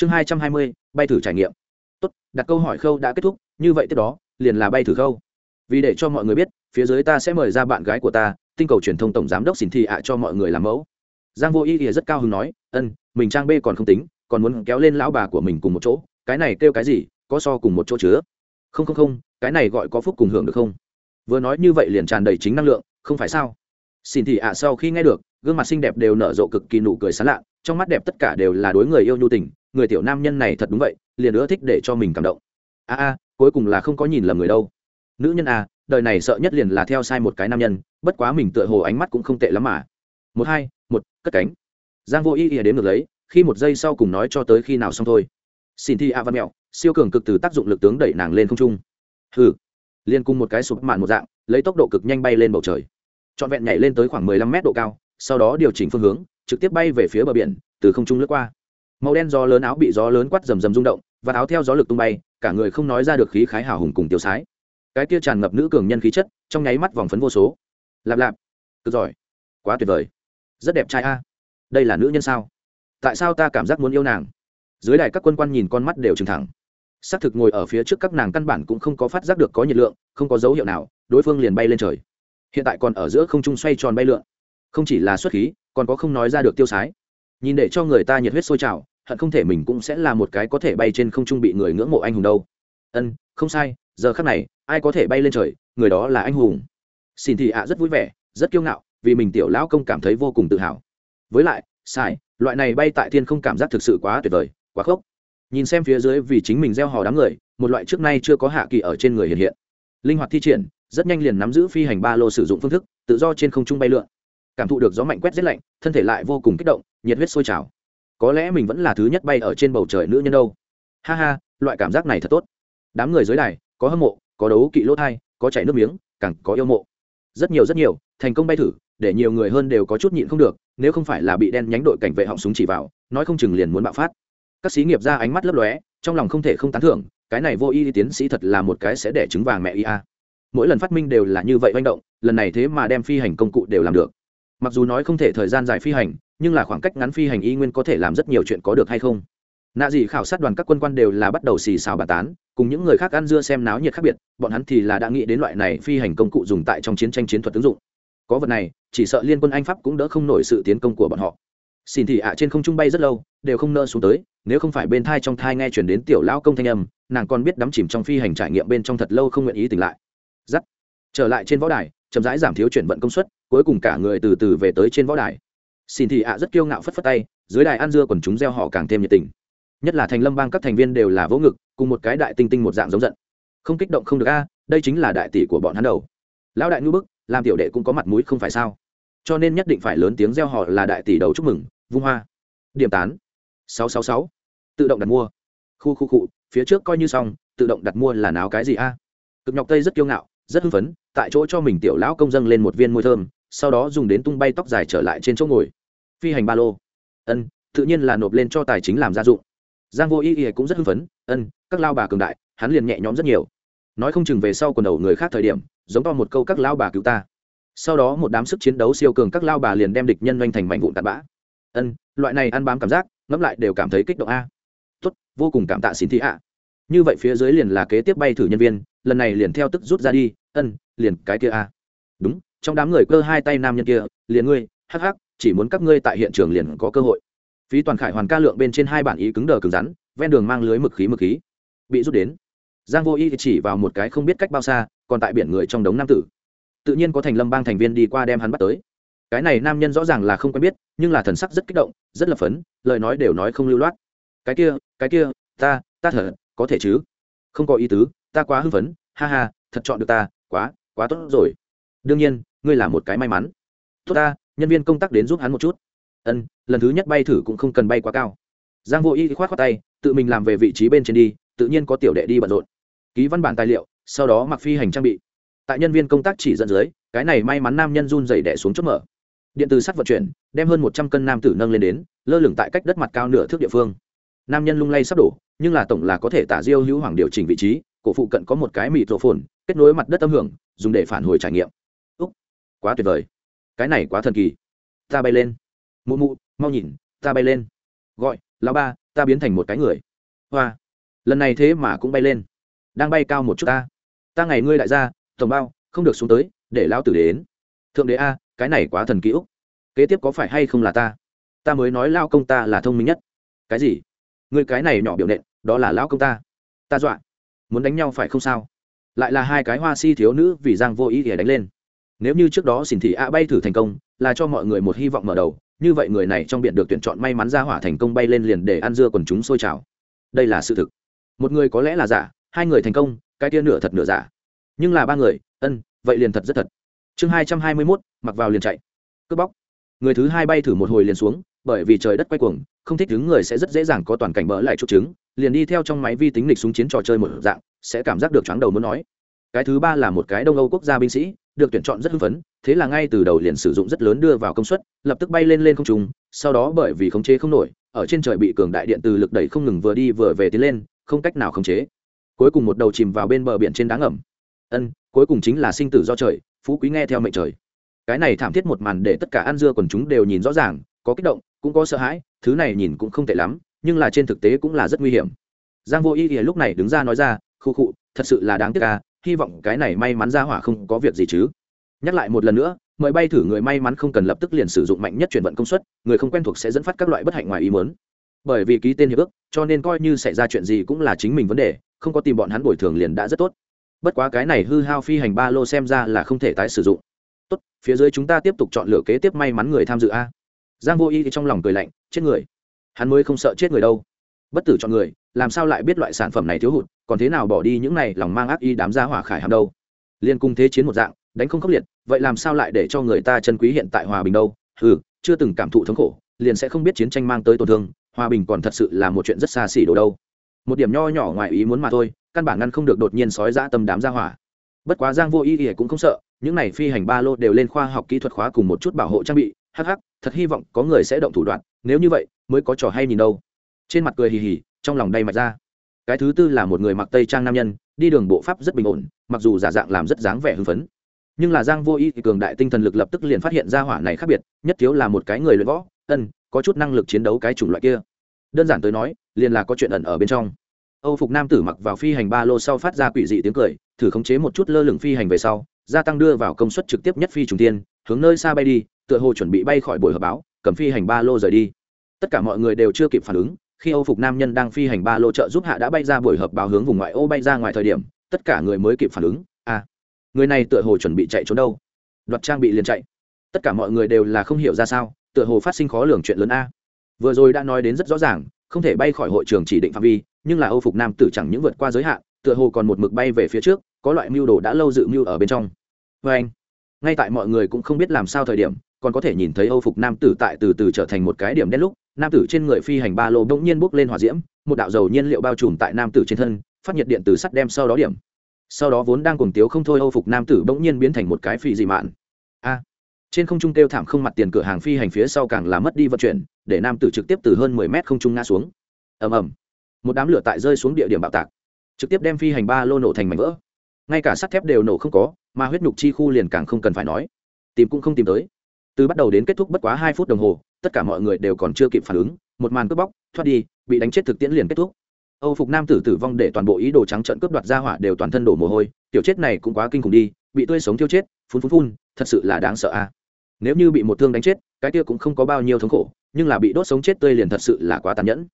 chương hai trăm hai mươi, bay thử trải nghiệm. Tốt, đặt câu hỏi khâu đã kết thúc, như vậy tiếp đó, liền là bay thử khâu. Vì để cho mọi người biết, phía dưới ta sẽ mời ra bạn gái của ta, tinh cầu truyền thông tổng giám đốc xin thị ạ cho mọi người làm mẫu. Giang vô ý thì rất cao hứng nói, ân, mình trang b còn không tính, còn muốn kéo lên lão bà của mình cùng một chỗ, cái này kêu cái gì, có so cùng một chỗ chứa? Không không không, cái này gọi có phúc cùng hưởng được không? Vừa nói như vậy liền tràn đầy chính năng lượng, không phải sao? Xin thị ạ sau khi nghe được, gương mặt xinh đẹp đều nở rộ cực kỳ nụ cười sán lạ, trong mắt đẹp tất cả đều là đối người yêu nhu tình người tiểu nam nhân này thật đúng vậy, liền ưa thích để cho mình cảm động. A a, cuối cùng là không có nhìn lầm người đâu. Nữ nhân a đời này sợ nhất liền là theo sai một cái nam nhân, bất quá mình tựa hồ ánh mắt cũng không tệ lắm mà. Một hai, một, cất cánh. Giang vô ý ỉa đến ngược lấy, khi một giây sau cùng nói cho tới khi nào xong thôi. Xin thi a văn mẹo, siêu cường cực từ tác dụng lực tướng đẩy nàng lên không trung. Hừ liên cùng một cái sụp mạn một dạng, lấy tốc độ cực nhanh bay lên bầu trời. Trọn vẹn nhảy lên tới khoảng mười lăm mét độ cao, sau đó điều chỉnh phương hướng, trực tiếp bay về phía bờ biển, từ không trung lướt qua màu đen gió lớn áo bị gió lớn quắt rầm rầm rung động, và áo theo gió lực tung bay, cả người không nói ra được khí khái hào hùng cùng tiêu sái. Cái kia tràn ngập nữ cường nhân khí chất, trong nháy mắt vòng phấn vô số. Lạp lạp. Cực giỏi. Quá tuyệt vời. Rất đẹp trai a. Đây là nữ nhân sao? Tại sao ta cảm giác muốn yêu nàng? Dưới đài các quân quan nhìn con mắt đều trừng thẳng. Xác thực ngồi ở phía trước các nàng căn bản cũng không có phát giác được có nhiệt lượng, không có dấu hiệu nào, đối phương liền bay lên trời. Hiện tại còn ở giữa không trung xoay tròn bay lượn. Không chỉ là xuất khí, còn có không nói ra được tiêu sái. Nhìn để cho người ta nhiệt huyết sôi trào hận không thể mình cũng sẽ là một cái có thể bay trên không trung bị người ngưỡng mộ anh hùng đâu. Ân, không sai, giờ khắc này, ai có thể bay lên trời, người đó là anh hùng. Xin thị ạ rất vui vẻ, rất kiêu ngạo, vì mình tiểu lão công cảm thấy vô cùng tự hào. Với lại, sai, loại này bay tại thiên không cảm giác thực sự quá tuyệt vời, quá khốc. Nhìn xem phía dưới vì chính mình gieo hò đám người, một loại trước nay chưa có hạ kỳ ở trên người hiện hiện. Linh hoạt thi triển, rất nhanh liền nắm giữ phi hành ba lô sử dụng phương thức, tự do trên không trung bay lượn. Cảm thụ được gió mạnh quét rét lạnh, thân thể lại vô cùng kích động, nhiệt huyết sôi trào có lẽ mình vẫn là thứ nhất bay ở trên bầu trời nữ nhân đâu. Ha ha, loại cảm giác này thật tốt. Đám người dưới đài, có hâm mộ, có đấu kỵ lỗ thai, có chảy nước miếng, càng có yêu mộ. Rất nhiều rất nhiều, thành công bay thử, để nhiều người hơn đều có chút nhịn không được, nếu không phải là bị đen nhánh đội cảnh vệ họng súng chỉ vào, nói không chừng liền muốn bạo phát. Các sĩ nghiệp ra ánh mắt lấp lóe, trong lòng không thể không tán thưởng, cái này vô y tiến sĩ thật là một cái sẽ để trứng vàng mẹ ia mỗi lần phát minh đều là như vậy manh động, lần này thế mà đem phi hành công cụ đều làm được. Mặc dù nói không thể thời gian dài phi hành nhưng là khoảng cách ngắn phi hành y nguyên có thể làm rất nhiều chuyện có được hay không? Nạ Dị khảo sát đoàn các quân quan đều là bắt đầu xì xào bà tán, cùng những người khác ăn dưa xem náo nhiệt khác biệt, bọn hắn thì là đã nghĩ đến loại này phi hành công cụ dùng tại trong chiến tranh chiến thuật ứng dụng. Có vật này, chỉ sợ liên quân anh pháp cũng đỡ không nổi sự tiến công của bọn họ. Xin thị ạ, trên không trung bay rất lâu, đều không nơ xuống tới, nếu không phải bên thai trong thai nghe chuyển đến tiểu lão công thanh âm, nàng còn biết đắm chìm trong phi hành trải nghiệm bên trong thật lâu không nguyện ý tỉnh lại. Giắt. Trở lại trên võ đài, chậm rãi giảm thiếu chuyển vận công suất, cuối cùng cả người từ từ về tới trên võ đài xin thị ạ rất kiêu ngạo phất phất tay, dưới đài ăn dưa quần chúng gieo họ càng thêm nhiệt tình. Nhất là thành lâm bang các thành viên đều là vỗ ngực, cùng một cái đại tinh tinh một dạng giống giận. Không kích động không được a, đây chính là đại tỷ của bọn hắn đầu. Lão đại ngư bức, làm tiểu đệ cũng có mặt mũi không phải sao? Cho nên nhất định phải lớn tiếng gieo họ là đại tỷ đầu chúc mừng, vung hoa. Điểm tán. Sáu sáu sáu. Tự động đặt mua. Khu khu cụ phía trước coi như xong, tự động đặt mua là náo cái gì a? Cực nhọc tây rất kiêu ngạo, rất hưng phấn, tại chỗ cho mình tiểu lão công dâng lên một viên môi thơm, sau đó dùng đến tung bay tóc dài trở lại trên chỗ ngồi phi hành ba lô. Ân, tự nhiên là nộp lên cho tài chính làm gia dụng. Giang vô ý ý cũng rất hưng phấn. Ân, các lao bà cường đại, hắn liền nhẹ nhõm rất nhiều. Nói không chừng về sau quần đầu người khác thời điểm, giống to một câu các lao bà cứu ta. Sau đó một đám sức chiến đấu siêu cường các lao bà liền đem địch nhân doanh thành mảnh vụn tạt bã. Ân, loại này ăn bám cảm giác, ngẫm lại đều cảm thấy kích động a. Tốt, vô cùng cảm tạ xin thị ạ. Như vậy phía dưới liền là kế tiếp bay thử nhân viên, lần này liền theo tức rút ra đi. Ân, liền cái kia a. Đúng, trong đám người cơ hai tay nam nhân kia, liền ngươi, hắc hắc chỉ muốn các ngươi tại hiện trường liền có cơ hội. Phí toàn khải hoàn ca lượng bên trên hai bản ý cứng đờ cứng rắn, ven đường mang lưới mực khí mực khí. Bị rút đến. Giang vô y chỉ vào một cái không biết cách bao xa, còn tại biển người trong đống nam tử. Tự nhiên có thành lâm bang thành viên đi qua đem hắn bắt tới. Cái này nam nhân rõ ràng là không quen biết, nhưng là thần sắc rất kích động, rất là phấn, lời nói đều nói không lưu loát. Cái kia cái kia, ta ta thở, có thể chứ? Không có ý tứ, ta quá hưng phấn, ha ha, thật chọn được ta, quá quá tốt rồi. Đương nhiên, ngươi là một cái may mắn. Tốt ta nhân viên công tác đến giúp hắn một chút. Ân, lần thứ nhất bay thử cũng không cần bay quá cao. Giang vô y k h o á t khoác tay, tự mình làm về vị trí bên trên đi, tự nhiên có tiểu đệ đi bận rộn. Ký văn bản tài liệu, sau đó mặc phi hành trang bị. Tại nhân viên công tác chỉ dẫn dưới, cái này may mắn nam nhân run dày đẻ xuống chốt mở. Điện từ sắt vận chuyển, đem hơn một trăm cân nam tử nâng lên đến, lơ lửng tại cách đất mặt cao nửa thước địa phương. Nam nhân lung lay sắp đổ, nhưng là tổng là có thể tả diêu hữu hoàng điều chỉnh vị trí, cổ phụ cận có một cái mịt rổ phồn, kết nối mặt đất âm hưởng, dùng để phản hồi trải nghiệm. Úc, quá tuyệt vời cái này quá thần kỳ. Ta bay lên. Mụ mụ, mau nhìn, ta bay lên. Gọi, lão ba, ta biến thành một cái người. Hoa. Lần này thế mà cũng bay lên. Đang bay cao một chút ta. Ta ngày ngươi đại gia tổng bao, không được xuống tới, để lão tử đến. Thượng đế a, cái này quá thần kỹ úc kế tiếp có phải hay không là ta? Ta mới nói lao công ta là thông minh nhất. Cái gì? Ngươi cái này nhỏ biểu nện, đó là lão công ta. Ta dọa. Muốn đánh nhau phải không sao? Lại là hai cái hoa si thiếu nữ vì giang vô ý để đánh lên nếu như trước đó xỉn thị a bay thử thành công, là cho mọi người một hy vọng mở đầu, như vậy người này trong biển được tuyển chọn may mắn ra hỏa thành công bay lên liền để ăn dưa quần chúng sôi trào. Đây là sự thực. Một người có lẽ là giả, hai người thành công, cái tia nửa thật nửa giả. Nhưng là ba người, ân, vậy liền thật rất thật. Chương hai trăm hai mươi mốt, mặc vào liền chạy. Cướp bóc. Người thứ hai bay thử một hồi liền xuống, bởi vì trời đất quay cuồng, không thích đứng người sẽ rất dễ dàng có toàn cảnh bỡ lại chút chứng liền đi theo trong máy vi tính lịch súng chiến trò chơi một dạng, sẽ cảm giác được chóng đầu muốn nói. Cái thứ ba là một cái đông âu quốc gia binh sĩ được tuyển chọn rất hưng phấn, thế là ngay từ đầu liền sử dụng rất lớn đưa vào công suất, lập tức bay lên lên không trung, sau đó bởi vì khống chế không nổi, ở trên trời bị cường đại điện từ lực đẩy không ngừng vừa đi vừa về tiến lên, không cách nào khống chế. Cuối cùng một đầu chìm vào bên bờ biển trên đá ngầm. Ân, cuối cùng chính là sinh tử do trời, phú quý nghe theo mệnh trời. Cái này thảm thiết một màn để tất cả ăn dưa quần chúng đều nhìn rõ ràng, có kích động, cũng có sợ hãi, thứ này nhìn cũng không tệ lắm, nhưng là trên thực tế cũng là rất nguy hiểm. Giang vô y thì lúc này đứng ra nói ra khu khụ, thật sự là đáng tiếc à hy vọng cái này may mắn ra hỏa không có việc gì chứ. Nhắc lại một lần nữa, mời bay thử người may mắn không cần lập tức liền sử dụng mạnh nhất chuyển vận công suất, người không quen thuộc sẽ dẫn phát các loại bất hạnh ngoài ý muốn. Bởi vì ký tên hiệp ước, cho nên coi như xảy ra chuyện gì cũng là chính mình vấn đề, không có tìm bọn hắn bồi thường liền đã rất tốt. Bất quá cái này hư hao phi hành ba lô xem ra là không thể tái sử dụng. Tốt, phía dưới chúng ta tiếp tục chọn lựa kế tiếp may mắn người tham dự a. Giang vô y thì trong lòng cười lạnh, chết người. Hắn mới không sợ chết người đâu. Bất tử chọn người, làm sao lại biết loại sản phẩm này thiếu hụt? Còn thế nào bỏ đi những này lòng mang ác y đám gia hỏa khải hàm đâu? Liên cung thế chiến một dạng, đánh không khốc liệt, vậy làm sao lại để cho người ta chân quý hiện tại hòa bình đâu? Ừ chưa từng cảm thụ thống khổ, liền sẽ không biết chiến tranh mang tới tổn thương, hòa bình còn thật sự là một chuyện rất xa xỉ đồ đâu. Một điểm nho nhỏ ngoài ý muốn mà thôi, căn bản ngăn không được đột nhiên sói dã tâm đám gia hỏa. Bất quá giang vô y ỉa cũng không sợ, những này phi hành ba lô đều lên khoa học kỹ thuật khóa cùng một chút bảo hộ trang bị hh thật hy vọng có người sẽ động thủ đoạn, nếu như vậy, mới có trò hay nhìn đâu. Trên mặt cười hì hì, trong lòng đầy mạch ra cái thứ tư là một người mặc tây trang nam nhân, đi đường bộ pháp rất bình ổn, mặc dù giả dạng làm rất dáng vẻ hưng phấn. Nhưng là giang vô y thì cường đại tinh thần lực lập tức liền phát hiện ra hỏa này khác biệt, nhất thiếu là một cái người luyện võ, ân, có chút năng lực chiến đấu cái chủng loại kia. Đơn giản tới nói, liền là có chuyện ẩn ở bên trong. Âu phục nam tử mặc vào phi hành ba lô sau phát ra quỷ dị tiếng cười, thử khống chế một chút lơ lửng phi hành về sau, gia tăng đưa vào công suất trực tiếp nhất phi trùng tiên hướng nơi xa bay đi, tựa hồ chuẩn bị bay khỏi buổi họp báo, cầm phi hành ba lô rời đi. Tất cả mọi người đều chưa kịp phản ứng khi âu phục nam nhân đang phi hành ba lô trợ giúp hạ đã bay ra buổi họp báo hướng vùng ngoại ô bay ra ngoài thời điểm, tất cả người mới kịp phản ứng à người này tựa hồ chuẩn bị chạy trốn đâu? Đoạt trang bị liền chạy. Tất cả mọi người đều là không hiểu ra sao, tựa hồ phát sinh khó lường chuyện lớn a. Vừa rồi đã nói đến rất rõ ràng, không thể bay khỏi hội trường chỉ định phạm vi, nhưng là âu phục nam tử chẳng những vượt qua giới hạn, tựa hồ còn một mực bay về phía trước, có loại mưu đồ đã lâu dự mưu ở bên trong. Vê anh, ngay tại mọi người cũng không biết làm sao thời điểm, còn có thể nhìn thấy âu phục nam tử tại từ từ trở thành một cái điểm đen lúc nam tử trên người phi hành ba lô bỗng nhiên bốc lên hỏa diễm, một đạo dầu nhiên liệu bao trùm tại nam tử trên thân, phát nhiệt điện từ sắt đem sau đó điểm. Sau đó vốn đang cuồng tiếu không thôi âu phục nam tử bỗng nhiên biến thành một cái phi dị mạn. A! Trên không trung kêu thảm không mặt tiền cửa hàng phi hành phía sau càng là mất đi vận chuyển, để nam tử trực tiếp từ hơn mười mét không trung ngã xuống. Ầm ầm. Một đám lửa tại rơi xuống địa điểm bạo tạc, trực tiếp đem phi hành ba lô nổ thành mảnh vỡ. Ngay cả sắt thép đều nổ không có, mà huyết nhục chi khu liền càng không cần phải nói. Tìm cũng không tìm tới từ bắt đầu đến kết thúc bất quá hai phút đồng hồ, tất cả mọi người đều còn chưa kịp phản ứng, một màn cướp bóc, thoát đi, bị đánh chết thực tiễn liền kết thúc. Âu phục nam tử tử vong để toàn bộ ý đồ trắng trận cướp đoạt ra hỏa đều toàn thân đổ mồ hôi, tiểu chết này cũng quá kinh khủng đi, bị tươi sống thiêu chết, phun phun phun, thật sự là đáng sợ a. Nếu như bị một thương đánh chết, cái kia cũng không có bao nhiêu thống khổ, nhưng là bị đốt sống chết tươi liền thật sự là quá tàn nhẫn.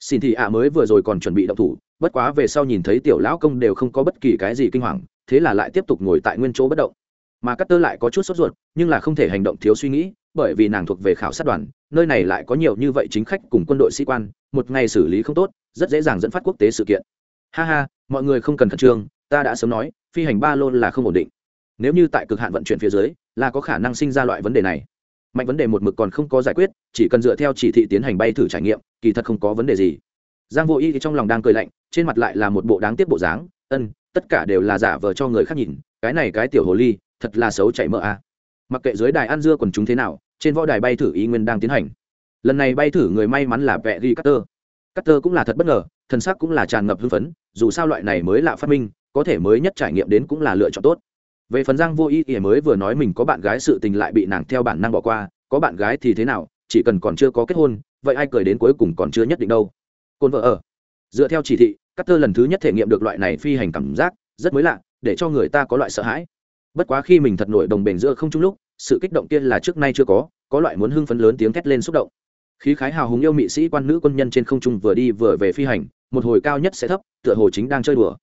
Xin thị ạ mới vừa rồi còn chuẩn bị động thủ, bất quá về sau nhìn thấy tiểu lão công đều không có bất kỳ cái gì kinh hoàng, thế là lại tiếp tục ngồi tại nguyên chỗ bất động mà cắt tơ lại có chút sốt ruột, nhưng là không thể hành động thiếu suy nghĩ, bởi vì nàng thuộc về khảo sát đoàn, nơi này lại có nhiều như vậy chính khách cùng quân đội sĩ quan, một ngày xử lý không tốt, rất dễ dàng dẫn phát quốc tế sự kiện. Ha ha, mọi người không cần khẩn trương, ta đã sớm nói, phi hành ba lô là không ổn định. Nếu như tại cực hạn vận chuyển phía dưới, là có khả năng sinh ra loại vấn đề này. Mạnh vấn đề một mực còn không có giải quyết, chỉ cần dựa theo chỉ thị tiến hành bay thử trải nghiệm, kỳ thật không có vấn đề gì. Giang vô y thì trong lòng đang cười lạnh, trên mặt lại là một bộ đáng tiếc bộ dáng ân tất cả đều là giả vờ cho người khác nhìn cái này cái tiểu hồ ly, thật là xấu chảy mỡ a à. mặc kệ dưới đài ăn dưa quần chúng thế nào, trên võ đài bay thử ý nguyên đang tiến hành. Lần này bay thử người may mắn là vẹ ghi cutter cutter cũng là thật bất ngờ thần sắc cũng là tràn ngập hưng phấn, dù sao loại này mới lạ phát minh, có thể mới nhất trải nghiệm đến cũng là lựa chọn tốt. Về phần giang vô ý ỉa mới vừa nói mình có bạn gái sự tình lại bị nàng theo bản năng bỏ qua, có bạn gái thì thế nào, chỉ cần còn chưa có kết hôn, vậy ai cười đến cuối cùng còn chưa nhất định đâu. Côn vợ ở. Dựa theo chỉ thị cắt tơ lần thứ nhất thể nghiệm được loại này phi hành cảm giác, rất mới lạ để cho người ta có loại sợ hãi. Bất quá khi mình thật nổi đồng bền giữa không chung lúc, sự kích động kia là trước nay chưa có có loại muốn hưng phấn lớn tiếng thét lên xúc động. Khí khái hào hùng yêu mị sĩ quan nữ quân nhân trên không trung vừa đi vừa về phi hành, một hồi cao nhất sẽ thấp, tựa hồ chính đang chơi đùa.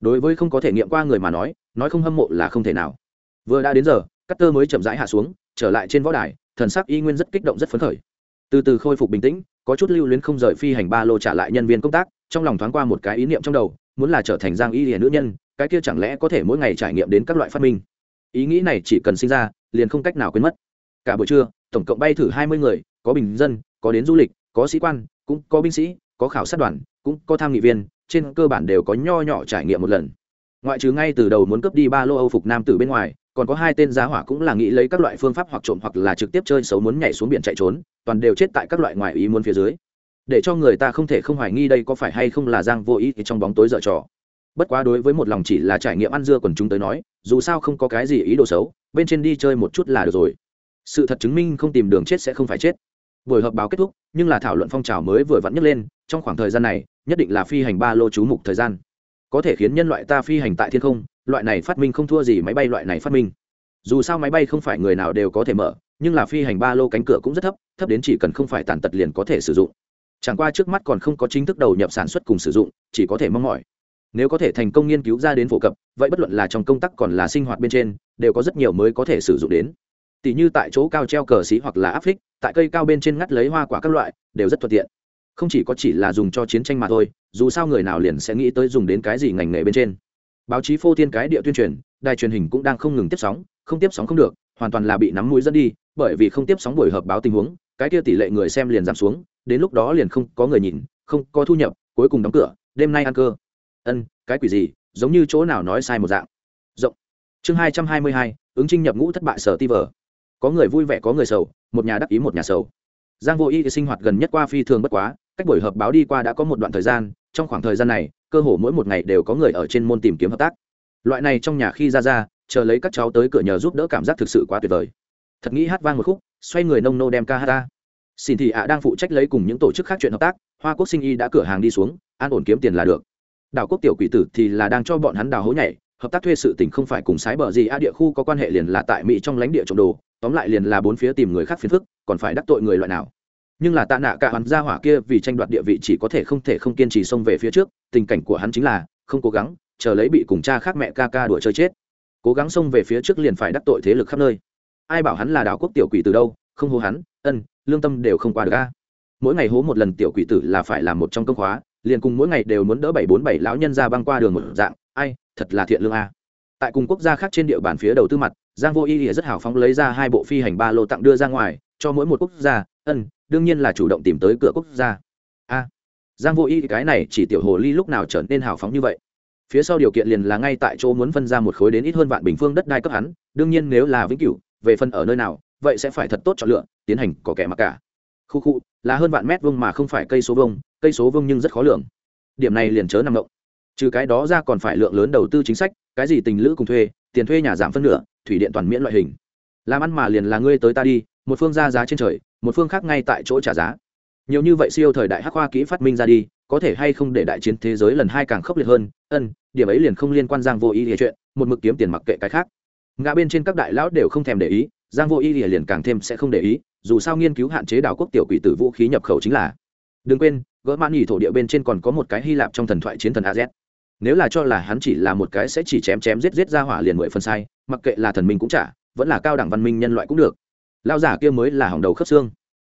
Đối với không có thể nghiệm qua người mà nói nói không hâm mộ là không thể nào. Vừa đã đến giờ cắt tơ mới chậm rãi hạ xuống, trở lại trên võ đài, thần sắc y nguyên rất kích động rất phấn khởi. Từ từ khôi phục bình tĩnh, có chút lưu luyến không rời phi hành ba lô trả lại nhân viên công tác, trong lòng thoáng qua một cái ý niệm trong đầu, muốn là trở thành giang y hiền nữ nhân cái kia chẳng lẽ có thể mỗi ngày trải nghiệm đến các loại phát minh? Ý nghĩ này chỉ cần sinh ra, liền không cách nào quên mất. Cả buổi trưa, tổng cộng bay thử hai mươi người, có bình dân, có đến du lịch, có sĩ quan, cũng có binh sĩ, có khảo sát đoàn, cũng có tham nghị viên, trên cơ bản đều có nho nhỏ trải nghiệm một lần. Ngoại trừ ngay từ đầu muốn cướp đi ba lô âu phục nam từ bên ngoài, còn có hai tên giá hỏa cũng là nghĩ lấy các loại phương pháp hoặc trộm hoặc là trực tiếp chơi xấu muốn nhảy xuống biển chạy trốn, toàn đều chết tại các loại ngoài ý muốn phía dưới. Để cho người ta không thể không hoài nghi đây có phải hay không là giang vô ý trong bóng tối dở trò bất quá đối với một lòng chỉ là trải nghiệm ăn dưa quần chúng tới nói, dù sao không có cái gì ý đồ xấu, bên trên đi chơi một chút là được rồi. Sự thật chứng minh không tìm đường chết sẽ không phải chết. Buổi họp báo kết thúc, nhưng là thảo luận phong trào mới vừa vặn nhấc lên, trong khoảng thời gian này, nhất định là phi hành ba lô chú mục thời gian. Có thể khiến nhân loại ta phi hành tại thiên không, loại này phát minh không thua gì máy bay loại này phát minh. Dù sao máy bay không phải người nào đều có thể mở, nhưng là phi hành ba lô cánh cửa cũng rất thấp thấp đến chỉ cần không phải tàn tật liền có thể sử dụng. Chẳng qua trước mắt còn không có chính thức đầu nhập sản xuất cùng sử dụng, chỉ có thể mong mỏi nếu có thể thành công nghiên cứu ra đến phổ cập, vậy bất luận là trong công tác còn là sinh hoạt bên trên, đều có rất nhiều mới có thể sử dụng đến. Tỷ như tại chỗ cao treo cờ xí hoặc là áp phích, tại cây cao bên trên ngắt lấy hoa quả các loại, đều rất thuận tiện. Không chỉ có chỉ là dùng cho chiến tranh mà thôi, dù sao người nào liền sẽ nghĩ tới dùng đến cái gì ngành nghề bên trên. Báo chí phô thiên cái địa tuyên truyền, đài truyền hình cũng đang không ngừng tiếp sóng, không tiếp sóng không được, hoàn toàn là bị nắm mũi dẫn đi, bởi vì không tiếp sóng buổi họp báo tình huống, cái kia tỷ lệ người xem liền giảm xuống, đến lúc đó liền không có người nhìn, không có thu nhập, cuối cùng đóng cửa, đêm nay ăn cơ ân, cái quỷ gì, giống như chỗ nào nói sai một dạng. Rộng. Chương hai trăm hai mươi hai, ứng trinh nhập ngũ thất bại sở ti vờ. Có người vui vẻ, có người sầu, một nhà đắc ý, một nhà sầu. Giang vô y sinh hoạt gần nhất qua phi thường bất quá, cách buổi họp báo đi qua đã có một đoạn thời gian, trong khoảng thời gian này, cơ hồ mỗi một ngày đều có người ở trên môn tìm kiếm hợp tác. Loại này trong nhà khi ra ra, chờ lấy các cháu tới cửa nhờ giúp đỡ cảm giác thực sự quá tuyệt vời. Thật nghĩ hát vang một khúc, xoay người nông nô đem ca hát ta xin thị ạ đang phụ trách lấy cùng những tổ chức khác chuyện hợp tác, hoa quốc sinh y đã cửa hàng đi xuống, an ổn kiếm tiền là được đảo quốc tiểu quỷ tử thì là đang cho bọn hắn đào hố nhảy, hợp tác thuê sự tình không phải cùng sái bờ gì a địa khu có quan hệ liền là tại mỹ trong lãnh địa trộm đồ, tóm lại liền là bốn phía tìm người khác phiền phức, còn phải đắc tội người loại nào. Nhưng là tạ nạ cả hắn gia hỏa kia vì tranh đoạt địa vị chỉ có thể không thể không kiên trì xông về phía trước, tình cảnh của hắn chính là không cố gắng, chờ lấy bị cùng cha khác mẹ ca ca đuổi chơi chết. Cố gắng xông về phía trước liền phải đắc tội thế lực khắp nơi. Ai bảo hắn là đảo quốc tiểu quỷ từ đâu, không hô hắn, ân, lương tâm đều không qua được ca mỗi ngày hố một lần tiểu quỷ tử là phải làm một trong công khóa liền cùng mỗi ngày đều muốn đỡ bảy bốn bảy lão nhân ra băng qua đường một dạng, ai, thật là thiện lương a. Tại cùng quốc gia khác trên địa bàn phía đầu tư mặt, giang vô ý ỉa rất hào phóng lấy ra hai bộ phi hành ba lô tặng đưa ra ngoài, cho mỗi một quốc gia, ân, đương nhiên là chủ động tìm tới cửa quốc gia. A, giang vô ý cái này chỉ tiểu hồ ly lúc nào trở nên hào phóng như vậy? Phía sau điều kiện liền là ngay tại chỗ muốn phân ra một khối đến ít hơn vạn bình phương đất đai cấp hắn, đương nhiên nếu là vĩnh cửu, về phân ở nơi nào, vậy sẽ phải thật tốt chọn lựa, tiến hành có kẻ mặc cả khu khu, là hơn vạn mét vuông mà không phải cây số vuông, cây số vuông nhưng rất khó lường. Điểm này liền chớ nằm động. Trừ cái đó ra còn phải lượng lớn đầu tư chính sách, cái gì tình lữ cùng thuê, tiền thuê nhà giảm phân nửa, thủy điện toàn miễn loại hình. Làm ăn mà liền là ngươi tới ta đi, một phương ra giá trên trời, một phương khác ngay tại chỗ trả giá. Nhiều như vậy siêu thời đại hắc khoa kỹ phát minh ra đi, có thể hay không để đại chiến thế giới lần hai càng khốc liệt hơn? Ân, điểm ấy liền không liên quan giang vô ý địa chuyện, một mực kiếm tiền mặc kệ cái khác. Ngã bên trên các đại lão đều không thèm để ý, giang vô ý địa liền càng thêm sẽ không để ý dù sao nghiên cứu hạn chế đảo quốc tiểu quỷ tử vũ khí nhập khẩu chính là. Đừng quên, gỡ mãn nhì thổ địa bên trên còn có một cái hy lạp trong thần thoại chiến thần az nếu là cho là hắn chỉ là một cái sẽ chỉ chém chém giết giết ra hỏa liền mười phần sai, mặc kệ là thần minh cũng chả vẫn là cao đẳng văn minh nhân loại cũng được. Lao giả kia mới là hỏng đầu khớp xương.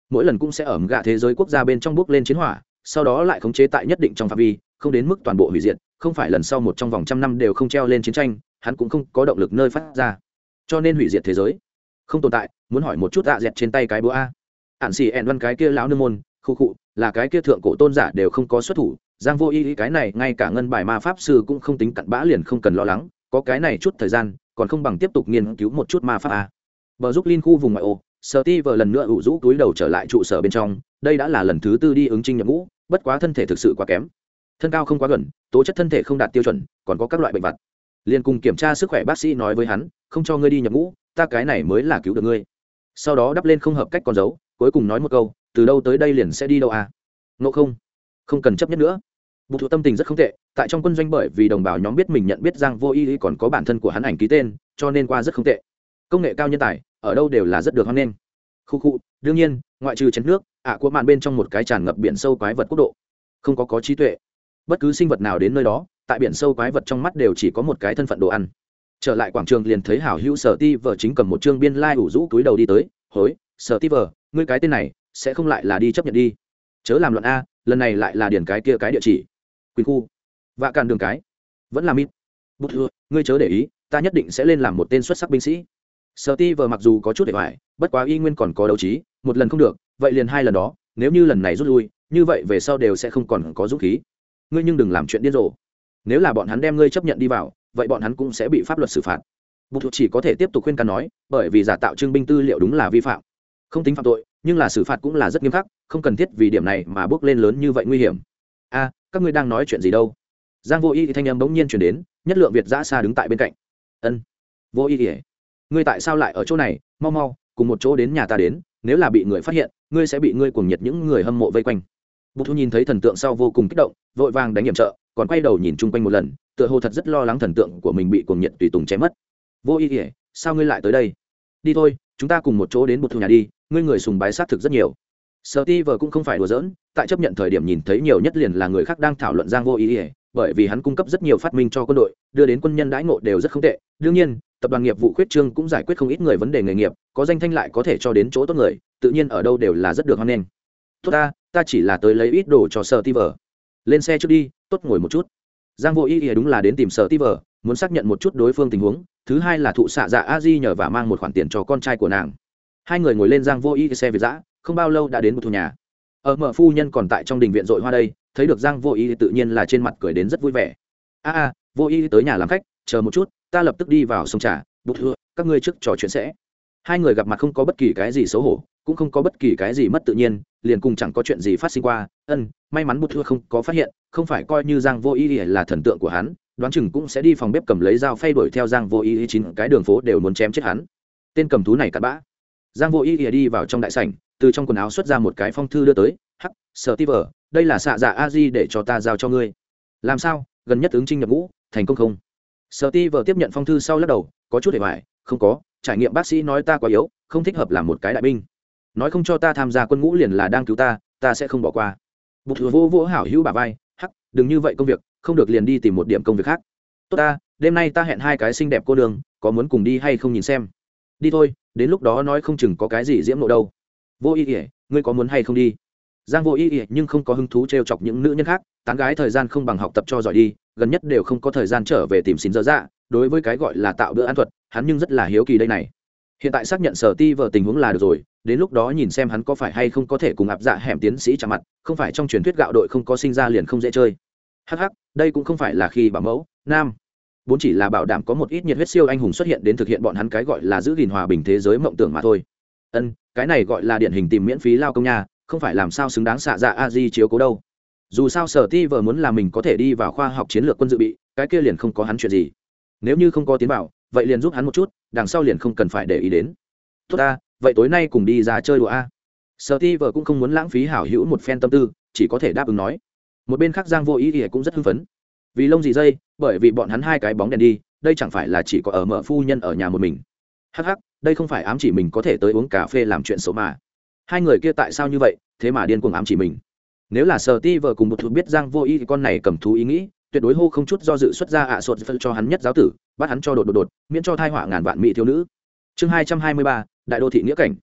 Mỗi lần cũng sẽ ẩm gạ thế giới quốc gia bên trong bước lên chiến hỏa, sau đó lại khống chế tại nhất định trong phạm vi, không đến mức toàn bộ hủy diệt, không phải lần sau một trong vòng trăm năm đều không treo lên chiến tranh, hắn cũng không có động lực nơi phát ra. Cho nên hủy diệt thế giới không tồn tại, muốn hỏi một chút ạ dẹt trên tay cái búa a. Ạn xì ẹn văn cái kia lão nương môn, khu cụ là cái kia thượng cổ tôn giả đều không có xuất thủ, giang vô y cái này ngay cả ngân bài ma pháp sư cũng không tính cặn bã liền không cần lo lắng, có cái này chút thời gian, còn không bằng tiếp tục nghiên cứu một chút ma pháp a. Bờ giúp linh khu vùng ngoại ô, sở ti vờ lần nữa ủ rũ túi đầu trở lại trụ sở bên trong, đây đã là lần thứ tư đi ứng trinh nhập ngũ, bất quá thân thể thực sự quá kém. Thân cao không quá gần, tố chất thân thể không đạt tiêu chuẩn, còn có các loại bệnh vặt. Liền cùng kiểm tra sức khỏe bác sĩ nói với hắn, không cho ngươi đi nhập ngũ ta cái này mới là cứu được ngươi. Sau đó đắp lên không hợp cách con dấu, cuối cùng nói một câu, từ đâu tới đây liền sẽ đi đâu à? Ngộ không? Không cần chấp nhất nữa. Bụt thủ tâm tình rất không tệ, tại trong quân doanh bởi vì đồng bào nhóm biết mình nhận biết giang vô y còn có bản thân của hắn ảnh ký tên, cho nên qua rất không tệ. Công nghệ cao nhân tài, ở đâu đều là rất được hoan nghênh. Khu khu, đương nhiên, ngoại trừ chén nước, ạ của mạn bên trong một cái tràn ngập biển sâu quái vật quốc độ. Không có có trí tuệ. Bất cứ sinh vật nào đến nơi đó, tại biển sâu quái vật trong mắt đều chỉ có một cái thân phận đồ ăn trở lại quảng trường liền thấy hảo hữu sở ti vờ chính cầm một chương biên lai、like、ủ rũ túi đầu đi tới, hối, sở ti vờ, ngươi cái tên này sẽ không lại là đi chấp nhận đi. Chớ làm luận a, lần này lại là điển cái kia cái địa chỉ. Quỳnh khu. Vạ càn đường cái. Vẫn là mít bút thưa ngươi chớ để ý, ta nhất định sẽ lên làm một tên xuất sắc binh sĩ. Sở ti vờ mặc dù có chút để hoài bất quá y nguyên còn có đấu trí, một lần không được, vậy liền hai lần đó, nếu như lần này rút lui, như vậy về sau đều sẽ không còn có dũng khí. Ngươi nhưng đừng làm chuyện điên rồ. Nếu là bọn hắn đem ngươi chấp nhận đi vào vậy bọn hắn cũng sẽ bị pháp luật xử phạt. Bục thuộc chỉ có thể tiếp tục khuyên can nói, bởi vì giả tạo trưng binh tư liệu đúng là vi phạm. Không tính phạm tội, nhưng là xử phạt cũng là rất nghiêm khắc, không cần thiết vì điểm này mà bước lên lớn như vậy nguy hiểm. A, các ngươi đang nói chuyện gì đâu? Giang vô y thì thanh âm bỗng nhiên chuyển đến, nhất lượng việt giã xa đứng tại bên cạnh. Ân, vô y ỉa ngươi tại sao lại ở chỗ này? Mau mau, cùng một chỗ đến nhà ta đến, nếu là bị người phát hiện, ngươi sẽ bị ngươi cuồng nhiệt những người hâm mộ vây quanh. Bục thu nhìn thấy thần tượng sau vô cùng kích động, vội vàng đánh nhiệm trợ còn quay đầu nhìn chung quanh một lần, tựa hồ thật rất lo lắng thần tượng của mình bị cuồng nhiệt tùy tùng chém mất. Vô ý ỉa sao ngươi lại tới đây? Đi thôi, chúng ta cùng một chỗ đến một thu nhà đi, ngươi người sùng bái xác thực rất nhiều. Sợ ti vờ cũng không phải đùa giỡn, tại chấp nhận thời điểm nhìn thấy nhiều nhất liền là người khác đang thảo luận giang vô ý ỉa bởi vì hắn cung cấp rất nhiều phát minh cho quân đội, đưa đến quân nhân đãi ngộ đều rất không tệ. Đương nhiên, tập đoàn nghiệp vụ khuyết trương cũng giải quyết không ít người vấn đề nghề nghiệp, có danh thanh lại có thể cho đến chỗ tốt người, tự nhiên ở đâu đều là rất được hoan nghênh. Tốt ta ta chỉ là tới lấy ít đồ cho sợ ti vờ lên xe trước đi, tốt ngồi một chút. Giang vô ý ý đúng là đến tìm sở ti vờ muốn xác nhận một chút đối phương tình huống. Thứ hai là thụ xạ dạ a di nhờ và mang một khoản tiền cho con trai của nàng. Hai người ngồi lên giang vô ý xe việt giã không bao lâu đã đến một thu nhà. Ở mở phu nhân còn tại trong đình viện dội hoa đây, thấy được giang vô ý tự nhiên là trên mặt cười đến rất vui vẻ. A a, vô ý tới nhà làm khách, chờ một chút, ta lập tức đi vào sông trà, Bụt thưa các ngươi trước trò chuyện sẽ. Hai người gặp mặt không có bất kỳ cái gì xấu hổ, cũng không có bất kỳ cái gì mất tự nhiên, liền cùng chẳng có chuyện gì phát sinh qua. Ân may mắn bút thưa không có phát hiện, không phải coi như giang vô ý là thần tượng của hắn, đoán chừng cũng sẽ đi phòng bếp cầm lấy dao phay đuổi theo giang vô ý chín cái đường phố đều muốn chém chết hắn. Tên cầm thú này cặn bã. Giang vô ý đi vào trong đại sảnh, từ trong quần áo xuất ra một cái phong thư đưa tới, hắc sợ ti vờ đây là xạ dạ a di để cho ta giao cho ngươi. Làm sao? Gần nhất ứng trinh nhập ngũ, thành công không? Sợ ti vờ tiếp nhận phong thư sau lắc đầu, có chút để hoài, không có, trải nghiệm bác sĩ nói ta quá yếu, không thích hợp làm một cái đại binh. Nói không cho ta tham gia quân ngũ liền là đang cứu ta ta sẽ không bỏ qua bục thừa vô vô hảo hữu bà vai, hắc, đừng như vậy công việc, không được liền đi tìm một điểm công việc khác. Tốt ta, đêm nay ta hẹn hai cái xinh đẹp cô đường có muốn cùng đi hay không nhìn xem? Đi thôi, đến lúc đó nói không chừng có cái gì diễm nộ đâu. Vô ý ỉa ngươi có muốn hay không đi? Giang vô ý ỉa nhưng không có hứng thú t r e o chọc những nữ nhân khác, tán gái thời gian không bằng học tập cho giỏi đi, gần nhất đều không có thời gian trở về tìm xin dơ dạ đối với cái gọi là tạo bữa ăn thuật, hắn nhưng rất là hiếu kỳ đây này hiện tại xác nhận sở ti vợ tình huống là được rồi, đến lúc đó nhìn xem hắn có phải hay không có thể cùng áp dạ hẻm tiến sĩ chạm mặt, không phải trong truyền thuyết gạo đội không có sinh ra liền không dễ chơi. Hh đây cũng không phải là khi bảo mẫu, nam. Bốn chỉ là bảo đảm có một ít nhiệt huyết siêu anh hùng xuất hiện đến thực hiện bọn hắn cái gọi là giữ gìn hòa bình thế giới mộng tưởng mà thôi. Ân, cái này gọi là điển hình tìm miễn phí lao công nhà không phải làm sao xứng đáng xạ dạ a di chiếu cố đâu. Dù sao sở ti vợ muốn là mình có thể đi vào khoa học chiến lược quân dự bị, cái kia liền không có hắn chuyện gì. Nếu như không có tiến bảo, vậy liền giúp hắn một chút đằng sau liền không cần phải để ý đến. Tốt ta, vậy tối nay cùng đi ra chơi đùa a. Sợ ti vợ cũng không muốn lãng phí hảo hữu một phen tâm tư, chỉ có thể đáp ứng nói. Một bên khác giang vô ý thì cũng rất hưng phấn. Vì lông gì dây, bởi vì bọn hắn hai cái bóng đèn đi, đây chẳng phải là chỉ có ở mợ phu nhân ở nhà một mình. Hắc hắc, đây không phải ám chỉ mình có thể tới uống cà phê làm chuyện xấu mà. Hai người kia tại sao như vậy, thế mà điên cuồng ám chỉ mình. Nếu là sờ ti vợ cùng một thú biết giang vô ý thì con này cầm thú ý nghĩ tuyệt đối hô không chút do dự xuất ra ạ à sột phân cho hắn nhất giáo tử, bắt hắn cho đột đột đột, miễn cho thai họa ngàn vạn mỹ thiếu nữ. Chương hai trăm hai mươi ba, đại đô thị nghĩa cảnh.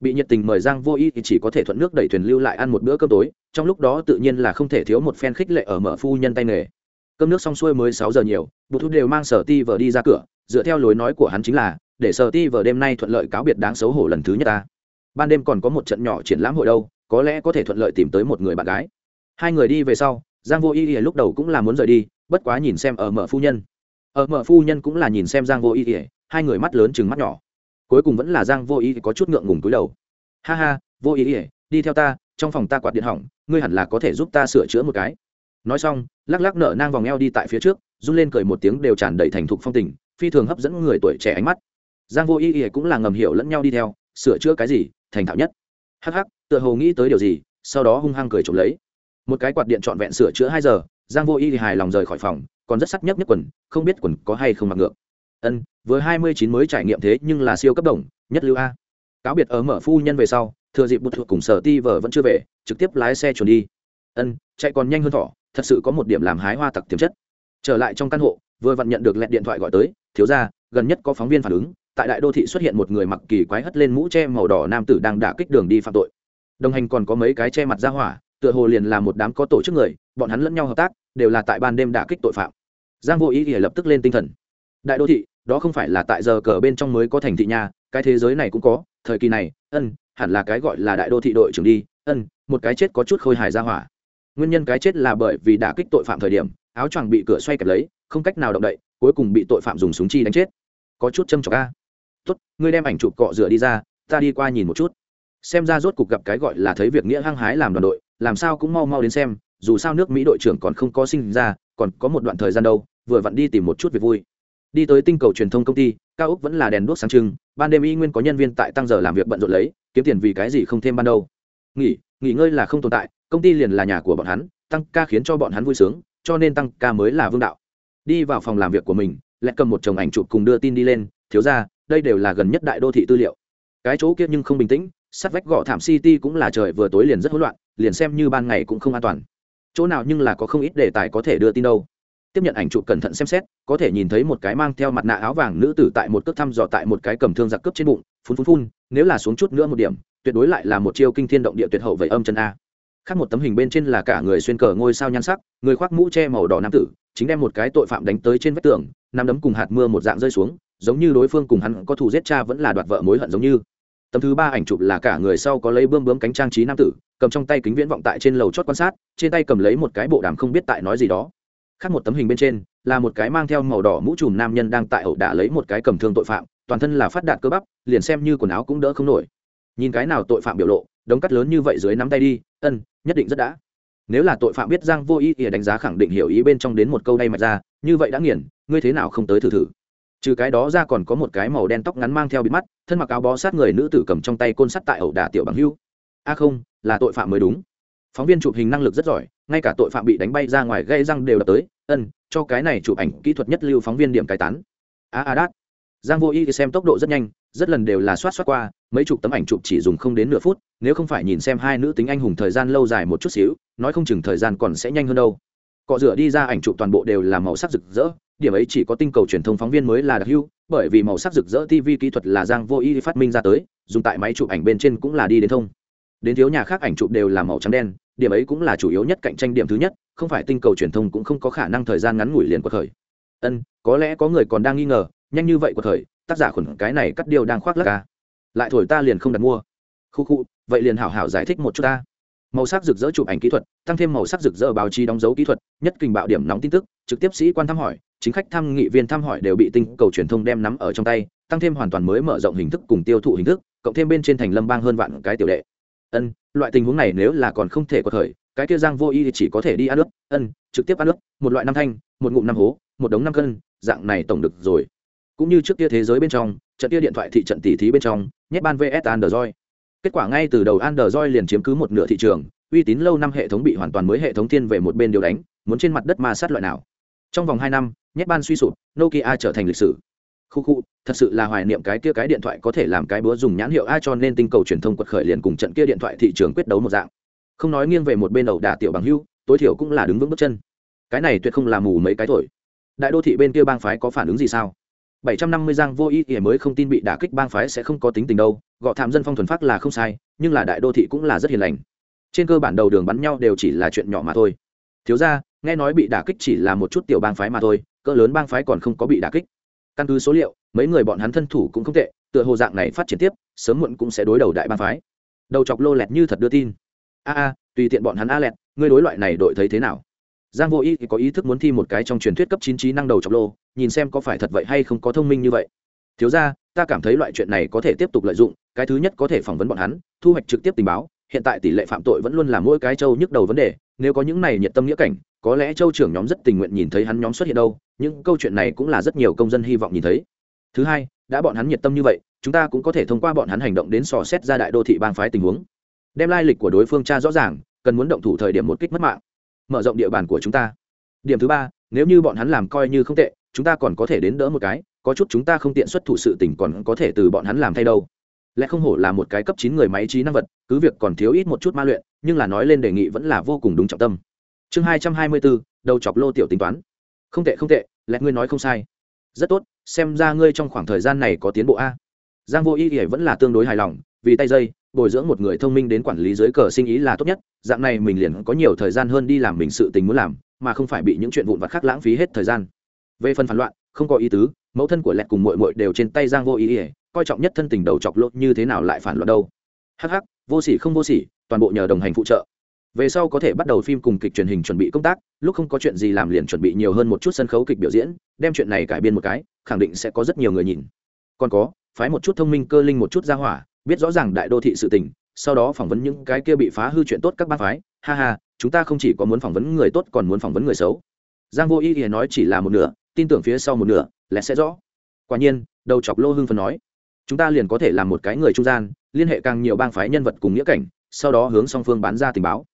Bị nhiệt tình mời giang vô ý thì chỉ có thể thuận nước đẩy thuyền lưu lại ăn một bữa cơm tối, trong lúc đó tự nhiên là không thể thiếu một phen khích lệ ở mở phu nhân tay nghề. Cơm nước xong xuôi mới sáu giờ nhiều bột thu đều mang sở ti vờ đi ra cửa, dựa theo lối nói của hắn chính là, để sở ti vờ đêm nay thuận lợi cáo biệt đáng xấu hổ lần thứ nhất ta. Ban đêm còn có một trận nhỏ triển lãm hội đâu, có lẽ có thể thuận lợi tìm tới một người bạn gái. Hai người đi về sau giang vô y lúc đầu cũng là muốn rời đi, bất quá nhìn xem ở mở phu nhân. Ở mở phu nhân cũng là nhìn xem giang vô y hai người mắt lớn chừng mắt nhỏ. Cuối cùng vẫn là giang vô y có chút ngượng ngùng túi đầu. Ha ha, vô y, đi theo ta, trong phòng ta quạt điện hỏng, ngươi hẳn là có thể giúp ta sửa chữa một cái. Nói xong, lắc lắc nở nang vòng eo đi tại phía trước, run lên cười một tiếng đều tràn đầy thành thục phong tình, phi thường hấp dẫn người tuổi trẻ ánh mắt. Giang vô y y cũng là ngầm hiểu lẫn nhau đi theo, sửa chữa cái gì, thành thạo nhất. Hắc hắc, tựa hồ nghĩ tới điều gì, sau đó hung hăng cười trộm lấy một cái quạt điện trọn vẹn sửa chữa hai giờ, giang vô y hài lòng rời khỏi phòng, còn rất sắc nhấc nhất quần, không biết quần có hay không mặc ngược. Ân với hai mươi chín mới trải nghiệm thế nhưng là siêu cấp đồng, nhất lưu a. Cáo biệt ở mở phu nhân về sau, thừa dịp bụt thuộc cùng sở ti vợ vẫn chưa về, trực tiếp lái xe chuẩn đi. Ân, chạy còn nhanh hơn thỏ, thật sự có một điểm làm hái hoa tặc tiềm chất. Trở lại trong căn hộ, vừa vặn nhận được lẹt điện thoại gọi tới, thiếu ra gần nhất có phóng viên phản ứng, tại đại đô thị xuất hiện một người mặc kỳ quái hất lên mũ che màu đỏ nam tử đang đả kích đường đi phạm tội. Đồng hành còn có mấy cái che mặt ra hỏa tựa hồ liền là một đám có tổ chức người, bọn hắn lẫn nhau hợp tác, đều là tại ban đêm đả kích tội phạm. Giang vô ý thì lập tức lên tinh thần. Đại đô thị, đó không phải là tại giờ cờ bên trong mới có thành thị nhà cái thế giới này cũng có, thời kỳ này, ân, hẳn là cái gọi là đại đô thị đội trưởng đi, ân, một cái chết có chút khôi hài ra hỏa. Nguyên nhân cái chết là bởi vì đả kích tội phạm thời điểm, áo choàng bị cửa xoay kẹp lấy, không cách nào động đậy, cuối cùng bị tội phạm dùng súng chi đánh chết. Có chút châm trọc a. Tốt, ngươi đem ảnh chụp cọ rửa đi ra, ta đi qua nhìn một chút xem ra rốt cục gặp cái gọi là thấy việc nghĩa hăng hái làm đoàn đội, làm sao cũng mau mau đến xem, dù sao nước mỹ đội trưởng còn không có sinh ra, còn có một đoạn thời gian đâu, vừa vặn đi tìm một chút việc vui. Đi tới tinh cầu truyền thông công ty, cao úc vẫn là đèn đuốc sáng trưng, ban đêm y nguyên có nhân viên tại tăng giờ làm việc bận rộn lấy, kiếm tiền vì cái gì không thêm ban đầu. Nghỉ nghỉ ngơi là không tồn tại, công ty liền là nhà của bọn hắn, tăng ca khiến cho bọn hắn vui sướng, cho nên tăng ca mới là vương đạo. Đi vào phòng làm việc của mình, lại cầm một chồng ảnh chụp cùng đưa tin đi lên, thiếu ra, đây đều là gần nhất đại đô thị tư liệu. Cái chỗ kia nhưng không bình tĩnh sắt vách gõ thảm city cũng là trời vừa tối liền rất hỗn loạn, liền xem như ban ngày cũng không an toàn. Chỗ nào nhưng là có không ít đề tài có thể đưa tin đâu. Tiếp nhận ảnh chụp cẩn thận xem xét, có thể nhìn thấy một cái mang theo mặt nạ áo vàng nữ tử tại một cước thăm dò tại một cái cầm thương giặc cướp trên bụng, phun phun phun, nếu là xuống chút nữa một điểm, tuyệt đối lại là một chiêu kinh thiên động địa tuyệt hậu vậy âm chân a. Khác một tấm hình bên trên là cả người xuyên cờ ngôi sao nhan sắc, người khoác mũ che màu đỏ nam tử, chính đem một cái tội phạm đánh tới trên vách tường, nắm đấm cùng hạt mưa một dạng rơi xuống, giống như đối phương cùng hắn có thù giết cha vẫn là đoạt vợ mối hận giống như tấm thứ ba ảnh chụp là cả người sau có lấy bơm bướm cánh trang trí nam tử, cầm trong tay kính viễn vọng tại trên lầu chót quan sát, trên tay cầm lấy một cái bộ đàm không biết tại nói gì đó. Khác một tấm hình bên trên, là một cái mang theo màu đỏ mũ trùm nam nhân đang tại ẩu đả lấy một cái cầm thương tội phạm, toàn thân là phát đạt cơ bắp, liền xem như quần áo cũng đỡ không nổi. Nhìn cái nào tội phạm biểu lộ, đống cắt lớn như vậy dưới nắm tay đi, ân, nhất định rất đã. Nếu là tội phạm biết giang vô ý thì đánh giá khẳng định hiểu ý bên trong đến một câu đay mạch ra, như vậy đã nghiền, ngươi thế nào không tới thử thử? Trừ cái đó ra còn có một cái màu đen tóc ngắn mang theo bịt mắt, thân mặc áo bó sát người nữ tử cầm trong tay côn sắt tại ẩu đả tiểu bằng hưu. A không, là tội phạm mới đúng. Phóng viên chụp hình năng lực rất giỏi, ngay cả tội phạm bị đánh bay ra ngoài gây răng đều đập tới, ân, cho cái này chụp ảnh kỹ thuật nhất lưu phóng viên điểm cải tán. A a đát. Giang vô y thì xem tốc độ rất nhanh, rất lần đều là soát soát qua, mấy chục tấm ảnh chụp chỉ dùng không đến nửa phút, nếu không phải nhìn xem hai nữ tính anh hùng thời gian lâu dài một chút xíu, nói không chừng thời gian còn sẽ nhanh hơn đâu. Cọ rửa đi ra ảnh chụp toàn bộ đều là màu sắc rực rỡ điểm ấy chỉ có tinh cầu truyền thông phóng viên mới là đặc hữu, bởi vì màu sắc rực rỡ tv kỹ thuật là giang vô y phát minh ra tới, dùng tại máy chụp ảnh bên trên cũng là đi đến thông. Đến thiếu nhà khác ảnh chụp đều là màu trắng đen, điểm ấy cũng là chủ yếu nhất cạnh tranh điểm thứ nhất, không phải tinh cầu truyền thông cũng không có khả năng thời gian ngắn ngủi liền của thời ân, có lẽ có người còn đang nghi ngờ, nhanh như vậy của thời tác giả khuẩn cái này cắt điều đang khoác lắc ca à? lại thổi ta liền không đặt mua. Khu khu, vậy liền hảo hảo giải thích một chút ta. Màu sắc rực rỡ chụp ảnh kỹ thuật, tăng thêm màu sắc rực rỡ báo chí đóng dấu kỹ thuật, nhất kinh bạo điểm nóng tin tức, trực tiếp sĩ quan thăm hỏi chính khách thăm nghị viên thăm hỏi đều bị tinh cầu truyền thông đem nắm ở trong tay, tăng thêm hoàn toàn mới mở rộng hình thức cùng tiêu thụ hình thức, cộng thêm bên trên thành lâm bang hơn vạn cái tiểu đệ. Ân, loại tình huống này nếu là còn không thể có thời, cái kia giang vô y thì chỉ có thể đi ăn nước ân, trực tiếp ăn nước một loại năm thanh, một ngụm năm hố, một đống năm cân, dạng này tổng được rồi. Cũng như trước kia thế giới bên trong, trận kia điện thoại thị trận tỷ thí bên trong, nhét ban vs android. Kết quả ngay từ đầu android liền chiếm cứ một nửa thị trường, uy tín lâu năm hệ thống bị hoàn toàn mới hệ thống thiên về một bên điều đánh, muốn trên mặt đất ma sát loại nào trong vòng hai năm nhét ban suy sụp, nokia trở thành lịch sử. Khu khu, thật sự là hoài niệm cái kia cái điện thoại có thể làm cái búa dùng nhãn hiệu a cho nên tinh cầu truyền thông quật khởi liền cùng trận kia điện thoại thị trường quyết đấu một dạng. Không nói nghiêng về một bên đầu đả tiểu bằng hưu, tối thiểu cũng là đứng vững bước chân. Cái này tuyệt không là mù mấy cái thổi. Đại đô thị bên kia bang phái có phản ứng gì sao? 750 giang vô ý ý mới không tin bị đả kích bang phái sẽ không có tính tình đâu, gọ thảm dân phong thuần phát là không sai, nhưng là đại đô thị cũng là rất hiền lành. Trên cơ bản đầu đường bắn nhau đều chỉ là chuyện nhỏ mà thôi. Thiếu ra nghe nói bị đả kích chỉ là một chút tiểu bang phái mà thôi, cỡ lớn bang phái còn không có bị đả kích. Căn cứ số liệu, mấy người bọn hắn thân thủ cũng không tệ, tựa hồ dạng này phát triển tiếp, sớm muộn cũng sẽ đối đầu đại bang phái. Đầu chọc lô lẹt như thật đưa tin. A a, tùy tiện bọn hắn a lẹt, ngươi đối loại này đội thấy thế nào? Giang vô ý thì có ý thức muốn thi một cái trong truyền thuyết cấp chín trí năng đầu chọc lô, nhìn xem có phải thật vậy hay không có thông minh như vậy. Thiếu ra ta cảm thấy loại chuyện này có thể tiếp tục lợi dụng, cái thứ nhất có thể phỏng vấn bọn hắn, thu hoạch trực tiếp tình báo, hiện tại tỷ lệ phạm tội vẫn luôn là mỗi cái châu nhức đầu vấn đề, nếu có những này nhiệt tâm nghĩa cảnh có lẽ châu trưởng nhóm rất tình nguyện nhìn thấy hắn nhóm xuất hiện đâu những câu chuyện này cũng là rất nhiều công dân hy vọng nhìn thấy. Thứ hai, đã bọn hắn nhiệt tâm như vậy, chúng ta cũng có thể thông qua bọn hắn hành động đến sò xét ra đại đô thị bang phái tình huống. Đem lai lịch của đối phương tra rõ ràng, cần muốn động thủ thời điểm một kích mất mạng. Mở rộng địa bàn của chúng ta. Điểm thứ ba, nếu như bọn hắn làm coi như không tệ, chúng ta còn có thể đến đỡ một cái, có chút chúng ta không tiện xuất thủ sự tình còn có thể từ bọn hắn làm thay đâu. Lẽ không hổ là một cái cấp chín người máy trí năng vật, cứ việc còn thiếu ít một chút ma luyện, nhưng là nói lên đề nghị vẫn là vô cùng đúng trọng tâm chương hai trăm hai mươi bốn đầu chọc lô tiểu tính toán. Không tệ không tệ lẽ ngươi nói không sai. Rất tốt, xem ra ngươi trong khoảng thời gian này có tiến bộ a. Giang vô y ỉa vẫn là tương đối hài lòng, vì tay dây, bồi dưỡng một người thông minh đến quản lý dưới cờ sinh ý là tốt nhất, dạng này mình liền có nhiều thời gian hơn đi làm mình sự tình muốn làm, mà không phải bị những chuyện vụn vặt khác lãng phí hết thời gian. Về phần phản loạn, không có ý tứ, mẫu thân của lẹt cùng mội mội đều trên tay giang vô ý ỉa coi trọng nhất thân tình đầu chọc lốt như thế nào lại phản loạn đâu. Hh vô sỉ không vô sỉ, toàn bộ nhờ đồng hành phụ trợ về sau có thể bắt đầu phim cùng kịch truyền hình chuẩn bị công tác, lúc không có chuyện gì làm liền chuẩn bị nhiều hơn một chút sân khấu kịch biểu diễn, đem chuyện này cải biên một cái, khẳng định sẽ có rất nhiều người nhìn. Còn có, phái một chút thông minh cơ linh một chút ra hỏa, biết rõ ràng đại đô thị sự tình, sau đó phỏng vấn những cái kia bị phá hư chuyện tốt các bác phái. Ha ha, chúng ta không chỉ có muốn phỏng vấn người tốt còn muốn phỏng vấn người xấu. Giang vô ý thì nói chỉ là một nửa, tin tưởng phía sau một nửa lẽ sẽ rõ. Quả nhiên, đầu chọc lô hưng phần nói, chúng ta liền có thể làm một cái người trung gian, liên hệ càng nhiều bang phái nhân vật cùng nghĩa cảnh, sau đó hướng song phương bán ra tình báo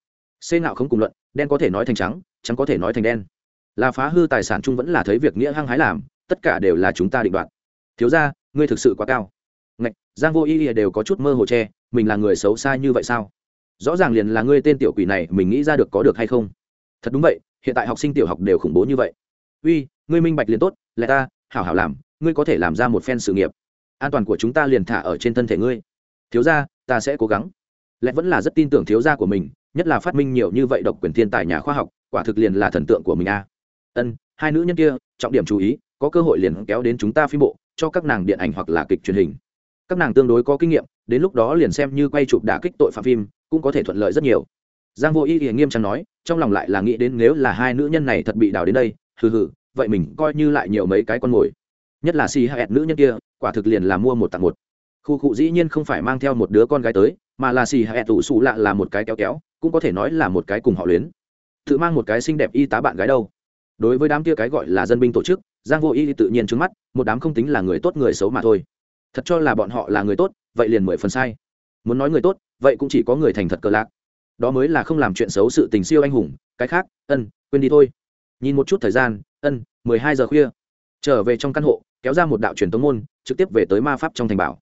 xê ngạo không cùng luận, đen có thể nói thành trắng trắng có thể nói thành đen. Là phá hư tài sản chung vẫn là thấy việc nghĩa hăng hái làm, tất cả đều là chúng ta định đoạt. Thiếu ra ngươi thực sự quá cao. Ngạch, giang vô y đều có chút mơ hồ che, mình là người xấu xa như vậy sao? Rõ ràng liền là ngươi tên tiểu quỷ này, mình nghĩ ra được có được hay không? Thật đúng vậy, hiện tại học sinh tiểu học đều khủng bố như vậy. Uy, ngươi minh bạch liền tốt lẽ ta, hảo hảo làm, ngươi có thể làm ra một phen sự nghiệp. An toàn của chúng ta liền thả ở trên thân thể ngươi. Thiếu gia, ta sẽ cố gắng. Lẽ vẫn là rất tin tưởng thiếu gia của mình nhất là phát minh nhiều như vậy độc quyền thiên tài nhà khoa học, quả thực liền là thần tượng của mình a. Ân, hai nữ nhân kia, trọng điểm chú ý, có cơ hội liền kéo đến chúng ta phim bộ, cho các nàng điện ảnh hoặc là kịch truyền hình. Các nàng tương đối có kinh nghiệm, đến lúc đó liền xem như quay chụp đả kích tội phạm phim, cũng có thể thuận lợi rất nhiều. Giang vô y thì nghiêm trang nói, trong lòng lại là nghĩ đến nếu là hai nữ nhân này thật bị đào đến đây, hừ hừ, vậy mình coi như lại nhiều mấy cái con mồi. Nhất là si hẹn nữ nhân kia, quả thực liền là mua một tặng một. Khu cụ dĩ nhiên không phải mang theo một đứa con gái tới mà là xì hẹn tủ xù lạ là một cái kéo kéo, cũng có thể nói là một cái cùng họ luyến. Tự mang một cái xinh đẹp y tá bạn gái đâu. Đối với đám kia cái gọi là dân binh tổ chức, giang vô y tự nhiên trước mắt, một đám không tính là người tốt người xấu mà thôi. Thật cho là bọn họ là người tốt, vậy liền mười phần sai. Muốn nói người tốt, vậy cũng chỉ có người thành thật cờ lạc. Đó mới là không làm chuyện xấu sự tình siêu anh hùng, cái khác, ân, quên đi thôi. Nhìn một chút thời gian, ân, mười hai giờ khuya. Trở về trong căn hộ, kéo ra một đạo truyền tống môn, trực tiếp về tới ma pháp trong thành bảo.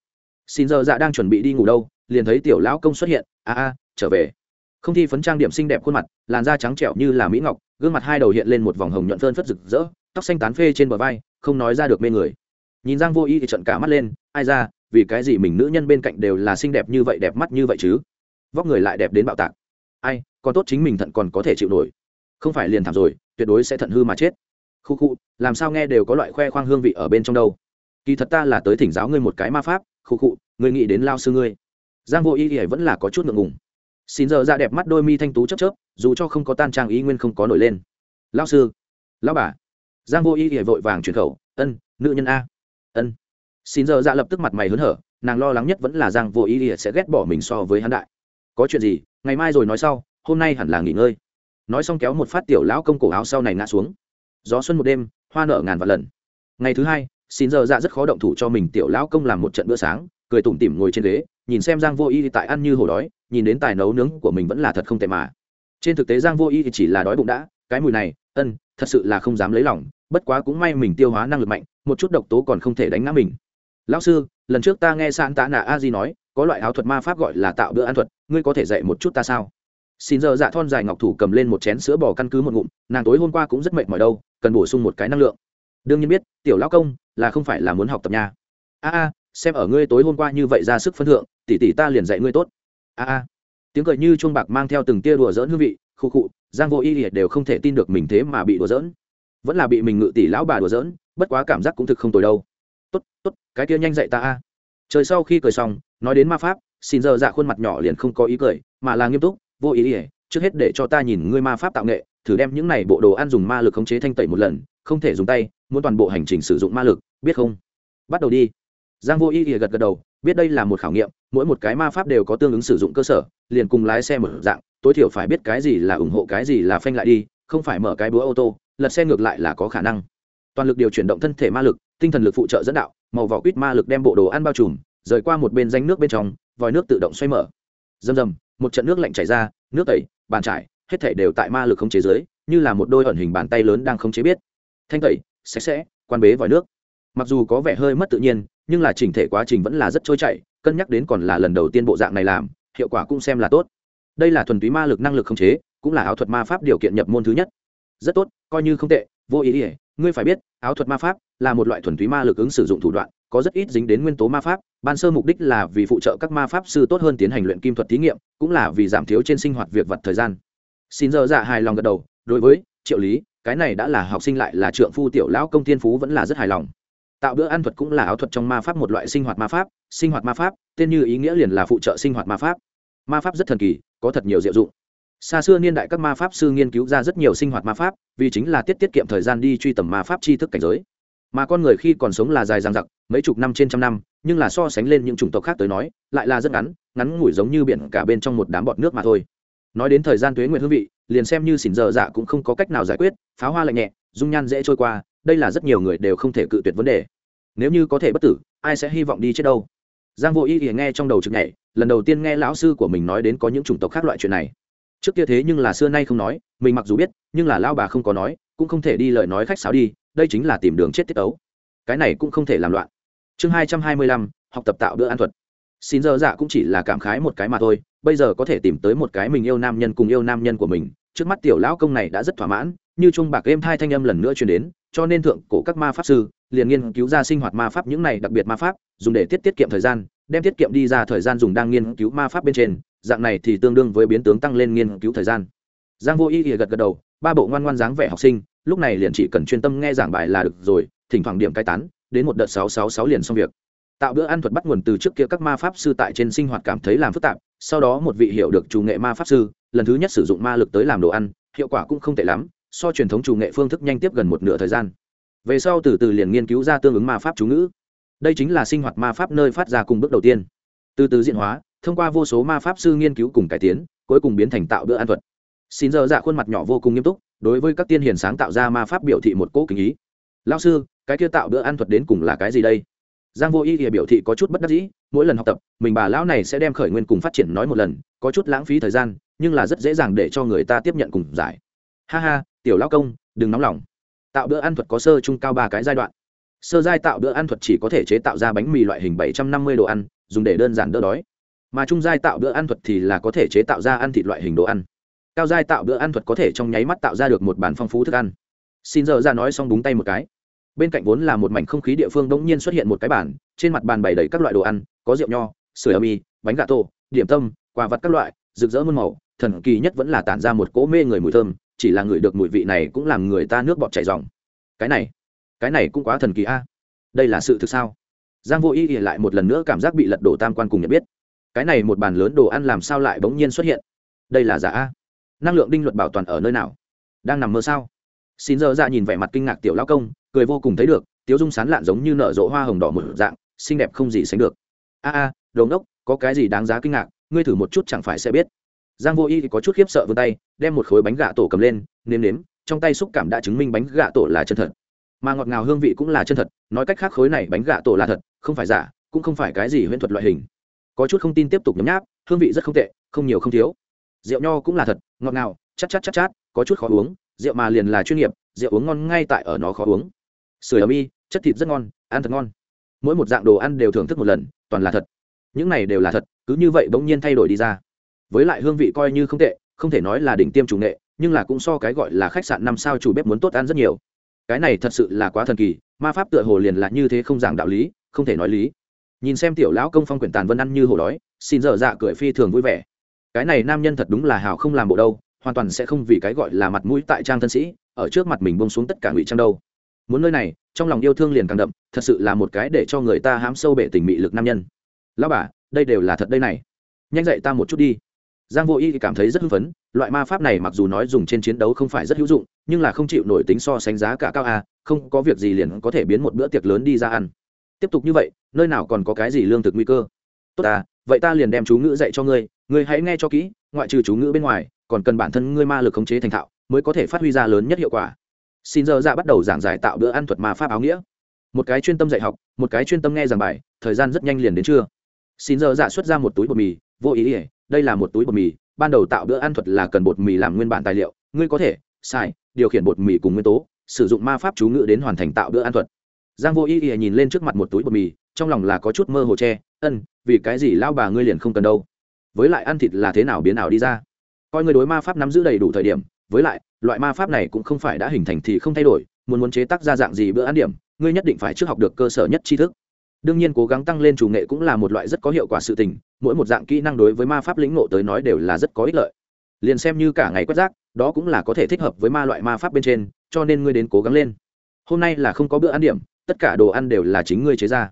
Xin giờ dạ đang chuẩn bị đi ngủ đâu liền thấy tiểu lão công xuất hiện, a a, trở về. Không thi phấn trang điểm xinh đẹp khuôn mặt, làn da trắng trẻo như là mỹ ngọc, gương mặt hai đầu hiện lên một vòng hồng nhuận phơn phất rực rỡ, tóc xanh tán phê trên bờ vai, không nói ra được mê người. Nhìn giang vô y thì trận cả mắt lên, ai ra, vì cái gì mình nữ nhân bên cạnh đều là xinh đẹp như vậy, đẹp mắt như vậy chứ? Vóc người lại đẹp đến bạo tạc. Ai, còn tốt chính mình thận còn có thể chịu nổi. Không phải liền thảm rồi, tuyệt đối sẽ thận hư mà chết. Khu khu, làm sao nghe đều có loại khoe khoang hương vị ở bên trong đâu. Kỳ thật ta là tới thỉnh giáo ngươi một cái ma pháp, khu khu, ngươi nghĩ đến lao sư ngươi giang vô y thì vẫn là có chút ngượng ngùng. Xin giờ ra đẹp mắt đôi mi thanh tú chớp chớp, dù cho không có tan trang ý nguyên không có nổi lên. Lao sư lao bà. Giang vô y thì vội vàng chuyển khẩu, ân, nữ nhân a. Ân. Xin giờ dạ lập tức mặt mày hớn hở, nàng lo lắng nhất vẫn là giang vô ý ỉa sẽ ghét bỏ mình so với hắn đại. Có chuyện gì, ngày mai rồi nói sau, hôm nay hẳn là nghỉ ngơi. Nói xong kéo một phát tiểu lão công cổ áo sau này ngã xuống. Gió xuân một đêm, hoa nở ngàn vạn lần. Ngày thứ hai, xin giờ dạ rất khó động thủ cho mình tiểu lão công làm một trận bữa sáng cười tủm tỉm ngồi trên ghế, nhìn xem giang vô y tại ăn như hổ đói, nhìn đến tài nấu nướng của mình vẫn là thật không tệ mà. Trên thực tế giang vô y thì chỉ là đói bụng đã, cái mùi này, ân, thật sự là không dám lấy lòng, bất quá cũng may mình tiêu hóa năng lực mạnh, một chút độc tố còn không thể đánh ngã mình. Lão sư, lần trước ta nghe san tạ nạ a di nói, có loại áo thuật ma pháp gọi là tạo bữa ăn thuật, ngươi có thể dạy một chút ta sao? Xin giờ dạ thon dài ngọc thủ cầm lên một chén sữa bò căn cứ một ngụm, nàng tối hôm qua cũng rất mệt mỏi đâu, cần bổ sung một cái năng lượng. Đương nhiên biết, tiểu lão công, là không phải là muốn học tập nha. A a xem ở ngươi tối hôm qua như vậy ra sức phân thượng, tỷ tỷ ta liền dạy ngươi tốt. A a. Tiếng cười như chuông bạc mang theo từng tia đùa dỡn hương vị, khu khụ giang vô y liệt đều không thể tin được mình thế mà bị đùa dỡn vẫn là bị mình ngự tỷ lão bà đùa dỡn bất quá cảm giác cũng thực không tồi đâu. Tốt tốt, cái kia nhanh dạy ta a. Trời sau khi cười xong, nói đến ma pháp, xin giờ dạ khuôn mặt nhỏ liền không có ý cười, mà là nghiêm túc, vô ý ỉa trước hết để cho ta nhìn ngươi ma pháp tạo nghệ, thử đem những này bộ đồ ăn dùng ma lực khống chế thanh tẩy một lần, không thể dùng tay, muốn toàn bộ hành trình sử dụng ma lực, biết không? Bắt đầu đi giang vô ý ỉa gật gật đầu, biết đây là một khảo nghiệm, mỗi một cái ma pháp đều có tương ứng sử dụng cơ sở, liền cùng lái xe mở dạng, tối thiểu phải biết cái gì là ủng hộ, cái gì là phanh lại đi, không phải mở cái búa ô tô, lật xe ngược lại là có khả năng. Toàn lực điều chuyển động thân thể ma lực, tinh thần lực phụ trợ dẫn đạo, màu vỏ quýt ma lực đem bộ đồ ăn bao trùm, rời qua một bên danh nước bên trong, vòi nước tự động xoay mở. Rầm rầm, một trận nước lạnh chảy ra, nước tẩy, bàn trải, hết thảy đều tại ma lực không chế dưới, như là một đôi ẩn hình bàn tay lớn đang không chế biết. Thanh tẩy, sạch sẽ, quan bế vòi nước mặc dù có vẻ hơi mất tự nhiên, nhưng là chỉnh thể quá trình vẫn là rất trôi chảy, cân nhắc đến còn là lần đầu tiên bộ dạng này làm, hiệu quả cũng xem là tốt. Đây là thuần túy ma lực năng lực không chế, cũng là áo thuật ma pháp điều kiện nhập môn thứ nhất. Rất tốt, coi như không tệ, vô ý ỉa ngươi phải biết, áo thuật ma pháp là một loại thuần túy ma lực ứng sử dụng thủ đoạn, có rất ít dính đến nguyên tố ma pháp, ban sơ mục đích là vì phụ trợ các ma pháp sư tốt hơn tiến hành luyện kim thuật thí nghiệm, cũng là vì giảm thiếu trên sinh hoạt việc vật thời gian. Xin giờ dạ hài lòng gật đầu, đối với, triệu lý, cái này đã là học sinh lại là trượng phu tiểu lão công tiên phú vẫn là rất hài lòng tạo bữa ăn thuật cũng là áo thuật trong ma pháp một loại sinh hoạt ma pháp, sinh hoạt ma pháp, tên như ý nghĩa liền là phụ trợ sinh hoạt ma pháp. Ma pháp rất thần kỳ, có thật nhiều diệu dụng. Xa xưa niên đại các ma pháp sư nghiên cứu ra rất nhiều sinh hoạt ma pháp, vì chính là tiết tiết kiệm thời gian đi truy tầm ma pháp tri thức cảnh giới. Mà con người khi còn sống là dài dằng dặc, mấy chục năm trên trăm năm, nhưng là so sánh lên những chủng tộc khác tới nói, lại là rất ngắn ngắn ngủi giống như biển cả bên trong một đám bọt nước mà thôi. Nói đến thời gian tuế nguyện hương vị, liền xem như xỉn dở dạ cũng không có cách nào giải quyết, pháo hoa lạnh nhẹ, dung nhan dễ trôi qua đây là rất nhiều người đều không thể cự tuyệt vấn đề. Nếu như có thể bất tử, ai sẽ hy vọng đi chết đâu? Giang vô y thì nghe trong đầu trực nhảy, lần đầu tiên nghe lão sư của mình nói đến có những chủng tộc khác loại chuyện này. Trước kia thế nhưng là xưa nay không nói, mình mặc dù biết, nhưng là lao bà không có nói, cũng không thể đi lời nói khách sáo đi, đây chính là tìm đường chết tiết ấu cái này cũng không thể làm loạn. Chương hai trăm hai mươi lăm, học tập tạo bữa ăn thuật. Xin giờ dạ cũng chỉ là cảm khái một cái mà thôi, bây giờ có thể tìm tới một cái mình yêu nam nhân cùng yêu nam nhân của mình. Trước mắt tiểu lão công này đã rất thỏa mãn, như chuông bạc êm thai thanh âm lần nữa truyền đến cho nên thượng cổ các ma pháp sư liền nghiên cứu ra sinh hoạt ma pháp những này đặc biệt ma pháp, dùng để tiết tiết kiệm thời gian, đem tiết kiệm đi ra thời gian dùng đang nghiên cứu ma pháp bên trên, dạng này thì tương đương với biến tướng tăng lên nghiên cứu thời gian. Giang vô ý ỉa gật gật đầu, ba bộ ngoan ngoan dáng vẻ học sinh, lúc này liền chỉ cần chuyên tâm nghe giảng bài là được rồi, thỉnh thoảng điểm cai tán, đến một đợt sáu sáu sáu liền xong việc. Tạo bữa ăn thuật bắt nguồn từ trước kia các ma pháp sư tại trên sinh hoạt cảm thấy làm phức tạp, sau đó một vị hiểu được chủ nghệ ma pháp sư, lần thứ nhất sử dụng ma lực tới làm đồ ăn, hiệu quả cũng không tệ lắm so truyền thống chủ nghệ phương thức nhanh tiếp gần một nửa thời gian. Về sau từ từ liền nghiên cứu ra tương ứng ma pháp chú ngữ. Đây chính là sinh hoạt ma pháp nơi phát ra cùng bước đầu tiên. Từ từ diện hóa, thông qua vô số ma pháp sư nghiên cứu cùng cải tiến, cuối cùng biến thành tạo bữa ăn thuật. Xin giờ dạ khuôn mặt nhỏ vô cùng nghiêm túc, đối với các tiên hiền sáng tạo ra ma pháp biểu thị một cỗ kính ý. Lao sư, cái kia tạo bữa ăn thuật đến cùng là cái gì đây? Giang vô y thì biểu thị có chút bất đắc dĩ, mỗi lần học tập, mình bà lão này sẽ đem khởi nguyên cùng phát triển nói một lần, có chút lãng phí thời gian, nhưng là rất dễ dàng để cho người ta tiếp nhận cùng giải. Ha ha tiểu lão công, đừng nóng lòng. Tạo bữa ăn thuật có sơ trung cao ba cái giai đoạn. Sơ giai tạo bữa ăn thuật chỉ có thể chế tạo ra bánh mì loại hình bảy trăm năm mươi đồ ăn, dùng để đơn giản đỡ đói. Mà trung giai tạo bữa ăn thuật thì là có thể chế tạo ra ăn thịt loại hình đồ ăn. Cao giai tạo bữa ăn thuật có thể trong nháy mắt tạo ra được một bản phong phú thức ăn. Xin giờ ra nói xong búng tay một cái. Bên cạnh vốn là một mảnh không khí địa phương đống nhiên xuất hiện một cái bàn, trên mặt bàn bày đầy các loại đồ ăn, có rượu nho sửa âm y, bánh gà tô, điểm tâm, quà vặt các loại, rực rỡ muôn màu, thần kỳ nhất vẫn là tản ra một cỗ mê người mùi thơm chỉ là người được mùi vị này cũng làm người ta nước bọt chảy ròng, cái này cái này cũng quá thần kỳ a. Đây là sự thực sao? Giang vô ý ỉ lại một lần nữa cảm giác bị lật đổ tam quan cùng nhận biết. Cái này một bàn lớn đồ ăn làm sao lại bỗng nhiên xuất hiện? Đây là giả a? Năng lượng đinh luật bảo toàn ở nơi nào? Đang nằm mơ sao? Xin giờ dạ nhìn vẻ mặt kinh ngạc tiểu lão công cười vô cùng thấy được tiếu dung sán lạn giống như nở rộ hoa hồng đỏ một dạng xinh đẹp không gì sánh được. A a đồn đốc có cái gì đáng giá kinh ngạc ngươi thử một chút chẳng phải sẽ biết giang vô y thì có chút khiếp sợ vươn tay, đem một khối bánh gà tổ cầm lên, nếm nếm, trong tay xúc cảm đã chứng minh bánh gà tổ là chân thật. Mà ngọt ngào hương vị cũng là chân thật, nói cách khác khối này bánh gà tổ là thật, không phải giả, cũng không phải cái gì huyễn thuật loại hình. Có chút không tin tiếp tục nhấm nháp, hương vị rất không tệ, không nhiều không thiếu. Rượu nho cũng là thật, ngọt ngào, chát chát chát chát, có chút khó uống, rượu mà liền là chuyên nghiệp, rượu uống ngon ngay tại ở nó khó uống. Sửa ấm y, chất thịt rất ngon, ăn thật ngon. Mỗi một dạng đồ ăn đều thưởng thức một lần, toàn là thật. Những này đều là thật, cứ như vậy bỗng nhiên thay đổi đi ra với lại hương vị coi như không tệ, không thể nói là đỉnh tiêm chủ nghệ, nhưng là cũng so cái gọi là khách sạn năm sao chủ bếp muốn tốt ăn rất nhiều. Cái này thật sự là quá thần kỳ, ma pháp tựa hồ liền là như thế không giảng đạo lý, không thể nói lý. Nhìn xem tiểu lão công phong quyển tàn vân ăn như hồ đói, xin dở dạ cười phi thường vui vẻ. Cái này nam nhân thật đúng là hào không làm bộ đâu, hoàn toàn sẽ không vì cái gọi là mặt mũi tại trang thân sĩ, ở trước mặt mình bông xuống tất cả ngụy trang đâu. Muốn nơi này, trong lòng yêu thương liền càng đậm, thật sự là một cái để cho người ta hám sâu bể tình mị lực nam nhân. Lão bà, đây đều là thật đây này. Nhanh dậy ta một chút đi giang vô y cảm thấy rất hưng phấn, loại ma pháp này mặc dù nói dùng trên chiến đấu không phải rất hữu dụng, nhưng là không chịu nổi tính so sánh giá cả cao a không có việc gì liền có thể biến một bữa tiệc lớn đi ra ăn. Tiếp tục như vậy, nơi nào còn có cái gì lương thực nguy cơ? Tốt à vậy ta liền đem chú ngữ dạy cho ngươi ngươi hãy nghe cho kỹ, ngoại trừ chú ngữ bên ngoài, còn cần bản thân ngươi ma lực khống chế thành thạo, mới có thể phát huy ra lớn nhất hiệu quả. Xin giờ dạ bắt đầu giảng giải tạo bữa ăn thuật ma pháp áo nghĩa. Một cái chuyên tâm dạy học, một cái chuyên tâm nghe giảng bài, thời gian rất nhanh liền đến trưa. Xin giờ dạ xuất ra một túi bột mì, vô ý ỉa đây là một túi bột mì, ban đầu tạo bữa ăn thuật là cần bột mì làm nguyên bản tài liệu, ngươi có thể, sai, điều khiển bột mì cùng nguyên tố, sử dụng ma pháp chú ngữ đến hoàn thành tạo bữa ăn thuật. Giang vô ý ý nhìn lên trước mặt một túi bột mì, trong lòng là có chút mơ hồ che, ân, vì cái gì lao bà ngươi liền không cần đâu? Với lại ăn thịt là thế nào biến ảo đi ra? Coi ngươi đối ma pháp nắm giữ đầy đủ thời điểm, với lại, loại ma pháp này cũng không phải đã hình thành thì không thay đổi, muốn muốn chế tác ra dạng gì bữa ăn điểm, ngươi nhất định phải trước học được cơ sở nhất tri thức đương nhiên cố gắng tăng lên chủ nghệ cũng là một loại rất có hiệu quả sự tình, mỗi một dạng kỹ năng đối với ma pháp lĩnh ngộ tới nói đều là rất có ích lợi. Liền xem như cả ngày quét rác, đó cũng là có thể thích hợp với ma loại ma pháp bên trên, cho nên ngươi đến cố gắng lên. Hôm nay là không có bữa ăn điểm, tất cả đồ ăn đều là chính ngươi chế ra.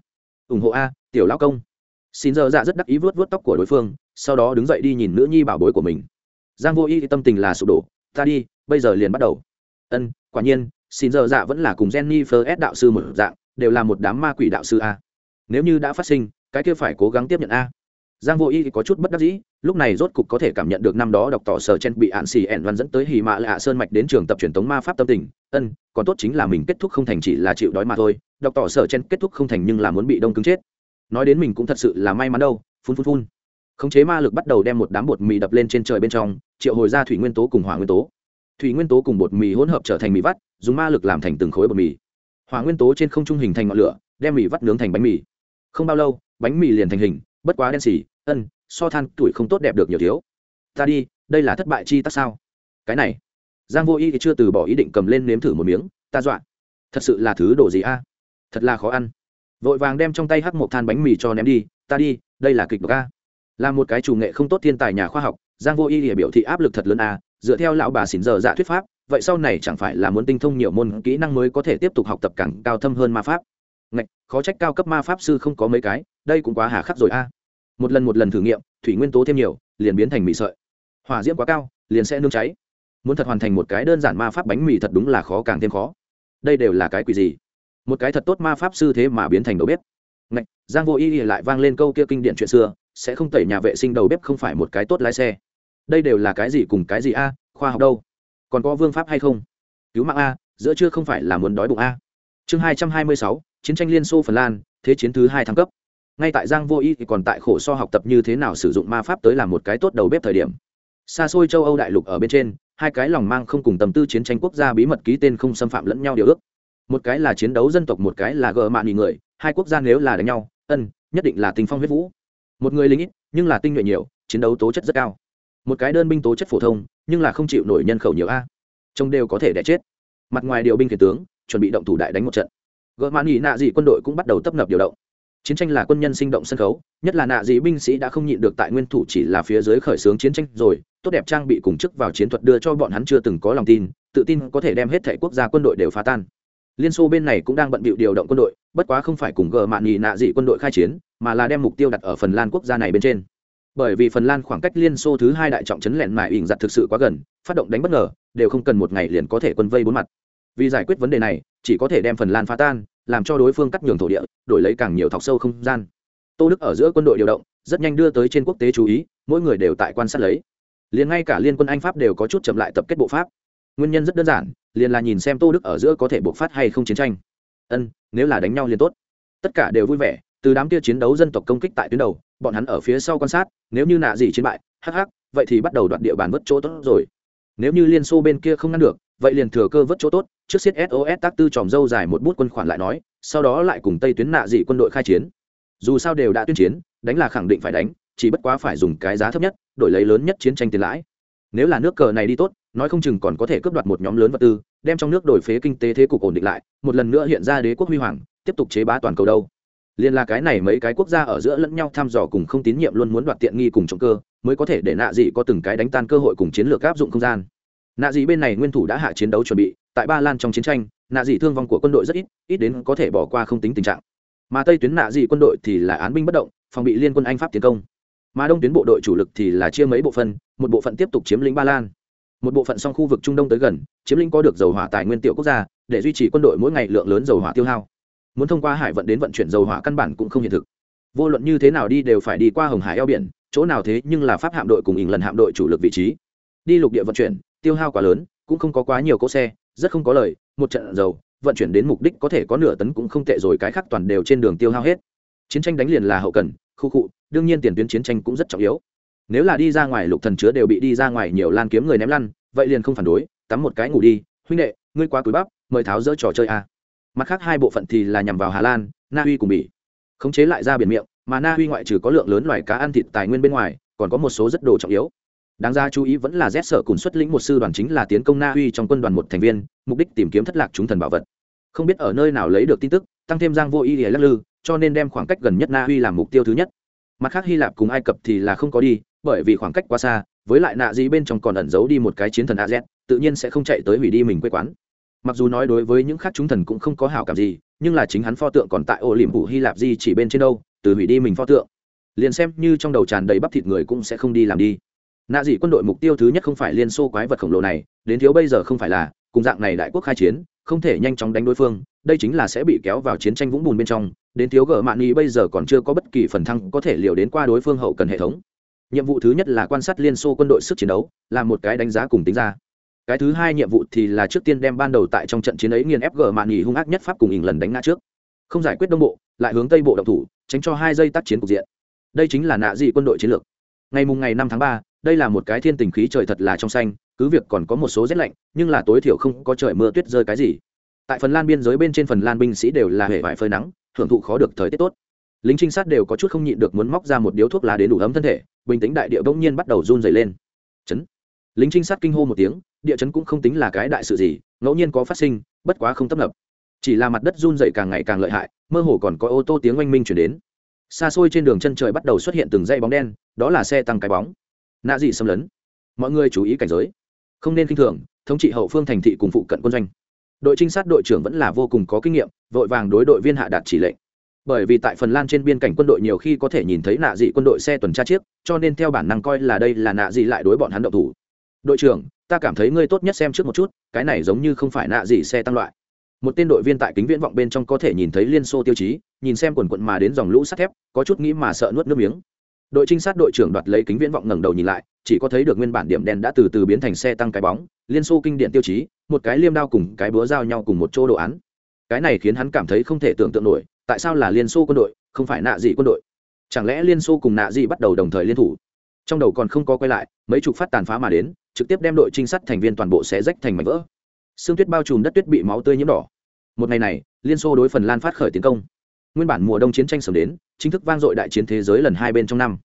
Ủng hộ a, tiểu lão công. Xin giờ dạ rất đắc ý vớt vớt tóc của đối phương, sau đó đứng dậy đi nhìn nữ nhi bảo bối của mình. Giang vô y tâm tình là sụp đổ, ta đi, bây giờ liền bắt đầu. Ân, quả nhiên, xin giờ dạ vẫn là cùng jenny first đạo sư một dạng, đều là một đám ma quỷ đạo sư a nếu như đã phát sinh, cái kia phải cố gắng tiếp nhận a. Giang vô y có chút bất đắc dĩ, lúc này rốt cục có thể cảm nhận được năm đó đọc tỏ sở chen bị ạn xì ẻn văn dẫn tới hì mạ lạ sơn mạch đến trường tập truyền thống ma pháp tâm tình. Ân, còn tốt chính là mình kết thúc không thành chỉ là chịu đói mà thôi, đọc tỏ sở chen kết thúc không thành nhưng là muốn bị đông cứng chết. Nói đến mình cũng thật sự là may mắn đâu, phun phun phun. Khống chế ma lực bắt đầu đem một đám bột mì đập lên trên trời bên trong, triệu hồi ra thủy nguyên tố cùng hỏa nguyên tố. Thủy nguyên tố cùng bột mì hỗn hợp trở thành mì vắt, dùng ma lực làm thành từng khối bột mì. Hỏa nguyên tố trên không trung hình thành ngọn lửa, đem mì vắt nướng thành bánh mì không bao lâu, bánh mì liền thành hình, bất quá đen xì, ân, so than tuổi không tốt đẹp được nhiều thiếu. Ta đi, đây là thất bại chi tắc sao? Cái này. Giang vô y thì chưa từ bỏ ý định cầm lên nếm thử một miếng, ta dọa. Thật sự là thứ đồ gì a? À? Thật là khó ăn. Vội vàng đem trong tay hắc một than bánh mì cho ném đi, ta đi, đây là kịch độc a. Là một cái chủ nghệ không tốt thiên tài nhà khoa học, giang vô y thì biểu thị áp lực thật lớn a, dựa theo lão bà xỉn giờ dạ thuyết pháp, vậy sau này chẳng phải là muốn tinh thông nhiều môn kỹ năng mới có thể tiếp tục học tập càng cao thâm hơn ma pháp ngạch, khó trách cao cấp ma pháp sư không có mấy cái, đây cũng quá hà khắc rồi a. Một lần một lần thử nghiệm, thủy nguyên tố thêm nhiều, liền biến thành mì sợi. Hỏa diễm quá cao, liền sẽ nương cháy. Muốn thật hoàn thành một cái đơn giản ma pháp bánh mì thật đúng là khó càng thêm khó. Đây đều là cái quỷ gì? Một cái thật tốt ma pháp sư thế mà biến thành đầu bếp. Ngạch, giang vô y lại vang lên câu kia kinh điển chuyện xưa, sẽ không tẩy nhà vệ sinh đầu bếp không phải một cái tốt lái xe. Đây đều là cái gì cùng cái gì a, khoa học đâu? Còn có vương pháp hay không? Cứu mạng a, giữa chưa không phải là muốn đói bụng a. Chương hai trăm hai mươi sáu chiến tranh liên xô phần lan, thế chiến thứ hai thăng cấp. Ngay tại giang vô y thì còn tại khổ so học tập như thế nào sử dụng ma pháp tới làm một cái tốt đầu bếp thời điểm. Xa xôi châu âu đại lục ở bên trên, hai cái lòng mang không cùng tầm tư chiến tranh quốc gia bí mật ký tên không xâm phạm lẫn nhau điều ước. Một cái là chiến đấu dân tộc, một cái là gờ mạn nghỉ người, hai quốc gia nếu là đánh nhau, ân, nhất định là tình phong huyết vũ. Một người lính ít, nhưng là tinh nhuệ nhiều, chiến đấu tố chất rất cao. Một cái đơn binh tố chất phổ thông, nhưng là không chịu nổi nhân khẩu nhiều a. Trông đều có thể đẻ chết. Mặt ngoài điều binh khiển tướng, chuẩn bị động thủ đại đánh một trận gợ mạn nghỉ nạ dị quân đội cũng bắt đầu tấp nập điều động. Chiến tranh là quân nhân sinh động sân khấu, nhất là nạ dị binh sĩ đã không nhịn được tại nguyên thủ chỉ là phía dưới khởi xướng chiến tranh rồi, tốt đẹp trang bị cùng chức vào chiến thuật đưa cho bọn hắn chưa từng có lòng tin, tự tin có thể đem hết thể quốc gia quân đội đều phá tan. Liên xô bên này cũng đang bận bịu điều động quân đội, bất quá không phải cùng gờ mạn nhì nạ dị quân đội khai chiến, mà là đem mục tiêu đặt ở phần lan quốc gia này bên trên. Bởi vì phần lan khoảng cách liên xô thứ hai đại trọng chấn lẹn mải ỉn giặt thực sự quá gần, phát động đánh bất ngờ, đều không cần một ngày liền có thể quân vây bốn mặt vì giải quyết vấn đề này, chỉ có thể đem phần lan phá tan, làm cho đối phương cắt nhường thổ địa, đổi lấy càng nhiều thọc sâu không gian. Tô đức ở giữa quân đội điều động, rất nhanh đưa tới trên quốc tế chú ý, mỗi người đều tại quan sát lấy. Liền ngay cả liên quân anh pháp đều có chút chậm lại tập kết bộ pháp. Nguyên nhân rất đơn giản, liền là nhìn xem tô đức ở giữa có thể buộc phát hay không chiến tranh. Ân, nếu là đánh nhau liền tốt. Tất cả đều vui vẻ, từ đám kia chiến đấu dân tộc công kích tại tuyến đầu, bọn hắn ở phía sau quan sát, nếu như nạ gì chiến bại, hắc hắc, vậy thì bắt đầu đoạt địa bàn mất chỗ tốt rồi. Nếu như liên xô bên kia không ngăn được vậy liền thừa cơ vớt chỗ tốt, trước xiết sos tác tư tròm dâu dài một bút quân khoản lại nói, sau đó lại cùng tây tuyến nạ dị quân đội khai chiến. Dù sao đều đã tuyên chiến, đánh là khẳng định phải đánh, chỉ bất quá phải dùng cái giá thấp nhất, đổi lấy lớn nhất chiến tranh tiền lãi. Nếu là nước cờ này đi tốt, nói không chừng còn có thể cướp đoạt một nhóm lớn vật tư, đem trong nước đổi phế kinh tế thế cục ổn định lại, một lần nữa hiện ra đế quốc huy hoàng, tiếp tục chế bá toàn cầu đâu. Liên là cái này mấy cái quốc gia ở giữa lẫn nhau thăm dò cùng không tín nhiệm luôn muốn đoạt tiện nghi cùng trọng cơ, mới có thể để nạ dị có từng cái đánh tan cơ hội cùng chiến lược áp dụng không gian nạ dị bên này nguyên thủ đã hạ chiến đấu chuẩn bị, tại ba lan trong chiến tranh, nạ dị thương vong của quân đội rất ít ít đến có thể bỏ qua không tính tình trạng. Mà tây tuyến nạ dị quân đội thì là án binh bất động, phòng bị liên quân anh pháp tiến công. Mà đông tuyến bộ đội chủ lực thì là chia mấy bộ phận, một bộ phận tiếp tục chiếm lĩnh ba lan, một bộ phận song khu vực trung đông tới gần, chiếm lĩnh có được dầu hỏa tài nguyên tiểu quốc gia, để duy trì quân đội mỗi ngày lượng lớn dầu hỏa tiêu hao. Muốn thông qua hải vận đến vận chuyển dầu hỏa căn bản cũng không hiện thực. Vô luận như thế nào đi đều phải đi qua hồng hải eo biển, chỗ nào thế nhưng là pháp hạm đội cùng ỉng lần hạm đội chủ lực vị trí. Đi lục địa vận chuyển tiêu hao quá lớn, cũng không có quá nhiều cỗ xe, rất không có lời, một trận dầu, vận chuyển đến mục đích có thể có nửa tấn cũng không tệ rồi, cái khác toàn đều trên đường tiêu hao hết. Chiến tranh đánh liền là hậu cần, khu cụ đương nhiên tiền tuyến chiến tranh cũng rất trọng yếu. Nếu là đi ra ngoài, lục thần chứa đều bị đi ra ngoài nhiều lan kiếm người ném lăn, vậy liền không phản đối, tắm một cái ngủ đi, huynh đệ, ngươi quá cúi bắp, mời tháo dỡ trò chơi a mặt khác hai bộ phận thì là nhằm vào hà lan, na uy cùng bỉ. Khống chế lại ra biển miệng, mà na uy ngoại trừ có lượng lớn loài cá ăn thịt tài nguyên bên ngoài, còn có một số rất đồ trọng yếu đáng ra chú ý vẫn là rét sở cùng xuất lĩnh một sư đoàn chính là tiến công na uy trong quân đoàn một thành viên, mục đích tìm kiếm thất lạc chúng thần bảo vật. Không biết ở nơi nào lấy được tin tức, tăng thêm giang vô ý lìa lắc lư, cho nên đem khoảng cách gần nhất na uy làm mục tiêu thứ nhất. Mặt khác hy lạp cùng ai cập thì là không có đi, bởi vì khoảng cách quá xa, với lại nạ gì bên trong còn ẩn giấu đi một cái chiến thần a z, tự nhiên sẽ không chạy tới hủy đi mình quê quán. Mặc dù nói đối với những khác chúng thần cũng không có hảo cảm gì, nhưng là chính hắn pho tượng còn tại ô liềm phủ hy lạp gì chỉ bên trên đâu, từ hủy đi mình pho tượng. Liền xem như trong đầu tràn đầy bắp thịt người cũng sẽ không đi làm đi nạ dị quân đội mục tiêu thứ nhất không phải liên xô quái vật khổng lồ này, đến thiếu bây giờ không phải là, cùng dạng này đại quốc khai chiến, không thể nhanh chóng đánh đối phương, đây chính là sẽ bị kéo vào chiến tranh vũng bùn bên trong, đến thiếu gở mạn nghi bây giờ còn chưa có bất kỳ phần thăng có thể liều đến qua đối phương hậu cần hệ thống. Nhiệm vụ thứ nhất là quan sát liên xô quân đội sức chiến đấu, là một cái đánh giá cùng tính ra. Cái thứ hai nhiệm vụ thì là trước tiên đem ban đầu tại trong trận chiến ấy nghiền ép gở mạn nghỉ hung ác nhất pháp cùng hình lần đánh ngã trước. Không giải quyết đông bộ, lại hướng tây bộ động thủ, tránh cho hai giây tác chiến cục diện. Đây chính là nạ dị quân đội chiến lược. Ngày mùng ngày năm tháng ba đây là một cái thiên tình khí trời thật là trong xanh, cứ việc còn có một số rét lạnh, nhưng là tối thiểu không có trời mưa tuyết rơi cái gì. Tại phần lan biên giới bên trên phần lan binh sĩ đều là hệ vải phơi nắng, hưởng thụ khó được thời tiết tốt. Lính trinh sát đều có chút không nhịn được muốn móc ra một điếu thuốc lá đến đủ ấm thân thể, bình tĩnh đại địa bỗng nhiên bắt đầu run dày lên. Chấn. Lính trinh sát kinh hô một tiếng, địa chấn cũng không tính là cái đại sự gì, ngẫu nhiên có phát sinh, bất quá không tấp nập. Chỉ là mặt đất run dày càng ngày càng lợi hại, mơ hồ còn có ô tô tiếng oanh minh chuyển đến. Xa xôi trên đường chân trời bắt đầu xuất hiện từng dây bóng đen, đó là xe tăng cái bóng nạ dị xâm lấn. Mọi người chú ý cảnh giới. Không nên k i n h thường, thống trị hậu phương thành thị cùng phụ cận quân doanh. Đội trinh sát đội trưởng vẫn là vô cùng có kinh nghiệm, vội vàng đối đội viên hạ đạt chỉ lệnh. Bởi vì tại phần lan trên biên cảnh quân đội nhiều khi có thể nhìn thấy nạ dị quân đội xe tuần tra chiếc, cho nên theo bản năng coi là đây là nạ dị lại đối bọn hắn động thủ. Đội trưởng, ta cảm thấy ngươi tốt nhất xem trước một chút, cái này giống như không phải nạ dị xe tăng loại. Một tên đội viên tại kính viễn vọng bên trong có thể nhìn thấy liên xô tiêu chí, nhìn xem quần quận mà đến dòng lũ sắt thép, có chút nghĩ mà sợ nuốt nước miếng đội trinh sát đội trưởng đoạt lấy kính viễn vọng ngẩng đầu nhìn lại, chỉ có thấy được nguyên bản điểm đen đã từ từ biến thành xe tăng cái bóng, liên xô kinh điện tiêu chí, một cái liêm đao cùng cái búa giao nhau cùng một chỗ đồ án. Cái này khiến hắn cảm thấy không thể tưởng tượng nổi, tại sao là liên xô quân đội, không phải nạ dị quân đội? Chẳng lẽ liên xô cùng nạ dị bắt đầu đồng thời liên thủ? Trong đầu còn không có quay lại, mấy chục phát tàn phá mà đến, trực tiếp đem đội trinh sát thành viên toàn bộ xé rách thành mảnh vỡ. Xương tuyết bao trùm đất tuyết bị máu tươi nhiễm đỏ. Một ngày này, liên xô đối phần lan phát khởi tiến công nguyên bản mùa đông chiến tranh sớm đến, chính thức vang dội đại chiến thế giới lần hai bên trong năm.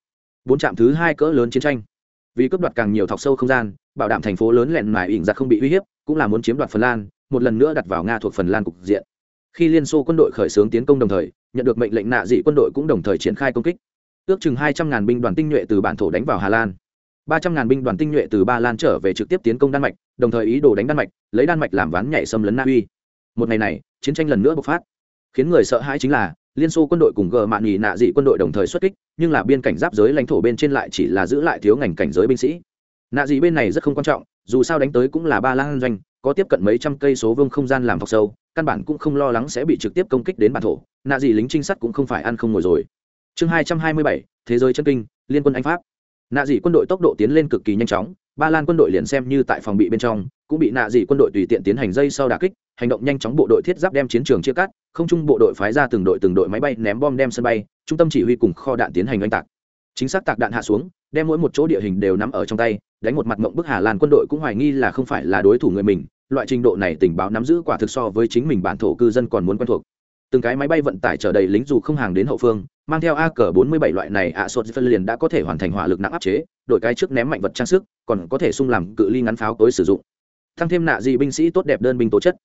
Bốn trạm thứ hai cỡ lớn chiến tranh. Vì cướp đoạt càng nhiều thọc sâu không gian, bảo đảm thành phố lớn lẹn mải ỉn giặc không bị uy hiếp, cũng là muốn chiếm đoạt phần lan, một lần nữa đặt vào nga thuộc phần lan cục diện. Khi liên xô quân đội khởi xướng tiến công đồng thời, nhận được mệnh lệnh nạ dị quân đội cũng đồng thời triển khai công kích. Ước chừng hai trăm ngàn binh đoàn tinh nhuệ từ bản thổ đánh vào hà lan. Ba trăm ngàn binh đoàn tinh nhuệ từ ba lan trở về trực tiếp tiến công đan mạch, đồng thời ý đồ đánh đan mạch, lấy đan mạch làm ván nhảy xâm lấn na uy. Một ngày này, chiến tranh lần nữa bộc phát khiến người sợ hãi chính là, liên xô quân đội cùng gờ mạn nghỉ nạ dị quân đội đồng thời xuất kích, nhưng là biên cảnh giáp giới lãnh thổ bên trên lại chỉ là giữ lại thiếu ngành cảnh giới binh sĩ. Nạ dị bên này rất không quan trọng, dù sao đánh tới cũng là ba lan doanh, có tiếp cận mấy trăm cây số vương không gian làm thọc sâu, căn bản cũng không lo lắng sẽ bị trực tiếp công kích đến bản thổ, nạ dị lính trinh sát cũng không phải ăn không ngồi rồi. Chương hai trăm hai mươi bảy, thế giới chân kinh, liên quân anh pháp. Nạ dị quân đội tốc độ tiến lên cực kỳ nhanh chóng, ba lan quân đội liền xem như tại phòng bị bên trong, cũng bị nạ dị quân đội tùy tiện tiến hành dây sau đà kích, hành động nhanh chóng bộ đội thiết giáp đem chiến trường chia cắt không chung bộ đội phái ra từng đội từng đội máy bay ném bom đem sân bay, trung tâm chỉ huy cùng kho đạn tiến hành oanh tạc. Chính xác tạc đạn hạ xuống, đem mỗi một chỗ địa hình đều nắm ở trong tay, đánh một mặt mộng bức hà lan quân đội cũng hoài nghi là không phải là đối thủ người mình, loại trình độ này tình báo nắm giữ quả thực so với chính mình bản thổ cư dân còn muốn quen thuộc. Từng cái máy bay vận tải chở đầy lính dù không hàng đến hậu phương, mang theo a cờ bốn mươi bảy loại này ạ sốt phân liền đã có thể hoàn thành hỏa lực nặng áp chế, đội cái trước ném mạnh vật trang sức, còn có thể sung làm cự ly ngắn pháo tối sử dụng. Thăng thêm nạ dị binh sĩ tốt đẹp đơn binh tố chất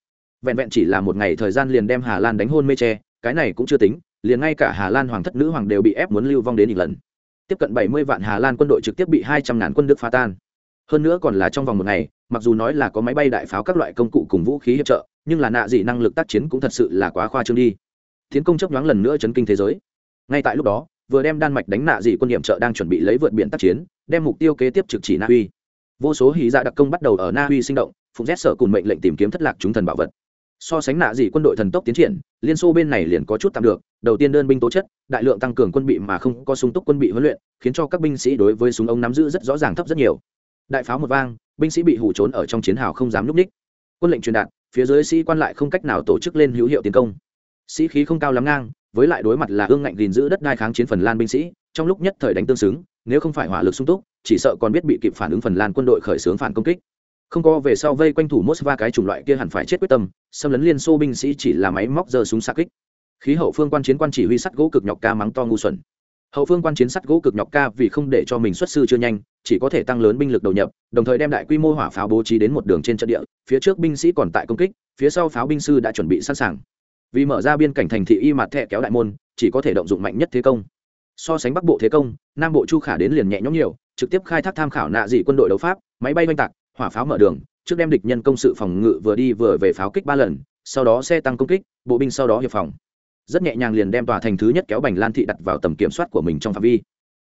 vẹn vẹn chỉ là một ngày thời gian liền đem hà lan đánh hôn mê tre cái này cũng chưa tính, liền ngay cả hà lan hoàng thất nữ hoàng đều bị ép muốn lưu vong đến อีก lần. Tiếp cận bảy mươi vạn hà lan quân đội trực tiếp bị hai trăm ngàn quân đức phá tan. Hơn nữa còn là trong vòng một ngày, mặc dù nói là có máy bay đại pháo các loại công cụ cùng vũ khí hiệp trợ, nhưng là nạ dị năng lực tác chiến cũng thật sự là quá khoa trương đi. Tiến công chấp nhoáng lần nữa chấn kinh thế giới. Ngay tại lúc đó, vừa đem đan mạch đánh nạ dị quân nhiệm trợ đang chuẩn bị lấy vượt biển tác chiến, đem mục tiêu kế tiếp trực chỉ na uy vô số hí dạ đặc công bắt đầu ở na uy sinh động phụng rét sở cùng mệnh lệnh tìm kiếm thất lạc chúng thần bảo vật so sánh nạ dị quân đội thần tốc tiến triển, liên xô bên này liền có chút tạm được, đầu tiên đơn binh tố chất, đại lượng tăng cường quân bị mà không có súng túc quân bị huấn luyện, khiến cho các binh sĩ đối với súng ống nắm giữ rất rõ ràng thấp rất nhiều. Đại pháo một vang, binh sĩ bị hủ trốn ở trong chiến hào không dám núp ních. Quân lệnh truyền đạt, phía dưới sĩ quan lại không cách nào tổ chức lên hữu hiệu tiến công. Sĩ khí không cao lắm ngang, với lại đối mặt là ương ngạnh gìn giữ đất đai kháng chiến phần lan binh sĩ, trong lúc nhất thời đánh tương xứng, nếu không phải hỏa lực sung túc, chỉ sợ còn biết bị kịp phản ứng phần lan quân đội khởi xướng phản công kích không có về sau vây quanh thủ mosva cái chủng loại kia hẳn phải chết quyết tâm, xâm lấn liên xô binh sĩ chỉ là máy móc giờ súng xa kích. Khí hậu phương quan chiến quan chỉ huy sắt gỗ cực nhọc ca mắng to ngu xuẩn. Hậu phương quan chiến sắt gỗ cực nhọc ca vì không để cho mình xuất sư chưa nhanh, chỉ có thể tăng lớn binh lực đầu nhập, đồng thời đem đại quy mô hỏa pháo bố trí đến một đường trên trận địa, phía trước binh sĩ còn tại công kích, phía sau pháo binh sư đã chuẩn bị sẵn sàng. Vì mở ra biên cảnh thành thị y mặt thẹ kéo đại môn, chỉ có thể động dụng mạnh nhất thế công. So sánh bắc bộ thế công, nam bộ chu khả đến liền nhẹ nhõm nhiều, trực tiếp khai thác tham khảo nạ dị quân đội đấu pháp, máy bay oanh tạc hỏa pháo mở đường, trước đem địch nhân công sự phòng ngự vừa đi vừa về pháo kích ba lần, sau đó xe tăng công kích, bộ binh sau đó hiệp phòng. Rất nhẹ nhàng liền đem tòa thành thứ nhất kéo bành lan thị đặt vào tầm kiểm soát của mình trong phạm vi.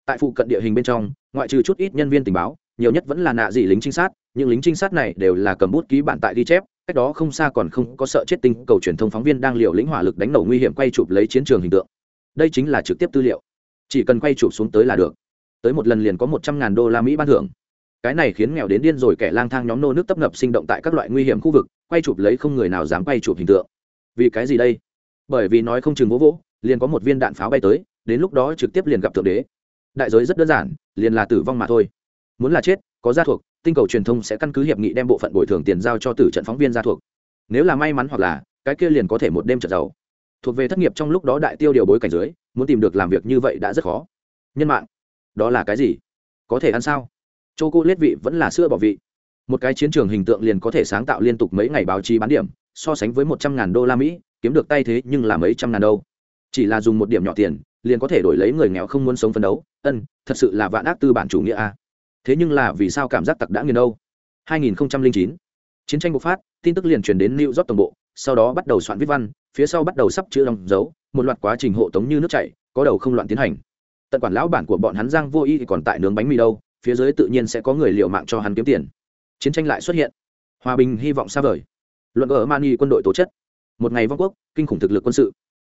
Tại phụ cận địa hình bên trong, ngoại trừ chút ít nhân viên tình báo, nhiều nhất vẫn là nạ dị lính trinh sát, những lính trinh sát này đều là cầm bút ký bạn tại ghi chép, cách đó không xa còn không có sợ chết tinh cầu truyền thông phóng viên đang liều lĩnh hỏa lực đánh nổ nguy hiểm quay chụp lấy chiến trường hình tượng. Đây chính là trực tiếp tư liệu. Chỉ cần quay chụp xuống tới là được. Tới một lần liền có một trăm ngàn đô la mỹ ban thưởng cái này khiến nghèo đến điên rồi kẻ lang thang nhóm nô nước tấp nập sinh động tại các loại nguy hiểm khu vực, quay chụp lấy không người nào dám quay chụp hình tượng. Vì cái gì đây? Bởi vì nói không chừng vỗ vỗ, liền có một viên đạn pháo bay tới, đến lúc đó trực tiếp liền gặp thượng đế. Đại giới rất đơn giản, liền là tử vong mà thôi. Muốn là chết, có gia thuộc, tinh cầu truyền thông sẽ căn cứ hiệp nghị đem bộ phận bồi thường tiền giao cho tử trận phóng viên gia thuộc. Nếu là may mắn hoặc là, cái kia liền có thể một đêm trận giàu thuộc về thất nghiệp trong lúc đó đại tiêu điều bối cảnh dưới, muốn tìm được làm việc như vậy đã rất khó. Nhân mạng, đó là cái gì? Có thể ăn sao? Chô cô lết vị vẫn là sữa bỏ vị. Một cái chiến trường hình tượng liền có thể sáng tạo liên tục mấy ngày báo chí bán điểm, so sánh với một trăm ngàn đô la mỹ, kiếm được tay thế nhưng là mấy trăm ngàn đâu. Chỉ là dùng một điểm nhỏ tiền, liền có thể đổi lấy người nghèo không muốn sống phấn đấu. Ân, thật sự là vạn ác tư bản chủ nghĩa a. Thế nhưng là vì sao cảm giác tặc đã nghiền đâu? 2009 chiến tranh bộc phát, tin tức liền truyền đến new york tổng bộ, sau đó bắt đầu soạn viết văn, phía sau bắt đầu sắp chữ lòng dấu, một loạt quá trình hộ tống như nước chảy, có đầu không loạn tiến hành. Tận quản lão bản của bọn hắn giang vô y thì còn tại nướng bánh mì đâu phía dưới tự nhiên sẽ có người liều mạng cho hắn kiếm tiền. Chiến tranh lại xuất hiện. Hòa bình hy vọng xa vời. Luận ở mani quân đội tố chất. Một ngày vong quốc, kinh khủng thực lực quân sự.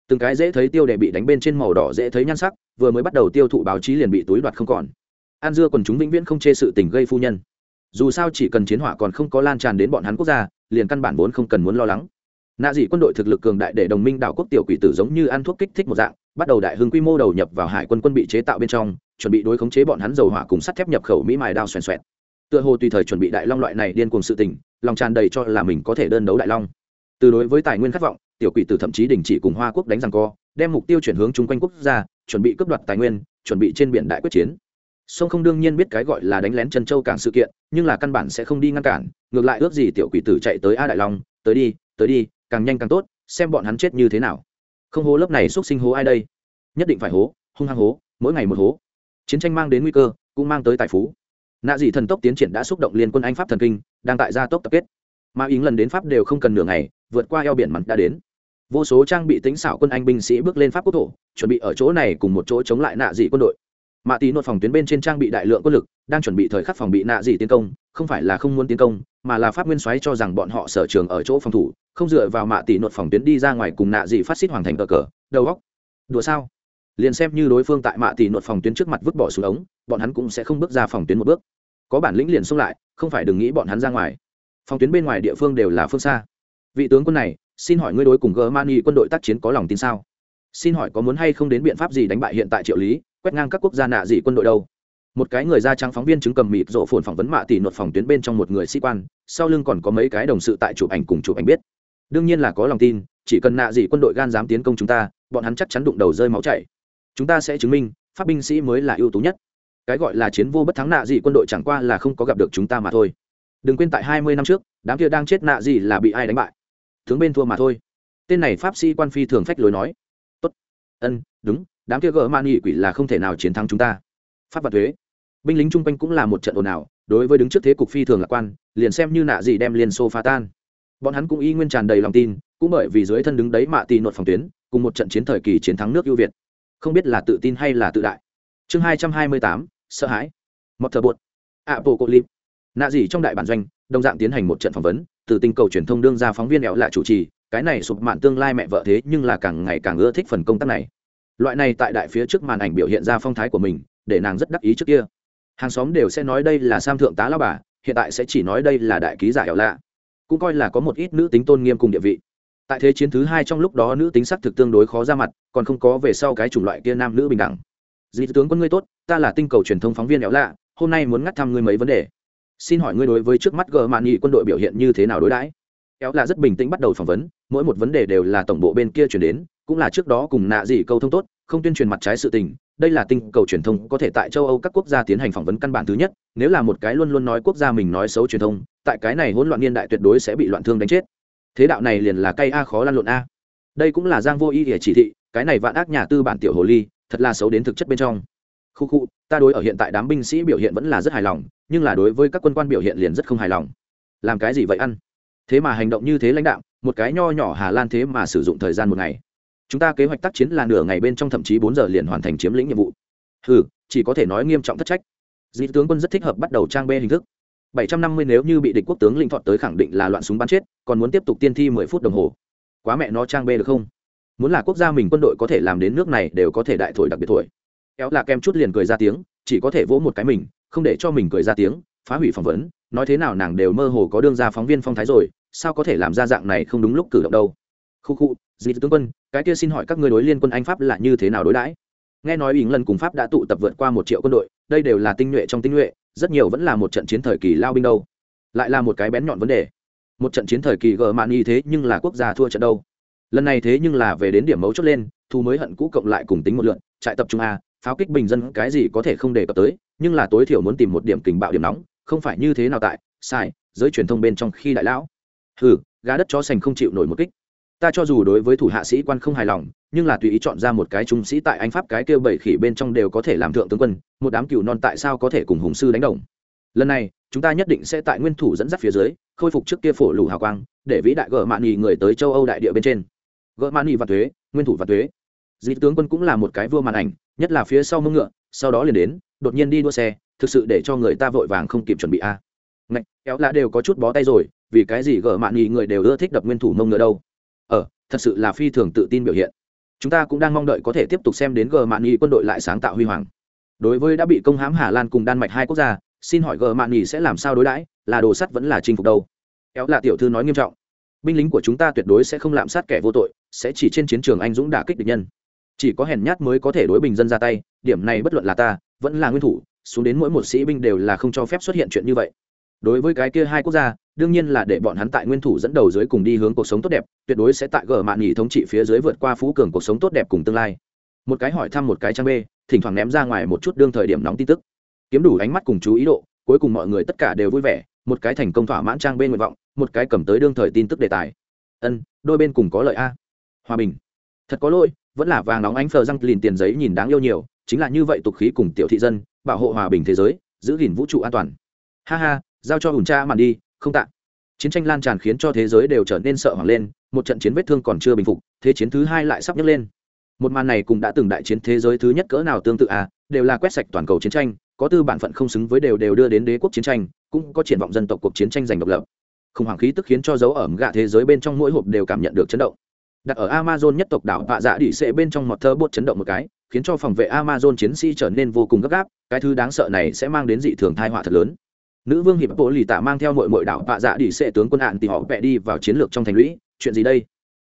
Từng cái dễ thấy tiêu đề bị đánh bên trên màu đỏ dễ thấy nhan sắc, vừa mới bắt đầu tiêu thụ báo chí liền bị túi đoạt không còn. An dưa còn chúng vĩnh viễn không chê sự tình gây phu nhân. Dù sao chỉ cần chiến hỏa còn không có lan tràn đến bọn hắn quốc gia, liền căn bản vốn không cần muốn lo lắng. Nạ dị quân đội thực lực cường đại để đồng minh đảo quốc tiểu quỷ tử giống như ăn thuốc kích thích một dạng bắt đầu đại hưng quy mô đầu nhập vào hải quân quân bị chế tạo bên trong, chuẩn bị đối khống chế bọn hắn dầu hỏa cùng sắt thép nhập khẩu mỹ mài đao xoèn xoẹt. Tựa hồ tùy thời chuẩn bị đại long loại này điên cùng sự tình, lòng tràn đầy cho là mình có thể đơn đấu đại long. Từ đối với tài nguyên khát vọng, tiểu quỷ tử thậm chí đình chỉ cùng hoa quốc đánh rằng co, đem mục tiêu chuyển hướng chung quanh quốc gia, chuẩn bị cướp đoạt tài nguyên, chuẩn bị trên biển đại quyết chiến. Sông không đương nhiên biết cái gọi là đánh lén chân châu cảng sự kiện, nhưng là căn bản sẽ không đi ngăn cản, ngược lại ước gì tiểu quỷ tử chạy tới a đại long, tới đi tới đi, càng nhanh càng tốt, xem bọn hắn chết như thế nào không hố lớp này x sinh hố ai đây? Nhất định phải hố, hung hăng hố, mỗi ngày một hố. Chiến tranh mang đến nguy cơ, cũng mang tới tài phú. Nạ dị thần tốc tiến triển đã xúc động liên quân anh pháp thần kinh, đang tại gia tốc tập kết. Mà ý lần đến pháp đều không cần nửa ngày, vượt qua eo biển mặn đã đến. Vô số trang bị tính xảo quân anh binh sĩ bước lên pháp quốc thổ, chuẩn bị ở chỗ này cùng một chỗ chống lại nạ dị quân đội mạ tí nốt phòng tuyến bên trên trang bị đại lượng quân lực, đang chuẩn bị thời khắc phòng bị nạ dị tiến công, không phải là không muốn tiến công, mà là pháp nguyên soái cho rằng bọn họ sở trường ở chỗ phòng thủ, không dựa vào mạ tỷ nốt phòng tuyến đi ra ngoài cùng nạ dị phát xít hoàn thành cờ cờ, đầu góc đùa sao? Liền xem như đối phương tại mạ tỷ nốt phòng tuyến trước mặt vứt bỏ xuống ống, bọn hắn cũng sẽ không bước ra phòng tuyến một bước. Có bản lĩnh liền xông lại, không phải đừng nghĩ bọn hắn ra ngoài. Phòng tuyến bên ngoài địa phương đều là phương xa. Vị tướng quân này, xin hỏi ngươi đối cùng germany quân đội tác chiến có lòng tin sao? Xin hỏi có muốn hay không đến biện pháp gì đánh bại hiện tại triệu lý? Quét ngang các quốc gia nạ gì quân đội đâu. Một cái người da trắng phóng viên chứng cầm mịt rộ phồn phỏng vấn mạ tỷ nột phòng tuyến bên trong một người sĩ quan, sau lưng còn có mấy cái đồng sự tại chụp ảnh cùng chụp ảnh biết. Đương nhiên là có lòng tin, chỉ cần nạ gì quân đội gan dám tiến công chúng ta, bọn hắn chắc chắn đụng đầu rơi máu chảy. Chúng ta sẽ chứng minh, pháp binh sĩ mới là ưu tú nhất. Cái gọi là chiến vô bất thắng nạ gì quân đội chẳng qua là không có gặp được chúng ta mà thôi. Đừng quên tại hai mươi năm trước, đám kia đang chết nạ gì là bị ai đánh bại? Tướng bên thua mà thôi. Tên này pháp sĩ quan phi thường phách lối nói. Tốt. Ân, đúng đám kia gỡ man nghị quỷ là không thể nào chiến thắng chúng ta. Pháp và thuế. Binh lính chung quanh cũng là một trận ồn ào, đối với đứng trước thế cục phi thường lạc quan, liền xem như nạ gì đem liên xô phá tan. Bọn hắn cũng y nguyên tràn đầy lòng tin, cũng bởi vì dưới thân đứng đấy mạ tì nột phòng tuyến, cùng một trận chiến thời kỳ chiến thắng nước ưu việt. Không biết là tự tin hay là tự đại. Chương hai trăm hai mươi tám, sợ hãi. Mọc thờ bột. Ạ bộ cộ lip nạ gì trong đại bản doanh, đồng dạng tiến hành một trận phỏng vấn, từ tinh cầu truyền thông đương ra phóng viên ẹo lạ chủ trì, cái này sụp mạn tương lai mẹ vợ thế nhưng là càng ngày càng ưa thích phần công tác này loại này tại đại phía trước màn ảnh biểu hiện ra phong thái của mình, để nàng rất đắc ý trước kia. Hàng xóm đều sẽ nói đây là sam thượng tá lao bà, hiện tại sẽ chỉ nói đây là đại ký giả hẻo lạ. Cũng coi là có một ít nữ tính tôn nghiêm cùng địa vị. Tại thế chiến thứ hai trong lúc đó nữ tính sắc thực tương đối khó ra mặt, còn không có về sau cái chủng loại kia nam nữ bình đẳng. Dì tướng quân ngươi tốt, ta là tinh cầu truyền thông phóng viên hẻo lạ, hôm nay muốn ngắt thăm ngươi mấy vấn đề. Xin hỏi ngươi đối với trước mắt gờ mạn nghị quân đội biểu hiện như thế nào đối đãi? Éo lạ rất bình tĩnh bắt đầu phỏng vấn, mỗi một vấn đề đều là tổng bộ bên kia chuyển đến cũng là trước đó cùng nạ dị câu thông tốt, không tuyên truyền mặt trái sự tình, đây là tinh cầu truyền thông có thể tại châu âu các quốc gia tiến hành phỏng vấn căn bản thứ nhất, nếu là một cái luôn luôn nói quốc gia mình nói xấu truyền thông, tại cái này hỗn loạn niên đại tuyệt đối sẽ bị loạn thương đánh chết. Thế đạo này liền là cây a khó lăn lộn a. Đây cũng là giang vô ý để chỉ thị, cái này vạn ác nhà tư bản tiểu hồ ly, thật là xấu đến thực chất bên trong. Khu khu, ta đối ở hiện tại đám binh sĩ biểu hiện vẫn là rất hài lòng, nhưng là đối với các quân quan biểu hiện liền rất không hài lòng. Làm cái gì vậy ăn? Thế mà hành động như thế lãnh đạo, một cái nho nhỏ hà lan thế mà sử dụng thời gian một ngày chúng ta kế hoạch tác chiến là nửa ngày bên trong thậm chí bốn giờ liền hoàn thành chiếm lĩnh nhiệm vụ. Ừ chỉ có thể nói nghiêm trọng thất trách. Dĩ tướng quân rất thích hợp bắt đầu trang bê hình thức. 750 nếu như bị địch quốc tướng lĩnh thọt tới khẳng định là loạn súng bắn chết, còn muốn tiếp tục tiên thi 10 phút đồng hồ. Quá mẹ nó trang bê được không? Muốn là quốc gia mình quân đội có thể làm đến nước này đều có thể đại thổi đặc biệt thổi. Kéo là kem chút liền cười ra tiếng, chỉ có thể vỗ một cái mình, không để cho mình cười ra tiếng, phá hủy phỏng vấn, nói thế nào nàng đều mơ hồ có đương ra phóng viên phong thái rồi, sao có thể làm ra dạng này không đúng lúc cử động đâu khu khu, dì tướng quân, cái kia xin hỏi các ngươi đối liên quân anh pháp là như thế nào đối đãi? Nghe nói ỉng lần cùng pháp đã tụ tập vượt qua một triệu quân đội, đây đều là tinh nhuệ trong tinh nhuệ, rất nhiều vẫn là một trận chiến thời kỳ lao binh đâu. Lại là một cái bén nhọn vấn đề. Một trận chiến thời kỳ gờ mạn y thế nhưng là quốc gia thua trận đâu. Lần này thế nhưng là về đến điểm mấu chốt lên thu mới hận cũ cộng lại cùng tính một lượn, trại tập trung a, pháo kích bình dân cái gì có thể không đề cập tới, nhưng là tối thiểu muốn tìm một điểm kình bạo điểm nóng, không phải như thế nào tại, sai, giới truyền thông bên trong khi đại lão. Hừ gá đất chó sành không chịu nổi một kích ta cho dù đối với thủ hạ sĩ quan không hài lòng, nhưng là tùy ý chọn ra một cái trung sĩ tại anh pháp cái kêu bảy khỉ bên trong đều có thể làm thượng tướng quân, một đám cựu non tại sao có thể cùng hùng sư đánh đồng? Lần này, chúng ta nhất định sẽ tại nguyên thủ dẫn dắt phía dưới, khôi phục trước kia phổ lù hào quang, để vĩ đại gỡ mạn nghỉ người tới châu âu đại địa bên trên. Gỡ mạn nghỉ và thuế, nguyên thủ và thuế. Dĩ tướng quân cũng là một cái vua màn ảnh, nhất là phía sau mông ngựa, sau đó liền đến, đột nhiên đi đua xe, thực sự để cho người ta vội vàng không kịp chuẩn bị a. À. ngạch, kéo lạ đều có chút bó tay rồi, vì cái gì gỡ mạn nghỉ người đều ưa thích đập nguyên thủ mông ngựa đâu? Ờ thật sự là phi thường tự tin biểu hiện. Chúng ta cũng đang mong đợi có thể tiếp tục xem đến gờ mạn Nghị quân đội lại sáng tạo huy hoàng. Đối với đã bị công hãm hà lan cùng đan mạch hai quốc gia, xin hỏi gờ mạn Nghị sẽ làm sao đối đãi, là đồ sắt vẫn là chinh phục đâu? Kéo là tiểu thư nói nghiêm trọng. Binh lính của chúng ta tuyệt đối sẽ không lạm sát kẻ vô tội, sẽ chỉ trên chiến trường anh dũng đả kích địch nhân. Chỉ có hèn nhát mới có thể đối bình dân ra tay, điểm này bất luận là ta, vẫn là nguyên thủ, xuống đến mỗi một sĩ binh đều là không cho phép xuất hiện chuyện như vậy đối với cái kia hai quốc gia, đương nhiên là để bọn hắn tại nguyên thủ dẫn đầu dưới cùng đi hướng cuộc sống tốt đẹp, tuyệt đối sẽ tại gờ mạn nghỉ thống trị phía dưới vượt qua phú cường cuộc sống tốt đẹp cùng tương lai. Một cái hỏi thăm một cái trang b thỉnh thoảng ném ra ngoài một chút đương thời điểm nóng tin tức. Kiếm đủ ánh mắt cùng chú ý độ, cuối cùng mọi người tất cả đều vui vẻ, một cái thành công thỏa mãn trang b nguyện vọng, một cái cầm tới đương thời tin tức đề tài. Ân, đôi bên cùng có lợi a. Hòa bình. Thật có lỗi, vẫn là vàng nóng ánh phờ răng lìn tiền giấy nhìn đáng yêu nhiều, chính là như vậy tục khí cùng tiểu thị dân, bảo hộ hòa bình thế giới, giữ gìn vũ trụ an toàn. Ha ha giao cho ủn cha màn đi, không tạ. Chiến tranh lan tràn khiến cho thế giới đều trở nên sợ hoảng lên, một trận chiến vết thương còn chưa bình phục, thế chiến thứ hai lại sắp nhấc lên. Một màn này cũng đã từng đại chiến thế giới thứ nhất cỡ nào tương tự à đều là quét sạch toàn cầu chiến tranh, có tư bản phận không xứng với đều đều đưa đến đế quốc chiến tranh, cũng có triển vọng dân tộc cuộc chiến tranh giành độc lập. Khủng hoảng khí tức khiến cho dấu ẩm gạ thế giới bên trong mỗi hộp đều cảm nhận được chấn động. Đặt ở amazon nhất tộc đảo vạ dạ đỉ xệ bên trong một thơ bột chấn động một cái, khiến cho phòng vệ amazon chiến sĩ trở nên vô cùng gấp gáp, cái thứ đáng sợ này sẽ mang đến dị thường thai họa thật lớn nữ vương hiệp bộ lì tạ mang theo mọi mọi đảo vạ dạ đi xệ tướng quân hạn thì họ vẽ đi vào chiến lược trong thành lũy. Chuyện gì đây?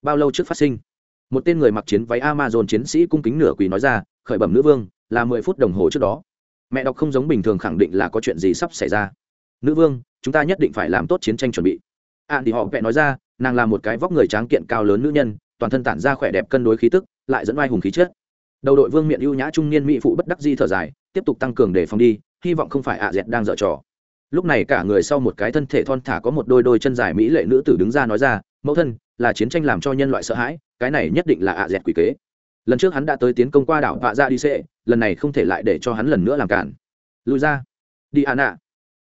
Bao lâu trước phát sinh? Một tên người mặc chiến váy amazon chiến sĩ cung kính nửa quỳ nói ra, khởi bẩm nữ vương, là mười phút đồng hồ trước đó. Mẹ đọc không giống bình thường khẳng định là có chuyện gì sắp xảy ra. Nữ vương, chúng ta nhất định phải làm tốt chiến tranh chuẩn bị. Hạn thì họ vẽ nói ra, nàng là một cái vóc người tráng kiện cao lớn nữ nhân, toàn thân tản ra khỏe đẹp cân đối khí tức, lại dẫn oai hùng khí chất. Đầu đội vương miện ưu nhã trung niên mỹ phụ bất đắc di thở dài, tiếp tục tăng cường để phòng đi, hy vọng không phải ạ dẹt đang dở trò lúc này cả người sau một cái thân thể thon thả có một đôi đôi chân dài mỹ lệ nữ tử đứng ra nói ra, mẫu thân, là chiến tranh làm cho nhân loại sợ hãi, cái này nhất định là ạ dẹt quỷ kế. Lần trước hắn đã tới tiến công qua đảo vạ ra đi xệ lần này không thể lại để cho hắn lần nữa làm cản. Lùi ra. Đi ạ nạ.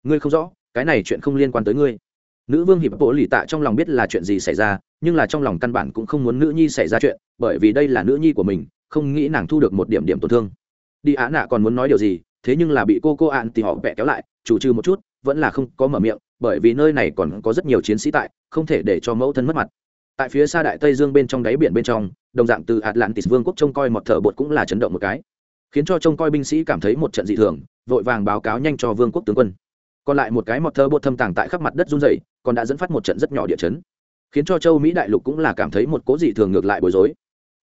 Ngươi không rõ, cái này chuyện không liên quan tới ngươi. Nữ vương hiệp bộ lì tạ trong lòng biết là chuyện gì xảy ra, nhưng là trong lòng căn bản cũng không muốn nữ nhi xảy ra chuyện, bởi vì đây là nữ nhi của mình, không nghĩ nàng thu được một điểm điểm tổn thương. Đi ạ nạ còn muốn nói điều gì, thế nhưng là bị cô cô ạn thì họ vẽ kéo lại, chủ trừ một chút vẫn là không có mở miệng, bởi vì nơi này còn có rất nhiều chiến sĩ tại, không thể để cho mẫu thân mất mặt. Tại phía xa đại tây dương bên trong đáy biển bên trong, đồng dạng từ atlantis vương quốc trông coi một thợ bột cũng là chấn động một cái. Khiến cho trông coi binh sĩ cảm thấy một trận dị thường, vội vàng báo cáo nhanh cho vương quốc tướng quân. Còn lại một cái mọt thợ bột thâm tàng tại khắp mặt đất run dày còn đã dẫn phát một trận rất nhỏ địa chấn. Khiến cho châu mỹ đại lục cũng là cảm thấy một cố dị thường ngược lại bối rối.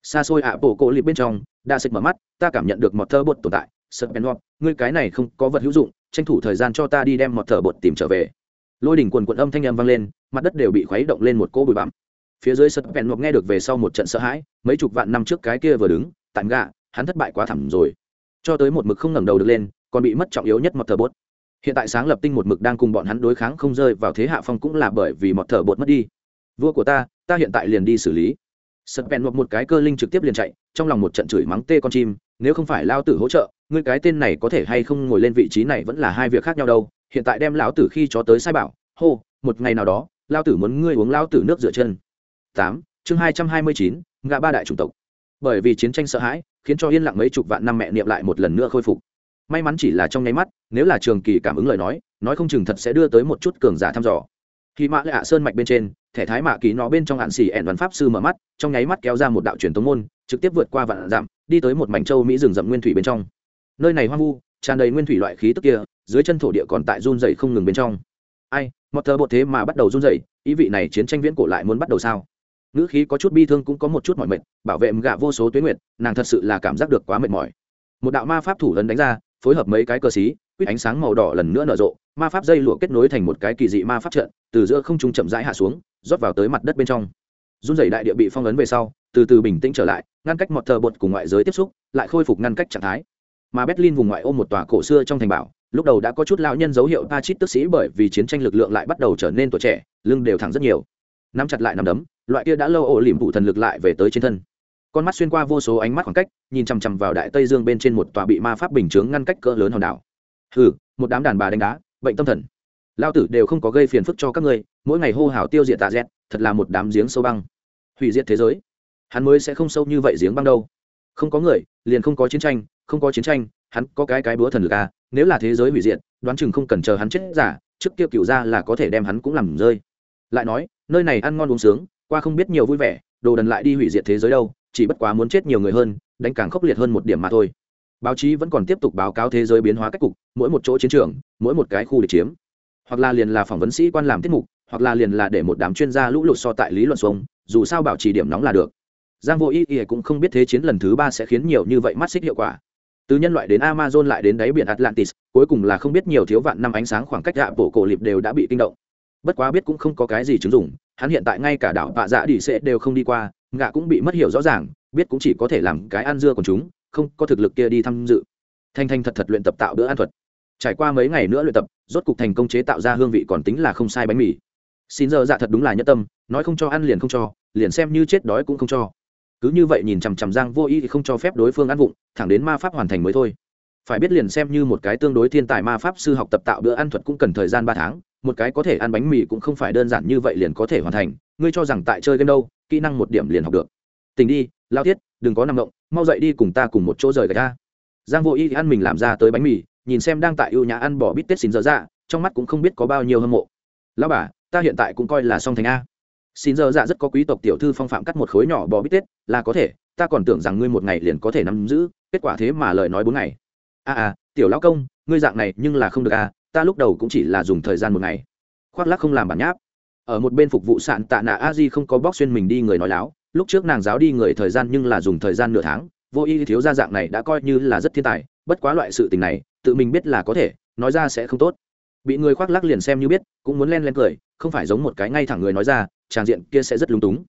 Xa xôi ạ, bộ cổ lịp bên trong đa xịt mở mắt, ta cảm nhận được một thơ bột tồn tại. Sợ bèn ngọt, ngươi cái này không có vật hữu dụng tranh thủ thời gian cho ta đi đem một thở bột tìm trở về. Lôi đỉnh quần quận âm thanh âm vang lên, mặt đất đều bị khuấy động lên một cỗ bụi bặm. Phía dưới sợt vẹn ngọc nghe được về sau một trận sợ hãi, mấy chục vạn năm trước cái kia vừa đứng tàn gạ hắn thất bại quá thẳm rồi. Cho tới một mực không ngẩng đầu được lên, còn bị mất trọng yếu nhất một thở bột. Hiện tại sáng lập tinh một mực đang cùng bọn hắn đối kháng không rơi vào thế hạ phong cũng là bởi vì một thở bột mất đi. Vua của ta ta hiện tại liền đi xử lý. Sợt vẹn ngọc một cái cơ linh trực tiếp liền chạy, trong lòng một trận chửi mắng tê con chim nếu không phải lao tử hỗ trợ, ngươi cái tên này có thể hay không ngồi lên vị trí này vẫn là hai việc khác nhau đâu. Hiện tại đem lão tử khi chó tới sai bảo, hô, một ngày nào đó lao tử muốn ngươi uống lao tử nước rửa chân. Tám, chương hai trăm hai mươi chín ngã ba đại chủng tộc. Bởi vì chiến tranh sợ hãi, khiến cho yên lặng mấy chục vạn năm mẹ niệm lại một lần nữa khôi phục. May mắn chỉ là trong nháy mắt, nếu là trường kỳ cảm ứng lời nói nói không chừng thật sẽ đưa tới một chút cường giả thăm dò. Khi mã lệ hạ sơn mạch bên trên, thẻ thái mạ ký nó bên trong hạn xì ẻn văn pháp sư mở mắt, trong nháy mắt kéo ra một đạo truyền tống môn, trực tiếp vượt qua vạn dặm đi tới một mảnh châu mỹ rừng rậm nguyên thủy bên trong. Nơi này hoang vu tràn đầy nguyên thủy loại khí tức kia dưới chân thổ địa còn tại run dày không ngừng bên trong. Ai một thờ bột thế mà bắt đầu run dày ý vị này chiến tranh viễn cổ lại muốn bắt đầu sao? Ngữ khí có chút bi thương cũng có một chút mỏi mệt bảo vệ gạ vô số tuyến nguyện, nàng thật sự là cảm giác được quá mệt mỏi. Một đạo ma pháp thủ lần đánh ra phối hợp mấy cái cơ xí quýt ánh sáng màu đỏ lần nữa nở rộ ma pháp dây lụa kết nối thành một cái kỳ dị ma pháp trận từ giữa không trung chậm rãi hạ xuống rót vào tới mặt đất bên trong. Run dày đại địa bị phong ấn về sau từ từ bình tĩnh trở lại ngăn cách một thờ bột cùng ngoại giới tiếp xúc, lại khôi phục ngăn cách trạng thái. Mà berlin vùng ngoại ô một tòa cổ xưa trong thành bảo, lúc đầu đã có chút lão nhân dấu hiệu pa chít tức sĩ bởi vì chiến tranh lực lượng lại bắt đầu trở nên tuổi trẻ, lưng đều thẳng rất nhiều. Nắm chặt lại nắm đấm, loại kia đã lâu ổ lỉm vụ thần lực lại về tới trên thân. Con mắt xuyên qua vô số ánh mắt khoảng cách, nhìn chằm chằm vào đại tây dương bên trên một tòa bị ma pháp bình chướng ngăn cách cỡ lớn hòn đảo. Hừ, một đám đàn bà đánh đá, bệnh tâm thần. Lao tử đều không có gây phiền phức cho các ngươi, mỗi ngày hô hào tiêu diệt tạ dẹt, thật là một đám giếng sâu băng. Hủy diệt thế giới hắn mới sẽ không sâu như vậy giếng băng đâu. Không có người, liền không có chiến tranh, không có chiến tranh, hắn có cái cái búa thần lực à nếu là thế giới hủy diệt, đoán chừng không cần chờ hắn chết giả, trước kia cựu ra là có thể đem hắn cũng làm rơi. Lại nói, nơi này ăn ngon uống sướng, qua không biết nhiều vui vẻ, đồ đần lại đi hủy diệt thế giới đâu, chỉ bất quá muốn chết nhiều người hơn, đánh càng khốc liệt hơn một điểm mà thôi. Báo chí vẫn còn tiếp tục báo cáo thế giới biến hóa cách cục, mỗi một chỗ chiến trường, mỗi một cái khu để chiếm. Hoặc là liền là phỏng vấn sĩ quan làm tiết mục, hoặc là liền là để một đám chuyên gia lũ lụt so tại lý luận xuống, dù sao bảo trì điểm nóng là được giang vô ý ý cũng không biết thế chiến lần thứ ba sẽ khiến nhiều như vậy mắt xích hiệu quả. Từ nhân loại đến amazon lại đến đáy biển atlantis, cuối cùng là không biết nhiều thiếu vạn năm ánh sáng khoảng cách hạ bộ cổ liệp đều đã bị kinh động. Bất quá biết cũng không có cái gì chứng dụng, hắn hiện tại ngay cả đảo vạ dạ đi sẽ đều không đi qua, ngạ cũng bị mất hiểu rõ ràng, biết cũng chỉ có thể làm cái ăn dưa của chúng, không có thực lực kia đi tham dự. Thanh thanh thật thật luyện tập tạo bữa ăn thuật. Trải qua mấy ngày nữa luyện tập, rốt cục thành công chế tạo ra hương vị còn tính là không sai bánh mì. Xin giờ dạ thật đúng là nhất tâm, nói không cho ăn liền không cho, liền xem như chết đói cũng không cho cứ như vậy nhìn chằm chằm giang vô ý thì không cho phép đối phương ăn vụng, thẳng đến ma pháp hoàn thành mới thôi. Phải biết liền xem như một cái tương đối thiên tài ma pháp sư học tập tạo bữa ăn thuật cũng cần thời gian ba tháng, một cái có thể ăn bánh mì cũng không phải đơn giản như vậy liền có thể hoàn thành, ngươi cho rằng tại chơi game đâu, kỹ năng một điểm liền học được. Tình đi, lao thiết đừng có nằm động, mau dậy đi cùng ta cùng một chỗ rời gạch ra. Giang vô ý ăn mình làm ra tới bánh mì, nhìn xem đang tại ưu nhà ăn bỏ bít tết xin dở dạ trong mắt cũng không biết có bao nhiêu hâm mộ. Lao bà, ta hiện tại cũng coi là song thành a xin giờ dạ rất có quý tộc tiểu thư phong phạm cắt một khối nhỏ bỏ bít tết là có thể ta còn tưởng rằng ngươi một ngày liền có thể nắm giữ kết quả thế mà lời nói bốn ngày. A à, à tiểu lão công ngươi dạng này nhưng là không được à ta lúc đầu cũng chỉ là dùng thời gian một ngày. Khoác lắc không làm bản nháp. Ở một bên phục vụ sạn tạ nạ a di không có bóc xuyên mình đi người nói láo lúc trước nàng giáo đi người thời gian nhưng là dùng thời gian nửa tháng vô y thiếu gia dạng này đã coi như là rất thiên tài bất quá loại sự tình này tự mình biết là có thể nói ra sẽ không tốt bị người khoác lắc liền xem như biết, cũng muốn len len cười, không phải giống một cái ngay thẳng người nói ra, tràng diện kia sẽ rất lúng túng.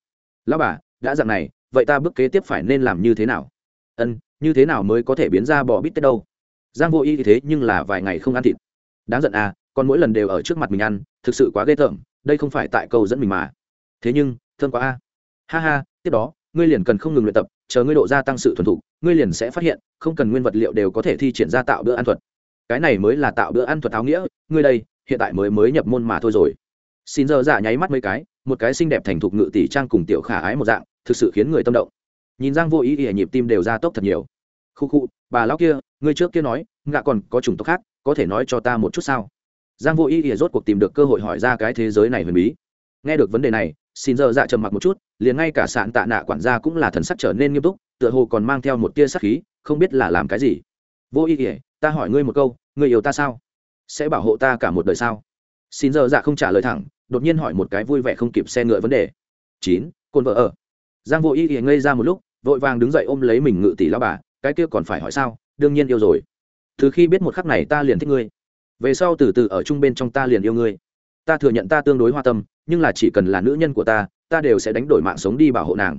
Lão bà, đã dạng này, vậy ta bước kế tiếp phải nên làm như thế nào? Ân, như thế nào mới có thể biến ra bò bít tết đâu? Giang vô y thì thế, nhưng là vài ngày không ăn thịt. Đáng giận à còn mỗi lần đều ở trước mặt mình ăn, thực sự quá ghê tởm, đây không phải tại câu dẫn mình mà. Thế nhưng, thương quá a. Ha ha, tiếp đó, ngươi liền cần không ngừng luyện tập, chờ ngươi độ gia tăng sự thuần thục, ngươi liền sẽ phát hiện, không cần nguyên vật liệu đều có thể thi triển ra tạo bữa ăn thuật cái này mới là tạo bữa ăn thuật áo nghĩa, ngươi đây, hiện tại mới mới nhập môn mà thôi rồi. Xin giờ dạ nháy mắt mấy cái, một cái xinh đẹp thành thục ngự tỷ trang cùng tiểu khả ái một dạng, thực sự khiến người tâm động. Nhìn giang vô ý ỉa nhịp tim đều ra tốc thật nhiều. Khu khu, bà lão kia, ngươi trước kia nói, ngạ còn có chủng tộc khác, có thể nói cho ta một chút sao? Giang vô ý ỉa rốt cuộc tìm được cơ hội hỏi ra cái thế giới này huyền bí. Nghe được vấn đề này, xin giờ dạ trầm mặc một chút, liền ngay cả sạn tạ nạ quản gia cũng là thần sắc trở nên nghiêm túc, tựa hồ còn mang theo một tia sắc khí, không biết là làm cái gì. Vô ý ỉa ta hỏi ngươi một câu, ngươi yêu ta sao? Sẽ bảo hộ ta cả một đời sao? Xin giờ dạ không trả lời thẳng, đột nhiên hỏi một cái vui vẻ không kịp xe ngựa vấn đề. Chín côn vợ ở. Giang vô y thì ngây ra một lúc, vội vàng đứng dậy ôm lấy mình ngự tỷ lao bà, cái kia còn phải hỏi sao? Đương nhiên yêu rồi. Từ khi biết một khắc này ta liền thích ngươi. Về sau từ từ ở chung bên trong ta liền yêu ngươi. Ta thừa nhận ta tương đối hoa tâm, nhưng là chỉ cần là nữ nhân của ta ta đều sẽ đánh đổi mạng sống đi bảo hộ nàng.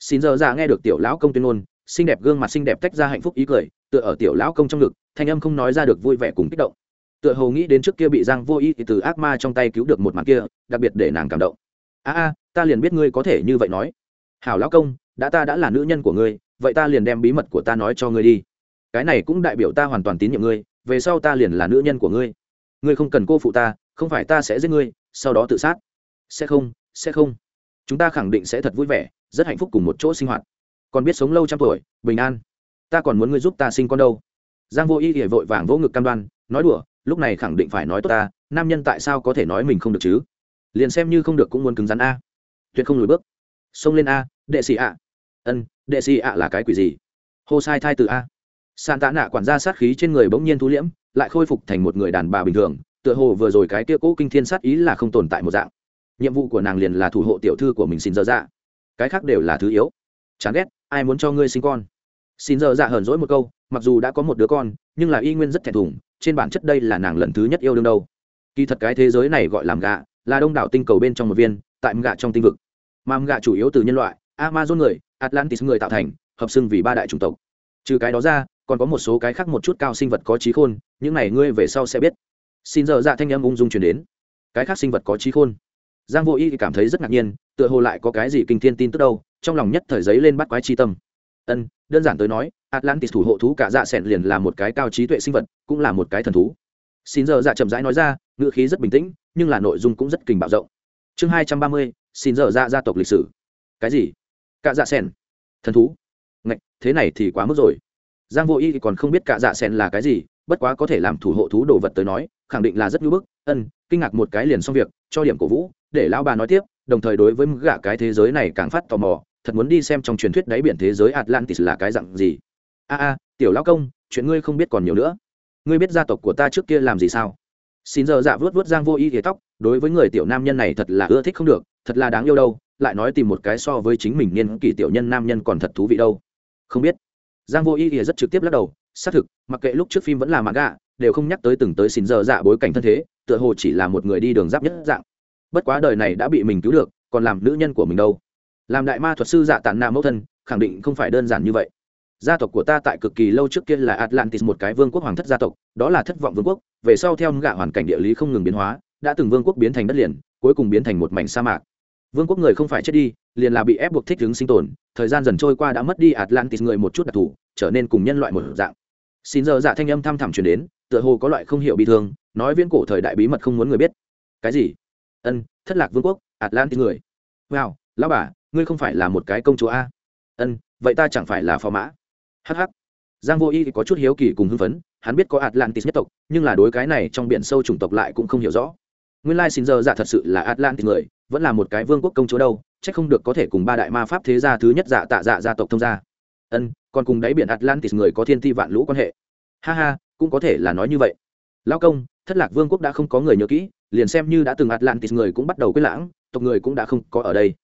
Xin giờ ra nghe được tiểu lão công tuyên ngôn, xinh đẹp gương mặt xinh đẹp tách ra hạnh phúc ý cười, tựa ở tiểu lão công trong ngực thanh âm không nói ra được vui vẻ cùng kích động. Tựa hồ nghĩ đến trước kia bị giang vô ý thì từ ác ma trong tay cứu được một màn kia, đặc biệt để nàng cảm động. A a, ta liền biết ngươi có thể như vậy nói. Hảo lão công, đã ta đã là nữ nhân của ngươi, vậy ta liền đem bí mật của ta nói cho ngươi đi. Cái này cũng đại biểu ta hoàn toàn tín nhiệm ngươi, về sau ta liền là nữ nhân của ngươi. Ngươi không cần cô phụ ta, không phải ta sẽ giết ngươi, sau đó tự sát. Sẽ không sẽ không. Chúng ta khẳng định sẽ thật vui vẻ, rất hạnh phúc cùng một chỗ sinh hoạt. Còn biết sống lâu trăm tuổi, bình an. Ta còn muốn ngươi giúp ta sinh con đâu giang vô y hề vội vàng vỗ ngực cam đoan, nói đùa, lúc này khẳng định phải nói tốt ta, nam nhân tại sao có thể nói mình không được chứ? Liền xem như không được cũng muốn cứng rắn a. Tuyệt không lùi bước. Xông lên a, đệ sĩ ạ. Ân, đệ sĩ ạ là cái quỷ gì? Hô sai thai từ a. Sàn tạ nạ quản gia sát khí trên người bỗng nhiên thu liễm, lại khôi phục thành một người đàn bà bình thường, tựa hồ vừa rồi cái kia cũ kinh thiên sát ý là không tồn tại một dạng. Nhiệm vụ của nàng liền là thủ hộ tiểu thư của mình xin dơ dạ. Cái khác đều là thứ yếu. Chán ghét, ai muốn cho ngươi sinh con? Xin giờ dạ hờn dỗi một câu, mặc dù đã có một đứa con, nhưng là y nguyên rất thẹn thùng, trên bản chất đây là nàng lần thứ nhất yêu đương đâu. Kỳ thật cái thế giới này gọi làm gạ, là đông đảo tinh cầu bên trong một viên, tại gạ trong tinh vực. Mà gạ chủ yếu từ nhân loại, amazon người, atlantis người tạo thành, hợp xưng vì ba đại chủng tộc. Trừ cái đó ra, còn có một số cái khác một chút cao sinh vật có trí khôn, những này ngươi về sau sẽ biết. Xin giờ dạ thanh âm ung dung chuyển đến. Cái khác sinh vật có trí khôn. Giang vô y cảm thấy rất ngạc nhiên, tựa hồ lại có cái gì kinh thiên tin tức đâu, trong lòng nhất thời giấy lên bắt quái chi tâm ân, đơn giản tới nói, atlantis thủ hộ thú cả dạ s liền là một cái cao trí tuệ sinh vật, cũng là một cái thần thú. Xin giờ dạ chậm rãi nói ra, ngữ khí rất bình tĩnh, nhưng là nội dung cũng rất kình bạo rộng. Chương hai trăm ba mươi, xin giờ dạ gia tộc lịch sử. Cái gì? Cả dạ sen thần thú. Ngạch, thế này thì quá mức rồi. Giang vô y còn không biết cả dạ sen là cái gì, bất quá có thể làm thủ hộ thú đồ vật tới nói, khẳng định là rất ngưỡng bức. Ân, kinh ngạc một cái liền xong việc, cho điểm cổ vũ, để lão bà nói tiếp, đồng thời đối với gã cái thế giới này càng phát tò mò thật muốn đi xem trong truyền thuyết đáy biển thế giới atlantis là cái dạng gì. A a, tiểu lão công, chuyện ngươi không biết còn nhiều nữa. Ngươi biết gia tộc của ta trước kia làm gì sao? Xin giờ dạ vớt vớt giang vô y thì tóc, đối với người tiểu nam nhân này thật là ưa thích không được, thật là đáng yêu đâu, lại nói tìm một cái so với chính mình niên kỷ tiểu nhân nam nhân còn thật thú vị đâu. Không biết. Giang vô y thì rất trực tiếp lắc đầu, xác thực, mặc kệ lúc trước phim vẫn là mặt gạ đều không nhắc tới từng tới xin giờ dạ bối cảnh thân thế, tựa hồ chỉ là một người đi đường giáp nhất dạng. Bất quá đời này đã bị mình cứu được, còn làm nữ nhân của mình đâu làm đại ma thuật sư dạ tàn nạ mẫu thân, khẳng định không phải đơn giản như vậy. Gia tộc của ta tại cực kỳ lâu trước kia là atlantis, một cái vương quốc hoàng thất gia tộc, đó là thất vọng vương quốc, về sau theo gạ hoàn cảnh địa lý không ngừng biến hóa, đã từng vương quốc biến thành đất liền, cuối cùng biến thành một mảnh sa mạc. Vương quốc người không phải chết đi, liền là bị ép buộc thích ứng sinh tồn, thời gian dần trôi qua đã mất đi atlantis người một chút đặc thù, trở nên cùng nhân loại một dạng. Xin giờ dạ thanh âm thăm thẳm truyền đến, tựa hồ có loại không hiểu bị thương, nói viễn cổ thời đại bí mật không muốn người biết. Cái gì? Ân, thất lạc vương quốc, atlantis người. Wow, lão bà ngươi không phải là một cái công chúa a? Ân, vậy ta chẳng phải là phò mã. Hh giang vô y có chút hiếu kỳ cùng hưng phấn, hắn biết có atlantis nhất tộc, nhưng là đối cái này trong biển sâu chủng tộc lại cũng không hiểu rõ. Nguyên lai xin giờ dạ thật sự là atlantis người, vẫn là một cái vương quốc công chúa đâu c h ắ c không được có thể cùng ba đại ma pháp thế gia thứ nhất dạ tạ dạ gia tộc thông gia. Ân, còn cùng đáy biển atlantis người có thiên ti vạn lũ quan hệ. Ha ha, cũng có thể là nói như vậy. Lao công, thất lạc vương quốc đã không có người nhớ kỹ, liền xem như đã từng atlantis người cũng bắt đầu quyết lãng, tộc người cũng đã không có ở đây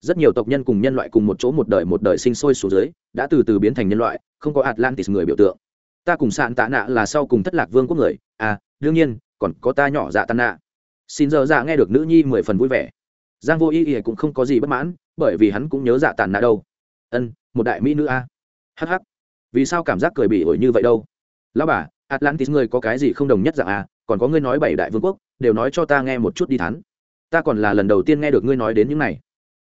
rất nhiều tộc nhân cùng nhân loại cùng một chỗ một đời một đời sinh sôi xuống dưới, đã từ từ biến thành nhân loại, không có atlantis người biểu tượng. Ta cùng sạn tạ nạ là sau cùng thất lạc vương quốc người. À đương nhiên, còn có ta nhỏ dạ tạ nạ. Xin giờ dạ nghe được nữ nhi mười phần vui vẻ. Giang vô y y cũng không có gì bất mãn, bởi vì hắn cũng nhớ dạ tàn nạ đâu. Ân, một đại mỹ nữ a. À. hh vì sao cảm giác cười bị ổi như vậy đâu? Lão bà, atlantis người có cái gì không đồng nhất dạng à còn có ngươi nói bảy đại vương quốc, đều nói cho ta nghe một chút đi thắn ta còn là lần đầu tiên nghe được ngươi nói đến những này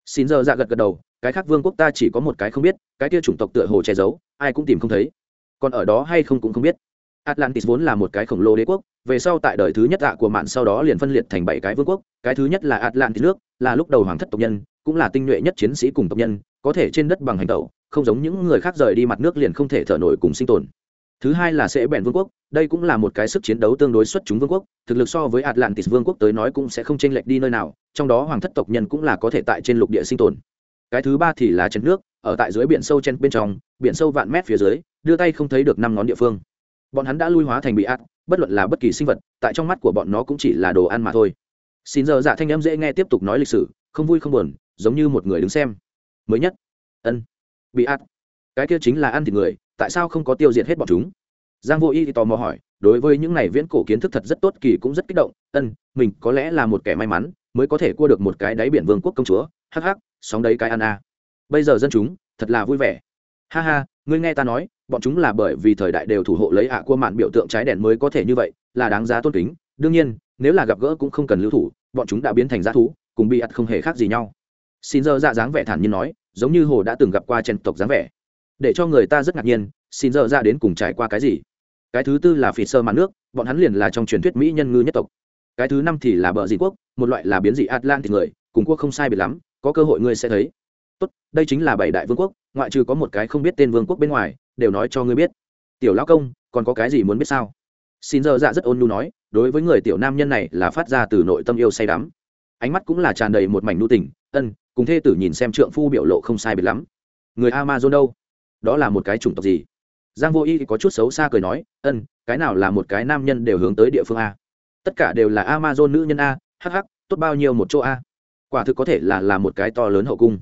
xin giờ dạ gật gật đầu, cái khác vương quốc ta chỉ có một cái không biết, cái kia chủng tộc tựa hồ che giấu, ai cũng tìm không thấy. Còn ở đó hay không cũng không biết. Atlantis vốn là một cái khổng lồ đế quốc, về sau tại đời thứ nhất dạ của mạn sau đó liền phân liệt thành bảy cái vương quốc, cái thứ nhất là atlantis nước, là lúc đầu hoàng thất tộc nhân, cũng là tinh nhuệ nhất chiến sĩ cùng tộc nhân, có thể trên đất bằng hành tẩu, không giống những người khác rời đi mặt nước liền không thể thở nổi cùng sinh tồn thứ hai là sẽ bèn vương quốc, đây cũng là một cái sức chiến đấu tương đối xuất chúng vương quốc, thực lực so với atlantis vương quốc tới nói cũng sẽ không chênh lệch đi nơi nào, trong đó hoàng thất tộc nhân cũng là có thể tại trên lục địa sinh tồn. Cái thứ ba thì là chén nước, ở tại dưới biển sâu trên bên trong, biển sâu vạn mét phía dưới, đưa tay không thấy được năm ngón địa phương. Bọn hắn đã lui hóa thành bị ác, bất luận là bất kỳ sinh vật, tại trong mắt của bọn nó cũng chỉ là đồ ăn mà thôi. Xin giờ dạ thanh em dễ nghe tiếp tục nói lịch sử, không vui không buồn, giống như một người đứng xem. Mới nhất. Ân. Bị ác. Cái kia chính là ăn thịt người tại sao không có tiêu diệt hết bọn chúng? Giang vô y thì tò mò hỏi, đối với những này viễn cổ kiến thức thật rất tốt kỳ cũng rất kích động, ân, mình có lẽ là một kẻ may mắn, mới có thể cua được một cái đáy biển vương quốc công chúa. Hắc hắc, sóng đấy cái ăn a bây giờ dân chúng, thật là vui vẻ. Ha ha, ngươi nghe ta nói, bọn chúng là bởi vì thời đại đều thủ hộ lấy ạ à cua mạn biểu tượng trái đèn mới có thể như vậy, là đáng giá tôn kính. Đương nhiên, nếu là gặp gỡ cũng không cần lưu thủ, bọn chúng đã biến thành g thú, cùng bị ắt không hề khác gì nhau. Xin giờ dạ dáng vẻ thản nhiên nói, giống như hồ đã từng gặp qua chen tộc dáng vẻ để cho người ta rất ngạc nhiên, xin giờ ra đến cùng trải qua cái gì? Cái thứ tư là phỉ sơ màn nước, bọn hắn liền là trong truyền thuyết mỹ nhân ngư nhất tộc. Cái thứ năm thì là bờ dị quốc, một loại là biến dị atlantic người, cùng quốc không sai biệt lắm, có cơ hội ngươi sẽ thấy. Tốt, đây chính là bảy đại vương quốc, ngoại trừ có một cái không biết tên vương quốc bên ngoài, đều nói cho ngươi biết. Tiểu lão công, còn có cái gì muốn biết sao? Xin giờ dạ rất ôn nhu nói, đối với người tiểu nam nhân này là phát ra từ nội tâm yêu say đắm. Ánh mắt cũng là tràn đầy một mảnh nu tình, ân, cùng thê tử nhìn xem trượng phu biểu lộ không sai biệt lắm. Người amazon đâu? Đó là một cái chủng tộc gì? Giang vô y có chút xấu xa cười nói, ân, cái nào là một cái nam nhân đều hướng tới địa phương a. Tất cả đều là amazon nữ nhân a hh tốt bao nhiêu một chỗ a. Quả thực có thể là là một cái to lớn hậu cung.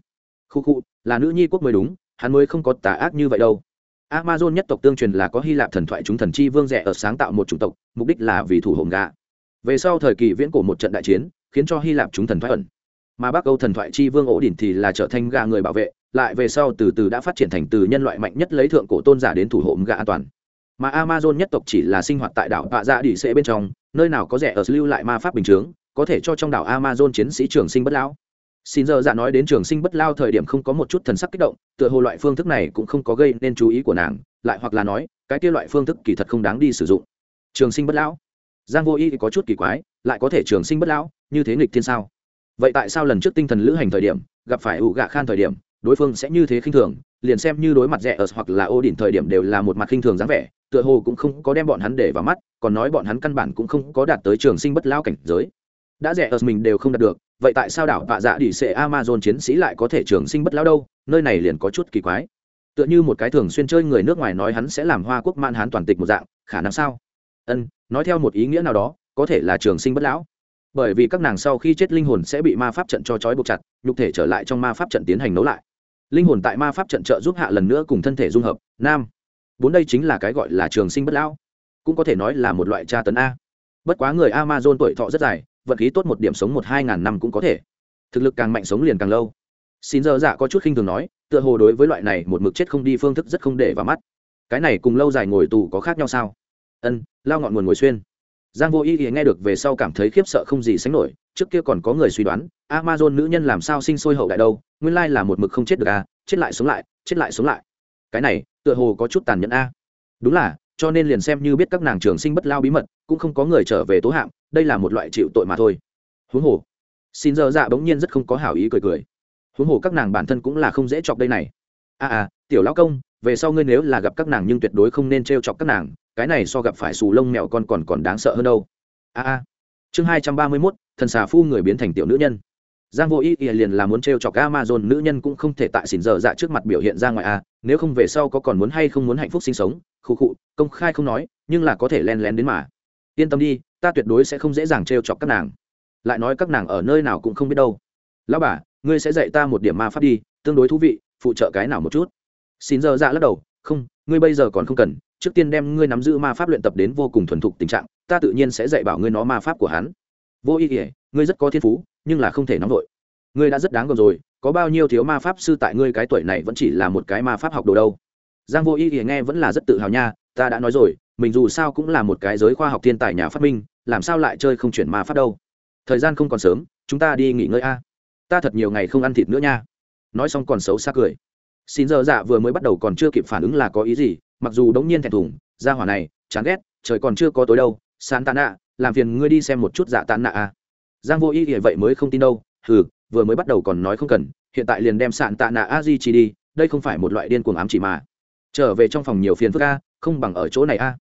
Khu khu, là nữ nhi quốc mới đúng, hắn mới không có tà ác như vậy đâu. Amazon nhất tộc tương truyền là có hy lạp thần thoại chúng thần chi vương rẻ ở sáng tạo một chủng tộc, mục đích là vì thủ hồn gà về sau thời kỳ viễn cổ một trận đại chiến, khiến cho hy lạp chúng thần thoái ẩn. Mà bắc âu thần thoại chi vương ổ đỉnh thì là trở thành gà người bảo vệ lại về sau từ từ đã phát triển thành từ nhân loại mạnh nhất lấy thượng cổ tôn giả đến thủ hộ gà an toàn. Mà amazon nhất tộc chỉ là sinh hoạt tại đảo tạ dạ đỉ xệ bên trong, nơi nào có rẻ ở lưu lại ma pháp bình chướng, có thể cho trong đảo amazon chiến sĩ trường sinh bất lão. Xin giờ dạ nói đến trường sinh bất lao thời điểm không có một chút thần sắc kích động, tựa hồ loại phương thức này cũng không có gây nên chú ý của nàng, lại hoặc là nói, cái kia loại phương thức kỳ thật không đáng đi sử dụng. Trường sinh bất lão. Giang vô y có chút kỳ quái, lại có thể trường sinh bất lão, như thế nghịch thiên sao? Vậy tại sao lần trước tinh thần lữ hành thời điểm, gặp phải ủ gạ khan thời điểm đối phương sẽ như thế khinh thường, liền xem như đối mặt rẻ ở hoặc là ô đỉnh thời điểm đều là một mặt khinh thường dáng vẻ, tựa hồ cũng không có đem bọn hắn để vào mắt, còn nói bọn hắn căn bản cũng không có đạt tới trường sinh bất lão cảnh giới. Đã rẻ ở mình đều không đạt được, vậy tại sao đảo vạ dạ đỉ xệ amazon chiến sĩ lại có thể trường sinh bất lão đâu? Nơi này liền có chút kỳ quái. Tựa như một cái thường xuyên chơi người nước ngoài nói hắn sẽ làm hoa quốc man hán toàn tịch một dạng, khả năng sao? Ân, nói theo một ý nghĩa nào đó, có thể là trường sinh bất lão. Bởi vì các nàng sau khi chết linh hồn sẽ bị ma pháp trận cho trói buộc chặt, nhục thể trở lại trong ma pháp trận tiến hành nấu lại linh hồn tại ma pháp trận trợ giúp hạ lần nữa cùng thân thể dung hợp, nam. Bốn đây chính là cái gọi là trường sinh bất lão, cũng có thể nói là một loại tra tấn a. Bất quá người amazon tuổi thọ rất dài, vận khí tốt một điểm sống một hai ngàn năm cũng có thể. Thực lực càng mạnh sống liền càng lâu. Xin giờ dạ có chút khinh thường nói, tựa hồ đối với loại này một mực chết không đi phương thức rất không để vào mắt. Cái này cùng lâu dài ngồi tù có khác nhau sao? Ân, lao ngọn nguồn ngồi xuyên. Giang vô y thì nghe được về sau cảm thấy khiếp sợ không gì sánh nổi trước kia còn có người suy đoán amazon nữ nhân làm sao sinh sôi hậu đại đâu nguyên lai là một mực không chết được à chết lại sống lại chết lại sống lại. Cái này tựa hồ có chút tàn nhẫn a. Đúng là cho nên liền xem như biết các nàng trường sinh bất lao bí mật cũng không có người trở về tố hạng đây là một loại chịu tội mà thôi. Huống hồ xin giờ dạ bỗng nhiên rất không có hảo ý cười cười. Huống hồ các nàng bản thân cũng là không dễ chọc đây này. A à, à tiểu lão công về sau ngươi nếu là gặp các nàng nhưng tuyệt đối không nên t chọc các nàng cái này so gặp phải xù lông mèo con còn còn đáng sợ hơn đâu. A a chương hai trăm ba mươi mốt thần xà phu người biến thành tiểu nữ nhân. Giang vô ý ý liền là muốn t chọc amazon nữ nhân cũng không thể tại xỉn giờ dạ trước mặt biểu hiện ra ngoài a nếu không về sau có còn muốn hay không muốn hạnh phúc sinh sống, khụ khụ, công khai không nói, nhưng là có thể len lén đến mà. Yên tâm đi, ta tuyệt đối sẽ không dễ dàng t chọc các nàng. Lại nói các nàng ở nơi nào cũng không biết đâu. Lão bà, ngươi sẽ dạy ta một điểm ma pháp đi, tương đối thú vị, phụ trợ cái nào một chút? Xin giờ dạ lắc đầu, không, ngươi bây giờ còn không cần, trước tiên đem ngươi nắm giữ ma pháp luyện tập đến vô cùng thuần thục tình trạng, ta tự nhiên sẽ dạy bảo ngươi nó ma pháp của hắn vô ý nghĩa ngươi rất có thiên phú, nhưng là không thể nóng vội. Ngươi đã rất đáng gờm rồi, có bao nhiêu thiếu ma pháp sư tại ngươi cái tuổi này vẫn chỉ là một cái ma pháp học đồ đâu? Giang vô ý nghĩa nghe vẫn là rất tự hào nha, ta đã nói rồi, mình dù sao cũng là một cái giới khoa học thiên tài nhà phát minh, làm sao lại chơi không chuyển ma pháp đâu? Thời gian không còn sớm, chúng ta đi nghỉ ngơi a. Ta thật nhiều ngày không ăn thịt nữa nha. Nói xong còn xấu xa cười. Xin giờ dạ vừa mới bắt đầu còn chưa kịp phản ứng là có ý gì, mặc dù đống nhiên thẹn thùng, ra hỏa này, chán ghét, trời còn chưa có tối đâu sán tạ à làm phiền ngươi đi xem một chút dạ tán nạ à. Giang vô ý ỉa vậy mới không tin đâu, hừ, vừa mới bắt đầu còn nói không cần, hiện tại liền đem sạn tạ nạ a di chỉ đi, đây không phải một loại điên cuồng ám chỉ mà. Trở về trong phòng nhiều phiền phức a, không bằng ở chỗ này a.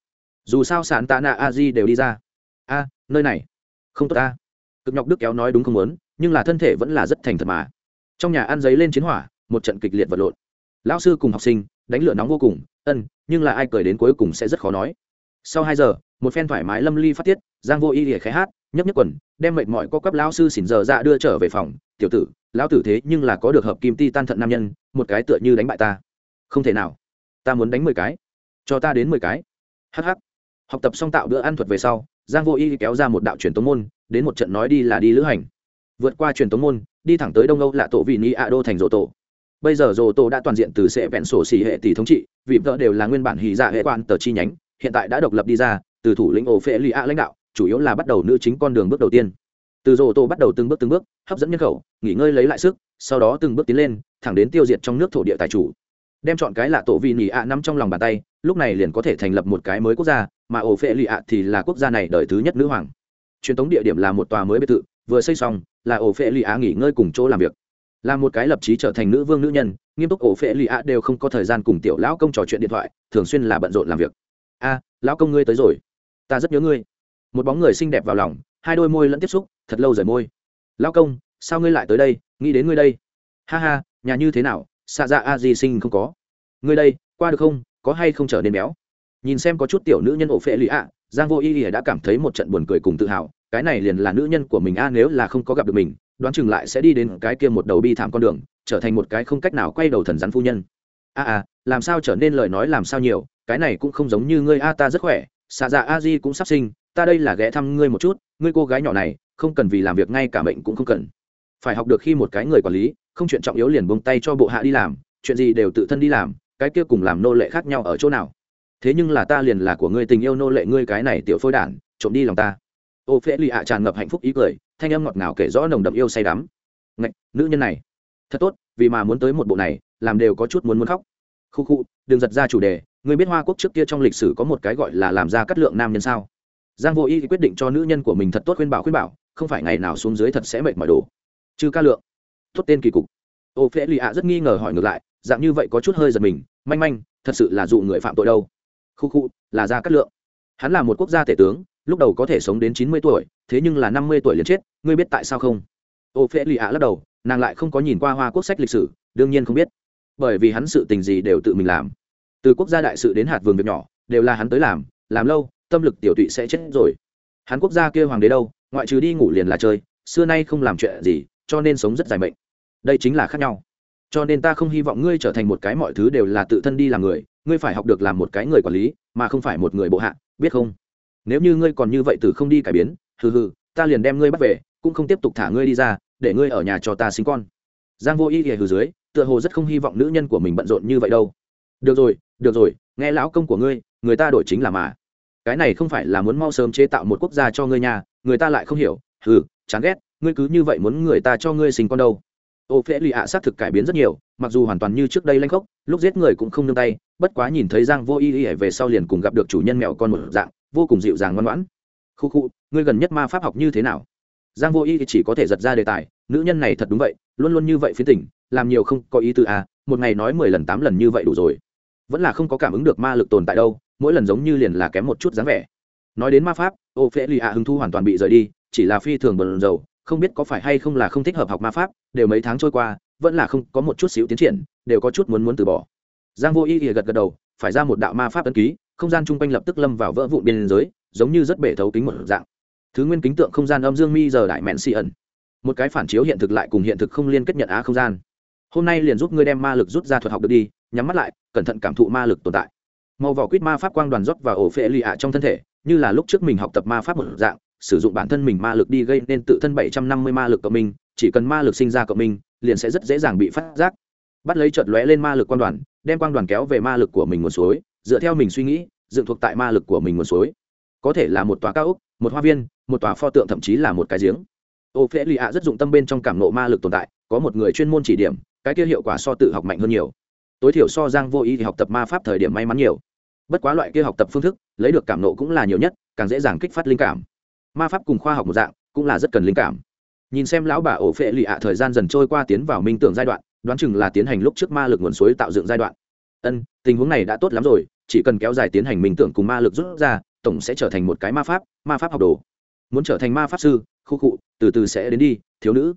Dù sao sạn tạ nạ a di đều đi ra. A, nơi này. Không tốt a. Cực nhọc đức kéo nói đúng không muốn, nhưng là thân thể vẫn là rất thành thật mà. Trong nhà ăn giấy lên chiến hỏa, một trận kịch liệt vật lộn. Lão sư cùng học sinh, đánh lửa nóng vô cùng, ân, nhưng là ai cười đến cuối cùng sẽ rất khó nói. Sau hai giờ, một phen thoải mái lâm ly phát tiết giang vô y lìa khẽ hát, nhấp nhấp quần, đem mệnh mọi co cấp lão sư xỉn giờ ra đưa trở về phòng. Tiểu tử, lão tử thế nhưng là có được hợp kim ti tan thận nam nhân, một cái tựa như đánh bại ta. Không thể nào. Ta muốn đánh mười cái. Cho ta đến mười cái. Hh học tập xong tạo bữa ăn thuật về sau, giang vô y kéo ra một đạo truyền tống môn, đến một trận nói đi là đi lữ hành. Vượt qua truyền tống môn, đi thẳng tới đông âu là tổ vị ni a đô thành rộ tổ. Bây giờ rộ tổ đã toàn diện từ sẽ vẹn sổ xỉ hệ tỷ thống trị, vì vợ đều là nguyên bản hì dạ hệ quan tờ chi nhánh, hiện tại đã độc lập đi ra, từ thủ lĩnh ổ phệ lì a lãnh đạo chủ yếu là bắt đầu nữ chính con đường bước đầu tiên. Từ rổ tổ bắt đầu từng bước từng bước, hấp dẫn nhân khẩu, nghỉ ngơi lấy lại sức, sau đó từng bước tiến lên, thẳng đến tiêu diệt trong nước thổ địa tài chủ. Đem chọn cái là tổ vị nỉ ạ nắm trong lòng bàn tay, lúc này liền có thể thành lập một cái mới quốc gia, mà ổ phệ lì ạ thì là quốc gia này đời thứ nhất nữ hoàng. Truyền thống địa điểm là một tòa mới biệt thự, vừa xây xong, là ổ phệ lì ạ nghỉ ngơi cùng chỗ làm việc. Là một cái lập trí trở thành nữ vương nữ nhân, nghiêm túc ổ phệ lì ạ đều không có thời gian cùng tiểu lão công trò chuyện điện thoại, thường xuyên là bận rộn làm việc. A, lão công ngươi tới rồi. Ta rất nhớ ngươi một bóng người xinh đẹp vào lòng, hai đôi môi lẫn tiếp xúc, thật lâu rời môi. Lão công, sao ngươi lại tới đây? Nghĩ đến ngươi đây. Ha ha, nhà như thế nào? Xạ dạ a di sinh không có. Ngươi đây, qua được không? Có hay không trở nên béo? Nhìn xem có chút tiểu nữ nhân ổ phệ lụy ạ, giang vô y ỉa đã cảm thấy một trận buồn cười cùng tự hào, cái này liền là nữ nhân của mình a, nếu là không có gặp được mình, đoán chừng lại sẽ đi đến cái kia một đầu bi thảm con đường, trở thành một cái không cách nào quay đầu thần rắn phu nhân. A a, làm sao trở nên lời nói làm sao nhiều? Cái này cũng không giống như ngươi a, ta rất khỏe. Xạ dạ a di cũng sắp sinh ta đây là ghé thăm ngươi một chút, ngươi cô gái nhỏ này, không cần vì làm việc ngay cả mệnh cũng không cần. Phải học được khi một cái người quản lý, không chuyện trọng yếu liền buông tay cho bộ hạ đi làm, chuyện gì đều tự thân đi làm, cái kia cùng làm nô lệ khác nhau ở chỗ nào? Thế nhưng là ta liền là của ngươi tình yêu nô lệ ngươi cái này tiểu phôi đản, trộm đi lòng ta. Ô phễ lì ạ tràn ngập hạnh phúc ý cười, thanh âm ngọt ngào kể rõ nồng đậm yêu say đắm. Ngạch, nữ nhân này. Thật tốt, vì mà muốn tới một bộ này, làm đều có chút muốn muốn khóc. Khu khu, đừng giật ra chủ đề, ngươi biết hoa quốc trước kia trong lịch sử có một cái gọi là làm ra cắt lượng nam nhân sao? Giang vô y quyết định cho nữ nhân của mình thật tốt khuyên bảo khuyên bảo, không phải ngày nào xuống dưới thật sẽ mệt mỏi đồ chứ ca lượng. Tốt tên kỳ cục. Ô phễ lì ạ rất nghi ngờ hỏi ngược lại, dạng như vậy có chút hơi giật mình, manh manh, thật sự là dụ người phạm tội đâu. Khu khu, là ra cát lượng. Hắn là một quốc gia tể tướng, lúc đầu có thể sống đến chín mươi tuổi, thế nhưng là năm mươi tuổi liền chết, ngươi biết tại sao không? Ô phễ lì ạ lắc đầu, nàng lại không có nhìn qua hoa quốc sách lịch sử, đương nhiên không biết. Bởi vì hắn sự tình gì đều tự mình làm. Từ quốc gia đại sự đến hạt vườn việc nhỏ, đều là hắn tới làm làm lâu tâm lực tiểu tụy sẽ chết rồi. Hắn quốc gia kia hoàng đế đâu, ngoại trừ đi ngủ liền là chơi, xưa nay không làm chuyện gì, cho nên sống rất dài mệnh. Đây chính là khác nhau. Cho nên ta không hy vọng ngươi trở thành một cái mọi thứ đều là tự thân đi làm người, ngươi phải học được làm một cái người quản lý, mà không phải một người bộ hạ, biết không? Nếu như ngươi còn như vậy từ không đi cải biến, hừ hừ, ta liền đem ngươi bắt về, cũng không tiếp tục thả ngươi đi ra, để ngươi ở nhà cho ta sinh con. Giang vô y hề hừ dưới, tựa hồ rất không hy vọng nữ nhân của mình bận rộn như vậy đâu. Được rồi được rồi, nghe lão công của ngươi, người ta đổi chính là mà cái này không phải là muốn mau sớm chế tạo một quốc gia cho ngươi nhà người ta lại không hiểu. Hừ, chán ghét, ngươi cứ như vậy muốn người ta cho ngươi sinh con đâu. Ô phễ lì ạ xác thực cải biến rất nhiều, mặc dù hoàn toàn như trước đây lanh khốc, lúc giết người cũng không nương tay, bất quá nhìn thấy giang vô y y về sau liền cùng gặp được chủ nhân mèo con một dạng, vô cùng dịu dàng ngoan ngoãn. Khu khu, ngươi gần nhất ma pháp học như thế nào? Giang vô y chỉ có thể giật ra đề tài, nữ nhân này thật đúng vậy, luôn luôn như vậy phiến tỉnh làm nhiều không có ý tư à một ngày nói mười lần tám lần như vậy đủ rồi. Vẫn là không có cảm ứng được ma lực tồn tại đâu mỗi lần giống như liền là kém một chút dáng vẻ. Nói đến ma pháp ô phễ lì ạ hứng thu hoàn toàn bị rời đi, chỉ là phi thường bần dầu không biết có phải hay không là không thích hợp học ma pháp, đều mấy tháng trôi qua, vẫn là không có một chút xíu tiến triển, đều có chút muốn muốn từ bỏ. Giang vô y thì gật gật đầu, phải ra một đạo ma pháp ấn ký, không gian chung quanh lập tức lâm vào vỡ vụn biên giới, giống như rất bể thấu kính một dạng. Thứ nguyên kính tượng không gian âm dương mi giờ đại mẹn xì ẩn. Một cái phản chiếu hiện thực lại cùng hiện thực không liên kết nhận á không gian. Hôm nay liền giúp ngươi đem ma lực rút ra thuật học được đi, nhắm mắt lại, cẩn thận cảm thụ ma lực tồn tại màu vỏ quýt ma pháp quang đoàn rót và ổ phệ lì ạ trong thân thể, như là lúc trước mình học tập ma pháp một dạng, sử dụng bản thân mình ma lực đi gây nên tự thân bảy trăm năm mươi ma lực cộng minh, chỉ cần ma lực sinh ra cộng minh, liền sẽ rất dễ dàng bị phát giác. Bắt lấy chợt lóe lên ma lực quang đoàn, đem quang đoàn kéo về ma lực của mình nguồn suối, dựa theo mình suy nghĩ, dựng thuộc tại ma lực của mình nguồn suối. Có thể là một tòa cao ốc, một hoa viên, một tòa pho tượng, thậm chí là một cái giếng. Ô phễ lì ạ rất dụng tâm bên trong cảm nộ ma lực tồn tại, có một người chuyên môn chỉ điểm, cái kia hiệu quả so tự học mạnh hơn nhiều tối thiểu so giang vô ý thì học tập ma pháp thời điểm may mắn nhiều. Bất quá loại kia học tập phương thức, lấy được cảm nộ cũng là nhiều nhất, càng dễ dàng kích phát linh cảm. Ma pháp cùng khoa học một dạng, cũng là rất cần linh cảm. Nhìn xem lão bà ổ phệ lì ạ, thời gian dần trôi qua tiến vào minh tưởng giai đoạn, đoán chừng là tiến hành lúc trước ma lực nguồn suối tạo dựng giai đoạn. Ân, tình huống này đã tốt lắm rồi, chỉ cần kéo dài tiến hành minh tưởng cùng ma lực rút ra, tổng sẽ trở thành một cái ma pháp ma pháp học đồ. Muốn trở thành ma pháp sư, khu cụ từ từ sẽ đến đi, thiếu nữ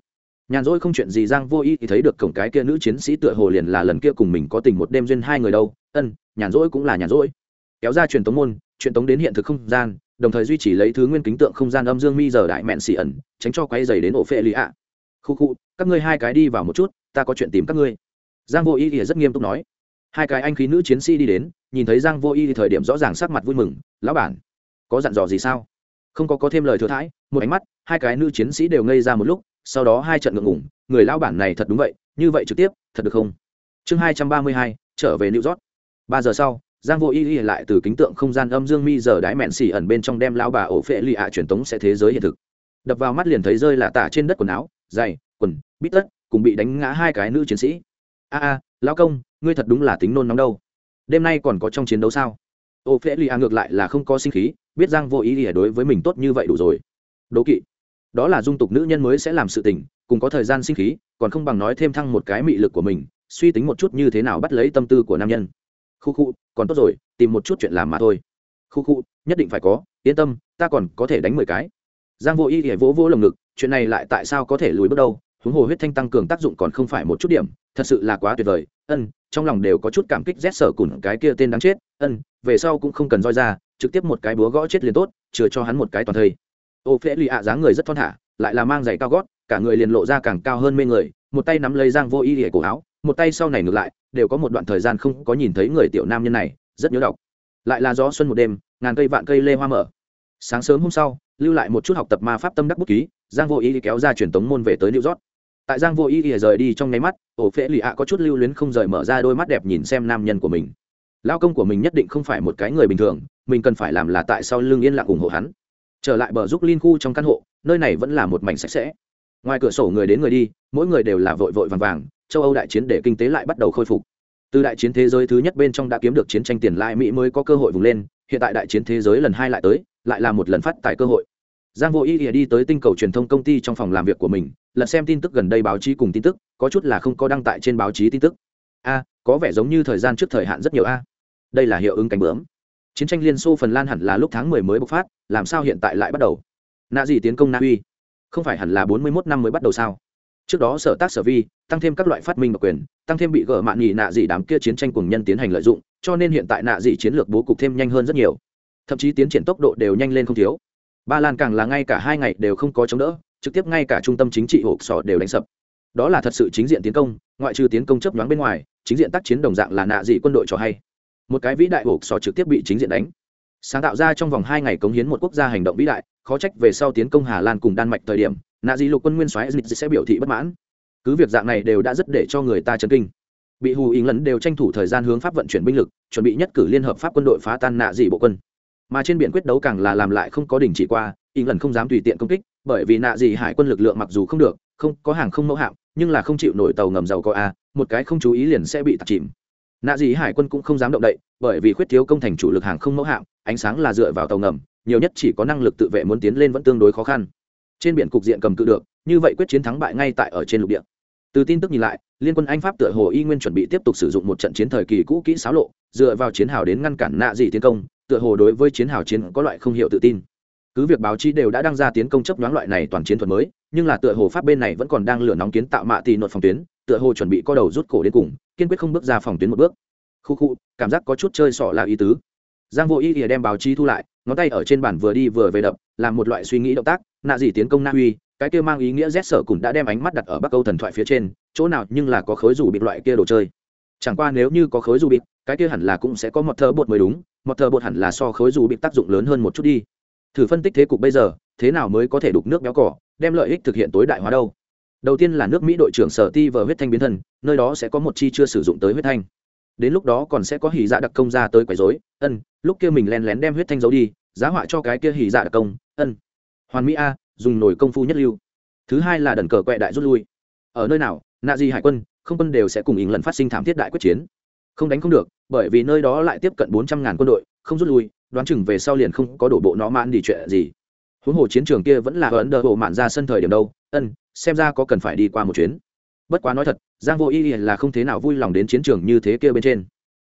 nhàn rỗi không chuyện gì, giang vô ý thì thấy được cổng cái kia nữ chiến sĩ tựa hồ liền là lần kia cùng mình có tình một đêm duyên hai người đâu. Ân, nhàn rỗi cũng là nhàn rỗi. Kéo ra truyền tống môn, truyền tống đến hiện thực không gian, đồng thời duy trì lấy thứ nguyên kính tượng không gian âm dương mi giờ đại mẹn xì ẩn, tránh cho quay dày đến ổ phệ lì ạ. Khu khu, các ngươi hai cái đi vào một chút, ta có chuyện tìm các ngươi. Giang vô ý thì rất nghiêm túc nói. Hai cái anh khí nữ chiến sĩ đi đến, nhìn thấy giang vô y thì thời điểm rõ ràng sắc mặt vui mừng. Lão bản, có dặn dò gì sao? Không có có thêm lời thừa thãi. Một ánh mắt, hai cái nữ chiến sĩ đều ngây ra một lúc sau đó hai trận ngượng ngủng người lão bản này thật đúng vậy, như vậy trực tiếp, thật được không? Chương hai trăm ba mươi hai, trở về new york. Ba giờ sau, giang vô y y lại từ kính tượng không gian âm dương mi giờ đái mẹn xỉ ẩn bên trong đem lao bà ổ phệ lì ạ truyền tống sẽ thế giới hiện thực. Đập vào mắt liền thấy rơi là tả trên đất quần áo dày quần, bít tất, cùng bị đánh ngã hai cái nữ chiến sĩ. A a lao công, ngươi thật đúng là tính nôn nóng đâu. Đêm nay còn có trong chiến đấu sao? Ô phễ lì a ngược lại là không có sinh khí, biết giang vô ý ỉa đối với mình tốt như vậy đủ rồi. Đố kỵ đó là dung tục nữ nhân mới sẽ làm sự tình, cùng có thời gian sinh khí, còn không bằng nói thêm thăng một cái mị lực của mình, suy tính một chút như thế nào bắt lấy tâm tư của nam nhân. Khu khu, còn tốt rồi, tìm một chút chuyện làm mà thôi. Khu khu, nhất định phải có, yên tâm, ta còn có thể đánh mười cái. Giang vô Y ỉa vỗ vỗ lồng ngực, chuyện này lại tại sao có thể lùi bước đâu? Huống hồ huyết thanh tăng cường tác dụng còn không phải một chút điểm, thật sự là quá tuyệt vời. Ân, trong lòng đều có chút cảm kích rét sở cùn cái kia tên đáng chết. Ân, về sau cũng không cần roi ra, trực tiếp một cái búa gõ chết liền tốt, chừa cho hắn một cái toàn thây ô phễ lì ạ dáng người rất thon thả, lại là mang giày cao gót, cả người liền lộ ra càng cao hơn mê người, một tay nắm lấy giang vô y lìa cổ áo, một tay sau này ngược lại, đều có một đoạn thời gian không có nhìn thấy người tiểu nam nhân này, rất nhớ đọc. Lại là gió xuân một đêm, ngàn cây vạn cây lê hoa mở. Sáng sớm hôm sau, lưu lại một chút học tập ma pháp tâm đắc bút ký, giang vô Y kéo ra truyền tống môn về tới new york. Tại giang vô Y ỉa rời đi trong nháy mắt ổ phễ lì ạ có chút lưu luyến không rời mở ra đôi mắt đẹp nhìn xem nam nhân của mình. Lao công của mình nhất định không phải một cái người bình thường, mình cần phải làm là tại sao lưng yên lặng ủng hộ hắn trở lại bờ giúp linh khu trong căn hộ, nơi này vẫn là một mảnh sạch sẽ. Ngoài cửa sổ người đến người đi, mỗi người đều là vội vội vàng vàng, châu âu đại chiến để kinh tế lại bắt đầu khôi phục. Từ đại chiến thế giới thứ nhất bên trong đã kiếm được chiến tranh tiền lai mỹ mới có cơ hội vùng lên, hiện tại đại chiến thế giới lần hai lại tới, lại là một lần phát tài cơ hội. Giang vô ý ỉa đi tới tinh cầu truyền thông công ty trong phòng làm việc của mình lật xem tin tức gần đây báo chí cùng tin tức, có chút là không có đăng tải trên báo chí tin tức. A, có vẻ giống như thời gian trước thời hạn rất nhiều a. Đây là hiệu ứng cánh bướm chiến tranh liên xô phần lan hẳn là lúc tháng mười mới bộc phát, làm sao hiện tại lại bắt đầu? Nạ gì tiến công na uy. Không phải hẳn là bốn mươi mốt năm mới bắt đầu sao? Trước đó sở tác sở vi, tăng thêm các loại phát minh độc quyền, tăng thêm bị gỡ mạn nhì nạ dị đám kia chiến tranh cùng nhân tiến hành lợi dụng, cho nên hiện tại nạ dị chiến lược bố cục thêm nhanh hơn rất nhiều. Thậm chí tiến triển tốc độ đều nhanh lên không thiếu. Ba lan càng là ngay cả hai ngày đều không có chống đỡ, trực tiếp ngay cả trung tâm chính trị hộp sọ đều đánh sập. Đó là thật sự chính diện tiến công, ngoại trừ tiến công chấp nhoáng bên ngoài, chính diện tác chiến đồng dạng là nạ dị quân đội cho hay một cái vĩ đại hộp sò trực tiếp bị chính diện đánh. Sáng tạo ra trong vòng hai ngày cống hiến một quốc gia hành động vĩ đại, khó trách về sau tiến công hà lan cùng đan mạch thời điểm, nạ Di lục quân nguyên soái sẽ biểu thị bất mãn. Cứ việc dạng này đều đã rất để cho người ta chấn kinh. Bị hù ý lấn đều tranh thủ thời gian hướng pháp vận chuyển binh lực, chuẩn bị nhất cử liên hợp pháp quân đội phá tan nạ dị bộ quân. Mà trên biển quyết đấu càng là làm lại không có đình chỉ qua ý lần không dám tùy tiện công kích, bởi vì nạ dị hải quân lực lượng mặc dù không được, không, có hàng không mẫu hạm, nhưng là không chịu nổi tàu ngầm dầu có a, một cái không chú ý liền sẽ bị tạt chìm nạ dị hải quân cũng không dám động đậy, bởi vì khuyết thiếu công thành chủ lực hàng không mẫu hạm, ánh sáng là dựa vào tàu ngầm, nhiều nhất chỉ có năng lực tự vệ muốn tiến lên vẫn tương đối khó khăn. Trên biển cục diện cầm cự được, như vậy quyết chiến thắng bại ngay tại ở trên lục địa. Từ tin tức nhìn lại, liên quân anh pháp tựa hồ y nguyên chuẩn bị tiếp tục sử dụng một trận chiến thời kỳ cũ kỹ xáo lộ, dựa vào chiến hào đến ngăn cản nạ dị tiến công, tựa hồ đối với chiến hào chiến có loại không hiểu tự tin. Cứ việc báo chí đều đã đăng ra tiến công chấp đoán loại này toàn chiến thuật mới, nhưng là tựa hồ pháp bên này vẫn còn đang lửa nóng kiến tạo mạ tì nội phòng tuyến tựa hồ chuẩn bị co đầu rút cổ đến cùng, kiên quyết không bước ra phòng tuyến một bước. Khu khu, cảm giác có chút chơi sọ là ý tứ. Giang vô ý ỉa đem báo chí thu lại, ngón tay ở trên bàn vừa đi vừa về đập, làm một loại suy nghĩ động tác, nạ gì tiến công na uy cái kia mang ý nghĩa rét sở cũng đã đem ánh mắt đặt ở bắc âu thần thoại phía trên, chỗ nào nhưng là có khối dù bịt loại kia đồ chơi. Chẳng qua nếu như có khối dù bịt cái kia hẳn là cũng sẽ có một thơ bột mới đúng, một thơ bột hẳn là so khối dù bịt tác dụng lớn hơn một chút đi. Thử phân tích thế cục bây giờ, thế nào mới có thể đục nước béo cỏ, đem lợi ích thực hiện tối đại hóa đâu? Đầu tiên là nước mỹ đội trưởng sở ti vờ huyết thanh biến thân, nơi đó sẽ có một chi chưa sử dụng tới huyết thanh. Đến lúc đó còn sẽ có hỉ dạ đặc công ra tới quấy rối. Ân, lúc kia mình len lén đem huyết thanh giấu đi, giá họa cho cái kia hỉ dạ đặc công. Ân. Hoàn mỹ a, dùng nổi công phu nhất lưu. Thứ hai là đần cờ quẹ đại rút lui. Ở nơi nào, nạ di hải quân, không quân đều sẽ cùng ỉng lần phát sinh thảm thiết đại quyết chiến. Không đánh không được, bởi vì nơi đó lại tiếp cận bốn trăm ngàn quân đội, không rút lui, đoán chừng về sau liền không có đổ bộ nó mãn đi chuyện gì huống hồ chiến trường kia vẫn là ấn đờ bộ mạn ra sân thời điểm đâu. Ân, xem ra có cần phải đi qua một chuyến. Bất quá nói thật, giang vô y là không thế nào vui lòng đến chiến trường như thế kia bên trên.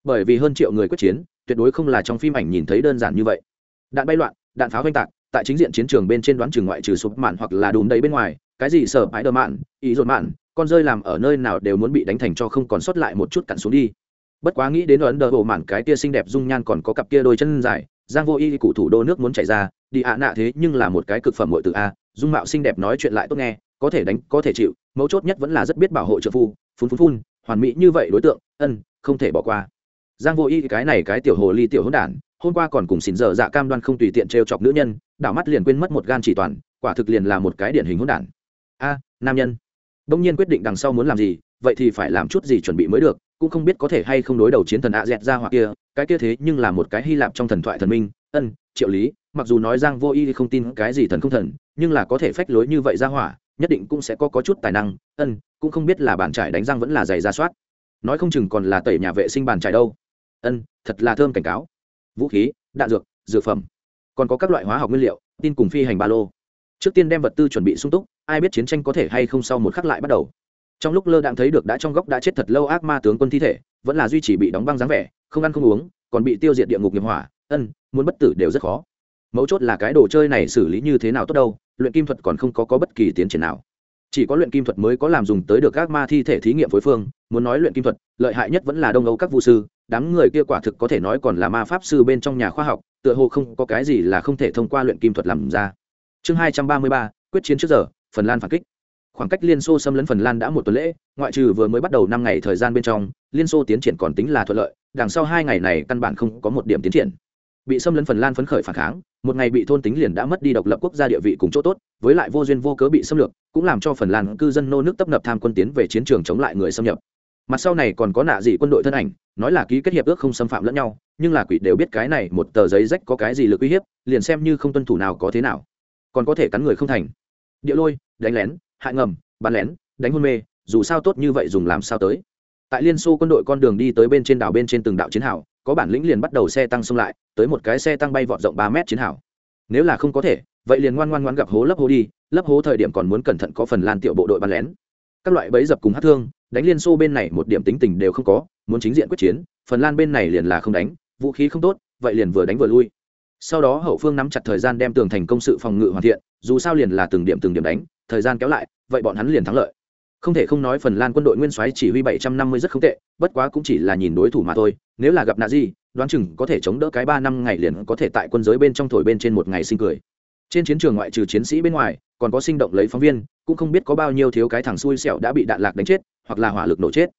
Bởi vì hơn triệu người quyết chiến, tuyệt đối không là trong phim ảnh nhìn thấy đơn giản như vậy. Đạn bay loạn, đạn pháo oanh tạc, tại chính diện chiến trường bên trên đoán trường ngoại trừ sụp mạn hoặc là đùm đấy bên ngoài, cái gì sở bãi đờ mạn, ý dồn mạn, con rơi làm ở nơi nào đều muốn bị đánh thành cho không còn sót lại một chút cặn xuống đi. Bất quá nghĩ đến ấn đờ bộ mạn cái kia xinh đẹp dung nhan còn có cặp kia đôi chân dài giang vô y cụ thủ đô nước muốn chạy ra, đi ạ nạ thế nhưng là một cái cực phẩm hội từ a, dung mạo xinh đẹp nói chuyện lại tốt nghe, có thể đánh, có thể chịu, mấu chốt nhất vẫn là rất biết bảo hộ trợ phu, phun phun phun, hoàn mỹ như vậy đối tượng, ân, không thể bỏ qua. Giang vô y cái này cái tiểu hồ ly tiểu hỗn đản, hôm qua còn cùng xin dở dạ cam đoan không tùy tiện trêu chọc nữ nhân, đảo mắt liền quên mất một gan chỉ toàn, quả thực liền là một cái điển hình hỗn đản. A, nam nhân. Đông nhiên quyết định đằng sau muốn làm gì, vậy thì phải làm chút gì chuẩn bị mới được cũng không biết có thể hay không đối đầu chiến thần ạ dẹt ra hoặc kia cái kia thế nhưng là một cái hy lạp trong thần thoại thần minh ân triệu lý mặc dù nói giang vô y không tin cái gì thần không thần nhưng là có thể phách lối như vậy ra hỏa nhất định cũng sẽ có, có chút tài năng ân cũng không biết là bàn trải đánh răng vẫn là giày ra soát. Nói không chừng còn là tẩy nhà vệ sinh bàn trải đâu. Ân thật là thơm cảnh cáo. Vũ khí đạn dược dược phẩm. Còn có các loại hóa học nguyên liệu tin cùng phi hành ba lô. Trước tiên đem vật tư chuẩn bị sung túc ai biết chiến tranh có thể hay không sau một khắc lại bắt đầu trong lúc lơ đạn thấy được đã trong góc đã chết thật lâu ác ma tướng quân thi thể vẫn là duy trì bị đóng băng dáng vẻ không ăn không uống còn bị tiêu diệt địa ngục nghiệp hỏa ân muốn bất tử đều rất khó. Mấu chốt là cái đồ chơi này xử lý như thế nào tốt đâu luyện kim thuật còn không có, có bất kỳ tiến triển nào. Chỉ có luyện kim thuật mới có làm dùng tới được các ma thi thể thí nghiệm phối phương muốn nói luyện kim thuật lợi hại nhất vẫn là đông âu các vũ sư đám người kia quả thực có thể nói còn là ma pháp sư bên trong nhà khoa học tựa hồ không có cái gì là không thể thông qua luyện kim thuật làm ra. Chương hai trăm ba mươi ba quyết chiến trước giờ phần lan phản kích khoảng cách liên xô xâm lấn phần lan đã một tuần lễ, ngoại trừ vừa mới bắt đầu năm ngày thời gian bên trong, liên xô tiến triển còn tính là thuận lợi, đằng sau hai ngày này căn bản không có một điểm tiến triển. Bị xâm lấn phần lan phấn khởi phản kháng, một ngày bị thôn tính liền đã mất đi độc lập quốc gia địa vị cùng chỗ tốt, với lại vô duyên vô cớ bị xâm lược, cũng làm cho phần lan cư dân nô nước tấp nập tham quân tiến về chiến trường chống lại người xâm nhập. Mặt sau này còn có nạ dị quân đội thân ảnh, nói là ký kết hiệp ước không xâm phạm lẫn nhau, nhưng là quỷ đều biết cái này một tờ giấy rách có cái gì lực uy hiếp, liền xem như không tuân thủ nào có thế nào, còn có thể cắn người không thành. Địa lôi, đánh lén hại ngầm, bắn lén, đánh hôn mê, dù sao tốt như vậy dùng làm sao tới. Tại liên xô quân đội con đường đi tới bên trên đảo bên trên từng đạo chiến hào, có bản lĩnh liền bắt đầu xe tăng xông lại, tới một cái xe tăng bay vọt rộng ba mét chiến hào. Nếu là không có thể, vậy liền ngoan ngoan ngoan gặp hố lấp hố đi, lấp hố thời điểm còn muốn cẩn thận có phần lan tiểu bộ đội bắn lén. Các loại bẫy dập cùng hát thương, đánh liên xô bên này một điểm tính tình đều không có, muốn chính diện quyết chiến, phần lan bên này liền là không đánh, vũ khí không tốt, vậy liền vừa đánh vừa lui. Sau đó hậu phương nắm chặt thời gian đem tường thành công sự phòng ngự hoàn thiện, dù sao liền là từng điểm từng điểm đánh thời gian kéo lại, vậy bọn hắn liền thắng lợi. Không thể không nói phần lan quân đội nguyên soái chỉ huy bảy trăm năm mươi rất không tệ, bất quá cũng chỉ là nhìn đối thủ mà thôi, nếu là gặp nạ gì, đoán chừng có thể chống đỡ cái ba năm ngày liền có thể tại quân giới bên trong thổi bên trên một ngày sinh cười. Trên chiến trường ngoại trừ chiến sĩ bên ngoài, còn có sinh động lấy phóng viên, cũng không biết có bao nhiêu thiếu cái thằng xui xẻo đã bị đạn lạc đánh chết, hoặc là hỏa lực nổ chết.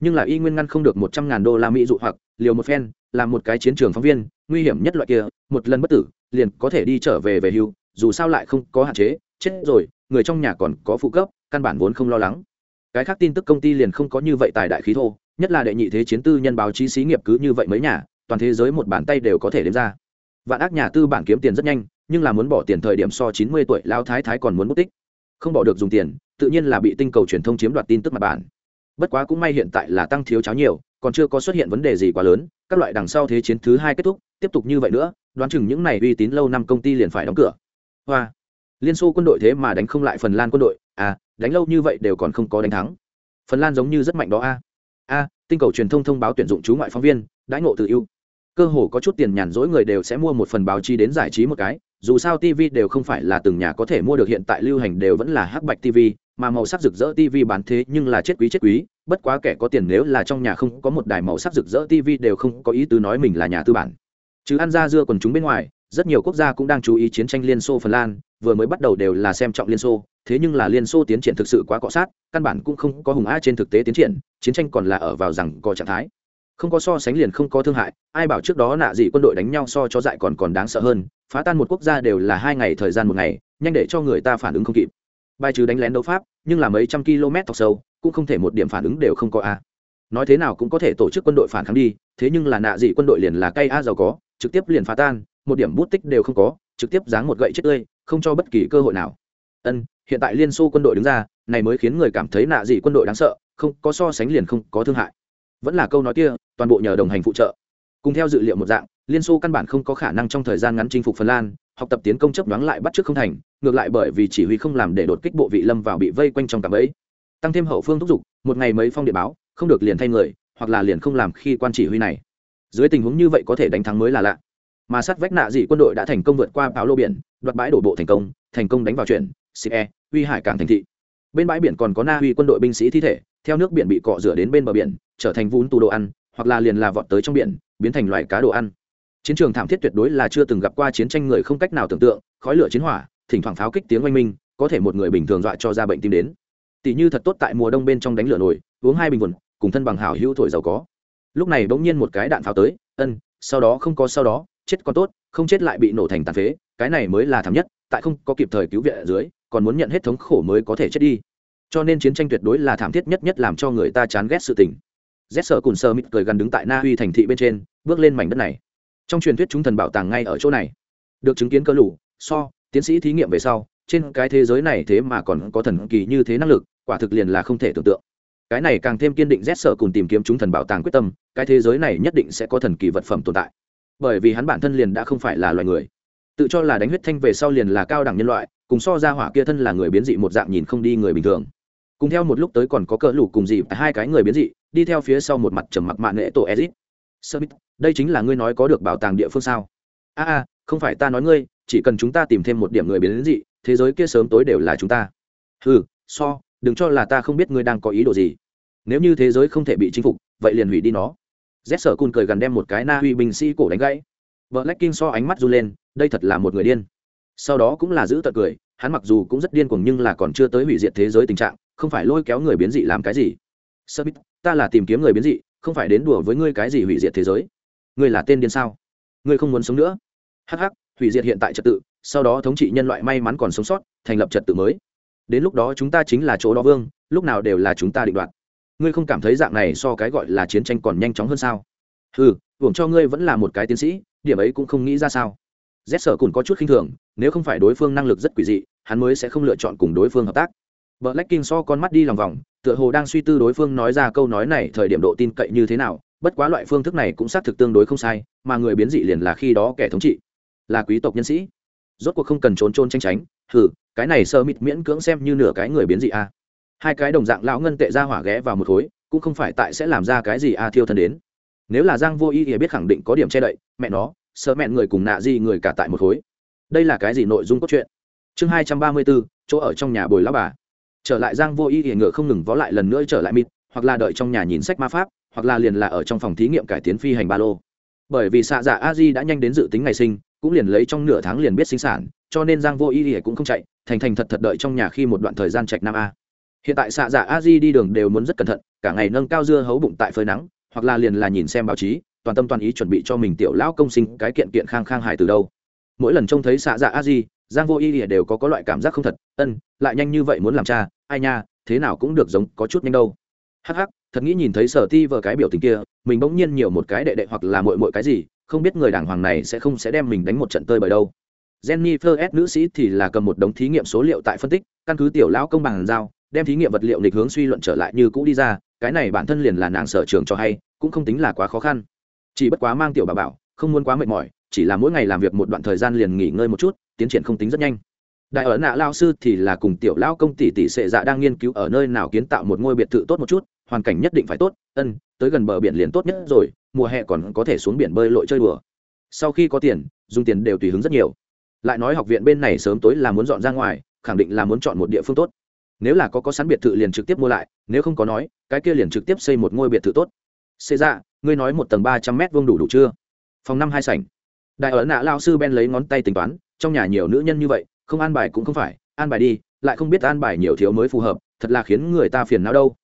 Nhưng là y nguyên ngăn không được một trăm ngàn đô la mỹ dụ hoặc, liều một phen làm một cái chiến trường phóng viên, nguy hiểm nhất loại kia, một lần bất tử, liền có thể đi trở về về hưu, dù sao lại không có hạn chế, chết rồi người trong nhà còn có phụ cấp, căn bản vốn không lo lắng. Cái khác tin tức công ty liền không có như vậy tài đại khí thô, nhất là đệ nhị thế chiến tư nhân báo chí xí nghiệp cứ như vậy mấy nhà, toàn thế giới một bàn tay đều có thể đếm ra. Vạn ác nhà tư bản kiếm tiền rất nhanh, nhưng là muốn bỏ tiền thời điểm so chín mươi tuổi lao thái thái còn muốn mất tích. Không bỏ được dùng tiền, tự nhiên là bị tinh cầu truyền thông chiếm đoạt tin tức mặt bản. Bất quá cũng may hiện tại là tăng thiếu cháo nhiều, còn chưa có xuất hiện vấn đề gì quá lớn, các loại đằng sau thế chiến thứ hai kết thúc, tiếp tục như vậy nữa, đoán chừng những này uy tín lâu năm công ty liền phải đóng cửa. Hoa liên xô quân đội thế mà đánh không lại phần lan quân đội à đánh lâu như vậy đều còn không có đánh thắng. Phần lan giống như rất mạnh đó a. A, tinh cầu truyền thông thông báo tuyển dụng chú ngoại phóng viên, đãi ngộ tự ưu. Cơ hồ có chút tiền nhàn rỗi người đều sẽ mua một phần báo chí đến giải trí một cái, dù sao tv đều không phải là từng nhà có thể mua được, hiện tại lưu hành đều vẫn là hắc bạch tv mà màu sắc rực rỡ tv bán thế nhưng là chết quý chết quý, bất quá kẻ có tiền nếu là trong nhà không có một đài màu sắc rực rỡ tv đều không có ý tứ nói mình là nhà tư bản. Chứ ăn ra dưa còn chúng bên ngoài, rất nhiều quốc gia cũng đang chú ý chiến tranh liên xô phần lan vừa mới bắt đầu đều là xem trọng liên xô, thế nhưng là liên xô tiến triển thực sự quá cọ sát, căn bản cũng không có hùng a trên thực tế tiến triển, chiến tranh còn là ở vào rằng có trạng thái. Không có so sánh liền không có thương hại, ai bảo trước đó nạ gì quân đội đánh nhau so cho dại còn còn đáng sợ hơn, phá tan một quốc gia đều là hai ngày thời gian một ngày, nhanh để cho người ta phản ứng không kịp. Bài trừ đánh lén đấu pháp, nhưng là mấy trăm km thọc sâu, cũng không thể một điểm phản ứng đều không có a. Nói thế nào cũng có thể tổ chức quân đội phản kháng đi, thế nhưng là nạ gì quân đội liền là cây a giàu có, trực tiếp liền phá tan, một điểm bút tích đều không có, trực tiếp giáng một gậy chết tươi không cho bất kỳ cơ hội nào. Ân, hiện tại liên xô quân đội đứng ra, này mới khiến người cảm thấy nạ gì quân đội đáng sợ, không có so sánh liền không có thương hại. Vẫn là câu nói kia, toàn bộ nhờ đồng hành phụ trợ. Cùng theo dự liệu một dạng, liên xô căn bản không có khả năng trong thời gian ngắn chinh phục phần lan, học tập tiến công chấp đoán lại bắt trước không thành, ngược lại bởi vì chỉ huy không làm để đột kích bộ vị lâm vào bị vây quanh trong cạm ấy tăng thêm hậu phương thúc giục, một ngày mấy phong điện báo, không được liền thay người, hoặc là liền không làm khi quan chỉ huy này. Dưới tình huống như vậy có thể đánh thắng mới là lạ. Mà sát vách nạ dị quân đội đã thành công vượt qua báo lô biển đoạt bãi đổ bộ thành công thành công đánh vào chuyển xe uy hải cảng thành thị. Bên bãi biển còn có na uy quân đội binh sĩ thi thể, theo nước biển bị cọ rửa đến bên bờ biển, trở thành vún tù đồ ăn, hoặc là liền là vọt tới trong biển, biến thành loài cá đồ ăn. Chiến trường thảm thiết tuyệt đối là chưa từng gặp qua chiến tranh người không cách nào tưởng tượng, khói lửa chiến hỏa, thỉnh thoảng pháo kích tiếng oanh minh, có thể một người bình thường dọa cho ra bệnh tim đến. Tỷ như thật tốt tại mùa đông bên trong đánh lửa nổi uống hai bình vườn cùng thân bằng hảo hữu thổi giàu có. Lúc này bỗng nhiên một cái đạn pháo tới, ân, sau đó không có sau đó chết còn tốt, không chết lại bị nổ thành tàn phế, cái này mới là thảm nhất, tại không có kịp thời cứu viện ở dưới, còn muốn nhận hết thống khổ mới có thể chết đi. Cho nên chiến tranh tuyệt đối là thảm thiết nhất nhất làm cho người ta chán ghét sự tình. Z sở cùn sơ mít cười gần đứng tại na uy thành thị bên trên, bước lên mảnh đất này. Trong truyền thuyết chúng thần bảo tàng ngay ở chỗ này. Được chứng kiến cơ lũ so, tiến sĩ thí nghiệm về sau, trên cái thế giới này thế mà còn có thần kỳ như thế năng lực, quả thực liền là không thể tưởng tượng. Cái này càng thêm kiên định rét sợ cùng tìm kiếm chúng thần bảo tàng quyết tâm, cái thế giới này nhất định sẽ có thần kỳ vật phẩm tồn tại bởi vì hắn bản thân liền đã không phải là loài người. Tự cho là đánh huyết thanh về sau liền là cao đẳng nhân loại, cùng so ra hỏa kia thân là người biến dị một dạng nhìn không đi người bình thường. Cùng theo một lúc tới còn có cỡ lủ cùng dị, hai cái người biến dị, đi theo phía sau một mặt trầm mặc mạng nệ tổ ezit. Summit đây chính là ngươi nói có được bảo tàng địa phương sao? A a, không phải ta nói ngươi, chỉ cần chúng ta tìm thêm một điểm người biến dị, thế giới kia sớm tối đều là chúng ta. Ừ so, đừng cho là ta không biết ngươi đang có ý đồ gì. Nếu như thế giới không thể bị chinh phục, vậy liền hủy đi nó z sở cun cười gần đem một cái na uy binh sĩ cổ đánh gãy. Vợ lách kinh so ánh mắt run lên đây thật là một người điên. Sau đó cũng là giữ tật cười hắn mặc dù cũng rất điên cuồng nhưng là còn chưa tới hủy diệt thế giới tình trạng không phải lôi kéo người biến dị làm cái gì. Sơ bít ta là tìm kiếm người biến dị không phải đến đùa với ngươi cái gì hủy diệt thế giới. Ngươi là tên điên sao? Ngươi không muốn sống nữa? Hắc hắc, hủy diệt hiện tại trật tự sau đó thống trị nhân loại may mắn còn sống sót thành lập trật tự mới. Đến lúc đó chúng ta chính là chỗ đó vương lúc nào đều là chúng ta định đoạt ngươi không cảm thấy dạng này so cái gọi là chiến tranh còn nhanh chóng hơn sao ừ hưởng cho ngươi vẫn là một cái tiến sĩ điểm ấy cũng không nghĩ ra sao z sở cùn có chút khinh thường nếu không phải đối phương năng lực rất quỷ dị hắn mới sẽ không lựa chọn cùng đối phương hợp tác Black King so con mắt đi lòng vòng, tựa hồ đang suy tư đối phương nói ra câu nói này thời điểm độ tin cậy như thế nào, bất quá loại phương thức này cũng xác thực tương đối không sai, mà người biến dị liền là khi đó kẻ thống trị, là quý tộc nhân sĩ. Rốt cuộc không cần trốn trôn tranh tránh, hừ, cái này sơ mịt miễn cưỡng xem như nửa cái người biến dị a. Hai cái đồng dạng lão ngân tệ ra hỏa ghé vào một khối, cũng không phải tại sẽ làm ra cái gì a thiêu thân đến. Nếu là Giang Vô Ý thì biết khẳng định có điểm che đậy, mẹ nó, sợ mẹn người cùng nạ gì người cả tại một khối. Đây là cái gì nội dung cốt truyện? Chương hai trăm ba mươi 234, chỗ ở trong nhà bồi lão bà trở lại giang vô y thì ngựa không ngừng vó lại lần nữa trở lại mịt hoặc là đợi trong nhà nhìn sách ma pháp hoặc là liền là ở trong phòng thí nghiệm cải tiến phi hành ba lô bởi vì xạ dạ a di đã nhanh đến dự tính ngày sinh cũng liền lấy trong nửa tháng liền biết sinh sản cho nên giang vô y thì cũng không chạy thành thành thật thật đợi trong nhà khi một đoạn thời gian trạch nam a hiện tại xạ dạ a di đi đường đều muốn rất cẩn thận, cả ngày nâng cao dưa hấu bụng tại phơi nắng, hoặc là liền là nhìn xem báo chí, toàn tâm toàn ý chuẩn bị cho mình tiểu lão công sinh cái kiện kiện khang khang hài từ đâu. Mỗi lần trông thấy xạ dạ a di giang vô y thì đều có có loại cảm giác không thật, ân, lại nhanh như vậy muốn làm cha, ai nha, thế nào cũng được giống, có chút nhanh đâu. Hắc hắc, thật nghĩ nhìn thấy sở ti vờ cái biểu tình kia, mình bỗng nhiên nhiều một cái đệ đệ hoặc là mội mội cái gì, không biết người đàng hoàng này sẽ không sẽ đem mình đánh một trận tơi bởi đâu. Jennifer s nữ sĩ thì là cầm một đống thí nghiệm số liệu tại phân tích, căn cứ tiểu lão công bằng giao đem thí nghiệm vật liệu nghịch hướng suy luận trở lại như cũ đi ra, cái này bản thân liền là nàng sở trường cho hay, cũng không tính là quá khó khăn. Chỉ bất quá mang tiểu bà bảo, không muốn quá mệt mỏi, chỉ là mỗi ngày làm việc một đoạn thời gian liền nghỉ ngơi một chút, tiến triển không tính rất nhanh. Đại ở nạ lao sư thì là cùng tiểu lao công tỷ tỷ sệ dạ đang nghiên cứu ở nơi nào kiến tạo một ngôi biệt thự tốt một chút, hoàn cảnh nhất định phải tốt, ân, tới gần bờ biển liền tốt nhất rồi, mùa hè còn có thể xuống biển bơi lội chơi đùa. Sau khi có tiền, dùng tiền đều tùy hứng rất nhiều. Lại nói học viện bên này sớm tối là muốn dọn ra ngoài, khẳng định là muốn chọn một địa phương tốt nếu là có có sẵn biệt thự liền trực tiếp mua lại, nếu không có nói, cái kia liền trực tiếp xây một ngôi biệt thự tốt. Xê ra ngươi nói một tầng ba trăm mét vuông đủ đủ chưa? Phòng năm hai sảnh. Đại ở nạ lao sư ben lấy ngón tay tính toán, trong nhà nhiều nữ nhân như vậy, không an bài cũng không phải, an bài đi, lại không biết an bài nhiều thiếu mới phù hợp, thật là khiến người ta phiền não đâu.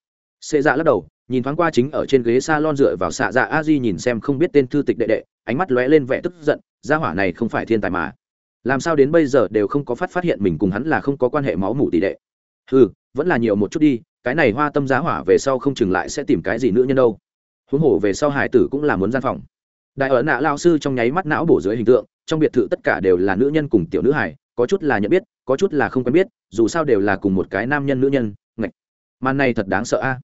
Xê ra lắc đầu, nhìn thoáng qua chính ở trên ghế s a lon dựa vào xạ dạ a di nhìn xem không biết tên thư tịch đệ đệ, ánh mắt lóe lên vẻ tức giận, gia hỏa này không phải thiên tài mà. Làm sao đến bây giờ đều không có phát phát hiện mình cùng hắn là không có quan hệ máu mủ tỷ đệ ừ vẫn là nhiều một chút đi, cái này hoa tâm giá hỏa về sau không chừng lại sẽ tìm cái gì nữa nhân đâu. Huống hồ về sau hải tử cũng là muốn gian phòng. Đại ở nạ lao sư trong nháy mắt não bổ dưới hình tượng, trong biệt thự tất cả đều là nữ nhân cùng tiểu nữ hải, có chút là nhận biết, có chút là không quen biết, dù sao đều là cùng một cái nam nhân nữ nhân, ngạch. Màn này thật đáng sợ a. À?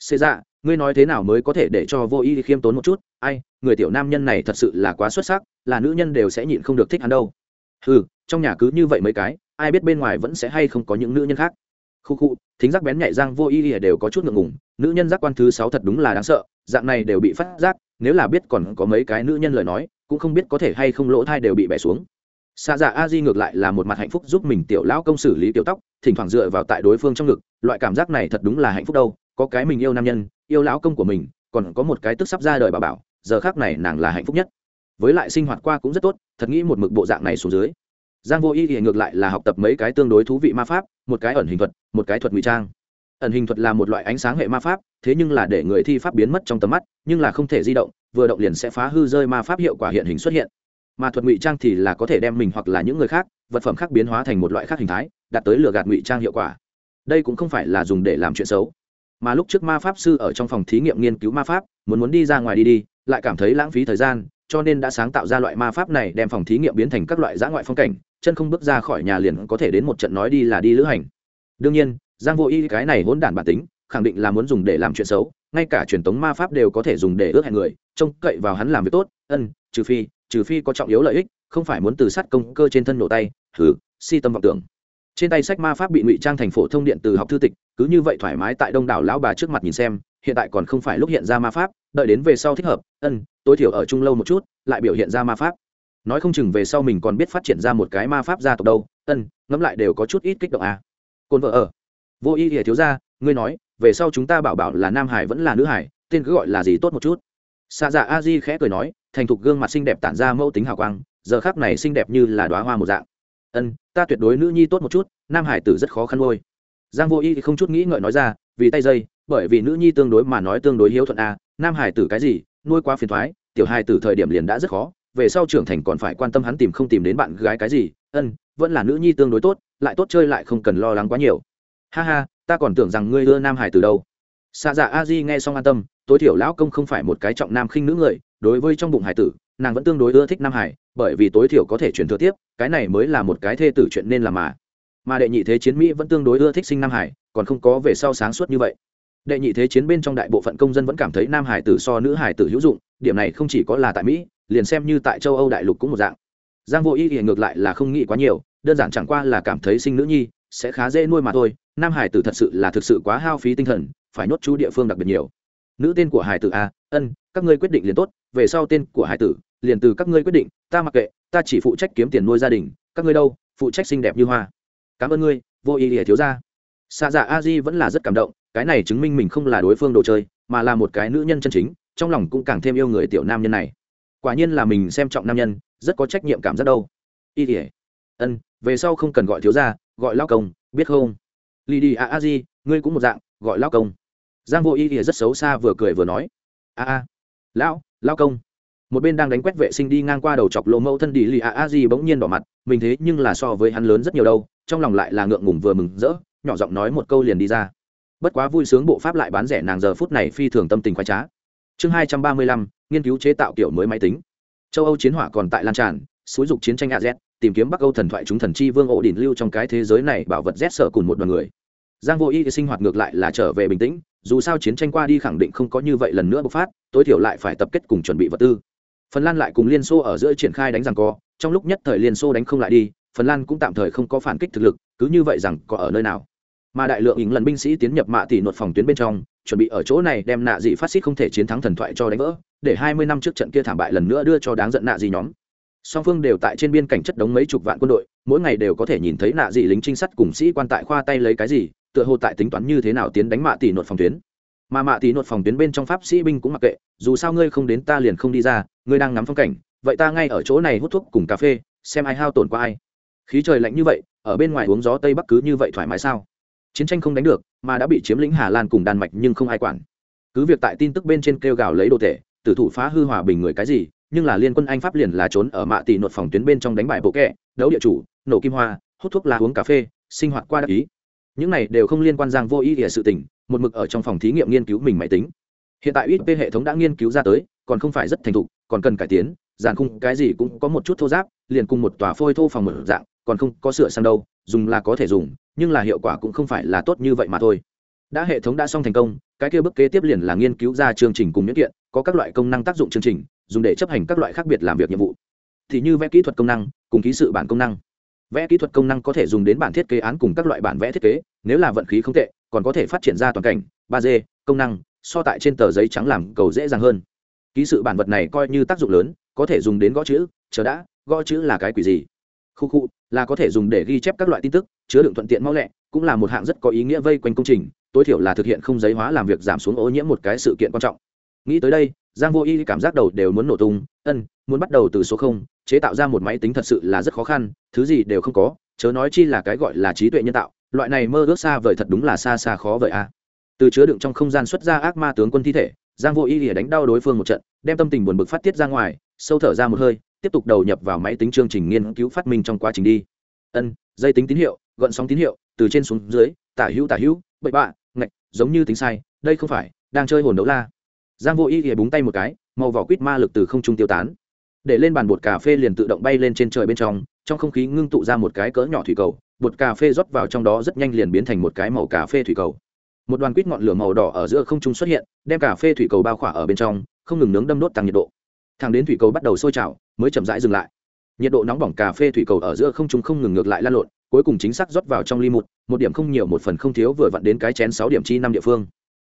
xê dạ ngươi nói thế nào mới có thể để cho vô y khiêm tốn một chút? Ai, người tiểu nam nhân này thật sự là quá xuất sắc, là nữ nhân đều sẽ nhịn không được thích hắn đâu. Ừ trong nhà cứ như vậy mấy cái, ai biết bên ngoài vẫn sẽ hay không có những nữ nhân khác khu khu, thính giác bén nhạy giang vô y đều có chút ngượng ngùng, nữ nhân giác quan thứ sáu thật đúng là đáng sợ, dạng này đều bị phát giác, nếu là biết còn có mấy cái nữ nhân lời nói, cũng không biết có thể hay không lỗ thai đều bị bẻ xuống. Xa dạ a di ngược lại là một mặt hạnh phúc giúp mình tiểu lão công xử lý tiểu tóc, thỉnh thoảng dựa vào tại đối phương trong ngực, loại cảm giác này thật đúng là hạnh phúc đâu, có cái mình yêu nam nhân, yêu lão công của mình, còn có một cái tức sắp ra đời bà bảo, giờ khác này nàng là hạnh phúc nhất. Với lại sinh hoạt qua cũng rất tốt, thật nghĩ một mực bộ dạng này xuống dưới giang vô y thì ngược lại là học tập mấy cái tương đối thú vị ma pháp, một cái ẩn hình thuật, một cái thuật ngụy trang. Ẩn hình thuật là một loại ánh sáng hệ ma pháp, thế nhưng là để người thi pháp biến mất trong tầm mắt, nhưng là không thể di động, vừa động liền sẽ phá hư rơi ma pháp hiệu quả hiện hình xuất hiện. Mà thuật ngụy trang thì là có thể đem mình hoặc là những người khác, vật phẩm khác biến hóa thành một loại khác hình thái, đạt tới lừa gạt ngụy trang hiệu quả. Đây cũng không phải là dùng để làm chuyện xấu. Mà lúc trước ma pháp sư ở trong phòng thí nghiệm nghiên cứu ma pháp, muốn muốn đi ra ngoài đi đi, lại cảm thấy lãng phí thời gian, cho nên đã sáng tạo ra loại ma pháp này đem phòng thí nghiệm biến thành các loại giã ngoại phong cảnh chân không bước ra khỏi nhà liền có thể đến một trận nói đi là đi lữ hành. Đương nhiên, giang vô y cái này hỗn đản bản tính, khẳng định là muốn dùng để làm chuyện xấu, ngay cả truyền thống ma pháp đều có thể dùng để ước hẹn người, trông cậy vào hắn làm việc tốt, ân, trừ phi trừ phi có trọng yếu lợi ích, không phải muốn từ sát công cơ trên thân nổ tay thử si tâm vọng tưởng. Trên tay sách ma pháp bị ngụy trang thành phổ thông điện từ học thư tịch, cứ như vậy thoải mái tại đông đảo lão bà trước mặt nhìn xem, hiện tại còn không phải lúc hiện ra ma pháp, đợi đến về sau thích hợp, ân, tối thiểu ở chung lâu một chút, lại biểu hiện ra ma pháp nói không chừng về sau mình còn biết phát triển ra một cái ma pháp gia tộc đâu. Ân, ngẫm lại đều có chút ít kích động à. côn vợ ở. Vô y ỉa thiếu ra, ngươi nói, về sau chúng ta bảo bảo là nam hải vẫn là nữ hải, tên cứ gọi là gì tốt một chút. Xa dạ a di khẽ cười nói, thành thục gương mặt xinh đẹp tản ra mẫu tính hào quang, giờ khác này xinh đẹp như là đoá hoa một dạng. Ân, ta tuyệt đối nữ nhi tốt một chút, nam hải tử rất khó khăn ngôi giang vô y thì không chút nghĩ ngợi nói ra, vì tay dây, bởi vì nữ nhi tương đối mà nói tương đối hiếu thuận a nam hải tử cái gì, nuôi quá phiền thoái, tiểu hải tử thời điểm liền đã rất khó về sau trưởng thành còn phải quan tâm hắn tìm không tìm đến bạn gái cái gì, ân, vẫn là nữ nhi tương đối tốt, lại tốt chơi lại không cần lo lắng quá nhiều. Ha ha, ta còn tưởng rằng ngươi ưa nam hải từ đâu. Xa dạ a di nghe xong an tâm, tối thiểu lão công không phải một cái trọng nam khinh nữ người, đối với trong bụng hải tử, nàng vẫn tương đối ưa thích nam hải, bởi vì tối thiểu có thể chuyển thừa tiếp, cái này mới là một cái thê tử chuyện nên làm mà. Mà đệ nhị thế chiến mỹ vẫn tương đối ưa thích sinh nam hải, còn không có về sau sáng suốt như vậy. Đệ nhị thế chiến bên trong đại bộ phận công dân vẫn cảm thấy nam hải tử so nữ hải tử hữu dụng, điểm này không chỉ có là tại mỹ liền xem như tại châu âu đại lục cũng một dạng. Giang vô y thì ngược lại là không nghĩ quá nhiều, đơn giản chẳng qua là cảm thấy sinh nữ nhi sẽ khá dễ nuôi mà thôi, nam hải tử thật sự là thực sự quá hao phí tinh thần, phải nhốt chú địa phương đặc biệt nhiều. Nữ tên của hải tử a, ân, các ngươi quyết định liền tốt, về sau tên của hải tử, liền từ các ngươi quyết định, ta mặc kệ, ta chỉ phụ trách kiếm tiền nuôi gia đình, các ngươi đâu, phụ trách xinh đẹp như hoa. Cảm ơn ngươi, vô ý ỉa thiếu ra. Xa dạ a di vẫn là rất cảm động, cái này chứng minh mình không là đối phương đồ chơi, mà là một cái nữ nhân chân chính, trong lòng cũng càng thêm yêu người tiểu nam nhân này quả nhiên là mình xem trọng nam nhân rất có trách nhiệm cảm giác đâu. Y tỉa ân về sau không cần gọi thiếu gia, gọi lao công biết không? Lì đi a a di ngươi cũng một dạng gọi lao công. Giang vô y tỉa rất xấu xa vừa cười vừa nói. A a. Lão lao công. Một bên đang đánh quét vệ sinh đi ngang qua đầu chọc lỗ mẫu thân đi lì a a di bỗng nhiên đỏ mặt mình thế nhưng là so với hắn lớn rất nhiều đâu trong lòng lại là ngượng ngùng vừa mừng rỡ nhỏ giọng nói một câu liền đi ra. Bất quá vui sướng bộ pháp lại bán rẻ nàng giờ phút này phi thường tâm tình khoái trá. Chương hai trăm ba mươi lăm nghiên cứu chế tạo kiểu mới máy tính. Châu âu chiến hỏa còn tại lan tràn, xúi dục chiến tranh az tìm kiếm bắc âu thần thoại chúng thần chi vương ổ đỉnh lưu trong cái thế giới này bảo vật z sợ cùng một đoàn người. Giang vô y sinh hoạt ngược lại là trở về bình tĩnh, dù sao chiến tranh qua đi khẳng định không có như vậy lần nữa bộc phát, tối thiểu lại phải tập kết cùng chuẩn bị vật tư. Phần lan lại cùng liên xô ở giữa triển khai đánh rằng co, trong lúc nhất thời liên xô đánh không lại đi, phần lan cũng tạm thời không có phản kích thực lực, cứ như vậy rằng có ở nơi nào mà đại lượng những lần binh sĩ tiến nhập mạ tỷ nột phòng tuyến bên trong, chuẩn bị ở chỗ này đem nạ dị phát xít không thể chiến thắng thần thoại cho đánh vỡ, để hai mươi năm trước trận kia thảm bại lần nữa đưa cho đáng giận nạ dị nhóm. Song phương đều tại trên biên cảnh chất đống mấy chục vạn quân đội, mỗi ngày đều có thể nhìn thấy nạ dị lính trinh sát cùng sĩ quan tại khoa tay lấy cái gì, tựa hồ tại tính toán như thế nào tiến đánh mạ tỷ nột phòng tuyến. Mà mạ tỷ nột phòng tuyến bên trong pháp sĩ binh cũng mặc kệ, dù sao ngươi không đến ta liền không đi ra, ngươi đang ngắm phong cảnh, vậy ta ngay ở chỗ này hút thuốc cùng cà phê, xem ai hao tổn qua ai. Khí trời lạnh như vậy, ở bên ngoài uống gió tây bắc cứ như vậy thoải mái sao? Chiến tranh không đánh được, mà đã bị chiếm lĩnh hà lan cùng đan mạch nhưng không ai quản. Cứ việc tại tin tức bên trên kêu gào lấy đồ tể, tử thủ phá hư hòa bình người cái gì, nhưng là liên quân anh pháp liền là trốn ở mạ tỷ nột phòng tuyến bên trong đánh bại bộ kẹ, đấu địa chủ, nổ kim hoa, hút thuốc lá uống cà phê, sinh hoạt qua đặc ý. Những này đều không liên quan giang vô ý địa sự tình, một mực ở trong phòng thí nghiệm nghiên cứu mình máy tính. Hiện tại ít hệ thống đã nghiên cứu ra tới, còn không phải rất thành thục, còn cần cải tiến giàn khung cái gì cũng có một chút thô giáp, liền cùng một tòa phôi thô phòng một dạng, còn không có sửa sang đâu, dùng là có thể dùng nhưng là hiệu quả cũng không phải là tốt như vậy mà thôi. Đã hệ thống đã xong thành công, cái kia bước kế tiếp liền là nghiên cứu ra chương trình cùng những kiện, có các loại công năng tác dụng chương trình, dùng để chấp hành các loại khác biệt làm việc nhiệm vụ. Thì như vẽ kỹ thuật công năng, cùng ký sự bản công năng. Vẽ kỹ thuật công năng có thể dùng đến bản thiết kế án cùng các loại bản vẽ thiết kế, nếu là vận khí không tệ, còn có thể phát triển ra toàn cảnh, ba d, công năng, so tại trên tờ giấy trắng làm cầu dễ dàng hơn. Ký sự bản vật này coi như tác dụng lớn, có thể dùng đến gõ chữ, chờ đã, gõ chữ là cái quỷ gì? Khu khu, là có thể dùng để ghi chép các loại tin tức, chứa đựng thuận tiện mau lẹ, cũng là một hạng rất có ý nghĩa vây quanh công trình, tối thiểu là thực hiện không giấy hóa làm việc giảm xuống ô nhiễm một cái sự kiện quan trọng. Nghĩ tới đây, giang vô y cảm giác đầu đều muốn nổ tung, ân, muốn bắt đầu từ số không, chế tạo ra một máy tính thật sự là rất khó khăn, thứ gì đều không có, chớ nói chi là cái gọi là trí tuệ nhân tạo, loại này mơ ước xa vời thật đúng là xa xa khó vời a. Từ chứa đựng trong không gian xuất ra ác ma tướng quân thi thể, giang vô y lìa đánh đau đối phương một trận, đem tâm tình buồn bực phát tiết ra ngoài, sâu thở ra một hơi tiếp tục đầu nhập vào máy tính chương trình nghiên cứu phát minh trong quá trình đi. Ân, dây tính tín hiệu, gọn sóng tín hiệu, từ trên xuống dưới, tả hữu tả hữu, bậy bạ, ngạch, giống như tính sai, đây không phải, đang chơi hồn đấu la. Giang vô ý ỉa búng tay một cái, màu vỏ quýt ma lực từ không trung tiêu tán. Để lên bàn bột cà phê liền tự động bay lên trên trời bên trong trong không khí ngưng tụ ra một cái cỡ nhỏ thủy cầu, bột cà phê rót vào trong đó rất nhanh liền biến thành một cái màu cà phê thủy cầu. Một đoàn quýt ngọn lửa màu đỏ ở giữa không trung xuất hiện, đem cà phê thủy cầu bao khỏa ở bên trong, không ngừng nướng đâm đốt tăng nhiệt độ. Thẳng đến thủy cầu bắt đầu sôi trào mới chậm rãi dừng lại. Nhiệt độ nóng bỏng cà phê thủy cầu ở giữa không trung không ngừng ngược lại lan lộn, cuối cùng chính xác rót vào trong ly một một điểm không nhiều, một phần không thiếu vừa vặn đến cái chén sáu điểm chi năm địa phương.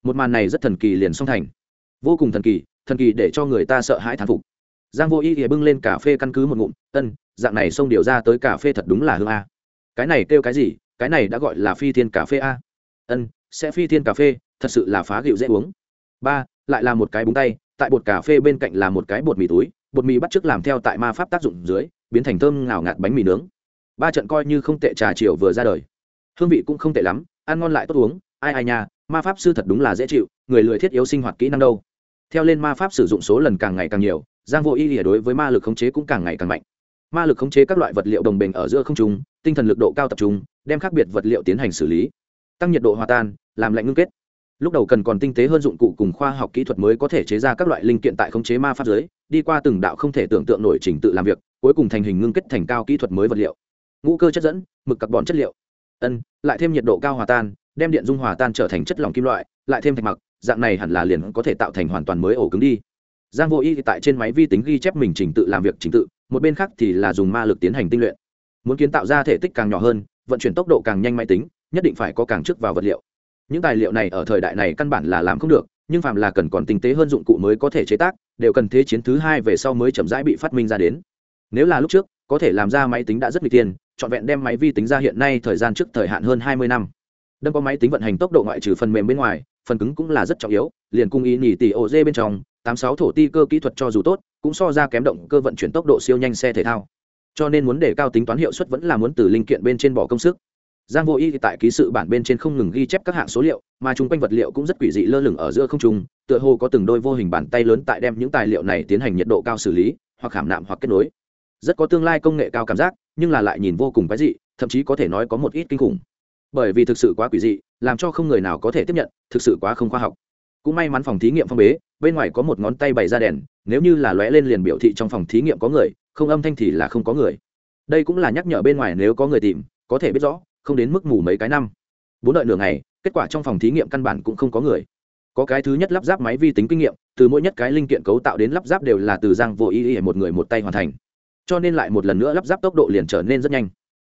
Một màn này rất thần kỳ liền song thành. Vô cùng thần kỳ thần kỳ để cho người ta sợ hãi thán phục. Giang vô ý ỉa bưng lên cà phê căn cứ một ngụm, ân, dạng này xông điều ra tới cà phê thật đúng là hương a. Cái này kêu cái gì? Cái này đã gọi là phi thiên cà phê a. Ân, sẽ phi thiên cà phê, thật sự là phá gịu dễ uống. Ba, lại là một cái búng tay, tại bột cà phê bên cạnh là một cái bột mì túi bột mì bắt chước làm theo tại ma pháp tác dụng dưới, biến thành thơm ngào ngạt bánh mì nướng. Ba trận coi như không tệ trà chiều vừa ra đời. Hương vị cũng không tệ lắm, ăn ngon lại tốt uống. Ai ai nha, ma pháp sư thật đúng là dễ chịu, người lười thiết yếu sinh hoạt kỹ năng đâu. Theo lên ma pháp sử dụng số lần càng ngày càng nhiều, giang vô y lìa đối với ma lực khống chế cũng càng ngày càng mạnh. Ma lực khống chế các loại vật liệu đồng bình ở giữa không trung, tinh thần lực độ cao tập trung, đem khác biệt vật liệu tiến hành xử lý. Tăng nhiệt độ hòa tan, làm lạnh ngưng kết lúc đầu cần còn tinh tế hơn dụng cụ cùng khoa học kỹ thuật mới có thể chế ra các loại linh kiện tại khống chế ma pháp giới, đi qua từng đạo không thể tưởng tượng nổi trình tự làm việc, cuối cùng thành hình ngưng kết thành cao kỹ thuật mới vật liệu. Ngũ cơ chất dẫn, mực carbon chất liệu. Ân, lại thêm nhiệt độ cao hòa tan, đem điện dung hòa tan trở thành chất lỏng kim loại, lại thêm thạch mặc, dạng này hẳn là liền có thể tạo thành hoàn toàn mới ổ cứng đi. Giang vô y tại trên máy vi tính ghi chép mình trình tự làm việc trình tự, một bên khác thì là dùng ma lực tiến hành tinh luyện. Muốn kiến tạo ra thể tích càng nhỏ hơn, vận chuyển tốc độ càng nhanh máy tính, nhất định phải có càng trước vào vật liệu những tài liệu này ở thời đại này căn bản là làm không được, nhưng phạm là cần còn tinh tế hơn dụng cụ mới có thể chế tác, đều cần thế chiến thứ hai về sau mới chậm rãi bị phát minh ra đến. Nếu là lúc trước, có thể làm ra máy tính đã rất n g tiền trọn vẹn đem máy vi tính ra hiện nay thời gian trước thời hạn hơn hai mươi năm. Đâm có máy tính vận hành tốc độ ngoại trừ phần mềm bên ngoài, phần cứng cũng là rất trọng yếu, liền cung ý nhỉ tỷ ổ dê bên trong, tám sáu thổ ti cơ kỹ thuật cho dù tốt, cũng so ra kém động cơ vận chuyển tốc độ siêu nhanh xe thể thao. Cho nên muốn để cao tính toán hiệu suất vẫn là muốn từ linh kiện bên trên bỏ công sức giang vô y tại ký sự bản bên trên không ngừng ghi chép các hạng số liệu, mà chung quanh vật liệu cũng rất quỷ dị lơ lửng ở giữa không trung, tựa hồ có từng đôi vô hình bàn tay lớn tại đem những tài liệu này tiến hành nhiệt độ cao xử lý, hoặc hàm nạm hoặc kết nối. Rất có tương lai công nghệ cao cảm giác, nhưng là lại nhìn vô cùng quái dị, thậm chí có thể nói có một ít kinh khủng. Bởi vì thực sự quá quỷ dị, làm cho không người nào có thể tiếp nhận, thực sự quá không khoa học. Cũng may mắn phòng thí nghiệm phong bế, bên ngoài có một ngón tay bày ra đèn, nếu như là lóe lên liền biểu thị trong phòng thí nghiệm có người, không âm thanh thì là không có người. Đây cũng là nhắc nhở bên ngoài nếu có người tìm, có thể biết rõ không đến mức mù mấy cái năm. Bốn đợi nửa ngày, kết quả trong phòng thí nghiệm căn bản cũng không có người. Có cái thứ nhất lắp ráp máy vi tính kinh nghiệm, từ mỗi nhất cái linh kiện cấu tạo đến lắp ráp đều là từ giang vô ý ý một người một tay hoàn thành. Cho nên lại một lần nữa lắp ráp tốc độ liền trở nên rất nhanh.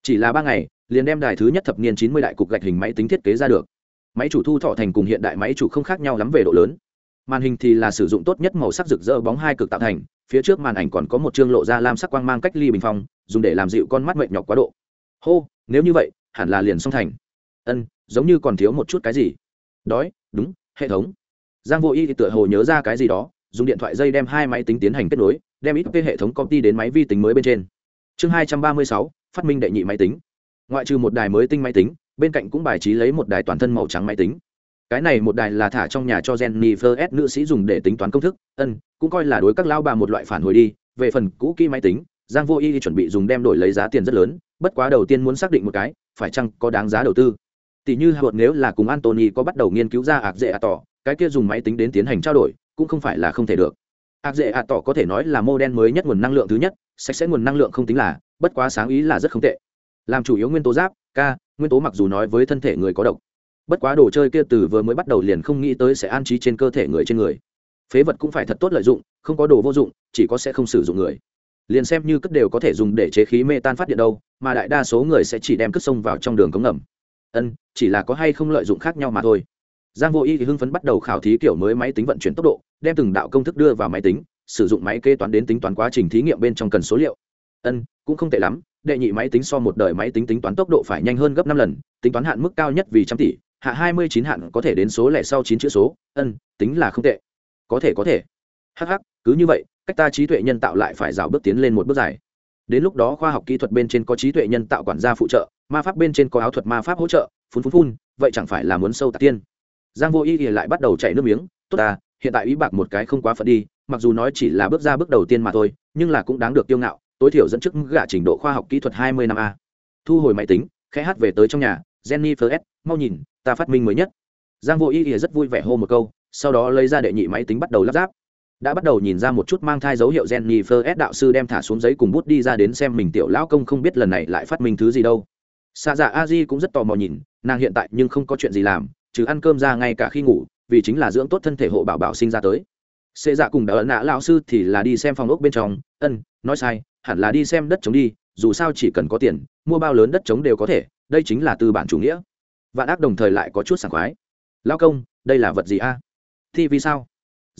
Chỉ là ba ngày, liền đem đài thứ nhất thập niên chín mươi đại cục gạch hình máy tính thiết kế ra được. Máy chủ thu thọ thành cùng hiện đại máy chủ không khác nhau lắm về độ lớn. Màn hình thì là sử dụng tốt nhất màu sắc rực rỡ bóng hai cực tạo thành, phía trước màn ảnh còn có một chương lộ ra lam sắc quang mang cách ly bình phong, dùng để làm dịu con mắt mệt nhọc quá độ. Hô, nếu như vậy hẳn là liền xong thành. Ân, giống như còn thiếu một chút cái gì. Đói, đúng, hệ thống. Giang vô y thì tựa hồ nhớ ra cái gì đó, dùng điện thoại dây đem hai máy tính tiến hành kết nối, đem ít hệ thống công ty đến máy vi tính mới bên trên. Chương hai trăm ba mươi sáu, phát minh đệ nhị máy tính. Ngoại trừ một đài mới tinh máy tính, bên cạnh cũng bài trí lấy một đài toàn thân màu trắng máy tính. Cái này một đài là thả trong nhà cho jennifer s nữ sĩ dùng để tính toán công thức. Ân, cũng coi là đối các lao bà một loại phản hồi đi, về phần cũ kỹ máy tính giang vô y chuẩn bị dùng đem đổi lấy giá tiền rất lớn, bất quá đầu tiên muốn xác định một cái, phải chăng có đáng giá đầu tư. Tỷ như hột nếu là cùng antony có bắt đầu nghiên cứu ra ạc dễ ạ tỏ, cái kia dùng máy tính đến tiến hành trao đổi, cũng không phải là không thể được. Ạc dễ ạ tỏ có thể nói là mô đen mới nhất nguồn năng lượng thứ nhất, sạch sẽ nguồn năng lượng không tính là, bất quá sáng ý là rất không tệ. Làm chủ yếu nguyên tố giáp k nguyên tố mặc dù nói với thân thể người có độc, bất quá đồ chơi kia từ vừa mới bắt đầu liền không nghĩ tới sẽ an trí trên cơ thể người trên người. Phế vật cũng phải thật tốt lợi dụng, không có đồ vô dụng, chỉ có sẽ không sử dụng người liền xem như cất đều có thể dùng để chế khí mê tan phát điện đâu, mà đại đa số người sẽ chỉ đem cất sông vào trong đường cống ngầm. Ân, chỉ là có hay không lợi dụng khác nhau mà thôi. Giang vô y thì hưng phấn bắt đầu khảo thí kiểu mới máy tính vận chuyển tốc độ, đem từng đạo công thức đưa vào máy tính, sử dụng máy kế toán đến tính toán quá trình thí nghiệm bên trong cần số liệu. Ân, cũng không tệ lắm, đệ nhị máy tính so một đời máy tính tính toán tốc độ phải nhanh hơn gấp năm lần, tính toán hạn mức cao nhất vì trăm tỷ, hạ hai mươi chín hạn có thể đến số lẻ sau chín chữ số. Ân, tính là không tệ. Có thể có thể. Hh cứ như vậy cách ta trí tuệ nhân tạo lại phải rào bước tiến lên một bước dài. Đến lúc đó khoa học kỹ thuật bên trên có trí tuệ nhân tạo quản gia phụ trợ, ma pháp bên trên có áo thuật ma pháp hỗ trợ, phun phun phun, vậy chẳng phải là muốn sâu tạc tiên. Giang vô y thì lại bắt đầu chảy nước miếng, tốt à hiện tại ý bạc một cái không quá phận đi, mặc dù nói chỉ là bước ra bước đầu tiên mà thôi, nhưng là cũng đáng được tiêu ngạo, tối thiểu dẫn trước gạ trình độ khoa học kỹ thuật hai mươi năm a. Thu hồi máy tính, khẽ hát về tới trong nhà jenny first mau nhìn, ta phát minh mới nhất. Giang vô y thì rất vui vẻ hô một câu, sau đó lấy ra đệ nhị máy tính bắt đầu lắp ráp đã bắt đầu nhìn ra một chút mang thai dấu hiệu Jennifer S. đạo sư đem thả xuống giấy cùng bút đi ra đến xem mình tiểu lão công không biết lần này lại phát minh thứ gì đâu. Sa dạ Aji cũng rất tò mò nhìn, nàng hiện tại nhưng không có chuyện gì làm, trừ ăn cơm ra ngay cả khi ngủ, vì chính là dưỡng tốt thân thể hộ bảo bảo sinh ra tới. Sẽ dạ cùng đỡ nã lão sư thì là đi xem phòng ốc bên trong, ân, nói sai, hẳn là đi xem đất chống đi, dù sao chỉ cần có tiền, mua bao lớn đất chống đều có thể, đây chính là tư bản chủ nghĩa. Vạn ác đồng thời lại có chút sảng khoái. Lão công, đây là vật gì a? Thì vì sao?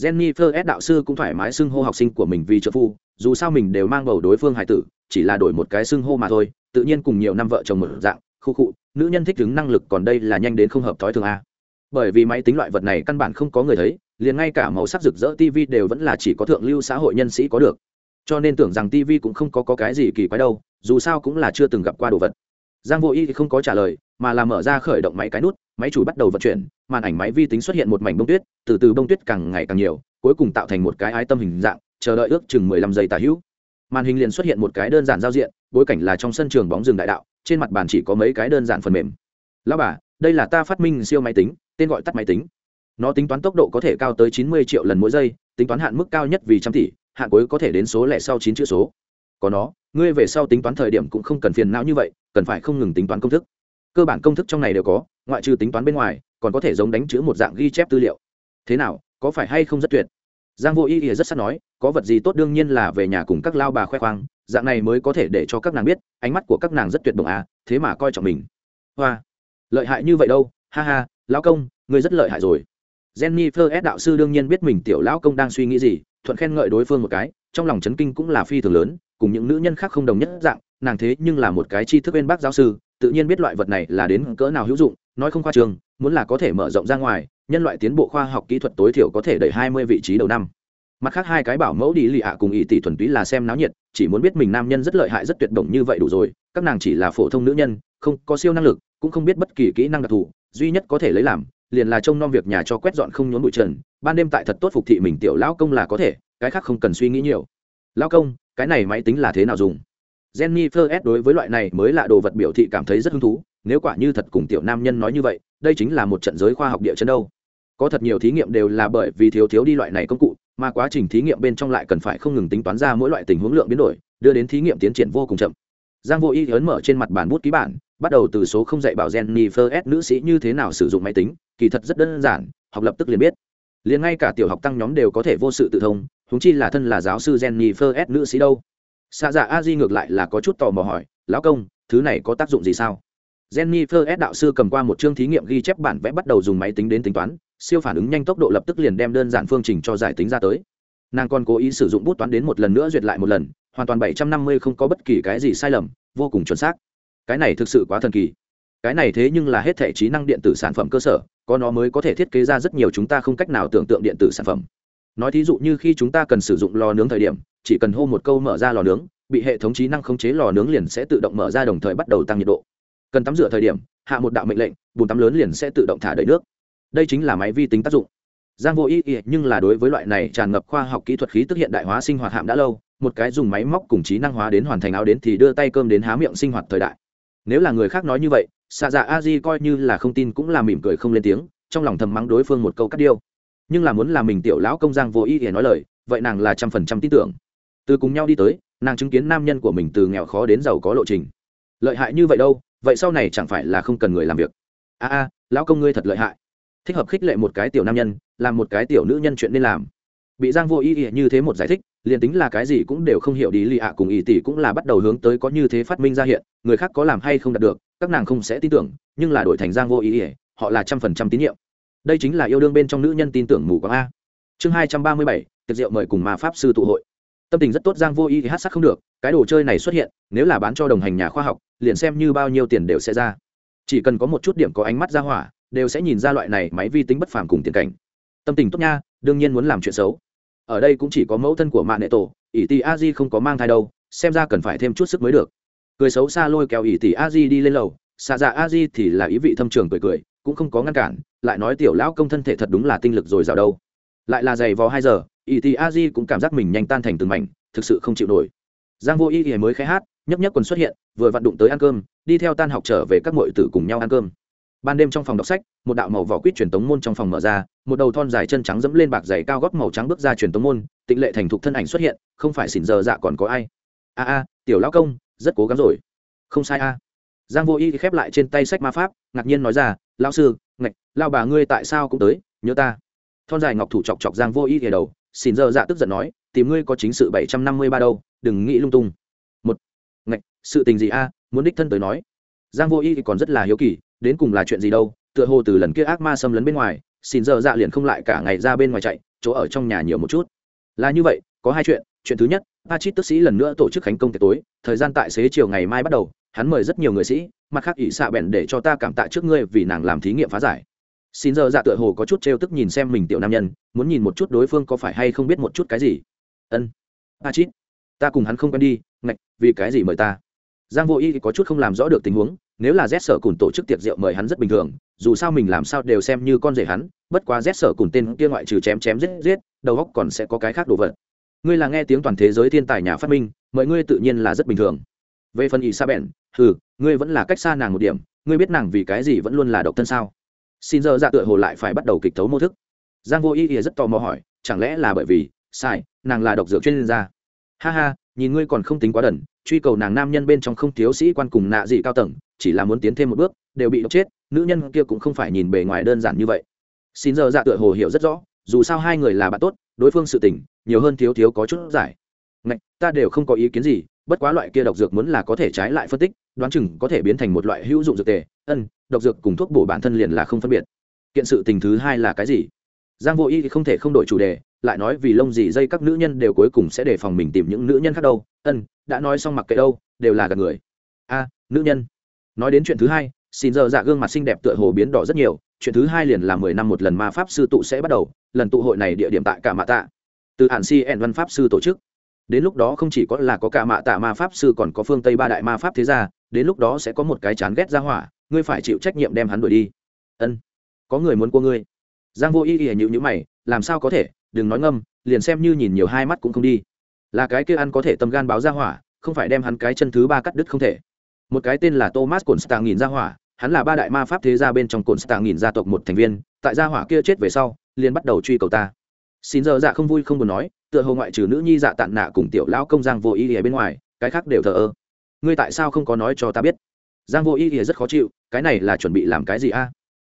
Jennifer s. đạo sư cũng thoải mái xưng hô học sinh của mình vì trợ phu dù sao mình đều mang bầu đối phương hải tử chỉ là đổi một cái xưng hô mà thôi tự nhiên cùng nhiều năm vợ chồng mở dạng khu cụ nữ nhân thích ứng năng lực còn đây là nhanh đến không hợp thói thường a. Bởi vì máy tính loại vật này căn bản không có người thấy liền ngay cả màu sắc rực rỡ tv đều vẫn là chỉ có thượng lưu xã hội nhân sĩ có được. Cho nên tưởng rằng tv cũng không có, có cái gì kỳ quái đâu dù sao cũng là chưa từng gặp qua đồ vật. Giang vô y thì không có trả lời mà là mở ra khởi động máy cái nút máy chủ bắt đầu vận chuyển màn ảnh máy vi tính xuất hiện một mảnh bông tuyết, từ từ bông tuyết càng ngày càng nhiều, cuối cùng tạo thành một cái ái tâm hình dạng, chờ đợi ước chừng mười lăm giây tả hữu. Màn hình liền xuất hiện một cái đơn giản giao diện, bối cảnh là trong sân trường bóng rừng đại đạo, trên mặt bàn chỉ có mấy cái đơn giản phần mềm. Lao bà, đây là ta phát minh siêu máy tính, tên gọi tắt máy tính. Nó tính toán tốc độ có thể cao tới chín mươi triệu lần mỗi giây, tính toán hạn mức cao nhất vì trăm tỷ, hạn cuối có thể đến số lẻ sau chín chữ số. Có nó, ngươi về sau tính toán thời điểm cũng không cần phiền não như vậy, cần phải không ngừng tính toán công thức cơ bản công thức trong này đều có, ngoại trừ tính toán bên ngoài, còn có thể giống đánh chữ một dạng ghi chép tư liệu. Thế nào, có phải hay không rất tuyệt? Giang vô y thì rất sắc nói, có vật gì tốt đương nhiên là về nhà cùng các lao bà khoe khoang, dạng này mới có thể để cho các nàng biết, ánh mắt của các nàng rất tuyệt bổng à thế mà coi trọng mình. Hoa, lợi hại như vậy đâu, ha ha, lão công, ngươi rất lợi hại rồi. Jennifer s. đạo sư đương nhiên biết mình tiểu lão công đang suy nghĩ gì, thuận khen ngợi đối phương một cái, trong lòng chấn kinh cũng là phi thường lớn, cùng những nữ nhân khác không đồng nhất dạng, nàng thế nhưng là một cái tri thức bên bác giáo sư tự nhiên biết loại vật này là đến cỡ nào hữu dụng, nói không khoa trường, muốn là có thể mở rộng ra ngoài, nhân loại tiến bộ khoa học kỹ thuật tối thiểu có thể đẩy hai mươi vị trí đầu năm. Mặt khác hai cái bảo mẫu đi lì ạ cùng ý tỷ thuần túy là xem náo nhiệt, chỉ muốn biết mình nam nhân rất lợi hại rất tuyệt động như vậy đủ rồi, các nàng chỉ là phổ thông nữ nhân, không có siêu năng lực, cũng không biết bất kỳ kỹ năng đặc thù, duy nhất có thể lấy làm, liền là trông nom việc nhà cho quét dọn không nhốn bụi trần, ban đêm tại thật tốt phục thị mình tiểu lão công là có thể, cái khác không cần suy nghĩ nhiều. Lão công, cái này máy tính là thế nào dùng? Jennifer s đối với loại này mới là đồ vật biểu thị cảm thấy rất hứng thú, nếu quả như thật cùng tiểu nam nhân nói như vậy, đây chính là một trận giới khoa học địa chân đâu. Có thật nhiều thí nghiệm đều là bởi vì thiếu thiếu đi loại này công cụ, mà quá trình thí nghiệm bên trong lại cần phải không ngừng tính toán ra mỗi loại tình huống lượng biến đổi, đưa đến thí nghiệm tiến triển vô cùng chậm. Giang vô y ấn mở trên mặt bàn bút ký bản, bắt đầu từ số không dạy bảo jennifer s nữ sĩ như thế nào sử dụng máy tính, kỳ thật rất đơn giản, học lập tức liền biết. Liền ngay cả tiểu học tăng nhóm đều có thể vô sự tự thông, huống chi là thân là giáo sư jennifer s nữ sĩ đâu xạ dạ a di ngược lại là có chút tò mò hỏi, lão công, thứ này có tác dụng gì sao? Jennifer s. đạo sư cầm qua một chương thí nghiệm ghi chép bản vẽ bắt đầu dùng máy tính đến tính toán, siêu phản ứng nhanh tốc độ lập tức liền đem đơn giản phương trình cho giải tính ra tới. Nàng còn cố ý sử dụng bút toán đến một lần nữa duyệt lại một lần, hoàn toàn bảy trăm năm mươi không có bất kỳ cái gì sai lầm, vô cùng chuẩn xác. Cái này thực sự quá thần kỳ. Cái này thế nhưng là hết thể trí năng điện tử sản phẩm cơ sở, có nó mới có thể thiết kế ra rất nhiều chúng ta không cách nào tưởng tượng điện tử sản phẩm nói thí dụ như khi chúng ta cần sử dụng lò nướng thời điểm, chỉ cần hô một câu mở ra lò nướng, bị hệ thống trí năng khống chế lò nướng liền sẽ tự động mở ra đồng thời bắt đầu tăng nhiệt độ. Cần tắm rửa thời điểm, hạ một đạo mệnh lệnh, bùn tắm lớn liền sẽ tự động thả đầy nước. Đây chính là máy vi tính tác dụng. Giang vô ý ý, nhưng là đối với loại này tràn ngập khoa học kỹ thuật khí tức hiện đại hóa sinh hoạt hạm đã lâu, một cái dùng máy móc cùng trí năng hóa đến hoàn thành áo đến thì đưa tay cơm đến há miệng sinh hoạt thời đại. Nếu là người khác nói như vậy xạ dạ a di coi như là không tin cũng là mỉm cười không lên tiếng, trong lòng thầm mắng đối phương một câu cắt điêu nhưng là muốn làm mình tiểu lão công giang vô ý để nói lời, vậy nàng là trăm phần trăm tin tưởng. Từ cùng nhau đi tới, nàng chứng kiến nam nhân của mình từ nghèo khó đến giàu có lộ trình. Lợi hại như vậy đâu, vậy sau này chẳng phải là không cần người làm việc. A a, lão công ngươi thật lợi hại. Thích hợp khích lệ một cái tiểu nam nhân, làm một cái tiểu nữ nhân chuyện nên làm. Bị giang vô ý ý như thế một giải thích, liền tính là cái gì cũng đều không hiểu đi, lì ạ cùng ý tỷ cũng là bắt đầu hướng tới có như thế phát minh ra hiện, người khác có làm hay không đạt được, các nàng không sẽ tin tưởng, nhưng là đổi thành giang vô ý ý họ là trăm phần trăm tín nhiệm đây chính là yêu đương bên trong nữ nhân tin tưởng mù quáng a. Chương hai trăm ba mươi bảy, tiệc rượu mời cùng mà pháp sư tụ hội. Tâm tình rất tốt, giang vô ý thì hát sắc không được, cái đồ chơi này xuất hiện, nếu là bán cho đồng hành nhà khoa học, liền xem như bao nhiêu tiền đều sẽ ra. Chỉ cần có một chút điểm có ánh mắt ra hỏa, đều sẽ nhìn ra loại này máy vi tính bất phàm cùng tiền cảnh. Tâm tình tốt nha, đương nhiên muốn làm chuyện xấu. Ở đây cũng chỉ có mẫu thân của mạng nệ tổ, ỷ tỷ a di không có mang thai đâu, xem ra cần phải thêm chút sức mới được. Cười xấu xa lôi kéo ỷ tỷ a di đi lên lầu xạ dạ a di thì là ý vị thâm trường cười cười cũng không có ngăn cản, lại nói tiểu lão công thân thể thật đúng là tinh lực rồi dào đâu. Lại là giày vò hai giờ ỷ thì a di cũng cảm giác mình nhanh tan thành từng mảnh, thực sự không chịu nổi. Giang vô y thì mới khai hát, nhấp nhấp quần xuất hiện, vừa vặn đụng tới ăn cơm, đi theo tan học trở về các mọi tử cùng nhau ăn cơm. Ban đêm trong phòng đọc sách, một đạo màu vỏ quýt truyền tống môn trong phòng mở ra, một đầu thon dài chân trắng dẫm lên bạc giày cao gót màu trắng bước ra truyền tống môn, tịnh lệ thành thục thân ảnh xuất hiện, không phải xỉn giờ dạ còn có ai. A a, tiểu lão công, rất cố gắng rồi. Không sai a giang vô y khép lại trên tay sách ma pháp, ngạc nhiên nói ra, lão sư, ngạch lao bà ngươi tại sao cũng tới, nhớ ta. Thon dài ngọc thủ chọc chọc giang vô y thì đầu xin giờ dạ tức giận nói, tìm ngươi có chính sự bảy trăm năm mươi ba đâu, đừng nghĩ lung tung. Một, ngạch, sự tình gì a? Muốn đích thân tới nói. Giang vô y thì còn rất là hiếu kỳ, đến cùng là chuyện gì đâu, tựa hồ từ lần kia ác ma xâm lấn bên ngoài xin giờ dạ liền không lại cả ngày ra bên ngoài chạy, chỗ ở trong nhà nhiều một chút. Là như vậy, có hai chuyện chuyện thứ nhất a chít tức sĩ lần nữa tổ chức khánh công tiệc tối, thời gian tại xế chiều ngày mai bắt đầu hắn mời rất nhiều người sĩ mặt khác ỷ xạ bèn để cho ta cảm tạ trước ngươi vì nàng làm thí nghiệm phá giải. Xin giờ dạ tựa hồ có chút trêu tức nhìn xem mình tiểu nam nhân muốn nhìn một chút đối phương có phải hay không biết một chút cái gì. Ân. A Chít, ta cùng hắn không quen đi ngạch vì cái gì mời ta? Giang vô y có chút không làm rõ được tình huống nếu là rét sở cùng tổ chức tiệc rượu mời hắn rất bình thường dù sao mình làm sao đều xem như con rể hắn bất quá rét sở cùng tên kia ngoại trừ chém chém giết giết đầu góc còn sẽ có cái khác đồ vật. Ngươi là nghe tiếng toàn thế giới thiên tài nhà phát minh mời ngươi tự nhiên là rất bình thường về phần ý sa bèn ừ ngươi vẫn là cách xa nàng một điểm ngươi biết nàng vì cái gì vẫn luôn là độc thân sao? Xin giờ dạ tựa hồ lại phải bắt đầu kịch thấu mô thức. Giang vô ý ý rất tò mò hỏi chẳng lẽ là bởi vì sai nàng là độc dược chuyên gia? Ha ha nhìn ngươi còn không tính quá đần truy cầu nàng nam nhân bên trong không thiếu sĩ quan cùng nạ gì cao tầng chỉ là muốn tiến thêm một bước đều bị độc chết nữ nhân kia cũng không phải nhìn bề ngoài đơn giản như vậy. Xin giờ dạ tựa hồ hiểu rất rõ dù sao hai người là bạn tốt đối phương sự tình nhiều hơn thiếu thiếu có chút giải. Ngạch, ta đều không có ý kiến gì bất quá loại kia độc dược muốn là có thể trái lại phân tích, đoán chừng có thể biến thành một loại hữu dụng dược tề. Ân, độc dược cùng thuốc bổ bản thân liền là không phân biệt. Kiện sự tình thứ hai là cái gì? Giang vô y thì không thể không đổi chủ đề, lại nói vì lông gì dây các nữ nhân đều cuối cùng sẽ đề phòng mình tìm những nữ nhân khác đâu. Ân, đã nói xong mặc kệ đâu, đều là gạt người. A, nữ nhân. Nói đến chuyện thứ hai, xin giờ dạ gương mặt xinh đẹp tựa hồ biến đỏ rất nhiều. Chuyện thứ hai liền là mười năm một lần ma pháp sư tụ sẽ bắt đầu, lần tụ hội này địa điểm tại cả mạ tạ. Từ hạn si văn pháp sư tổ chức đến lúc đó không chỉ có là có cả mạ tạ ma pháp sư còn có phương tây ba đại ma pháp thế gia đến lúc đó sẽ có một cái chán ghét ra hỏa ngươi phải chịu trách nhiệm đem hắn đuổi đi ân có người muốn của ngươi giang vô y y nhịu nhữ mày làm sao có thể đừng nói ngâm liền xem như nhìn nhiều hai mắt cũng không đi là cái kia ăn có thể tâm gan báo ra hỏa không phải đem hắn cái chân thứ ba cắt đứt không thể một cái tên là thomas cồn stạng nghìn ra hỏa hắn là ba đại ma pháp thế gia bên trong cồn stạng nghìn gia tộc một thành viên tại gia hỏa kia chết về sau liền bắt đầu truy cầu ta xin giờ dạ không vui không buồn nói, tựa hồ ngoại trừ nữ nhi dạ tạn nạ cùng tiểu lão công giang vô ý ỉa bên ngoài, cái khác đều thờ ơ. Ngươi tại sao không có nói cho ta biết? Giang vô ý ỉa rất khó chịu, cái này là chuẩn bị làm cái gì a?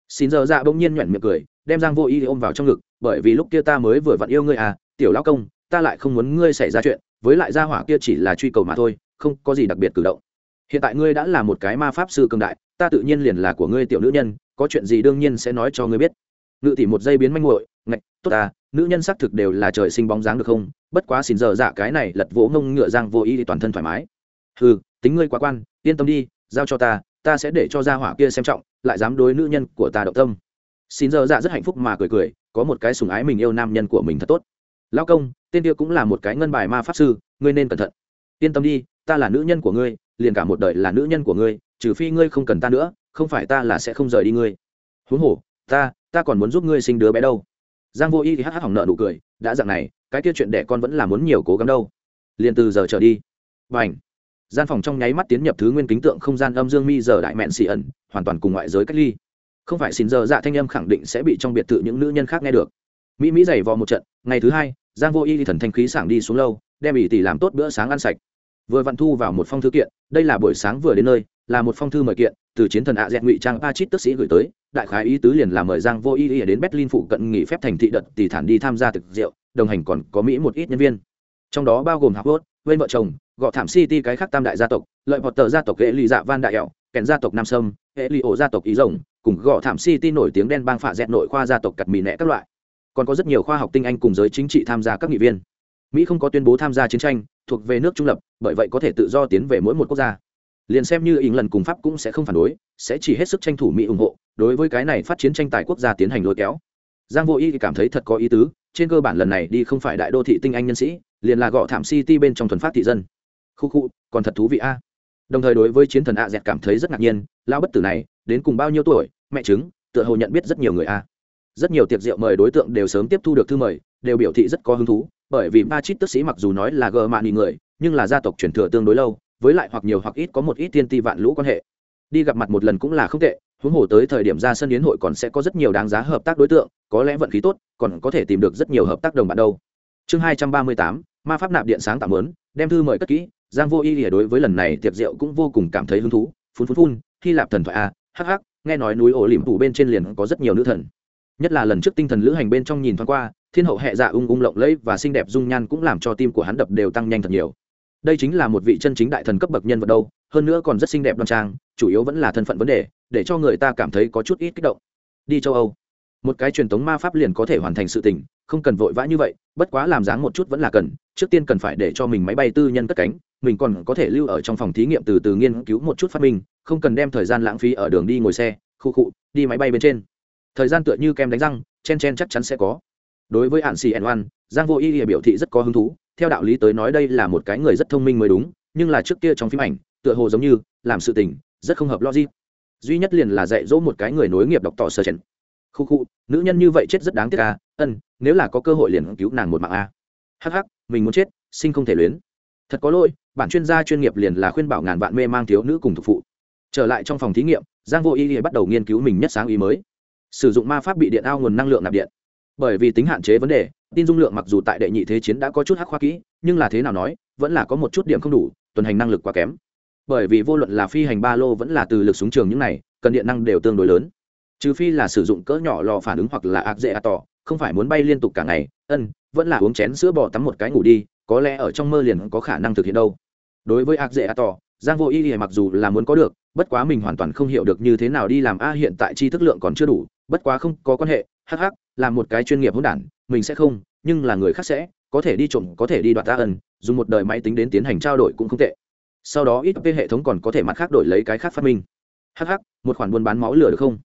Xin giờ dạ bỗng nhiên nhoẻn miệng cười, đem giang vô ý ôm vào trong ngực, bởi vì lúc kia ta mới vừa vặn yêu ngươi à tiểu lão công, ta lại không muốn ngươi xảy ra chuyện, với lại gia hỏa kia chỉ là truy cầu mà thôi, không có gì đặc biệt cử động. Hiện tại ngươi đã là một cái ma pháp sư cường đại, ta tự nhiên liền là của ngươi tiểu nữ nhân, có chuyện gì đương nhiên sẽ nói cho ngươi biết. Ngự tỷ một giây biến manh muội tốt ta, nữ nhân xác thực đều là trời sinh bóng dáng được không? Bất quá xin giờ dạ cái này lật vỗ ngông ngựa giang vô ý thì toàn thân thoải mái. Ừ tính ngươi quá quan, yên tâm đi, giao cho ta ta sẽ để cho gia hỏa kia xem trọng, lại dám đối nữ nhân của ta động tâm. Xin giờ dạ rất hạnh phúc mà cười cười, có một cái sùng ái mình yêu nam nhân của mình thật tốt. Lao công, tên kia cũng là một cái ngân bài ma pháp sư, ngươi nên cẩn thận. Yên tâm đi, ta là nữ nhân của ngươi, liền cả một đời là nữ nhân của ngươi, trừ phi ngươi không cần ta nữa, không phải ta là sẽ không rời đi ngươi. Huống hồ, ta ta còn muốn giúp ngươi sinh đứa bé đâu giang vô y thì hắc hắc hỏng nợ nụ cười, đã dạng này, cái kia chuyện đẻ con vẫn là muốn nhiều cố gắng đâu. Liền từ giờ trở đi. Và ảnh gian phòng trong nháy mắt tiến nhập thứ nguyên kính tượng không gian âm dương mi giờ đại mẹn xì ẩn, hoàn toàn cùng ngoại giới cách ly. Không phải xin giờ dạ thanh âm khẳng định sẽ bị trong biệt thự những nữ nhân khác nghe được. Mỹ mỹ giày vò một trận, ngày thứ hai, giang vô y thì thần thanh khí sảng đi xuống lâu, đem ỷ tỷ làm tốt bữa sáng ăn sạch. Vừa vặn thu vào một phong thư kiện, đây là buổi sáng vừa đến nơi, là một phong thư mời kiện từ chiến thần ạ dẹt ngụy trang pa chít tức sĩ gửi tới, đại khái ý tứ liền là mời giang vô y ý đến berlin phụ cận nghỉ phép thành thị đợt tỷ thản đi tham gia thực rượu, đồng hành còn có mỹ một ít nhân viên. Trong đó bao gồm hapốt bên vợ chồng, gọ thảm city cái khác tam đại gia tộc, lợi vọt tờ gia tộc hệ lụy dạ van đại ẹo kèn gia tộc nam sâm, hệ lụy ổ gia tộc ý rồng, cùng gọ thảm city nổi tiếng đen bang phạ dẹt nội khoa gia tộc cặt mì nẹ các loại. Còn có rất nhiều khoa học tinh anh cùng giới chính trị tham gia các nghị viên. Mỹ không có tuyên bố tham gia chiến tranh, thuộc về nước trung lập, bởi vậy có thể tự do tiến về mỗi một quốc gia liền xem như ỉng lần cùng pháp cũng sẽ không phản đối, sẽ chỉ hết sức tranh thủ mỹ ủng hộ, đối với cái này phát chiến tranh tài quốc gia tiến hành lôi kéo. Giang vô y cảm thấy thật có ý tứ, trên cơ bản lần này đi không phải đại đô thị tinh anh nhân sĩ, liền là gõ thảm city bên trong thuần phát thị dân. Khu khu, còn thật thú vị a. Đồng thời đối với chiến thần a dẹt cảm thấy rất ngạc nhiên, lão bất tử này, đến cùng bao nhiêu tuổi, mẹ chứng, tựa hồ nhận biết rất nhiều người a. Rất nhiều tiệc rượu mời đối tượng đều sớm tiếp thu được thư mời, đều biểu thị rất có hứng thú, bởi vì ba chít tức sĩ mặc dù nói là gờ mạn người, nhưng là gia tộc truyền thừa tương đối lâu với lại hoặc nhiều hoặc ít có một ít tiên ti vạn lũ quan hệ. Đi gặp mặt một lần cũng là không tệ, huống hồ tới thời điểm ra sân yến hội còn sẽ có rất nhiều đáng giá hợp tác đối tượng, có lẽ vận khí tốt, còn có thể tìm được rất nhiều hợp tác đồng bạn đâu. Chương hai trăm ba mươi tám, ma pháp nạp điện sáng tạo lớn đem thư mời cất kỹ, giang vô y lìa đối với lần này tiệc rượu cũng vô cùng cảm thấy hứng thú, phun phun phun, hy lạp thần thoại a, hắc hắc, nghe nói núi ổ lỉm phủ bên trên liền có rất nhiều nữ thần. Nhất là lần trước tinh thần lữ hành bên trong nhìn thoáng qua, thiên hậu hệ dạ ung ung lộng lẫy và xinh đẹp dung nhan cũng làm cho tim của hắn đập đều tăng nhanh thật nhiều đây chính là một vị chân chính đại thần cấp bậc nhân vật đâu, hơn nữa còn rất xinh đẹp đoan trang, chủ yếu vẫn là thân phận vấn đề, để cho người ta cảm thấy có chút ít kích động. Đi châu âu. Một cái truyền thống ma pháp liền có thể hoàn thành sự tình, không cần vội vã như vậy, bất quá làm dáng một chút vẫn là cần, trước tiên cần phải để cho mình máy bay tư nhân cất cánh, mình còn có thể lưu ở trong phòng thí nghiệm từ từ nghiên cứu một chút phát minh, không cần đem thời gian lãng phí ở đường đi ngồi xe, khu khụ đi máy bay bên trên. Thời gian tựa như kem đánh răng, chen chen chắc chắn sẽ có. Đối với hạn xì ẩn oan, giang vô y biểu thị rất có hứng thú theo đạo lý tới nói đây là một cái người rất thông minh mới đúng, nhưng là trước kia trong phim ảnh, tựa hồ giống như, làm sự tình, rất không hợp logic. Duy nhất liền là dạy dỗ một cái người nối nghiệp đọc tỏ sơ chèn. Khu khu, nữ nhân như vậy chết rất đáng tiếc à ân, nếu là có cơ hội liền cứu nàng một mạng a à. hắc hắc, mình muốn chết, sinh không thể luyến. Thật có lỗi, bản chuyên gia chuyên nghiệp liền là khuyên bảo ngàn vạn mê mang thiếu nữ cùng thực phụ. Trở lại trong phòng thí nghiệm, giang vô y bắt đầu nghiên cứu mình nhất sáng ý mới. Sử dụng ma pháp bị điện ao nguồn năng lượng nạp điện. Bởi vì tính hạn chế vấn đề tin dung lượng mặc dù tại đệ nhị thế chiến đã có chút hắc khoa kỹ, nhưng là thế nào nói, vẫn là có một chút điểm không đủ, tuần hành năng lực quá kém. Bởi vì vô luận là phi hành ba lô vẫn là từ lực súng trường những này, cần điện năng đều tương đối lớn. Trừ phi là sử dụng cỡ nhỏ lò phản ứng hoặc là ạc dễ ạ tỏ, không phải muốn bay liên tục cả ngày, ân, vẫn là uống chén sữa bò tắm một cái ngủ đi, có lẽ ở trong mơ liền có khả năng thực hiện đâu. Đối với ạc dễ ạ tỏ, giang vô y thì mặc dù là muốn có được, bất quá mình hoàn toàn không hiểu được như thế nào đi làm a hiện tại chi thức lượng còn chưa đủ, bất quá không có quan hệ, hắc hắc làm một cái chuyên nghiệp hỗn đản mình sẽ không, nhưng là người khác sẽ, có thể đi trộm, có thể đi đoạt ta ẩn dùng một đời máy tính đến tiến hành trao đổi cũng không tệ. Sau đó ít hệ thống còn có thể mặt khác đổi lấy cái khác phát minh. Hh một khoản buôn bán máu lửa được không?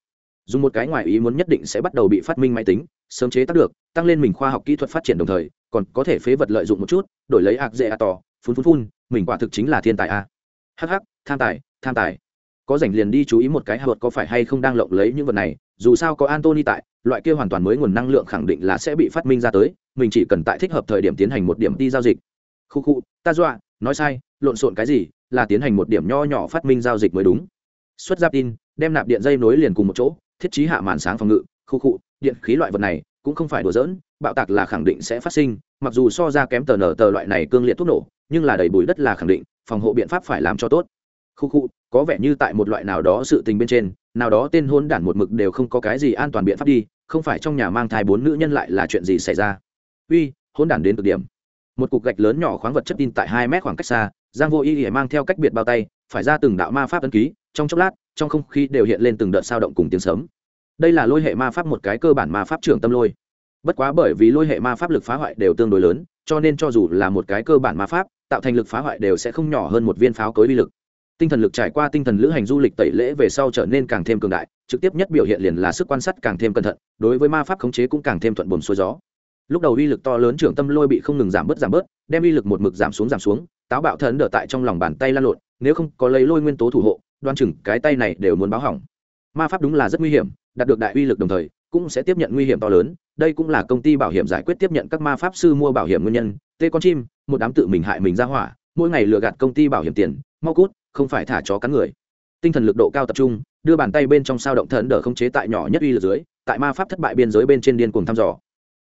Dùng một cái ngoài ý muốn nhất định sẽ bắt đầu bị phát minh máy tính, sớm chế tác được, tăng lên mình khoa học kỹ thuật phát triển đồng thời, còn có thể phế vật lợi dụng một chút, đổi lấy ạc dễ a tỏ phun phun phun, mình quả thực chính là thiên tài a. Hh tham tài tham tài. Có rảnh liền đi chú ý một cái hạ có phải hay không đang lộng lấy những vật này dù sao có antony tại, loại kia hoàn toàn mới nguồn năng lượng khẳng định là sẽ bị phát minh ra tới, mình chỉ cần tại thích hợp thời điểm tiến hành một điểm đi giao dịch. Khu khu, ta dọa, nói sai, lộn xộn cái gì, là tiến hành một điểm nho nhỏ phát minh giao dịch mới đúng. Xuất giáp tin đem nạp điện dây nối liền cùng một chỗ, thiết trí hạ màn sáng phòng ngự, khu khu, điện khí loại vật này cũng không phải đùa giỡn, bạo tạc là khẳng định sẽ phát sinh, mặc dù so ra kém tờ nở tờ loại này cương liệt thuốc nổ, nhưng là đầy bụi đất là khẳng định, phòng hộ biện pháp phải làm cho tốt. Khu khu, có vẻ như tại một loại nào đó sự tình bên trên nào đó tên hôn đản một mực đều không có cái gì an toàn biện pháp đi, không phải trong nhà mang thai bốn nữ nhân lại là chuyện gì xảy ra? Uy, hôn đản đến cực điểm. Một cục gạch lớn nhỏ khoáng vật chất tin tại hai mét khoảng cách xa, giang vô y hề mang theo cách biệt bao tay, phải ra từng đạo ma pháp ấn ký, trong chốc lát, trong không khí đều hiện lên từng đợt sao động cùng tiếng sấm. đây là lôi hệ ma pháp một cái cơ bản ma pháp trưởng tâm lôi. Bất quá bởi vì lôi hệ ma pháp lực phá hoại đều tương đối lớn, cho nên cho dù là một cái cơ bản ma pháp, tạo thành lực phá hoại đều sẽ không nhỏ hơn một viên pháo cối vi lực tinh thần lực trải qua tinh thần lữ hành du lịch tẩy lễ về sau trở nên càng thêm cường đại, trực tiếp nhất biểu hiện liền là sức quan sát càng thêm cẩn thận, đối với ma pháp khống chế cũng càng thêm thuận buồm xuôi gió. Lúc đầu uy lực to lớn trưởng tâm lôi bị không ngừng giảm bớt giảm bớt, đem uy lực một mực giảm xuống giảm xuống, táo bạo thần đỡ tại trong lòng bàn tay lan lộn, nếu không có lấy lôi nguyên tố thủ hộ, đoan chừng cái tay này đều muốn báo hỏng. Ma pháp đúng là rất nguy hiểm, đạt được đại uy lực đồng thời, cũng sẽ tiếp nhận nguy hiểm to lớn, đây cũng là công ty bảo hiểm giải quyết tiếp nhận các ma pháp sư mua bảo hiểm nguyên nhân. Tê con chim, một đám tự mình hại mình ra hỏa, mỗi ngày lừa gạt công ty bảo hiểm tiền, mau cút không phải thả chó cắn người. Tinh thần lực độ cao tập trung, đưa bàn tay bên trong sao động thần đỡ không chế tại nhỏ nhất uy lực dưới, tại ma pháp thất bại biên giới bên trên điên cuồng thăm dò.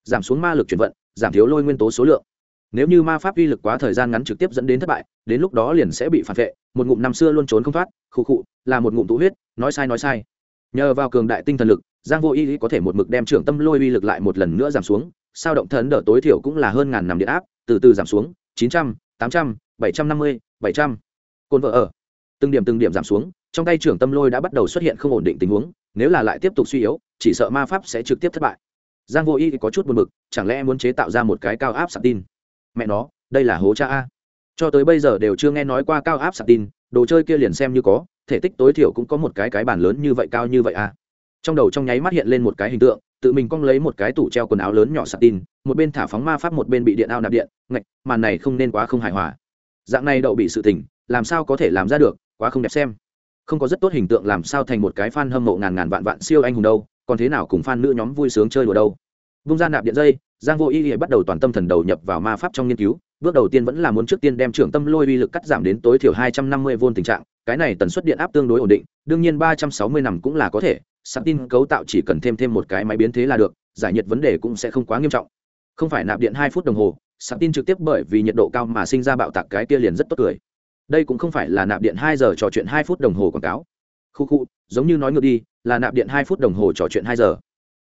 Giảm xuống ma lực chuyển vận, giảm thiếu lôi nguyên tố số lượng. Nếu như ma pháp uy lực quá thời gian ngắn trực tiếp dẫn đến thất bại, đến lúc đó liền sẽ bị phản vệ, một ngụm năm xưa luôn trốn không thoát, khụ khụ, là một ngụm tụ huyết, nói sai nói sai. Nhờ vào cường đại tinh thần lực, giang vô y có thể một mực đem trưởng tâm lôi uy lực lại một lần nữa giảm xuống, sao động thần đỡ tối thiểu cũng là hơn ngàn nằm điện áp, từ từ giảm xuống, chín trăm, tám trăm, bảy trăm năm mươi, bảy trăm. Cồn vợ ở từng điểm từng điểm giảm xuống, trong tay trưởng tâm lôi đã bắt đầu xuất hiện không ổn định tình huống, nếu là lại tiếp tục suy yếu, chỉ sợ ma pháp sẽ trực tiếp thất bại. Giang vô y có chút buồn b ự c chẳng lẽ muốn chế tạo ra một cái cao áp sạc tin? Mẹ nó, đây là hố cha a. Cho tới bây giờ đều chưa nghe nói qua cao áp sạc tin, đồ chơi kia liền xem như có, thể tích tối thiểu cũng có một cái cái bàn lớn như vậy cao như vậy a. Trong đầu trong nháy mắt hiện lên một cái hình tượng, tự mình cong lấy một cái tủ treo quần áo lớn nhỏ sạc tin, một bên thả phóng ma pháp một bên bị điện ao nạp điện, ngạch, màn này không nên quá không hài hòa. Dạng này đậu bị sự tình, làm sao có thể làm ra được? Quá không đẹp xem. Không có rất tốt hình tượng làm sao thành một cái fan hâm mộ ngàn ngàn vạn vạn siêu anh hùng đâu, còn thế nào cùng fan nữ nhóm vui sướng chơi đùa đâu. Vung ra nạp điện dây, giang vô y bắt đầu toàn tâm thần đầu nhập vào ma pháp trong nghiên cứu, bước đầu tiên vẫn là muốn trước tiên đem trưởng tâm lôi uy lực cắt giảm đến tối thiểu 250 v tình trạng, cái này tần suất điện áp tương đối ổn định, đương nhiên 360 nằm cũng là có thể, sẵn tin cấu tạo chỉ cần thêm thêm một cái máy biến thế là được, giải nhiệt vấn đề cũng sẽ không quá nghiêm trọng. Không phải nạp điện hai phút đồng hồ, sẵn tin trực tiếp bởi vì nhiệt độ cao mà sinh ra bạo tạc cái kia liền rất tốt cười đây cũng không phải là nạp điện hai giờ trò chuyện hai phút đồng hồ quảng cáo. Khu khu, giống như nói ngược đi, là nạp điện hai phút đồng hồ trò chuyện hai giờ.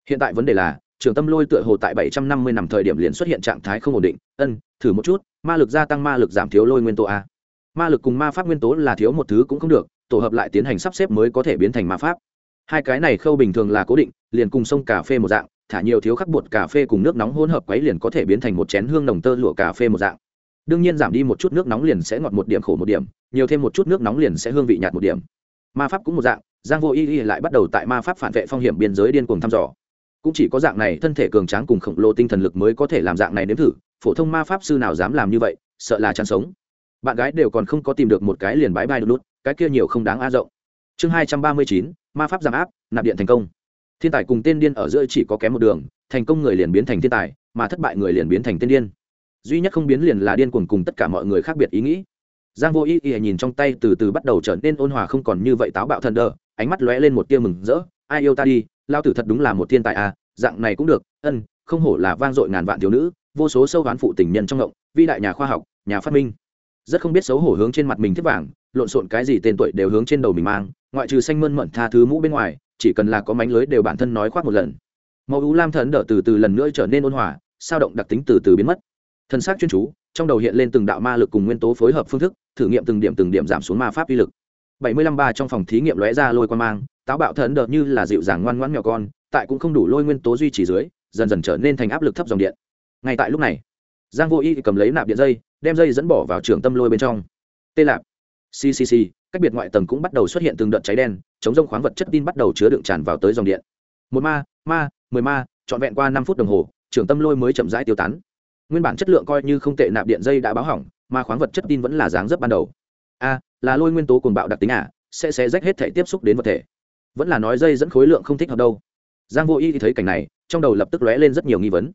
Hiện tại vấn đề là, trường tâm lôi tựa hồ tại bảy trăm năm mươi nằm thời điểm liền xuất hiện trạng thái không ổn định. Ân, thử một chút, ma lực gia tăng ma lực giảm thiếu lôi nguyên tố a. Ma lực cùng ma pháp nguyên tố là thiếu một thứ cũng không được, tổ hợp lại tiến hành sắp xếp mới có thể biến thành ma pháp. Hai cái này khâu bình thường là cố định, liền cùng sông cà phê một dạng, thả nhiều thiếu khắc bột cà phê cùng nước nóng hỗn hợp quấy liền có thể biến thành một chén hương nồng tơ lụa cà phê một dạng đương nhiên giảm đi một chút nước nóng liền sẽ ngọt một điểm, khổ một điểm, nhiều thêm một chút nước nóng liền sẽ hương vị nhạt một điểm. Ma pháp cũng một dạng, giang vô y y lại bắt đầu tại ma pháp phản vệ phong hiểm biên giới điên cuồng thăm dò. Cũng chỉ có dạng này thân thể cường tráng cùng khổng lồ tinh thần lực mới có thể làm dạng này nếm thử, phổ thông ma pháp sư nào dám làm như vậy, sợ là chán sống. Bạn gái đều còn không có tìm được một cái liền bái bai đút nút cái kia nhiều không đáng a rộng. Chương hai trăm ba mươi chín, ma pháp giảm áp, nạp điện thành công. Thiên tài cùng tên điên ở giữa chỉ có kém một đường, thành công người liền biến thành thiên tài, mà thất bại người liền biến thành tên điên duy nhất không biến liền là điên cuồng cùng tất cả mọi người khác biệt ý nghĩ. Giang vô ý ý nhìn trong tay từ từ bắt đầu trở nên ôn hòa không còn như vậy táo bạo thần đờ, ánh mắt lóe lên một tia mừng rỡ. Ai yêu ta đi, lao tử thật đúng là một thiên tài à dạng này cũng được. Ân, không hổ là vang dội ngàn vạn thiếu nữ, vô số sâu ván phụ tình nhân trong ngộng, vĩ đại nhà khoa học, nhà phát minh. Rất không biết xấu hổ hướng trên mặt mình thiết vàng, lộn xộn cái gì tên tuổi đều hướng trên đầu mình mang, ngoại trừ xanh mơn mận tha thứ mũ bên ngoài, chỉ cần là có mánh lưới đều bản thân nói khoác một lần. Màu u lam thần đỡ từ từ lần nữa trở nên ôn hòa, sao động đặc tính từ từ biến mất thân xác chuyên chú, trong đầu hiện lên từng đạo ma lực cùng nguyên tố phối hợp phương thức, thử nghiệm từng điểm từng điểm giảm xuống ma pháp uy lực. Bảy mươi lăm ba trong phòng thí nghiệm lóe ra lôi quan mang, táo bạo thần đợt như là dịu dàng ngoan ngoãn mèo con, tại cũng không đủ lôi nguyên tố duy trì dưới, dần dần trở nên thành áp lực thấp dòng điện. Ngay tại lúc này, giang vô y cầm lấy nạp điện dây, đem dây dẫn bỏ vào trường tâm lôi bên trong. Tê lạp. Ccc cách biệt ngoại tầng cũng bắt đầu xuất hiện từng đợt cháy đen, chống rông khoáng vật chất tin bắt đầu chứa đựng tràn vào tới dòng điện. Một ma ma, mười ma, trọn vẹn qua năm phút đồng hồ, trường tâm lôi mới chậm rãi tiêu tán nguyên bản chất lượng coi như không tệ nạp điện dây đã báo hỏng, mà khoáng vật chất tin vẫn là dáng dấp ban đầu. A, là lôi nguyên tố cồn bạo đặc tính à sẽ xé rách hết thể tiếp xúc đến vật thể. Vẫn là nói dây dẫn khối lượng không thích hợp đâu. Giang vô y thì thấy cảnh này, trong đầu lập tức lóe lên rất nhiều nghi vấn.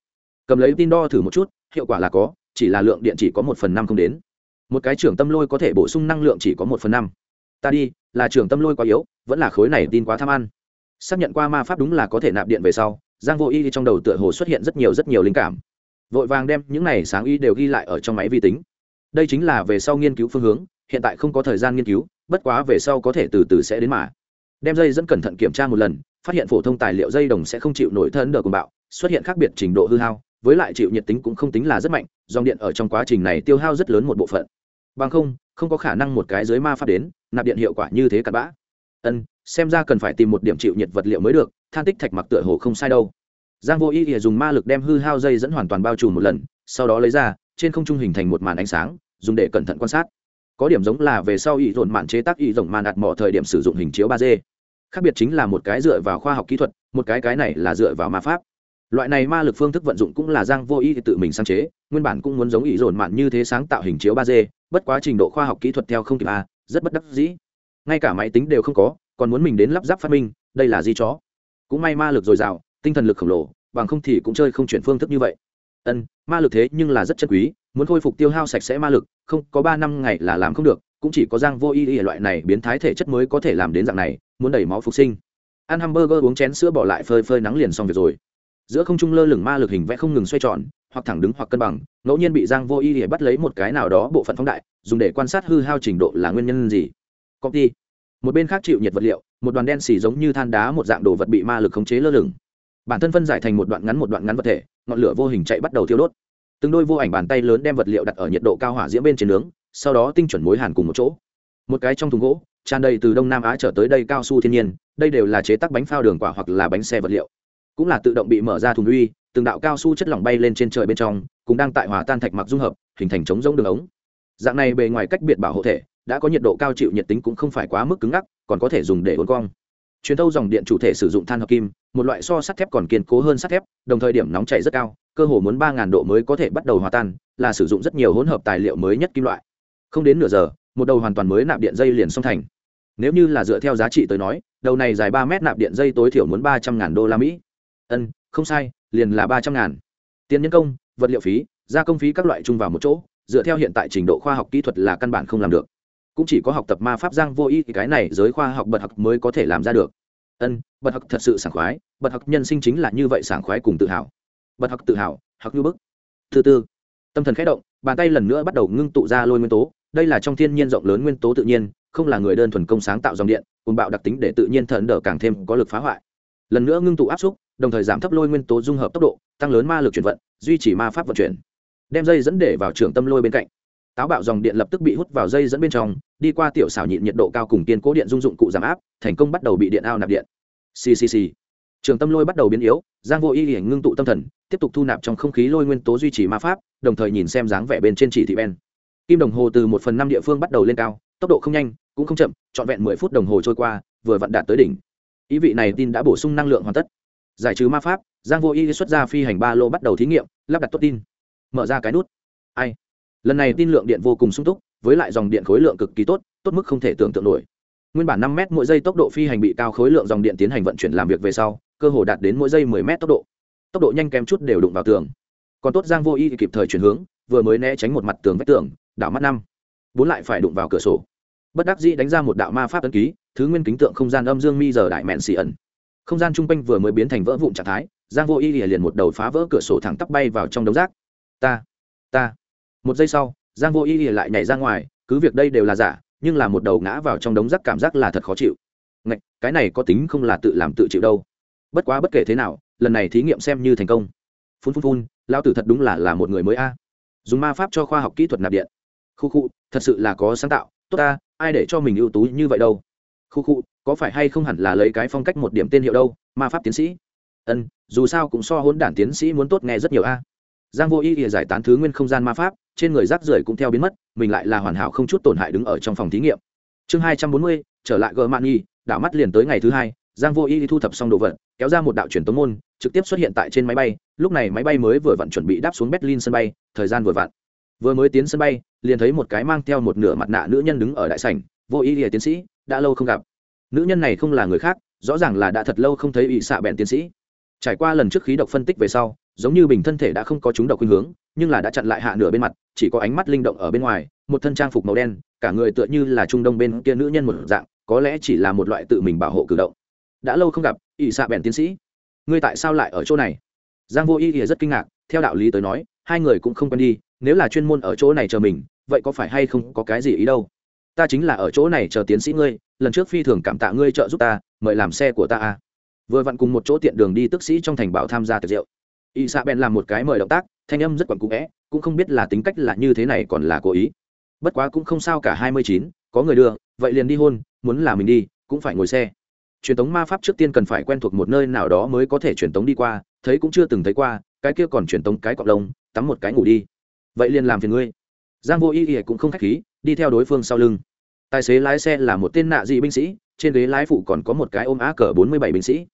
Cầm lấy tin đo thử một chút, hiệu quả là có, chỉ là lượng điện chỉ có một phần năm không đến. Một cái trưởng tâm lôi có thể bổ sung năng lượng chỉ có một phần năm. Ta đi, là trưởng tâm lôi quá yếu, vẫn là khối này tin quá tham ăn. Xác nhận qua ma pháp đúng là có thể nạp điện về sau, giang vô y trong đầu tựa hồ xuất hiện rất nhiều rất nhiều linh cảm vội vàng đem những này sáng y đều ghi lại ở trong máy vi tính. Đây chính là về sau nghiên cứu phương hướng, hiện tại không có thời gian nghiên cứu, bất quá về sau có thể từ từ sẽ đến mà. Đem dây dẫn cẩn thận kiểm tra một lần, phát hiện phổ thông tài liệu dây đồng sẽ không chịu nổi thân đờ cùng bạo, xuất hiện khác biệt trình độ hư hao, với lại chịu nhiệt tính cũng không tính là rất mạnh, dòng điện ở trong quá trình này tiêu hao rất lớn một bộ phận. Bằng không không có khả năng một cái dưới ma pháp đến, nạp điện hiệu quả như thế cặn bã. Ân, xem ra cần phải tìm một điểm chịu nhiệt vật liệu mới được, than tích thạch mặc tựa hồ không sai đâu giang vô ý ỉa dùng ma lực đem hư hao dây dẫn hoàn toàn bao trùm một lần, sau đó lấy ra, trên không trung hình thành một màn ánh sáng, dùng để cẩn thận quan sát. Có điểm giống là về sau ý dồn mạn chế tác ý rộng màn đặt mỏ thời điểm sử dụng hình chiếu ba d. Khác biệt chính là một cái dựa vào khoa học kỹ thuật, một cái cái này là dựa vào ma pháp. Loại này ma lực phương thức vận dụng cũng là giang vô ý tự mình sáng chế, nguyên bản cũng muốn giống ý dồn mạn như thế sáng tạo hình chiếu ba d, bất quá trình độ khoa học kỹ thuật theo không kịp a rất bất đắc dĩ. Ngay cả máy tính đều không có, còn muốn mình đến lắp ráp phát minh, đây là gì chó. Cũng may ma lực dồi dào tinh thần lực khổng lồ, bằng không thì cũng chơi không chuyển phương thức như vậy. Ân, ma lực thế nhưng là rất chân quý, muốn khôi phục tiêu hao sạch sẽ ma lực, không, có ba năm ngày là làm không được, cũng chỉ có giang vô y y loại này biến thái thể chất mới có thể làm đến dạng này, muốn đẩy máu phục sinh. Ăn hamburger uống chén sữa bỏ lại phơi phơi nắng liền xong việc rồi. Giữa không trung lơ lửng ma lực hình vẽ không ngừng xoay tròn, hoặc thẳng đứng hoặc cân bằng, ngẫu nhiên bị giang vô y y bắt lấy một cái nào đó bộ phận phóng đại, dùng để quan sát hư hao trình độ là nguyên nhân gì. Công ty một bên khác chịu nhiệt vật liệu, một đoàn đen xì giống như than đá một dạng đồ vật bị ma lực khống chế lơ lửng bản thân phân giải thành một đoạn ngắn một đoạn ngắn vật thể, ngọn lửa vô hình chạy bắt đầu thiêu đốt. Từng đôi vô ảnh bàn tay lớn đem vật liệu đặt ở nhiệt độ cao hỏa diễm bên trên nướng, sau đó tinh chuẩn mối hàn cùng một chỗ. Một cái trong thùng gỗ, tràn đầy từ đông nam á trở tới đây cao su thiên nhiên, đây đều là chế tác bánh phao đường quả hoặc là bánh xe vật liệu. Cũng là tự động bị mở ra thùng uy, từng đạo cao su chất lỏng bay lên trên trời bên trong cũng đang tại hòa tan thạch mặc dung hợp, hình thành chống rông đường ống. Dạng này bề ngoài cách biệt bảo hộ thể, đã có nhiệt độ cao chịu nhiệt tính cũng không phải quá mức cứng ngắc, còn có thể dùng để uốn cong truyền thâu dòng điện chủ thể sử dụng than hợp kim, một loại so sắt thép còn kiên cố hơn sắt thép, đồng thời điểm nóng chảy rất cao, cơ hồ muốn ba độ mới có thể bắt đầu hòa tan, là sử dụng rất nhiều hỗn hợp tài liệu mới nhất kim loại. Không đến nửa giờ, một đầu hoàn toàn mới nạp điện dây liền xong thành. Nếu như là dựa theo giá trị tới nói, đầu này dài ba mét nạp điện dây tối thiểu muốn ba trăm ngàn đô la mỹ. Ân, không sai, liền là ba trăm ngàn. Tiền nhân công, vật liệu phí, gia công phí các loại chung vào một chỗ, dựa theo hiện tại trình độ khoa học kỹ thuật là căn bản không làm được. Cũng chỉ có học tập ma pháp giang vô y, cái này giới khoa học bật học mới có thể làm ra được ân, bật học thật sự sảng khoái, bật học nhân sinh chính là như vậy sảng khoái cùng tự hào. Bật học tự hào, học như bức. Thứ tư, tâm thần khẽ động, bàn tay lần nữa bắt đầu ngưng tụ ra lôi nguyên tố. Đây là trong thiên nhiên rộng lớn nguyên tố tự nhiên, không là người đơn thuần công sáng tạo dòng điện cùng bạo đặc tính để tự nhiên thần đỡ càng thêm có lực phá hoại. Lần nữa ngưng tụ áp xúc, đồng thời giảm thấp lôi nguyên tố dung hợp tốc độ, tăng lớn ma lực chuyển vận, duy trì ma pháp vận chuyển. Đem dây dẫn để vào trường tâm lôi bên cạnh táo bạo dòng điện lập tức bị hút vào dây dẫn bên trong, đi qua tiểu xảo nhịn nhiệt độ cao cùng kiên cố điện dung dụng cụ giảm áp, thành công bắt đầu bị điện ao nạp điện. Ccc trường tâm lôi bắt đầu biến yếu, giang vô y hiển ngưng tụ tâm thần, tiếp tục thu nạp trong không khí lôi nguyên tố duy trì ma pháp, đồng thời nhìn xem dáng vẻ bên trên chỉ thị ben. Kim đồng hồ từ một phần năm địa phương bắt đầu lên cao, tốc độ không nhanh, cũng không chậm, trọn vẹn mười phút đồng hồ trôi qua, vừa vặn đạt tới đỉnh. Ý vị này tin đã bổ sung năng lượng hoàn tất. Giải trừ ma pháp, giang vô y xuất ra phi hành ba lô bắt đầu thí nghiệm, lắp đặt tốt tin. Mở ra cái nút. Ai? Lần này tin lượng điện vô cùng sung túc, với lại dòng điện khối lượng cực kỳ tốt tốt mức không thể tưởng tượng nổi. Nguyên bản năm m mỗi giây tốc độ phi hành bị cao khối lượng dòng điện tiến hành vận chuyển làm việc về sau, cơ hồ đạt đến mỗi giây 10 m tốc độ. Tốc độ nhanh kém chút đều đụng vào tường. Còn tốt giang vô y kịp thời chuyển hướng, vừa mới né tránh một mặt tường vách tường, đảo mắt năm. Bốn lại phải đụng vào cửa sổ. Bất đắc dĩ đánh ra một đạo ma pháp ấn ký, thứ nguyên kính tượng không gian âm dương mi giờ đại mẹn xì ẩn. Không gian chung quanh vừa mới biến thành vỡ vụn trạng thái, giang vô y liền một đầu phá vỡ cửa sổ thẳng tắp bay vào trong đống rác. Ta ta một giây sau giang vô y lại nhảy ra ngoài cứ việc đây đều là giả nhưng là một đầu ngã vào trong đống rác cảm giác là thật khó chịu. Ngạch, cái này có tính không là tự làm tự chịu đâu. Bất quá bất kể thế nào lần này thí nghiệm xem như thành công. Phun phun phun lao tử thật đúng là là một người mới a. Dùng ma pháp cho khoa học kỹ thuật nạp điện. Khu khu thật sự là có sáng tạo tốt ta ai để cho mình ưu tú như vậy đâu? Khu khu có phải hay không hẳn là lấy cái phong cách một điểm tên hiệu đâu ma pháp tiến sĩ? Ân dù sao cũng so hỗn đản tiến sĩ muốn tốt nghe rất nhiều a. Giang vô ý ỉa giải tán thứ nguyên không gian ma pháp trên người rác rưởi cũng theo biến mất, mình lại là hoàn hảo không chút tổn hại đứng ở trong phòng thí nghiệm. Chương hai trăm bốn mươi, trở lại gờ mạn nhi đảo mắt liền tới ngày thứ hai, giang vô ý thu thập xong đồ vật, kéo ra một đạo truyền tống môn, trực tiếp xuất hiện tại trên máy bay. Lúc này máy bay mới vừa vặn chuẩn bị đáp xuống berlin sân bay, thời gian vừa vặn. Vừa mới tiến sân bay, liền thấy một cái mang theo một nửa mặt nạ nữ nhân đứng ở đại sảnh, vô ý ỉa tiến sĩ, đã lâu không gặp. Nữ nhân này không là người khác, rõ ràng là đã thật lâu không thấy ỵ xạ bèn tiến sĩ. Trải qua lần trước khí độc phân tích về sau giống như bình thân thể đã không có chúng độc khuynh hướng, nhưng là đã chặn lại hạ nửa bên mặt, chỉ có ánh mắt linh động ở bên ngoài, một thân trang phục màu đen, cả người tựa như là trung đông bên kia nữ nhân một dạng, có lẽ chỉ là một loại tự mình bảo hộ cử động. Đã lâu không gặp ỵ xạ bèn tiến sĩ. Ngươi tại sao lại ở chỗ này? Giang vô y thì rất kinh ngạc, theo đạo lý tới nói, hai người cũng không quen đi, nếu là chuyên môn ở chỗ này chờ mình, vậy có phải hay không có cái gì ý đâu? Ta chính là ở chỗ này chờ tiến sĩ ngươi, lần trước phi thường cảm tạ ngươi trợ giúp ta, mời làm xe của ta a vừa vặn cùng một chỗ tiện đường đi tức sĩ trong thành bảo tham gia tiệc rượu y sa ben làm một cái mời động tác, thanh âm rất quẩn cụ vẽ, cũng không biết là tính cách là như thế này còn là cố ý. Bất quá cũng không sao cả hai mươi chín, có người đưa, vậy liền đi hôn, muốn là mình đi, cũng phải ngồi xe. Truyền tống ma pháp trước tiên cần phải quen thuộc một nơi nào đó mới có thể truyền tống đi qua, thấy cũng chưa từng thấy qua, cái kia còn truyền tống cái cọc lông, tắm một cái ngủ đi. Vậy liền làm phiền ngươi. Giang vô y y cũng không khách khí, đi theo đối phương sau lưng. Tài xế lái xe là một tên nạ dị binh sĩ, trên ghế lái phụ còn có một cái ôm á cờ bốn mươi bảy binh sĩ.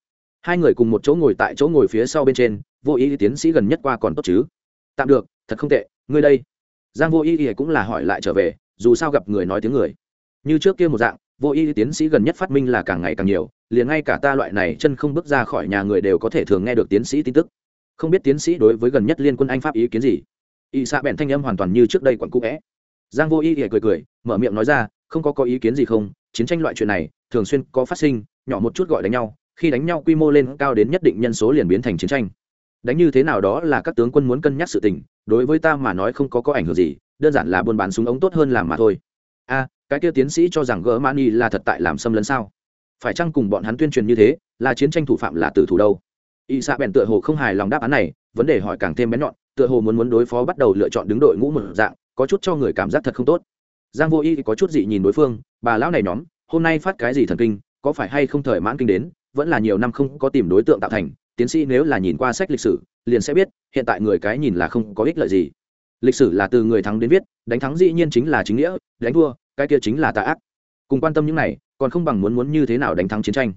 Hai người cùng một chỗ ngồi tại chỗ ngồi phía sau bên trên vô ý tiến sĩ gần nhất qua còn tốt chứ? Tạm được, thật không tệ, ngươi đây. Giang vô ý ý cũng là hỏi lại trở về, dù sao gặp người nói tiếng người. Như trước kia một dạng, vô ý tiến sĩ gần nhất phát minh là càng ngày càng nhiều, liền ngay cả ta loại này chân không bước ra khỏi nhà người đều có thể thường nghe được tiến sĩ tin tức. Không biết tiến sĩ đối với gần nhất liên quân anh pháp ý kiến gì? Y xạ bèn thanh âm hoàn toàn như trước đây quặn cũ vẽ. Giang vô ý ý cười cười, mở miệng nói ra, không có có ý kiến gì không? Chiến tranh loại chuyện này, thường xuyên có phát sinh, nhỏ một chút gọi đánh nhau, khi đánh nhau quy mô lên cao đến nhất định nhân số liền biến thành chiến tranh đánh như thế nào đó là các tướng quân muốn cân nhắc sự tình, đối với ta mà nói không có có ảnh hưởng gì, đơn giản là buôn bán súng ống tốt hơn làm mà thôi. A, cái kia tiến sĩ cho rằng gỡ mani là thật tại làm xâm lấn sao? Phải chăng cùng bọn hắn tuyên truyền như thế, là chiến tranh thủ phạm là tử thủ đâu? Y xạ bèn tựa hồ không hài lòng đáp án này, vấn đề hỏi càng thêm bén nhọn, tựa hồ muốn muốn đối phó bắt đầu lựa chọn đứng đội ngũ một dạng, có chút cho người cảm giác thật không tốt. Giang vô y có chút dị nhìn đối phương, bà lão này nhóm, hôm nay phát cái gì thần kinh, có phải hay không thời mãn kinh đến, vẫn là nhiều năm không có tìm đối tượng tạo thành tiến sĩ nếu là nhìn qua sách lịch sử, liền sẽ biết, hiện tại người cái nhìn là không có ích lợi gì. Lịch sử là từ người thắng đến viết, đánh thắng dĩ nhiên chính là chính nghĩa, đánh thua, cái kia chính là tà ác. Cùng quan tâm những này, còn không bằng muốn muốn như thế nào đánh thắng chiến tranh.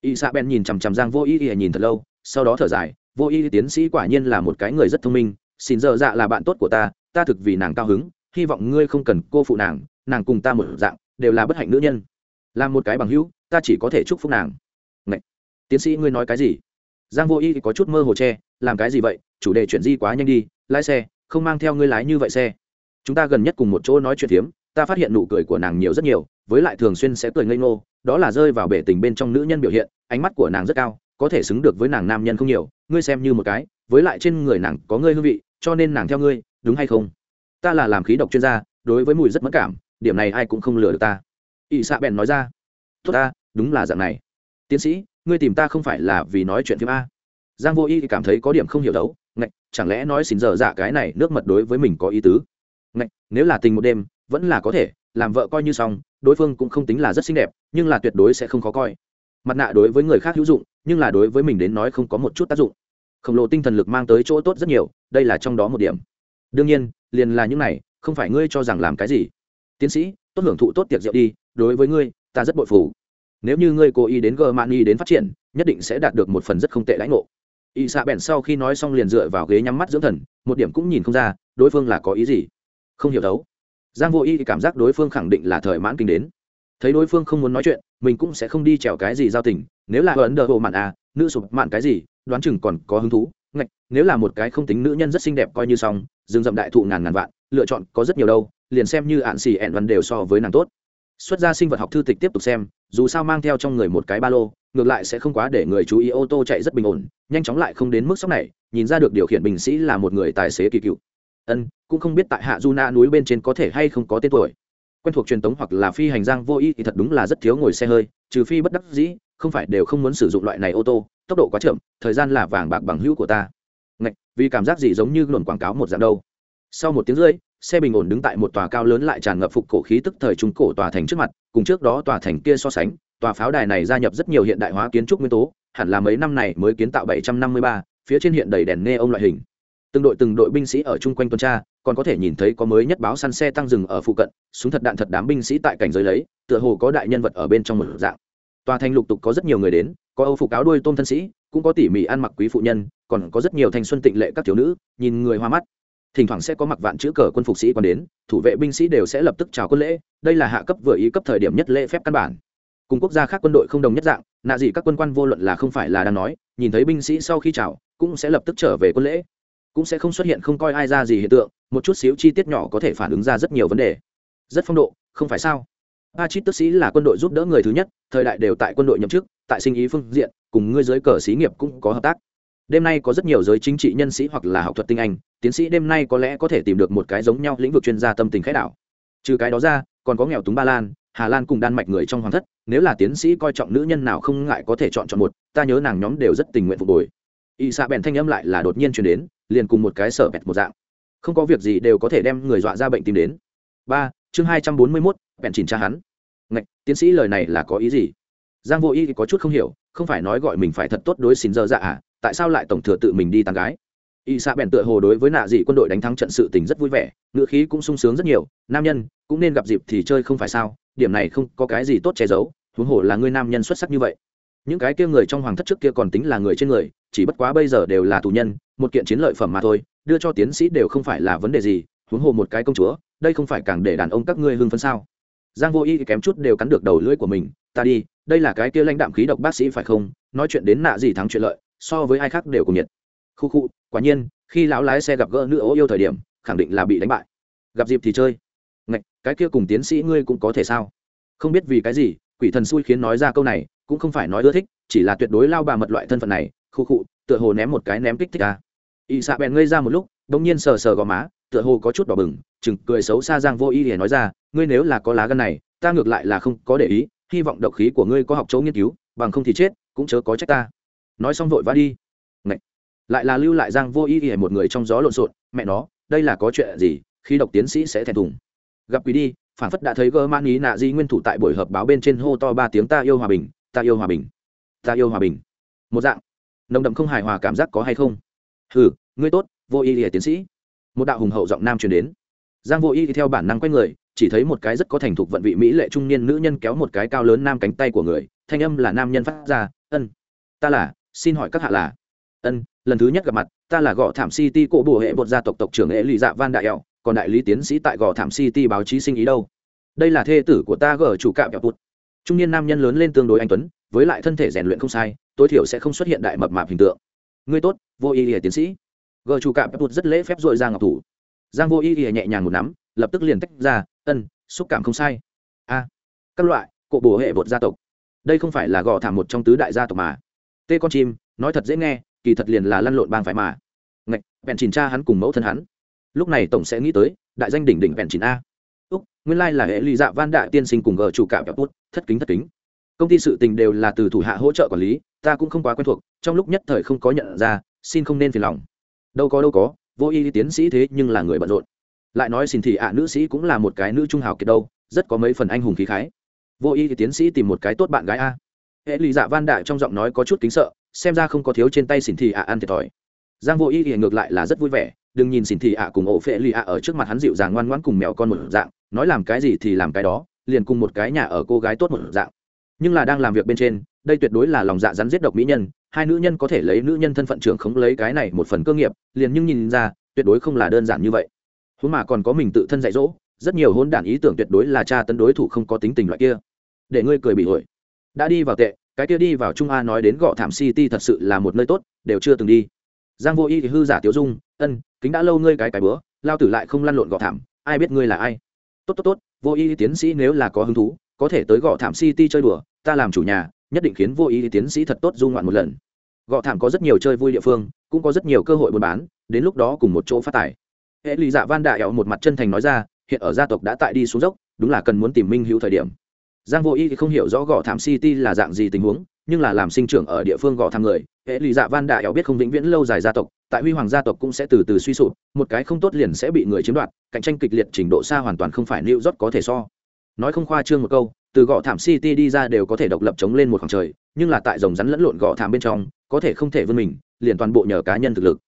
Y sa ben nhìn chằm chằm giang vô y y nhìn thật lâu, sau đó thở dài, vô y tiến sĩ quả nhiên là một cái người rất thông minh, xin dơ dạ là bạn tốt của ta ta thực vì nàng cao hứng, hy vọng ngươi không cần cô phụ nàng nàng cùng ta một dạng, đều là bất hạnh nữ nhân. Là một cái bằng hữu, ta chỉ có thể chúc phúc nàng. Ngậy! tiến sĩ, ngươi nói cái gì? Giang vô y có chút mơ hồ che, làm cái gì vậy? Chủ đề chuyển di quá nhanh đi, lái xe, không mang theo ngươi lái như vậy xe. Chúng ta gần nhất cùng một chỗ nói chuyện phiếm ta phát hiện nụ cười của nàng nhiều rất nhiều, với lại thường xuyên sẽ cười ngây ngô, đó là rơi vào bể tình bên trong nữ nhân biểu hiện, ánh mắt của nàng rất cao, có thể xứng được với nàng nam nhân không nhiều, ngươi xem như một cái, với lại trên người nàng có ngươi hương vị, cho nên nàng theo ngươi, đúng hay không? Ta là làm khí độc chuyên gia, đối với mùi rất mất cảm, điểm này ai cũng không lừa được ta. Ỵ xạ bèn nói ra. Tốt ta, đúng là dạng này. Tiến sĩ ngươi tìm ta không phải là vì nói chuyện phim a? Giang vô y cảm thấy có điểm không hiểu đấu. Ngạch, chẳng lẽ nói xin giờ dạ cái này nước mật đối với mình có ý tứ? Ngạch, nếu là tình một đêm, vẫn là có thể, làm vợ coi như xong, đối phương cũng không tính là rất xinh đẹp, nhưng là tuyệt đối sẽ không khó coi. Mặt nạ đối với người khác hữu dụng, nhưng là đối với mình đến nói không có một chút tác dụng. Khổng lồ tinh thần lực mang tới chỗ tốt rất nhiều, đây là trong đó một điểm. Đương nhiên, liền là những này, không phải ngươi cho rằng làm cái gì. Tiến sĩ, tốt hưởng thụ tốt tiệc rượu đi, đối với ngươi, ta rất bội phủ nếu như ngươi cố ý đến Germany đến phát triển, nhất định sẽ đạt được một phần rất không tệ lãnh ngộ. Y xạ bèn sau khi nói xong liền dựa vào ghế nhắm mắt dưỡng thần, một điểm cũng nhìn không ra, đối phương là có ý gì. Không hiểu đấu. Giang vô y cảm giác đối phương khẳng định là thời mãn kinh đến. Thấy đối phương không muốn nói chuyện, mình cũng sẽ không đi trèo cái gì giao tình, nếu là ấn đờ bộ mạn à nữ sụp mạn cái gì, đoán chừng còn có hứng thú. Ngạch, nếu là một cái không tính nữ nhân rất xinh đẹp coi như xong, rừng rậm đại thụ ngàn ngàn vạn, lựa chọn có rất nhiều đâu, liền xem như ạn xì ẹn văn đều so với nàng tốt xuất ra sinh vật học thư tịch tiếp tục xem dù sao mang theo trong người một cái ba lô ngược lại sẽ không quá để người chú ý ô tô chạy rất bình ổn nhanh chóng lại không đến mức sốc này nhìn ra được điều khiển bình sĩ là một người tài xế kỳ cựu. Ân cũng không biết tại hạ du na núi bên trên có thể hay không có tên tuổi. Quen thuộc truyền thống hoặc là phi hành giang vô ý thì thật đúng là rất thiếu ngồi xe hơi trừ phi bất đắc dĩ không phải đều không muốn sử dụng loại này ô tô tốc độ quá chậm thời gian là vàng bạc bằng hữu của ta. Ngạch, vì cảm giác gì giống như luồn quảng cáo một dạng đâu. Sau một tiếng rưỡi xe bình ổn đứng tại một tòa cao lớn lại tràn ngập phục cổ khí tức thời trung cổ tòa thành trước mặt cùng trước đó tòa thành kia so sánh tòa pháo đài này gia nhập rất nhiều hiện đại hóa kiến trúc nguyên tố hẳn là mấy năm này mới kiến tạo 753, phía trên hiện đầy đèn nghe ông loại hình. Từng đội từng đội binh sĩ ở chung quanh tuần tra còn có thể nhìn thấy có mới nhất báo săn xe tăng dừng ở phụ cận súng thật đạn thật đám binh sĩ tại cảnh giới lấy tựa hồ có đại nhân vật ở bên trong một dạng. Tòa thành lục tục có rất nhiều người đến có âu phục áo đuôi tôm thân sĩ cũng có tỉ mỉ ăn mặc quý phụ nhân còn có rất nhiều thanh xuân tịnh lệ các thiếu nữ nhìn người hoa mắt thỉnh thoảng sẽ có mặc vạn chữ cờ quân phục sĩ còn đến, thủ vệ binh sĩ đều sẽ lập tức chào quân lễ, đây là hạ cấp vừa ý cấp thời điểm nhất lễ phép căn bản. Cùng quốc gia khác quân đội không đồng nhất dạng, nạ gì các quân quan vô luận là không phải là đang nói, nhìn thấy binh sĩ sau khi chào, cũng sẽ lập tức trở về quân lễ. Cũng sẽ không xuất hiện không coi ai ra gì hiện tượng, một chút xíu chi tiết nhỏ có thể phản ứng ra rất nhiều vấn đề. Rất phong độ, không phải sao? A chít tức sĩ là quân đội giúp đỡ người thứ nhất, thời đại đều tại quân đội nhậm chức, tại sinh ý phương diện, cùng ngươi giới cờ xí nghiệp cũng có hợp tác đêm nay có rất nhiều giới chính trị nhân sĩ hoặc là học thuật tinh anh, tiến sĩ đêm nay có lẽ có thể tìm được một cái giống nhau lĩnh vực chuyên gia tâm tình khái đảo. Trừ cái đó ra, còn có nghèo túng ba lan, hà lan cùng đan mạch người trong hoàng thất, nếu là tiến sĩ coi trọng nữ nhân nào không ngại có thể chọn chọn một, ta nhớ nàng nhóm đều rất tình nguyện phục hồi. Y xạ bèn thanh âm lại là đột nhiên chuyển đến, liền cùng một cái sở bẹt một dạng. Không có việc gì đều có thể đem người dọa ra bệnh tìm đến. Ba, chương hai trăm bốn mươi mốt, bèn chỉnh tra hắn. Ngạch, tiến sĩ lời này là có ý gì? Giang vô y có chút không hiểu, không phải nói gọi mình phải thật tốt đối xin dơ dạ à tại sao lại tổng thừa tự mình đi tàn gái? Y xạ bèn tựa hồ đối với nạ dị quân đội đánh thắng trận sự tình rất vui vẻ ngựa khí cũng sung sướng rất nhiều, nam nhân, cũng nên gặp dịp thì chơi không phải sao, điểm này không có cái gì tốt che giấu, huống hồ là ngươi nam nhân xuất sắc như vậy. Những cái kia người trong hoàng thất trước kia còn tính là người trên người, chỉ bất quá bây giờ đều là tù nhân, một kiện chiến lợi phẩm mà thôi, đưa cho tiến sĩ đều không phải là vấn đề gì, huống hồ một cái công chúa, đây không phải càng để đàn ông các ngươi hưng phấn sao? Giang vô y kém chút đều cắn được đầu lưỡi của mình, ta đi, đây là cái kia lãnh đạm khí độc bác sĩ phải không? Nói chuyện đến nạ gì thắng chuyện lợi so với ai khác đều cùng nhiệt. Khu khu, quả nhiên, khi lão lái xe gặp gỡ nữ ố yêu thời điểm, khẳng định là bị đánh bại. Gặp dịp thì chơi. Ngạch, cái kia cùng tiến sĩ ngươi cũng có thể sao? Không biết vì cái gì, quỷ thần xui khiến nói ra câu này, cũng không phải nói ưa thích, chỉ là tuyệt đối lao bà mật loại thân phận này, khu khụ tựa hồ ném một cái ném kích thích ta. y xạ bèn ngây ra một lúc đ ỗ n g nhiên sờ sờ gò má, tựa hồ có chút đỏ bừng, chừng cười xấu xa giang vô ý để nói ra, ngươi nếu là có lá gân này, ta ngược lại là không có để ý, hy vọng độc khí của ngươi có học chỗ nghiên cứu, bằng không thì chết, cũng chớ có trách ta nói xong vội vã đi. Ngậy. lại là lưu lại giang vô ý ỉa một người trong gió lộn xộn, mẹ nó, đây là có chuyện gì, khi độc tiến sĩ sẽ thẹn thùng. Gặp quý đi, phản phất đã thấy gơ man ý nạ di nguyên thủ tại buổi họp báo bên trên hô to ba tiếng, ta yêu hòa bình, ta yêu hòa bình, ta yêu hòa bình. Một dạng. Nồng đậm không hài hòa cảm giác có hay không? Hừ, ngươi tốt, vô ý ỉa tiến sĩ. Một đạo hùng hậu giọng nam truyền đến. Giang vô ý thì theo bản năng quay người, chỉ thấy một cái rất có thành thục vận vị mỹ lệ trung niên nữ nhân kéo một cái cao lớn nam cánh tay của người, thanh âm là nam nhân phát ra, ân, ta là xin hỏi các hạ là? Ân, lần thứ nhất gặp mặt, ta là gõ thảm city cổ bùa hệ một gia tộc tộc trưởng hệ lụy dạ van đại ẹo còn đại lý tiến sĩ tại gò thảm city báo chí sinh ý đâu? Đây là thê tử của ta gờ chủ cạm kẹo bụt. Trung niên nam nhân lớn lên tương đối anh tuấn, với lại thân thể rèn luyện không sai, tối thiểu sẽ không xuất hiện đại mập mạp hình tượng. Ngươi tốt, vô y ỉa tiến sĩ. Gờ chủ cạm kẹo bụt rất lễ phép dội ra ngọc thủ. Giang vô y ỉa nhẹ nhàng một nắm, lập tức liền tách ra, ân, xúc cảm không sai. A, các loại cộ bồ hệ bột gia tộc. Đây không phải là gò thảm một trong tứ đại gia tộc mà tê con chim, nói thật dễ nghe, kỳ thật liền là lăn lộn bang phải mà. Ngạch bèn chìn cha hắn cùng mẫu thân hắn. Lúc này tổng sẽ nghĩ tới, đại danh đỉnh đỉnh bèn chìn a. Úc, nguyên lai là hệ lụy dạ van đại tiên sinh cùng gờ chủ cả kẹo bút thất kính thất kính. Công ty sự tình đều là từ thủ hạ hỗ trợ quản lý, ta cũng không quá quen thuộc, trong lúc nhất thời không có nhận ra, xin không nên phiền lòng. Đâu có đâu có, vô y tiến sĩ thế nhưng là người bận rộn. Lại nói xin thì ạ, nữ sĩ cũng là một cái nữ trung hào kiệt đâu, rất có mấy phần anh hùng khí khái. Vô y tiến sĩ tìm một cái tốt bạn gái a hệ lụy dạ van đại trong giọng nói có chút kính sợ, xem ra không có thiếu trên tay xỉn thì ạ ăn thiệt thòi. Giang vô y thì ngược lại là rất vui vẻ, đừng nhìn xỉn thì ạ cùng ổ phệ lì ạ ở trước mặt hắn dịu dàng ngoan ngoãn cùng mèo con một dạng, nói làm cái gì thì làm cái đó, liền cùng một cái nhà ở cô gái tốt một dạng. Nhưng là đang làm việc bên trên, đây tuyệt đối là lòng dạ rắn giết độc mỹ nhân, hai nữ nhân có thể lấy nữ nhân thân phận trưởng khống lấy cái này một phần cơ nghiệp, liền nhưng nhìn ra, tuyệt đối không là đơn giản như vậy. Húng mà còn có mình tự thân dạy dỗ, rất nhiều hôn đản ý tưởng tuyệt đối là cha tấn đối thủ không có tính tình loại kia. Để ngươi cười bị ổi đã đi vào tệ, cái kia đi vào trung a nói đến gọ thảm city thật sự là một nơi tốt, đều chưa từng đi. Giang vô y thì hư giả tiểu dung, ân, kính đã lâu ngươi cái cái bữa, lao tử lại không lăn lộn gọ thảm, ai biết ngươi là ai? Tốt tốt tốt, vô y tiến sĩ nếu là có hứng thú, có thể tới gọ thảm city chơi đùa, ta làm chủ nhà, nhất định khiến vô y tiến sĩ thật tốt du ngoạn một lần. Gọ thảm có rất nhiều chơi vui địa phương, cũng có rất nhiều cơ hội buôn bán, đến lúc đó cùng một chỗ phát tài. Hệ lụy dạ van đại ẹo một mặt chân thành nói ra, hiện ở gia tộc đã tại đi xuống dốc, đúng là cần muốn tìm minh hữu thời điểm giang vô y thì không hiểu rõ gò thảm city là dạng gì tình huống, nhưng là làm sinh trưởng ở địa phương gò thảm người, hệ lụy dạ van đại éo biết không vĩnh viễn lâu dài gia tộc, tại huy hoàng gia tộc cũng sẽ từ từ suy sụp, một cái không tốt liền sẽ bị người chiếm đoạt, cạnh tranh kịch liệt trình độ xa hoàn toàn không phải nịu rót có thể so. Nói không khoa trương một câu, từ gò thảm city đi ra đều có thể độc lập chống lên một khoảng trời, nhưng là tại rồng rắn lẫn lộn gò thảm bên trong, có thể không thể vươn mình, liền toàn bộ nhờ cá nhân thực lực.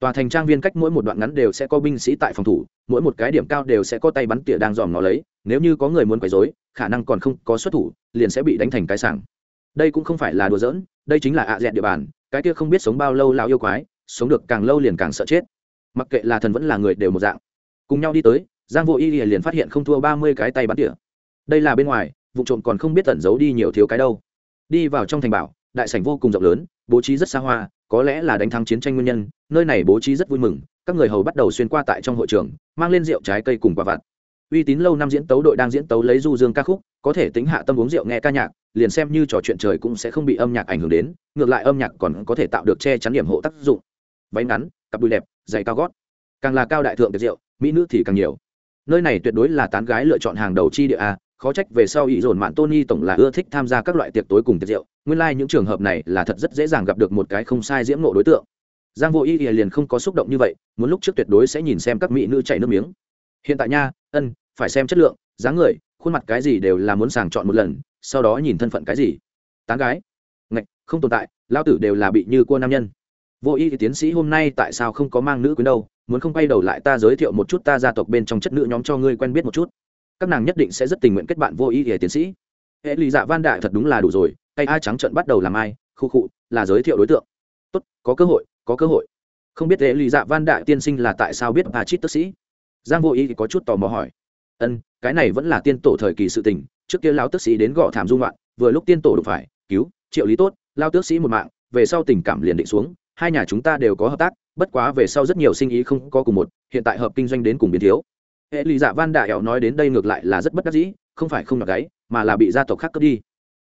Tòa thành trang viên cách mỗi một đoạn ngắn đều sẽ có binh sĩ tại phòng thủ, mỗi một cái điểm cao đều sẽ có tay bắn tỉa đang dòm nó lấy, nếu như có người muốn quấy rối khả năng còn không có xuất thủ, liền sẽ bị đánh thành cái sảng. Đây cũng không phải là đùa giỡn, đây chính là ạ dẹn địa bàn, cái kia không biết sống bao lâu lão yêu quái, sống được càng lâu liền càng sợ chết. Mặc kệ là thần vẫn là người đều một dạng. Cùng nhau đi tới, giang vô y liền phát hiện không thua ba mươi cái tay bắn tỉa. Đây là bên ngoài, vụ trộm còn không biết tẩn giấu đi nhiều thiếu cái đâu. Đi vào trong thành bảo, đại sảnh vô cùng rộng lớn, bố trí rất xa hoa, có lẽ là đánh thắng chiến tranh nguyên nhân, nơi này bố trí rất vui mừng, các người hầu bắt đầu xuyên qua tại trong hội trường, mang lên rượu trái cây cùng quả vặt uy tín lâu năm diễn tấu đội đang diễn tấu lấy du dương ca khúc, có thể tính hạ tâm uống rượu nghe ca nhạc, liền xem như trò chuyện trời cũng sẽ không bị âm nhạc ảnh hưởng đến, ngược lại âm nhạc còn có thể tạo được che chắn điểm hộ tác dụng. Váy ngắn, cặp đùi đẹp, giày cao gót. Càng là cao đại thượng tiệc rượu, mỹ nữ thì càng nhiều. Nơi này tuyệt đối là tán gái lựa chọn hàng đầu chi địa a, khó trách về sau ý dồn mạn tony tổng là ưa thích tham gia các loại tiệc tối cùng tiệc rượu, nguyên lai、like、những trường hợp này là thật rất dễ dàng gặp được một cái không sai diễm nộ đối tượng. Giang vô y liền không có xúc động như vậy, muốn lúc trước tuyệt đối sẽ nhìn xem các mỹ nữ chảy nước miếng hiện tại nha, ân, phải xem chất lượng, dáng người, khuôn mặt cái gì đều là muốn sàng chọn một lần, sau đó nhìn thân phận cái gì. Tán gái. Ngạch, không tồn tại lao tử đều là bị như cua nam nhân. Vô y thì tiến sĩ hôm nay tại sao không có mang nữ quyến đâu, muốn không quay đầu lại ta giới thiệu một chút ta gia tộc bên trong chất nữ nhóm cho ngươi quen biết một chút. Các nàng nhất định sẽ rất tình nguyện kết bạn vô y thì tiến sĩ. Hệ lụy dạ van đại thật đúng là đủ rồi, tay ai trắng trận bắt đầu làm ai, khu khụ là giới thiệu đối tượng. Tốt, có cơ hội, có cơ hội. Không biết hệ lụy dạ van đại tiên sinh là tại sao biết bà chít tức sĩ? Giang vô y thì có chút tò mò hỏi. Ân, cái này vẫn là tiên tổ thời kỳ sự tình, trước kia lao tước sĩ đến gõ thảm dung loạn, vừa lúc tiên tổ đụng phải, cứu, triệu lý tốt lao tước sĩ một mạng, về sau tình cảm liền định xuống, hai nhà chúng ta đều có hợp tác, bất quá về sau rất nhiều sinh ý không có cùng một, hiện tại hợp kinh doanh đến cùng biến thiếu. Hệ lụy dạ van đại hẹo nói đến đây ngược lại là rất bất đắc dĩ, không phải không nhọc gáy mà là bị gia tộc khác cướp đi.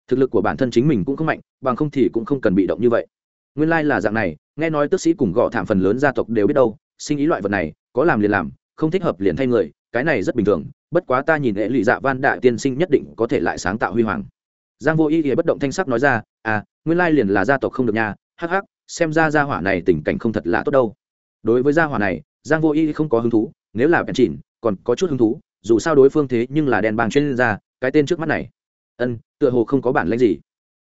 Thực lực của bản thân chính mình cũng không mạnh, bằng không thì cũng không cần bị động như vậy. Nguyên lai là dạng này, nghe nói tước sĩ cùng gõ thảm phần lớn gia tộc đều biết đâu, sinh ý loại vật này, có làm liền làm không thích hợp liền thay người, cái này rất bình thường, bất quá ta nhìn hệ lụy dạ van đại tiên sinh nhất định có thể lại sáng tạo huy hoàng. Giang vô y thì bất động thanh sắc nói ra à nguyên lai liền là gia tộc không được nha, hắc hắc, xem ra gia hỏa này tình cảnh không thật là tốt đâu. Đối với gia hỏa này, giang vô y không có hứng thú, nếu là bèn chỉnh, còn có chút hứng thú, dù sao đối phương thế nhưng là đèn bàng chuyên gia, cái tên trước mắt này. Ân, tựa hồ không có bản lĩnh gì.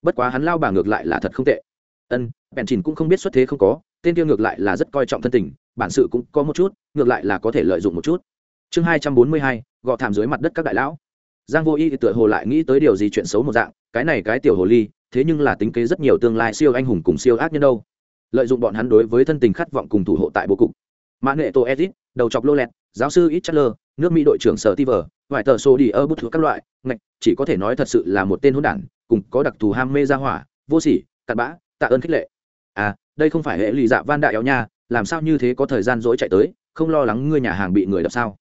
Bất quá hắn lao bà ngược lại là thật không tệ. Ân, bèn chỉnh cũng không biết xuất thế không có, tên kia ngược lại là rất coi trọng thân tình bản sự cũng có một chút, ngược lại là có thể lợi dụng một chút. Chương hai trăm bốn mươi hai gọ thảm dưới mặt đất các đại lão. Giang vô y thì tựa hồ lại nghĩ tới điều gì chuyện xấu một dạng, cái này cái tiểu hồ ly, thế nhưng là tính kế rất nhiều tương lai siêu anh hùng cùng siêu ác nhân đâu. Lợi dụng bọn hắn đối với thân tình khát vọng cùng thủ hộ tại bố cục. Mã nghệ tô edit đầu chọc lô lẹt, giáo sư ít chatler nước mỹ đội trưởng sở tiver ngoại tờ sô đi ơ bút thuộc các loại, ngạch, chỉ có thể nói thật sự là một tên hỗn đản, cùng có đặc thù ham mê ra hỏa, vô sỉ, cặn bã, tạ ơn khích lệ. À đây không phải hệ lụy dạ van đại éo nha làm sao như thế có thời gian dỗi chạy tới, không lo lắng ngươi nhà hàng bị người đập sao?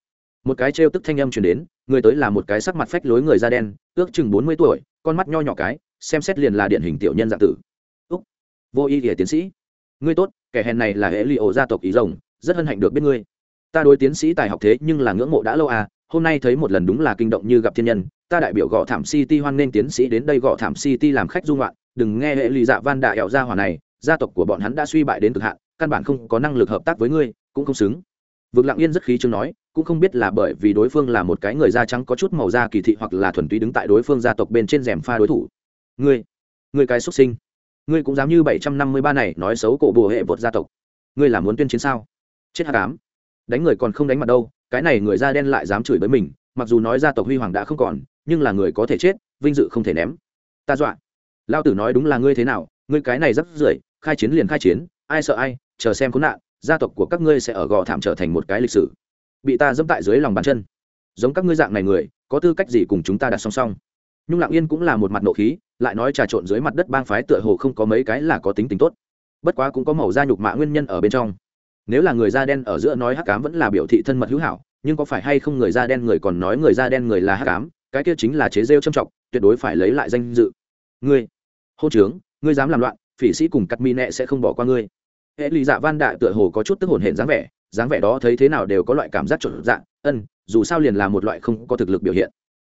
Một cái trêu tức thanh âm chuyển đến, người tới là một cái sắc mặt phách lối người da đen, ước chừng bốn mươi tuổi, con mắt nho nhỏ cái, xem xét liền là điển hình tiểu nhân dạng tử. Úc, vô y kể tiến sĩ. Ngươi tốt, kẻ hèn này là hệ li ổ gia tộc ý rồng, rất hân hạnh được biết ngươi. Ta đối tiến sĩ tài học thế nhưng là ngưỡng mộ đã lâu à hôm nay thấy một lần đúng là kinh động như gặp thiên nhân. Ta đại biểu gõ thảm city hoan nghênh tiến sĩ đến đây gõ thảm city làm khách dung loạn đừng nghe hệ lì dạ van đại ẹo gia hỏa này, gia tộc của bọn hắn đã suy bại đến cực hạn căn bản không có năng lực hợp tác với ngươi, cũng không xứng. Vực lặng yên rất khí chứng nói, cũng không biết là bởi vì đối phương là một cái người da trắng có chút màu da kỳ thị hoặc là thuần túy đứng tại đối phương gia tộc bên trên rèm pha đối thủ. Ngươi ngươi cái xuất sinh. Ngươi cũng dám như bảy trăm năm mươi ba này nói xấu cổ bồ hệ vột gia tộc. Ngươi là muốn tuyên chiến sao? Chết hạ cám đánh người còn không đánh mặt đâu, cái này người da đen lại dám chửi với mình, mặc dù nói gia tộc huy hoàng đã không còn, nhưng là người có thể chết, vinh dự không thể ném. Ta dọa. Lao tử nói đúng là ngươi thế nào, ngươi cái này rất rưởi, khai chiến liền khai chiến, ai sợ ai chờ xem khốn nạn, gia tộc của các ngươi sẽ ở gò thảm trở thành một cái lịch sử. Bị ta dẫm tại dưới lòng bàn chân. Giống các ngươi dạng này người, có tư cách gì cùng chúng ta đặt song song? Nhung lặng yên cũng là một mặt nộ khí, lại nói trà trộn dưới mặt đất bang phái tựa hồ không có mấy cái là có tính tính tốt. Bất quá cũng có màu da nhục mạ nguyên nhân ở bên trong. Nếu là người da đen ở giữa nói hắc cám vẫn là biểu thị thân mật hữu hảo, nhưng có phải hay không người da đen người còn nói người da đen người là hắc cám cái kia chính là chế rêu trâm trọng, tuyệt đối phải lấy lại danh dự. Ngươi hô trướng, ngươi dám làm loạn, phỉ sĩ cùng cắt mi nẹ sẽ không bỏ qua ngươi hệ lý dạ van đại tựa hồ có chút tức hồn hển dáng vẻ dáng vẻ đó thấy thế nào đều có loại cảm giác trộn dạng, ân, dù sao liền là một loại không có thực lực biểu hiện.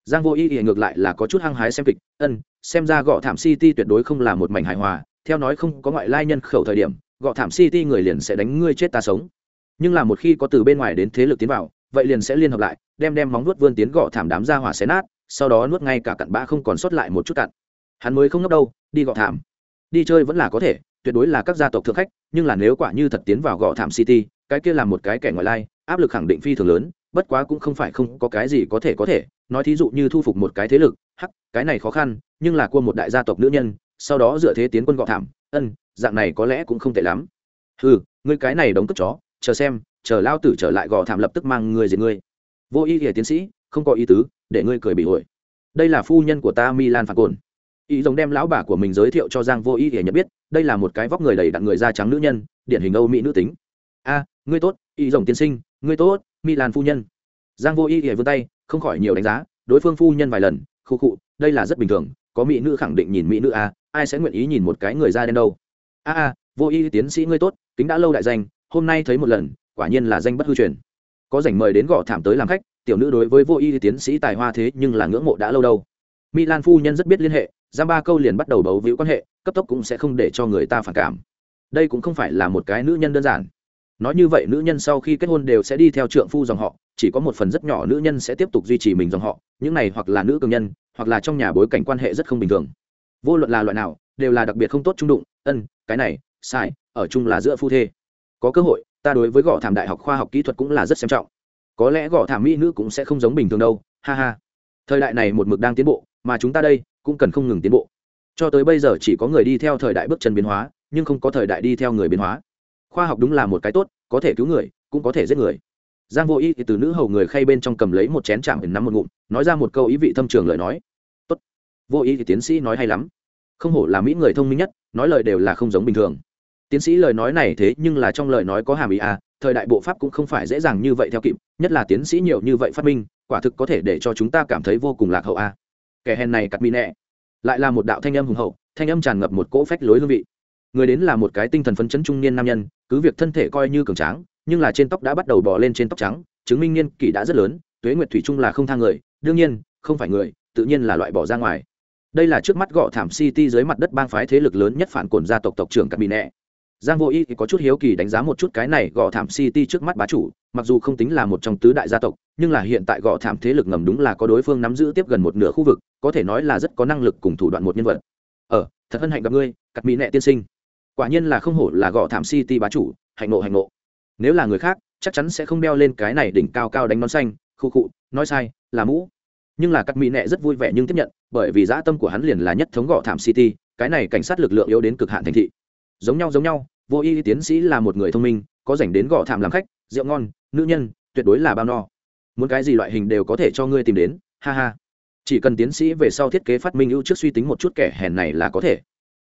Giang vô y thì ngược lại là có chút hăng hái xem kịch, ân, xem ra gõ thảm city tuyệt đối không là một mảnh hài hòa, theo nói không có ngoại lai nhân khẩu thời điểm gõ thảm city người liền sẽ đánh ngươi chết ta sống. Nhưng là một khi có từ bên ngoài đến thế lực tiến vào, vậy liền sẽ liên hợp lại, đem đem móng nuốt vươn tiến gõ thảm đám ra hỏa xé nát, sau đó nuốt ngay cả cặn bã không còn sót lại một chút cặn. Hắn mới không ngốc đâu, đi gõ thảm. Đi chơi vẫn là có thể tuyệt đối là các gia tộc thượng khách, nhưng là nếu quả như thật tiến vào gõ thảm city, cái kia là một cái kẻ ngoại lai, áp lực khẳng định phi thường lớn, bất quá cũng không phải không có cái gì có thể có thể. Nói thí dụ như thu phục một cái thế lực, hắc, cái này khó khăn, nhưng là cua một đại gia tộc nữ nhân, sau đó dựa thế tiến quân gọ thảm, ân, dạng này có lẽ cũng không tệ lắm. Ừ ngươi cái này đóng cất chó, chờ xem, chờ lao tử trở lại gò thảm lập tức mang người diệt ngươi. Vô ý nghĩa tiến sĩ, không có ý tứ, để ngươi cười bị ổi đây là phu nhân của ta milan phạt cồn ý giống đem lão bà của mình giới thiệu cho giang vô ý để nhận biết đây là một cái vóc người đầy đặn người da trắng nữ nhân điển hình âu mỹ nữ tính. A ngươi tốt ý giống tiên sinh ngươi tốt milan phu nhân. Giang vô ý để vươn tay không khỏi nhiều đánh giá đối phương phu nhân vài lần khu khu, đây là rất bình thường có mỹ nữ khẳng định nhìn mỹ nữ a ai sẽ nguyện ý nhìn một cái người da đen đâu? A a vô y tiến sĩ ngươi tốt tính đã lâu đại danh hôm nay thấy một lần quả nhiên là danh bất hư truyền. Có rảnh mời đến gõ thảm tới làm khách tiểu nữ đối với vô y tiến sĩ tài hoa thế nhưng là ngưỡng mộ đã lâu đâu. Milan phu nhân rất biết liên hệ giam ba câu liền bắt đầu bấu víu quan hệ, cấp tốc cũng sẽ không để cho người ta phản cảm. Đây cũng không phải là một cái nữ nhân đơn giản. Nói như vậy nữ nhân sau khi kết hôn đều sẽ đi theo trượng phu dòng họ, chỉ có một phần rất nhỏ nữ nhân sẽ tiếp tục duy trì mình dòng họ, những này hoặc là nữ cường nhân, hoặc là trong nhà bối cảnh quan hệ rất không bình thường. Vô luận là loại nào, đều là đặc biệt không tốt trung đụng, ân, cái này, sai, ở chung là giữa phu thê. Có cơ hội, ta đối với gõ thảm đại học khoa học kỹ thuật cũng là rất xem trọng. Có lẽ gõ thảm mỹ nữ cũng sẽ không giống bình thường đâu, ha ha. Thời đại này một mực đang tiến bộ, mà chúng ta đây cũng cần không ngừng tiến bộ. Cho tới bây giờ chỉ có người đi theo thời đại bước chân biến hóa, nhưng không có thời đại đi theo người biến hóa. Khoa học đúng là một cái tốt, có thể cứu người, cũng có thể giết người. Giang vô y thì từ nữ hầu người khay bên trong cầm lấy một chén chạm nắm một ngụm, nói ra một câu ý vị thâm trường lời nói. Tốt. Vô y thì tiến sĩ nói hay lắm. Không hổ là mỹ người thông minh nhất, nói lời đều là không giống bình thường. Tiến sĩ lời nói này thế nhưng là trong lời nói có hàm ý à thời đại bộ pháp cũng không phải dễ dàng như vậy theo kịp, nhất là tiến sĩ nhiều như vậy phát minh, quả thực có thể để cho chúng ta cảm thấy vô cùng lạc hậu à kẻ hèn này cặt mỹ nẹ. Lại là một đạo thanh âm hùng hậu, thanh âm tràn ngập một cỗ phách lối hương vị. Người đến là một cái tinh thần phấn chấn trung niên nam nhân, cứ việc thân thể coi như cường tráng, nhưng là trên tóc đã bắt đầu bò lên trên tóc trắng, chứng minh niên kỷ đã rất lớn, tuế nguyệt thủy trung là không thang người, đương nhiên, không phải người, tự nhiên là loại bỏ ra ngoài. Đây là trước mắt gõ thảm city dưới mặt đất bang phái thế lực lớn nhất phản cồn gia tộc tộc trưởng cặp bị nẹ giang vô y thì có chút hiếu kỳ đánh giá một chút cái này gõ thảm city trước mắt bá chủ, mặc dù không tính là một trong tứ đại gia tộc, nhưng là hiện tại gõ thảm thế lực ngầm đúng là có đối phương nắm giữ tiếp gần một nửa khu vực, có thể nói là rất có năng lực cùng thủ đoạn một nhân vật. Ờ thật hân hạnh gặp ngươi, cặp mỹ nệ tiên sinh. Quả nhiên là không hổ là gõ thảm city bá chủ, hạnh nộ hạnh nộ. Nếu là người khác, chắc chắn sẽ không đeo lên cái này đỉnh cao cao đánh nón xanh, khu cụ nói sai, là mũ. Nhưng là các mỹ nệ rất vui vẻ nhưng tiếp nhận, bởi vì dã tâm của hắn liền là nhất thống gõ thảm city, cái này cảnh sát lực lượng yếu đến cực hạn thành thị. Giống nhau giống nhau vô y tiến sĩ là một người thông minh, có dành đến gõ thảm làm khách, rượu ngon, nữ nhân, tuyệt đối là bao no. Muốn cái gì loại hình đều có thể cho ngươi tìm đến, ha ha. Chỉ cần tiến sĩ về sau thiết kế phát minh ưu trước suy tính một chút kẻ hèn này là có thể.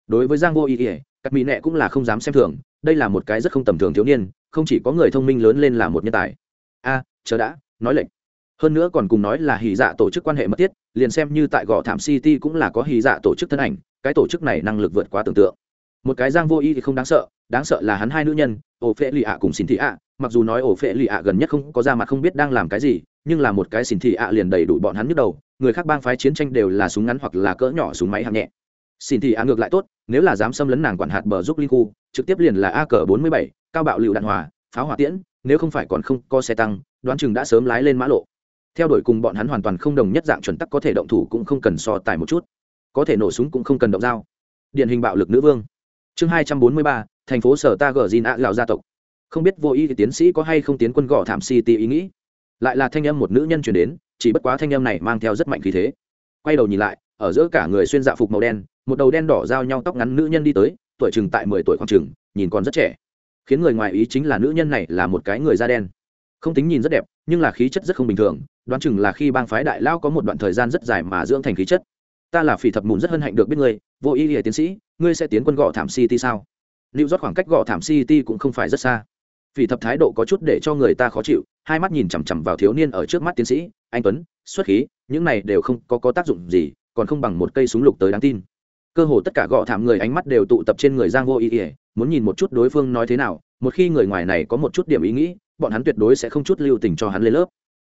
Đối với giang vô Y ỉa các mỹ nệ cũng là không dám xem thường, đây là một cái rất không tầm thường thiếu niên, không chỉ có người thông minh lớn lên là một nhân tài. A, chờ đã, nói lệnh hơn nữa còn cùng nói là hì dạ tổ chức quan hệ mật thiết, liền xem như tại gò thảm city cũng là có hì dạ tổ chức thân ảnh, cái tổ chức này năng lực vượt quá tưởng tượng một cái giang vô ý thì không đáng sợ đáng sợ là hắn hai nữ nhân, ổ phệ lì ạ cùng xin thị ạ. Mặc dù nói ổ phệ lì ạ gần nhất không có ra mặt không biết đang làm cái gì, nhưng là một cái xin thị ạ liền đầy đủ bọn hắn nhức đầu, người khác bang phái chiến tranh đều là súng ngắn hoặc là cỡ nhỏ súng máy hạng nhẹ. Xin thị ạ ngược lại tốt, nếu là dám xâm lấn nàng quản hạt bờ giúp linh khu, trực tiếp liền là a cờ bốn mươi bảy, cao bạo lựu đạn hòa, pháo hỏa tiễn, nếu không phải còn không có xe tăng, đoán chừng đã sớm lái lên mã lộ. Theo đuổi cùng bọn hắn hoàn toàn không đồng nhất dạng chuẩn tắc có thể động thủ cũng không cần so tài một chút. Có thể nổ súng cũng không cần động dao. Điển hình bạo lực nữ vương chương hai trăm bốn mươi ba, thành phố sở ta gờ zin ạ lào gia tộc. Không biết vô ý thì tiến sĩ có hay không tiến quân gõ thảm city ý nghĩ. Lại là thanh âm một nữ nhân chuyển đến, chỉ bất quá thanh âm này mang theo rất mạnh khí thế. Quay đầu nhìn lại, ở giữa cả người xuyên dạ phục màu đen, một đầu đen đỏ giao nhau tóc ngắn nữ nhân đi tới, tuổi chừng tại mười tuổi khoảng chừng, nhìn còn rất trẻ. Khiến người ngoài ý chính là nữ nhân này là một cái người da đen. Không tính nhìn rất đẹp, nhưng là khí chất rất không bình thường, đoán chừng là khi bang phái đại lao có một đoạn thời gian rất dài mà dưỡng thành khí chất ta là phỉ thập mùn rất hân hạnh được biết ngươi vô ý nghĩa tiến sĩ ngươi sẽ tiến quân gõ thảm city sao? Lưu rót khoảng cách gõ thảm city cũng không phải rất xa. Phỉ thập thái độ có chút để cho người ta khó chịu hai mắt nhìn chằm chằm vào thiếu niên ở trước mắt tiến sĩ anh tuấn xuất khí những này đều không có, có tác dụng gì còn không bằng một cây súng lục tới đáng tin. Cơ hồ tất cả gõ thảm người ánh mắt đều tụ tập trên người giang vô ý ỉa muốn nhìn một chút đối phương nói thế nào một khi người ngoài này có một chút điểm ý nghĩ bọn hắn tuyệt đối sẽ không chút lưu tình cho hắn lên lớp.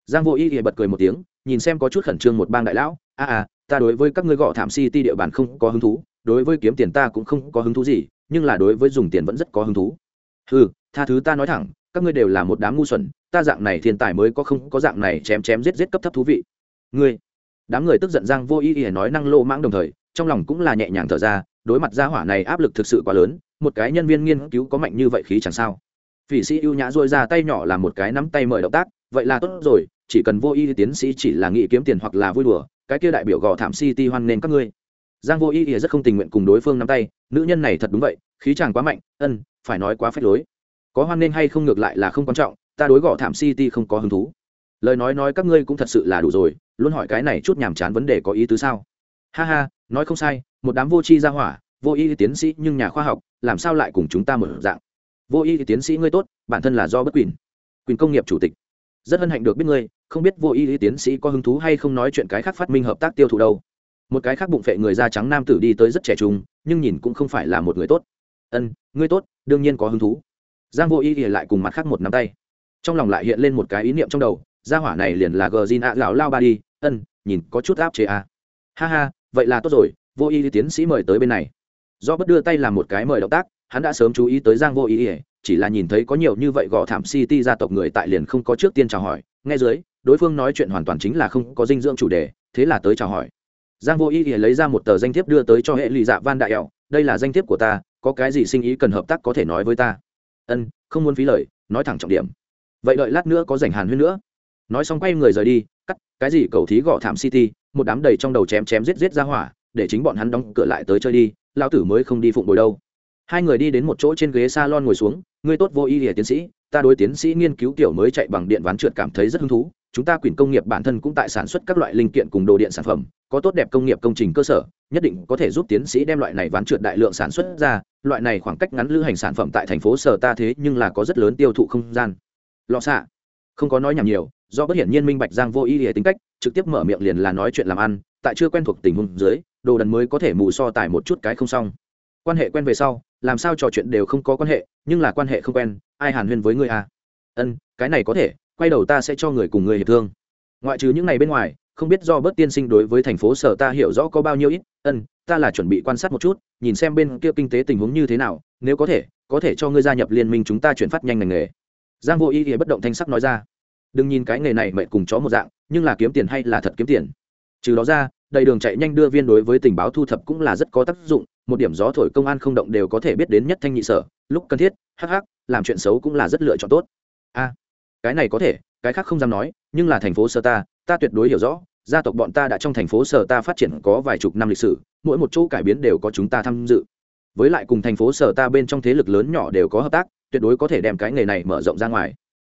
Giang vô ý ỉa bật cười một tiếng nhìn xem có chút khẩn trương một bang đại lão a à, à ta đối với các ngươi gõ thảm city địa bàn không có hứng thú, đối với kiếm tiền ta cũng không có hứng thú gì, nhưng là đối với dùng tiền vẫn rất có hứng thú. Ừ tha thứ ta nói thẳng, các ngươi đều là một đám ngu xuẩn, ta dạng này thiên tài mới có không có dạng này chém chém giết giết cấp thấp thú vị. Ngươi, đám người tức giận giang vô ý ý nói năng lô mãng đồng thời, trong lòng cũng là nhẹ nhàng thở ra, đối mặt gia hỏa này áp lực thực sự quá lớn, một cái nhân viên nghiên cứu có mạnh như vậy khí chẳng sao. Phỉ sĩ ưu nhã dôi ra tay nhỏ làm một cái nắm tay mời động tác, vậy là tốt rồi, chỉ cần vô y tiến sĩ chỉ là nghĩ kiếm tiền hoặc là vui đùa cái kia đại biểu gò thảm city hoan nên các ngươi. Giang vô y ỉa rất không tình nguyện cùng đối phương nắm tay, nữ nhân này thật đúng vậy, khí chàng quá mạnh, ân, phải nói quá phép lối. Có hoan nên hay không ngược lại là không quan trọng, ta đối gò thảm city không có hứng thú. Lời nói nói các ngươi cũng thật sự là đủ rồi, luôn hỏi cái này chút nhàm chán vấn đề có ý tứ sao? Ha ha, nói không sai, một đám vô tri gia hỏa, vô y tiến sĩ nhưng nhà khoa học, làm sao lại cùng chúng ta mở dạng? Vô y tiến sĩ ngươi tốt, bản thân là do bất quyền quyền công nghiệp chủ tịch rất hân hạnh được biết ngươi, không biết vô y tiến sĩ có hứng thú hay không nói chuyện cái khác phát minh hợp tác tiêu thụ đâu. Một cái khác bụng phệ người da trắng nam tử đi tới rất trẻ trung, nhưng nhìn cũng không phải là một người tốt. Ân, ngươi tốt, đương nhiên có hứng thú. Giang vô y thì lại cùng mặt khác một nắm tay. Trong lòng lại hiện lên một cái ý niệm trong đầu, gia hỏa này liền là gờ zin ạ, lão lao ba đi. Ân, nhìn có chút áp chế a ha ha, vậy là tốt rồi, vô y tiến sĩ mời tới bên này. Do bất đưa tay làm một cái mời động tác, hắn đã sớm chú ý tới giang vô ý ỉa chỉ là nhìn thấy có nhiều như vậy gò thảm city gia tộc người tại liền không có trước tiên chào hỏi. Nghe dưới, đối phương nói chuyện hoàn toàn chính là không có dinh dưỡng chủ đề, thế là tới chào hỏi. Giang vô ý thì lấy ra một tờ danh thiếp đưa tới cho hệ lụy dạ van đại ẹo đây là danh thiếp của ta, có cái gì sinh ý cần hợp tác có thể nói với ta? Ân, không muốn phí lời, nói thẳng trọng điểm. Vậy đợi lát nữa có rảnh hàn huyên nữa. Nói xong quay người rời đi, cắt, cái gì cầu thí gõ thảm city, một đám đầy trong đầu chém chém giết giết ra hỏa, để chính bọn hắn đóng cửa lại tới chơi đi lao tử mới không đi phụng bồi đâu hai người đi đến một chỗ trên ghế s a lon ngồi xuống, ngươi tốt vô y lìa tiến sĩ, ta đối tiến sĩ nghiên cứu kiểu mới chạy bằng điện ván trượt cảm thấy rất hứng thú, chúng ta quyền công nghiệp bản thân cũng tại sản xuất các loại linh kiện cùng đồ điện sản phẩm, có tốt đẹp công nghiệp công trình cơ sở, nhất định có thể giúp tiến sĩ đem loại này ván trượt đại lượng sản xuất ra, loại này khoảng cách ngắn lưu hành sản phẩm tại thành phố sở ta thế nhưng là có rất lớn tiêu thụ không gian. Lọ xạ. Không có nói nhầm nhiều, do bất hiển nhiên minh bạch giang vô ý ý tính cách, trực tiếp mở miệng liền là nói chuyện làm ăn, tại chưa quen thuộc tình huống dưới, đồ đần mới có thể mù so tài một chút cái không xong quan hệ quen về sau, làm sao trò chuyện đều không có quan hệ, nhưng là quan hệ không quen, ai hàn huyên với ngươi à? Ân, cái này có thể, quay đầu ta sẽ cho người cùng người hiệp thương. Ngoại trừ những ngày bên ngoài, không biết do bớt tiên sinh đối với thành phố sở ta hiểu rõ có bao nhiêu ít, ân, ta là chuẩn bị quan sát một chút, nhìn xem bên kia kinh tế tình huống như thế nào, nếu có thể có thể cho ngươi gia nhập liên minh chúng ta chuyển phát nhanh ngành nghề. Giang vô ý thì bất động thanh sắc nói ra. Đừng nhìn cái nghề này mệt cùng chó một dạng, nhưng là kiếm tiền hay là thật kiếm tiền. Trừ đó ra, đầy đường chạy nhanh đưa viên đối với tình báo thu thập cũng là rất có tác dụng một điểm gió thổi công an không động đều có thể biết đến nhất thanh nhị sở, lúc cần thiết, hắc hắc, làm chuyện xấu cũng là rất lựa chọn tốt. A, cái này có thể, cái khác không dám nói, nhưng là thành phố sơ ta ta tuyệt đối hiểu rõ, gia tộc bọn ta đã trong thành phố sở ta phát triển có vài chục năm lịch sử, mỗi một chỗ cải biến đều có chúng ta tham dự. Với lại cùng thành phố sở ta bên trong thế lực lớn nhỏ đều có hợp tác, tuyệt đối có thể đem cái nghề này mở rộng ra ngoài.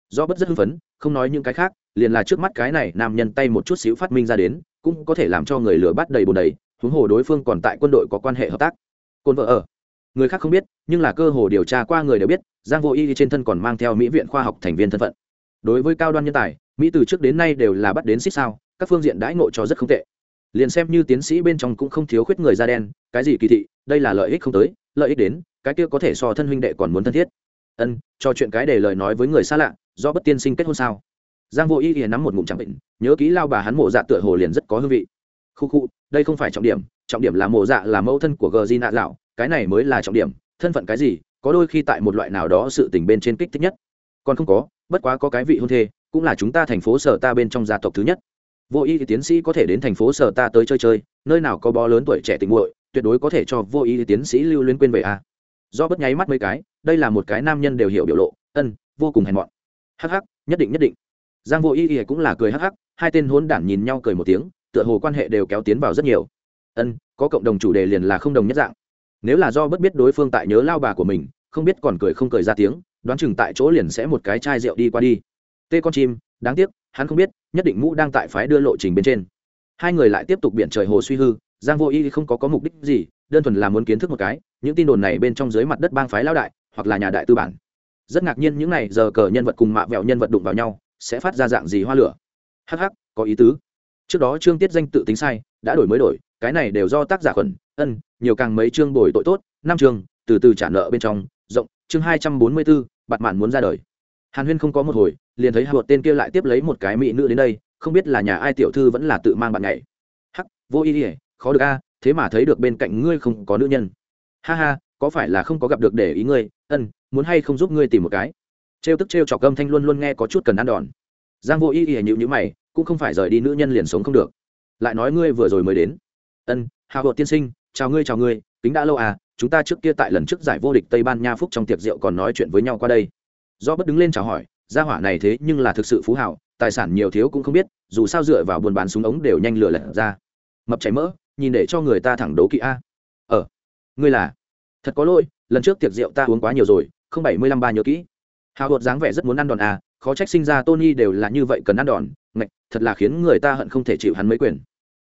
Do bất rất hưng phấn, không nói những cái khác, liền là trước mắt cái này nam nhân tay một chút xíu phát minh ra đến, cũng có thể làm cho người lừa bắt đầy bồn đầy huống hồ đối phương còn tại quân đội có quan hệ hợp tác. Côn vợ ở. Người khác không biết, nhưng là cơ hồ điều tra qua người đều biết, giang vô y trên thân còn mang theo mỹ viện khoa học thành viên thân phận. Đối với cao đoan nhân tài, mỹ từ trước đến nay đều là bắt đến xích sao, các phương diện đãi ngộ cho rất không tệ. Liền xem như tiến sĩ bên trong cũng không thiếu khuyết người da đen, cái gì kỳ thị, đây là lợi ích không tới, lợi ích đến, cái kia có thể so thân huynh đệ còn muốn thân thiết. Ân, cho chuyện cái để lời nói với người xa lạ, do bất tiên sinh kết hôn sao? Giang vô y thì nắm một ngụm chẳng bệnh, nhớ kỹ lao bà hắn mộ dạ tựa hồ liền rất có hương vị khu khu, đây không phải trọng điểm trọng điểm là mộ dạ là mẫu thân của gờ di nạ dạo, cái này mới là trọng điểm, thân phận cái gì, có đôi khi tại một loại nào đó sự tình bên trên kích thích nhất. Còn không có, bất quá có cái vị hôn thê, cũng là chúng ta thành phố sở ta bên trong gia tộc thứ nhất. Vô y thì tiến sĩ có thể đến thành phố sở ta tới chơi chơi, nơi nào có bó lớn tuổi trẻ tình muội, tuyệt đối có thể cho vô y thì tiến sĩ lưu luyến quên về a. Do bất nháy mắt mấy cái, đây là một cái nam nhân đều hiểu biểu lộ, ân, vô cùng hèn mọn. Hắc hắc, nhất định nhất định. Giang vô y y cũng là cười hắc hắc, hai tên hôn đản nhìn nhau cười một tiếng tựa hồ quan hệ đều kéo tiến vào rất nhiều. Ân có cộng đồng chủ đề liền là không đồng nhất dạng. Nếu là do bất biết đối phương tại nhớ lao bà của mình không biết còn cười không cười ra tiếng đoán chừng tại chỗ liền sẽ một cái chai rượu đi qua đi. Tê con chim đáng tiếc hắn không biết nhất định mũ đang tại phái đưa lộ trình bên trên. Hai người lại tiếp tục biển trời hồ suy hư giang vô y không có có mục đích gì đơn thuần là muốn kiến thức một cái những tin đồn này bên trong dưới mặt đất bang phái lao đại hoặc là nhà đại tư bản. Rất ngạc nhiên những này giờ cờ nhân vật cùng mạ vẹo nhân vật đụng vào nhau sẽ phát ra dạng gì hoa lửa. Hắc hắc, có ý tứ trước đó trương tiết danh tự tính sai, đã đổi mới đổi, cái này đều do tác giả khuẩn, ân, nhiều càng mấy chương bồi tội tốt, năm chương, từ từ trả nợ bên trong, rộng, chương hai trăm bốn mươi bốn bạt mạn muốn ra đời. Hàn huyên không có một hồi, liền thấy hạ tên kia lại tiếp lấy một cái mỹ nữ đến đây, không biết là nhà ai tiểu thư vẫn là tự mang bạn ngày hắc, vô ý ỉa khó được a, thế mà thấy được bên cạnh ngươi không có nữ nhân. Ha ha, có phải là không có gặp được để ý ngươi, ân, muốn hay không giúp ngươi tìm một cái. Trêu tức trêu trọc gâm thanh luôn luôn nghe có chút cần ăn đòn. Giang vô ý ỉa nhịu nhữ mày cũng không phải rời đi nữ nhân liền sống không được. Lại nói ngươi vừa rồi mới đến. Ân hào hột tiên sinh, chào ngươi chào ngươi, kính đã lâu à chúng ta trước kia tại lần trước giải vô địch tây ban nha phúc trong tiệc rượu còn nói chuyện với nhau qua đây. Do bất đứng lên chào hỏi, gia hỏa này thế nhưng là thực sự phú hảo, tài sản nhiều thiếu cũng không biết, dù sao dựa vào buôn bán súng ống đều nhanh lửa lật ra. Mập chảy mỡ, nhìn để cho người ta thẳng đố kỵ a. Ờ ngươi là? Thật có lỗi, lần trước tiệc rượu ta uống quá nhiều rồi, không bảy mươi lăm ba nhớ kỹ. Hào hột dáng vẻ rất muốn ăn đòn à khó trách sinh ra tony đều là như vậy cần ăn đòn ngạch, thật là khiến người ta hận không thể chịu hắn mấy quyền.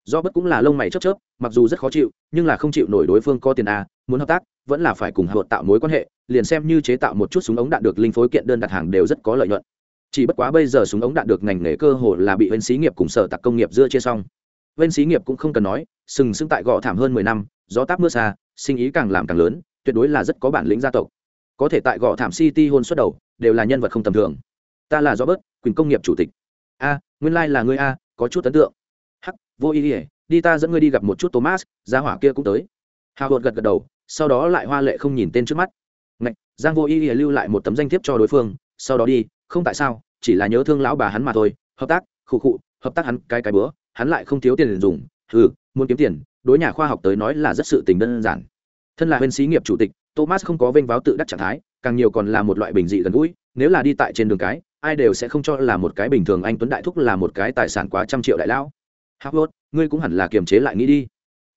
Do bất cũng là lông mày chớp chớp, mặc dù rất khó chịu, nhưng là không chịu nổi đối phương có tiền à muốn hợp tác, vẫn là phải cùng hợp tạo mối quan hệ, liền xem như chế tạo một chút súng ống đạn được linh phối kiện đơn đặt hàng đều rất có lợi nhuận. Chỉ bất quá bây giờ súng ống đạn được ngành nghề cơ hồ là bị bên xí nghiệp cùng sở tạc công nghiệp dưa chia xong. Bên xí nghiệp cũng không cần nói, sừng sững tại gò thảm hơn mười năm, gió táp mưa xa, sinh ý càng làm càng lớn, tuyệt đối là rất có bản lĩnh gia tộc. Có thể tại gò thảm city hôn xuất đầu, đều là nhân vật không tầm thường. Ta là do bớt quyền công nghiệp chủ tịch a nguyên lai、like、là ngươi a có chút ấn tượng. Hắc vô ý ỉa đi ta dẫn ngươi đi gặp một chút thomas gia hỏa kia cũng tới. Hào hột gật gật đầu sau đó lại hoa lệ không nhìn tên trước mắt. Ngạch, giang vô ý ỉa lưu lại một tấm danh thiếp cho đối phương sau đó đi không tại sao chỉ là nhớ thương lão bà hắn mà thôi hợp tác khụ khụ hợp tác hắn cái cái bữa hắn lại không thiếu tiền dùng ừ muốn kiếm tiền đối nhà khoa học tới nói là rất sự tình đơn giản. Thân là bên xí nghiệp chủ tịch thomas không có vênh váo tự đắc trạng thái càng nhiều còn là một loại bình dị gần gũi nếu là đi tại trên đường cái, ai đều sẽ không cho là một cái bình thường anh tuấn đại thúc là một cái tài sản quá trăm triệu đại lão. Howard ngươi cũng hẳn là kiềm chế lại nghĩ đi.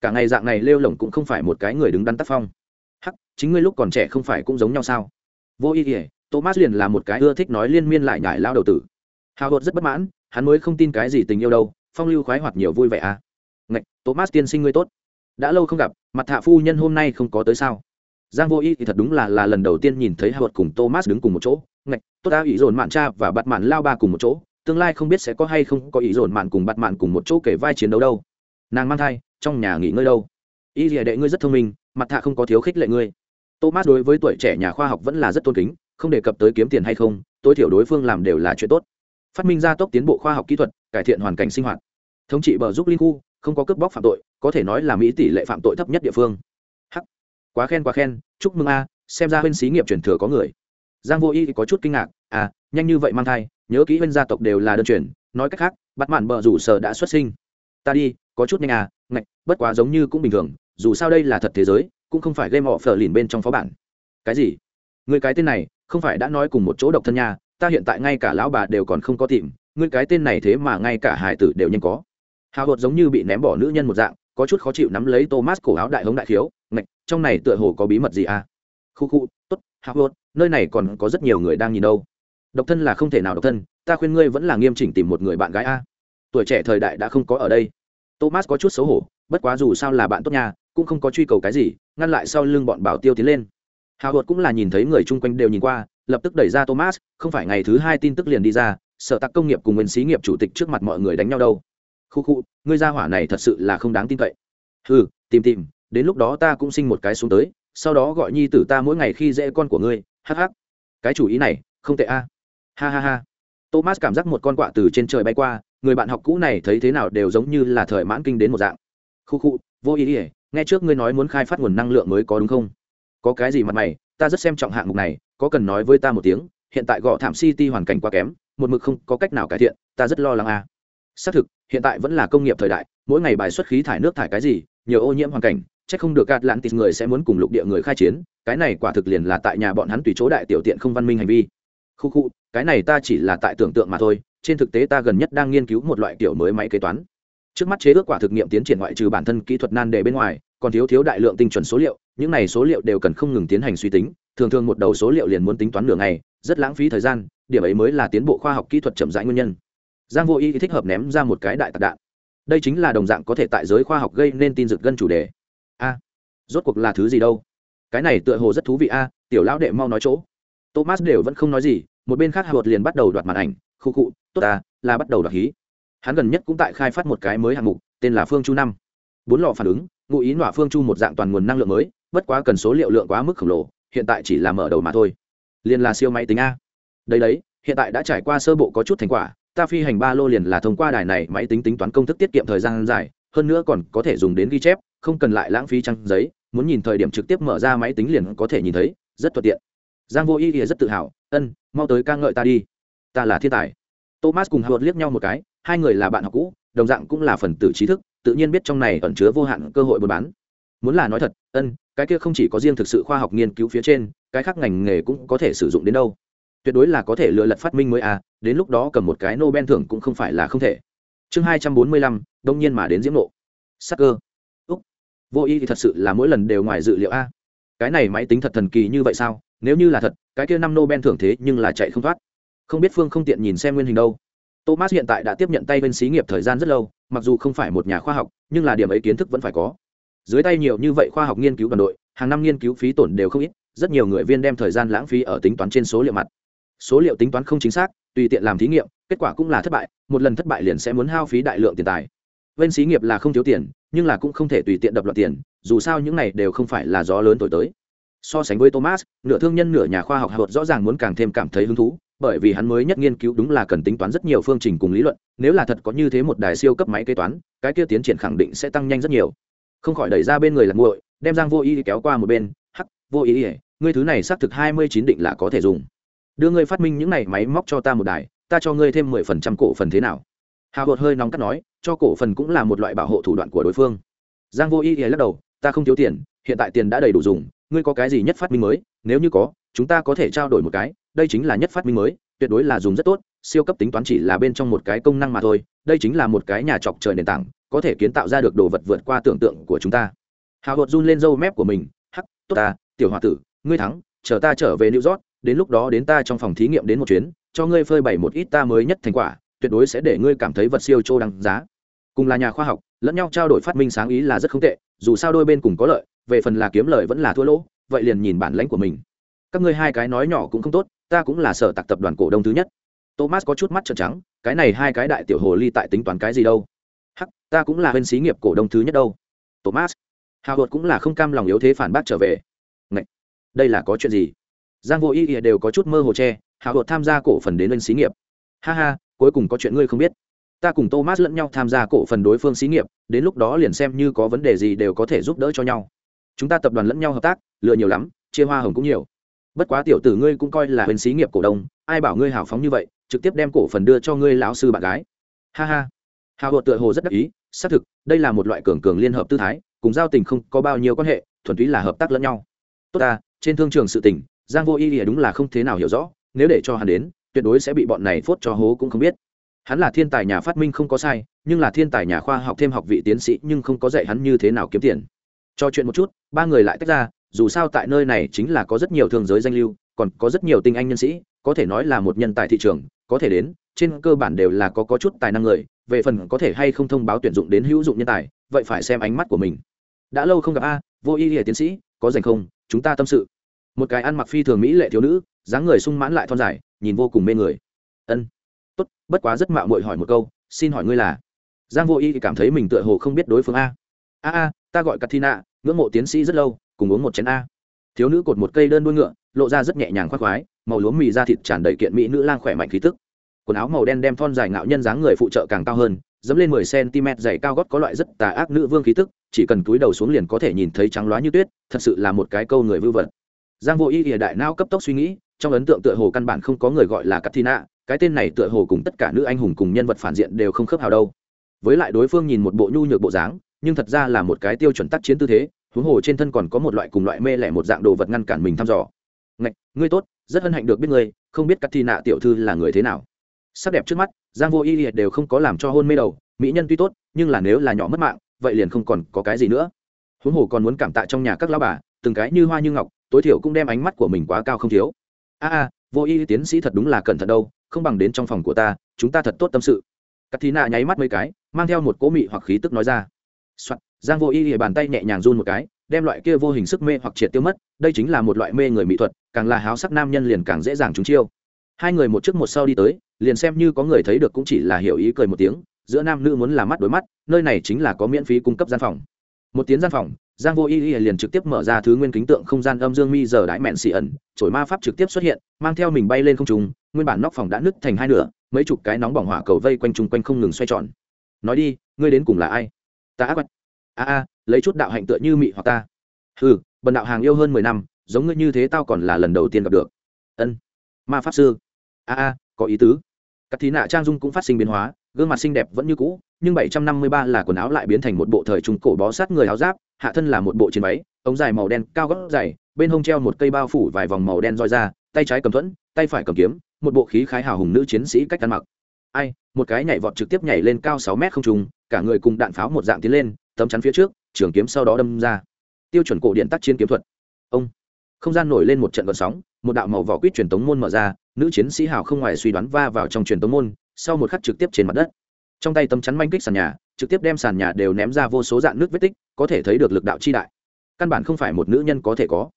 Cả ngày dạng này lêu lỏng cũng không phải một cái người đứng đắn tác phong. Hắc, chính ngươi lúc còn trẻ không phải cũng giống nhau sao? Vô ý ỉa thomas liền là một cái ưa thích nói liên miên lại nhải lao đầu tử. Howard rất bất mãn, hắn mới không tin cái gì tình yêu đâu, phong lưu khoái hoạt nhiều vui vẻ à. Ngạch, thomas tiên sinh ngươi tốt. Đã lâu không gặp, mặt hạ phu nhân hôm nay không có tới sao? Giang vô ý thì thật đúng là là lần đầu tiên nhìn thấy howard cùng thomas đứng cùng một chỗ. Ngạch, tốt đã, ý dồn mạn cha và bắt mạn lao ba cùng một chỗ. Tương lai không biết sẽ có hay không có ý dồn mạn cùng bắt mạn cùng một chỗ kể vai chiến đấu đâu. Nàng mang thai, trong nhà nghỉ ngơi đâu. Ý lìa à, đệ ngươi rất thông minh, mặt thạ không có thiếu khích lệ ngươi. Thomas đối với tuổi trẻ nhà khoa học vẫn là rất tôn kính, không đề cập tới kiếm tiền hay không, tối thiểu đối phương làm đều là chuyện tốt. Phát minh ra tốc tiến bộ khoa học kỹ thuật, cải thiện hoàn cảnh sinh hoạt. Thống trị bờ giúp linh khu, không có cướp bóc phạm tội, có thể nói là mỹ tỷ lệ phạm tội thấp nhất địa phương quá khen quá khen, chúc mừng a, xem ra huyên xí nghiệp truyền thừa có người. Giang vô y có chút kinh ngạc à nhanh như vậy mang thai, nhớ kỹ bên gia tộc đều là đơn truyền, nói cách khác, bắt mạn bờ rủ sở đã xuất sinh. Ta đi, có chút nhanh à ngạch, bất quá giống như cũng bình thường, dù sao đây là thật thế giới, cũng không phải game họ phở lìn bên trong phó bản. Cái gì? Người cái tên này, không phải đã nói cùng một chỗ độc thân nhà ta hiện tại ngay cả lão bà đều còn không có tìm, người cái tên này thế mà ngay cả hải tử đều nhanh có. Hào hột giống như bị ném bỏ nữ nhân một dạng có chút khó chịu nắm lấy thomas cổ áo đại hống đại khiếu, ngạch, trong này tựa hồ có bí mật gì à? Khu khu, tốt, hạ hốt, nơi này còn có rất nhiều người đang nhìn đâu. Độc thân là không thể nào độc thân, ta khuyên ngươi vẫn là nghiêm chỉnh tìm một người bạn gái a. Tuổi trẻ thời đại đã không có ở đây. Thomas có chút xấu hổ, bất quá dù sao là bạn tốt nhà cũng không có truy cầu cái gì, ngăn lại sau lưng bọn bảo tiêu tiến lên. Hào hột cũng là nhìn thấy người chung quanh đều nhìn qua, lập tức đẩy ra thomas, không phải ngày thứ hai tin tức liền đi ra, sở tạc công nghiệp cùng nguyên xí nghiệp chủ tịch trước mặt mọi người đánh nhau đâu khu khu, ngươi gia hỏa này thật sự là không đáng tin cậy. Ừ tìm tìm, đến lúc đó ta cũng sinh một cái xuống tới, sau đó gọi nhi tử ta mỗi ngày khi dễ con của ngươi, hắc hắc. Cái chủ ý này, không tệ a. Ha ha ha. Thomas cảm giác một con quạ từ trên trời bay qua, người bạn học cũ này thấy thế nào đều giống như là thời mãn kinh đến một dạng. Khu khu, vô ý ỉa nghe trước ngươi nói muốn khai phát nguồn năng lượng mới có đúng không? Có cái gì mặt mày, ta rất xem trọng hạng mục này, có cần nói với ta một tiếng, hiện tại gõ thảm city hoàn cảnh quá kém, một mực không có cách nào cải thiện, ta rất lo lắng a xác thực, hiện tại vẫn là công nghiệp thời đại, mỗi ngày bài xuất khí thải nước thải cái gì, nhiều ô nhiễm hoàn cảnh, chắc không được gạt lạn tịt người sẽ muốn cùng lục địa người khai chiến, cái này quả thực liền là tại nhà bọn hắn tùy chỗ đại tiểu tiện không văn minh hành vi. Khu khu, cái này ta chỉ là tại tưởng tượng mà thôi, trên thực tế ta gần nhất đang nghiên cứu một loại kiểu mới máy kế toán. Trước mắt chế ước quả thực nghiệm tiến triển ngoại trừ bản thân kỹ thuật nan đề bên ngoài, còn thiếu thiếu đại lượng tinh chuẩn số liệu, những này số liệu đều cần không ngừng tiến hành suy tính, thường thường một đầu số liệu liền muốn tính toán nửa ngày, rất lãng phí thời gian, điểm ấy mới là tiến bộ khoa học kỹ thuật chậm rãi nguyên nhân giang vô y thích hợp ném ra một cái đại tạc đạn. Đây chính là đồng dạng có thể tại giới khoa học gây nên tin dược gân chủ đề. A, rốt cuộc là thứ gì đâu? Cái này tựa hồ rất thú vị a, tiểu lão đệ mau nói chỗ. Thomas đều vẫn không nói gì, một bên khác hạ liền bắt đầu đoạt màn ảnh. Khu cụ tốt à là bắt đầu đoạt hí. Hắn gần nhất cũng tại khai phát một cái mới hạng mục, tên là phương chu năm. Bốn lò phản ứng, ngụ ý nọa phương chu một dạng toàn nguồn năng lượng mới, bất quá cần số liệu lượng quá mức khổng lồ, hiện tại chỉ là mở đầu mà thôi. Liền là siêu máy tính a. Đấy đấy, hiện tại đã trải qua sơ bộ có chút thành quả ta phi hành ba lô liền là thông qua đài này máy tính tính toán công thức tiết kiệm thời gian dài, hơn nữa còn có thể dùng đến ghi chép, không cần lại lãng phí trang giấy, muốn nhìn thời điểm trực tiếp mở ra máy tính liền có thể nhìn thấy, rất thuận tiện. Giang vô y thì rất tự hào, ân, mau tới ca ngợi ta đi. Ta là thiên tài. Thomas cùng howard liếc nhau một cái, hai người là bạn học cũ, đồng dạng cũng là phần tử trí thức, tự nhiên biết trong này ẩn chứa vô hạn cơ hội buôn bán. Muốn là nói thật, ân, cái kia không chỉ có riêng thực sự khoa học nghiên cứu phía trên, cái khác ngành nghề cũng có thể sử dụng đến đâu tuyệt đối là có thể lựa lật phát minh mới à đến lúc đó cầm một cái nobel thưởng cũng không phải là không thể. Chương hai trăm bốn mươi lăm, đông nhiên mà đến diễm nộ sắc cơ. Úc. Vô y thì thật sự là mỗi lần đều ngoài dự liệu a. Cái này máy tính thật thần kỳ như vậy sao? Nếu như là thật, cái kia năm nobel thưởng thế nhưng là chạy không thoát. Không biết phương không tiện nhìn xem nguyên hình đâu. Thomas hiện tại đã tiếp nhận tay bên xí nghiệp thời gian rất lâu, mặc dù không phải một nhà khoa học, nhưng là điểm ấy kiến thức vẫn phải có. Dưới tay nhiều như vậy khoa học nghiên cứu đoàn đội, hàng năm nghiên cứu phí tổn đều không ít, rất nhiều người viên đem thời gian lãng phí ở tính toán trên số liệu mặt số liệu tính toán không chính xác, tùy tiện làm thí nghiệm, kết quả cũng là thất bại, một lần thất bại liền sẽ muốn hao phí đại lượng tiền tài. Bên xí nghiệp là không thiếu tiền, nhưng là cũng không thể tùy tiện đập loạt tiền, dù sao những này đều không phải là gió lớn thổi tới. So sánh với thomas, nửa thương nhân nửa nhà khoa học hợp rõ ràng muốn càng thêm cảm thấy hứng thú, bởi vì hắn mới nhất nghiên cứu đúng là cần tính toán rất nhiều phương trình cùng lý luận, nếu là thật có như thế một đài siêu cấp máy kế toán, cái kia tiến triển khẳng định sẽ tăng nhanh rất nhiều. Không khỏi đẩy ra bên người là nguội đem giang vô ý kéo qua một bên, hắc, vô ý, ngươi thứ này xác thực hai mươi chín định là có thể dùng đưa ngươi phát minh những này máy móc cho ta một đài, ta cho ngươi thêm mười phần trăm cổ phần thế nào? Hào hột hơi nóng cắt nói, cho cổ phần cũng là một loại bảo hộ thủ đoạn của đối phương. Giang vô ý ỉa lắc đầu, ta không thiếu tiền, hiện tại tiền đã đầy đủ dùng, ngươi có cái gì nhất phát minh mới? Nếu như có, chúng ta có thể trao đổi một cái, đây chính là nhất phát minh mới, tuyệt đối là dùng rất tốt, siêu cấp tính toán chỉ là bên trong một cái công năng mà thôi, đây chính là một cái nhà chọc trời nền tảng, có thể kiến tạo ra được đồ vật vượt qua tưởng tượng của chúng ta. Hào hột run lên râu mép của mình, hắc, tốt ta, tiểu h o a tử, ngươi thắng, chờ ta trở về new york đến lúc đó đến ta trong phòng thí nghiệm đến một chuyến, cho ngươi phơi bày một ít ta mới nhất thành quả, tuyệt đối sẽ để ngươi cảm thấy vật siêu châu đăng giá. Cùng là nhà khoa học, lẫn nhau trao đổi phát minh sáng ý là rất không tệ, dù sao đôi bên cùng có lợi, về phần là kiếm lợi vẫn là thua lỗ, vậy liền nhìn bản lãnh của mình. Các ngươi hai cái nói nhỏ cũng không tốt, ta cũng là sở tạc tập đoàn cổ đông thứ nhất. Thomas có chút mắt trợn trắng, cái này hai cái đại tiểu hồ ly tại tính toán cái gì đâu? Hắc, ta cũng là bên xí nghiệp cổ đông thứ nhất đâu. Thomas, hào hột cũng là không cam lòng yếu thế phản bác trở về. Ngậy! đây là có chuyện gì? Giang vô ý ỉa đều có chút mơ hồ che, hào hột tham gia cổ phần đến lên xí nghiệp. Ha ha, cuối cùng có chuyện ngươi không biết. Ta cùng thomas lẫn nhau tham gia cổ phần đối phương xí nghiệp, đến lúc đó liền xem như có vấn đề gì đều có thể giúp đỡ cho nhau. Chúng ta tập đoàn lẫn nhau hợp tác, lựa nhiều lắm, chia hoa hồng cũng nhiều. Bất quá tiểu tử ngươi cũng coi là huyền xí nghiệp cổ đông, ai bảo ngươi hào phóng như vậy, trực tiếp đem cổ phần đưa cho ngươi lão sư bạn gái. Ha ha. Hào hột tựa hồ rất đắc ý, xác thực, đây là một loại cường cường liên hợp tư thái, cùng giao tình không có bao nhiêu quan hệ, thuần túy là hợp tác lẫn nhau. Tốt ta, trên thương trường sự tình giang vô y lìa đúng là không thế nào hiểu rõ nếu để cho hắn đến tuyệt đối sẽ bị bọn này phốt cho hố cũng không biết. Hắn là thiên tài nhà phát minh không có sai nhưng là thiên tài nhà khoa học thêm học vị tiến sĩ nhưng không có dạy hắn như thế nào kiếm tiền. Cho chuyện một chút ba người lại tách ra dù sao tại nơi này chính là có rất nhiều thương giới danh lưu còn có rất nhiều tinh anh nhân sĩ có thể nói là một nhân tài thị trường có thể đến trên cơ bản đều là có, có chút tài năng người về phần có thể hay không thông báo tuyển dụng đến hữu dụng nhân tài vậy phải xem ánh mắt của mình. Đã lâu không gặp a vô y hệ tiến sĩ có dành không? Chúng ta tâm sự một cái ăn mặc phi thường mỹ lệ thiếu nữ, dáng người sung mãn lại thon dài, nhìn vô cùng mê người. Ân, tốt, bất quá rất mạo muội hỏi một câu, xin hỏi ngươi là? Giang vô y cảm thấy mình tựa hồ không biết đối phương a. A a, ta gọi katina, ngưỡng mộ tiến sĩ rất lâu, cùng uống một chén a. Thiếu nữ cột một cây đơn đuôi ngựa, lộ ra rất nhẹ nhàng khoác khoái, màu lúa mì da thịt tràn đầy kiện mỹ nữ lang khỏe mạnh khí tức. Quần áo màu đen đem thon dài ngạo nhân dáng người phụ trợ càng cao hơn, dẫm lên mười cm dày cao gót có loại rất tà ác nữ vương khí tức, chỉ cần túi đầu xuống liền có thể nhìn thấy trắng loá như tuyết, thật sự là một cái câu người vư vật giang vô y ỉa đại não cấp tốc suy nghĩ, trong ấn tượng tựa hồ căn bản không có người gọi là katina, cái tên này tựa hồ cùng tất cả nữ anh hùng cùng nhân vật phản diện đều không khớp hào đâu. Với lại đối phương nhìn một bộ nhu nhược bộ dáng, nhưng thật ra là một cái tiêu chuẩn tác chiến tư thế, huống hồ trên thân còn có một loại cùng loại mê lẻ một dạng đồ vật ngăn cản mình thăm dò. Ngạch, ngươi tốt, rất hân hạnh được biết ngươi, không biết các thi nạ tiểu thư là người thế nào. Sắc đẹp trước mắt, giang vô y liệt đều không có làm cho hôn mê đầu, mỹ nhân tuy tốt, nhưng là nếu là nhỏ mất mạng, vậy liền không còn có cái gì nữa. Huống hồ còn muốn cảm tạ trong nhà các lão bà từng cái như hoa như ngọc tối thiểu cũng đem ánh mắt của mình quá cao không thiếu. A a vô y tiến sĩ thật đúng là cẩn thận đâu không bằng đến trong phòng của ta chúng ta thật tốt tâm sự. Cắt thí nạ nháy mắt mấy cái mang theo một cố mị hoặc khí tức nói ra. Soạn, giang vô y thì bàn tay nhẹ nhàng run một cái đem loại kia vô hình sức mê hoặc triệt tiêu mất đây chính là một loại mê người mỹ thuật càng là háo sắc nam nhân liền càng dễ dàng trúng chiêu. Hai người một trước một sau đi tới liền xem như có người thấy được cũng chỉ là hiểu ý cười một tiếng giữa nam nữ muốn là mắt đối mắt nơi này chính là có miễn phí cung cấp gian phòng. Một tiếng gian phòng giang vô y y liền trực tiếp mở ra thứ nguyên kính tượng không gian âm dương mi giờ đãi mẹn xì ẩn, chổi ma pháp trực tiếp xuất hiện, mang theo mình bay lên không trung, nguyên bản nóc phòng đã nứt thành hai nửa, mấy chục cái nóng bỏng hỏa cầu vây quanh chung quanh không ngừng xoay tròn. Nói đi, ngươi đến cùng là ai? Ta ác a a, lấy chút đạo hạnh tựa như mị hoặc ta. Ừ bần đạo hàng yêu hơn mười năm, giống ngươi như thế tao còn là lần đầu tiên gặp được. Ân. Ma pháp sư. A a, có ý tứ. Các thí nạ trang dung cũng phát sinh biến hóa, gương mặt xinh đẹp vẫn như cũ, nhưng bảy trăm năm mươi ba là quần áo lại biến thành một bộ thời trung cổ bó sát người áo giáp hạ thân là một bộ chiến váy, ống dài màu đen, cao gót dày bên hông treo một cây bao phủ vài vòng màu đen roi ra, tay trái cầm thuẫn, tay phải cầm kiếm, một bộ khí khái hào hùng nữ chiến sĩ cách ăn mặc. Ai, một cái nhảy vọt trực tiếp nhảy lên cao sáu mét không trùng cả người cùng đạn pháo một dạng tiến lên, tấm chắn phía trước, trường kiếm sau đó đâm ra. Tiêu chuẩn cổ điện tác chiến kiếm thuật. Ông. Không gian nổi lên một trận gợn sóng, một đạo màu vỏ quýt truyền tống môn mở ra, nữ chiến sĩ hào không ngoài suy đoán va vào trong truyền tống môn, sau một khắc trực tiếp trên mặt đất trong tay tấm chắn manh kích sàn nhà, trực tiếp đem sàn nhà đều ném ra vô số dạng nước vết tích, có thể thấy được lực đạo chi đại. Căn bản không phải một nữ nhân có thể có.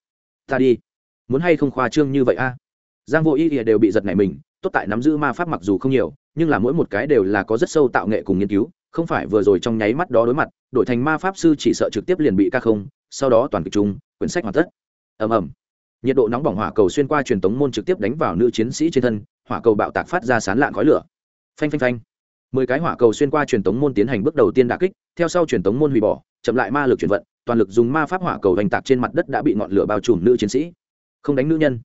Ta đi. Muốn hay không khoa trương như vậy a? Giang vô ý đều bị giật này mình, tốt tại nắm giữ ma pháp mặc dù không nhiều, nhưng là mỗi một cái đều là có rất sâu tạo nghệ cùng nghiên cứu, không phải vừa rồi trong nháy mắt đó đối mặt, đổi thành ma pháp sư chỉ sợ trực tiếp liền bị ca không, sau đó toàn kịch chung, quyển sách hoàn tất. Ầm ầm. Nhiệt độ nóng bỏng hỏa cầu xuyên qua truyền tống môn trực tiếp đánh vào nữ chiến sĩ trên thân, hỏa cầu bạo tạc phát ra sán lạn khói lửa. Phanh phanh phanh mười cái hỏa cầu xuyên qua truyền tống môn tiến hành bước đầu tiên đả kích, theo sau truyền tống môn hủy bỏ, chậm lại ma lực chuyển vận, toàn lực dùng ma pháp hỏa cầu hành tạc trên mặt đất đã bị ngọn lửa bao trùm nữ chiến sĩ. Không đánh nữ nhân.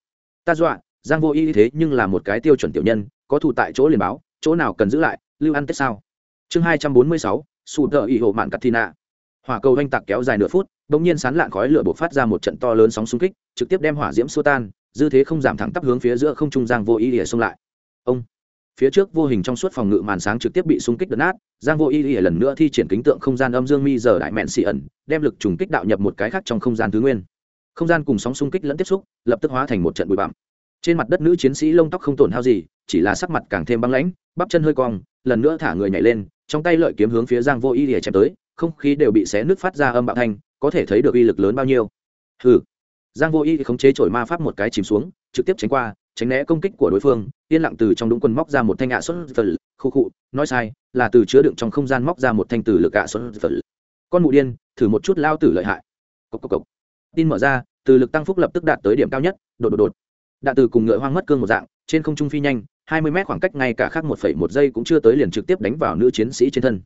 Ta dọa, giang vô y thế nhưng là một cái tiêu chuẩn tiểu nhân, có thù tại chỗ liền báo, chỗ nào cần giữ lại, lưu ăn tết sao? Chương hai trăm bốn mươi sáu sụt tờ y hộ mạn katina. Hỏa cầu oanh tạc kéo dài nửa phút, bỗng nhiên sán lạn khói lửa bộc phát ra một trận to lớn sóng xung kích, trực tiếp đem hỏa diễm xua tan, dư thế không giảm thẳng tắp hướng phía giữa không trung giang vô y để xông lại. Ông! Phía trước vô hình trong suốt phòng ngự màn sáng trực tiếp bị xung kích đập nát, giang vô y y lần nữa thi triển kính tượng không gian âm dương mi giờ đại mẹn xì ẩn, đem lực trùng kích đạo nhập một cái khác trong không gian thứ nguyên. Không gian cùng sóng xung kích lẫn tiếp xúc, lập tức hóa thành một trận bụi bặm. Trên mặt đất nữ chiến sĩ lông tóc không tổn hao gì, chỉ là sắc mặt càng thêm băng lãnh, bắp chân hơi cong, lần nữa thả người nhảy lên, trong tay lợi kiếm hướng phía giang vô y y chém tới, không khí đều bị xé nước phát ra âm bạo thanh, có thể thấy được uy lực lớn bao nhiêu. Hừ. Giang vô y khống chế chổi ma pháp một cái chìm xuống, trực tiếp tránh qua tránh né công kích của đối phương, yên lặng từ trong đúng quân móc ra một thanh ạ xuất phật khu khụ nói sai, là từ chứa đựng trong không gian móc ra một thanh từ lực ạ xuất phật con mụ điên, thử một chút lao tử lợi hại. Cốc cốc cốc. tin mở ra, từ lực tăng phúc lập tức đạt tới điểm cao nhất, đột đột đột. Đạn từ cùng ngựa hoang mất cương một dạng, trên không trung phi nhanh, hai mươi mét khoảng cách ngay cả khác một phẩy một giây cũng chưa tới liền trực tiếp đánh vào nữ chiến sĩ trên thân.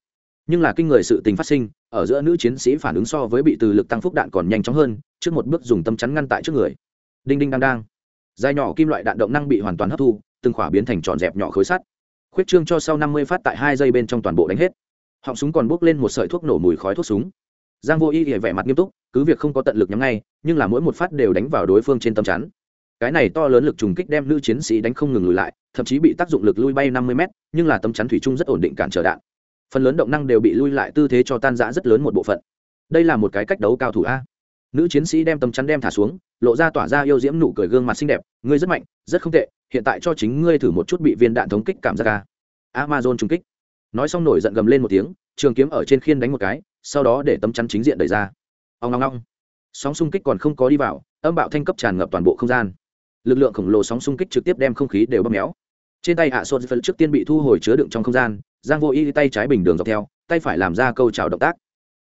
Nhưng là kinh người sự tình phát sinh, ở giữa nữ chiến sĩ phản ứng so với bị từ lực tăng phúc đạn còn nhanh chóng hơn, trước một bước dùng tâm chắn ngăn tại trước người. Đinh đinh đang đang dài nhỏ kim loại đạn động năng bị hoàn toàn hấp thu, từng khỏa biến thành tròn dẹp nhỏ khối sắt. Khuyết trương cho sau năm mươi phát tại hai giây bên trong toàn bộ đánh hết. Họng súng còn bốc lên một sợi thuốc nổ mùi khói thuốc súng. Giang vô y thì vẻ mặt nghiêm túc, cứ việc không có tận lực nhắm ngay, nhưng là mỗi một phát đều đánh vào đối phương trên tâm chắn. Cái này to lớn lực trùng kích đem nữ chiến sĩ đánh không ngừng lùi lại, thậm chí bị tác dụng lực lui bay năm mươi m nhưng là tấm chắn thủy chung rất ổn định cản trở đạn. Phần lớn động năng đều bị lui lại tư thế cho tan rã rất lớn một bộ phận. Đây là một cái cách đấu cao thủ a nữ chiến sĩ đem tấm chắn đem thả xuống, lộ ra tỏa ra yêu diễm nụ cười gương mặt xinh đẹp, ngươi rất mạnh, rất không tệ, hiện tại cho chính ngươi thử một chút bị viên đạn thống kích cảm giác ca amazon trung kích. Nói xong nổi giận gầm lên một tiếng, trường kiếm ở trên khiên đánh một cái, sau đó để tấm chắn chính diện đẩy ra. Ông long long sóng xung kích còn không có đi vào, âm bạo thanh cấp tràn ngập toàn bộ không gian. Lực lượng khổng lồ sóng xung kích trực tiếp đem không khí đều bóp méo. Trên tay hạ sốt phân trước tiên bị thu hồi chứa đựng trong không gian, giang vô y tay trái bình đường dọc theo, tay phải làm ra câu chào động tác.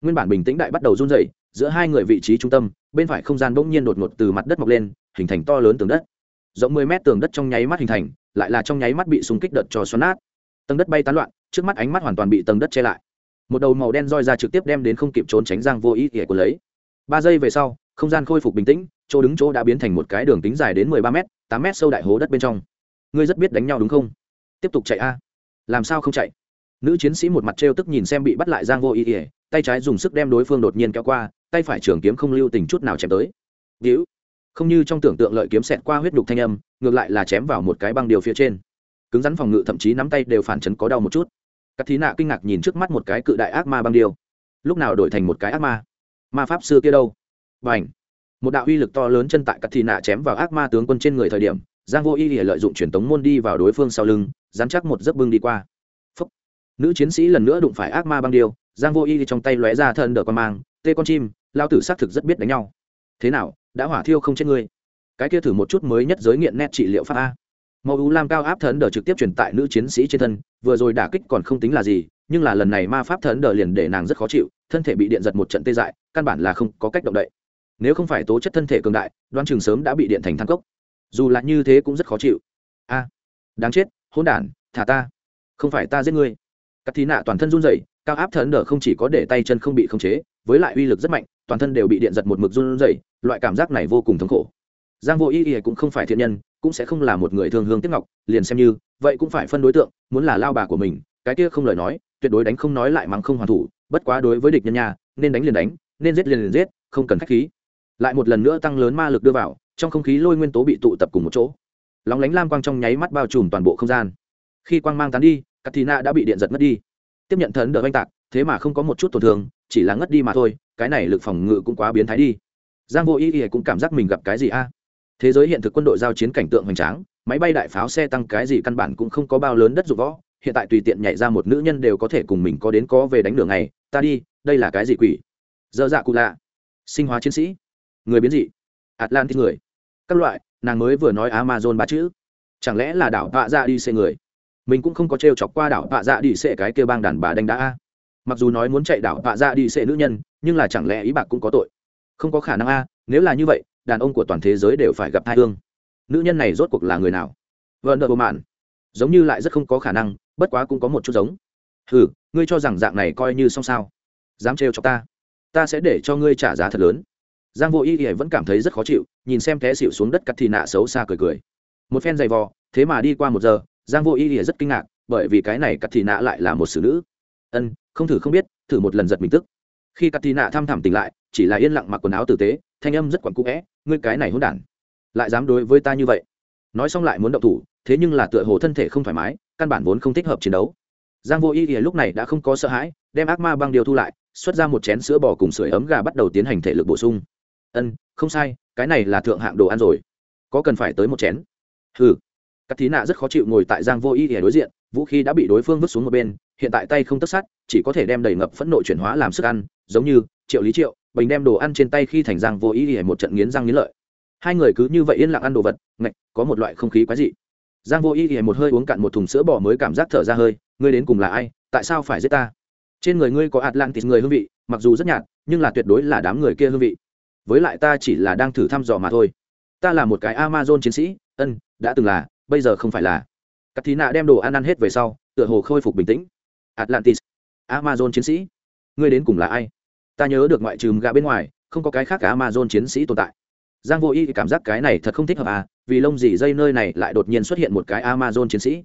Nguyên bản bình tĩnh đại bắt đầu run rẩy giữa hai người vị trí trung tâm, bên phải không gian bỗng nhiên đột ngột từ mặt đất mọc lên, hình thành to lớn tường đất. Rộng 10 mét tường đất trong nháy mắt hình thành, lại là trong nháy mắt bị xung kích đợt cho xoắn nát. Tầng đất bay tán loạn, trước mắt ánh mắt hoàn toàn bị tầng đất che lại. Một đầu màu đen roi ra trực tiếp đem đến không kịp trốn tránh giang vô ý ỉa của lấy. Ba giây về sau, không gian khôi phục bình tĩnh, chỗ đứng chỗ đã biến thành một cái đường tính dài đến 13 m tám m sâu đại hố đất bên trong. Ngươi rất biết đánh nhau đúng không? Tiếp tục chạy a. Làm sao không chạy? Nữ chiến sĩ một mặt trêu tức nhìn xem bị bắt lại giang vô ý ỉa tay trái dùng sức đem đối phương đột nhiên kéo qua tay phải trường kiếm không lưu tình chút nào chém tới. Víu không như trong tưởng tượng lợi kiếm xẹt qua huyết đục thanh âm ngược lại là chém vào một cái băng điều phía trên. Cứng rắn phòng ngự thậm chí nắm tay đều phản chấn có đau một chút. Các thí nạ kinh ngạc nhìn trước mắt một cái cự đại ác ma băng điều, lúc nào đổi thành một cái ác ma? Ma pháp xưa kia đâu? Và h một đạo uy lực to lớn chân tại các thí nạ chém vào ác ma tướng quân trên người thời điểm giang vô y để lợi dụng truyền tống môn đi vào đối phương sau lưng dán chắc một giấc bưng đi qua. Phúc. nữ chiến sĩ lần nữa đụng phải ác ma băng điêu giang vô y trong tay lóe ra thân đỡ con mang, tê con chim lao tử xác thực rất biết đánh nhau. Thế nào, đã hỏa thiêu không chết ngươi? Cái kia thử một chút mới nhất giới nghiện nét trị liệu pháp a. Màu u lam cao áp thần đờ trực tiếp truyền tại nữ chiến sĩ trên thân, vừa rồi đả kích còn không tính là gì, nhưng là lần này ma pháp thần đờ liền để nàng rất khó chịu, thân thể bị điện giật một trận tê dại, căn bản là không có cách động đậy. Nếu không phải tố chất thân thể cường đại đoan trường sớm đã bị điện thành thang cốc. Dù là như thế cũng rất khó chịu. A, đáng chết, hỗn đản, thả ta. Không phải ta giết ngươi các thí nạ toàn thân run rẩy, cao áp thần đờ không chỉ có để tay chân không bị khống chế, với lại uy lực rất mạnh, toàn thân đều bị điện giật một mực run rẩy, loại cảm giác này vô cùng thống khổ. Giang vô ý ý cũng không phải thiện nhân, cũng sẽ không là một người thương hương tiếc ngọc, liền xem như, vậy cũng phải phân đối tượng, muốn là lao bà của mình, cái kia không lời nói, tuyệt đối đánh không nói lại mắng không hoàn thủ, bất quá đối với địch nhân nhà, nên đánh liền đánh, nên giết liền liền giết, không cần khách khí. Lại một lần nữa tăng lớn ma lực đưa vào, trong không khí lôi nguyên tố bị tụ tập cùng một chỗ. Lóng lánh lam quang trong nháy mắt bao trùm toàn bộ không gian. Khi quang mang tán đi Katina đã bị điện giật mất đi. Tiếp nhận thần đỡ anh tạc, thế mà không có một chút tổn thương, chỉ là ngất đi mà thôi, cái này lực phòng ngự cũng quá biến thái đi. Giang vô ý ý cũng cảm giác mình gặp cái gì a? Thế giới hiện thực quân đội giao chiến cảnh tượng hoành tráng, máy bay đại pháo xe tăng cái gì căn bản cũng không có bao lớn đất dụng võ, hiện tại tùy tiện nhảy ra một nữ nhân đều có thể cùng mình có đến có về đánh đường này ta đi, đây là cái gì quỷ? Dơ dạ cụ lạ. Sinh hóa chiến sĩ. Người biến dị. Atlantis người. Các loại, nàng mới vừa nói amazon ba chữ. Chẳng lẽ là đảo vạ ra đi xe người? Mình cũng không có t chọc qua đảo vạ dạ đi xệ cái kêu bang đàn bà đánh đá a. Mặc dù nói muốn chạy đảo vạ dạ đi xệ nữ nhân, nhưng là chẳng lẽ ý bạc cũng có tội? Không có khả năng a, nếu là như vậy, đàn ông của toàn thế giới đều phải gặp thai hương. Nữ nhân này rốt cuộc là người nào? Vợ nợ bộ mạn. Giống như lại rất không có khả năng, bất quá cũng có một chút giống. Hừ, ngươi cho rằng dạng này coi như xong sao? Dám trêu cho ta? Ta sẽ để cho ngươi trả giá thật lớn. Giang vô y y vẫn cảm thấy rất khó chịu, nhìn xem té xịu xuống đất cắt thì nạ xấu xa cười cười. Một phen giày vò, thế mà đi qua một giờ giang vô y y rất kinh ngạc, bởi vì cái này cắt thì nạ lại là một xử nữ. Ân, không thử không biết, thử một lần giật mình tức. Khi cắt thì nạ thăm thẳm tỉnh lại, chỉ là yên lặng mặc quần áo tử tế, thanh âm rất quặn cũ vẽ ngươi cái này hỗn đản, lại dám đối với ta như vậy? Nói xong lại muốn động thủ, thế nhưng là tựa hồ thân thể không thoải mái, căn bản vốn không thích hợp chiến đấu. Giang vô y ỉa lúc này đã không có sợ hãi, đem ác ma băng điều thu lại, xuất ra một chén sữa bò cùng sưởi ấm gà bắt đầu tiến hành thể lực bổ sung. Ân, không sai, cái này là thượng hạng đồ ăn rồi. Có cần phải tới một chén? Hừ các thí nạ rất khó chịu ngồi tại giang vô ý ỉa đối diện, vũ khí đã bị đối phương vứt xuống một bên, hiện tại tay không tất sát, chỉ có thể đem đầy ngập phẫn nộ chuyển hóa làm sức ăn, giống như, triệu lý triệu, bình đem đồ ăn trên tay khi thành giang vô ý ỉa một trận nghiến răng nghiến lợi. Hai người cứ như vậy yên lặng ăn đồ vật, ngạch, có một loại không khí quái dị. Giang vô ý ỉa một hơi uống cạn một thùng sữa bò mới cảm giác thở ra hơi, ngươi đến cùng là ai? Tại sao phải giết ta? Trên người ngươi có atlantis người hương vị, mặc dù rất nhạt, nhưng là tuyệt đối là đám người kia hương vị. Với lại ta chỉ là đang thử thăm dò mà thôi. Ta là một cái amazon chiến sĩ, ân, đã từng là bây giờ không phải là các thí nạ đem đồ ăn ăn hết về sau, tựa hồ khôi phục bình tĩnh. Atlantis, amazon chiến sĩ, ngươi đến cùng là ai? Ta nhớ được ngoại trừ gà bên ngoài, không có cái khác cả amazon chiến sĩ tồn tại. Giang vô y cảm giác cái này thật không thích hợp à vì lông dì dây nơi này lại đột nhiên xuất hiện một cái amazon chiến sĩ.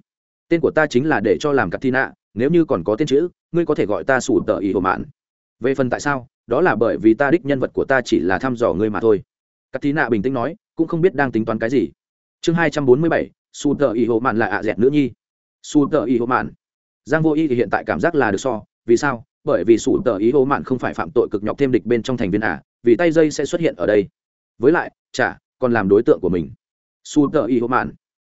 Tên của ta chính là để cho làm katina nếu như còn có tên chữ, ngươi có thể gọi ta sủ tờ ý hồ mạn. Về phần tại sao, đó là bởi vì ta đích nhân vật của ta chỉ là thăm dò ngươi mà thôi. Katina bình tĩnh nói, cũng không biết đang tính toán cái gì. Chương hai trăm bốn mươi bảy su tờ ý hồ mạn là ạ dẹt nữ nhi. Su tờ ý hồ mạn. Giang vô y thì hiện tại cảm giác là được so. Vì sao? Bởi vì su tờ ý hộ mạn không phải phạm tội cực nhọc thêm địch bên trong thành viên à vì tay dây sẽ xuất hiện ở đây. Với lại chả còn làm đối tượng của mình. Su tờ ý hộ mạn.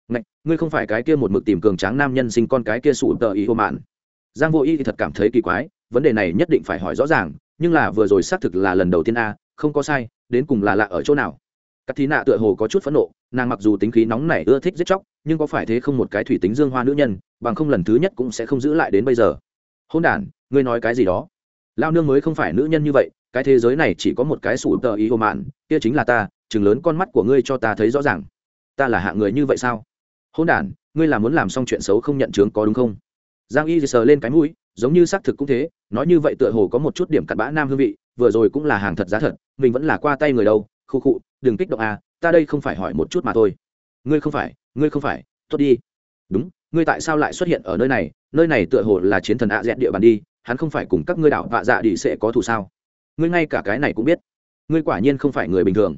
Ngạch, ngươi không phải cái kia một mực tìm cường tráng nam nhân sinh con cái kia sụ tờ ý ô mạn. Giang vô y thì thật cảm thấy kỳ quái vấn đề này nhất định phải hỏi rõ ràng nhưng là vừa rồi xác thực là lần đầu tiên a không có sai đến cùng là lạ ở chỗ nào? Cắt thí nạ tựa hồ có chút phẫn nộ, nàng mặc dù tính khí nóng nảy ưa thích giết chóc, nhưng có phải thế không một cái thủy tính dương hoa nữ nhân, bằng không lần thứ nhất cũng sẽ không giữ lại đến bây giờ. Hôn đ ngươi nói cái gì đó? Lao nương mới không phải nữ nhân như vậy, cái thế giới này chỉ có một cái sủ tờ ý hồ mạn, kia chính là ta, chừng lớn con mắt của ngươi cho ta thấy rõ ràng. Ta là hạng người như vậy sao? Hôn đ ngươi là muốn làm xong chuyện xấu không nhận chướng có đúng không? Giang y sờ lên cái mũi, giống như xác thực cũng thế, nói như vậy tựa hồ có một chút điểm cặn bã nam hương vị, vừa rồi cũng là hàng thật giá thật, mình vẫn là qua tay người đâu, khu khụ đừng kích động à ta đây không phải hỏi một chút mà thôi. Ngươi không phải, ngươi không phải, tốt đi. Đúng, ngươi tại sao lại xuất hiện ở nơi này? Nơi này tựa hồ là chiến thần ạ dẹn địa bàn đi, hắn không phải cùng các ngươi đạo vạ dạ đi sẽ có thù sao? Ngươi ngay cả cái này cũng biết. Ngươi quả nhiên không phải người bình thường.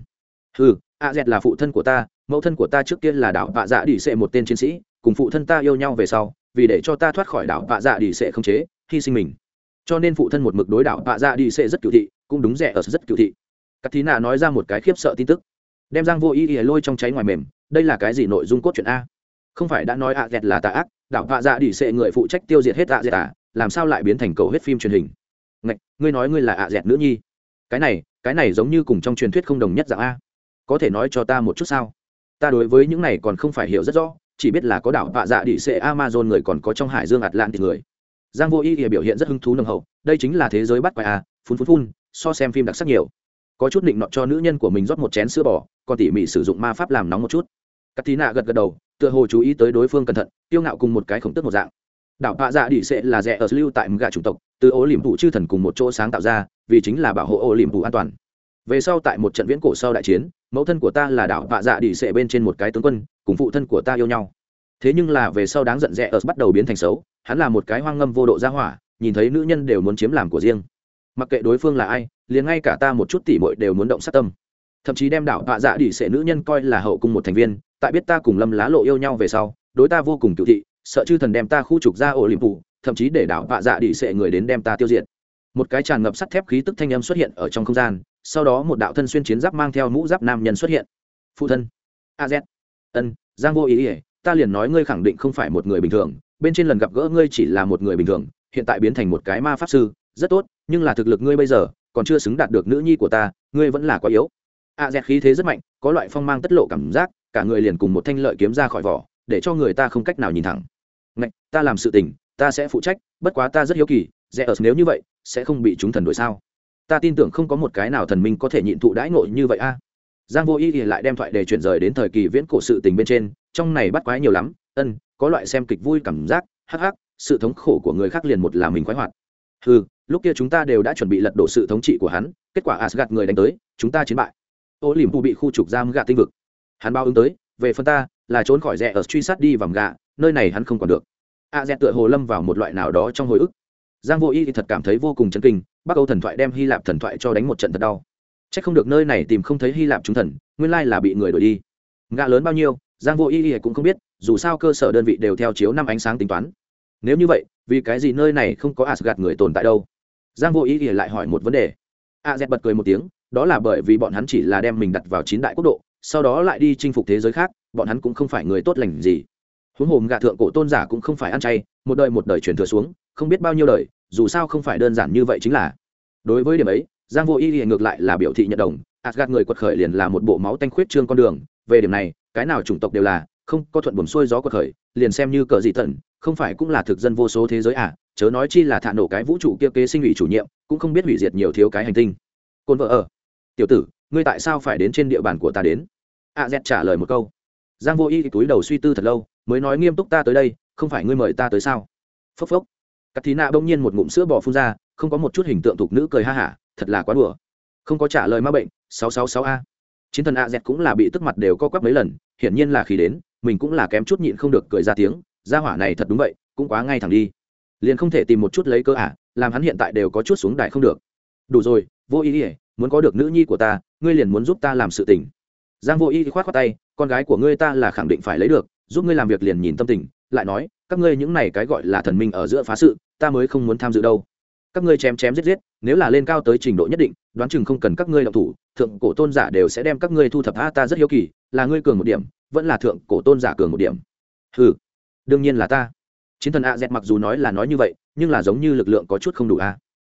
Ừ ạ dẹt là phụ thân của ta, mẫu thân của ta trước tiên là đạo vạ dạ đi sẽ một tên chiến sĩ, cùng phụ thân ta yêu nhau về sau, vì để cho ta thoát khỏi đạo vạ dạ đi sẽ không chế, hy sinh mình. Cho nên phụ thân một mực đối đạo vạ dạ đi sẽ rất cựu thị, cũng đúng rẻ ở rất cựu thị các thí Na nói ra một cái khiếp sợ tin tức. Đem giang vô ý ỉa lôi trong cháy ngoài mềm, đây là cái gì nội dung cốt truyện a? Không phải đã nói ạ dẹt là tà ác đạo vạ dạ đỉ sẽ người phụ trách tiêu diệt hết ạ dẹt à làm sao lại biến thành cầu hết phim truyền hình? Ngạch, ngươi nói ngươi là ạ dẹt nữ nhi. Cái này cái này giống như cùng trong truyền thuyết không đồng nhất dạng a. Có thể nói cho ta một chút sao? Ta đối với những này còn không phải hiểu rất rõ, chỉ biết là có đảo vạ dạ đỉ sẽ amazon người còn có trong hải dương atlantic người. Giang vô ý ỉa biểu hiện rất hứng thú nồng hậu, đây chính là thế giới bắt quái a, phun phun phun, so xem phim đặc sắc nhiều có chút định nọ cho nữ nhân của mình rót một chén sữa bò, còn tỉ mỉ sử dụng ma pháp làm nóng một chút. Cắt n a gật gật đầu, tựa hồ chú ý tới đối phương cẩn thận tiêu ngạo cùng một cái khổng tức một dạng. Đảo bạ dạ Đỉ sẽ là rẻ ở lưu tại mga chủng tộc, từ ô liềm phụ chư thần cùng một chỗ sáng tạo ra, vì chính là bảo hộ ô liềm phụ an toàn. Về sau tại một trận viễn cổ sau đại chiến, mẫu thân của ta là đảo bạ dạ Đỉ sẽ bên trên một cái tướng quân, cùng phụ thân của ta yêu nhau. Thế nhưng là về sau đáng giận rẻ ở bắt đầu biến thành xấu, hắn là một cái hoang ngâm vô độ gia hỏa, nhìn thấy nữ nhân đều muốn chiếm làm của riêng. Mặc kệ đối phương là ai liền ngay cả ta một chút tỉ mội đều muốn động sát tâm. Thậm chí đem đảo bạ dạ đi sẽ nữ nhân coi là hậu cung một thành viên, tại biết ta cùng lâm lá lộ yêu nhau về sau, đối ta vô cùng cựu thị, sợ chư thần đem ta khu trục ra ổ liềm phủ thậm chí để đảo bạ dạ đi sệ người đến đem ta tiêu diệt. Một cái tràn ngập sắt thép khí tức thanh âm xuất hiện ở trong không gian, sau đó một đạo thân xuyên chiến giáp mang theo mũ giáp nam nhân xuất hiện. Phụ thân. A z. Ân, giang vô ý ỉa ta liền nói ngươi khẳng định không phải một người bình thường, bên trên lần gặp gỡ ngươi chỉ là một người bình thường, hiện tại biến thành một cái ma pháp sư, rất tốt, nhưng là thực lực ngươi bây giờ còn chưa xứng đạt được nữ nhi của ta ngươi vẫn là quá yếu. A dẹt khí thế rất mạnh có loại phong mang tất lộ cảm giác cả người liền cùng một thanh lợi kiếm ra khỏi vỏ để cho người ta không cách nào nhìn thẳng. Ngạch, ta làm sự tình ta sẽ phụ trách bất quá ta rất hiếu kỳ dẹ ở nếu như vậy sẽ không bị chúng thần đuổi sao? Ta tin tưởng không có một cái nào thần minh có thể nhịn thụ đãi ngộ như vậy a. Giang vô y thì lại đem thoại để chuyển rời đến thời kỳ viễn cổ sự tình bên trên trong này bắt quái nhiều lắm ân có loại xem kịch vui cảm giác hắc hắc sự thống khổ của người khác liền một là mình khoái hoạt. Ừ lúc kia chúng ta đều đã chuẩn bị lật đổ sự thống trị của hắn, kết quả asgad người đánh tới, chúng ta chiến bại. Ô liềm phụ bị khu trục giam gạ tinh vực. Hắn bao ứng tới, về phần ta, là trốn khỏi rẽ ở truy sát đi vòng gạ, nơi này hắn không còn được. A rẽ tựa hồ lâm vào một loại nào đó trong hồi ức. Giang vô y thì thật cảm thấy vô cùng chấn kinh, bắc âu thần thoại đem hy lạp thần thoại cho đánh một trận thật đau. C h ắ c không được nơi này tìm không thấy hy lạp trung thần, nguyên lai là bị người đổi đi. Gạ lớn bao nhiêu, giang vô y thì cũng không biết, dù sao cơ sở đơn vị đều theo chiếu năm ánh sáng tính toán. Nếu như vậy, vì cái gì nơi này không có asgad người tồn tại đâu? Giang vô y ỉa lại hỏi một vấn đề. A z bật cười một tiếng, đó là bởi vì bọn hắn chỉ là đem mình đặt vào chín đại quốc độ, sau đó lại đi chinh phục thế giới khác, bọn hắn cũng không phải người tốt lành gì. Huống hồ gạ thượng cổ tôn giả cũng không phải ăn chay, một đời một đời truyền thừa xuống, không biết bao nhiêu đời, dù sao không phải đơn giản như vậy chính là. Đối với điểm ấy, giang vô y thì ngược lại là biểu thị nhận đồng gạt người quật khởi liền là một bộ máu tanh khuyết trương con đường, về điểm này, cái nào chủng tộc đều là, không có thuận buồm xuôi gió quật khởi, liền xem như cờ dị tận, không phải cũng là thực dân vô số thế giới à chớ nói chi là thả nổ cái vũ trụ kia kế sinh ủy chủ nhiệm, cũng không biết hủy diệt nhiều thiếu cái hành tinh. Côn vợ ở. Tiểu tử, ngươi tại sao phải đến trên địa bàn của ta đến? A z trả lời một câu. Giang vô y túi đầu suy tư thật lâu, mới nói nghiêm túc ta tới đây, không phải ngươi mời ta tới sao? Phốc phốc. Cắt thí nạ bỗng nhiên một ngụm sữa bò phun ra, không có một chút hình tượng thục nữ cười ha hả, thật là quá đùa. Không có trả lời ma bệnh, sáu sáu sáu a. Chiến thần a z cũng là bị tức mặt đều co quắp mấy lần, hiển nhiên là khi đến, mình cũng là kém chút nhịn không được cười ra tiếng, gia hỏa này thật đúng vậy, cũng quá ngay thẳng đi liền không thể tìm một chút lấy cơ ả làm hắn hiện tại đều có chút xuống đài không được. Đủ rồi, vô ý ỉa muốn có được nữ nhi của ta, ngươi liền muốn giúp ta làm sự tình. Giang vô y khoát khoác tay, con gái của ngươi ta là khẳng định phải lấy được, giúp ngươi làm việc liền nhìn tâm tình, lại nói, các ngươi những này cái gọi là thần minh ở giữa phá sự, ta mới không muốn tham dự đâu. Các ngươi chém chém giết giết, nếu là lên cao tới trình độ nhất định, đoán chừng không cần các ngươi động thủ, thượng cổ tôn giả đều sẽ đem các ngươi thu thập. A, ta rất hiếu kỳ, là ngươi cường một điểm, vẫn là thượng cổ tôn giả cường một điểm. Ừ đương nhiên là ta chiến thần a z mặc dù nói là nói như vậy, nhưng là giống như lực lượng có chút không đủ a.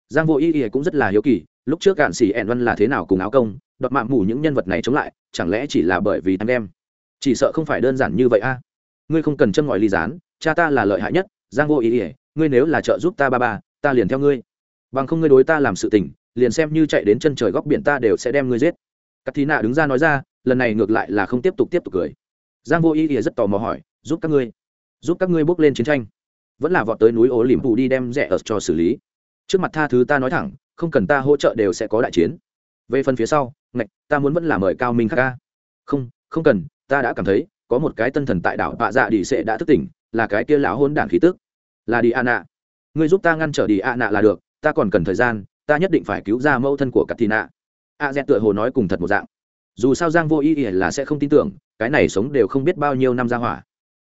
Giang vô y y cũng rất là hiếu kỳ, lúc trước cạn xỉ ẹn văn là thế nào cùng áo công, đoạt mạng mù những nhân vật này chống lại, chẳng lẽ chỉ là bởi vì anh em? Chỉ sợ không phải đơn giản như vậy a. Ngươi không cần châm ngòi ly dán cha ta là lợi hại nhất, giang vô ý ý ngươi nếu là trợ giúp ta ba ba, ta liền theo ngươi. Bằng không ngươi đối ta làm sự tình, liền xem như chạy đến chân trời góc biển ta đều sẽ đem ngươi giết. Các thí nạ đứng ra nói ra, lần này ngược lại là không tiếp tục tiếp tục cười. Giang vô ý ý rất tò mò hỏi, giúp các ngươi? Giúp các ngươi bước lên chiến tranh. Vẫn là vọt tới núi ố lìm phụ đi đem rẻ ở cho xử lý. Trước mặt tha thứ ta nói thẳng, không cần ta hỗ trợ đều sẽ có đại chiến. Về phần phía sau, ngạch, ta muốn vẫn là mời cao minh khắc ca không không cần, ta đã cảm thấy, có một cái tân thần tại đảo bạ dạ đi sẽ đã thức tỉnh, là cái kia lão hôn đản khí tức. Là đi a nạ. Ngươi giúp ta ngăn trở đi a nạ là được, ta còn cần thời gian, ta nhất định phải cứu ra mẫu thân của katina. A z tựa hồ nói cùng thật một dạng. Dù sao giang vô ý ỉa là sẽ không tin tưởng, cái này sống đều không biết bao nhiêu năm ra hỏa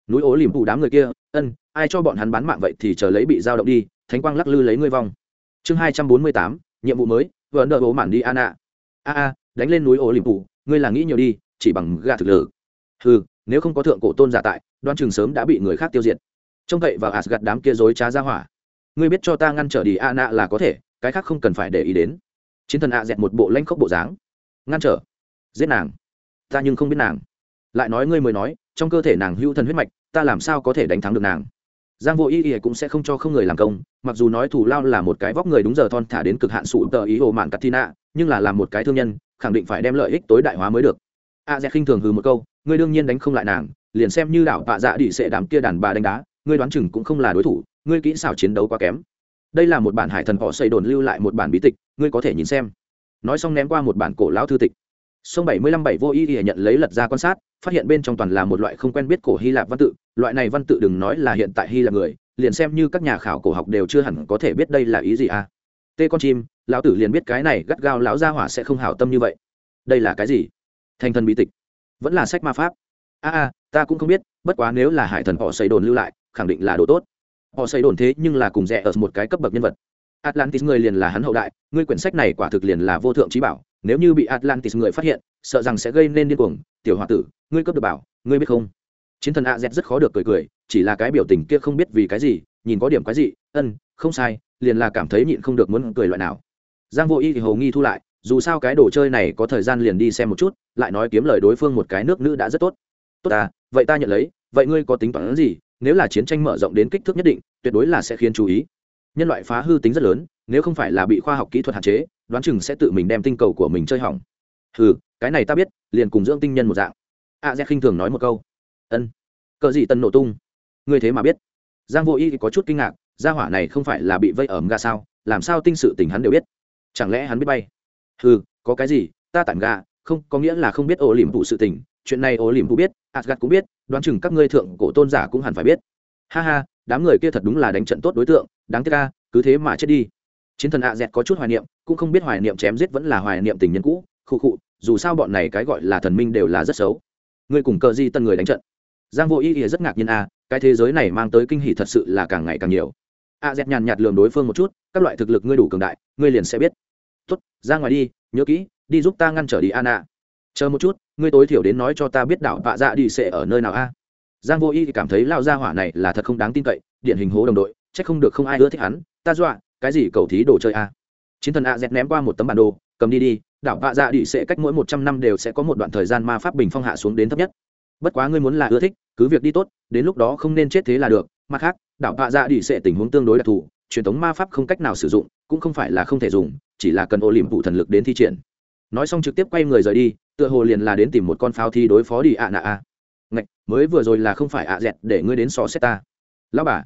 núi ố liềm phụ đám người kia, ân, ai cho bọn hắn bán mạng vậy thì chờ lấy bị giao động đi, thánh quang lắc lư lấy ngươi vong. Chương hai trăm bốn mươi tám, nhiệm vụ mới vừa đợi bố mản đi an ạ. A a, đánh lên núi ố liềm phụ ngươi là nghĩ nhiều đi, chỉ bằng gà thực lực ừ nếu không có thượng cổ tôn giả tại, đoan chừng sớm đã bị người khác tiêu diệt. Trông cậy vào asgad đám kia dối trá ra hỏa. Ngươi biết cho ta ngăn trở đi a nạ là có thể, cái khác không cần phải để ý đến. Chiến thần a dẹt một bộ lanh khốc bộ dáng. Ngăn trở. Giết nàng. Ta nhưng không biết nàng. Lại nói ngươi mới nói trong cơ thể nàng hữu thần huyết mạch, ta làm sao có thể đánh thắng được nàng? Giang vô ý ý cũng sẽ không cho không người làm công, mặc dù nói thủ lao là một cái vóc người đúng giờ thon thả đến cực hạn sụ tờ ý hồ mạn katina, nhưng là làm một cái thương nhân, khẳng định phải đem lợi ích tối đại hóa mới được. A dẹt khinh thường hừ một câu, ngươi đương nhiên đánh không lại nàng, liền xem như đảo vạ dạ đi sẽ đám kia đàn bà đánh đá, ngươi đoán chừng cũng không là đối thủ, ngươi kỹ xảo chiến đấu quá kém. Đây là một bản hải thần họ xây đồn lưu lại một bản bí tịch, ngươi có thể nhìn xem. Nói xong ném qua một bản cổ lão thư tịch. Sông bảy mươi lăm bảy vô y ý nhận lấy lật ra quan sát phát hiện bên trong toàn là một loại không quen biết cổ hy lạp văn tự, loại này văn tự đừng nói là hiện tại hy lạp người, liền xem như các nhà khảo cổ học đều chưa hẳn có thể biết đây là ý gì à. Tê con chim, lão tử liền biết cái này gắt gao lão gia hỏa sẽ không hảo tâm như vậy. Đây là cái gì? Thành thần bí tịch. Vẫn là sách ma pháp. A a, ta cũng không biết, bất quá nếu là hải thần họ xây đồn lưu lại, khẳng định là đồ tốt. Họ xây đồn thế nhưng là cùng rẻ ở một cái cấp bậc nhân vật. Atlantis người liền là hắn hậu đại, ngươi quyển sách này quả thực liền là vô thượng trí bảo, nếu như bị atlantis người phát hiện, sợ rằng sẽ gây nên điên cuồng, tiểu h o a tử ngươi cấp được bảo, ngươi biết không? Chiến thần a z rất khó được cười cười, chỉ là cái biểu tình kia không biết vì cái gì, nhìn có điểm cái gì ân, không sai, liền là cảm thấy nhịn không được muốn cười loại nào. Giang vô y thì hầu nghi thu lại, dù sao cái đồ chơi này có thời gian liền đi xem một chút, lại nói kiếm lời đối phương một cái nước nữ đã rất tốt. Tốt ta, vậy ta nhận lấy, vậy ngươi có tính toán gì? Nếu là chiến tranh mở rộng đến kích thước nhất định, tuyệt đối là sẽ khiến chú ý. Nhân loại phá hư tính rất lớn, nếu không phải là bị khoa học kỹ thuật hạn chế, đoán chừng sẽ tự mình đem tinh cầu của mình chơi hỏng. Ừ cái này ta biết, liền cùng dưỡng tinh nhân một dạng a z khinh thường nói một câu. Ân. Cờ gì tân nổ tung? Người thế mà biết. Giang vô y có chút kinh ngạc, gia hỏa này không phải là bị vây ở ga sao? Làm sao tinh sự tình hắn đều biết? Chẳng lẽ hắn biết bay? Ừ có cái gì? Ta tản ga không, có nghĩa là không biết ổ liềm vụ sự tình. Chuyện này ổ liềm vụ biết asgad cũng biết, đoán chừng các ngươi thượng cổ tôn giả cũng hẳn phải biết. Ha ha, đám người kia thật đúng là đánh trận tốt đối tượng, đáng tiếc ca cứ thế mà chết đi. Chiến thần ạ dẹt có chút hoài niệm, cũng không biết hoài niệm chém giết vẫn là hoài niệm tình nhân cũ. Khụ khụ, dù sao bọn này cái gọi là thần minh đều là rất xấu ngươi cùng cờ di tân người đánh trận. Giang vô ý ý rất ngạc nhiên a cái thế giới này mang tới kinh hỉ thật sự là càng ngày càng nhiều. A dẹt nhàn nhạt lường đối phương một chút, các loại thực lực ngươi đủ cường đại, ngươi liền sẽ biết. Tốt, ra ngoài đi, nhớ kỹ, đi giúp ta ngăn trở đi an ạ chờ một chút, ngươi tối thiểu đến nói cho ta biết đảo vạ dạ đi sẽ ở nơi nào a. Giang vô y thì cảm thấy lao gia hỏa này là thật không đáng tin cậy, điển hình hố đồng đội, chắc không được không ai ưa thích hắn. Ta dọa, cái gì cầu thí đồ chơi a? Chiến thần a dẹp ném qua một tấm bản đồ, cầm đi đi đảo vạ dạ đi sẽ cách mỗi một trăm năm đều sẽ có một đoạn thời gian ma pháp bình phong hạ xuống đến thấp nhất. Bất quá ngươi muốn là ưa thích, cứ việc đi tốt, đến lúc đó không nên chết thế là được. Mặt khác, đảo vạ dạ đi sẽ tình huống tương đối đặc thù, truyền thống ma pháp không cách nào sử dụng, cũng không phải là không thể dùng, chỉ là cần ô liềm vụ thần lực đến thi triển. Nói xong trực tiếp quay người rời đi, tựa hồ liền là đến tìm một con pháo thi đối phó đi ạ nạ a. Ngạch, mới vừa rồi là không phải ạ dẹt để ngươi đến so xét ta. Lão bà,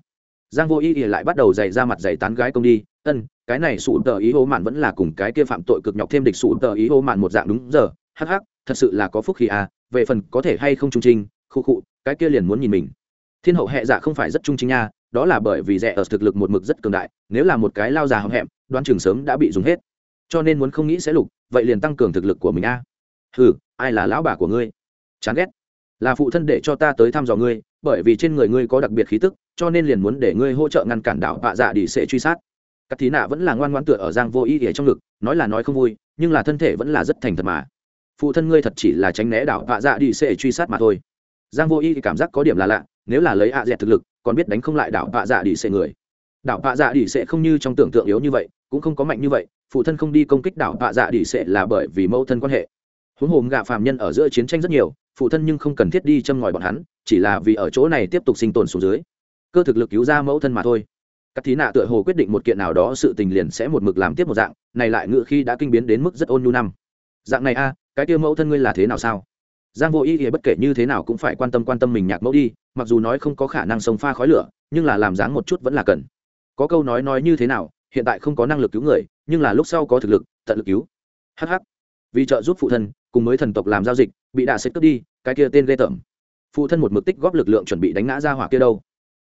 giang vô ý thì lại bắt đầu dày ra mặt dày tán gái công đi, ân cái này sụ tờ ý hô mạn vẫn là cùng cái kia phạm tội cực nhọc thêm địch sụ tờ ý hô mạn một dạng đúng giờ. Hắc hắc, thật sự là có phúc khi à về phần có thể hay không trung trinh khu khụ, cái kia liền muốn nhìn mình. Thiên hậu hệ dạ không phải rất trung trinh nha, đó là bởi vì rẻ ở thực lực một mực rất cường đại, nếu là một cái lao già hậm hẹm, đoán trường sớm đã bị dùng hết. Cho nên muốn không nghĩ sẽ lục, vậy liền tăng cường thực lực của mình a. Ừ ai là lão bà của ngươi? Chán ghét. Là phụ thân để cho ta tới thăm dò ngươi, bởi vì trên người ngươi có đặc biệt khí tức, cho nên liền muốn để ngươi hỗ trợ ngăn cản đảo vạ dạ đi sẽ truy sát các thí nạ vẫn là ngoan ngoan tựa ở giang vô ý ỉa trong ngực, nói là nói không vui, nhưng là thân thể vẫn là rất thành thật mà. Phụ thân ngươi thật chỉ là tránh né đảo vạ dạ đi sẽ truy sát mà thôi. Giang vô ý cảm giác có điểm là lạ, nếu là lấy ạ dẹt thực lực, còn biết đánh không lại đảo bạ dạ đi sẽ người. Đảo bạ dạ đi sẽ không như trong tưởng tượng yếu như vậy, cũng không có mạnh như vậy, phụ thân không đi công kích đảo bạ dạ đi sẽ là bởi vì mâu thân quan hệ. Huống hồ gạ phàm nhân ở giữa chiến tranh rất nhiều, phụ thân nhưng không cần thiết đi châm ngòi bọn hắn, chỉ là vì ở chỗ này tiếp tục sinh tồn xuống dưới. Cơ thực lực cứu ra mẫu thân mà thôi các thí nạ tựa hồ quyết định một kiện nào đó sự tình liền sẽ một mực làm tiếp một dạng, này lại ngựa khi đã kinh biến đến mức rất ôn nhu năm. Dạng này a, cái kia mẫu thân ngươi là thế nào sao? Giang vô ý thì bất kể như thế nào cũng phải quan tâm quan tâm mình nhạc mẫu đi, mặc dù nói không có khả năng sông pha khói lửa, nhưng là làm dáng một chút vẫn là cần. Có câu nói nói như thế nào, hiện tại không có năng lực cứu người, nhưng là lúc sau có thực lực, tận lực cứu. Hh vì trợ giúp phụ thân, cùng mới thần tộc làm giao dịch, bị đạ sét cướp đi, cái kia tên ghê tởm. Phụ thân một mực tích góp lực lượng chuẩn bị đánh ngã ra hỏa kia đâu.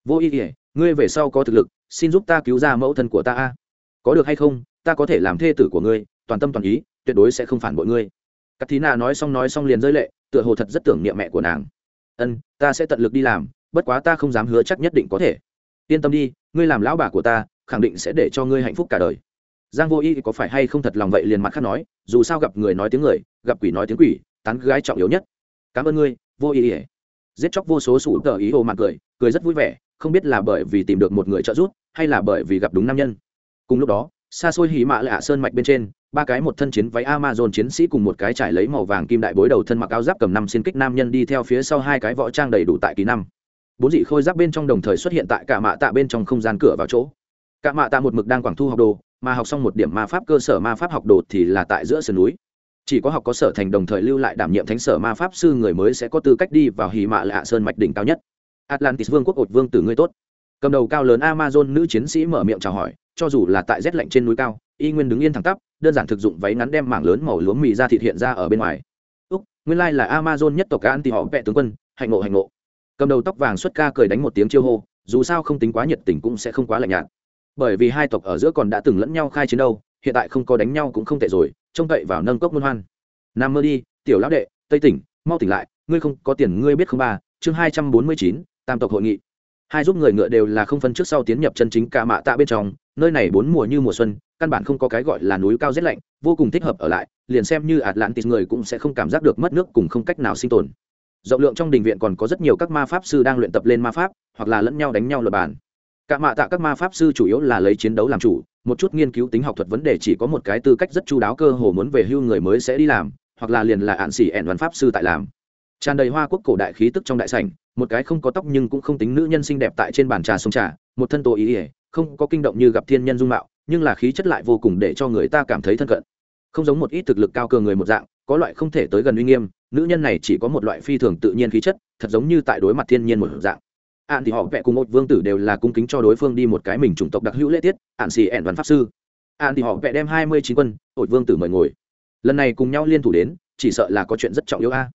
Vô ý ỉa ngươi về sau có thực lực, xin giúp ta cứu ra mẫu thân của ta a. Có được hay không, ta có thể làm thê tử của ngươi, toàn tâm toàn ý, tuyệt đối sẽ không phản bội ngươi. Cắt thí nạ nói xong nói xong liền rơi lệ, tựa hồ thật rất tưởng niệm mẹ của nàng. Ân, ta sẽ tận lực đi làm, bất quá ta không dám hứa chắc nhất định có thể. Yên tâm đi, ngươi làm lão bà của ta, khẳng định sẽ để cho ngươi hạnh phúc cả đời. Giang vô y có phải hay không thật lòng vậy liền mặt khác nói, dù sao gặp người nói tiếng người, gặp quỷ nói tiếng quỷ, tán gái trọng yếu nhất. Cảm ơn ngươi, vô y ỉa. Giết chóc vô số sủ tờ ý hồ mặt cười cười rất vui vẻ không biết là bởi vì tìm được một người trợ giúp, hay là bởi vì gặp đúng nam nhân. Cùng lúc đó, xa xôi hí mạ lạ sơn mạch bên trên, ba cái một thân chiến váy amazon chiến sĩ cùng một cái trải lấy màu vàng kim đại bối đầu thân mặc áo giáp cầm năm xin kích nam nhân đi theo phía sau hai cái võ trang đầy đủ tại kỳ năm. Bốn dị khôi giáp bên trong đồng thời xuất hiện tại cả mạ tạ bên trong không gian cửa vào chỗ. Cả mạ tạ một mực đang quảng thu học đồ, mà học xong một điểm ma pháp cơ sở ma pháp học đồ thì là tại giữa sườn núi. Chỉ có học có sở thành đồng thời lưu lại đảm nhiệm thánh sở ma pháp sư người mới sẽ có tư cách đi vào hì mạ lạ sơn mạch đỉnh cao nhất atlantis vương quốc ột vương tử ngươi tốt. Cầm đầu cao lớn amazon nữ chiến sĩ mở miệng chào hỏi, cho dù là tại rét lạnh trên núi cao, y nguyên đứng yên thẳng tắp, đơn giản thực dụng váy ngắn đem mảng lớn màu lúa mì ra thịt hiện ra ở bên ngoài. Úc, nguyên lai là amazon nhất tộc an thì họ vẽ tướng quân, hạnh ngộ hạnh ngộ. Cầm đầu tóc vàng xuất ca cười đánh một tiếng chiêu hô, dù sao không tính quá nhiệt tình cũng sẽ không quá lạnh nhạt. Bởi vì hai tộc ở giữa còn đã từng lẫn nhau khai chiến đâu, hiện tại không có đánh nhau cũng không tệ rồi, trông cậy vào nâng cốc môn hoan. Nam mơ đi, tiểu lão đệ, tây tỉnh, mau tỉnh lại, ngươi không có tiền ngươi biết không ba, chương hai trăm bốn mươi chín tam tộc hội nghị. Hai giúp người ngựa đều là không phân trước sau tiến nhập chân chính ca mạ tạ bên trong, nơi này bốn mùa như mùa xuân, căn bản không có cái gọi là núi cao rét lạnh, vô cùng thích hợp ở lại, liền xem như ạt lạn tịt người cũng sẽ không cảm giác được mất nước cùng không cách nào sinh tồn. Rộng lượng trong đình viện còn có rất nhiều các ma pháp sư đang luyện tập lên ma pháp, hoặc là lẫn nhau đánh nhau luật bàn cả mạ tạ các ma pháp sư chủ yếu là lấy chiến đấu làm chủ, một chút nghiên cứu tính học thuật vấn đề chỉ có một cái tư cách rất chu đáo cơ hồ muốn về hưu người mới sẽ đi làm, hoặc là liền là ạn xỉ ẻn văn pháp sư tại làm tràn đầy hoa quốc cổ đại khí tức trong đại sảnh, một cái không có tóc nhưng cũng không tính nữ nhân xinh đẹp tại trên bàn trà sông trà, một thân tổ ý ỉa không có kinh động như gặp thiên nhân dung mạo, nhưng là khí chất lại vô cùng để cho người ta cảm thấy thân cận. Không giống một ít thực lực cao cường người một dạng, có loại không thể tới gần uy nghiêm, nữ nhân này chỉ có một loại phi thường tự nhiên khí chất, thật giống như tại đối mặt thiên nhiên một dạng. Ạn thì họ vẽ cùng một vương tử đều là cung kính cho đối phương đi một cái mình chủng tộc đặc hữu lễ tiết ạn xì ẻn văn pháp sư. Ạn thì họ vẽ đem hai mươi chín quân ổi vương tử mời ngồi. Lần này cùng nhau liên thủ đến, chỉ sợ là có chuyện rất trọng yếu a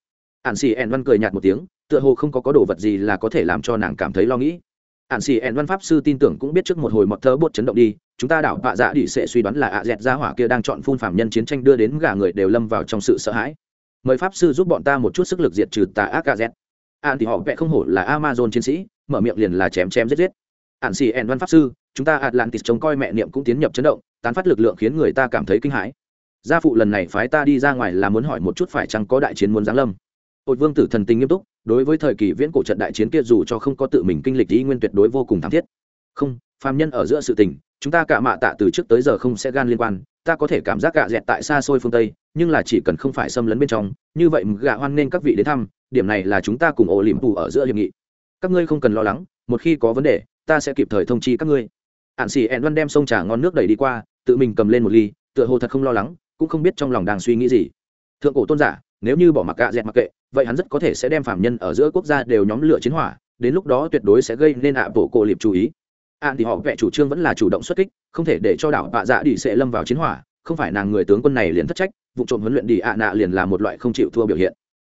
ạn xì ẻn văn cười nhạt một tiếng, tựa hồ không có có đồ vật gì là có thể làm cho nàng cảm thấy lo nghĩ. Ạn xì ẻn văn pháp sư tin tưởng cũng biết trước một hồi mọt thớ bột chấn động đi, chúng ta đảo vạ dạ đi sẽ suy đoán là ạ dẹt ra hỏa kia đang chọn phun phạm nhân chiến tranh đưa đến gà người đều lâm vào trong sự sợ hãi. Mời pháp sư giúp bọn ta một chút sức lực diệt trừ tà ác gà dẹt. Ạn thì họ vẽ không hổ là amazon chiến sĩ, mở miệng liền là chém chém giết giết. Ạn xì ẻn văn pháp sư, chúng ta atlantis chống coi mẹ niệm cũng tiến nhập chấn động, tán phát lực lượng khiến người ta cảm thấy kinh hãi. Gia phụ lần này phái ta đi ra ngoài là muốn hỏi một chút phải chăng có đại chiến muốn giáng lâm ôi vương tử thần tình nghiêm túc, đối với thời kỳ viễn cổ trận đại chiến kia dù cho không có tự mình kinh lịch ý nguyên tuyệt đối vô cùng thảm thiết. Không, phàm nhân ở giữa sự tình, chúng ta cả mạ tạ từ trước tới giờ không sẽ gan liên quan, ta có thể cảm giác gạ dẹt tại xa xôi phương tây, nhưng là chỉ cần không phải xâm lấn bên trong, như vậy gạ hoan nên các vị đến thăm, điểm này là chúng ta cùng ổ liềm tù ở giữa hiệp nghị. Các ngươi không cần lo lắng, một khi có vấn đề, ta sẽ kịp thời thông chi các ngươi. Ạn xì ẹn văn đem sông trà ngon nước đẩy đi qua, tự mình cầm lên một ly, tựa hồ thật không lo lắng, cũng không biết trong lòng đang suy nghĩ gì. Thượng cổ tôn giả, nếu như bỏ mặc gạ dẹt mặc kệ vậy hắn rất có thể sẽ đem phạm nhân ở giữa quốc gia đều nhóm lửa chiến hỏa, đến lúc đó tuyệt đối sẽ gây nên ạ bộ cổ liệp chú ý. Ạn thì họ vẽ chủ trương vẫn là chủ động xuất kích, không thể để cho đảo bạ dạ đi sẽ lâm vào chiến hỏa, không phải nàng người tướng quân này liền thất trách, vụ trộm huấn luyện đi ạ nạ liền là một loại không chịu thua biểu hiện.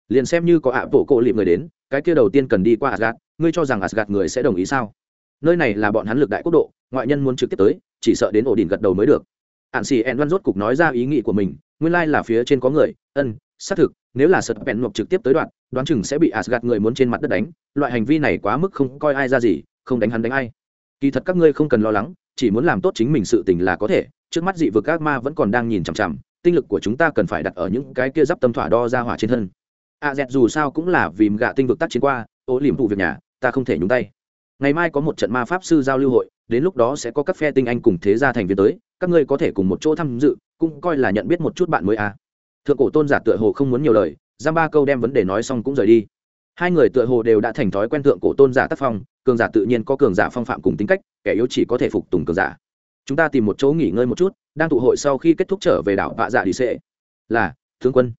Liền xem như có ạ bộ cổ liệp người đến, cái kia đầu tiên cần đi qua asgad ngươi cho rằng asgad người sẽ đồng ý sao? Nơi này là bọn hắn lực đại quốc độ, ngoại nhân muốn trực tiếp tới, chỉ sợ đến ổ đỉnh gật đầu mới được. Ạn xì ẹn văn rốt cục nói ra ý nghĩ của mình, nguyên lai là phía trên có người, ân, xác thực nếu là sật bẹn nộp trực tiếp tới đoạn, đoán chừng sẽ bị asgad người muốn trên mặt đất đánh. Loại hành vi này quá mức không coi ai ra gì, không đánh hắn đánh ai. Kỳ thật các ngươi không cần lo lắng, chỉ muốn làm tốt chính mình sự tình là có thể. Trước mắt dị vực các ma vẫn còn đang nhìn chằm chằm, tinh lực của chúng ta cần phải đặt ở những cái kia d i p tâm thỏa đo ra hỏa trên thân. A dẹt dù sao cũng là vì gạ tinh vực tác chiến qua, ô liềm vụ việc nhà, ta không thể nhúng tay. Ngày mai có một trận ma pháp sư giao lưu hội, đến lúc đó sẽ có các phe tinh anh cùng thế gia thành viên tới, các ngươi có thể cùng một chỗ tham dự, cũng coi là nhận biết một chút bạn mới à thượng cổ tôn giả tựa hồ không muốn nhiều lời, giam ba câu đem vấn đề nói xong cũng rời đi. Hai người tựa hồ đều đã thành thói quen thượng cổ tôn giả tác phong, cường giả tự nhiên có cường giả phong phạm cùng tính cách, kẻ yếu chỉ có thể phục tùng cường giả. Chúng ta tìm một chỗ nghỉ ngơi một chút, đang tụ hội sau khi kết thúc trở về đảo vạ dạ đi xệ là, tướng quân.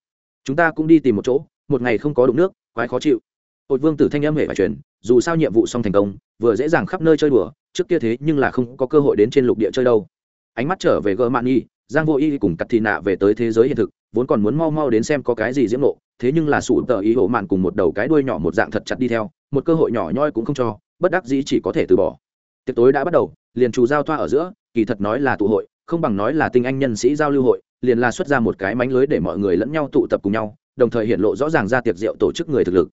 Chúng ta cũng đi tìm một chỗ, một ngày không có đụng nước, quái khó chịu. Hội vương tử thanh âm hệ phải truyền, dù sao nhiệm vụ xong thành công, vừa dễ dàng khắp nơi chơi đùa, trước kia thế nhưng là không có cơ hội đến trên lục địa chơi đâu. Ánh mắt trở về gỡ mạn y giang vô y cùng cặp thị nạ về tới thế giới hiện thực vốn còn muốn mau mau đến xem có cái gì diễm nộ, thế nhưng là sủ tờ ý hộ mạn cùng một đầu cái đuôi nhỏ một dạng thật chặt đi theo, một cơ hội nhỏ nhoi cũng không cho, bất đắc dĩ chỉ có thể từ bỏ. Tiệc tối đã bắt đầu, liền trù giao thoa ở giữa, kỳ thật nói là tụ hội, không bằng nói là tinh anh nhân sĩ giao lưu hội, liền là xuất ra một cái mánh lưới để mọi người lẫn nhau tụ tập cùng nhau, đồng thời hiện lộ rõ ràng ra tiệc rượu tổ chức người thực lực.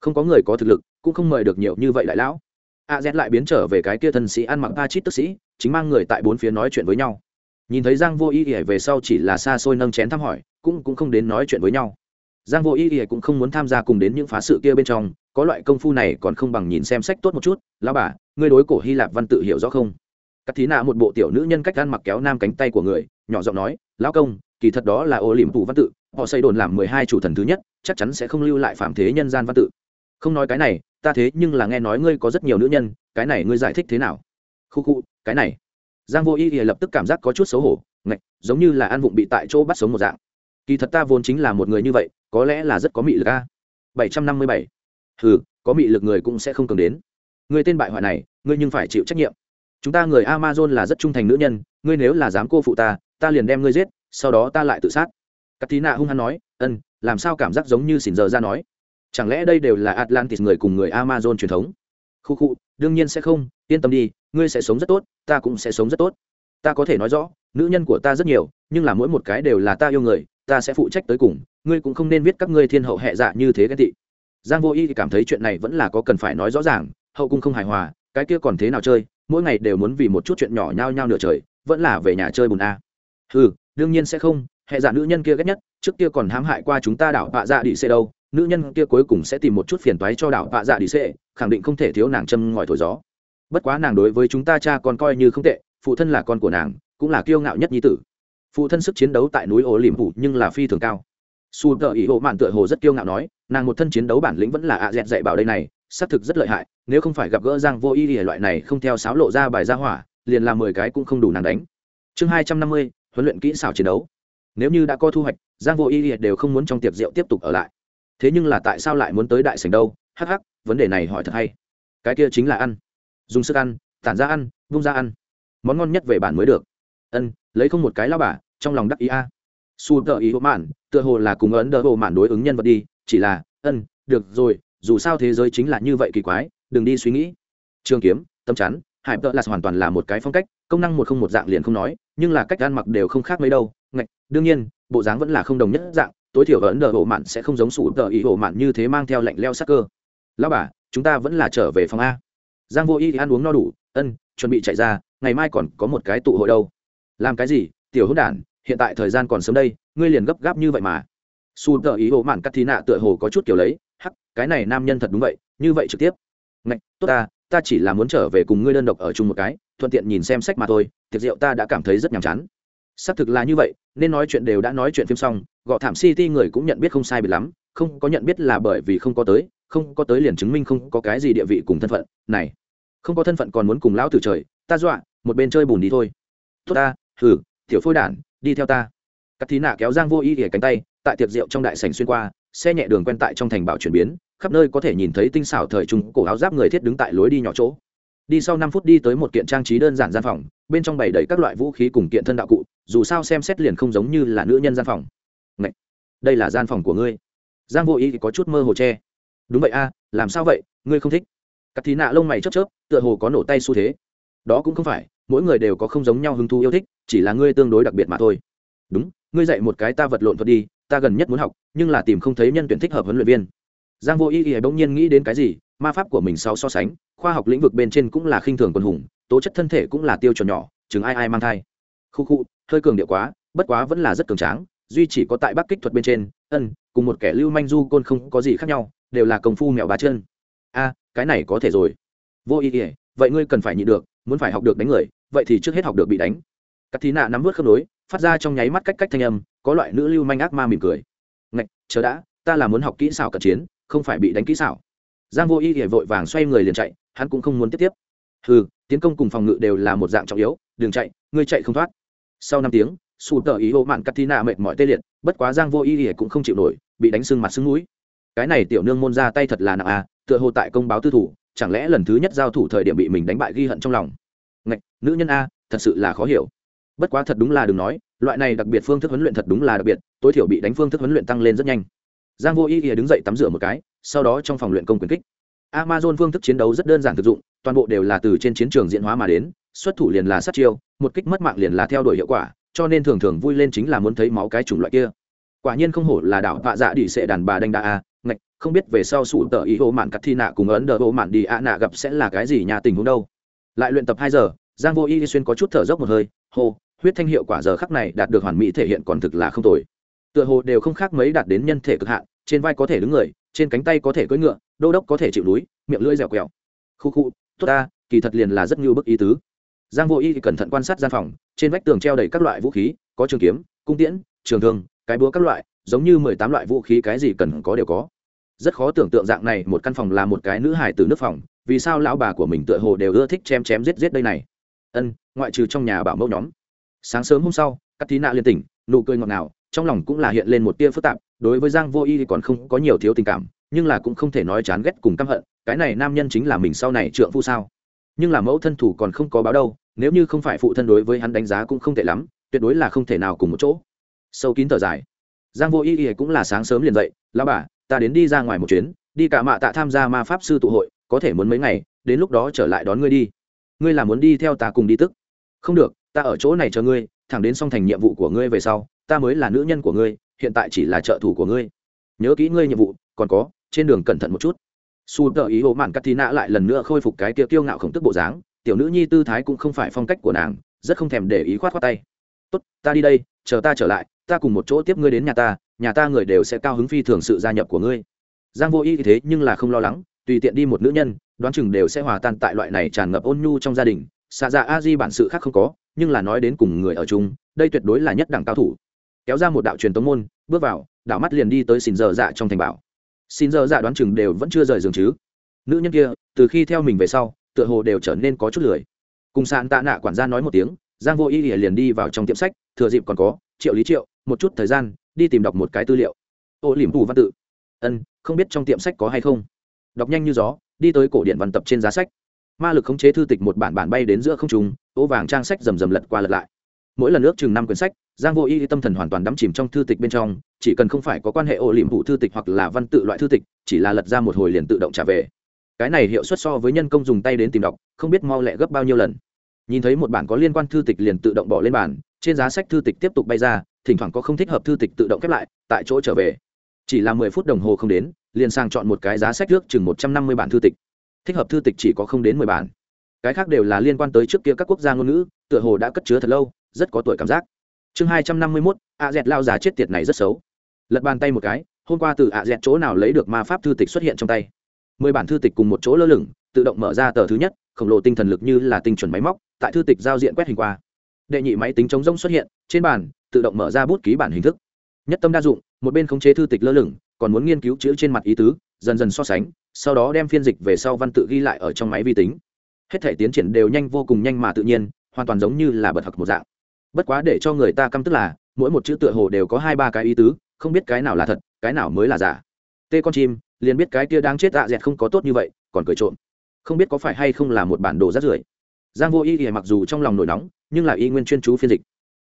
Không có người có thực lực, cũng không mời được nhiều như vậy đại lão. A z lại biến trở về cái kia thân sĩ ăn mặc a chít tức sĩ, chính mang người tại bốn phía nói chuyện với nhau. Nhìn thấy giang vô ý ỉa về sau chỉ là xa xôi nâng chén thăm hỏi cũng cũng không đến nói chuyện với nhau. Giang vô ý ỉa cũng không muốn tham gia cùng đến những phá sự kia bên trong, có loại công phu này còn không bằng nhìn xem sách tốt một chút. Lão bà, ngươi đối cổ hy lạp văn tự hiểu rõ không? Cắt thí nạ một bộ tiểu nữ nhân cách ăn mặc kéo nam cánh tay của người, nhỏ giọng nói, lão công, kỳ thật đó là ô liềm phủ văn tự, họ xây đồn làm mười hai chủ thần thứ nhất, chắc chắn sẽ không lưu lại phạm thế nhân gian văn tự. Không nói cái này, ta thế nhưng là nghe nói ngươi có rất nhiều nữ nhân, cái này ngươi giải thích thế nào? Khu khu, cái này. Giang vô y thì lập tức cảm giác có chút xấu hổ, ngạch, giống như là ăn vụng bị tại chỗ bắt sống một dạng kỳ thật ta vốn chính là một người như vậy, có lẽ là rất có mị lực a. Bảy trăm năm mươi bảy. Ừ có mị lực người cũng sẽ không cường đến. Người tên bại hoại này, ngươi nhưng phải chịu trách nhiệm. Chúng ta người amazon là rất trung thành nữ nhân, ngươi nếu là dám cô phụ ta ta liền đem ngươi giết, sau đó ta lại tự sát. Cắt tí nạ hung hăng nói, ân, làm sao cảm giác giống như xỉn giờ ra nói? Chẳng lẽ đây đều là atlantis người cùng người amazon truyền thống? Khu khu, đương nhiên sẽ không, yên tâm đi, ngươi sẽ sống rất tốt, ta cũng sẽ sống rất tốt. Ta có thể nói rõ, nữ nhân của ta rất nhiều, nhưng là mỗi một cái đều là ta yêu người ta sẽ phụ trách tới cùng, ngươi cũng không nên viết các ngươi thiên hậu hệ dạ như thế ghen tị. Giang vô y thì cảm thấy chuyện này vẫn là có cần phải nói rõ ràng, hậu cung không hài hòa, cái kia còn thế nào chơi, mỗi ngày đều muốn vì một chút chuyện nhỏ nhao nhao nửa trời, vẫn là về nhà chơi bùn a. Ừ đương nhiên sẽ không hệ giả dạ nữ nhân kia ghét nhất, trước kia còn hãm hại qua chúng ta đảo vạ dạ đi xê đâu, nữ nhân kia cuối cùng sẽ tìm một chút phiền toái cho đảo vạ dạ đi xê, khẳng định không thể thiếu nàng châm ngòi thổi gió. Bất quá nàng đối với chúng ta cha còn coi như không tệ, phụ thân là con của nàng, cũng là kiêu ngạo nhất nhi tử phụ thân sức chiến đấu tại núi Ô liềm phủ nhưng là phi thường cao. Su tờ ý hộ mạn tựa hồ rất kiêu ngạo nói, nàng một thân chiến đấu bản lĩnh vẫn là ạ dẹt dạy bảo đây này, xác thực rất lợi hại, nếu không phải gặp gỡ giang vô y loại này không theo sáo lộ ra bài ra hỏa, liền làm mười cái cũng không đủ nàng đánh. Chương hai trăm năm mươi, huấn luyện kỹ xảo chiến đấu. Nếu như đã có thu hoạch, giang vô y đều không muốn trong tiệc rượu tiếp tục ở lại. Thế nhưng là tại sao lại muốn tới đại sành đâu? Hắc hắc, vấn đề này hỏi thật hay. Cái kia chính là ăn. Dùng sức ăn, tản ra ăn, vung ra ăn. Món ngon nhất về bản mới được. Ân, lấy không một cái lao bà trong lòng đắc ý a. Su tờ ý hộ mạn, tựa hồ là cùng ấn đỡ hồ mạn đối ứng nhân vật đi, chỉ là, ân, được rồi, dù sao thế giới chính là như vậy kỳ quái, đừng đi suy nghĩ. Trường kiếm tâm chắn, hải tợ là hoàn toàn là một cái phong cách, công năng một không một dạng liền không nói, nhưng là cách ăn mặc đều không khác mấy đâu. Ngạch, đương nhiên, bộ dáng vẫn là không đồng nhất dạng, tối thiểu ấn đờ hộ mạn sẽ không giống sủ tờ ý hộ mạn như thế mang theo lạnh leo sắc cơ. Lão bà, chúng ta vẫn là trở về phòng a. Giang vô y thì ăn uống no đủ, ân, chuẩn bị chạy ra, ngày mai còn có một cái tụ hội đâu. Làm cái gì? Tiểu hữu đản, hiện tại thời gian còn sớm đây, ngươi liền gấp gáp như vậy mà. Su tờ ý hộ mạn cắt thí nạ tựa hồ có chút kiểu lấy, hắc, cái này nam nhân thật đúng vậy, như vậy trực tiếp. Ngạch, tốt ta ta chỉ là muốn trở về cùng ngươi đơn độc ở chung một cái, thuận tiện nhìn xem sách mà thôi, tiệc rượu ta đã cảm thấy rất nhàm chán. Xác thực là như vậy, nên nói chuyện đều đã nói chuyện phim xong, gọ thảm city người cũng nhận biết không sai biệt lắm, không có nhận biết là bởi vì không có tới, không có tới liền chứng minh không có cái gì địa vị cùng thân phận. Này, không có thân phận còn muốn cùng lão tử trời, ta dọa, một bên chơi bùn đi thôi. Tốt ta thử tiểu phôi đản, đi theo ta. Cắt thí nạ kéo giang vô y ỉa cánh tay, tại tiệc rượu trong đại sành xuyên qua, xe nhẹ đường quen tại trong thành bảo chuyển biến, khắp nơi có thể nhìn thấy tinh xảo thời trung cổ áo giáp người thiết đứng tại lối đi nhỏ chỗ. Đi sau năm phút đi tới một kiện trang trí đơn giản gian phòng, bên trong bày đầy các loại vũ khí cùng kiện thân đạo cụ, dù sao xem xét liền không giống như là nữ nhân gian phòng. Ngậy! đây là gian phòng của ngươi. Giang vô ý thì có chút mơ hồ che. Đúng vậy a, làm sao vậy? Ngươi không thích. Cắt thí nạ lông mày chớp chớp, tựa hồ có nổ tay xu thế. Đó cũng không phải mỗi người đều có không giống nhau hứng thú yêu thích chỉ là ngươi tương đối đặc biệt mà thôi. Đúng ngươi dạy một cái ta vật lộn thuật đi ta gần nhất muốn học nhưng là tìm không thấy nhân tuyển thích hợp huấn luyện viên. Giang vô ý ý bỗng nhiên nghĩ đến cái gì ma pháp của mình sau so sánh khoa học lĩnh vực bên trên cũng là khinh thường quân hùng tố chất thân thể cũng là tiêu chuẩn nhỏ chừng ai ai mang thai. Khu khu hơi cường điệu quá bất quá vẫn là rất cường tráng duy chỉ có tại bắc kích thuật bên trên ân cùng một kẻ lưu manh du côn không có gì khác nhau đều là công phu mèo ba chân. A cái này có thể rồi. Vô ý ý, vậy ngươi cần phải nhịn được muốn phải học được đánh người vậy thì trước hết học được bị đánh. Các thí nạ nắm vớt khớp nối, phát ra trong nháy mắt cách cách thanh âm, có loại nữ lưu manh ác ma mỉm cười. Ngạch, chờ đã, ta là muốn học kỹ xảo cận chiến, không phải bị đánh kỹ xảo. Giang vô y ỉa vội vàng xoay người liền chạy, hắn cũng không muốn tiếp tiếp. Hừ, tiến công cùng phòng ngự đều là một dạng trọng yếu, đừng chạy, ngươi chạy không thoát. Sau năm tiếng sụt tờ ý hộ mạn cắt thi nạ mệt mỏi tê liệt, bất quá giang vô y ỉa cũng không chịu nổi, bị đánh sưng mặt sưng mũi. cái này tiểu nương môn ra tay thật là nặng à tựa hồ tại công báo tư thủ, chẳng lẽ lần thứ nhất giao thủ thời điểm bị mình đánh bại ghi hận trong lòng nữ nhân a, thật sự là khó hiểu. Bất quá thật đúng là đừng nói, loại này đặc biệt phương thức huấn luyện thật đúng là đặc biệt, tối thiểu bị đánh phương thức huấn luyện tăng lên rất nhanh. Giang vô ý ý đứng dậy tắm rửa một cái, sau đó trong phòng luyện công quyền kích. Amazon phương thức chiến đấu rất đơn giản thực dụng, toàn bộ đều là từ trên chiến trường diễn hóa mà đến, xuất thủ liền là sát chiêu, một kích mất mạng liền là theo đuổi hiệu quả, cho nên thường thường vui lên chính là muốn thấy máu cái chủng loại kia. Quả nhiên không hổ là đảo vạ dạ đi sệ đàn bà đánh đa a, ngạch, không biết về sau sủ tờ ý hộ mạn cắt thi nạ cùng ấn đờ hộ mạn đi a nạ gặp sẽ là cái gì nhà tình huống đâu. Lại luyện tập hai giờ giang vô y xuyên có chút thở dốc một hơi, hô, huyết thanh hiệu quả giờ khắc này đạt được hoàn mỹ thể hiện còn thực là không tồi. Tựa hồ đều không khác mấy đạt đến nhân thể cực hạn, trên vai có thể đứng người, trên cánh tay có thể cưỡi ngựa, đô đốc có thể chịu núi, miệng lưỡi dẻo quẹo. Khu khu, tốt ta, kỳ thật liền là rất như bức ý tứ. Giang vô y cẩn thận quan sát gian phòng, trên vách tường treo đầy các loại vũ khí, có trường kiếm, cung tiễn, trường thương, cái búa các loại, giống như mười tám loại vũ khí cái gì cần có đều có. Rất khó tưởng tượng dạng này, một căn phòng là một cái nữ hải từ nước phòng, vì sao lão bà của mình tựa hồ đều ưa thích chém chém giết giết đây này? Ân ngoại trừ trong nhà bảo mẫu nhóm sáng sớm hôm sau các thí nạ liên tỉnh nụ cười ngọt ngào trong lòng cũng là hiện lên một tia phức tạp đối với giang vô y thì còn không có nhiều thiếu tình cảm nhưng là cũng không thể nói chán ghét cùng căm hận cái này nam nhân chính là mình sau này trượng phu sao nhưng là mẫu thân thủ còn không có báo đâu nếu như không phải phụ thân đối với hắn đánh giá cũng không tệ lắm tuyệt đối là không thể nào cùng một chỗ sâu kín thở dài giang vô y y cũng là sáng sớm liền dậy la bà, ta đến đi ra ngoài một chuyến, đi cả mạ tạ tham gia ma pháp sư tụ hội, có thể muốn mấy ngày, đến lúc đó trở lại đón ngươi đi ngươi là muốn đi theo ta cùng đi tức. Không được, ta ở chỗ này chờ ngươi, thẳng đến xong thành nhiệm vụ của ngươi về sau, ta mới là nữ nhân của ngươi, hiện tại chỉ là trợ thủ của ngươi. Nhớ kỹ ngươi nhiệm vụ, còn có, trên đường cẩn thận một chút. Su tờ ý hộ mạn cắt tí nạ lại lần nữa khôi phục cái kia kiêu ngạo khổng tức bộ dáng, tiểu nữ nhi tư thái cũng không phải phong cách của nàng, rất không thèm để ý khoát khoát tay. Tốt, ta đi đây, chờ ta trở lại, ta cùng một chỗ tiếp ngươi đến nhà ta nhà ta người đều sẽ cao hứng phi thường sự gia nhập của ngươi. Giang vô y thế nhưng là không lo lắng tùy tiện đi một nữ nhân, đoán chừng đều sẽ hòa tan tại loại này tràn ngập ôn nhu trong gia đình. Xạ dạ a di bản sự khác không có, nhưng là nói đến cùng người ở chung, đây tuyệt đối là nhất đẳng cao thủ. Kéo ra một đạo truyền tống môn, bước vào, đạo mắt liền đi tới xin giờ dạ trong thành bảo. Xin giờ dạ đoán chừng đều vẫn chưa rời giường chứ. Nữ nhân kia, từ khi theo mình về sau, tựa hồ đều trở nên có chút lười. Cùng sạn tạ nạ quản gia nói một tiếng, giang vô y liền đi vào trong tiệm sách, thừa dịp còn có, triệu lý triệu, một chút thời gian, đi tìm đọc một cái tư liệu. Ô liềm phù văn tự. Ân, không biết trong tiệm sách có hay không? Đọc nhanh như gió, đi tới cổ điện văn tập trên giá sách. Ma lực khống chế thư tịch một bản bản bay đến giữa không trùng ô vàng trang sách rầm rầm lật qua lật lại. Mỗi lần ước chừng năm quyển sách, giang vô y tâm thần hoàn toàn đắm chìm trong thư tịch bên trong, chỉ cần không phải có quan hệ ô liềm vụ thư tịch hoặc là văn tự loại thư tịch, chỉ là lật ra một hồi liền tự động trả về. Cái này hiệu suất so với nhân công dùng tay đến tìm đọc, không biết mau lẹ gấp bao nhiêu lần. Nhìn thấy một bản có liên quan thư tịch liền tự động bỏ lên bàn trên giá sách thư tịch tiếp tục bay ra, thỉnh thoảng có không thích hợp thư tịch tự động khép lại, tại chỗ trở về chỉ là mười phút đồng hồ không đến, liền sang chọn một cái giá sách trước chừng một trăm năm mươi bản thư tịch. Thích hợp thư tịch chỉ có không đến mười bản. Cái khác đều là liên quan tới trước kia các quốc gia ngôn ngữ, tựa hồ đã cất chứa thật lâu, rất có tuổi cảm giác. Chương hai trăm năm mươi mốt ạ dẹt lao già chết tiệt này rất xấu. Lật bàn tay một cái, hôm qua từ ạ dẹt chỗ nào lấy được ma pháp thư tịch xuất hiện trong tay. Mười bản thư tịch cùng một chỗ lơ lửng, tự động mở ra tờ thứ nhất, khổng lồ tinh thần lực như là tinh chuẩn máy móc, tại thư tịch giao diện quét hình qua. Đệ nhị máy tính chống rông xuất hiện, trên bàn, tự động mở ra bút ký bản hình thức. Nhất tâm đa dụng một bên khống chế thư tịch lơ lửng, còn muốn nghiên cứu chữ trên mặt ý tứ, dần dần so sánh, sau đó đem phiên dịch về sau văn tự ghi lại ở trong máy vi tính. Hết thể tiến triển đều nhanh vô cùng nhanh mà tự nhiên, hoàn toàn giống như là bật học một dạng. Bất quá để cho người ta căm tức là, mỗi một chữ tựa hồ đều có hai ba cái ý tứ, không biết cái nào là thật, cái nào mới là giả. Tê con chim, liền biết cái kia đang chết dạ dẹt không có tốt như vậy, còn cười trộm. Không biết có phải hay không là một bản đồ rát rưởi. Giang vô y thì mặc dù trong lòng nổi nóng, nhưng là y nguyên chuyên chú phiên dịch.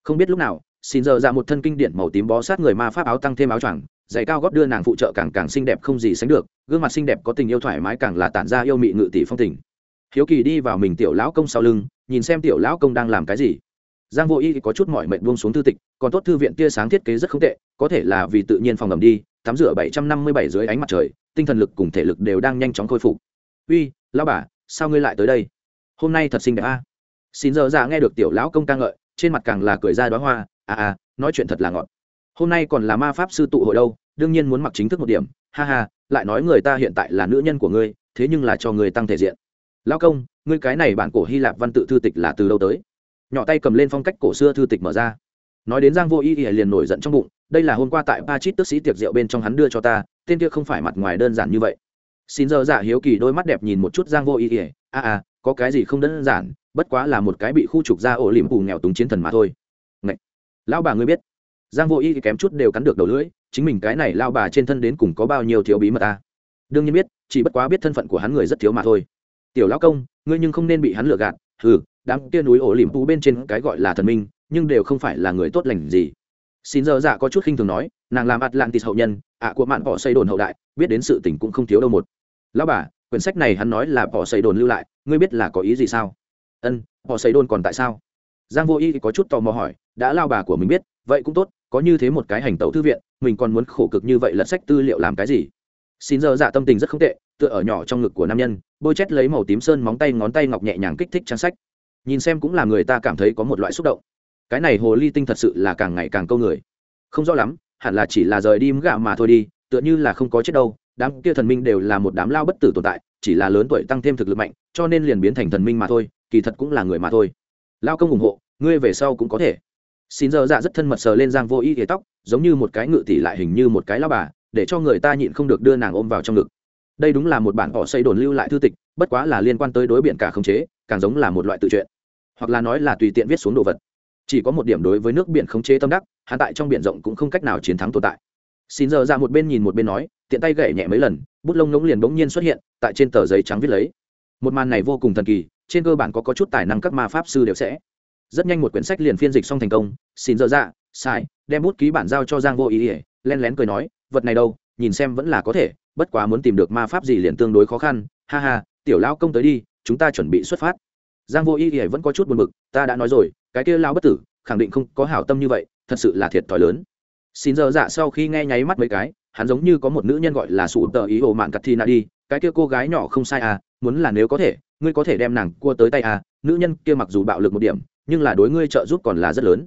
Không biết lúc nào xin giờ ra một thân kinh điển màu tím bó sát người ma pháp áo tăng thêm áo choàng, giày cao góp đưa nàng phụ trợ càng càng xinh đẹp không gì sánh được, gương mặt xinh đẹp có tình yêu thoải mái càng là tản ra yêu mị ngự tỷ phong tình. Hiếu kỳ đi vào mình tiểu lão công sau lưng, nhìn xem tiểu lão công đang làm cái gì. Giang vô y có chút mọi mệnh buông xuống thư tịch, còn tốt thư viện tia sáng thiết kế rất không tệ, có thể là vì tự nhiên phòng ngầm đi, tắm rửa bảy trăm năm mươi bảy dưới ánh mặt trời, tinh thần lực cùng thể lực đều đang nhanh chóng khôi phục. Uy, lão bà, sao ngươi lại tới đây? Hôm nay thật xinh đẹp a. Xin giờ ra nghe được tiểu lão công ca ngợi trên mặt càng là cười ra đoá hoa à à nói chuyện thật là ngọt. Hôm nay còn là ma pháp sư tụ hội đâu, đương nhiên muốn mặc chính thức một điểm. Ha ha, lại nói người ta hiện tại là nữ nhân của ngươi, thế nhưng là cho người tăng thể diện. Lao công, ngươi cái này bản cổ hy lạp văn tự thư tịch là từ đâu tới? Nhỏ tay cầm lên phong cách cổ xưa thư tịch mở ra. Nói đến giang vô y liền nổi giận trong bụng, đây là hôm qua tại ba chít tức sĩ tiệc rượu bên trong hắn đưa cho ta, tên kia không phải mặt ngoài đơn giản như vậy. Xin giờ dạ hiếu kỳ đôi mắt đẹp nhìn một chút giang vô y y a a có cái gì không đơn giản bất quá là một cái bị khu trục ra ổ liềm phù nghèo túng chiến thần mà thôi. Ngậy! lão bà ngươi biết giang vô y kém chút đều cắn được đầu lưỡi chính mình cái này lao bà trên thân đến cùng có bao nhiêu thiếu bí mật ta? Đương nhiên biết chỉ bất quá biết thân phận của hắn người rất thiếu mà thôi. Tiểu lão công ngươi nhưng không nên bị hắn lừa gạt. Hừ, đám kia núi ổ liềm phù bên trên cái gọi là thần minh nhưng đều không phải là người tốt lành gì. Xin giờ dạ có chút khinh thường nói nàng làm atlantis hậu nhân ạ của mạn võ xây đồn hậu đại biết đến sự tình cũng không thiếu đâu một. Lão bà quyển sách này hắn nói là bỏ xây đồn lưu lại, ngươi biết là có ý gì sao? Ân, bỏ xây đồn còn tại sao? Giang vô y có chút tò mò hỏi, đã lao bà của mình biết, vậy cũng tốt, có như thế một cái hành tẩu thư viện, mình còn muốn khổ cực như vậy lật sách tư liệu làm cái gì? Xin giờ dạ tâm tình rất không tệ, tựa ở nhỏ trong ngực của nam nhân, bôi chét lấy màu tím sơn móng tay, ngón tay ngọc nhẹ nhàng kích thích trang sách. Nhìn xem cũng là người ta cảm thấy có một loại xúc động. Cái này hồ ly tinh thật sự là càng ngày càng câu người. Không rõ lắm, hẳn là chỉ là rời đi gạo mà thôi đi, tựa như là không có chết đâu đám kia thần minh đều là một đám lao bất tử tồn tại, chỉ là lớn tuổi tăng thêm thực lực mạnh, cho nên liền biến thành thần minh mà thôi, kỳ thật cũng là người mà thôi. Lao công ủng hộ, ngươi về sau cũng có thể. Xin giờ dạ rất thân mật sờ lên giang vô ý ghế tóc, giống như một cái ngự tỷ lại hình như một cái lao bà, để cho người ta nhịn không được đưa nàng ôm vào trong ngực. Đây đúng là một bản họ xây đồn lưu lại thư tịch, bất quá là liên quan tới đối biện cả khống chế, càng giống là một loại tự truyện, hoặc là nói là tùy tiện viết xuống đồ vật. Chỉ có một điểm đối với nước biển khống chế tâm đắc hạ tại trong biển rộng cũng không cách nào chiến thắng tồn tại xin giờ ra một bên nhìn một bên nói tiện tay gậy nhẹ mấy lần bút lông ngỗng liền bỗng nhiên xuất hiện tại trên tờ giấy trắng viết lấy. Một màn này vô cùng thần kỳ trên cơ bản có, có chút tài năng các ma pháp sư đều sẽ. Rất nhanh một quyển sách liền phiên dịch xong thành công xin giờ ra sai đem bút ký bản giao cho giang vô ý ỉa len lén cười nói vật này đâu nhìn xem vẫn là có thể bất quá muốn tìm được ma pháp gì liền tương đối khó khăn ha ha tiểu lao công tới đi chúng ta chuẩn bị xuất phát. Giang vô ý ỉa vẫn có chút buồn bực ta đã nói rồi cái kia lao bất tử khẳng định không có hảo tâm như vậy thật sự là thiệt thòi lớn xin giờ dạ sau khi nghe nháy mắt mấy cái, hắn giống như có một nữ nhân gọi là sụ tờ ý ổ mạn cắt thi nạ đi, cái kia cô gái nhỏ không sai à muốn là nếu có thể, ngươi có thể đem nàng cua tới tay à nữ nhân kia mặc dù bạo lực một điểm, nhưng là đối ngươi trợ giúp còn là rất lớn.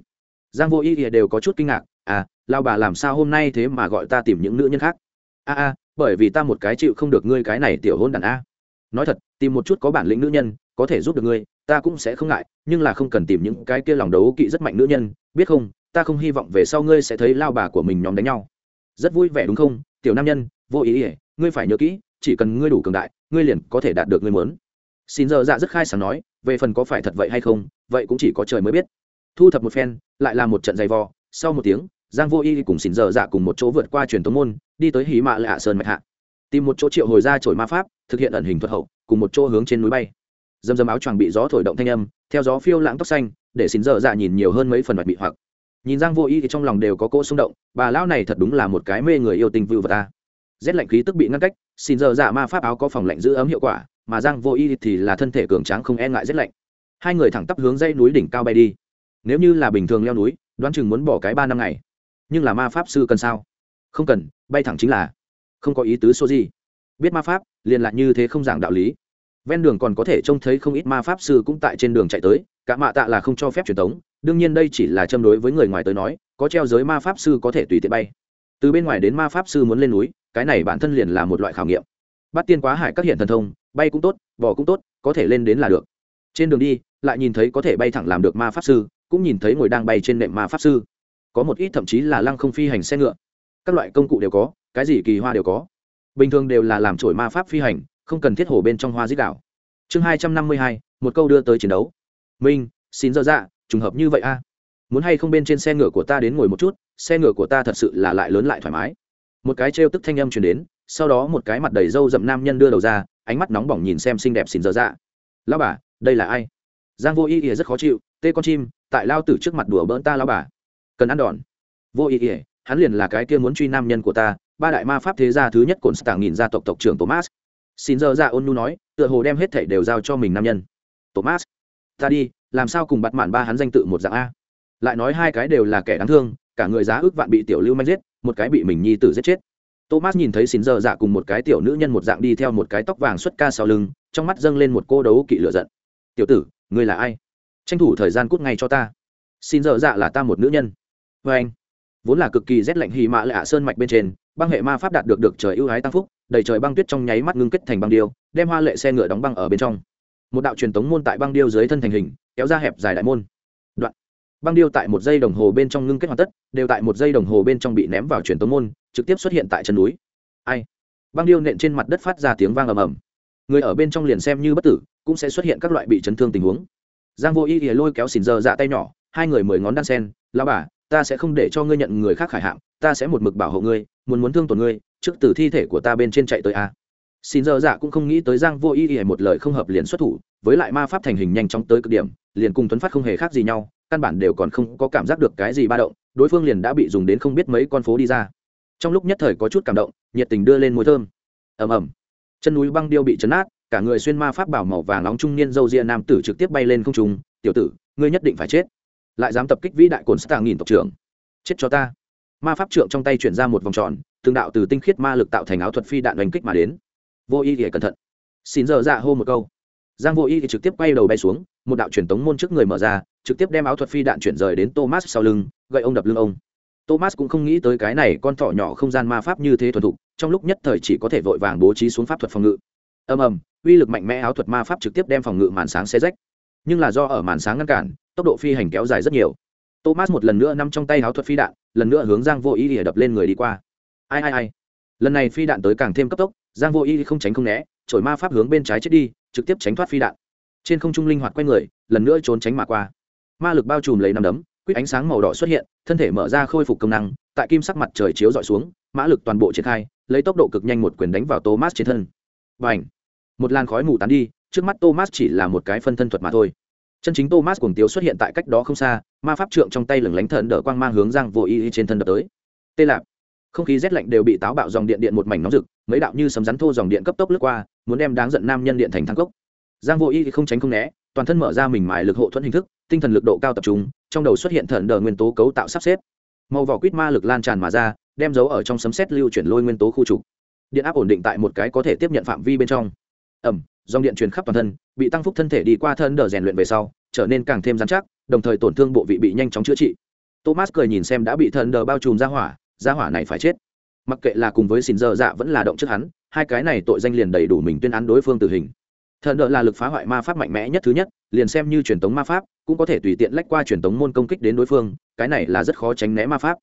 Giang vô ý thì đều có chút kinh ngạc à lao bà làm sao hôm nay thế mà gọi ta tìm những nữ nhân khác? A a bởi vì ta một cái chịu không được ngươi cái này tiểu hôn đàn a. Nói thật, tìm một chút có bản lĩnh nữ nhân, có thể giúp được ngươi, ta cũng sẽ không ngại, nhưng là không cần tìm những cái kia lòng đấu kỵ rất mạnh nữ nhân, biết không? Ta không hy vọng về sau ngươi sẽ thấy lao bà của mình nhóm đánh nhau. Rất vui vẻ đúng không, tiểu nam nhân, vô ý ỉa ngươi phải nhớ kỹ, chỉ cần ngươi đủ cường đại, ngươi liền có thể đạt được ngươi muốn. Xin giờ dạ rất khai sáng nói, về phần có phải thật vậy hay không, vậy cũng chỉ có trời mới biết. Thu thập một phen, lại là một trận giày vò, sau một tiếng, giang vô y cùng xin giờ dạ cùng một chỗ vượt qua truyền tống môn, đi tới hí mạ lạ sơn mạch hạ. Tìm một chỗ triệu hồi ra trổi ma pháp, thực hiện ẩn hình thuật hậu, cùng một chỗ hướng trên núi bay. Dầm dầm áo choàng bị gió thổi động thanh âm, theo gió phiêu lãng tóc xanh, để xin dở dạ nhìn nhiều hơn mấy phần mặt bị hoặc nhìn giang vô y thì trong lòng đều có cỗ xung động, bà lão này thật đúng là một cái mê người yêu tình vưu vật ta. Rét lạnh khí tức bị ngăn cách, xin giờ dạ ma pháp áo có phòng lạnh giữ ấm hiệu quả, mà giang vô y thì là thân thể cường tráng không e ngại rét lạnh. Hai người thẳng tắp hướng dây núi đỉnh cao bay đi. Nếu như là bình thường leo núi, đoán chừng muốn bỏ cái ba năm ngày. Nhưng là ma pháp sư cần sao? Không cần, bay thẳng chính là không có ý tứ số gì. Biết ma pháp, liền lại như thế không giảng đạo lý. Ven đường còn có thể trông thấy không ít ma pháp sư cũng tại trên đường chạy tới, cả mạ tạ là không cho phép truyền tống đương nhiên đây chỉ là châm đối với người ngoài tới nói, có treo giới ma pháp sư có thể tùy tiện bay. Từ bên ngoài đến ma pháp sư muốn lên núi, cái này bản thân liền là một loại khảo nghiệm. Bắt tiên quá hải các hiện thần thông, bay cũng tốt bỏ cũng tốt, có thể lên đến là được. Trên đường đi, lại nhìn thấy có thể bay thẳng làm được ma pháp sư, cũng nhìn thấy ngồi đang bay trên nệm ma pháp sư. Có một ít thậm chí là lăng không phi hành xe ngựa. Các loại công cụ đều có, cái gì kỳ hoa đều có. Bình thường đều là làm trổi ma pháp phi hành, không cần thiết hổ bên trong hoa dít đảo chương hai trăm năm mươi hai, một câu đưa tới chiến đấu. Minh, xin dơ dạ trùng hợp như vậy a? Muốn hay không bên trên xe ngựa của ta đến ngồi một chút, xe ngựa của ta thật sự là lại lớn lại thoải mái. Một cái trêu tức thanh âm truyền đến, sau đó một cái mặt đầy râu rậm nam nhân đưa đầu ra, ánh mắt nóng bỏng nhìn xem xinh đẹp xin dơ dạ. Lao bà, đây là ai? Giang vô ý ỉa rất khó chịu, tê con chim, tại lao tử trước mặt đùa bỡn ta lao bà. Cần ăn đòn. Vô ý ỉa hắn liền là cái kia muốn truy nam nhân của ta, ba đại ma pháp thế gia thứ nhất cồn stạng nghìn gia tộc tộc trưởng thomas. Xin giờ ra ôn nu nói, tựa hồ đem hết thảy đều giao cho mình nam nhân. Thomas, ta đi làm sao cùng bắt mạn ba hắn danh tự một dạng a? Lại nói hai cái đều là kẻ đáng thương, cả người giá ước vạn bị tiểu lưu manh giết, một cái bị mình nhi tử giết chết. Thomas nhìn thấy xin giờ dạ cùng một cái tiểu nữ nhân một dạng đi theo một cái tóc vàng xuất ca sau lưng, trong mắt dâng lên một cô đấu kỵ lựa giận. Tiểu tử, ngươi là ai? Tranh thủ thời gian cút ngay cho ta. Xin giờ dạ là ta một nữ nhân. Vê anh, vốn là cực kỳ rét lạnh hì mã lệ sơn mạch bên trên, băng hệ ma pháp đạt được được trời ưu ái tăng phúc, đầy trời băng tuyết trong nháy mắt ngưng kết thành băng điêu, đem hoa lệ xe ngựa đóng băng ở bên trong. Một đạo truyền tống môn tại băng điêu dưới thân thành hình kéo ra hẹp dài đại môn. Đoạn. Băng điêu tại một giây đồng hồ bên trong ngưng kết hoàn tất, đều tại một giây đồng hồ bên trong bị ném vào truyền tống môn, trực tiếp xuất hiện tại chân núi. Ai? Băng điêu nện trên mặt đất phát ra tiếng vang ầm ầm. Người ở bên trong liền xem như bất tử, cũng sẽ xuất hiện các loại bị chấn thương tình huống. Giang vô y thì lôi kéo xỉn giờ dạ tay nhỏ, hai người mười ngón đan sen lao bà, ta sẽ không để cho ngươi nhận người khác khải hạm ta sẽ một mực bảo hộ ngươi, muốn muốn thương tổn ngươi, trước từ thi thể của ta bên trên chạy tới a xin giờ dạ cũng không nghĩ tới giang vô y ỉa một lời không hợp liền xuất thủ, với lại ma pháp thành hình nhanh chóng tới cực điểm, liền cùng tuấn phát không hề khác gì nhau, căn bản đều còn không có cảm giác được cái gì ba động, đối phương liền đã bị dùng đến không biết mấy con phố đi ra. Trong lúc nhất thời có chút cảm động, nhiệt tình đưa lên mùi thơm. Ầm ầm. Chân núi băng điêu bị chấn át cả người xuyên ma pháp bảo màu vàng nóng trung niên dâu ria nam tử trực tiếp bay lên không trung, tiểu tử, ngươi nhất định phải chết. Lại dám tập kích vĩ đại cồn star nghìn tộc trưởng. Chết cho ta. Ma pháp trượng trong tay chuyển ra một vòng tròn tương đạo từ tinh khiết ma lực tạo thành áo thuật phi đạn đánh kích mà đến vô y thì cẩn thận. Xin giờ dạ hô một câu. Giang vô y thì trực tiếp quay đầu bay xuống, một đạo truyền tống môn trước người mở ra, trực tiếp đem áo thuật phi đạn chuyển rời đến thomas sau lưng, gậy ông đập lưng ông. Thomas cũng không nghĩ tới cái này con thỏ nhỏ không gian ma pháp như thế thuần thục, trong lúc nhất thời chỉ có thể vội vàng bố trí xuống pháp thuật phòng ngự. Ầm ầm, uy lực mạnh mẽ áo thuật ma pháp trực tiếp đem phòng ngự màn sáng xe rách. Nhưng là do ở màn sáng ngăn cản, tốc độ phi hành kéo dài rất nhiều. Thomas một lần nữa nằm trong tay áo thuật phi đạn, lần nữa hướng giang vô ý ỉa đập lên người đi qua. Ai ai ai lần này phi đạn tới càng thêm cấp tốc, giang vô y không tránh không né trổi ma pháp hướng bên trái chết đi, trực tiếp tránh thoát phi đạn. Trên không trung linh hoạt quay người, lần nữa trốn tránh mà qua. Ma lực bao trùm lấy năm đấm, quýt ánh sáng màu đỏ xuất hiện, thân thể mở ra khôi phục công năng, tại kim sắc mặt trời chiếu dọi xuống, mã lực toàn bộ triển khai, lấy tốc độ cực nhanh một quyền đánh vào thomas trên thân. Và ảnh một làn khói mù tán đi, trước mắt thomas chỉ là một cái phân thân thuật mà thôi. Chân chính thomas cuồng tiếu xuất hiện tại cách đó không xa, ma pháp trượng trong tay lửng lánh thần đỡ quang mang hướng giang vô y trên thân đập tới. Tê lạp! Không khí rét lạnh đều bị táo bạo dòng điện điện một mảnh nóng rực, mấy đạo như sấm rắn thô dòng điện cấp tốc lướt qua, muốn đem đáng giận nam nhân điện thành thang cốc. Giang vô y không tránh không né, toàn thân mở ra mình mài lực hộ thuẫn hình thức, tinh thần lực độ cao tập trung, trong đầu xuất hiện thần đờ nguyên tố cấu tạo sắp xếp. Màu vỏ quýt ma lực lan tràn mà ra, đem dấu ở trong sấm xét lưu chuyển lôi nguyên tố khu trục. Điện áp ổn định tại một cái có thể tiếp nhận phạm vi bên trong. Ẩm, dòng điện truyền khắp toàn thân, bị tăng phúc thân thể đi qua thân đờ rèn luyện về sau, trở nên càng thêm dán chắc, đồng thời tổn thương bộ vị bị nhanh chóng chữa trị. Thomas cười nhìn xem đã bị thân đờ bao trùm ra hỏa gia hỏa này phải chết. Mặc kệ là cùng với xin dơ dạ vẫn là động trước hắn, hai cái này tội danh liền đầy đủ mình tuyên án đối phương tử hình. Thần đỡ là lực phá hoại ma pháp mạnh mẽ nhất thứ nhất, liền xem như truyền thống ma pháp, cũng có thể tùy tiện lách qua truyền thống môn công kích đến đối phương, cái này là rất khó tránh né ma pháp.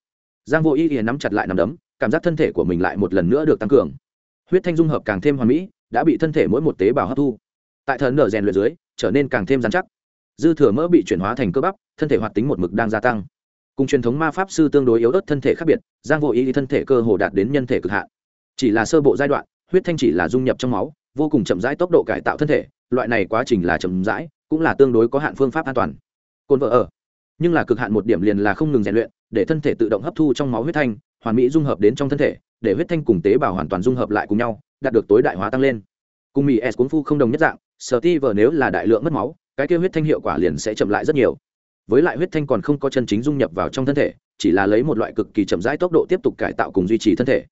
Giang vô ý ý nắm chặt lại nằm đấm, cảm giác thân thể của mình lại một lần nữa được tăng cường. Huyết thanh dung hợp càng thêm hoàn mỹ, đã bị thân thể mỗi một tế bào hấp thu. Tại thần đỡ rèn luyện dưới, trở nên càng thêm dán chắc. Dư thừa mỡ bị chuyển hóa thành cơ bắp, thân thể hoạt tính một mực đang gia tăng cùng truyền thống ma pháp sư tương đối yếu ớt thân thể khác biệt, giang vô ý thân thể cơ hồ đạt đến nhân thể cực hạn. Chỉ là sơ bộ giai đoạn, huyết thanh chỉ là dung nhập trong máu, vô cùng chậm rãi tốc độ cải tạo thân thể, loại này quá trình là chậm rãi, cũng là tương đối có hạn phương pháp an toàn. Cồn vợ ở. Nhưng là cực hạn một điểm liền là không ngừng rèn luyện, để thân thể tự động hấp thu trong máu huyết thanh, hoàn mỹ dung hợp đến trong thân thể, để huyết thanh cùng tế bào hoàn toàn dung hợp lại cùng nhau, đạt được tối đại hóa tăng lên. Cùng mỹ s cuốn phu không đồng nhất dạng sở ti vờ nếu là đại lượng mất máu, cái kia huyết thanh hiệu quả liền sẽ chậm lại rất nhiều với lại huyết thanh còn không có chân chính dung nhập vào trong thân thể, chỉ là lấy một loại cực kỳ chậm rãi tốc độ tiếp tục cải tạo cùng duy trì thân thể.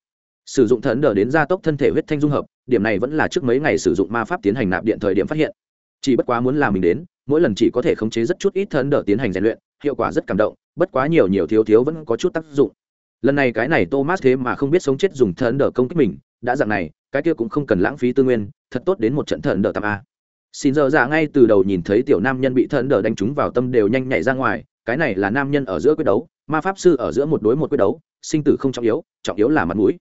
Sử dụng thần đờ đến gia tốc thân thể huyết thanh dung hợp, điểm này vẫn là trước mấy ngày sử dụng ma pháp tiến hành nạp điện thời điểm phát hiện. Chỉ bất quá muốn làm mình đến, mỗi lần chỉ có thể khống chế rất chút ít thần đờ tiến hành rèn luyện, hiệu quả rất cảm động, bất quá nhiều nhiều thiếu thiếu vẫn có chút tác dụng. Lần này cái này thomas thế mà không biết sống chết dùng thần đờ công kích mình, đã dạng này, cái kia cũng không cần lãng phí tư nguyên, thật tốt đến một trận thần đờ tạm a xin giờ dạ ngay từ đầu nhìn thấy tiểu nam nhân bị thần đờ đánh trúng vào tâm đều nhanh nhảy ra ngoài, cái này là nam nhân ở giữa quyết đấu, ma pháp sư ở giữa một đối một quyết đấu, sinh tử không trọng yếu trọng yếu là mặt mũi.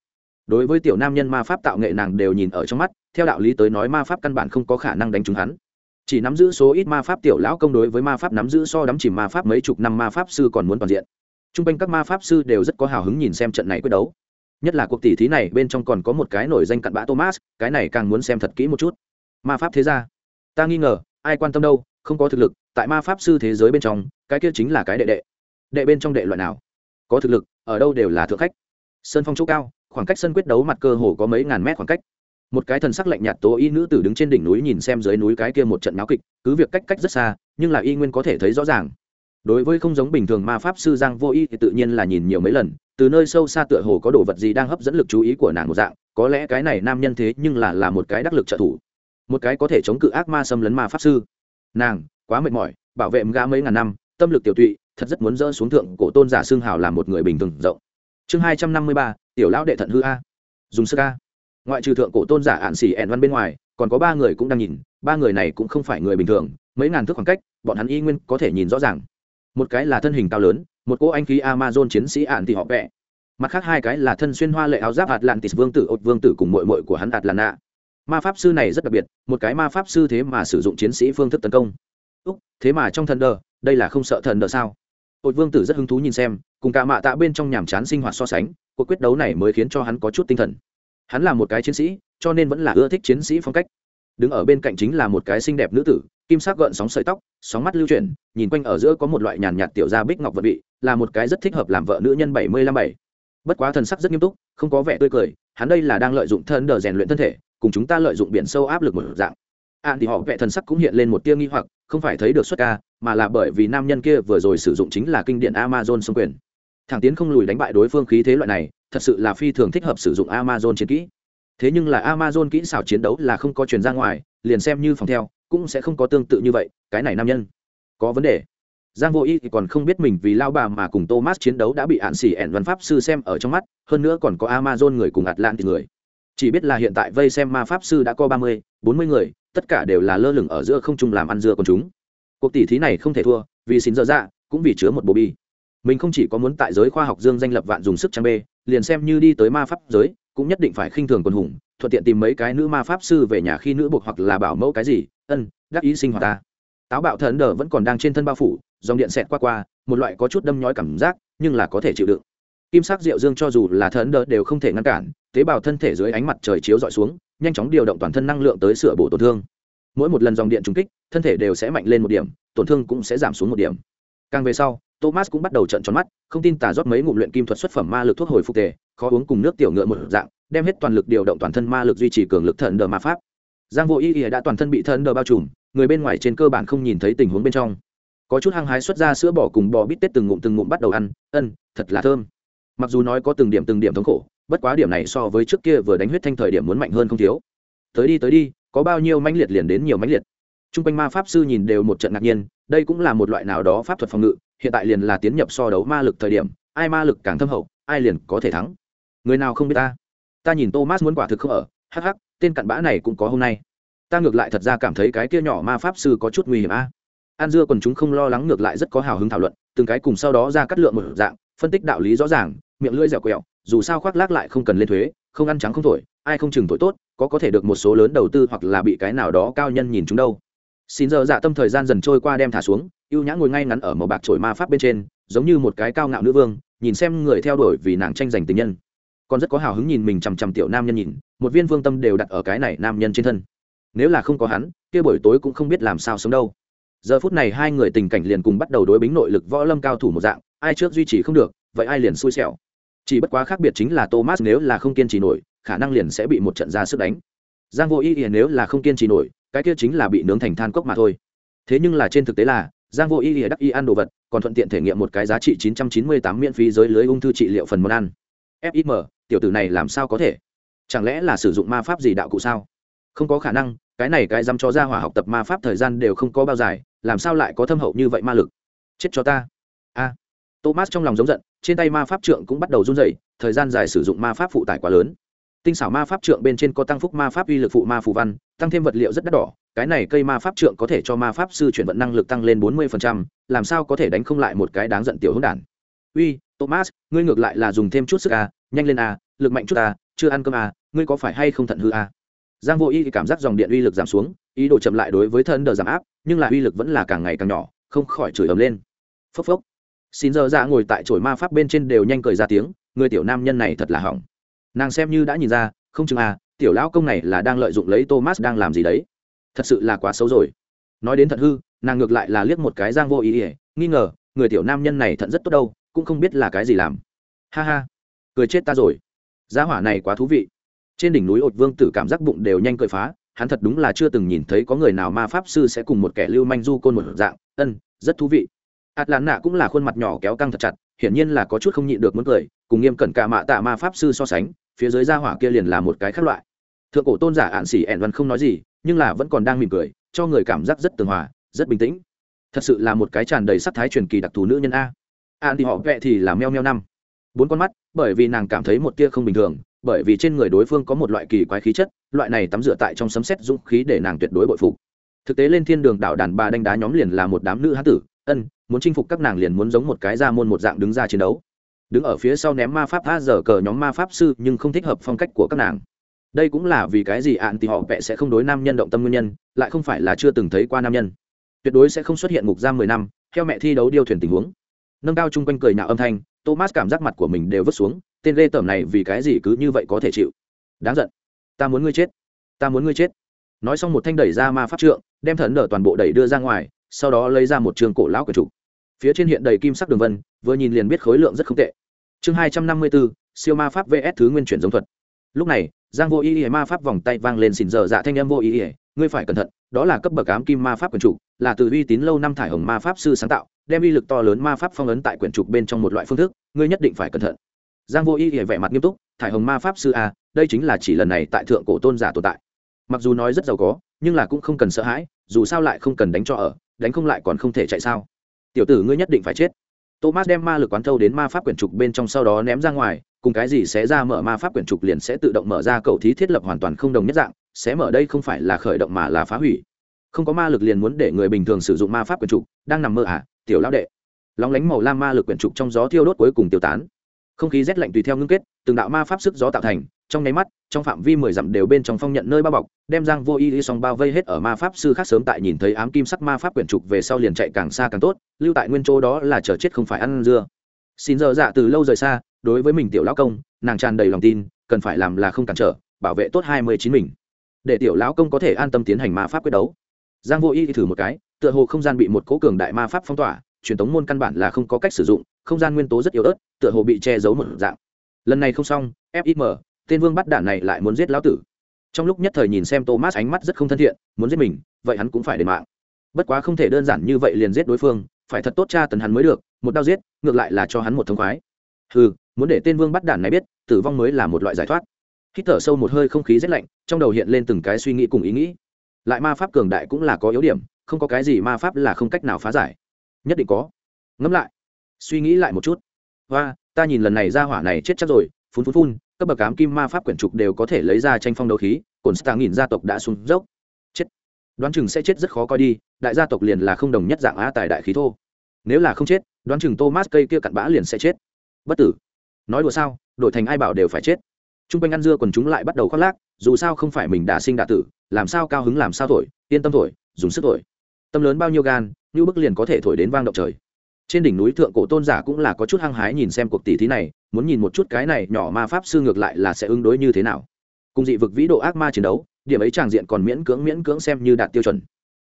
Đối với tiểu nam nhân ma pháp tạo nghệ nàng đều nhìn ở trong mắt, theo đạo lý tới nói ma pháp căn bản không có khả năng đánh trúng hắn. Chỉ nắm giữ số ít ma pháp tiểu lão công đối với ma pháp nắm giữ so đắm chìm ma pháp mấy chục năm ma pháp sư còn muốn toàn diện. T r u n g quanh các ma pháp sư đều rất có hào hứng nhìn xem trận này quyết đấu. Nhất là cuộc tỷ thí này bên trong còn có một cái nổi danh cặn bã thomas, cái này càng muốn xem thật kỹ một chút. Ma pháp thế ra ta nghi ngờ, ai quan tâm đâu, không có thực lực, tại ma pháp sư thế giới bên trong, cái kia chính là cái đệ đệ. Đệ bên trong đệ loại nào? Có thực lực, ở đâu đều là thượng khách. Sân phong chỗ cao, khoảng cách sân quyết đấu mặt cơ hồ có mấy ngàn mét khoảng cách. Một cái thần sắc lạnh nhạt tố y nữ tử đứng trên đỉnh núi nhìn xem dưới núi cái kia một trận náo kịch, cứ việc cách cách rất xa, nhưng là y nguyên có thể thấy rõ ràng. Đối với không giống bình thường ma pháp sư giang vô y thì tự nhiên là nhìn nhiều mấy lần, từ nơi sâu xa tựa hồ có đồ vật gì đang hấp dẫn lực chú ý của nàng một dạng, có lẽ cái này nam nhân thế nhưng là là một cái đắc lực trợ thủ một cái có thể chống cự ác ma xâm lấn ma pháp sư. Nàng, quá mệt mỏi, bảo vệ gã mấy ngàn năm, tâm lực tiểu tụy, thật rất muốn dỡ xuống thượng cổ tôn giả xương hào làm một người bình thường rộng. Chương hai trăm năm mươi ba, tiểu lão đệ thận hư a. Dùng sức a. Ngoại trừ thượng cổ tôn giả ạn xỉ ẹn văn bên ngoài, còn có ba người cũng đang nhìn, ba người này cũng không phải người bình thường, mấy ngàn thước khoảng cách, bọn hắn y nguyên có thể nhìn rõ ràng. Một cái là thân hình cao lớn, một cô anh khí amazon chiến sĩ ạn thì họ vẽ mặt khác hai cái là thân xuyên hoa lệ áo giáp atlantis vương tử, ột vương tử cùng mội mội của hắn atlanta ma pháp sư này rất đặc biệt, một cái ma pháp sư thế mà sử dụng chiến sĩ phương thức tấn công. Úc, thế mà trong thần đờ, đây là không sợ thần đờ sao? Hội vương tử rất hứng thú nhìn xem, cùng cả mạ tạ bên trong nhàm chán sinh hoạt so sánh, cuộc quyết đấu này mới khiến cho hắn có chút tinh thần. Hắn là một cái chiến sĩ, cho nên vẫn là ưa thích chiến sĩ phong cách. Đứng ở bên cạnh chính là một cái xinh đẹp nữ tử, kim sắc gợn sóng sợi tóc, sóng mắt lưu chuyển, nhìn quanh ở giữa có một loại nhàn nhạt tiểu gia bích ngọc vật vị, là một cái rất thích hợp làm vợ nữ nhân bảy mươi lăm bảy. Bất quá thần sắc rất nghiêm túc, không có vẻ tươi cười, hắn đây là đang lợi dụng thân đờ rèn luyện thân thể cùng chúng ta lợi dụng biển sâu áp lực một dạng. An thì họ vẽ thần sắc cũng hiện lên một tia nghi hoặc, không phải thấy được xuất ca, mà là bởi vì nam nhân kia vừa rồi sử dụng chính là kinh điển amazon xung quyền. Thẳng tiến không lùi đánh bại đối phương khí thế loại này, thật sự là phi thường thích hợp sử dụng amazon chiến kỹ. Thế nhưng là amazon kỹ xảo chiến đấu là không có truyền ra ngoài, liền xem như phòng theo, cũng sẽ không có tương tự như vậy, cái này nam nhân. Có vấn đề. Giang vô y thì còn không biết mình vì lao bà mà cùng thomas chiến đấu đã bị ạn xỉ ẻn văn pháp sư xem ở trong mắt, hơn nữa còn có amazon người cùng atlantis người chỉ biết là hiện tại vây xem ma pháp sư đã có ba mươi, bốn mươi người, tất cả đều là lơ lửng ở giữa không trung làm ăn dưa con chúng. Cuộc tỷ thí này không thể thua, vì xin dở dạ cũng vì chứa một bộ bi. Mình không chỉ có muốn tại giới khoa học dương danh lập vạn dùng sức trang bê, liền xem như đi tới ma pháp giới, cũng nhất định phải khinh thường quần hùng, thuận tiện tìm mấy cái nữ ma pháp sư về nhà khi nữ buộc hoặc là bảo mẫu cái gì, ân đắc ý sinh hoạt ta. Táo bạo thần đờ vẫn còn đang trên thân bao phủ, dòng điện xẹt qua qua, một loại có chút đâm nhói cảm giác, nhưng là có thể chịu đựng kim sắc rượu dương cho dù là thần đỡ đều không thể ngăn cản, tế bào thân thể dưới ánh mặt trời chiếu dọi xuống, nhanh chóng điều động toàn thân năng lượng tới sửa bổ tổn thương. Mỗi một lần dòng điện trúng kích, thân thể đều sẽ mạnh lên một điểm, tổn thương cũng sẽ giảm xuống một điểm. Càng về sau, thomas cũng bắt đầu trận tròn mắt, không tin tà rót mấy ngụm luyện kim thuật xuất phẩm ma lực thuốc hồi phục tề, khó uống cùng nước tiểu ngựa một dạng, đem hết toàn lực điều động toàn thân ma lực duy trì cường lực thần đờ ma pháp. Giang vô y ỉa đã toàn thân bị thần đờ bao trùm, người bên ngoài trên cơ bản không nhìn thấy tình huống bên trong. Có chút hăng hái xuất ra sữa bò cùng bò bít tết từng ngụm từng ngụm bắt đầu ăn, ân, thật là thơm mặc dù nói có từng điểm từng điểm thống khổ, bất quá điểm này so với trước kia vừa đánh huyết thanh thời điểm muốn mạnh hơn không thiếu. Tới đi tới đi, có bao nhiêu mãnh liệt liền đến nhiều mãnh liệt. T r u n g quanh ma pháp sư nhìn đều một trận ngạc nhiên, đây cũng là một loại nào đó pháp thuật phòng ngự, hiện tại liền là tiến nhập so đấu ma lực thời điểm, ai ma lực càng thâm hậu, ai liền có thể thắng. Người nào không biết ta? Ta nhìn thomas muốn quả thực không ở, hắc hắc, tên cặn bã này cũng có hôm nay. Ta ngược lại thật ra cảm thấy cái kia nhỏ ma pháp sư có chút nguy hiểm a. An dưa còn chúng không lo lắng ngược lại rất có hào hứng thảo luận, từng cái cùng sau đó ra cắt lượng một dạng, phân tích đạo lý rõ ràng miệng lưỡi dẻo quẹo, dù sao khoác lác lại không cần lên thuế, không ăn trắng không thổi, ai không chừng thổi tốt, có có thể được một số lớn đầu tư hoặc là bị cái nào đó cao nhân nhìn chúng đâu. Xin giờ dạ tâm thời gian dần trôi qua đem thả xuống, ưu nhã ngồi ngay ngắn ở màu bạc trổi ma pháp bên trên, giống như một cái cao ngạo nữ vương, nhìn xem người theo đuổi vì nàng tranh giành tình nhân. Còn rất có hào hứng nhìn mình chằm chằm tiểu nam nhân nhìn, một viên vương tâm đều đặt ở cái này nam nhân trên thân. Nếu là không có hắn, kia buổi tối cũng không biết làm sao sống đâu. Giờ phút này hai người tình cảnh liền cùng bắt đầu đối bính nội lực võ lâm cao thủ một dạng, ai trước duy trì không được, vậy ai liền xui xẻo chỉ bất quá khác biệt chính là thomas nếu là không kiên trì nổi, khả năng liền sẽ bị một trận ra sức đánh. Giang vô ý ý nếu là không kiên trì nổi, cái kia chính là bị nướng thành than cốc mà thôi. Thế nhưng là trên thực tế là, giang vô ý ý đắc y ăn đồ vật, còn thuận tiện thể nghiệm một cái giá trị 998 miễn phí giới lưới ung thư trị liệu phần món ăn. Fim tiểu tử này làm sao có thể? Chẳng lẽ là sử dụng ma pháp gì đạo cụ sao? Không có khả năng, cái này cái dám cho ra hỏa học tập ma pháp thời gian đều không có bao dài, làm sao lại có thâm hậu như vậy ma lực? Chết cho ta. A thomas trong lòng giống giận trên tay ma pháp trượng cũng bắt đầu run rẩy thời gian dài sử dụng ma pháp phụ tải quá lớn. Tinh xảo ma pháp trượng bên trên có tăng phúc ma pháp uy lực phụ ma phù văn tăng thêm vật liệu rất đắt đỏ cái này cây ma pháp trượng có thể cho ma pháp sư chuyển vận năng lực tăng lên bốn mươi làm sao có thể đánh không lại một cái đáng giận tiểu hỗn đản. Uy thomas ngươi ngược lại là dùng thêm chút sức à, nhanh lên à, lực mạnh chút à, chưa ăn cơm à, ngươi có phải hay không thận hư à? giang vô y cảm giác dòng điện uy lực giảm xuống ý đồ chậm lại đối với thân đờ giảm áp nhưng là uy lực vẫn là càng ngày càng nhỏ không khỏi chửi ầm lên. Phốc phốc xin giờ dạ ngồi tại chổi ma pháp bên trên đều nhanh cười ra tiếng, người tiểu nam nhân này thật là hỏng. Nàng xem như đã nhìn ra, không chừng à tiểu lão công này là đang lợi dụng lấy thomas đang làm gì đấy. Thật sự là quá xấu rồi. Nói đến thật hư, nàng ngược lại là liếc một cái giang vô ý ỉa, nghi ngờ, người tiểu nam nhân này thận rất tốt đâu, cũng không biết là cái gì làm. Ha ha, cười chết ta rồi. Giá hỏa này quá thú vị. Trên đỉnh núi ột vương tử cảm giác bụng đều nhanh cười phá, hắn thật đúng là chưa từng nhìn thấy có người nào ma pháp sư sẽ cùng một kẻ lưu manh du côn một dạng. Ân, rất thú vị ạt lạn nạ cũng là khuôn mặt nhỏ kéo căng thật chặt, hiển nhiên là có chút không nhịn được muốn cười, cùng nghiêm cẩn cả mạ tạ ma pháp sư so sánh, phía dưới gia hỏa kia liền là một cái khác loại. Thượng cổ tôn giả ạn xỉ ẹn văn không nói gì, nhưng là vẫn còn đang mỉm cười, cho người cảm giác rất tường hòa, rất bình tĩnh. Thật sự là một cái tràn đầy sắc thái truyền kỳ đặc thù nữ nhân a. An thì họ vẹ thì là meo meo năm. Bốn con mắt, bởi vì nàng cảm thấy một tia không bình thường, bởi vì trên người đối phương có một loại kỳ quái khí chất, loại này tắm rửa tại trong sấm xét dũng khí để nàng tuyệt đối bội phục. Thực tế lên thiên đường đảo đàn bà đánh đá nhóm liền là một đám nữ hán tử, ân muốn chinh phục các nàng liền muốn giống một cái ra môn một dạng đứng ra chiến đấu. Đứng ở phía sau ném ma pháp tha giờ cờ nhóm ma pháp sư, nhưng không thích hợp phong cách của các nàng. Đây cũng là vì cái gì ạn thì họ vẽ sẽ không đối nam nhân động tâm nguyên nhân, lại không phải là chưa từng thấy qua nam nhân. Tuyệt đối sẽ không xuất hiện ngục giam mười năm, theo mẹ thi đấu điêu thuyền tình huống. Nâng cao chung quanh cười nhạo âm thanh, thomas cảm giác mặt của mình đều vứt xuống, tên lê tởm này vì cái gì cứ như vậy có thể chịu? Đáng giận. Ta muốn ngươi chết. Ta muốn ngươi chết. Nói xong một thanh đẩy ra ma pháp trượng, đem thần nở toàn bộ đẩy đưa ra ngoài, sau đó lấy ra một trường cổ lão của chủ phía trên hiện đầy kim sắc đường vân, vừa nhìn liền biết khối lượng rất không tệ. Chương hai trăm năm mươi bốn, siêu ma pháp vs thứ nguyên chuyển giống thuật. Lúc này, giang vô ý ý ma pháp vòng tay vang lên xỉn dở dạ thanh em vô ý ý ngươi phải cẩn thận, đó là cấp bậc ám kim ma pháp quyền chủ, là từ uy tín lâu năm thải hồng ma pháp sư sáng tạo, đem uy lực to lớn ma pháp phong ấn tại quyển trục bên trong một loại phương thức, ngươi nhất định phải cẩn thận. Giang vô ý ý vẻ mặt nghiêm túc, thải hồng ma pháp sư a đây chính là chỉ lần này tại thượng cổ tôn giả tồn tại. Mặc dù nói rất giàu có, nhưng là cũng không cần sợ hãi, dù sao lại không cần đánh cho ở, đánh không lại còn không thể chạy sao tiểu tử ngươi nhất định phải chết. Thomas đem ma lực quán thâu đến ma pháp quyển trục bên trong sau đó ném ra ngoài, cùng cái gì sẽ ra mở ma pháp quyển trục liền sẽ tự động mở ra cầu thí thiết lập hoàn toàn không đồng nhất dạng, sẽ mở đây không phải là khởi động mà là phá hủy. Không có ma lực liền muốn để người bình thường sử dụng ma pháp quyển trục, đang nằm mơ à tiểu lão đệ. Lóng lánh màu lam ma lực quyển trục trong gió thiêu đốt cuối cùng tiêu tán. Không khí rét lạnh tùy theo ngưng kết, từng đạo ma pháp sức gió tạo thành trong nháy mắt, trong phạm vi mười dặm đều bên trong phong nhận nơi bao bọc, đem giang vô y y song bao vây hết ở ma pháp sư khác sớm tại nhìn thấy ám kim sắc ma pháp quyển trục về sau liền chạy càng xa càng tốt, lưu tại nguyên chỗ đó là chờ chết không phải ăn dưa. Xin giờ dạ từ lâu rời xa, đối với mình tiểu lão công, nàng tràn đầy lòng tin, cần phải làm là không cản trở, bảo vệ tốt hai mươi chín mình. Để tiểu lão công có thể an tâm tiến hành ma pháp quyết đấu. Giang vô y thử một cái, tựa hồ không gian bị một cố cường đại ma pháp phong tỏa, truyền thống môn căn bản là không có cách sử dụng, không gian nguyên tố rất yếu ớt, tựa hồ bị che giấu một dạng. Lần này không xong fim tên vương bắt đạn này lại muốn giết lão tử. Trong lúc nhất thời nhìn xem thomas ánh mắt rất không thân thiện, muốn giết mình, vậy hắn cũng phải đền mạng. Bất quá không thể đơn giản như vậy liền giết đối phương, phải thật tốt tra tấn hắn mới được, một đao giết, ngược lại là cho hắn một thông khoái. Ừ muốn để tên vương bắt đạn này biết, tử vong mới là một loại giải thoát. Hít thở sâu một hơi không khí rét lạnh, trong đầu hiện lên từng cái suy nghĩ cùng ý nghĩ. Lại ma pháp cường đại cũng là có yếu điểm, không có cái gì ma pháp là không cách nào phá giải. Nhất định có. Ngẫm lại. Suy nghĩ lại một chút. Và ta nhìn lần này ra hỏa này chết chắc rồi, phun phun phun các bậc cám kim ma pháp quyển trục đều có thể lấy ra tranh phong đấu khí, cồn stang nghìn gia tộc đã xuống dốc. Chết. Đoán chừng sẽ chết rất khó coi đi, đại gia tộc liền là không đồng nhất dạng á tài đại khí thô. Nếu là không chết, đoán chừng thomas cây kia cặn bã liền sẽ chết. Bất tử. Nói đùa sao, đổi thành ai bảo đều phải chết. T r u n g quanh ăn dưa còn chúng lại bắt đầu khoác lác, dù sao không phải mình đã sinh đạ tử, làm sao cao hứng làm sao thổi, yên tâm thổi, dùng sức thổi. Tâm lớn bao nhiêu gan, như bức liền có thể thổi đến vang động trời. Trên đỉnh núi thượng cổ tôn giả cũng là có chút hăng hái nhìn xem cuộc tỷ thí này muốn nhìn một chút cái này nhỏ ma pháp sư ngược lại là sẽ ứng đối như thế nào. Cùng dị vực vĩ độ ác ma chiến đấu, điểm ấy tràng diện còn miễn cưỡng miễn cưỡng xem như đạt tiêu chuẩn.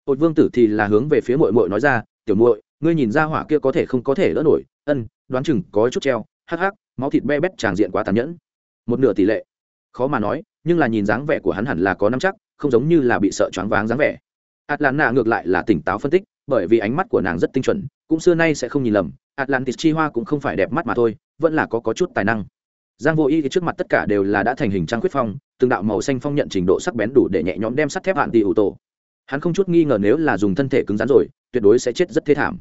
Hột vương tử thì là hướng về phía mội mội nói ra, tiểu muội, ngươi nhìn ra hỏa kia có thể không có thể đỡ nổi, ân, đoán chừng có chút treo, hắc hắc, máu thịt be bét tràng diện quá tàn nhẫn. Một nửa tỷ lệ. Khó mà nói, nhưng là nhìn dáng vẻ của hắn hẳn là có năm chắc, không giống như là bị sợ choáng váng dáng vẻ. Atlanta ngược lại là tỉnh táo phân tích, bởi vì ánh mắt của nàng rất tinh chuẩn, cũng xưa nay sẽ không nhìn lầm, atlantis chi hoa cũng không phải đẹp mắt mà thôi vẫn là có, có chút tài năng. Giang vô y trước mặt tất cả đều là đã thành hình trang quyết phong từng đạo màu xanh phong nhận trình độ sắc bén đủ để nhẹ nhõm đem sắt thép hạn tỷ ủ tổ. Hắn không chút nghi ngờ nếu là dùng thân thể cứng rắn rồi tuyệt đối sẽ chết rất thê thảm.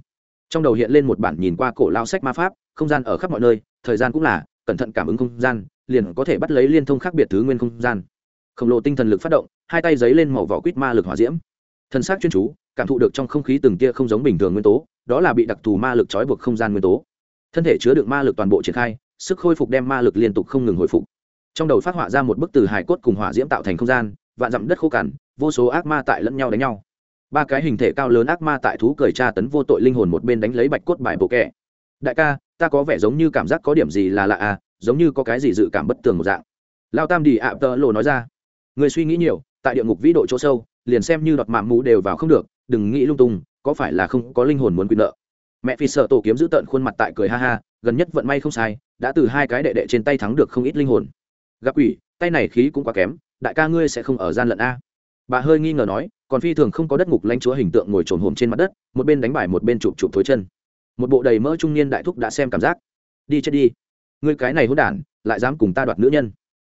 Trong đầu hiện lên một bản nhìn qua cổ lao sách ma pháp không gian ở khắp mọi nơi thời gian cũng là cẩn thận cảm ứng không gian liền có thể bắt lấy liên thông khác biệt thứ nguyên không gian. Khổng lồ tinh thần lực phát động hai tay giấy lên màu vỏ quýt ma lực hỏa diễm. Thân xác chuyên chú cảm thụ được trong không khí từng tia không giống bình thường nguyên tố đó là bị đặc thù ma lực trói buộc không gian nguyên tố thân thể chứa đựng ma lực toàn bộ triển khai, sức khôi phục đem ma lực liên tục không ngừng hồi phục. Trong đầu phát họa ra một bức từ hải cốt cùng hỏa diễm tạo thành không gian, vạn dặm đất khô cằn, vô số ác ma tại lẫn nhau đánh nhau. Ba cái hình thể cao lớn ác ma tại thú cười tra tấn vô tội linh hồn một bên đánh lấy bạch cốt bài bộ kẹ đại ca, ta có vẻ giống như cảm giác có điểm gì là lạ à giống như có cái gì dự cảm bất tường một dạng. Lao tam đi ạ tơ lộ nói ra. Người suy nghĩ nhiều, tại địa ngục vĩ độ chỗ sâu, liền xem như đọt mạm mũ đều vào không được, đừng nghĩ lung tung, có phải là không có linh hồn muốn quyền nợ mẹ phi sợ tổ kiếm giữ tợn khuôn mặt tại cười ha ha, gần nhất vận may không sai, đã từ hai cái đệ đệ trên tay thắng được không ít linh hồn. Gặp quỷ, tay này khí cũng quá kém, đại ca ngươi sẽ không ở gian lận a. Bà hơi nghi ngờ nói, còn phi thường không có đất ngục lãnh chúa hình tượng ngồi trồn hồm trên mặt đất, một bên đánh bài một bên chụp chụp thối chân. Một bộ đầy mỡ trung niên đại thúc đã xem cảm giác. Đi chết đi. Ngươi cái này hôn đản, lại dám cùng ta đoạt nữ nhân.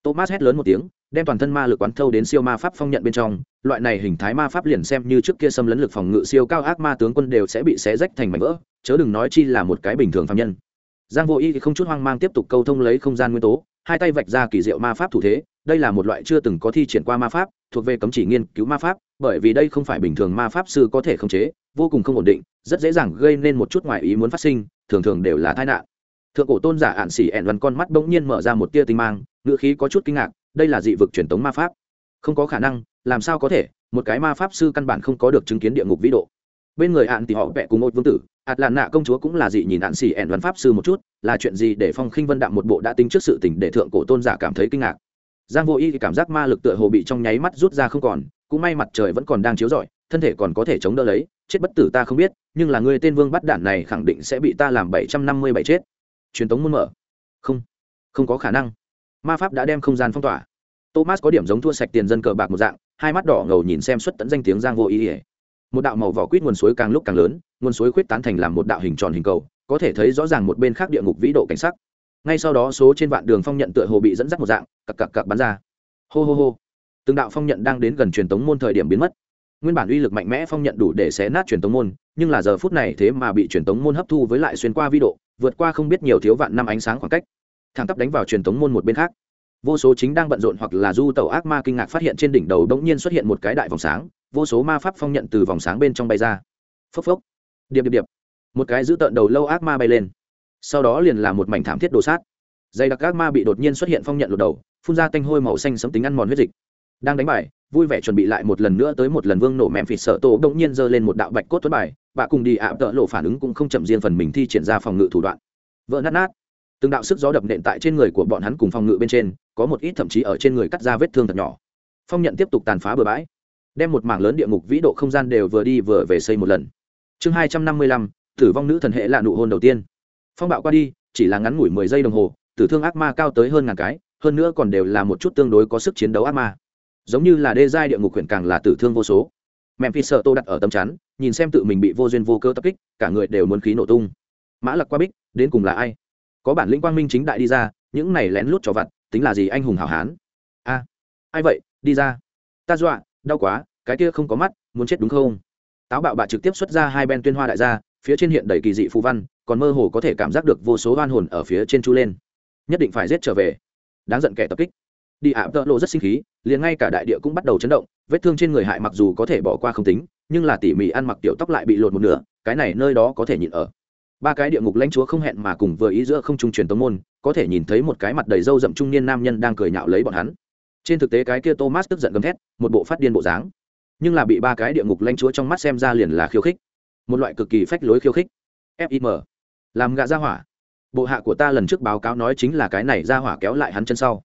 Thomas hét lớn một tiếng, đem toàn thân ma lực quán thâu đến siêu ma pháp phong nhận bên trong, loại này hình thái ma pháp liền xem như trước kia xâm lấn lực phòng ngự siêu cao ác ma tướng quân đều sẽ bị xé rách thành mảnh vỡ chớ đừng nói chi là một cái bình thường phạm nhân. Giang vô y thì không chút hoang mang tiếp tục câu thông lấy không gian nguyên tố, hai tay vạch ra kỳ diệu ma pháp thủ thế, đây là một loại chưa từng có thi triển qua ma pháp, thuộc về cấm chỉ nghiên cứu ma pháp, bởi vì đây không phải bình thường ma pháp sư có thể khống chế, vô cùng không ổn định, rất dễ dàng gây nên một chút ngoại ý muốn phát sinh, thường thường đều là tai nạn. Thượng cổ tôn giả ạn xỉ ẹn vằn con mắt bỗng nhiên mở ra một tia tinh mang ngựa khí có chút kinh ngạc, đây là dị vực truyền thống ma pháp. Không có khả năng, làm sao có thể, một cái ma pháp sư căn bản không có được chứng kiến địa ngục vĩ độ bên người ạn thì họ vẽ cùng một vương tử ạt làn nạ công chúa cũng là dị nhìn ạn xỉ ẻn văn pháp sư một chút, là chuyện gì để phong khinh vân đạm một bộ đã tính trước sự tình để thượng cổ tôn giả cảm thấy kinh ngạc. Giang vô y thì cảm giác ma lực tựa hồ bị trong nháy mắt rút ra không còn, cũng may mặt trời vẫn còn đang chiếu rọi, thân thể còn có thể chống đỡ lấy, chết bất tử ta không biết, nhưng là người tên vương bắt đản này khẳng định sẽ bị ta làm bảy trăm năm mươi bảy chết. Truyền tống muôn mở. Không. Không có khả năng. Ma pháp đã đem không gian phong tỏa. Thomas có điểm giống thua sạch tiền dân cờ bạc một dạng, hai mắt đỏ ngầu nhìn xem xuất tận danh tiếng giang vô ý ỉa một đạo màu vỏ quýt nguồn suối càng lúc càng lớn, nguồn suối khuyết tán thành làm một đạo hình tròn hình cầu, có thể thấy rõ ràng một bên khác địa ngục vĩ độ cảnh sắc. Ngay sau đó số trên vạn đường phong nhận tựa hồ bị dẫn dắt một dạng, cặc cặc cặc bắn ra. Hô hô hô. Từng đạo phong nhận đang đến gần truyền tống môn thời điểm biến mất. Nguyên bản uy lực mạnh mẽ phong nhận đủ để xé nát truyền tống môn, nhưng là giờ phút này thế mà bị truyền tống môn hấp thu với lại xuyên qua vi độ, vượt qua không biết nhiều thiếu vạn năm ánh sáng khoảng cách. Thẳng tắp đánh vào truyền tống môn một bên khác vô số chính đang bận rộn hoặc là du tàu ác ma kinh ngạc phát hiện trên đỉnh đầu đống nhiên xuất hiện một cái đại vòng sáng, vô số ma pháp phong nhận từ vòng sáng bên trong bay ra. Phốc phốc. Điệp điệp điệp. Một cái giữ tợn đầu lâu ác ma bay lên. Sau đó liền là một mảnh thảm thiết đồ sát. Dày đặc ác ma bị đột nhiên xuất hiện phong nhận lột đầu, phun ra tanh hôi màu xanh sấm tính ăn mòn huyết dịch. Đang đánh bài, vui vẻ chuẩn bị lại một lần nữa tới một lần vương nổ mẹm phịt sợ tổ đống nhiên giơ lên một đạo bạch cốt tuấn bài và cùng đi ạ tợ lộ phản ứng cũng không chậm riêng phần mình thi triển ra phòng ngự thủ đoạn. Vỡ nát nát từng đạo sức gió đập nện tại trên người của bọn hắn cùng phòng ngự bên trên, có một ít thậm chí ở trên người cắt ra vết thương thật nhỏ. Phong nhận tiếp tục tàn phá bừa bãi, đem một mảng lớn địa ngục vĩ độ không gian đều vừa đi vừa về xây một lần. Chương hai trăm năm mươi lăm, tử vong nữ thần hệ là nụ hôn đầu tiên. Phong bạo qua đi, chỉ là ngắn ngủi mười giây đồng hồ, tử thương ác ma cao tới hơn ngàn cái, hơn nữa còn đều là một chút tương đối có sức chiến đấu ác ma. Giống như là đê giai địa ngục huyện càng là tử thương vô số. Mẹ phi sợ tô đặt ở tâm chắn, nhìn xem tự mình bị vô duyên vô cơ tập kích, cả người đều muốn khí nổ tung. Mã lặc qua bích, đến cùng là ai? Có bản lĩnh quang minh chính đại đi ra, những này lén lút cho vặt, tính là gì anh hùng hảo hán? A, ai vậy? Đi ra. Ta dọa, đau quá, cái kia không có mắt, muốn chết đúng không? Táo bạo bạ trực tiếp xuất ra hai bên tuyên hoa đại gia, phía trên hiện đầy kỳ dị phù văn, còn mơ hồ có thể cảm giác được vô số oan hồn ở phía trên chu lên. Nhất định phải giết trở về. Đáng giận kẻ tập kích. Đi ạ, tợ lộ rất sinh khí, liền ngay cả đại địa cũng bắt đầu chấn động, vết thương trên người hại mặc dù có thể bỏ qua không tính, nhưng là tỉ mỉ ăn mặc tiểu tóc lại bị lột một nửa, cái này nơi đó có thể nhịn ở ba cái địa ngục lãnh chúa không hẹn mà cùng vừa ý giữa không trung truyền tống môn, có thể nhìn thấy một cái mặt đầy râu rậm trung niên nam nhân đang cười nhạo lấy bọn hắn. Trên thực tế cái kia thomas tức giận gầm thét, một bộ phát điên bộ dáng. Nhưng là bị ba cái địa ngục lãnh chúa trong mắt xem ra liền là khiêu khích. Một loại cực kỳ phách lối khiêu khích. Fim làm gạ ra hỏa. Bộ hạ của ta lần trước báo cáo nói chính là cái này ra hỏa kéo lại hắn chân sau.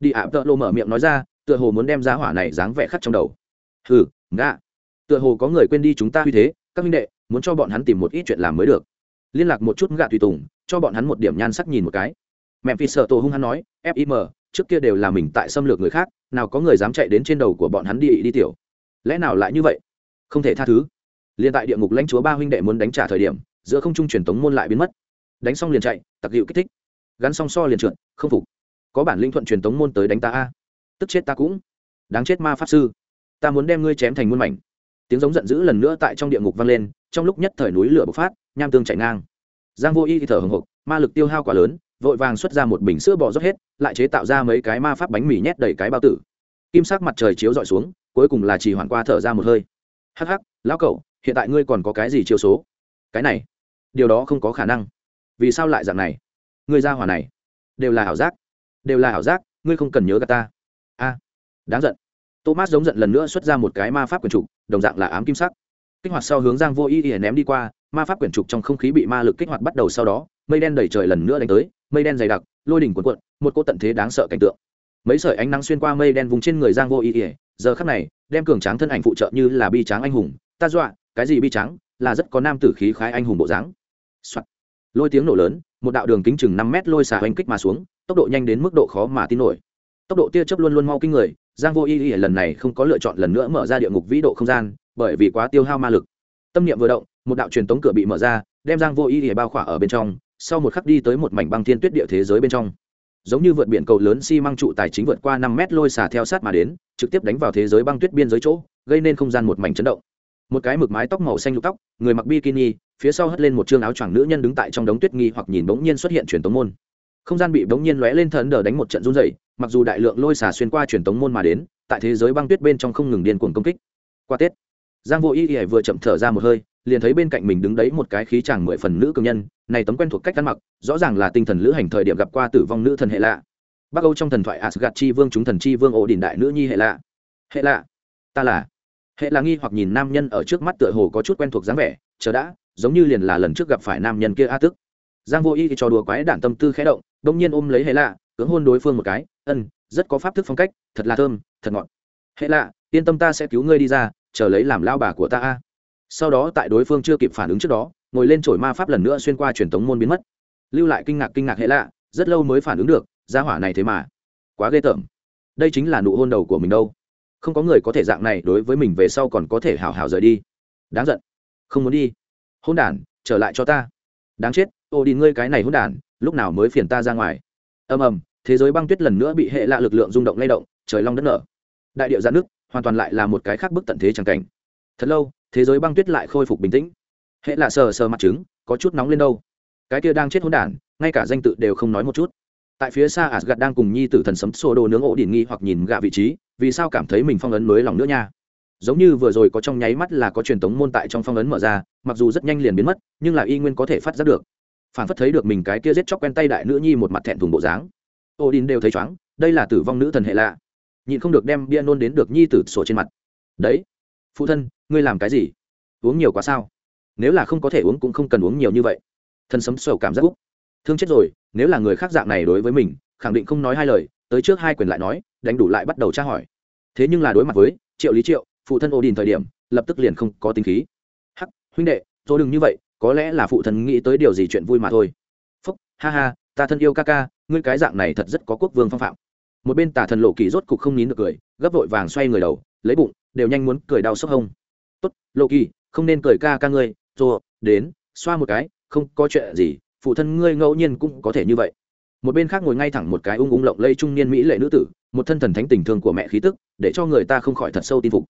Đi ạ, tợ lô mở miệng nói ra, tựa hồ muốn đem ra hỏa này dáng vẻ khắc trong đầu. Hừ, ngạ. Tựa hồ có người quên đi chúng ta như thế, các minh đệ, muốn cho bọn hắn tìm một ít chuyện làm mới được liên lạc một chút gạ tùy tùng, cho bọn hắn một điểm nhan sắc nhìn một cái. Mẹ phi sợ tổ hung hắn nói fim trước kia đều là mình tại xâm lược người khác, nào có người dám chạy đến trên đầu của bọn hắn đi đi tiểu. Lẽ nào lại như vậy? Không thể tha thứ. Liền tại địa ngục lãnh chúa ba huynh đệ muốn đánh trả thời điểm, giữa không trung truyền tống môn lại biến mất. Đánh xong liền chạy, tặc hiệu kích thích. Gắn song so liền trượt, không phục. Có bản linh thuận truyền tống môn tới đánh ta a. Tức chết ta cũng. Đáng chết ma pháp sư. Ta muốn đem ngươi chém thành muôn mảnh. Tiếng giống giận dữ lần nữa tại trong địa ngục vang lên, trong lúc nhất thời núi lửa bộc phát nham tương chạy ngang. Giang vô y thì thở hồng hộc ma lực tiêu hao quá lớn, vội vàng xuất ra một bình sữa bò rót hết, lại chế tạo ra mấy cái ma pháp bánh mì nhét đầy cái bao tử. Kim sắc mặt trời chiếu dọi xuống, cuối cùng là chỉ hoàn qua thở ra một hơi. Hắc hắc, lão cậu, hiện tại ngươi còn có cái gì chiêu số? Cái này, điều đó không có khả năng. Vì sao lại dạng này? Ngươi ra hỏa này, đều là ảo giác, đều là ảo giác, ngươi không cần nhớ cả ta. A, đáng giận. Thomas giống giận lần nữa xuất ra một cái ma pháp quyền trục đồng dạng là ám kim sắc. Kích hoạt sau hướng giang vô y y ném đi qua ma pháp quyển trục trong không khí bị ma lực kích hoạt bắt đầu sau đó, mây đen đẩy trời lần nữa đánh tới, mây đen dày đặc, lôi đỉnh cuộn cuộn, một cô tận thế đáng sợ cảnh tượng. Mấy sợi ánh nắng xuyên qua mây đen vùng trên người giang vô y y giờ khắc này, đem cường tráng thân ảnh phụ trợ như là bi tráng anh hùng. Ta dọa, cái gì bi tráng? Là rất có nam tử khí khái anh hùng bộ dáng、Soạn. lôi tiếng nổ lớn, một đạo đường kính chừng năm mét lôi xà oanh kích mà xuống, tốc độ nhanh đến mức độ khó mà tin nổi. Tốc độ tia chớp luôn luôn mau kinh người, giang vô y y lần này không có lựa chọn lần nữa mở ra địa ngục vĩ độ không gian, bởi vì quá tiêu hao ma lực. Tâm niệm vừa động một đạo truyền tống cửa bị mở ra, đem giang vô y y bao khỏa ở bên trong, sau một khắc đi tới một mảnh băng thiên tuyết địa thế giới bên trong. Giống như vượt biển cầu lớn xi mang trụ tài chính vượt qua năm mét lôi xà theo sát mà đến, trực tiếp đánh vào thế giới băng tuyết biên giới chỗ, gây nên không gian một mảnh chấn động. Một cái mực mái tóc màu xanh lục tóc, người mặc bikini, phía sau hất lên một chương áo choàng nữ nhân đứng tại trong đống tuyết nghi hoặc nhìn bỗng nhiên xuất hiện truyền tống môn. Không gian bị bỗng nhiên lóe lên thần đờ đánh một trận run dày mặc dù đại lượng lôi xà xuyên qua truyền tống môn mà đến, tại thế giới băng tuyết bên trong không ngừng điên cuồng công kích. Qua tết, giang vô y y vừa chậm thở ra một hơi liền thấy bên cạnh mình đứng đấy một cái khí chàng mười phần nữ cường nhân, này tấm quen thuộc cách ăn mặc, rõ ràng là tinh thần lữ hành thời điểm gặp qua tử vong nữ thần hệ lạ. Bắc âu trong thần thoại asgad chi vương chúng thần chi vương ổ đình đại nữ nhi hệ lạ. Hệ lạ? Ta là. Hệ là nghi hoặc nhìn nam nhân ở trước mắt tựa hồ có chút quen thuộc dáng vẻ, chờ đã, giống như liền là lần trước gặp phải nam nhân kia a tức. Giang vô y thì trò đùa quái đản tâm tư khẽ động, đông nhiên ôm lấy hệ lạ, cưỡng hôn đối phương một cái, ân, rất có pháp thức phong cách, thật là thơm, thật ngọt. Hệ lạ, yên tâm ta sẽ cứu ngươi đi ra, chờ lấy làm lao bà của ta a sau đó tại đối phương chưa kịp phản ứng trước đó, ngồi lên trổi ma pháp lần nữa xuyên qua truyền tống môn biến mất. Lưu lại kinh ngạc kinh ngạc hệ lạ, rất lâu mới phản ứng được, gia hỏa này thế mà. Quá ghê tởm. Đây chính là nụ hôn đầu của mình đâu. Không có người có thể dạng này đối với mình về sau còn có thể hào hào rời đi. Đáng giận. Không muốn đi. Hôn đản, trở lại cho ta. Đáng chết, ô đi ngươi cái này hôn đản, lúc nào mới phiền ta ra ngoài. Ầm ầm, thế giới băng tuyết lần nữa bị hệ lạ lực lượng rung động lay động, trời long đất nở. Đại điệu giãn nước hoàn toàn lại là một cái khác bức tận thế chẳng cảnh. Thật lâu thế giới băng tuyết lại khôi phục bình tĩnh. Hệ lạ sờ sờ mặt trứng, có chút nóng lên đâu. Cái kia đang chết hôn đản, ngay cả danh tự đều không nói một chút. Tại phía xa asgad đang cùng nhi tử thần sấm xô đồ nướng ổ điển nghi hoặc nhìn gạ vị trí, vì sao cảm thấy mình phong ấn mới lòng nữa nha? Giống như vừa rồi có trong nháy mắt là có truyền tống môn tại trong phong ấn mở ra, mặc dù rất nhanh liền biến mất, nhưng là y nguyên có thể phát giác được. Phản phất thấy được mình cái kia giết chóc quen tay đại nữ nhi một mặt thẹn thùng bộ dáng. Ô đin đều thấy chóng, đây là tử vong nữ thần hệ lạ. Nhịn không được đem bia nôn đến được nhi tử sổ trên mặt. Đấy phụ thân, ngươi làm cái gì? Uống nhiều quá sao? Nếu là không có thể uống cũng không cần uống nhiều như vậy. Thân sấm sầu cảm giác úc. Thương chết rồi, nếu là người khác dạng này đối với mình, khẳng định không nói hai lời, tới trước hai quyền lại nói, đánh đủ lại bắt đầu tra hỏi. Thế nhưng là đối mặt với triệu lý triệu, phụ thân ô đình thời điểm, lập tức liền không có tính khí. Hắc, huynh đệ tôi đừng như vậy, có lẽ là phụ thân nghĩ tới điều gì chuyện vui mà thôi. Phúc, ha ha, ta thân yêu ca ca, ngươi cái dạng này thật rất có quốc vương phong phạm. Một bên tả thần lộ kỳ rốt cục không nín được cười, gấp vội vàng xoay người đầu, lấy bụng đều nhanh muốn cười đau sốc hông. Tốt lộ kỳ không nên cười ca ca ngươi rồi đến, xoa một cái, không có chuyện gì, phụ thân ngươi ngẫu nhiên cũng có thể như vậy. Một bên khác ngồi ngay thẳng một cái ung ung lộng lây trung niên mỹ lệ nữ tử, một thân thần thánh tình thương của mẹ khí tức, để cho người ta không khỏi thật sâu tin phục.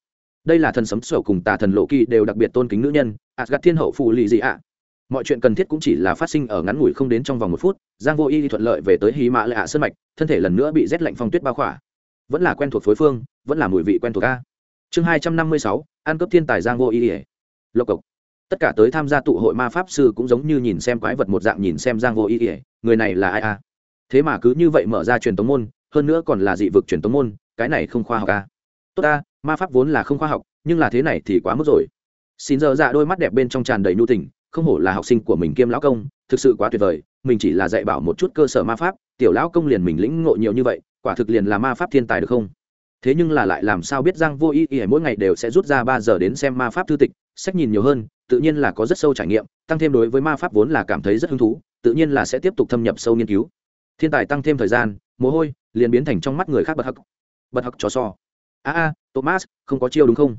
Đây là thần sấm sổ cùng tà thần lộ kỳ đều đặc biệt tôn kính nữ nhân gạt thiên hậu phụ lì gì ạ. Mọi chuyện cần thiết cũng chỉ là phát sinh ở ngắn ngủi không đến trong vòng một phút, giang vô y thuận lợi về tới hí mã lệ ạ sơn mạch, thân thể lần nữa bị rét lạnh phong tuyết bao khỏa. Vẫn là quen thuộc phối phương, vẫn là mùi vị quen thuộc a chương hai trăm năm mươi sáu, ăn cướp thiên tài giang vô y ỉa lộc cộc tất cả tới tham gia tụ hội ma pháp sư cũng giống như nhìn xem quái vật một dạng nhìn xem giang vô y ỉa người này là ai à? thế mà cứ như vậy mở ra truyền tống môn, hơn nữa còn là dị vực truyền tống môn, cái này không khoa học à? tốt ta, ma pháp vốn là không khoa học, nhưng là thế này thì quá mức rồi xin giờ dạ đôi mắt đẹp bên trong tràn đầy nhu tình, không hổ là học sinh của mình kiêm lão công, thực sự quá tuyệt vời, mình chỉ là dạy bảo một chút cơ sở ma pháp, tiểu lão công liền mình lĩnh ngộ nhiều như vậy, quả thực liền là ma pháp thiên tài được không thế nhưng là lại làm sao biết giang vô ý ý mỗi ngày đều sẽ rút ra ba giờ đến xem ma pháp thư tịch, sách nhìn nhiều hơn, tự nhiên là có rất sâu trải nghiệm, tăng thêm đối với ma pháp vốn là cảm thấy rất hứng thú, tự nhiên là sẽ tiếp tục thâm nhập sâu nghiên cứu. Thiên tài tăng thêm thời gian, mồ hôi, liền biến thành trong mắt người khác bật hặc bật hặc chó so. A a, thomas, không có chiêu đúng không?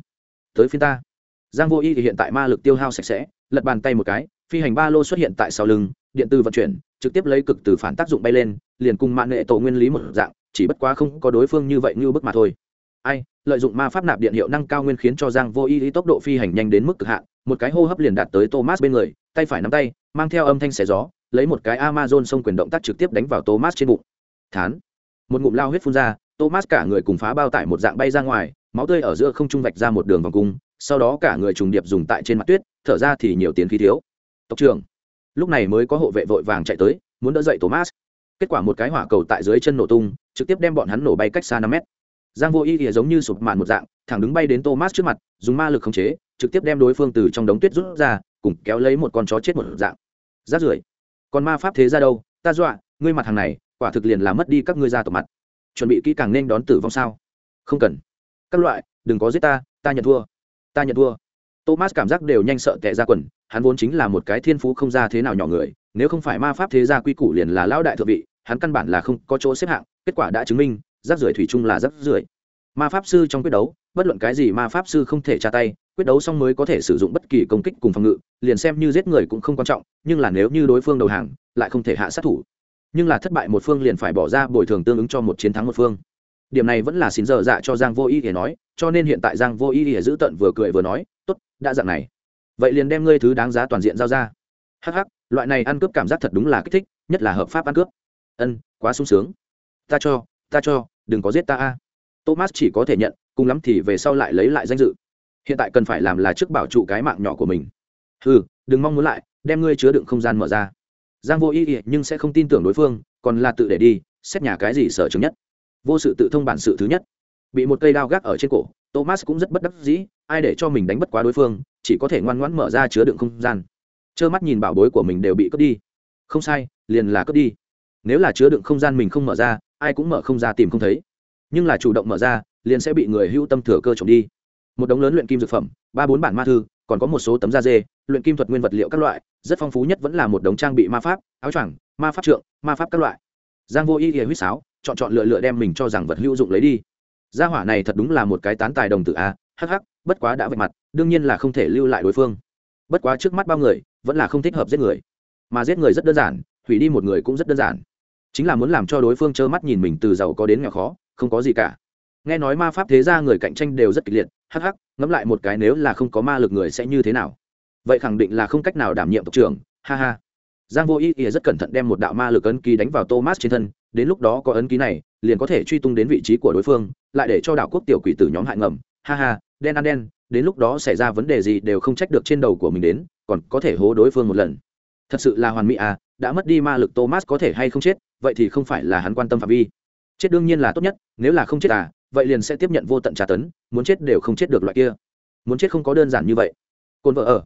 Tới phiên ta. Giang vô y thì hiện tại ma lực tiêu hao sạch sẽ, lật bàn tay một cái, phi hành ba lô xuất hiện tại sau lưng, điện từ vận chuyển, trực tiếp lấy cực từ phản tác dụng bay lên, liền cùng mạng nghệ tổ nguyên lý một dạng chỉ bất quá không có đối phương như vậy như bức mà thôi. Ai, lợi dụng ma pháp nạp điện hiệu năng cao nguyên khiến cho giang vô ý tốc độ phi hành nhanh đến mức cực hạn, một cái hô hấp liền đạt tới thomas bên người, tay phải nắm tay, mang theo âm thanh xẻ gió, lấy một cái amazon xông quyền động tác trực tiếp đánh vào thomas trên bụng. Thán. Một ngụm lao huyết phun ra, thomas cả người cùng phá bao tải một dạng bay ra ngoài, máu tươi ở giữa không trung vạch ra một đường vòng cung, sau đó cả người trùng điệp dùng tại trên mặt tuyết, thở ra thì nhiều tiền khí thiếu. Tộc trưởng. Lúc này mới có hộ vệ vội vàng chạy tới, muốn đỡ dậy thomas. Kết quả một cái hỏa cầu tại dưới chân nổ tung trực tiếp đem bọn hắn nổ bay cách xa năm mét. Giang vô ý ỉa giống như sụp màn một dạng, thẳng đứng bay đến thomas trước mặt, dùng ma lực khống chế, trực tiếp đem đối phương từ trong đống tuyết rút ra, cùng kéo lấy một con chó chết một dạng. Rát rưởi. Còn ma pháp thế ra đâu? Ta dọa, ngươi mặt hàng này, quả thực liền làm mất đi các ngươi ra tổ mặt. Chuẩn bị kỹ càng nên đón tử vong sao? Không cần. Các loại, đừng có giết ta ta nhận thua. Ta nhận thua. Thomas cảm giác đều nhanh sợ tệ ra quần, hắn vốn chính là một cái thiên phú không ra thế nào nhỏ người, nếu không phải ma pháp thế gia quy củ liền là lão đại thượng vị, hắn căn bản là không có chỗ xếp hạng kết quả đã chứng minh, rác rưởi thủy chung là rác rưởi. Ma pháp sư trong quyết đấu, bất luận cái gì ma pháp sư không thể tra tay, quyết đấu xong mới có thể sử dụng bất kỳ công kích cùng phòng ngự, liền xem như giết người cũng không quan trọng, nhưng là nếu như đối phương đầu hàng, lại không thể hạ sát thủ. Nhưng là thất bại một phương liền phải bỏ ra bồi thường tương ứng cho một chiến thắng một phương. Điểm này vẫn là xin dở dạ cho giang vô ý để nói, cho nên hiện tại giang vô ý để giữ tận vừa cười vừa nói, tốt, đã dạng này. Vậy liền đem ngươi thứ đáng giá toàn diện giao ra. Hắc hắc, loại này ăn cướp cảm giác thật đúng là kích thích, nhất là hợp pháp ăn cướp. Ân, quá sung sướng ta cho ta cho, đừng có giết ta a. Thomas chỉ có thể nhận, cùng lắm thì về sau lại lấy lại danh dự. Hiện tại cần phải làm là trước bảo trụ cái mạng nhỏ của mình. Ừ đừng mong muốn lại, đem ngươi chứa đựng không gian mở ra. Giang vô ý ý nhưng sẽ không tin tưởng đối phương, còn là tự để đi, xét nhà cái gì sở chứng nhất. Vô sự tự thông bản sự thứ nhất. Bị một cây đao gác ở trên cổ, thomas cũng rất bất đắc dĩ, ai để cho mình đánh bất quá đối phương, chỉ có thể ngoan ngoãn mở ra chứa đựng không gian. Trơ mắt nhìn bảo bối của mình đều bị cướp đi. Không sai, liền là cướp đi. Nếu là chứa đựng không gian mình không mở ra ai cũng mở không ra tìm không thấy. Nhưng là chủ động mở ra, liền sẽ bị người hưu tâm thừa cơ trộm đi. Một đống lớn luyện kim dược phẩm, ba bốn bản ma thư, còn có một số tấm da dê, luyện kim thuật nguyên vật liệu các loại, rất phong phú nhất vẫn là một đống trang bị ma pháp, áo choàng, ma pháp trượng, ma pháp các loại. Giang vô y ỉa huýt sáo, chọn chọn lựa lựa đem mình cho rằng vật hữu dụng lấy đi. Gia hỏa này thật đúng là một cái tán tài đồng tử a hh bất quá đã vạch mặt, đương nhiên là không thể lưu lại đối phương. Bất quá trước mắt bao người, vẫn là không thích hợp giết người. Mà giết người rất đơn giản, hủy đi một người cũng rất đơn giản chính là muốn làm cho đối phương trơ mắt nhìn mình từ giàu có đến nghèo khó, không có gì cả. Nghe nói ma pháp thế ra người cạnh tranh đều rất kịch liệt, hắc hắc, ngẫm lại một cái nếu là không có ma lực người sẽ như thế nào? Vậy khẳng định là không cách nào đảm nhiệm tộc trưởng, ha ha. Giang vô ý ỉa rất cẩn thận đem một đạo ma lực ấn ký đánh vào thomas trên thân, đến lúc đó có ấn ký này, liền có thể truy tung đến vị trí của đối phương, lại để cho đạo quốc tiểu quỷ tử nhóm hại ngầm, ha ha, đen ăn đen, đến lúc đó xảy ra vấn đề gì đều không trách được trên đầu của mình đến, còn có thể hố đối phương một lần. Thật sự là hoàn mỹ à đã mất đi ma lực thomas có thể hay không chết vậy thì không phải là hắn quan tâm phạm vi. Chết đương nhiên là tốt nhất, nếu là không chết à vậy liền sẽ tiếp nhận vô tận tra tấn, muốn chết đều không chết được loại kia. Muốn chết không có đơn giản như vậy. Cồn vợ ở.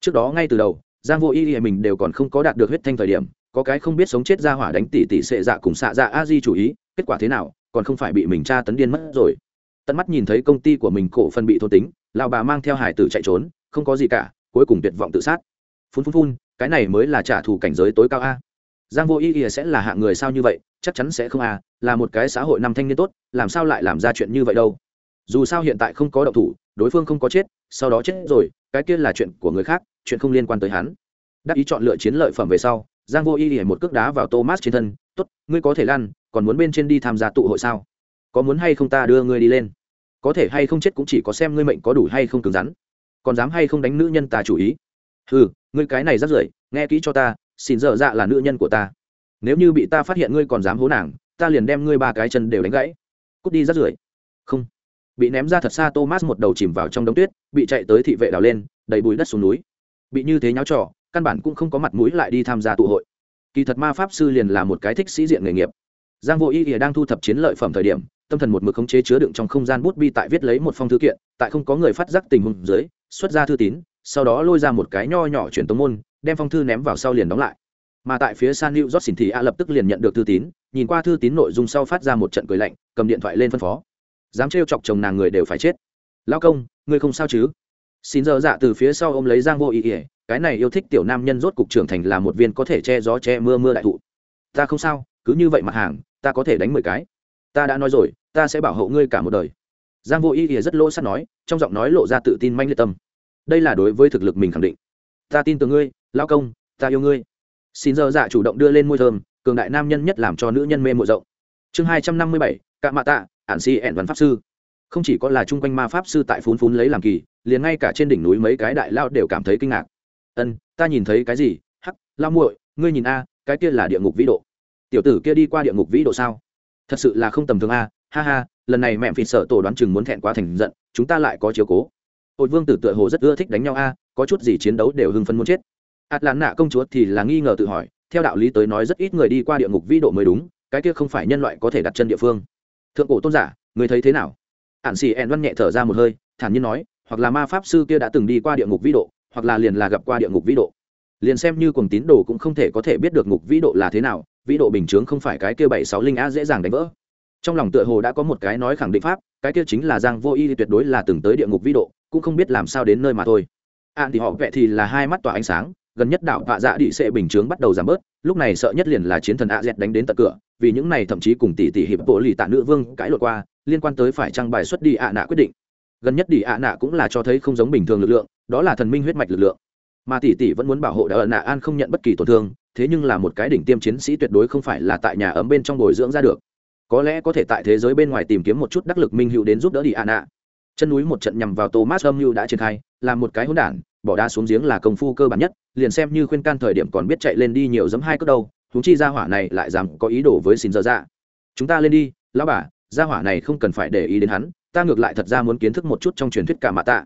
Trước đó ngay từ đầu, giang vô y y mình đều còn không có đạt được huyết thanh thời điểm, có cái không biết sống chết ra hỏa đánh tỷ tỷ sệ dạ cùng xạ dạ a di chủ ý, kết quả thế nào, còn không phải bị mình tra tấn điên mất rồi. Tận mắt nhìn thấy công ty của mình cổ phần bị thôn tính, lão bà mang theo hải tử chạy trốn, không có gì cả, cuối cùng tuyệt vọng tự sát. Phun phun phun, cái này mới là trả thù cảnh giới tối cao a giang vô y y sẽ là hạng người sao như vậy chắc chắn sẽ không à, là một cái xã hội năm thanh niên tốt làm sao lại làm ra chuyện như vậy đâu? Dù sao hiện tại không có động thủ đối phương không có chết sau đó chết rồi cái kia là chuyện của người khác chuyện không liên quan tới hắn. Đắc ý chọn lựa chiến lợi phẩm về sau giang vô y để một cước đá vào thomas trên thân tốt ngươi có thể lăn còn muốn bên trên đi tham gia tụ hội sao? Có muốn hay không ta đưa ngươi đi lên? Có thể hay không chết cũng chỉ có xem ngươi mệnh có đủ hay không cứng rắn. Còn dám hay không đánh nữ nhân ta chủ ý? Ừ ngươi cái này rất rưởi nghe kỹ cho ta xin dở dạ là nữ nhân của ta. Nếu như bị ta phát hiện ngươi còn dám hố nàng, ta liền đem ngươi ba cái chân đều đánh gãy. Cút đi rắt rưởi. Không. Bị ném ra thật xa thomas một đầu chìm vào trong đống tuyết, bị chạy tới thị vệ đào lên đầy bùi đất xuống núi. Bị như thế nháo trò, căn bản cũng không có mặt mũi lại đi tham gia tụ hội. Kỳ thật ma pháp sư liền là một cái thích sĩ diện nghề nghiệp. Giang vô y ỉa đang thu thập chiến lợi phẩm thời điểm, tâm thần một mực khống chế chứa đựng trong không gian bút bi tại viết lấy một phong thư kiện, tại không có người phát giác tình huống dưới, xuất ra thư tín, sau đó lôi ra một cái nho nhỏ chuyển tống môn đem phong thư ném vào sau liền đóng lại. Mà tại phía san new xỉn thì a lập tức liền nhận được thư tín, nhìn qua thư tín nội dung sau phát ra một trận cười lạnh, cầm điện thoại lên phân phó. Dám trêu chọc chồng nàng người đều phải chết. Lao công ngươi không sao chứ? Xin giờ dạ từ phía sau ô m lấy giang vô ý ỉa cái này yêu thích tiểu nam nhân rốt cục trưởng thành là một viên có thể che gió che mưa mưa đại thụ. Ta không sao, cứ như vậy mặt hàng, ta có thể đánh mười cái. Ta đã nói rồi, ta sẽ bảo hộ ngươi cả một đời. Giang vô ý ỉa rất lỗ sắt nói, trong giọng nói lộ ra tự tin manh liệt tâm. Đây là đối với thực lực mình khẳng định ta tin tưởng ngươi lao công, ta yêu ngươi. Xin giờ dạ chủ động đưa lên môi thơm, cường đại nam nhân nhất làm cho nữ nhân mê mộ rộng. Chương hai trăm năm mươi bảy, cạ mạ tạ, ản si ẻn văn pháp sư. Không chỉ có là chung quanh ma pháp sư tại phún phún lấy làm kỳ, liền ngay cả trên đỉnh núi mấy cái đại lao đều cảm thấy kinh ngạc. Ân, ta nhìn thấy cái gì? Hắc lao muội, ngươi nhìn a, cái kia là địa ngục vĩ độ. Tiểu tử kia đi qua địa ngục vĩ độ sao? Thật sự là không tầm thường a, ha ha, lần này mẹ phịt sợ tổ đoán chừng muốn thẹn quá thành giận, chúng ta lại có chiếu cố hội vương tử tựa hồ rất ưa thích đánh nhau a, có chút gì chiến đấu đều hưng phấn muốn chết. Ạt lán nạ công chúa thì là nghi ngờ tự hỏi, theo đạo lý tới nói rất ít người đi qua địa ngục vĩ độ mới đúng, cái kia không phải nhân loại có thể đặt chân địa phương. Thượng cổ tôn giả, người thấy thế nào? Ạn xì ẹn văn nhẹ thở ra một hơi, thản nhiên nói, hoặc là ma pháp sư kia đã từng đi qua địa ngục vĩ độ, hoặc là liền là gặp qua địa ngục vĩ độ. Liền xem như cùng tín đồ cũng không thể có thể biết được ngục vĩ độ là thế nào, vĩ độ bình chướng không phải cái kia bảy sáu linh a dễ dàng đánh vỡ. Trong lòng tựa hồ đã có một cái nói khẳng định pháp, cái kia chính là giang vô y tuyệt đối là từng tới địa ngục vĩ độ cũng không biết làm sao đến nơi mà thôi. Ạn thì họ vẽ thì là hai mắt tỏa ánh sáng, gần nhất đạo vạ dạ đi sẽ bình chướng bắt đầu giảm bớt, lúc này sợ nhất liền là chiến thần a z đánh đến tận cửa, vì những này thậm chí cùng tỷ tỷ hiệp bộ lì tạ nữ vương cãi lộn qua, liên quan tới phải trang bài xuất đi ạ nạ quyết định. Gần nhất đi ạ nạ cũng là cho thấy không giống bình thường lực lượng, đó là thần minh huyết mạch lực lượng. Mà tỷ tỷ vẫn muốn bảo hộ đỡ nạ an không nhận bất kỳ tổn thương, thế nhưng là một cái đỉnh tiêm chiến sĩ tuyệt đối không phải là tại nhà ấm bên trong bồi dưỡng ra được. Có lẽ có thể tại thế giới bên ngoài tìm kiếm một chút đắc lực minh hữu đến giúp đỡ đi ạ nạ chân núi một trận nhằm vào thomas âm mưu đã triển khai làm một cái hỗn đản, bỏ đá xuống giếng là công phu cơ bản nhất, liền xem như khuyên can thời điểm còn biết chạy lên đi nhiều giấm hai cất đâu húng chi gia hỏa này lại dám có ý đồ với xin dơ dạ. Chúng ta lên đi, lão bà, gia hỏa này không cần phải để ý đến hắn, ta ngược lại thật ra muốn kiến thức một chút trong truyền thuyết cả mạ tạ.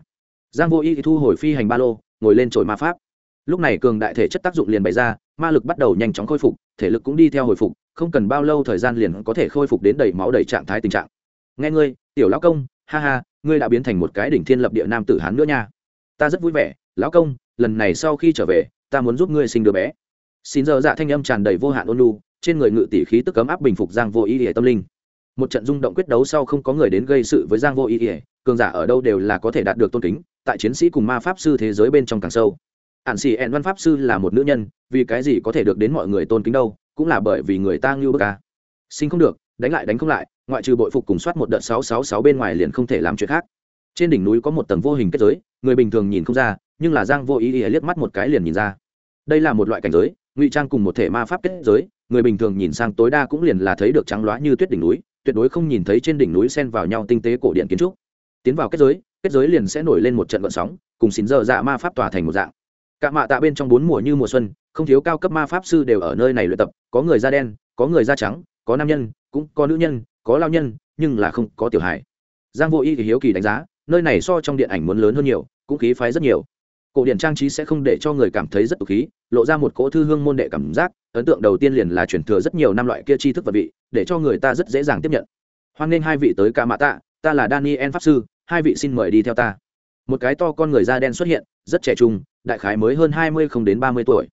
Giang vô y thì thu hồi phi hành ba lô, ngồi lên trồi ma pháp. Lúc này cường đại thể chất tác dụng liền bày ra, ma lực bắt đầu nhanh chóng khôi phục, thể lực cũng đi theo hồi phục, không cần bao lâu thời gian liền có thể khôi phục đến đầy máu đầy trạng thái tình trạng. Nghe ngươi, tiểu lão công, ha ha ngươi đã biến thành một cái đỉnh thiên lập địa nam tử hán nữa nha. Ta rất vui vẻ, lão công, lần này sau khi trở về, ta muốn giúp ngươi sinh đứa bé. Xin giờ dạ thanh âm tràn đầy vô hạn ôn lu trên người ngự tỷ khí tức cấm áp bình phục giang vô ý ỉa tâm linh. Một trận rung động quyết đấu sau không có người đến gây sự với giang vô ý ỉa cường giả ở đâu đều là có thể đạt được tôn kính, tại chiến sĩ cùng ma pháp sư thế giới bên trong càng sâu. Ạn xì ẹn văn pháp sư là một nữ nhân, vì cái gì có thể được đến mọi người tôn kính đâu, cũng là bởi vì người ta ngưu bức ca sinh không được, đánh lại đánh không lại ngoại trừ bội phục cùng soát một đợt sáu sáu sáu bên ngoài liền không thể làm chuyện khác. Trên đỉnh núi có một tầng vô hình kết giới, người bình thường nhìn không ra, nhưng là giang vô ý ý liếc mắt một cái liền nhìn ra. Đây là một loại cảnh giới, ngụy trang cùng một thể ma pháp kết giới, người bình thường nhìn sang tối đa cũng liền là thấy được trắng loá như tuyết đỉnh núi, tuyệt đối không nhìn thấy trên đỉnh núi xen vào nhau tinh tế cổ điện kiến trúc. Tiến vào kết giới kết giới liền sẽ nổi lên một trận vận sóng, cùng xín giờ dạ ma pháp tỏa thành một dạng. Cả mạ tạ bên trong bốn mùa như mùa xuân, không thiếu cao cấp ma pháp sư đều ở nơi này luyện tập, có người da đen, có người da trắng, có nam nhân, cũng có nữ nhân có lao nhân, nhưng là không có tiểu hài. Giang vô y thì hiếu kỳ đánh giá, nơi này so trong điện ảnh muốn lớn hơn nhiều, cũng khí phái rất nhiều. Cổ điện trang trí sẽ không để cho người cảm thấy rất tục khí, lộ ra một cỗ thư hương môn đệ cảm giác, ấn tượng đầu tiên liền là chuyển thừa rất nhiều năm loại kia tri thức vật vị, để cho người ta rất dễ dàng tiếp nhận. Hoan nghênh hai vị tới ca mạ tạ, ta là daniel pháp sư, hai vị xin mời đi theo ta. Một cái to con người da đen xuất hiện, rất trẻ trung, đại khái mới hơn hai mươi không đến ba mươi tuổi.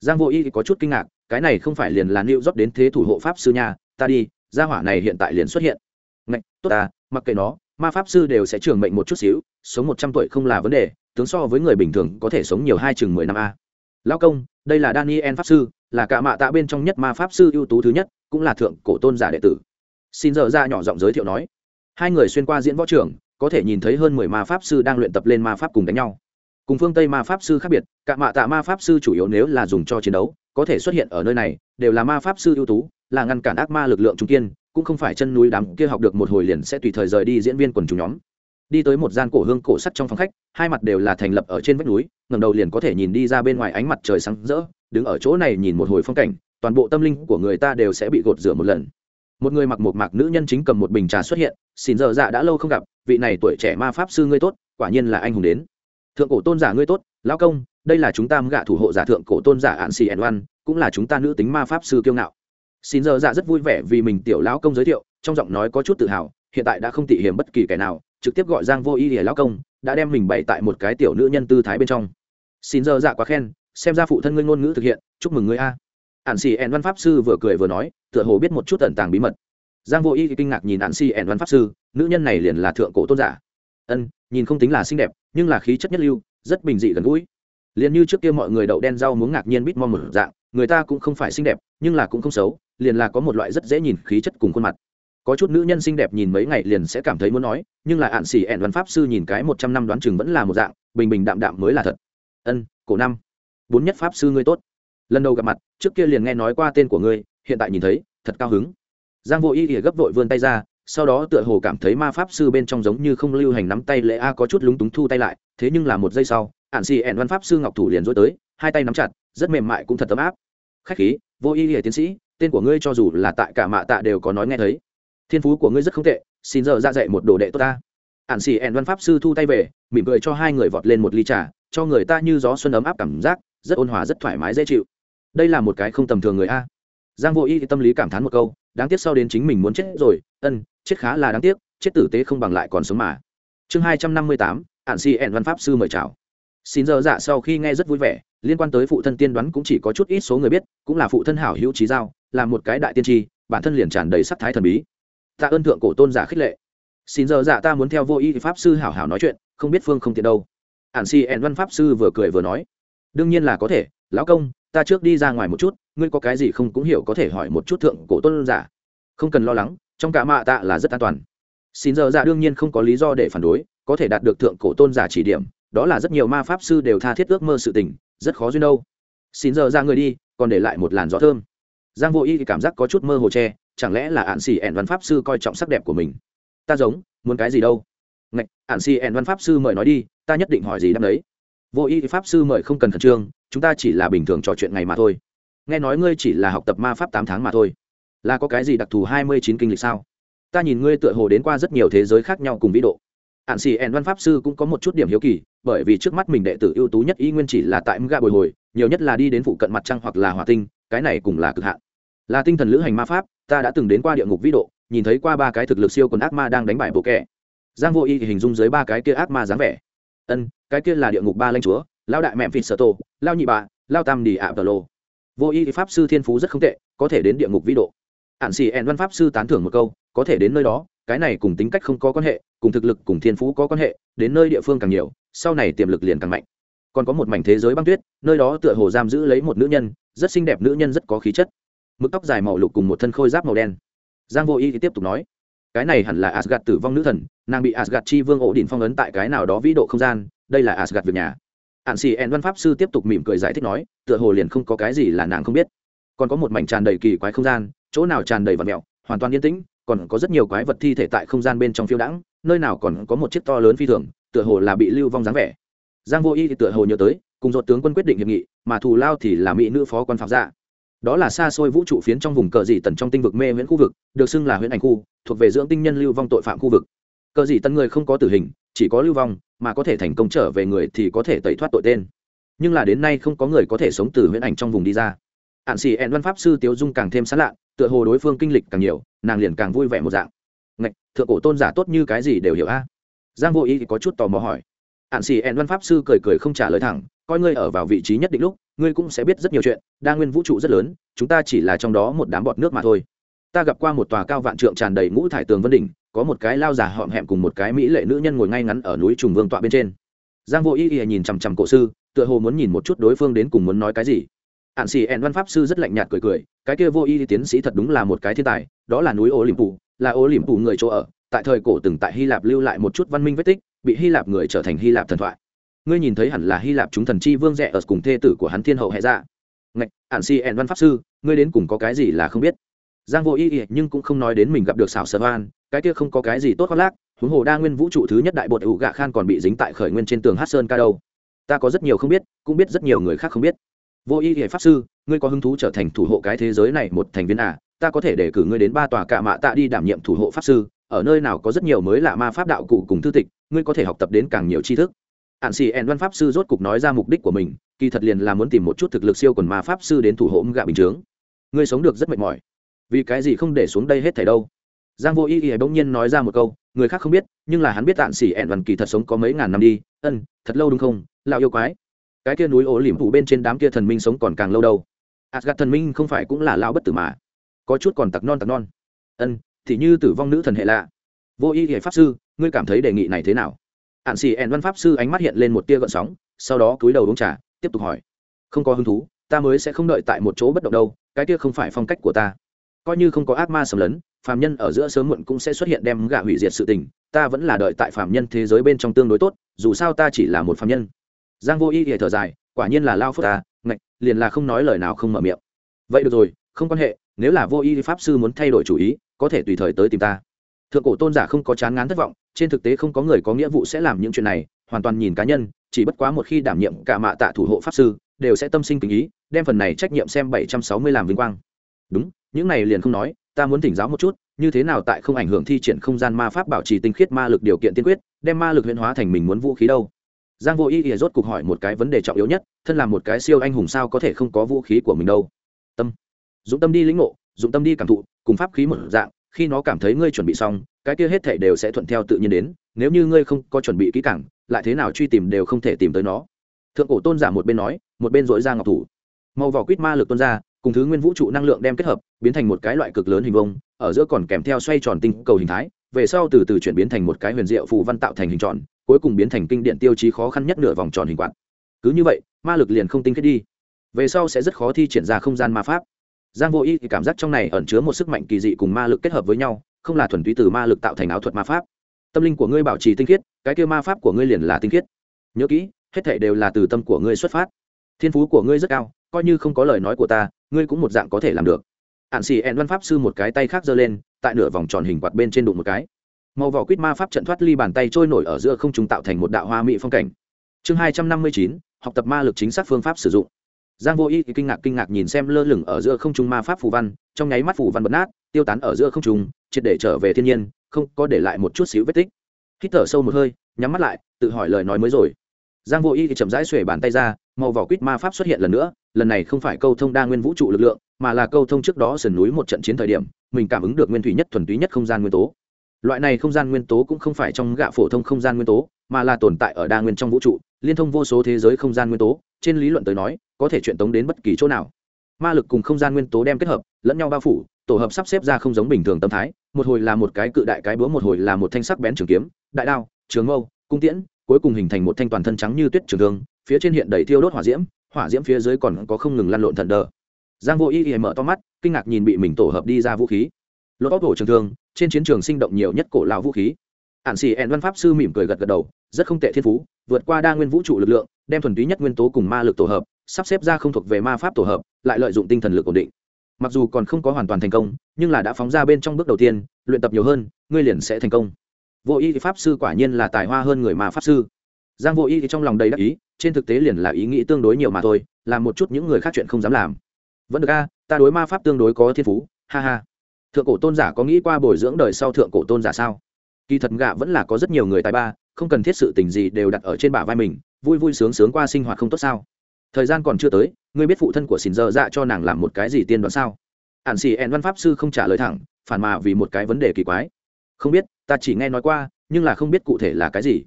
Giang vô y có chút kinh ngạc, cái này không phải liền là nịu rót đến thế thủ hộ pháp sư nhà ta đi gia hỏa này hiện tại liền xuất hiện. Ngạch, tốt à mặc kệ nó, ma pháp sư đều sẽ trường mệnh một chút xíu, sống một trăm tuổi không là vấn đề, tướng so với người bình thường có thể sống nhiều hai chừng mười năm a. Lão công, đây là daniel pháp sư, là cả mạ tạ bên trong nhất ma pháp sư ưu tú thứ nhất, cũng là thượng cổ tôn giả đệ tử. Xin giờ ra nhỏ giọng giới thiệu nói. Hai người xuyên qua diễn võ trường, có thể nhìn thấy hơn mười ma pháp sư đang luyện tập lên ma pháp cùng đánh nhau. Cùng phương tây ma pháp sư khác biệt, cả mạ tạ ma pháp sư chủ yếu nếu là dùng cho chiến đấu, có thể xuất hiện ở nơi này, đều là ma pháp sư ưu tú là ngăn cản ác ma lực lượng trung kiên, cũng không phải chân núi đám kia học được một hồi liền sẽ tùy thời rời đi diễn viên quần chúng nhóm. Đi tới một gian cổ hương cổ sắt trong phòng khách, hai mặt đều là thành lập ở trên vách núi ngầm đầu liền có thể nhìn đi ra bên ngoài ánh mặt trời sáng rỡ, đứng ở chỗ này nhìn một hồi phong cảnh, toàn bộ tâm linh của người ta đều sẽ bị gột rửa một lần. Một người mặc một mạc nữ nhân chính cầm một bình trà xuất hiện, xin giờ dạ đã lâu không gặp, vị này tuổi trẻ ma pháp sư ngươi tốt, quả nhiên là anh hùng đến. Thượng cổ tôn giả ngươi tốt, lão công, đây là chúng ta gạ thủ hộ giả thượng cổ tôn giả ạn xì ẩn oan, cũng là chúng ta nữ tính ma pháp sư kiêu ngạo xin giờ dạ rất vui vẻ vì mình tiểu lão công giới thiệu, trong giọng nói có chút tự hào, hiện tại đã không tỉ hiểm bất kỳ kẻ nào, trực tiếp gọi giang vô y để lão công, đã đem mình bày tại một cái tiểu nữ nhân tư thái bên trong. Xin giờ dạ quá khen, xem ra phụ thân ngươi ngôn ngữ thực hiện, chúc mừng ngươi a. Ạn xì ẻn văn pháp sư vừa cười vừa nói, tựa hồ biết một chút tận tàng bí mật. Giang vô y kinh ngạc nhìn ạn xì ẻn văn pháp sư, nữ nhân này liền là thượng cổ tôn giả. Ân, nhìn không tính là xinh đẹp, nhưng là khí chất nhất lưu, rất bình dị gần gũi. Liền như trước kia mọi người đậu đen rau muốn ngạc nhiên bít mong một dạng, người ta cũng không phải xinh đẹp, nhưng là cũng không xấu liền là có một loại rất dễ nhìn khí chất cùng khuôn mặt. Có chút nữ nhân xinh đẹp nhìn mấy ngày liền sẽ cảm thấy muốn nói, nhưng là ạn xỉ ẹn văn pháp sư nhìn cái một trăm năm đoán chừng vẫn là một dạng, bình bình đạm đạm mới là thật. Ân, cổ năm. Bốn nhất pháp sư ngươi tốt. Lần đầu gặp mặt, trước kia liền nghe nói qua tên của ngươi, hiện tại nhìn thấy, thật cao hứng. Giang vô y ỉa gấp vội vươn tay ra, sau đó tựa hồ cảm thấy ma pháp sư bên trong giống như không lưu hành nắm tay lễ a có chút lúng túng thu tay lại, thế nhưng là một giây sau, ạn xì ẹn văn pháp sư ngọc thủ liền dối tới, hai tay nắm chặt, rất mềm mại cũng thật tấm áp. Khách khí, vô y ỉa tiến sĩ tên của ngươi cho dù là tại cả mạ tạ đều có nói nghe thấy. Thiên phú của ngươi rất không tệ, xin giờ ra dạy một đồ đệ tốt ta. Ạn xì ẹn văn pháp sư thu tay về, mỉm cười cho hai người vọt lên một ly trà, cho người ta như gió xuân ấm áp cảm giác, rất ôn hòa, rất thoải mái, dễ chịu. Đây là một cái không tầm thường người a. Giang vô y tâm lý cảm thán một câu, đáng tiếc sau đến chính mình muốn chết rồi, ân, chết khá là đáng tiếc, chết tử tế không bằng lại còn sống mà. Chương hai trăm năm mươi tám ạn xì ẹn văn pháp sư mời chào xin giờ dạ sau khi nghe rất vui vẻ, liên quan tới phụ thân tiên đoán cũng chỉ có chút ít số người biết, cũng là phụ thân hảo hữu trí giao, là một cái đại tiên tri, bản thân liền tràn đầy sắc thái thần bí. Ta ơn thượng cổ tôn giả khích lệ. Xin giờ dạ ta muốn theo vô y pháp sư hảo hảo nói chuyện, không biết phương không tiện đâu. Ản si ẹn văn pháp sư vừa cười vừa nói. Đương nhiên là có thể, lão công, ta trước đi ra ngoài một chút, ngươi có cái gì không cũng hiểu có thể hỏi một chút thượng cổ tôn giả. Không cần lo lắng, trong cả mạ tạ là rất an toàn. Xin giờ dạ đương nhiên không có lý do để phản đối, có thể đạt được thượng cổ tôn giả chỉ điểm đó là rất nhiều ma pháp sư đều tha thiết ước mơ sự tình, rất khó duyên đâu. Xin giờ ra người đi, còn để lại một làn gió thơm. Giang vô y cảm giác có chút mơ hồ che, chẳng lẽ là ạn xì ẻn văn pháp sư coi trọng sắc đẹp của mình? Ta giống, muốn cái gì đâu? Ngạch ạn xì ẻn văn pháp sư mời nói đi, ta nhất định hỏi gì đáp đấy. Vô y pháp sư mời không cần khẩn trương, chúng ta chỉ là bình thường trò chuyện ngày mà thôi. Nghe nói ngươi chỉ là học tập ma pháp tám tháng mà thôi. Là có cái gì đặc thù hai mươi chín kinh lịch sao? Ta nhìn ngươi tựa hồ đến qua rất nhiều thế giới khác nhau cùng vĩ độ ạn xì ẻn văn pháp sư cũng có một chút điểm hiếu kỳ bởi vì trước mắt mình đệ tử ưu tú nhất y nguyên chỉ là tại mga bồi hồi nhiều nhất là đi đến phụ cận mặt trăng hoặc là hỏa tinh cái này cũng là cực hạn. Là tinh thần lữ hành ma pháp ta đã từng đến qua địa ngục vĩ độ nhìn thấy qua ba cái thực lực siêu quần ác ma đang đánh bại bộ kẻ. Giang vô y hình dung dưới ba cái kia ác ma dáng vẻ. Ân cái kia là địa ngục ba lanh chúa lao đại mẹ phịt sở tô lao nhị bà, lao tam đi ạ tờ lô. Vô y pháp sư thiên phú rất không tệ có thể đến địa ngục vĩ độ. Ạn xì ẹn văn pháp sư tán thưởng một câu có thể đến nơi đó cái này cùng tính cách không có quan hệ, cùng thực lực, cùng thiên phú có quan hệ, đến nơi địa phương càng nhiều, sau này tiềm lực liền càng mạnh. Còn có một mảnh thế giới băng tuyết, nơi đó tựa hồ giam giữ lấy một nữ nhân, rất xinh đẹp nữ nhân rất có khí chất. Mực tóc dài màu lục cùng một thân khôi giáp màu đen. Giang vô y thì tiếp tục nói, cái này hẳn là asgad tử vong nữ thần, nàng bị asgad chi vương ổ đỉnh phong ấn tại cái nào đó vĩ độ không gian, đây là asgad việc nhà. Ạn xì ẹn văn pháp sư tiếp tục mỉm cười giải thích nói, tựa hồ liền không có cái gì là nàng không biết. Còn có một mảnh tràn đầy kỳ quái không gian, chỗ nào tràn đầy vật mẹo, hoàn toàn yên tĩnh còn có rất nhiều quái vật thi thể tại không gian bên trong phiêu đãng, nơi nào còn có một chiếc to lớn phi thường, tựa hồ là bị lưu vong dáng vẻ. Giang vô y thì tựa hồ nhớ tới, cùng dột tướng quân quyết định hiệp nghị, mà thù lao thì là mỹ nữ phó quan phạm dạ. Đó là xa xôi vũ trụ phiến trong vùng cờ dị tần trong tinh vực mê viễn khu vực, được xưng là huyện ảnh khu, thuộc về dưỡng tinh nhân lưu vong tội phạm khu vực. Cờ dị tần người không có tử hình, chỉ có lưu vong, mà có thể thành công trở về người thì có thể tẩy thoát tội tên. Nhưng là đến nay không có người có thể sống từ huyện ảnh trong vùng đi ra. Ạn xì ẹn văn pháp sư tiếu dung càng thêm sán lạ tựa hồ đối phương kinh lịch càng nhiều, nàng liền càng vui vẻ một dạng. Ngạch, thượng cổ tôn giả tốt như cái gì đều hiểu a? Giang vô ý thì có chút tò mò hỏi. Ạn xì ẹn văn pháp sư cười cười không trả lời thẳng, coi ngươi ở vào vị trí nhất định lúc, ngươi cũng sẽ biết rất nhiều chuyện, đa nguyên vũ trụ rất lớn, chúng ta chỉ là trong đó một đám bọt nước mà thôi. Ta gặp qua một tòa cao vạn trượng tràn đầy ngũ thải tường vân đỉnh, có một cái lao giả họm hẹm cùng một cái mỹ lệ nữ nhân ngồi ngay ngắn ở núi trùng vương tọa bên trên. Giang vô ý ý nhìn chằm chằm cổ sư, tựa hồ muốn nhìn một chút đối phương đến cùng muốn nói cái gì ạn xì ẹn văn pháp sư rất lạnh nhạt cười cười, cái kia vô y tiến sĩ thật đúng là một cái thiên tài, đó là núi ô liềm phủ là ô liềm phủ người chỗ ở, tại thời cổ từng tại hy lạp lưu lại một chút văn minh vết tích, bị hy lạp người trở thành hy lạp thần thoại. Ngươi nhìn thấy hẳn là hy lạp chúng thần chi vương rẻ ở cùng thê tử của hắn thiên hậu hệ dạ. Ngạch ạn xì ẹn văn pháp sư, ngươi đến cùng có cái gì là không biết? Giang vô y nhưng cũng không nói đến mình gặp được xảo sở van cái kia không có cái gì tốt khoác lác, huống hồ đa nguyên vũ trụ thứ nhất đại bột ủ gạ khan còn bị dính tại khởi nguyên trên tường hát sơn ca đâu. Ta có rất nhiều không biết, cũng biết rất nhiều người khác không biết vô y hệ pháp sư, ngươi có hứng thú trở thành thủ hộ cái thế giới này một thành viên à? Ta có thể để cử ngươi đến ba tòa cạ mạ tạ đi đảm nhiệm thủ hộ pháp sư, ở nơi nào có rất nhiều mới lạ ma pháp đạo cụ cùng thư tịch, ngươi có thể học tập đến càng nhiều tri thức. Ạn xì ẹn văn pháp sư rốt cục nói ra mục đích của mình, kỳ thật liền là muốn tìm một chút thực lực siêu quần ma pháp sư đến thủ hộ gạ bình chướng. Ngươi sống được rất mệt mỏi. Vì cái gì không để xuống đây hết thảy đâu? Giang vô y y bỗng nhiên nói ra một câu, người khác không biết, nhưng là hắn biết ạn xỉ ẹn văn kỳ thật sống có mấy ngàn năm đi. Ân, thật lâu đúng không? Lão yêu quái cái kia núi ố liềm phủ bên trên đám kia thần minh sống còn càng lâu đâu. Asgad thần minh không phải cũng là lão bất tử mà. Có chút còn tặc non tặc non. Ân, thì như tử vong nữ thần hệ lạ. Vô y hệ pháp sư, ngươi cảm thấy đề nghị này thế nào? Ạn xì ẹn văn pháp sư ánh mắt hiện lên một tia gợn sóng, sau đó cúi đầu uống trà, tiếp tục hỏi. Không có hứng thú, ta mới sẽ không đợi tại một chỗ bất động đâu, cái kia không phải phong cách của ta. Coi như không có ác ma sầm lấn, phàm nhân ở giữa sớm muộn cũng sẽ xuất hiện đem gạ hủy diệt sự tình, ta vẫn là đợi tại phàm nhân thế giới bên trong tương đối tốt, dù sao ta chỉ là một phàm nhân giang vô y thì thở dài, quả nhiên là lao phước ta, ngạch, liền là không nói lời nào không mở miệng. Vậy được rồi, không quan hệ, nếu là vô y pháp sư muốn thay đổi chủ ý, có thể tùy thời tới tìm ta. Thượng cổ tôn giả không có chán ngán thất vọng, trên thực tế không có người có nghĩa vụ sẽ làm những chuyện này, hoàn toàn nhìn cá nhân, chỉ bất quá một khi đảm nhiệm cả mạ tạ thủ hộ pháp sư, đều sẽ tâm sinh tình ý, đem phần này trách nhiệm xem bảy trăm sáu mươi làm vinh quang. Đúng, những này liền không nói, ta muốn thỉnh giáo một chút, như thế nào tại không ảnh hưởng thi triển không gian ma pháp bảo trì tinh khiết ma lực điều kiện tiên quyết, đem ma lực huyễn hóa thành mình muốn vũ khí đâu giang vô ý ỉa rốt cục hỏi một cái vấn đề trọng yếu nhất, thân là một cái siêu anh hùng sao có thể không có vũ khí của mình đâu? Tâm. Dụng tâm đi lĩnh ngộ, dụng tâm đi cảm thụ, cùng pháp khí một dạng, khi nó cảm thấy ngươi chuẩn bị xong, cái kia hết thể đều sẽ thuận theo tự nhiên đến, nếu như ngươi không có chuẩn bị kỹ càng, lại thế nào truy tìm đều không thể tìm tới nó. Thượng cổ tôn giả một bên nói, một bên dội ra ngọc thủ. Màu vỏ quýt ma lực tôn ra, cùng thứ nguyên vũ trụ năng lượng đem kết hợp, biến thành một cái loại cực lớn hình vông ở giữa còn kèm theo xoay tròn tinh cầu hình thái, về sau từ từ chuyển biến thành một cái huyền diệu phù văn tạo thành hình tròn cuối cùng biến thành kinh điện tiêu chí khó khăn nhất nửa vòng tròn hình quạt. Cứ như vậy, ma lực liền không tinh kết đi. Về sau sẽ rất khó thi triển ra không gian ma pháp. Giang vô y thì cảm giác trong này ẩn chứa một sức mạnh kỳ dị cùng ma lực kết hợp với nhau, không là thuần túy từ ma lực tạo thành áo thuật ma pháp. Tâm linh của ngươi bảo trì tinh khiết, cái kia ma pháp của ngươi liền là tinh khiết. Nhớ kỹ, hết thảy đều là từ tâm của ngươi xuất phát. Thiên phú của ngươi rất cao, coi như không có lời nói của ta, ngươi cũng một dạng có thể làm được. Ạn xì ẹn văn pháp sư một cái tay khác giơ lên, tại nửa vòng tròn hình quạt bên trên đụng một cái màu vỏ quýt ma pháp trận thoát ly bàn tay trôi nổi ở giữa không trung tạo thành một đạo hoa mỹ phong cảnh. Chương hai trăm năm mươi chín, học tập ma lực chính xác phương pháp sử dụng. Giang vô y kinh ngạc kinh ngạc nhìn xem lơ lửng ở giữa không trung ma pháp phù văn, trong nháy mắt phù văn bật nát, tiêu tán ở giữa không trung, triệt để trở về thiên nhiên, không có để lại một chút xíu vết tích. Hít thở sâu một hơi, nhắm mắt lại, tự hỏi lời nói mới rồi. Giang vô y thì chậm rãi xuể bàn tay ra, màu vỏ quýt ma pháp xuất hiện lần nữa, lần này không phải câu thông đa nguyên vũ trụ lực lượng, mà là câu thông trước đó sườn núi một trận chiến thời điểm, mình cảm ứng được nguyên thủy nhất thuần túy nhất không gian nguyên tố loại này không gian nguyên tố cũng không phải trong gạ phổ thông không gian nguyên tố, mà là tồn tại ở đa nguyên trong vũ trụ, liên thông vô số thế giới không gian nguyên tố, trên lý luận tới nói, có thể truyền tống đến bất kỳ chỗ nào. Ma lực cùng không gian nguyên tố đem kết hợp, lẫn nhau bao phủ, tổ hợp sắp xếp ra không giống bình thường tâm thái, một hồi là một cái cự đại cái búa, một hồi là một thanh sắc bén trường kiếm, đại đao, trường mâu, cung tiễn, cuối cùng hình thành một thanh toàn thân trắng như tuyết trường thương, phía trên hiện đầy thiêu đốt hỏa diễm hỏa diễm phía dưới còn có không ngừng lăn lộn thần đờ. Giang vô y y mở to mắt, kinh ngạc nhìn bị mình tổ hợp đi ra vũ khí. Lột bóp cổ trường thương trên chiến trường sinh động nhiều nhất cổ lão vũ khí. Ạn xì ẹn văn pháp sư mỉm cười gật gật đầu, rất không tệ thiên phú, vượt qua đa nguyên vũ trụ lực lượng, đem thuần túy nhất nguyên tố cùng ma lực tổ hợp, sắp xếp ra không thuộc về ma pháp tổ hợp, lại lợi dụng tinh thần lực ổn định. Mặc dù còn không có hoàn toàn thành công, nhưng là đã phóng ra bên trong bước đầu tiên, luyện tập nhiều hơn, ngươi liền sẽ thành công. Vô y pháp sư quả nhiên là tài hoa hơn người mà pháp sư. Giang vô y thì trong lòng đầy đắc ý, trên thực tế liền là ý nghĩ tương đối nhiều mà thôi, làm một chút những người khác chuyện không dám làm. Vẫn được a, ta đối ma pháp tương đối có thiên phú, ha ha thượng cổ tôn giả có nghĩ qua bồi dưỡng đời sau thượng cổ tôn giả sao? Kỳ thật gạ vẫn là có rất nhiều người tài ba, không cần thiết sự tình gì đều đặt ở trên bả vai mình, vui vui sướng sướng qua sinh hoạt không tốt sao? Thời gian còn chưa tới, ngươi biết phụ thân của xin dơ dạ cho nàng làm một cái gì tiên đoán sao? Ạn xì ẹn văn pháp sư không trả lời thẳng, phản mà vì một cái vấn đề kỳ quái. Không biết, ta chỉ nghe nói qua, nhưng là không biết cụ thể là cái gì.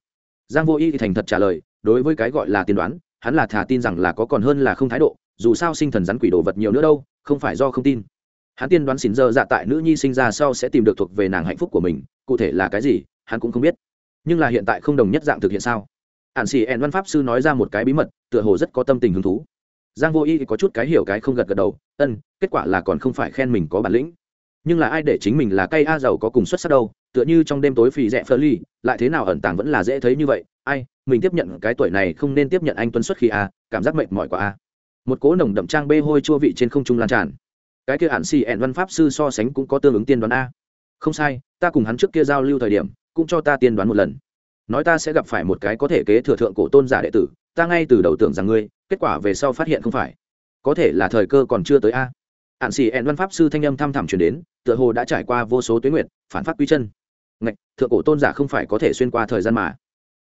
Giang vô y thì thành thật trả lời, đối với cái gọi là tiên đoán, hắn là thà tin rằng là có còn hơn là không thái độ, dù sao sinh thần rắn quỷ đồ vật nhiều nữa đâu, không phải do không tin hắn tiên đoán xin dơ dạ tại nữ nhi sinh ra sau sẽ tìm được thuộc về nàng hạnh phúc của mình, cụ thể là cái gì, hắn cũng không biết. Nhưng là hiện tại không đồng nhất dạng thực hiện sao? Ạn xì ẹn văn pháp sư nói ra một cái bí mật, tựa hồ rất có tâm tình hứng thú. Giang vô y có chút cái hiểu cái không gật gật đầu ân kết quả là còn không phải khen mình có bản lĩnh. Nhưng là ai để chính mình là cây a giàu có cùng xuất sắc đâu, tựa như trong đêm tối phì rẽ phơ ly lại thế nào ẩn tàng vẫn là dễ thấy như vậy. Ai, mình tiếp nhận cái tuổi này không nên tiếp nhận anh tuấn xuất khi a, cảm giác mệt mỏi quá a. Một cố nồng đậm trang bê hôi chua vị trên không trung lan tràn cái kia hạn xì ẹn văn pháp sư so sánh cũng có tương ứng tiên đoán a. Không sai, ta cùng hắn trước kia giao lưu thời điểm, cũng cho ta tiên đoán một lần. Nói ta sẽ gặp phải một cái có thể kế thừa thượng cổ tôn giả đệ tử, ta ngay từ đầu tưởng rằng ngươi, kết quả về sau phát hiện không phải. Có thể là thời cơ còn chưa tới a. Hạn xì ẹn văn pháp sư thanh âm thăm thẳm chuyển đến, tựa hồ đã trải qua vô số tuyến nguyện, phản phát quy chân. Ngạch, thượng cổ tôn giả không phải có thể xuyên qua thời gian mà.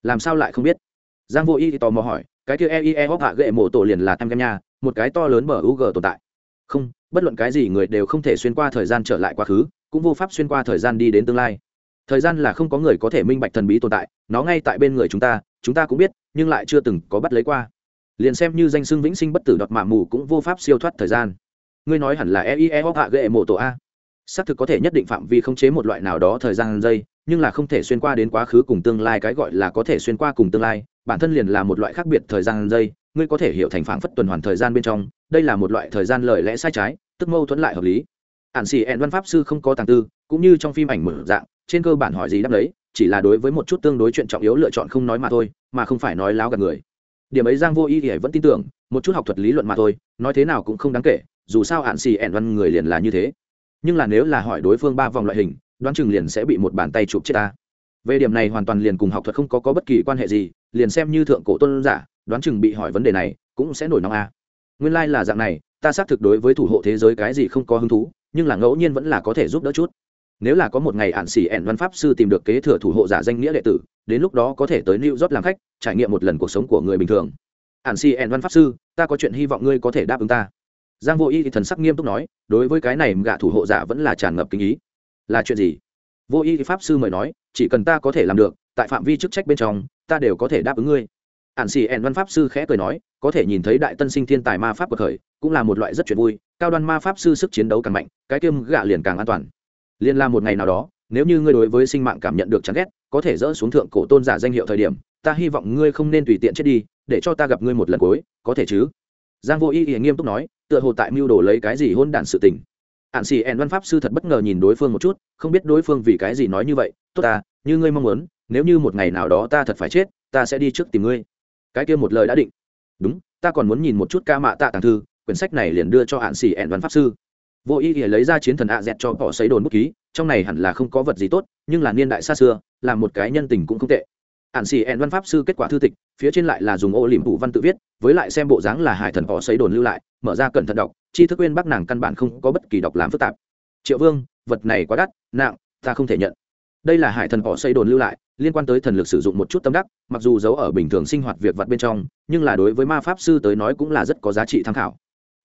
Làm sao lại không biết? Giang vô y thì tò mò hỏi, cái kia eie hóc hạ gệ mộ tổ liền là tam cam nha, một cái to lớn bờ u g tồn tại. Không bất luận cái gì người đều không thể xuyên qua thời gian trở lại quá khứ, cũng vô pháp xuyên qua thời gian đi đến tương lai. Thời gian là không có người có thể minh bạch thần bí tồn tại, nó ngay tại bên người chúng ta chúng ta cũng biết, nhưng lại chưa từng có bắt lấy qua. Liền xem như danh xưng vĩnh sinh bất tử đọt mạ mù cũng vô pháp siêu thoát thời gian. Ngươi nói hẳn là eie hoặc hạ gệ mộ tổ a. Xác thực có thể nhất định phạm vi khống chế một loại nào đó thời gian giây nhưng là không thể xuyên qua đến quá khứ cùng tương lai, cái gọi là có thể xuyên qua cùng tương lai, bản thân liền là một loại khác biệt thời gian giây ngươi có thể hiểu thành phản phất tuần hoàn thời gian bên trong đây là một loại thời gian lời lẽ sai trái tức mâu thuẫn lại hợp lý. Ản xì ẹn văn pháp sư không có tàng tư cũng như trong phim ảnh mở dạng trên cơ bản hỏi gì đáp đấy chỉ là đối với một chút tương đối chuyện trọng yếu lựa chọn không nói mà thôi mà không phải nói láo gạt người. Điểm ấy giang vô ý thì vẫn tin tưởng một chút học thuật lý luận mà thôi nói thế nào cũng không đáng kể dù sao ạn xì ẹn văn người liền là như thế. Nhưng là nếu là hỏi đối phương ba vòng loại hình đoán chừng liền sẽ bị một bàn tay chụp chết ta. Về điểm này hoàn toàn liền cùng học thuật không có, có bất kỳ quan hệ gì liền xem như thượng cổ tôn giả đoán chừng bị hỏi vấn đề này, cũng sẽ nổi nóng a nguyên lai、like、là dạng này, ta xác thực đối với thủ hộ thế giới cái gì không có hứng thú, nhưng là ngẫu nhiên vẫn là có thể giúp đỡ chút. Nếu là có một ngày ạn xỉ ẻn văn pháp sư tìm được kế thừa thủ hộ giả danh nghĩa đệ tử, đến lúc đó có thể tới new york làm khách, trải nghiệm một lần cuộc sống của người bình thường. Ạn xỉ ẻn văn pháp sư, ta có chuyện hy vọng ngươi có thể đáp ứng ta. Giang vô y thì thần sắc nghiêm túc nói, đối với cái này gạ thủ hộ giả vẫn là tràn ngập kinh ý. Là chuyện gì? Vô y thì pháp sư mời nói, chỉ cần ta có thể làm được, tại phạm vi chức trách bên trong, ta đều có thể đáp ứng ngươi ạn xì ẹn văn pháp sư khẽ cười nói, có thể nhìn thấy đại tân sinh thiên tài ma pháp bậc khởi cũng là một loại rất chuyện vui, cao đoan ma pháp sư sức chiến đấu càng mạnh, cái kiêm gạ liền càng an toàn. Liên la một ngày nào đó, nếu như ngươi đối với sinh mạng cảm nhận được chán ghét, có thể dỡ xuống thượng cổ tôn giả danh hiệu thời điểm, ta hy vọng ngươi không nên tùy tiện chết đi, để cho ta gặp ngươi một lần cuối, có thể chứ? Giang vô y y nghiêm túc nói, tựa hồ tại mưu đồ lấy cái gì hôn đản sự tình. Ạn xì ẹn văn pháp sư thật bất ngờ nhìn đối phương một chút, không biết đối phương vì cái gì nói như vậy, tốt ta, như ngươi mong muốn, nếu như một ngày nào đó ta thật phải chết, ta sẽ đi trước tìm ngươi cái kia một lời đã định. Đúng, ta còn muốn nhìn một chút ca mạ tạ tàng thư, quyển sách này liền đưa cho hạn xỉ ẹn văn pháp sư. Vô ý ỉa lấy ra chiến thần ạ dẹt cho bỏ xấy đồn bút ký, trong này hẳn là không có vật gì tốt, nhưng là niên đại xa xưa là một cái nhân tình cũng không tệ. Ạn xì ẹn văn pháp sư kết quả thư tịch, phía trên lại là dùng ô liềm phủ văn tự viết, với lại xem bộ dáng là hải thần họ xấy đồn lưu lại, mở ra cẩn thận đọc chi thức quên bắc nàng căn bản không có bất kỳ đọc làm phức tạp. Triệu vương, vật này quá đắt, nặng, ta không thể nhận đây là hải thần họ xây đồn lưu lại, liên quan tới thần lực sử dụng một chút tâm đắc, mặc dù giấu ở bình thường sinh hoạt việc vặt bên trong, nhưng là đối với ma pháp sư tới nói cũng là rất có giá trị tham khảo.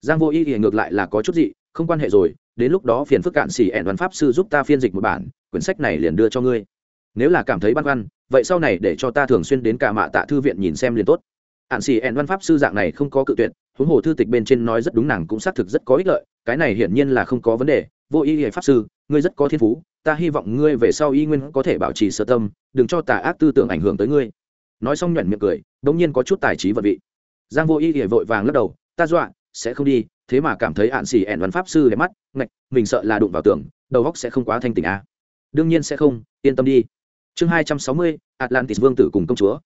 Giang vô y thì ngược lại là có chút gì không quan hệ rồi, đến lúc đó phiền phức cạn xỉ ẹn văn pháp sư giúp ta phiên dịch một bản, quyển sách này liền đưa cho ngươi. Nếu là cảm thấy băn khoăn, vậy sau này để cho ta thường xuyên đến cả mạ tạ thư viện nhìn xem liền tốt. Ạn xỉ ẹn văn pháp sư dạng này không có cự tuyệt, huống hồ thư tịch bên trên nói rất đúng nàng cũng xác thực rất có ích lợi, cái này hiển nhiên là không có vấn đề, vô y hệ pháp sư ngươi rất có thiên phú, ta hy vọng ngươi về sau y nguyên có thể bảo trì sơ tâm, đừng cho tà ác tư tưởng ảnh hưởng tới ngươi. Nói xong nhuận miệng cười đ ỗ n g nhiên có chút tài trí vật vị. Giang vô y hệ vội vàng lắc đầu, ta dọa, sẽ không đi, thế mà cảm thấy ạn xỉ ẹn văn pháp sư đẹp mắt, ngạch, mình sợ là đụng vào tường đầu góc sẽ không quá thanh tình à. đương nhiên sẽ không, yên tâm đi. Chương hai trăm sáu mươi, atlantis vương tử cùng công chúa.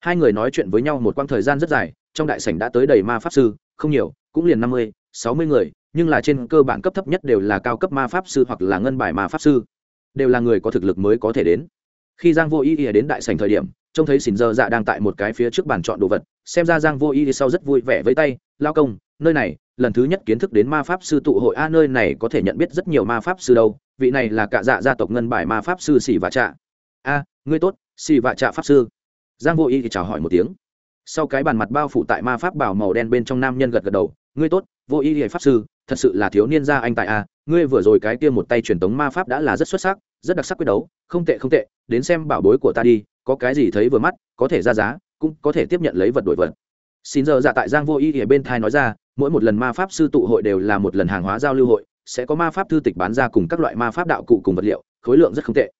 Hai người nói chuyện với nhau một quãng thời gian rất dài, trong đại sảnh đã tới đầy ma pháp sư, không nhiều, cũng liền năm mươi sáu mươi người, nhưng là trên cơ bản cấp thấp nhất đều là cao cấp ma pháp sư hoặc là ngân bài ma pháp sư. Đều là người có thực lực mới có thể đến. Khi giang vô ý ý đến đại sành thời điểm, trông thấy xỉn dơ dạ đang tại một cái phía trước bàn chọn đồ vật, xem ra giang vô ý sau rất vui vẻ với tay, lao công, nơi này, lần thứ nhất kiến thức đến ma pháp sư tụ hội a, nơi này có thể nhận biết rất nhiều ma pháp sư đâu, vị này là cả dạ gia tộc ngân bài ma pháp sư xỉ vạ trạ. A, ngươi tốt xỉ vạ trạ pháp sư. Giang vô ý thì chào hỏi một tiếng. Sau cái bàn mặt bao phủ tại ma pháp bảo màu đen bên trong nam nhân gật gật đầu, ngươi tốt vô ý thì pháp sư, thật sự là thiếu niên gia anh tại a, ngươi vừa rồi cái kia một tay truyền tống ma pháp đã là rất xuất sắc, rất đặc sắc quyết đấu, không tệ không tệ, đến xem bảo bối của ta đi, có cái gì thấy vừa mắt, có thể ra giá, cũng có thể tiếp nhận lấy vật đổi vật. Xin giờ dạ tại giang vô ý ở bên thai nói ra, mỗi một lần ma pháp sư tụ hội đều là một lần hàng hóa giao lưu hội, sẽ có ma pháp thư tịch bán ra cùng các loại ma pháp đạo cụ cùng vật liệu, khối lượng rất không tệ.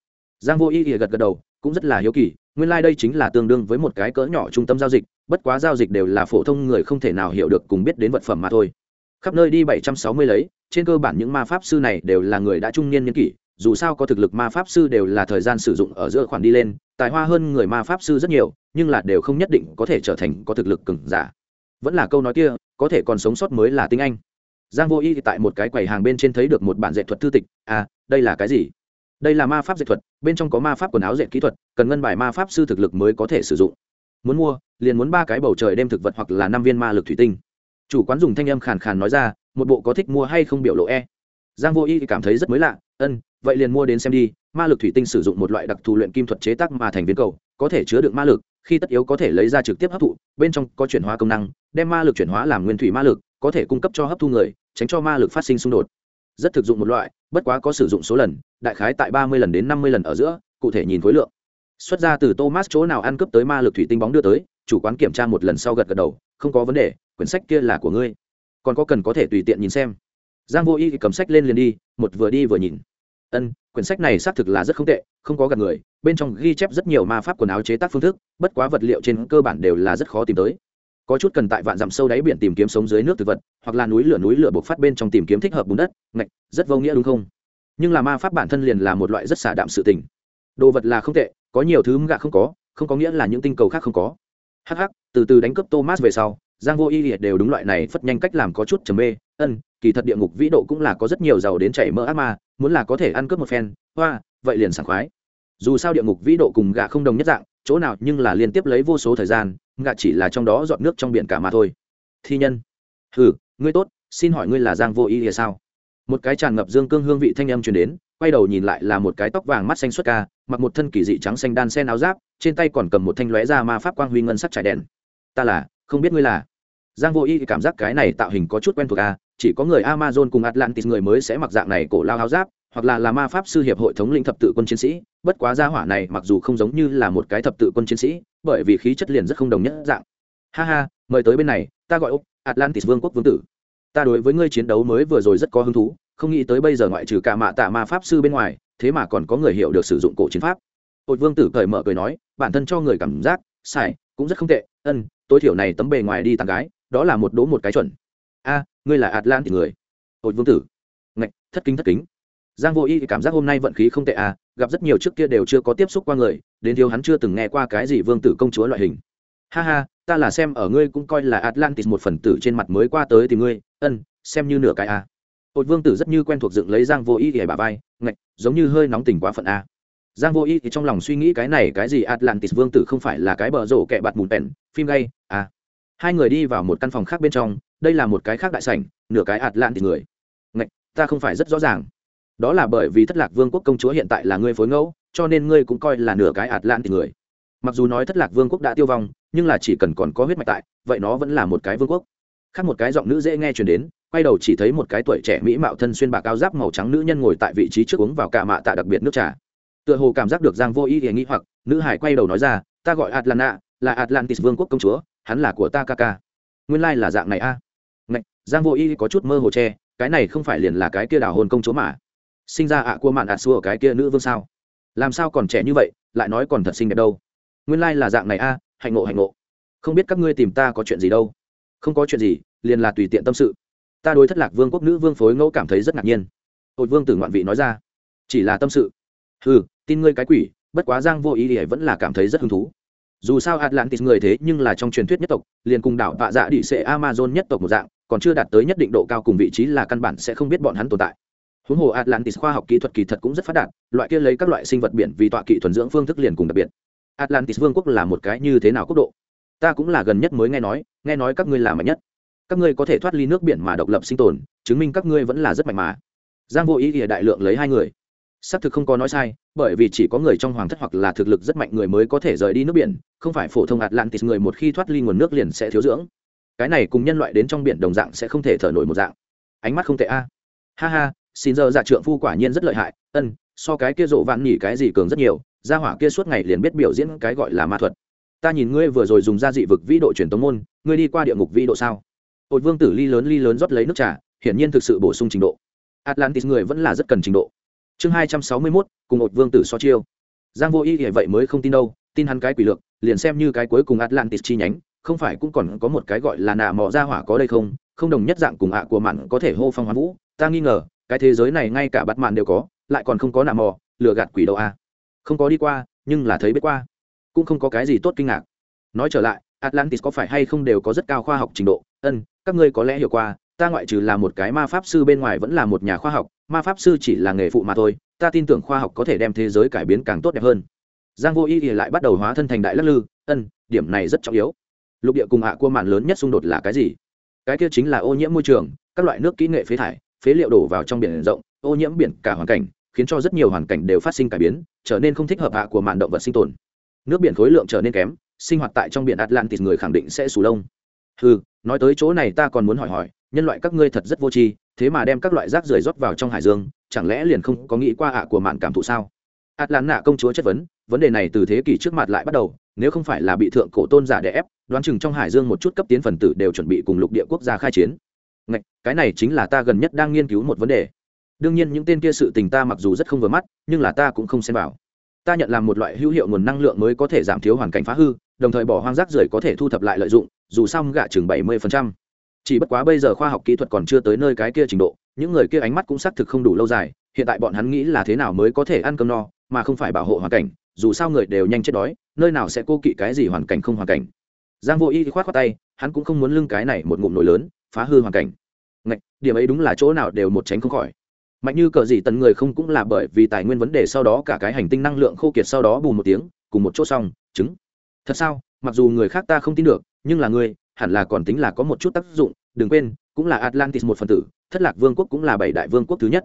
Giang vô ý gật gật đầu, cũng rất là hiếu kỳ, nguyên lai、like、đây chính là tương đương với một cái cỡ nhỏ trung tâm giao dịch, bất quá giao dịch đều là phổ thông người không thể nào hiểu được cùng biết đến vật phẩm mà thôi khắp nơi đi bảy trăm sáu mươi lấy, trên cơ bản những ma pháp sư này đều là người đã trung niên nhân kỷ, dù sao có thực lực ma pháp sư đều là thời gian sử dụng ở giữa khoản đi lên, tài hoa hơn người ma pháp sư rất nhiều, nhưng là đều không nhất định có thể trở thành có thực lực cứng giả. Vẫn là câu nói kia, có thể còn sống sót mới là tinh anh. Giang vô y tại một cái quầy hàng bên trên thấy được một bản dạy thuật thư tịch à đây là cái gì? Đây là ma pháp dạy thuật, bên trong có ma pháp quần áo dạy kỹ thuật, cần ngân bài ma pháp sư thực lực mới có thể sử dụng. Muốn mua, liền muốn ba cái bầu trời đem thực vật hoặc là năm viên ma lực thủy tinh chủ quán dùng thanh âm khàn khàn nói ra, một bộ có thích mua hay không biểu lộ e? Giang vô y cảm thấy rất mới lạ, ân, vậy liền mua đến xem đi, ma lực thủy tinh sử dụng một loại đặc thù luyện kim thuật chế tác mà thành viên cầu, có thể chứa đựng ma lực, khi tất yếu có thể lấy ra trực tiếp hấp thụ, bên trong có chuyển hóa công năng, đem ma lực chuyển hóa làm nguyên thủy ma lực, có thể cung cấp cho hấp thu người, tránh cho ma lực phát sinh xung đột. Rất thực dụng một loại, bất quá có sử dụng số lần, đại khái tại ba mươi lần đến năm mươi lần ở giữa, cụ thể nhìn khối lượng. Xuất ra từ thomas chỗ nào ăn cướp tới ma lực thủy tinh bóng đưa tới, chủ quán kiểm tra một lần sau gật gật đầu, không có vấn đề quyển sách kia là của ngươi. Còn có cần có thể tùy tiện nhìn xem. Giang vô y cầm sách lên liền đi, một vừa đi vừa nhìn. Ân, quyển sách này xác thực là rất không tệ, không có gặp người, bên trong ghi chép rất nhiều ma pháp quần áo chế tác phương thức, bất quá vật liệu trên cơ bản đều là rất khó tìm tới. Có chút cần tại vạn dặm sâu đáy biển tìm kiếm sống dưới nước thực vật, hoặc là núi lửa núi lửa bộc phát bên trong tìm kiếm thích hợp bùn đất, ngạch, rất vô nghĩa đúng không? Nhưng là ma pháp bản thân liền là một loại rất xả đạm sự tình. Đồ vật là không tệ, có nhiều thứ gạ không có không có nghĩa là những tinh cầu khác không có. Hh từ từ đánh cướp thomas về sau giang vô y liệt đều đúng loại này phất nhanh cách làm có chút trầm mê, ân, kỳ thật địa ngục vĩ độ cũng là có rất nhiều giàu đến chảy mỡ ác ma, muốn là có thể ăn cướp một phen, hoa, vậy liền sảng khoái. Dù sao địa ngục vĩ độ cùng gà không đồng nhất dạng, chỗ nào nhưng là liên tiếp lấy vô số thời gian, gà chỉ là trong đó dọn nước trong biển cả mà thôi. Thi nhân. Ừ ngươi tốt, xin hỏi ngươi là giang vô y thì sao? Một cái tràn ngập dương cương hương vị thanh âm truyền đến, quay đầu nhìn lại là một cái tóc vàng mắt xanh xuất ca, mặc một thân kỳ dị trắng xanh đan sen áo giáp, trên tay còn cầm một thanh lóe ra ma pháp quang huy ngân sắc trải đèn. Ta là không biết ngươi là. Giang vô y cảm giác cái này tạo hình có chút quen thuộc à, chỉ có người amazon cùng atlantis người mới sẽ mặc dạng này cổ lao áo giáp hoặc là là ma pháp sư hiệp hội thống lĩnh thập tự quân chiến sĩ. Bất quá gia hỏa này mặc dù không giống như là một cái thập tự quân chiến sĩ bởi vì khí chất liền rất không đồng nhất dạng. Ha ha mời tới bên này ta gọi úc atlantis vương quốc vương tử. Ta đối với ngươi chiến đấu mới vừa rồi rất có hứng thú không nghĩ tới bây giờ ngoại trừ cả mạ tạ ma pháp sư bên ngoài thế mà còn có người hiểu được sử dụng cổ chiến pháp. Ột vương tử cởi mở cười nói bản thân cho người cảm giác sai cũng rất không tệ ân tối thiểu này tấm bề ngoài đi tàn gái, đó là một đố một cái chuẩn. A, ngươi là atlantis người. Hội vương tử. Ngạch, thất kính thất kính. Giang vô y cảm giác hôm nay vận khí không tệ à gặp rất nhiều trước kia đều chưa có tiếp xúc qua người, đến thiếu hắn chưa từng nghe qua cái gì vương tử công chúa loại hình. Ha ha, ta là xem ở ngươi cũng coi là atlantis một phần tử trên mặt mới qua tới tìm ngươi, ân, xem như nửa cái à. Hội vương tử rất như quen thuộc dựng lấy giang vô y để bà vai, ngạch, giống như hơi nóng tình quá phận à giang vô y thì trong lòng suy nghĩ cái này cái gì? Atlantis vương tử không phải là cái bờ rổ kẹ bạt mùn pèn phim gay à. Hai người đi vào một căn phòng khác bên trong, đây là một cái khác đại sảnh, nửa cái atlantis người. Ngạch, ta không phải rất rõ ràng. Đó là bởi vì thất lạc vương quốc công chúa hiện tại là ngươi phối ngẫu, cho nên ngươi cũng coi là nửa cái atlantis người. Mặc dù nói thất lạc vương quốc đã tiêu vong, nhưng là chỉ cần còn có huyết mạch tại, vậy nó vẫn là một cái vương quốc. Khác một cái giọng nữ dễ nghe chuyển đến, quay đầu chỉ thấy một cái tuổi trẻ mỹ mạo thân xuyên bạc cao giáp màu trắng nữ nhân ngồi tại vị trí trước uống vào cả mạ tạ đặc biệt nước trà tựa hồ cảm giác được giang vô ý ý nghĩ hoặc, nữ hải quay đầu nói ra, ta gọi atlanta, là atlantis vương quốc công chúa, hắn là của ta ca ca. Nguyên lai là dạng này a. À. giang vô ý có chút mơ hồ che, cái này không phải liền là cái kia đào hồn công chúa mà. Sinh ra ạ à cua mạn ạt xua cái kia nữ vương sao? Làm sao còn trẻ như vậy, lại nói còn thật xinh đẹp đâu? Nguyên lai là dạng này a, hạnh ngộ hạnh ngộ. Không biết các ngươi tìm ta có chuyện gì đâu. Không có chuyện gì, liền là tùy tiện tâm sự. Ta đối thất lạc vương quốc nữ vương phối ngẫu cảm thấy rất ngạc nhiên. Hội vương tử ngoạn vị nói ra. Chỉ là tâm sự. Ừ tin ngươi cái quỷ, bất quá giang vô ý ỉa vẫn là cảm thấy rất hứng thú. Dù sao atlantis người thế nhưng là trong truyền thuyết nhất tộc, liền cùng đảo vạ dạ đi xệ amazon nhất tộc một dạng, còn chưa đạt tới nhất định độ cao cùng vị trí là căn bản sẽ không biết bọn hắn tồn tại. Huống hồ atlantis khoa học kỹ thuật kỳ thật cũng rất phát đạt, loại kia lấy các loại sinh vật biển vì tọa kỵ thuần dưỡng phương thức liền cùng đặc biệt. Atlantis vương quốc là một cái như thế nào quốc độ? Ta cũng là gần nhất mới nghe nói nghe nói các ngươi là mạnh nhất. Các ngươi có thể thoát ly nước biển mà độc lập sinh tồn, chứng minh các ngươi vẫn là rất mạnh mà. Giang vô ý thì đại lượng lấy hai người xác thực không có nói sai, bởi vì chỉ có người trong hoàng thất hoặc là thực lực rất mạnh người mới có thể rời đi nước biển, không phải phổ thông atlantis người một khi thoát ly nguồn nước liền sẽ thiếu dưỡng. Cái này cùng nhân loại đến trong biển đồng dạng sẽ không thể thở nổi một dạng. Ánh mắt không tệ a. Ha ha, xin giờ dạ trượng phu quả nhiên rất lợi hại. Ân, so cái kia rộ vạn nhỉ cái gì cường rất nhiều, gia hỏa kia suốt ngày liền biết biểu diễn cái gọi là ma thuật. Ta nhìn ngươi vừa rồi dùng gia dị vực vĩ độ truyền tống môn, ngươi đi qua địa ngục vĩ độ sao? Hội vương tử ly lớn ly lớn rót lấy nước trà, hiển nhiên thực sự bổ sung trình độ. Atlantis người vẫn là rất cần trình độ chương hai trăm sáu mươi mốt, cùng một vương tử so chiêu. Giang vô y thì vậy mới không tin đâu, tin hắn cái quỷ lược, liền xem như cái cuối cùng atlantis chi nhánh, không phải cũng còn có một cái gọi là nạ mò ra hỏa có đây không? Không đồng nhất dạng cùng ạ của mặn có thể hô phong hoán vũ. Ta nghi ngờ, cái thế giới này ngay cả bắt mạn đều có, lại còn không có nạ mò lừa gạt quỷ đâu à. không có đi qua, nhưng là thấy biết qua. Cũng không có cái gì tốt kinh ngạc. Nói trở lại, atlantis có phải hay không đều có rất cao khoa học trình độ? Ân, các ngươi có lẽ hiểu qua ta ngoại trừ là một cái ma pháp sư bên ngoài vẫn là một nhà khoa học, ma pháp sư chỉ là nghề phụ mà thôi, ta tin tưởng khoa học có thể đem thế giới cải biến càng tốt đẹp hơn. Giang vô y thì lại bắt đầu hóa thân thành đại lắc lư, ân, điểm này rất trọng yếu. Lục địa cùng ạ à cua mạn lớn nhất xung đột là cái gì? Cái kia chính là ô nhiễm môi trường, các loại nước kỹ nghệ phế thải, phế liệu đổ vào trong biển rộng, ô nhiễm biển cả hoàn cảnh, khiến cho rất nhiều hoàn cảnh đều phát sinh cải biến, trở nên không thích hợp hạ của mạn động vật sinh tồn. Nước biển khối lượng trở nên kém, sinh hoạt tại trong biển atlantis người khẳng định sẽ sù lông. Ừ nói tới chỗ này ta còn muốn hỏi hỏi nhân loại các ngươi thật rất vô tri thế mà đem các loại rác rưởi rót vào trong hải dương chẳng lẽ liền không có nghĩ qua ạ của mạn cảm thụ sao? Atlanta công chúa chất vấn vấn đề này từ thế kỷ trước mặt lại bắt đầu nếu không phải là bị thượng cổ tôn giả đè ép đoán chừng trong hải dương một chút cấp tiến phần tử đều chuẩn bị cùng lục địa quốc gia khai chiến. Ngạch, cái này chính là ta gần nhất đang nghiên cứu một vấn đề. Đương nhiên những tên kia sự tình ta mặc dù rất không vừa mắt nhưng là ta cũng không xem vào. Ta nhận làm một loại hữu hiệu nguồn năng lượng mới có thể giảm thiếu hoàn cảnh phá hư đồng thời bỏ hoang rác rưởi có thể thu thập lại lợi dụng dù sao gạ chừng bảy mươi chỉ bất quá bây giờ khoa học kỹ thuật còn chưa tới nơi cái kia trình độ những người kia ánh mắt cũng xác thực không đủ lâu dài hiện tại bọn hắn nghĩ là thế nào mới có thể ăn cơm no mà không phải bảo hộ hoàn cảnh dù sao người đều nhanh chết đói nơi nào sẽ cô kỵ cái gì hoàn cảnh không hoàn cảnh. Giang vô y khoát khoát tay hắn cũng không muốn lưng cái này một ngụm nổi lớn phá hư hoàn cảnh. Ngạch, điểm ấy đúng là chỗ nào đều một tránh không khỏi. Mạnh như cờ gì tần người không cũng là bởi vì tài nguyên vấn đề sau đó cả cái hành tinh năng lượng khô kiệt sau đó bù một tiếng cùng một chỗ xong chứng. Thật sao? Mặc dù người khác ta không tin được nhưng là ngươi hẳn là còn tính là có một chút tác dụng, đừng quên, cũng là atlantis một phần tử, thất lạc vương quốc cũng là bảy đại vương quốc thứ nhất.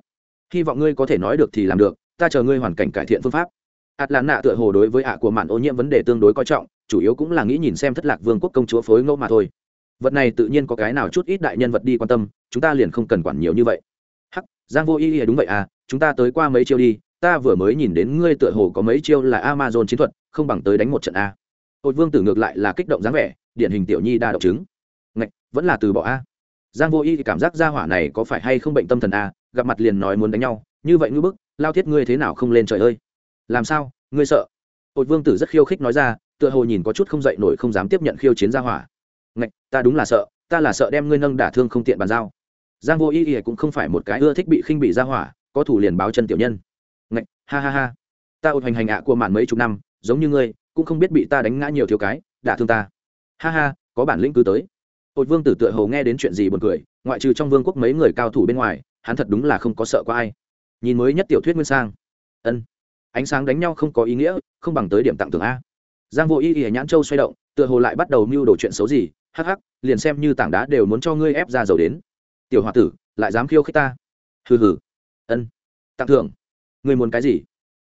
Hy vọng ngươi có thể nói được thì làm được, ta chờ ngươi hoàn cảnh cải thiện phương pháp. Atlanta tựa hồ đối với ạ của mạn ô nhiễm vấn đề tương đối coi trọng, chủ yếu cũng là nghĩ nhìn xem thất lạc vương quốc công chúa phối ngẫu mà thôi. Vật này tự nhiên có cái nào chút ít đại nhân vật đi quan tâm, chúng ta liền không cần quản nhiều như vậy. Hắc, giang vô ý đúng vậy à chúng ta tới qua mấy chiêu đi, ta vừa mới nhìn đến ngươi tựa hồ có mấy chiêu là amazon chiến thuật, không bằng tới đánh một trận à. a hội vương tử ngược lại là kích động dáng vẻ điển hình tiểu nhi đa độc chứng. Ngạch, vẫn là từ bỏ a. Giang vô y thì cảm giác gia hỏa này có phải hay không bệnh tâm thần a, gặp mặt liền nói muốn đánh nhau, như vậy ngư bức, lao thiết ngươi thế nào không lên trời ơi. Làm sao, ngươi sợ? Hội vương tử rất khiêu khích nói ra, tựa hồ nhìn có chút không dậy nổi không dám tiếp nhận khiêu chiến gia hỏa. Ngạch, ta đúng là sợ, ta là sợ đem ngươi nâng đả thương không tiện bàn giao. Giang vô y y cũng không phải một cái ưa thích bị khinh bị gia hỏa, có thủ liền báo chân tiểu nhân. Ngạch, ha ha ha. Ta ột hành hành ạ của mạn mấy chục năm, giống như ngươi, cũng không biết bị ta đánh ngã nhiều thiếu cái, đả thương ta ha ha, có bản lĩnh cứ tới. Hội vương tử tựa hồ nghe đến chuyện gì buồn cười, ngoại trừ trong vương quốc mấy người cao thủ bên ngoài, hắn thật đúng là không có sợ có ai. Nhìn mới nhất tiểu thuyết nguyên sang. Ân. Ánh sáng đánh nhau không có ý nghĩa, không bằng tới điểm tặng thưởng a. Giang vô y ỉa nhãn châu xoay động, tựa hồ lại bắt đầu mưu đồ chuyện xấu gì, hắc hắc, liền xem như tảng đá đều muốn cho ngươi ép ra dầu đến. Tiểu h o a tử, lại dám khiêu khích ta? Hừ hừ. Ân. Tặng thưởng. Ngươi muốn cái gì?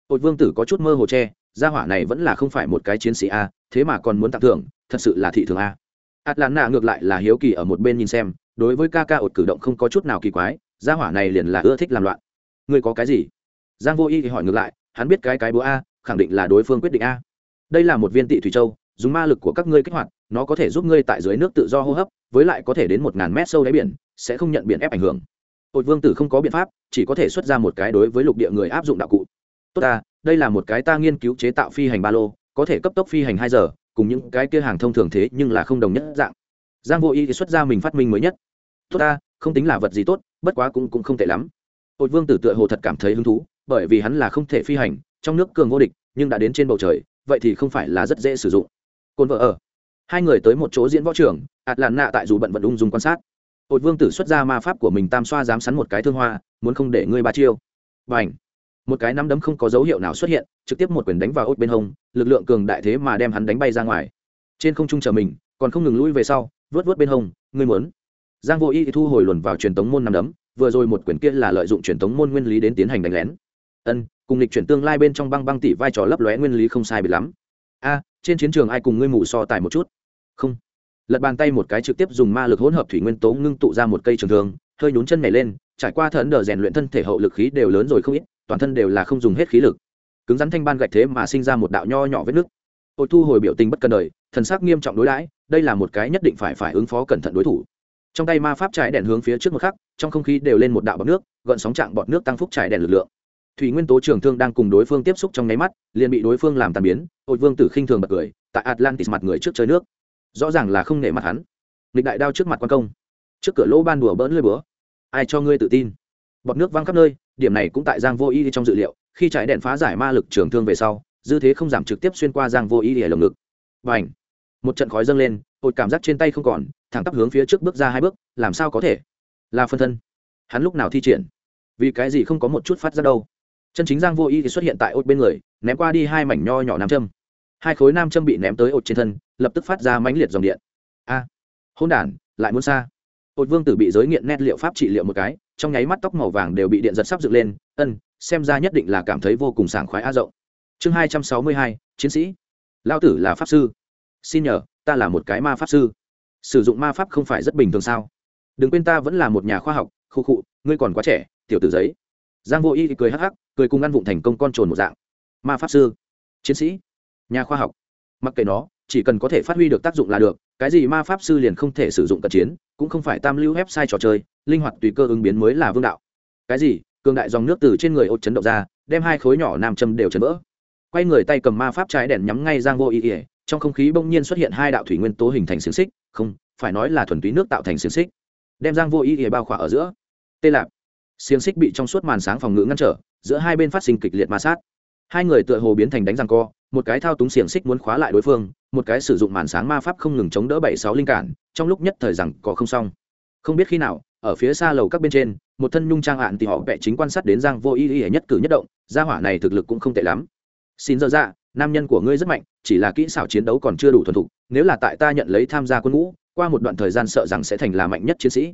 Hội vương tử có chút mơ hồ che, gia hỏa này vẫn là không phải một cái chiến sĩ a, thế mà còn muốn tặng thưởng thật sự là thị thường a. Ạt làn nạ ngược lại là hiếu kỳ ở một bên nhìn xem, đối với ca ca ột cử động không có chút nào kỳ quái, gia hỏa này liền là ưa thích làm loạn. Ngươi có cái gì? Giang vô y thì hỏi ngược lại, hắn biết cái cái búa a, khẳng định là đối phương quyết định a. Đây là một viên tị thủy châu, dùng ma lực của các ngươi kích hoạt, nó có thể giúp ngươi tại dưới nước tự do hô hấp, với lại có thể đến một ngàn mét sâu đáy biển, sẽ không nhận biển ép ảnh hưởng. Ột vương tử không có biện pháp, chỉ có thể xuất ra một cái đối với lục địa người áp dụng đạo cụ. Tốt ta, đây là một cái ta nghiên cứu chế tạo phi hành ba lô, có thể cấp tốc phi hành hai giờ cùng những cái kia hàng thông thường thế nhưng là không đồng nhất dạng. Giang vô y thì xuất ra mình phát minh mới nhất. Tốt ta, không tính là vật gì tốt, bất quá cũng cũng không tệ lắm. Ột vương tử tựa hồ thật cảm thấy hứng thú, bởi vì hắn là không thể phi hành, trong nước cường vô địch, nhưng đã đến trên bầu trời, vậy thì không phải là rất dễ sử dụng. Cồn vợ ở. Hai người tới một chỗ diễn võ trường ạt làn nạ tại dù bận vận ung dung quan sát. Ột vương tử xuất ra ma pháp của mình tam xoa dám sắn một cái thương hoa, muốn không để ngươi ba chiêu. Bảnh một cái nắm đấm không có dấu hiệu nào xuất hiện, trực tiếp một quyền đánh vào ốt bên hông, lực lượng cường đại thế mà đem hắn đánh bay ra ngoài. Trên không trung chờ mình, còn không ngừng lui về sau vớt vớt bên hông, ngươi muốn. Giang vô y thu hồi luồn vào truyền tống môn nắm đấm, vừa rồi một quyền kia là lợi dụng truyền tống môn nguyên lý đến tiến hành đánh lén. Ân, cùng lịch chuyển tương lai bên trong băng băng tỷ vai trò lấp lóe nguyên lý không sai biệt lắm. A, trên chiến trường ai cùng ngươi mù so tài một chút? Không. Lật bàn tay một cái trực tiếp dùng ma lực hỗn hợp thủy nguyên tố ngưng tụ ra một cây trường thương, hơi nhún chân nhảy lên, trải qua thần đờ rèn luyện thân thể hậu lực khí đều lớn rồi không ít toàn thân đều là không dùng hết khí lực. Cứng rắn thanh ban gạch thế mà sinh ra một đạo nho nhỏ vết nước ôi thu hồi biểu tình bất cần đời, thần sắc nghiêm trọng đối đãi, đây là một cái nhất định phải phải ứng phó cẩn thận đối thủ. Trong tay ma pháp trái đèn hướng phía trước một khắc, trong không khí đều lên một đạo bọt nước, gợn sóng trạng bọt nước tăng phúc trái đèn lực lượng. Thủy nguyên tố trường thương đang cùng đối phương tiếp xúc trong nháy mắt, liền bị đối phương làm tàn biến ôi vương tử khinh thường bật cười, tại atlantis mặt người trước chơi nước. Rõ ràng là không nể mặt hắn. Nghịch đại đao trước mặt quan công. Trước cửa lỗ ban đùa bỡn lơi bữa ai cho ngươi tự tin? Bọt nước văng khắp nơi điểm này cũng tại giang vô y trong dự liệu khi trái đèn phá giải ma lực trường thương về sau dư thế không giảm trực tiếp xuyên qua giang vô y để lồng ngực. Và ảnh một trận khói dâng lên ột cảm giác trên tay không còn thẳng tắp hướng phía trước bước ra hai bước làm sao có thể? Là phân thân. Hắn lúc nào thi triển? Vì cái gì không có một chút phát ra đâu? Chân chính giang vô y thì xuất hiện tại ột bên người ném qua đi hai mảnh nho nhỏ nam châm. Hai khối nam châm bị ném tới ột trên thân lập tức phát ra mãnh liệt dòng điện. A! À, hôn đản lại muốn xa ột vương tử bị giới nghiện nét liệu pháp trị liệu một cái, trong nháy mắt tóc màu vàng đều bị điện giật sắp dựng lên, ân, xem ra nhất định là cảm thấy vô cùng sảng khoái a rộng. Chương hai trăm sáu mươi hai, chiến sĩ. Lão tử là pháp sư. Xin nhờ, ta là một cái ma pháp sư. Sử dụng ma pháp không phải rất bình thường sao? Đừng quên ta vẫn là một nhà khoa học, khu khụ ngươi còn quá trẻ, tiểu tử giấy. Giang vô y thì cười hắc hắc, cười cùng ăn vụng thành công con trồn một dạng. Ma pháp sư. Chiến sĩ. Nhà khoa học. Mặc kệ nó, chỉ cần có thể phát huy được tác dụng là được cái gì ma pháp sư liền không thể sử dụng cận chiến, cũng không phải tam lưu website trò chơi, linh hoạt tùy cơ ứng biến mới là vương đạo. Cái gì? Cường đại dòng nước từ trên người ột chấn động ra, đem hai khối nhỏ nam châm đều chấn vỡ. Quay người tay cầm ma pháp trái đèn nhắm ngay giang vô ý ỉa trong không khí bỗng nhiên xuất hiện hai đạo thủy nguyên tố hình thành xiềng xích, không, phải nói là thuần túy nước tạo thành xiềng xích. Đem giang vô ý ỉa bao khỏa ở giữa. Tê lạp. Xiềng xích bị trong suốt màn sáng phòng ngự ngăn trở, giữa hai bên phát sinh kịch liệt ma sát hai người tựa hồ biến thành đánh răng co một cái thao túng xiềng xích muốn khóa lại đối phương một cái sử dụng màn sáng ma pháp không ngừng chống đỡ bảy sáu linh cản trong lúc nhất thời rằng có không xong. Không biết khi nào ở phía xa lầu các bên trên một thân nhung trang hạn thì họ vẽ chính quan sát đến giang vô ý ý nhất cử nhất động gia hỏa này thực lực cũng không tệ lắm. Xin dơ dạ, nam nhân của ngươi rất mạnh chỉ là kỹ xảo chiến đấu còn chưa đủ thuần thục nếu là tại ta nhận lấy tham gia quân ngũ qua một đoạn thời gian sợ rằng sẽ thành là mạnh nhất chiến sĩ.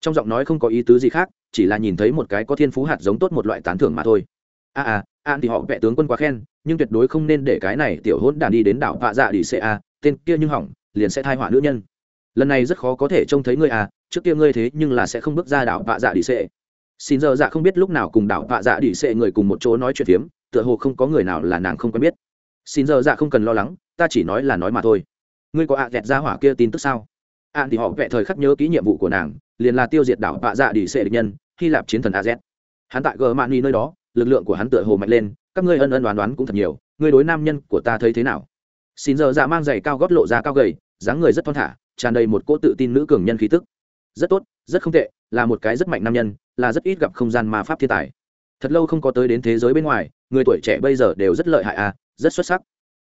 Trong giọng nói không có ý tứ gì khác chỉ là nhìn thấy một cái có thiên phú hạt giống tốt một loại tán thưởng mà thôi. A à, a an thì họ vẽ tướng quân quá khen, nhưng tuyệt đối không nên để cái này tiểu hỗn đàn đi đến đảo vạ dạ đi a. tên kia nhưng hỏng, liền sẽ thai họa nữ nhân. Lần này rất khó có thể trông thấy ngươi à trước kia ngươi thế nhưng là sẽ không bước ra đảo vạ dạ đi xe xin giờ dạ không biết lúc nào cùng đảo vạ dạ đi xe người cùng một chỗ nói chuyện phiếm, tựa hồ không có người nào là nàng không quen biết. Xin giờ dạ không cần lo lắng, ta chỉ nói là nói mà thôi. Ngươi có ạ à dẹt ra hỏa kia tin tức sao? An thì họ vẽ thời khắc nhớ ký nhiệm vụ của nàng, liền là tiêu diệt đảo vạ dạ đi xe địch nhân, hy lạp chiến thần a z. Hắn tại gờ mani nơi đó lực lượng của hắn tựa hồ mạnh lên, các ngươi ân ân đoán đoán cũng thật nhiều, ngươi đối nam nhân của ta thấy thế nào? Xin giờ dạ mang giày cao gót lộ ra cao gầy, dáng người rất thon thả, tràn đầy một cỗ tự tin nữ cường nhân khí tức. Rất tốt, rất không tệ, là một cái rất mạnh nam nhân, là rất ít gặp không gian ma pháp thiên tài. Thật lâu không có tới đến thế giới bên ngoài, người tuổi trẻ bây giờ đều rất lợi hại à rất xuất sắc.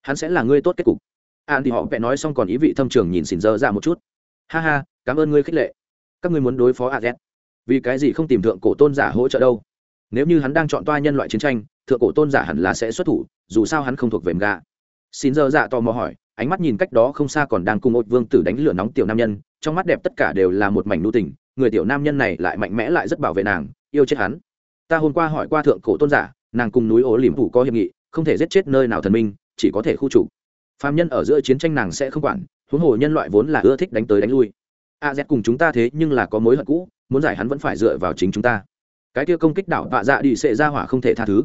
Hắn sẽ là ngươi tốt kết cục. An thì họ vẽ nói xong còn ý vị thâm trường nhìn xin dơ dạ một chút. Ha ha, cảm ơn ngươi khích lệ. Các ngươi muốn đối phó a z. Vì cái gì không tìm thượng cổ tôn giả hỗ trợ đâu? Nếu như hắn đang chọn toa nhân loại chiến tranh, thượng cổ tôn giả hẳn là sẽ xuất thủ, dù sao hắn không thuộc về gà xin dơ dạ tò mò hỏi, ánh mắt nhìn cách đó không xa còn đang cùng một vương tử đánh lửa nóng tiểu nam nhân, trong mắt đẹp tất cả đều là một mảnh nu tình, người tiểu nam nhân này lại mạnh mẽ lại rất bảo vệ nàng, yêu chết hắn. Ta hôm qua hỏi qua thượng cổ tôn giả, nàng cùng núi ố liềm thủ có hiệp nghị, không thể giết chết nơi nào thần minh, chỉ có thể khu chủ phạm nhân ở giữa chiến tranh nàng sẽ không quản, huống hồ nhân loại vốn là ưa thích đánh tới đánh lui. A z cùng chúng ta thế nhưng là có mối hận cũ, muốn giải hắn vẫn phải dựa vào chính chúng ta cái kia công kích đảo vạ dạ đi sệ ra hỏa không thể tha thứ.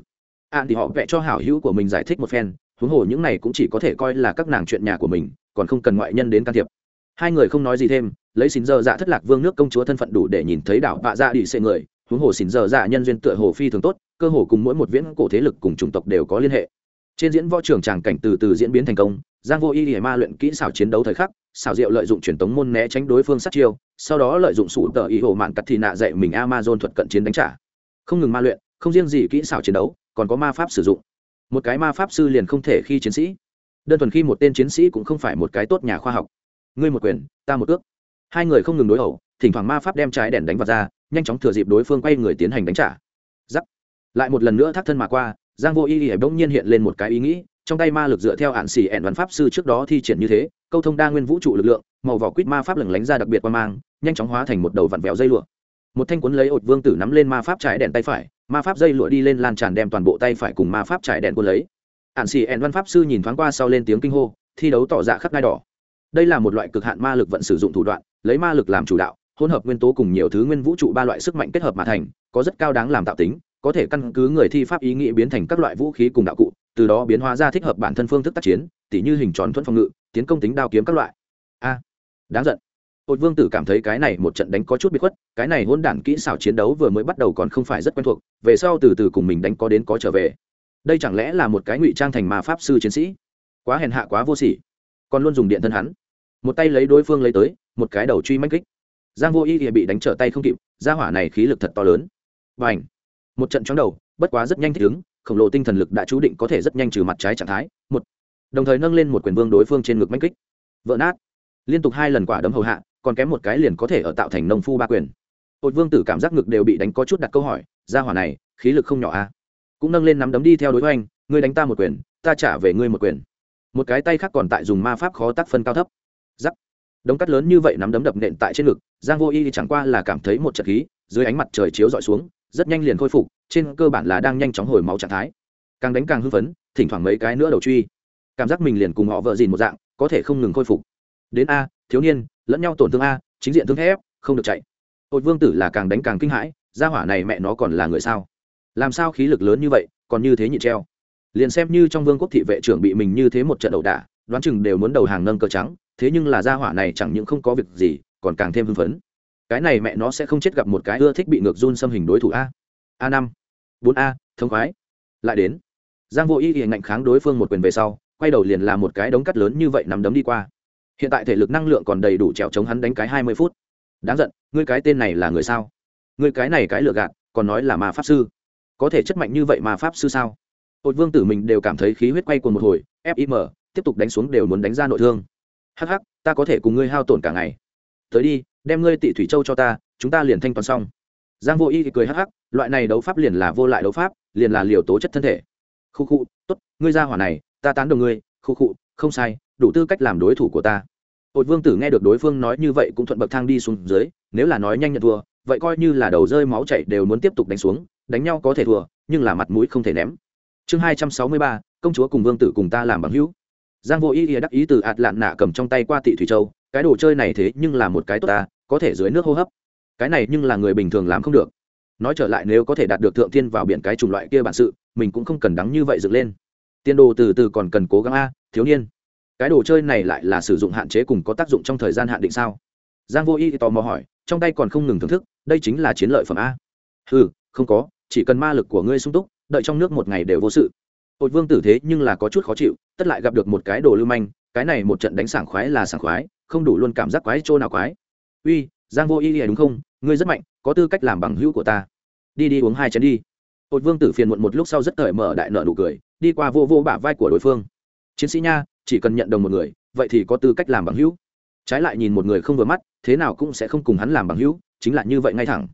An thì họ vẽ cho hảo hữu của mình giải thích một phen, huống hồ những này cũng chỉ có thể coi là các nàng chuyện nhà của mình, còn không cần ngoại nhân đến can thiệp. Hai người không nói gì thêm, lấy xin giờ dạ thất lạc vương nước công chúa thân phận đủ để nhìn thấy đảo vạ dạ đi sệ người, huống hồ xin giờ dạ nhân duyên tựa hồ phi thường tốt, cơ hồ cùng mỗi một viễn cổ thế lực cùng chủng tộc đều có liên hệ. Trên diễn võ trường tràng cảnh từ từ diễn biến thành công, giang vô y hề ma luyện kỹ xảo chiến đấu thời khắc, xảo diệu lợi dụng truyền tống môn né tránh đối phương sát chiêu, sau đó lợi dụng sủ tờ ý hồ mạn cắt thị nạ dạy mình amazon thuật cận chiến đánh trả không ngừng ma luyện, không riêng gì kỹ xảo chiến đấu, còn có ma pháp sử dụng. Một cái ma pháp sư liền không thể khi chiến sĩ. Đơn thuần khi một tên chiến sĩ cũng không phải một cái tốt nhà khoa học. Ngươi một quyền, ta một ước. Hai người không ngừng đối ẩu, thỉnh thoảng ma pháp đem trái đèn đánh vào ra, nhanh chóng thừa dịp đối phương quay người tiến hành đánh trả. Giắc. Lại một lần nữa thác thân mà qua, giang vô y y bỗng nhiên hiện lên một cái ý nghĩ, trong tay ma lực dựa theo hạn xỉ ẹn văn pháp sư trước đó thi triển như thế, câu thông đa nguyên vũ trụ lực lượng, màu vỏ quýt ma pháp lửng lánh ra đặc biệt qua mang, nhanh chóng hóa thành một đầu vặn vẹo dây lụa một thanh cuốn lấy ột vương tử nắm lên ma pháp trải đèn tay phải, ma pháp dây lụa đi lên lan tràn đem toàn bộ tay phải cùng ma pháp trải đèn cuốn lấy. Ạn xì ẹn văn pháp sư nhìn thoáng qua sau lên tiếng kinh hô, thi đấu tỏ dạ ra khắc ngai đỏ. Đây là một loại cực hạn ma lực vận sử dụng thủ đoạn, lấy ma lực làm chủ đạo, hỗn hợp nguyên tố cùng nhiều thứ nguyên vũ trụ ba loại sức mạnh kết hợp mà thành, có rất cao đáng làm tạo tính, có thể căn cứ người thi pháp ý nghĩ biến thành các loại vũ khí cùng đạo cụ, từ đó biến hóa ra thích hợp bản thân phương thức tác chiến, tỉ như hình tròn thuẫn phòng ngự, tiến công tính đao kiếm các loại. A, đáng giận. Ôn Vương Tử cảm thấy cái này một trận đánh có chút bị khuất, cái này hỗn đản kỹ xảo chiến đấu vừa mới bắt đầu còn không phải rất quen thuộc, về sau từ từ cùng mình đánh có đến có trở về. Đây chẳng lẽ là một cái ngụy trang thành ma pháp sư chiến sĩ? Quá hèn hạ quá vô sỉ. Còn luôn dùng điện thân hắn. Một tay lấy đối phương lấy tới, một cái đầu truy mãnh kích. Giang Vô Y thì bị đánh trở tay không kịp, gia hỏa này khí lực thật to lớn. Bành! Một trận chóng đầu, bất quá rất nhanh thích ứng, khổng lồ tinh thần lực đã chú định có thể rất nhanh trừ mặt trái trạng thái. Một đồng thời nâng lên một quyền vương đối phương trên ngực mãnh kích. Vỡ nát. Liên tục hai lần quả đấm hầu hạ, còn kém một cái liền có thể ở tạo thành nông phu ba quyền. Ột vương tử cảm giác ngực đều bị đánh có chút đặt câu hỏi ra hỏa này, khí lực không nhỏ a à? cũng nâng lên nắm đấm đi theo đối hoành, ngươi đánh ta một quyền, ta trả về ngươi một quyền. Một cái tay khác còn tại dùng ma pháp khó tác phân cao thấp. Giắc. Đống cắt lớn như vậy nắm đấm đập nện tại trên ngực, giang vô y chẳng qua là cảm thấy một trận khí, dưới ánh mặt trời chiếu dọi xuống, rất nhanh liền khôi phục, trên cơ bản là đang nhanh chóng hồi máu trạng thái. Càng đánh càng hưng phấn, thỉnh thoảng mấy cái nữa đầu truy. Cảm giác mình liền cùng họ vợ dìn một dạng, có thể không ngừng khôi phục. Đến a thiếu niên, lẫn nhau tổn thương a, chính diện thương thép không được chạy. Ột vương tử là càng đánh càng kinh hãi, gia hỏa này mẹ nó còn là người sao? Làm sao khí lực lớn như vậy, còn như thế nhị treo? Liền xem như trong vương quốc thị vệ trưởng bị mình như thế một trận ẩu đả, đoán chừng đều muốn đầu hàng nâng cờ trắng, thế nhưng là gia hỏa này chẳng những không có việc gì, còn càng thêm hưng phấn. Cái này mẹ nó sẽ không chết gặp một cái ưa thích bị ngược run xâm hình đối thủ a. A năm. Bốn a thông khoái. Lại đến. Giang vô ý hiện ngạnh kháng đối phương một quyền về sau, quay đầu liền làm một cái đống cắt lớn như vậy nằm đấm đi qua hiện tại thể lực năng lượng còn đầy đủ trèo chống hắn đánh cái hai mươi phút. Đáng giận, ngươi cái tên này là người sao? Ngươi cái này cái lừa gạt, còn nói là ma pháp sư. Có thể chất mạnh như vậy mà pháp sư sao? Ột vương tử mình đều cảm thấy khí huyết quay cuồng một hồi fim tiếp tục đánh xuống đều muốn đánh ra nội thương. Hắc hắc, ta có thể cùng ngươi hao tổn cả ngày. Tới đi, đem ngươi tị thủy châu cho ta, chúng ta liền thanh toán xong. Giang vô y cười hắc hắc, loại này đấu pháp liền là vô lại đấu pháp, liền là liều tố chất thân thể. Khu khu, tốt, ngươi ra hỏa này, ta tán đồng ngươi, khu khu, không sai đủ tư cách làm đối thủ của ta Hột Vương Tử nghe được đối phương nói như vậy cũng thuận bậc thang đi xuống dưới, nếu là nói nhanh nhận thua, vậy coi như là đầu rơi máu chảy đều muốn tiếp tục đánh xuống, đánh nhau có thể thua, nhưng là mặt mũi không thể ném. Chương hai trăm sáu mươi ba, công chúa cùng vương tử cùng ta làm bằng hữu. Giang Vô Ý đắc ý từ ạt lạn nạ cầm trong tay qua Tị Thủy Châu, cái đồ chơi này thế nhưng là một cái tốt ta, có thể dưới nước hô hấp. Cái này nhưng là người bình thường làm không được. Nói trở lại nếu có thể đạt được thượng thiên vào biển cái chủng loại kia bản sự, mình cũng không cần đắng như vậy dựng lên. Tiên đồ từ từ còn cần cố gắng a, thiếu niên cái đồ chơi này lại là sử dụng hạn chế cùng có tác dụng trong thời gian hạn định sao? Giang vô y tò mò hỏi, trong tay còn không ngừng thưởng thức, đây chính là chiến lợi phẩm a. Ừ không có, chỉ cần ma lực của ngươi sung túc, đợi trong nước một ngày đều vô sự. Hội vương tử thế nhưng là có chút khó chịu, tất lại gặp được một cái đồ lưu manh, cái này một trận đánh sảng khoái là sảng khoái, không đủ luôn cảm giác quái trô nào quái. Uy, giang vô y đúng không? Ngươi rất mạnh, có tư cách làm bằng hữu của ta. Đi đi uống hai chén đi. Hội vương tử phiền muộn một lúc sau rất cởi mở đại nợ nụ cười, đi qua vô vô bả vai của đối phương. Chiến sĩ nha chỉ cần nhận đồng một người, vậy thì có tư cách làm bằng hữu. Trái lại nhìn một người không vừa mắt, thế nào cũng sẽ không cùng hắn làm bằng hữu, chính là như vậy ngay thẳng.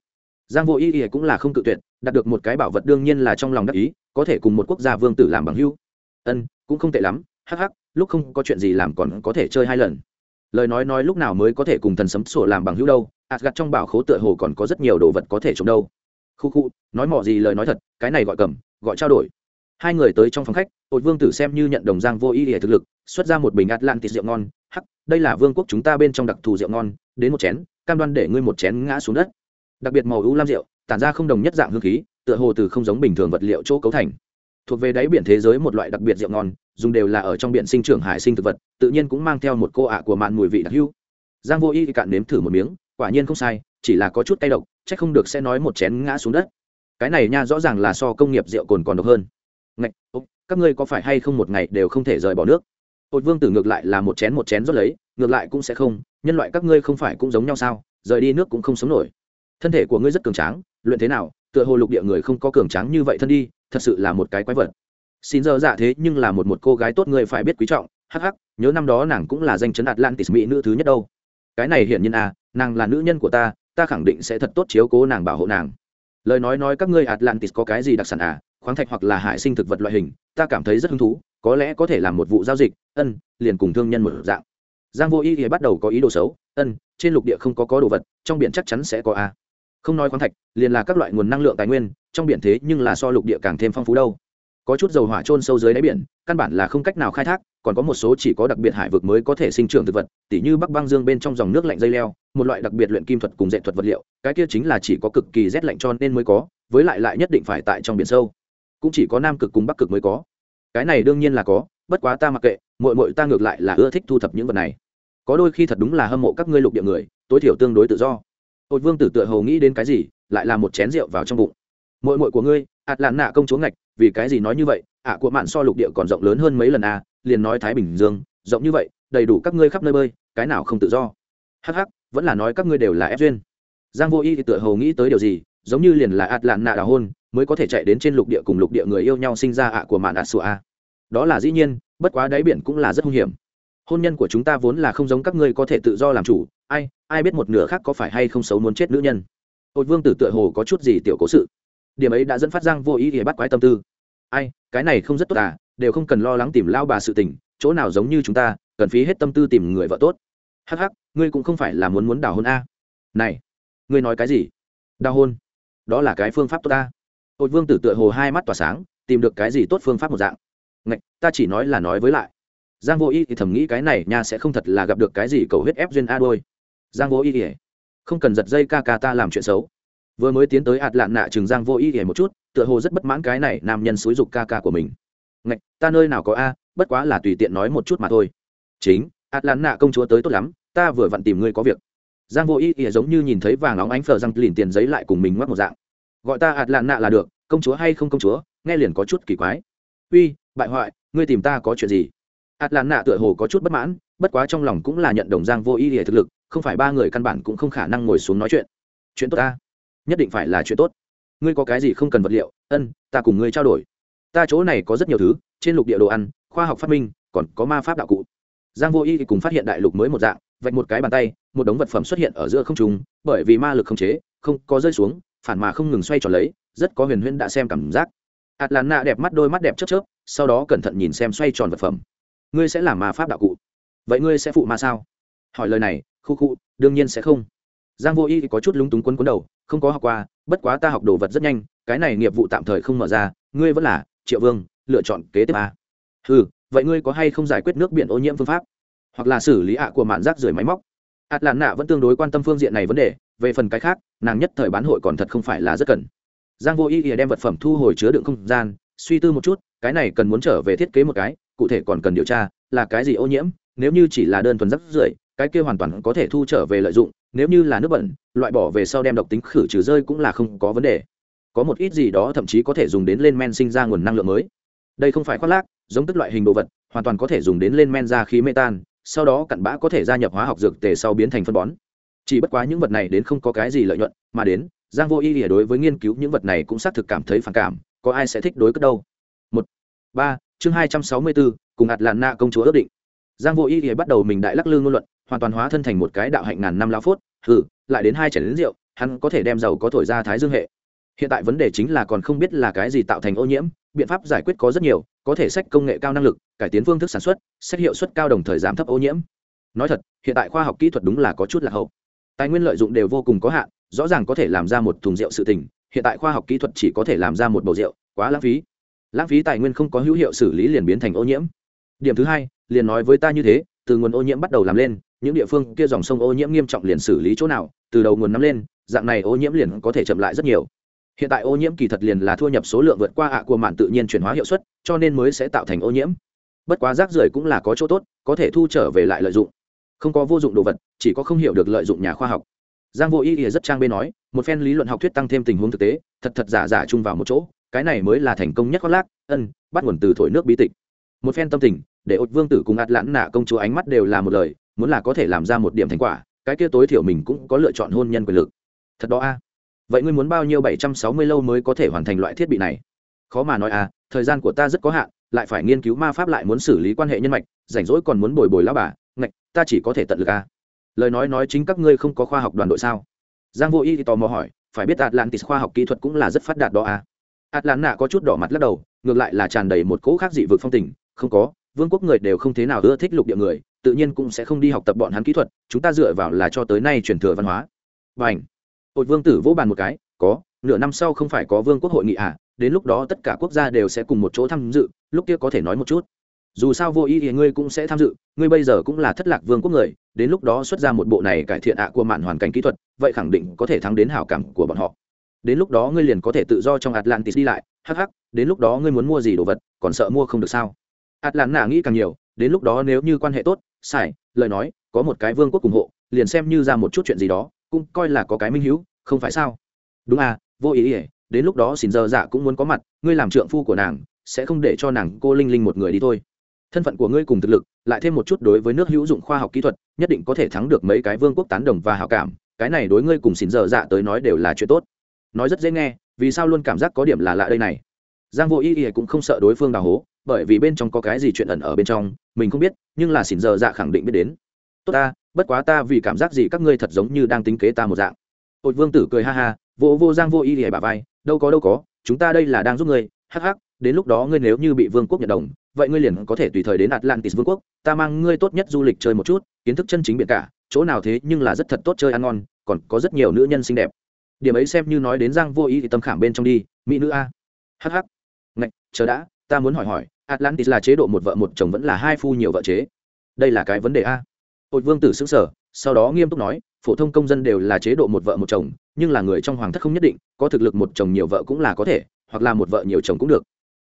Giang vô ý ý cũng là không cự tuyệt, đạt được một cái bảo vật đương nhiên là trong lòng đắc ý, có thể cùng một quốc gia vương tử làm bằng hữu. Ân, cũng không tệ lắm, hắc hắc, lúc không có chuyện gì làm còn có thể chơi hai lần. Lời nói nói lúc nào mới có thể cùng thần sấm sổ làm bằng hữu đâu ạt gặt trong bảo khố tựa hồ còn có rất nhiều đồ vật có thể trồng đâu. Khu khu, nói mỏ gì lời nói thật, cái này gọi cầm, gọi trao đổi hai người tới trong phòng khách hội vương tử xem như nhận đồng giang vô ý để thực lực, xuất ra một bình atlantis rượu ngon. Hắc, đây là vương quốc chúng ta bên trong đặc thù rượu ngon, đến một chén, cam đoan để ngươi một chén ngã xuống đất. Đặc biệt màu ưu lam rượu, tản ra không đồng nhất dạng hương khí, tựa hồ từ không giống bình thường vật liệu chỗ cấu thành. Thuộc về đáy biển thế giới một loại đặc biệt rượu ngon, dùng đều là ở trong biển sinh trưởng hải sinh thực vật, tự nhiên cũng mang theo một cô ạ của mạn mùi vị đặc hữu. Giang vô y cạn nếm thử một miếng, quả nhiên không sai, chỉ là có chút tay độc, chắc không được sẽ nói một chén ngã xuống đất. Cái này nha rõ ràng là so công nghiệp rượu cồn còn độc hơn ngạch ô, các ngươi có phải hay không một ngày đều không thể rời bỏ nước? Ột vương tử ngược lại là một chén một chén rót lấy ngược lại cũng sẽ không nhân loại các ngươi không phải cũng giống nhau sao? Rời đi nước cũng không sống nổi. Thân thể của ngươi rất cường tráng luyện thế nào? Tựa hồ lục địa người không có cường tráng như vậy thân đi thật sự là một cái quái vật. Xin giờ dạ thế nhưng là một một cô gái tốt người phải biết quý trọng hắc hắc nhớ năm đó nàng cũng là danh chấn atlantis mỹ nữ thứ nhất đâu. Cái này hiển nhiên à nàng là nữ nhân của ta ta khẳng định sẽ thật tốt chiếu cố nàng bảo hộ nàng. Lời nói nói các ngươi atlantis có cái gì đặc sản à? Khoáng thạch hoặc là hải sinh thực vật loại hình, ta cảm thấy rất hứng thú, có lẽ có thể làm một vụ giao dịch, ân, liền cùng thương nhân một dạng. Giang vô y thì bắt đầu có ý đồ xấu, ân, trên lục địa không có có đồ vật, trong biển chắc chắn sẽ có a. Không nói khoáng thạch, liền là các loại nguồn năng lượng tài nguyên, trong biển thế nhưng là so lục địa càng thêm phong phú đâu. Có chút dầu hỏa trôn sâu dưới đáy biển, căn bản là không cách nào khai thác, còn có một số chỉ có đặc biệt hải vực mới có thể sinh trưởng thực vật, tỉ như bắc băng dương bên trong dòng nước lạnh dây leo, một loại đặc biệt luyện kim thuật cùng dạy thuật vật liệu, cái kia chính là chỉ có cực kỳ rét lạnh cho nên mới có, với lại lại nhất định phải tại trong biển sâu cũng chỉ có nam cực cùng bắc cực mới có. Cái này đương nhiên là có, bất quá ta mặc kệ mội mội ta ngược lại là ưa thích thu thập những vật này. Có đôi khi thật đúng là hâm mộ các ngươi lục địa người, tối thiểu tương đối tự do. Hội vương tử tựa hầu nghĩ đến cái gì, lại là một chén rượu vào trong bụng. Mội mội của ngươi, ạt lạn nạ công chúa ngạch, vì cái gì nói như vậy? Ạ của mạn so lục địa còn rộng lớn hơn mấy lần à liền nói thái bình dương, rộng như vậy, đầy đủ các ngươi khắp nơi bơi, cái nào không tự do? Hắc hắc, vẫn là nói các ngươi đều là ép duyên. Giang vô y thì tựa hầu nghĩ tới điều gì, giống như liền là ạt lạn nạ đào hôn mới có thể chạy đến trên lục địa cùng lục địa người yêu nhau sinh ra ạ của mạn ạ sùa a đó là dĩ nhiên, bất quá đáy biển cũng là rất hung hiểm. Hôn nhân của chúng ta vốn là không giống các ngươi có thể tự do làm chủ, ai ai biết một nửa khác có phải hay không xấu muốn chết nữ nhân. Ôi vương tử tựa hồ có chút gì tiểu cố sự. Điểm ấy đã dẫn phát giang vô ý để bắt quái tâm tư. Ai, cái này không rất tốt à đều không cần lo lắng tìm lao bà sự tình, chỗ nào giống như chúng ta, cần phí hết tâm tư tìm người vợ tốt. Hắc hắc, ngươi cũng không phải là muốn muốn đào hôn a. À. này, ngươi nói cái gì? Đào hôn? Đó là cái phương pháp tốt ta ôi vương tử tựa hồ hai mắt tỏa sáng, tìm được cái gì tốt phương pháp một dạng. Ngạch, ta chỉ nói là nói với lại. Giang vô y thì thầm nghĩ cái này nha sẽ không thật là gặp được cái gì cầu huyết ép duyên a đôi. Giang vô y thì không cần giật dây ca ca ta làm chuyện xấu. Vừa mới tiến tới ạt lạn nạ chừng giang vô y thì một chút, tựa hồ rất bất mãn cái này nam nhân xúi dục ca ca của mình. Ngạch, ta nơi nào có a, bất quá là tùy tiện nói một chút mà thôi. Chính ạt lạn nạ công chúa tới tốt lắm, ta vừa vặn tìm ngươi có việc. Giang vô y ỉa giống như nhìn thấy vàng óng ánh phờ răng lìn tiền giấy lại cùng mình ngoắc một dạng gọi ta ạt lạn nạ là được, công chúa hay không công chúa, nghe liền có chút kỳ quái. Uy, bại hoại, ngươi tìm ta có chuyện gì? Ạt lạn nạ tựa hồ có chút bất mãn, bất quá trong lòng cũng là nhận đồng giang vô y địa thực lực, không phải ba người căn bản cũng không khả năng ngồi xuống nói chuyện. Chuyện tốt ta? Nhất định phải là chuyện tốt. Ngươi có cái gì không cần vật liệu, ân, ta cùng ngươi trao đổi. Ta chỗ này có rất nhiều thứ, trên lục địa đồ ăn, khoa học phát minh, còn có ma pháp đạo cụ. Giang vô y thì cùng phát hiện đại lục mới một dạng, vạch một cái bàn tay, một đống vật phẩm xuất hiện ở giữa không trung, bởi vì ma lực không chế, không có rơi xuống phản mà không ngừng xoay tròn lấy, rất có huyền huyễn đã xem cảm giác. Atlanta đẹp mắt đôi mắt đẹp chớp chớp, sau đó cẩn thận nhìn xem xoay tròn vật phẩm. Ngươi sẽ làm ma pháp đạo cụ. Vậy ngươi sẽ phụ ma sao? Hỏi lời này, khu khu, đương nhiên sẽ không. Giang vô y có chút lúng túng quấn quấn đầu, không có học qua, bất quá ta học đồ vật rất nhanh, cái này nghiệp vụ tạm thời không mở ra, ngươi vẫn là triệu vương, lựa chọn kế tiếp a. Ừ vậy ngươi có hay không giải quyết nước biển ô nhiễm phương pháp? Hoặc là xử lý ạ của mạn rác rưởi máy móc? Ạt lạn nạ vẫn tương đối quan tâm phương diện này vấn đề về phần cái khác, nàng nhất thời bán hội còn thật không phải là rất cần. Giang vô ý y đem vật phẩm thu hồi chứa đựng không gian, suy tư một chút, cái này cần muốn trở về thiết kế một cái, cụ thể còn cần điều tra, là cái gì ô nhiễm, nếu như chỉ là đơn thuần rắc rưởi, cái kia hoàn toàn có thể thu trở về lợi dụng, nếu như là nước bẩn, loại bỏ về sau đem độc tính khử trừ rơi cũng là không có vấn đề. Có một ít gì đó thậm chí có thể dùng đến lên men sinh ra nguồn năng lượng mới. Đây không phải khoác lác, giống tức loại hình đồ vật, hoàn toàn có thể dùng đến lên men ra khí mê tan sau đó cặn bã có thể gia nhập hóa học dược tề sau biến thành phân bón chỉ bất quá những vật này đến không có cái gì lợi nhuận, mà đến, giang vô y lìa đối với nghiên cứu những vật này cũng xác thực cảm thấy phản cảm, có ai sẽ thích đối cất đâu? Một, ba, chương hai trăm sáu mươi bốn, cùng ạt lạn nạ công chúa ước định. Giang vô ý thì bắt đầu mình đại lắc lư ngôn luận, hoàn toàn hóa thân thành một cái đạo hạnh ngàn năm lao phốt ừ lại đến hai chảy đến rượu, hắn có thể đem dầu có thổi ra thái dương hệ. Hiện tại vấn đề chính là còn không biết là cái gì tạo thành ô nhiễm, biện pháp giải quyết có rất nhiều, có thể sách công nghệ cao năng lực, cải tiến phương thức sản xuất, sách hiệu suất cao đồng thời giảm thấp ô nhiễm. Nói thật, hiện tại khoa học kỹ thuật đúng là có chút lạc hậu tài nguyên lợi dụng đều vô cùng có hạn, rõ ràng có thể làm ra một thùng rượu sự tình, hiện tại khoa học kỹ thuật chỉ có thể làm ra một bầu rượu, quá lãng phí. Lãng phí tài nguyên không có hữu hiệu xử lý liền biến thành ô nhiễm. Điểm thứ hai, liền nói với ta như thế, từ nguồn ô nhiễm bắt đầu làm lên, những địa phương kia dòng sông ô nhiễm nghiêm trọng liền xử lý chỗ nào, từ đầu nguồn nắm lên, dạng này ô nhiễm liền có thể chậm lại rất nhiều. Hiện tại ô nhiễm kỳ thật liền là thu nhập số lượng vượt qua ạ của mạn tự nhiên chuyển hóa hiệu suất, cho nên mới sẽ tạo thành ô nhiễm. Bất quá rác rưởi cũng là có chỗ tốt, có thể thu trở về lại lợi dụng không có vô dụng đồ vật, chỉ có không hiểu được lợi dụng nhà khoa học. Giang vô ý ỉa rất trang bê nói, một phen lý luận học thuyết tăng thêm tình huống thực tế, thật thật giả giả chung vào một chỗ, cái này mới là thành công nhất khoác lác, ân, bắt nguồn từ thổi nước bí tịch. Một phen tâm tình, để ột vương tử cùng ạt lãn nạ công chúa ánh mắt đều là một lời, muốn là có thể làm ra một điểm thành quả, cái kia tối thiểu mình cũng có lựa chọn hôn nhân quyền lực. Thật đó a. Vậy ngươi muốn bao nhiêu bảy trăm sáu mươi lâu mới có thể hoàn thành loại thiết bị này? Khó mà nói à thời gian của ta rất có hạn, lại phải nghiên cứu ma pháp lại muốn xử lý quan hệ nhân mạch, rảnh rỗi còn muốn bồi bồi lao bà ta chỉ có thể tận lực à. lời nói nói chính các ngươi không có khoa học đoàn đội sao? Giang vô y thì tò mò hỏi, phải biết atlantis khoa học kỹ thuật cũng là rất phát đạt đó à. atlanta có chút đỏ mặt lắc đầu, ngược lại là tràn đầy một cỗ khác dị vực phong tình. Không có, vương quốc người đều không thế nào ưa thích lục địa người, tự nhiên cũng sẽ không đi học tập bọn hắn kỹ thuật, chúng ta dựa vào là cho tới nay truyền thừa văn hóa. Và ảnh hội vương tử vỗ bàn một cái, có, nửa năm sau không phải có vương quốc hội nghị à đến lúc đó tất cả quốc gia đều sẽ cùng một chỗ tham dự, lúc kia có thể nói một chút dù sao vô ý thì ngươi cũng sẽ tham dự, ngươi bây giờ cũng là thất lạc vương quốc người, đến lúc đó xuất ra một bộ này cải thiện ạ của mạn hoàn cảnh kỹ thuật, vậy khẳng định có thể thắng đến hảo cảm của bọn họ. Đến lúc đó ngươi liền có thể tự do trong atlantis đi lại hh đến lúc đó ngươi muốn mua gì đồ vật, còn sợ mua không được sao? Atlanta nghĩ càng nhiều, đến lúc đó nếu như quan hệ tốt xài lời nói, có một cái vương quốc ủng hộ, liền xem như ra một chút chuyện gì đó, cũng coi là có cái minh hữu, không phải sao? Đúng à vô ý ỉa đến lúc đó xin giờ dạ cũng muốn có mặt, ngươi làm trượng phu của nàng, sẽ không để cho nàng cô linh linh một người đi thôi thân phận của ngươi cùng thực lực, lại thêm một chút đối với nước hữu dụng khoa học kỹ thuật, nhất định có thể thắng được mấy cái vương quốc tán đồng và hảo cảm. Cái này đối ngươi cùng xin dở dạ tới nói đều là chuyện tốt. Nói rất dễ nghe, vì sao luôn cảm giác có điểm là lạ đây này? Giang vô ý ý cũng không sợ đối phương đào hố, bởi vì bên trong có cái gì chuyện ẩn ở bên trong, mình không biết, nhưng là xỉn dở dạ khẳng định biết đến. Tốt ta, bất quá ta vì cảm giác gì các ngươi thật giống như đang tính kế ta một dạng. Ột vương tử cười ha ha vô vô giang vô y ý bà vai, đâu có đâu có, chúng ta đây là đang giúp ngươi, hắc hắc, đến lúc đó ngươi nếu như bị vương quốc nhận đồng vậy ngươi liền có thể tùy thời đến atlantis vương quốc, ta mang ngươi tốt nhất du lịch chơi một chút, kiến thức chân chính biển cả, chỗ nào thế nhưng là rất thật tốt chơi ăn ngon, còn có rất nhiều nữ nhân xinh đẹp. Điểm ấy xem như nói đến giang vô ý thì tâm khảm bên trong đi, mỹ nữ a. Hh ngạch, chờ đã, ta muốn hỏi hỏi, atlantis là chế độ một vợ một chồng vẫn là hai phu nhiều vợ chế? Đây là cái vấn đề a. Ôi vương tử xứng sở sau đó nghiêm túc nói, phổ thông công dân đều là chế độ một vợ một chồng, nhưng là người trong hoàng thất không nhất định, có thực lực một chồng nhiều vợ cũng là có thể, hoặc là một vợ nhiều chồng cũng được.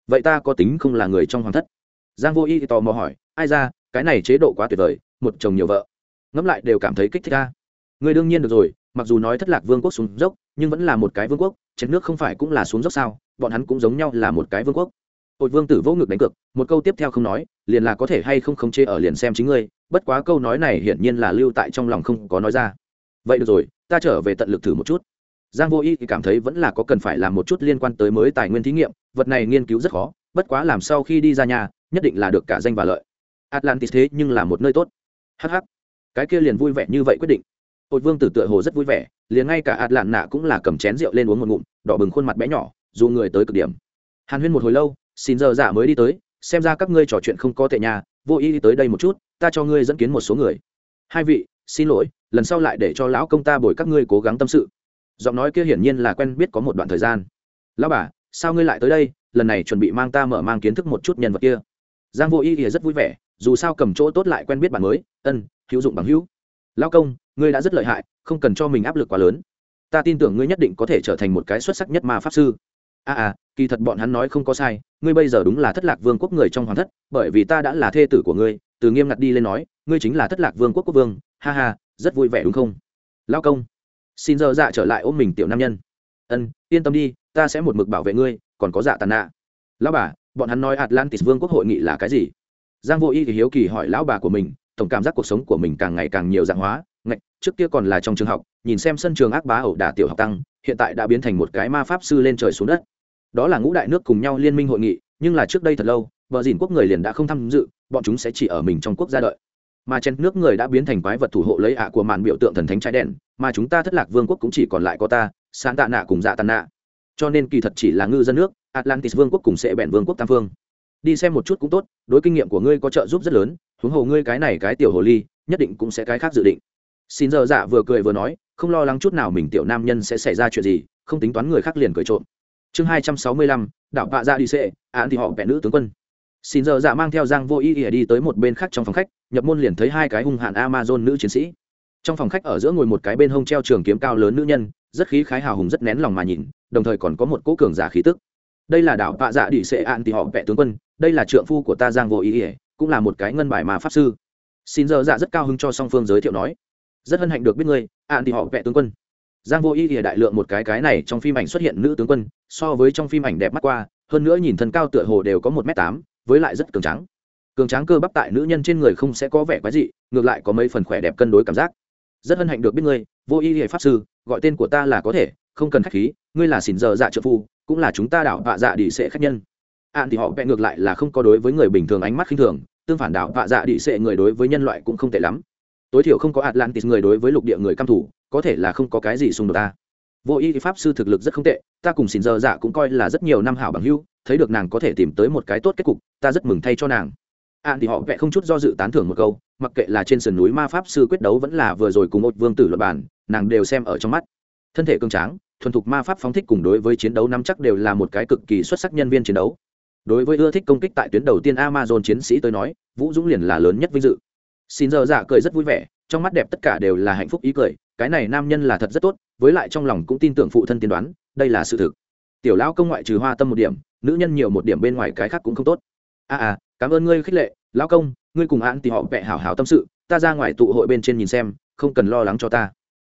Vậy ta có tính không là người trong hoàng thất? Giang vô y thì tò mò hỏi, ai ra, cái này chế độ quá tuyệt vời, một chồng nhiều vợ. Ngẫm lại đều cảm thấy kích thích ta người đương nhiên được rồi, mặc dù nói thất lạc vương quốc xuống dốc, nhưng vẫn là một cái vương quốc, chén nước không phải cũng là xuống dốc sao? Bọn hắn cũng giống nhau là một cái vương quốc. Hội vương tử vô ngực đánh cược, một câu tiếp theo không nói, liền là có thể hay không khống chế ở liền xem chính ngươi, bất quá câu nói này hiển nhiên là lưu tại trong lòng không có nói ra. Vậy được rồi, ta trở về tận lực thử một chút. Giang vô y thì cảm thấy vẫn là có cần phải làm một chút liên quan tới mới tài nguyên thí nghiệm, vật này nghiên cứu rất khó bất quá làm sau khi đi ra nhà, nhất định là được cả danh và lợi. Atlantis thế nhưng là một nơi tốt. Hh cái kia liền vui vẻ như vậy quyết định. Hội vương tử tựa hồ rất vui vẻ, liền ngay cả ạt lạn nạ cũng là cầm chén rượu lên uống một ngụm, đỏ bừng khuôn mặt bé nhỏ, dù người tới cực điểm. Hàn huyên một hồi lâu, xin giờ giả mới đi tới, xem ra các ngươi trò chuyện không có tệ nhà vô ý đi tới đây một chút, ta cho ngươi dẫn kiến một số người. Hai vị, xin lỗi, lần sau lại để cho lão công ta bồi các ngươi cố gắng tâm sự. Giọng nói kia hiển nhiên là quen biết có một đoạn thời gian. Lão bà sao ngươi lại tới đây lần này chuẩn bị mang ta mở mang kiến thức một chút nhân vật kia. Giang vô Y thì rất vui vẻ dù sao cầm chỗ tốt lại quen biết bạn mới ân hữu dụng bằng hữu. Lão công ngươi đã rất lợi hại không cần cho mình áp lực quá lớn. Ta tin tưởng ngươi nhất định có thể trở thành một cái xuất sắc nhất ma pháp sư. A à, à kỳ thật bọn hắn nói không có sai ngươi bây giờ đúng là thất lạc vương quốc người trong hoàng thất bởi vì ta đã là thê tử của ngươi từ nghiêm ngặt đi lên nói ngươi chính là thất lạc vương quốc quốc vương ha ha rất vui vẻ đúng không? Lao công xin giờ dạ trở lại ôm mình tiểu nam nhân. Ân yên tâm đi ta sẽ một mực bảo vệ ngươi, còn có dạ tàn nạ. Lão bà, bọn hắn nói atlantis vương quốc hội nghị là cái gì? Giang vô y thì hiếu kỳ hỏi lão bà của mình, tổng cảm giác cuộc sống của mình càng ngày càng nhiều dạng hóa, ngạch, trước kia còn là trong trường học, nhìn xem sân trường ác bá ẩu đả tiểu học tăng, hiện tại đã biến thành một cái ma pháp sư lên trời xuống đất. Đó là ngũ đại nước cùng nhau liên minh hội nghị, nhưng là trước đây thật lâu, vợ dìn quốc người liền đã không tham dự, bọn chúng sẽ chỉ ở mình trong quốc gia đợi. Mà chen nước người đã biến thành quái vật thủ hộ lấy ạ của màn biểu tượng thần thánh trái đèn, mà chúng ta thất lạc vương quốc cũng chỉ còn lại có ta sáng tạ nạ cùng dạ tàn nạ cho nên kỳ thật chỉ là ngư dân nước, atlantis vương quốc cùng sẽ bẹn vương quốc tam phương. Đi xem một chút cũng tốt, đối kinh nghiệm của ngươi có trợ giúp rất lớn, huống hồ ngươi cái này cái tiểu hồ ly, nhất định cũng sẽ cái khác dự định. Xin giờ dạ vừa cười vừa nói, không lo lắng chút nào mình tiểu nam nhân sẽ xảy ra chuyện gì, không tính toán người khác liền cười trộm. Chương hai trăm sáu mươi lăm đạo bạ ra dạ đi xệ, án thì họ vẽ nữ tướng quân. Xin giờ dạ mang theo giang vô ý ỉa đi tới một bên khác trong phòng khách, nhập môn liền thấy hai cái hung hạn amazon nữ chiến sĩ trong phòng khách ở giữa ngồi một cái bên hông treo trường kiếm cao lớn nữ nhân, rất khí khái hào hùng rất nén lòng mà nhìn, đồng thời còn có một cỗ cường giả khí tức. Đây là đạo vạ dạ đi xệ ạn thì họ vẽ tướng quân, đây là trượng phu của ta giang vô ý ỉa, cũng là một cái ngân bài mà pháp sư. Xin giờ dạ rất cao hứng cho song phương giới thiệu nói. Rất hân hạnh được biết ngươi ạn thì họ vẽ tướng quân. Giang vô ý ỉa đại lượng một cái cái này trong phim ảnh xuất hiện nữ tướng quân, so với trong phim ảnh đẹp mắt qua, hơn nữa nhìn thân cao tựa hồ đều có một m tám, với lại rất cường trắng cường tráng cơ bắp tại nữ nhân trên người không sẽ có vẻ quái dị, ngược lại có mấy phần khỏe đẹp cân đối cảm giác rất hân hạnh được biết ngươi, vô y hệ pháp sư, gọi tên của ta là có thể, không cần khách khí, ngươi là xỉn giờ dạ trợ phu, cũng là chúng ta đảo vạ dạ đi sẽ khách nhân. Ạn thì họ vẽ ngược lại là không có đối với người bình thường ánh mắt khinh thường, tương phản đảo vạ dạ đi sẽ người đối với nhân loại cũng không tệ lắm. Tối thiểu không có atlantis người đối với lục địa người căm thủ có thể là không có cái gì xung đột ta. Vô y pháp sư thực lực rất không tệ, ta cùng xỉn giờ dạ cũng coi là rất nhiều năm hảo bằng hưu thấy được nàng có thể tìm tới một cái tốt kết cục, ta rất mừng thay cho nàng ạn thì họ vẽ không chút do dự tán thưởng một câu mặc kệ là trên sườn núi ma pháp sư quyết đấu vẫn là vừa rồi cùng một vương tử luật bản nàng đều xem ở trong mắt. Thân thể cường tráng thuần thục ma pháp phóng thích cùng đối với chiến đấu nắm chắc đều là một cái cực kỳ xuất sắc nhân viên chiến đấu. Đối với ưa thích công kích tại tuyến đầu tiên amazon chiến sĩ tới nói vũ dũng liền là lớn nhất vinh dự. Xin giờ giả cười rất vui vẻ trong mắt đẹp tất cả đều là hạnh phúc ý cười cái này nam nhân là thật rất tốt với lại trong lòng cũng tin tưởng phụ thân tiên đoán đây là sự thực. Tiểu lão công ngoại trừ hoa tâm một điểm nữ nhân nhiều một điểm bên ngoài cái khác cũng không tốt. A à, à cảm ơn ngươi khích lệ, lão công, ngươi cùng an thì họ vẽ hảo hảo tâm sự, ta ra ngoài tụ hội bên trên nhìn xem, không cần lo lắng cho ta.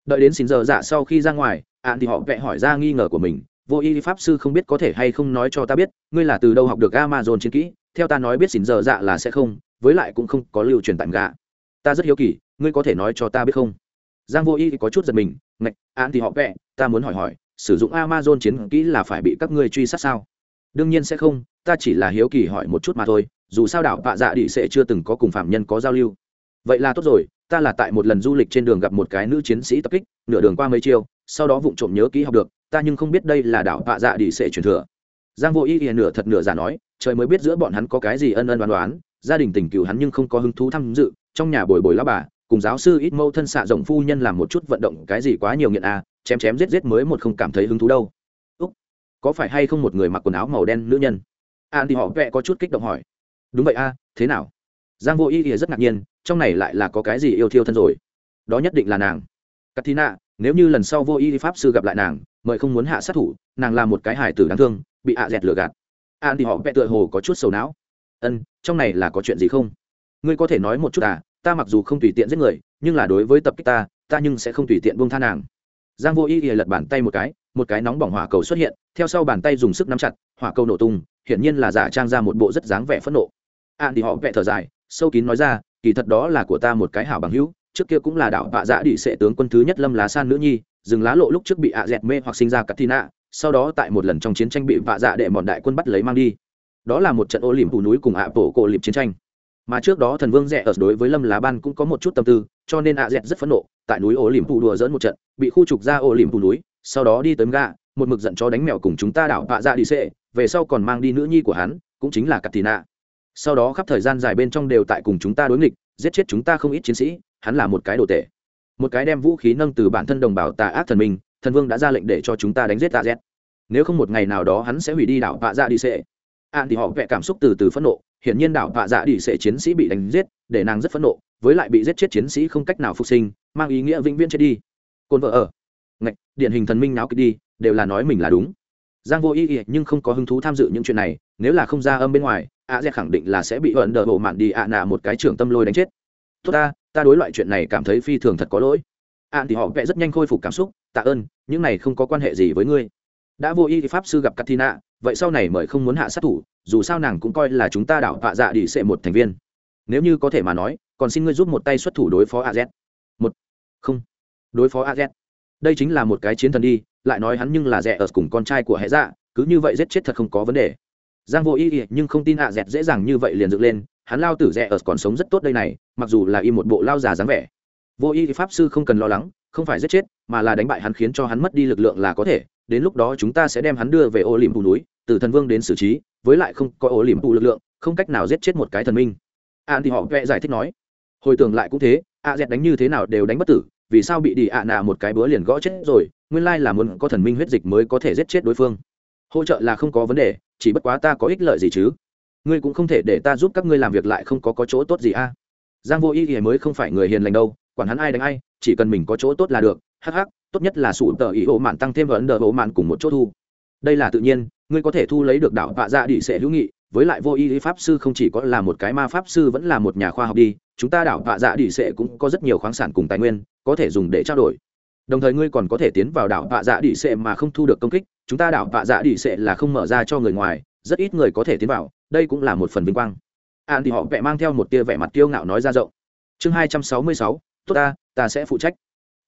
Đợi đến xin giờ dạ sau khi ra ngoài, an thì họ vẽ hỏi ra nghi ngờ của mình, vô y pháp sư không biết có thể hay không nói cho ta biết, ngươi là từ đâu học được amazon chiến kỹ, theo ta nói biết xin giờ dạ là sẽ không, với lại cũng không có lưu truyền tạm gạ. Ta rất hiếu kỳ, ngươi có thể nói cho ta biết không? Giang vô y có chút giật mình, ngạch án thì họ vẽ ta muốn hỏi hỏi, sử dụng amazon chiến kỹ là phải bị các ngươi truy sát sao? Đương nhiên sẽ không, ta chỉ là hiếu kỳ hỏi một chút mà thôi dù sao đảo vạ dạ đi sẽ chưa từng có cùng phạm nhân có giao lưu. Vậy là tốt rồi, ta là tại một lần du lịch trên đường gặp một cái nữ chiến sĩ tập kích, nửa đường qua mấy chiêu, sau đó vụng trộm nhớ kỹ học được, ta nhưng không biết đây là đảo vạ dạ đi sẽ truyền thừa. Giang vô ý ý nửa thật nửa giả nói, trời mới biết giữa bọn hắn có cái gì ân ân đoán đoán gia đình tình cựu hắn nhưng không có hứng thú tham dự, trong nhà bồi bồi lá bà, cùng giáo sư ít mâu thân xạ rộng phu nhân làm một chút vận động cái gì quá nhiều nghiện à chém chém giết giết mới một không cảm thấy hứng thú đâu. Úc, có phải hay không một người mặc quần áo màu đen nữ nhân? An thì họ vẽ có chút kích động hỏi đúng vậy a à, thế nào? Giang vô y ỉa rất ngạc nhiên trong này lại là có cái gì yêu thiêu thân rồi? Đó nhất định là nàng. Katina nếu như lần sau vô y pháp sư gặp lại nàng mời không muốn hạ sát thủ nàng là một cái hải tử đáng thương bị ạ dẹt lừa gạt. An thì họ vẽ tựa hồ có chút sầu não. Ân trong này là có chuyện gì không? Ngươi có thể nói một chút à ta mặc dù không tùy tiện giết người nhưng là đối với tập kích ta ta nhưng sẽ không tùy tiện buông tha nàng. Giang vô y thì lật bàn tay một cái một cái nóng bỏng hỏa cầu xuất hiện theo sau bàn tay dùng sức nắm chặt hỏa cầu nổ tung hiển nhiên là giả trang ra một bộ rất dáng vẻ phẫn nộ ạn thì họ vẽ thở dài, sâu kín nói ra, kỳ thật đó là của ta một cái hảo bằng hữu, trước kia cũng là đạo vạ dạ đi sệ tướng quân thứ nhất lâm lá san nữ nhi dừng lá lộ lúc trước bị ạ dẹt mê hoặc sinh ra cắt thi nạ, sau đó tại một lần trong chiến tranh bị vạ dạ đệ mọn đại quân bắt lấy mang đi. Đó là một trận ô liềm phủ núi cùng ạ bổ cổ liệp chiến tranh. Mà trước đó thần vương rẽ ở đối với lâm lá ban cũng có một chút tâm tư, cho nên ạ dẹt rất phẫn nộ, tại núi ô liềm phủ đùa dẫn một trận, bị khu trục ra ô liềm phủ núi, sau đó đi tới gà một mực giận cho đánh mèo cùng chúng ta đảo vạ dạ đi sệ, về sau còn mang đi nữ nhi của hắn, cũng chính là cắt tì nạ sau đó khắp thời gian dài bên trong đều tại cùng chúng ta đối nghịch, giết chết chúng ta không ít chiến sĩ, hắn là một cái đồ tệ một cái đem vũ khí nâng từ bản thân đồng bào tà ác thần minh thần vương đã ra lệnh để cho chúng ta đánh giết tà z nếu không một ngày nào đó hắn sẽ hủy đi đảo vạ dạ đi xệ an thì họ vẽ cảm xúc từ từ phẫn nộ, hiển nhiên đảo vạ dạ đi xệ chiến sĩ bị đánh giết, để nàng rất phẫn nộ, với lại bị giết chết chiến sĩ không cách nào phục sinh, mang ý nghĩa vĩnh viễn chết đi. Cồn vợ ở. Ngạch, điển hình thần minh náo kịch đi, đều là nói mình là đúng. Giang vô ý ý nhưng không có hứng thú tham dự những chuyện này nếu là không ra âm bên ngoài a dẹt khẳng định là sẽ bị ẩn đờ bộ mạn đi ạ nạ một cái trưởng tâm lôi đánh chết. Tốt ta ta đối loại chuyện này cảm thấy phi thường thật có lỗi. Ạn thì họ vẽ rất nhanh khôi phục cảm xúc, tạ ơn, những này không có quan hệ gì với ngươi. Đã vô y thì pháp sư gặp katina, vậy sau này mời không muốn hạ sát thủ, dù sao nàng cũng coi là chúng ta đảo vạ dạ đi sệ một thành viên. Nếu như có thể mà nói, còn xin ngươi giúp một tay xuất thủ đối phó az một, không, đối phó az đây chính là một cái chiến thần đi, lại nói hắn nhưng là rẻ ở cùng con trai của hệ dạ cứ như vậy giết chết thật không có vấn đề giang vô ý, ý nhưng không tin hạ dẹt dễ dàng như vậy liền dựng lên hắn lao tử rẽ ở còn sống rất tốt đây này mặc dù là y một bộ lao già dáng vẻ. Vô ý pháp sư không cần lo lắng không phải giết chết mà là đánh bại hắn khiến cho hắn mất đi lực lượng là có thể đến lúc đó chúng ta sẽ đem hắn đưa về ô liềm phù núi từ thần vương đến xử trí với lại không có ô liềm phù lực lượng không cách nào giết chết một cái thần minh. An thì họ vẽ giải thích nói. Hồi tưởng lại cũng thế a dẹt đánh như thế nào đều đánh bất tử vì sao bị đi ạ nạ một cái búa liền gõ chết rồi nguyên lai là muốn có thần minh huyết dịch mới có thể giết chết đối phương hỗ trợ là không có vấn đề chỉ bất quá ta có ích lợi gì chứ? Ngươi cũng không thể để ta giúp các ngươi làm việc lại không có, có chỗ tốt gì a? Giang vô ý ý mới không phải người hiền lành đâu quản hắn ai đánh ai chỉ cần mình có chỗ tốt là được hắc hắc tốt nhất là sủ tờ ý ổ mạn tăng thêm vấn đờ ổ mạn cùng một chỗ thu. Đây là tự nhiên ngươi có thể thu lấy được đạo vạ dạ đi sẽ hữu nghị với lại vô ý pháp sư không chỉ có là một cái ma pháp sư vẫn là một nhà khoa học đi chúng ta đảo vạ dạ đi sẽ cũng có rất nhiều khoáng sản cùng tài nguyên có thể dùng để trao đổi đồng thời ngươi còn có thể tiến vào đảo vạ dạ đi sệ mà không thu được công kích, chúng ta đảo vạ dạ đi sệ là không mở ra cho người ngoài, rất ít người có thể tiến vào, đây cũng là một phần vinh quang. An thì họ vẽ mang theo một tia vẻ mặt kiêu ngạo nói ra rộng. Chương hai trăm sáu mươi sáu, tốt ta ta sẽ phụ trách.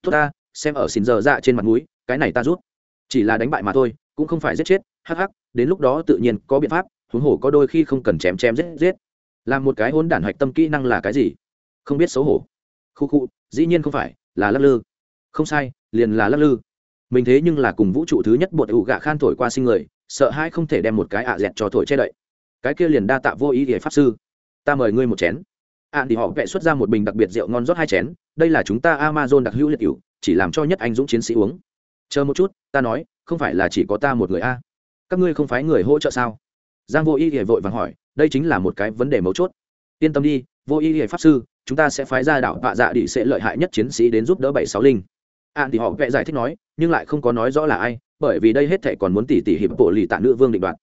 Tốt ta, xem ở xin giờ dạ trên mặt mũi, cái này ta rút. Chỉ là đánh bại mà thôi, cũng không phải giết chết, hắc hắc, đến lúc đó tự nhiên có biện pháp, huống hồ có đôi khi không cần chém chém giết giết. Làm một cái hôn đản hạch tâm kỹ năng là cái gì? Không biết xấu hổ. Khu khu, dĩ nhiên không phải, là lắc lư không sai, liền là lắc lư. Mình thế nhưng là cùng vũ trụ thứ nhất bột ủ gạ khan thổi qua sinh người, sợ hai không thể đem một cái ạ dẹt cho thổi che đậy. Cái kia liền đa tạ vô ý để pháp sư. Ta mời ngươi một chén. Ạ thì họ vẽ xuất ra một bình đặc biệt rượu ngon rót hai chén, đây là chúng ta amazon đặc hữu liệt cựu chỉ làm cho nhất anh dũng chiến sĩ uống. Chờ một chút, ta nói, không phải là chỉ có ta một người a. Các ngươi không phải người hỗ trợ sao? Giang vô ý hề vội vàng hỏi, đây chính là một cái vấn đề mấu chốt. Yên tâm đi, vô ý hề pháp sư, chúng ta sẽ phái ra đảo vạ dạ đi sẽ lợi hại nhất chiến sĩ đến giúp đỡ bảy sáu linh an thì họ vẽ giải thích nói, nhưng lại không có nói rõ là ai, bởi vì đây hết thệ còn muốn tỉ tỉ hiệp bộ lì tạ nữ vương định đoạt.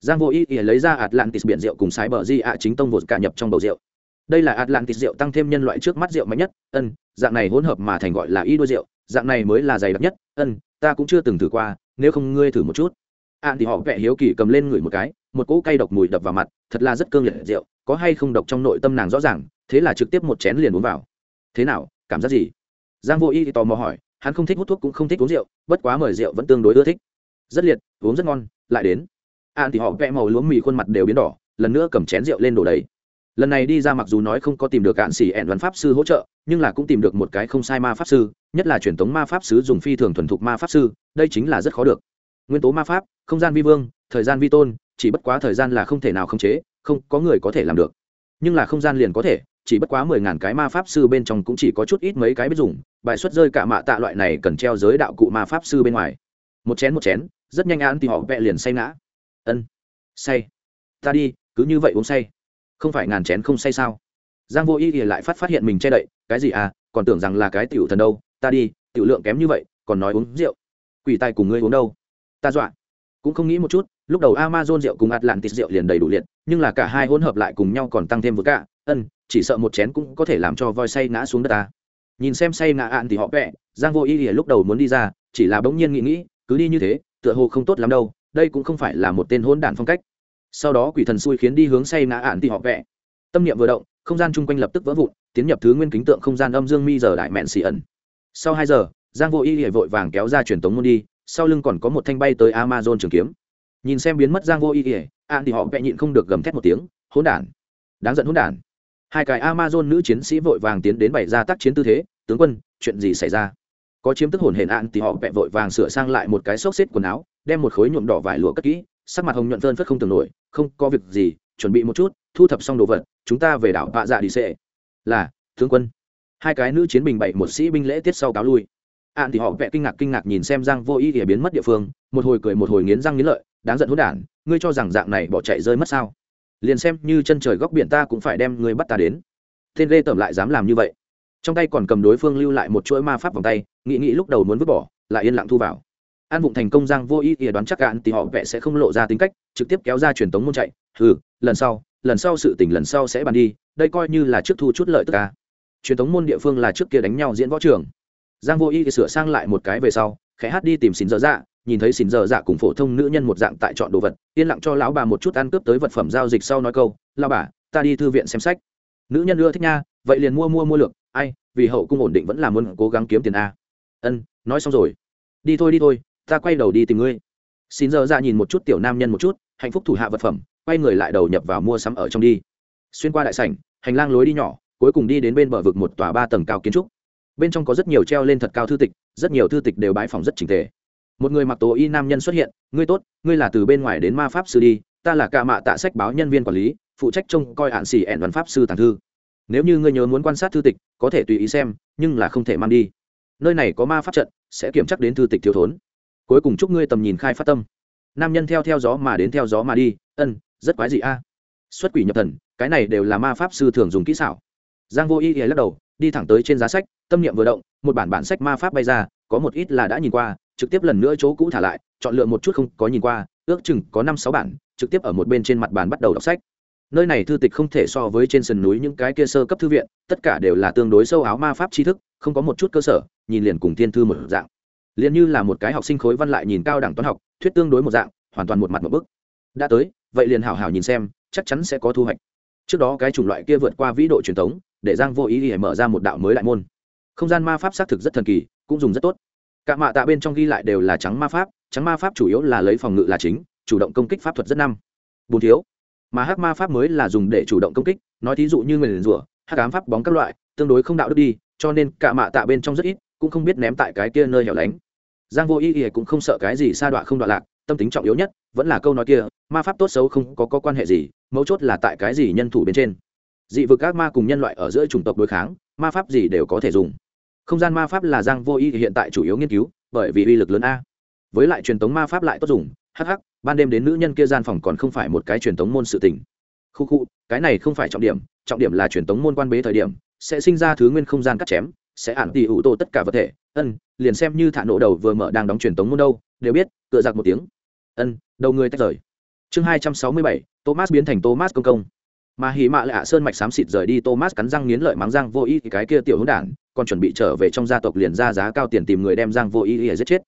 Giang vô ý ý lấy ra atlantis biển rượu cùng sái bờ di ạ chính tông vột cả nhập trong bầu rượu. Đây là atlantis rượu tăng thêm nhân loại trước mắt rượu mạnh nhất, ân, dạng này hỗn hợp mà thành gọi là y đua rượu, dạng này mới là dày đặc nhất, ân, ta cũng chưa từng thử qua, nếu không ngươi thử một chút. An thì họ vẽ hiếu kỳ cầm lên ngửi một cái, một cỗ cay độc mùi đập vào mặt, thật là rất cương liệt rượu, có hay không độc trong nội tâm nàng rõ ràng, thế là trực tiếp một chén liền uống vào. Thế nào, cảm giác gì? Giang vô y thì tò mò hỏi hắn không thích hút thuốc cũng không thích uống rượu, bất quá mời rượu vẫn tương đối ưa thích. Rất liệt, uống rất ngon, lại đến. An thì họ vẽ màu lúa mì khuôn mặt đều biến đỏ, lần nữa cầm chén rượu lên đổ đầy. Lần này đi ra mặc dù nói không có tìm được cạn xỉ ẹn văn pháp sư hỗ trợ, nhưng là cũng tìm được một cái không sai ma pháp sư, nhất là truyền thống ma pháp sư dùng phi thường thuần thục ma pháp sư, đây chính là rất khó được. Nguyên tố ma pháp, không gian vi vương, thời gian vi tôn, chỉ bất quá thời gian là không thể nào khống chế, không có người có thể làm được. Nhưng là không gian liền có thể chỉ bất quá mười ngàn cái ma pháp sư bên trong cũng chỉ có chút ít mấy cái biết dùng, bài xuất rơi cả mạ tạ loại này cần treo giới đạo cụ ma pháp sư bên ngoài. Một chén một chén, rất nhanh án thì họ vẽ liền say ngã. Ân, say. Ta đi, cứ như vậy uống say. Không phải ngàn chén không say sao? Giang vô ý thì lại phát phát hiện mình che đậy, cái gì à còn tưởng rằng là cái tiểu thần đâu, ta đi, tiểu lượng kém như vậy, còn nói uống rượu. Quỷ tài cùng ngươi uống đâu? Ta dọa. Cũng không nghĩ một chút, lúc đầu amazon rượu cùng atlantis rượu liền đầy đủ liệt, nhưng là cả hai hỗn hợp lại cùng nhau còn tăng thêm vừa cả. Ân chỉ sợ một chén cũng có thể làm cho voi say ngã xuống đất ta. Nhìn xem say ngã ạn thì họ vẽ, giang vô ý ỉa lúc đầu muốn đi ra, chỉ là bỗng nhiên nghĩ nghĩ, cứ đi như thế, tựa hồ không tốt lắm đâu, đây cũng không phải là một tên hỗn đản phong cách. Sau đó quỷ thần xui khiến đi hướng say ngã ạn thì họ vẽ. Tâm niệm vừa động, không gian chung quanh lập tức vỡ vụn, tiến nhập thứ nguyên kính tượng không gian âm dương mi giờ đại mẹn xì ẩn. Sau hai giờ, giang vô y ỉa vội vàng kéo ra truyền tống môn đi, sau lưng còn có một thanh bay tới amazon trường kiếm. Nhìn xem biến mất giang vô y ỉa ạn thì họ vẽ nhịn không được gầm thét một tiếng, hỗn đản, đáng giận hỗn đản hai cái amazon nữ chiến sĩ vội vàng tiến đến bày ra tác chiến tư thế, tướng quân, chuyện gì xảy ra? Có chiếm tức hồn hển ạn thì họ vẹ vội vàng sửa sang lại một cái xốc xếp quần áo, đem một khối nhuộm đỏ vải lụa cất kỹ, sắc mặt hồng nhuận phơn phất không tưởng nổi, không có việc gì, chuẩn bị một chút, thu thập xong đồ vật, chúng ta về đảo bạ dạ đi xệ. Là, tướng quân. Hai cái nữ chiến bình bảy một sĩ binh lễ tiết sau cáo lui. Ạn thì họ vẽ kinh ngạc kinh ngạc nhìn xem giang vô ý ỉa biến mất địa phương, một hồi cười một hồi nghiến răng nghiến lợi, đáng giận hỗn đản, ngươi cho rằng dạng này bỏ chạy rơi mất sao? Liền xem như chân trời góc biển ta cũng phải đem ngươi bắt ta đến. Tên lê tẩm lại dám làm như vậy. Trong tay còn cầm đối phương lưu lại một chuỗi ma pháp vòng tay, nghĩ nghĩ lúc đầu muốn vứt bỏ, lại yên lặng thu vào. An vụng thành công giang vô ý ỉa đoán chắc cạn thì họ vẽ sẽ không lộ ra tính cách, trực tiếp kéo ra truyền tống môn chạy. Ừ lần sau lần sau sự tỉnh lần sau sẽ bàn đi, đây coi như là trước thu chút lợi tức ca truyền tống môn địa phương là trước kia đánh nhau diễn võ trường. Giang vô ý sửa sang lại một cái về sau khẽ hát đi tìm xin dở dạ nhìn thấy xin dở dạ cùng phổ thông nữ nhân một dạng tại chọn đồ vật, yên lặng cho lão bà một chút ăn cướp tới vật phẩm giao dịch sau nói câu lao bà, ta đi thư viện xem sách. Nữ nhân ưa thích nha, vậy liền mua mua mua lược, ai, vì hậu cung ổn định vẫn là muốn cố gắng kiếm tiền a. Ân, nói xong rồi. Đi thôi đi thôi, ta quay đầu đi tìm ngươi. Xin giờ ra nhìn một chút tiểu nam nhân một chút, hạnh phúc thủ hạ vật phẩm, quay người lại đầu nhập vào mua sắm ở trong đi. Xuyên qua đại sảnh, hành lang lối đi nhỏ, cuối cùng đi đến bên bờ vực một tòa ba tầng cao kiến trúc bên trong có rất nhiều treo lên thật cao thư tịch, rất nhiều thư tịch đều bãi phòng rất trình tề. Một người mặc tố y nam nhân xuất hiện, ngươi tốt, ngươi là từ bên ngoài đến ma pháp sư đi, ta là ca mạ tạ sách báo nhân viên quản lý, phụ trách trông coi hạn xỉ ẹn văn pháp sư tàng thư. Nếu như ngươi nhớ muốn quan sát thư tịch, có thể tùy ý xem, nhưng là không thể mang đi. Nơi này có ma pháp trận, sẽ kiểm chắc đến thư tịch thiếu thốn. Cuối cùng chúc ngươi tầm nhìn khai phát tâm. Nam nhân theo theo gió mà đến theo gió mà đi, ân, rất quái gì a. Xuất quỷ nhập thần, cái này đều là ma pháp sư thường dùng kỹ xảo. Giang vô y lắc đầu đi thẳng tới trên giá sách, tâm niệm vừa động, một bản bản sách ma pháp bay ra, có một ít là đã nhìn qua, trực tiếp lần nữa chỗ cũ thả lại, chọn lựa một chút không có nhìn qua, ước chừng có năm sáu bản, trực tiếp ở một bên trên mặt bàn bắt đầu đọc sách. Nơi này thư tịch không thể so với trên sườn núi những cái kia sơ cấp thư viện, tất cả đều là tương đối sâu áo ma pháp tri thức, không có một chút cơ sở, nhìn liền cùng thiên thư một dạng. Liền như là một cái học sinh khối văn lại nhìn cao đẳng toán học, thuyết tương đối một dạng, hoàn toàn một mặt một bức. Đã tới, vậy liền hảo hảo nhìn xem, chắc chắn sẽ có thu hoạch. Trước đó cái chủng loại kia vượt qua vĩ độ truyền thống để giang vô ý ý mở ra một đạo mới đại môn. Không gian ma pháp xác thực rất thần kỳ cũng dùng rất tốt. Cả mạ tạ bên trong ghi lại đều là trắng ma pháp trắng ma pháp chủ yếu là lấy phòng ngự là chính chủ động công kích pháp thuật rất năm. Bốn thiếu. Mà hắc ma pháp mới là dùng để chủ động công kích nói thí dụ như người liền rủa hắc ám pháp bóng các loại tương đối không đạo đức đi cho nên cả mạ tạ bên trong rất ít cũng không biết ném tại cái kia nơi hẻo lánh. Giang vô ý ý cũng không sợ cái gì sa đọa không đoạn lạc tâm tính trọng yếu nhất vẫn là câu nói kia ma pháp tốt xấu không có, có quan hệ gì mấu chốt là tại cái gì nhân thủ bên trên dị vực các ma cùng nhân loại ở giữa chủng tộc đối kháng, ma pháp gì đều có thể dùng. Không gian ma pháp là giang vô ý hiện tại chủ yếu nghiên cứu, bởi vì uy lực lớn a. Với lại truyền thống ma pháp lại tốt dùng hh ban đêm đến nữ nhân kia gian phòng còn không phải một cái truyền thống môn sự tình. Khu khu, cái này không phải trọng điểm trọng điểm là truyền thống môn quan bế thời điểm, sẽ sinh ra thứ nguyên không gian cắt chém, sẽ ản tỉ ủ tổ tất cả vật thể. Ân, liền xem như thả nổ đầu vừa mở đang đóng truyền tống môn đâu, đều biết cựa giặc một tiếng. Ân, đầu người tách rời. Chương hai trăm sáu mươi bảy, thomas biến thành thomas công công mà hỉ mạ lạ sơn mạch xám xịt rời đi thomas cắn răng nghiến lợi mắng giang vô ý thì cái kia tiểu hữu đản, còn chuẩn bị trở về trong gia tộc liền ra giá cao tiền tìm người đem giang vô ý để giết chết.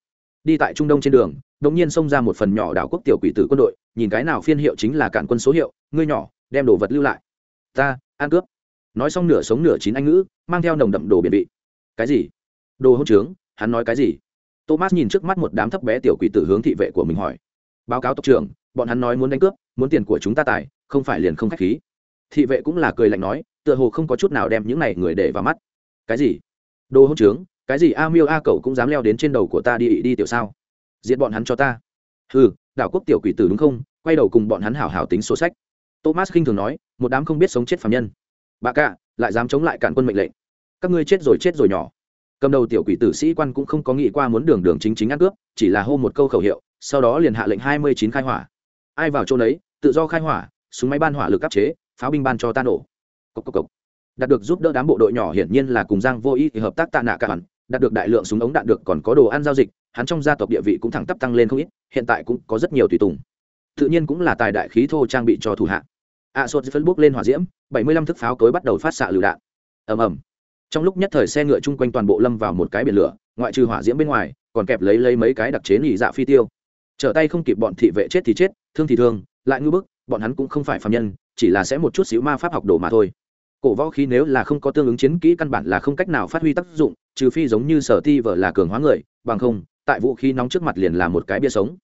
Đi tại trung đông trên đường đống nhiên xông ra một phần nhỏ đảo quốc tiểu quỷ tử quân đội, nhìn cái nào phiên hiệu chính là cản quân số hiệu, ngươi nhỏ, đem đồ vật lưu lại. Ta, ăn cướp. Nói xong nửa sống nửa chín anh ngữ, mang theo nồng đậm đồ biển vị. Cái gì? Đồ hỗn trướng, hắn nói cái gì? Thomas nhìn trước mắt một đám thấp bé tiểu quỷ tử hướng thị vệ của mình hỏi. Báo cáo tộc trưởng, bọn hắn nói muốn đánh cướp, muốn tiền của chúng ta tài, không phải liền không khách khí thị vệ cũng là cười lạnh nói, tựa hồ không có chút nào đem những này người để vào mắt. Cái gì? Đồ hỗn trướng, cái gì? A miêu, a cậu cũng dám leo đến trên đầu của ta đi đi tiểu sao? Diệt bọn hắn cho ta. Ừ đảo quốc tiểu quỷ tử đúng không? Quay đầu cùng bọn hắn hảo hảo tính sổ sách. Thomas khinh thường nói, một đám không biết sống chết phạm nhân. Bà cạ lại dám chống lại cản quân mệnh lệnh. Các ngươi chết rồi chết rồi nhỏ. Cầm đầu tiểu quỷ tử sĩ quan cũng không có nghĩ qua muốn đường đường chính chính ăn cướp, chỉ là hô một câu khẩu hiệu, sau đó liền hạ lệnh hai mươi chín khai hỏa. Ai vào chỗ đấy tự do khai hỏa, súng máy ban hỏa lực áp chế pháo binh ban cho ta nổ. Cốc cốc cốc. đạt được giúp đỡ đám bộ đội nhỏ hiển nhiên là cùng giang vô ý thì hợp tác tạ nạ cả hẳn, đạt được đại lượng súng ống đạn được còn có đồ ăn giao dịch, hắn trong gia tộc địa vị cũng thẳng tắp tăng lên không ít, hiện tại cũng có rất nhiều tùy tùng. Tự nhiên cũng là tài đại khí thô trang bị cho thủ hạ. A sốt phân bốc lên hỏa diễm, bảy mươi lăm thức pháo cối bắt đầu phát xạ lựu đạn. Ầm ầm. Trong lúc nhất thời xe ngựa chung quanh toàn bộ lâm vào một cái biển lửa, ngoại trừ hỏa diễm bên ngoài, còn kẹp lấy lấy mấy cái đặc chế nhì dạ phi tiêu. Trở tay không kịp bọn thị vệ chết thì chết, thương thì thương, lại ngư bức, bọn hắn cũng không phải phạm nhân chỉ là sẽ một chút xíu ma pháp học đồ mà thôi. Cổ võ khí nếu là không có tương ứng chiến kỹ căn bản là không cách nào phát huy tác dụng, trừ phi giống như sở ti vợ là cường hóa người, bằng không, tại vũ khí nóng trước mặt liền là một cái bia sống.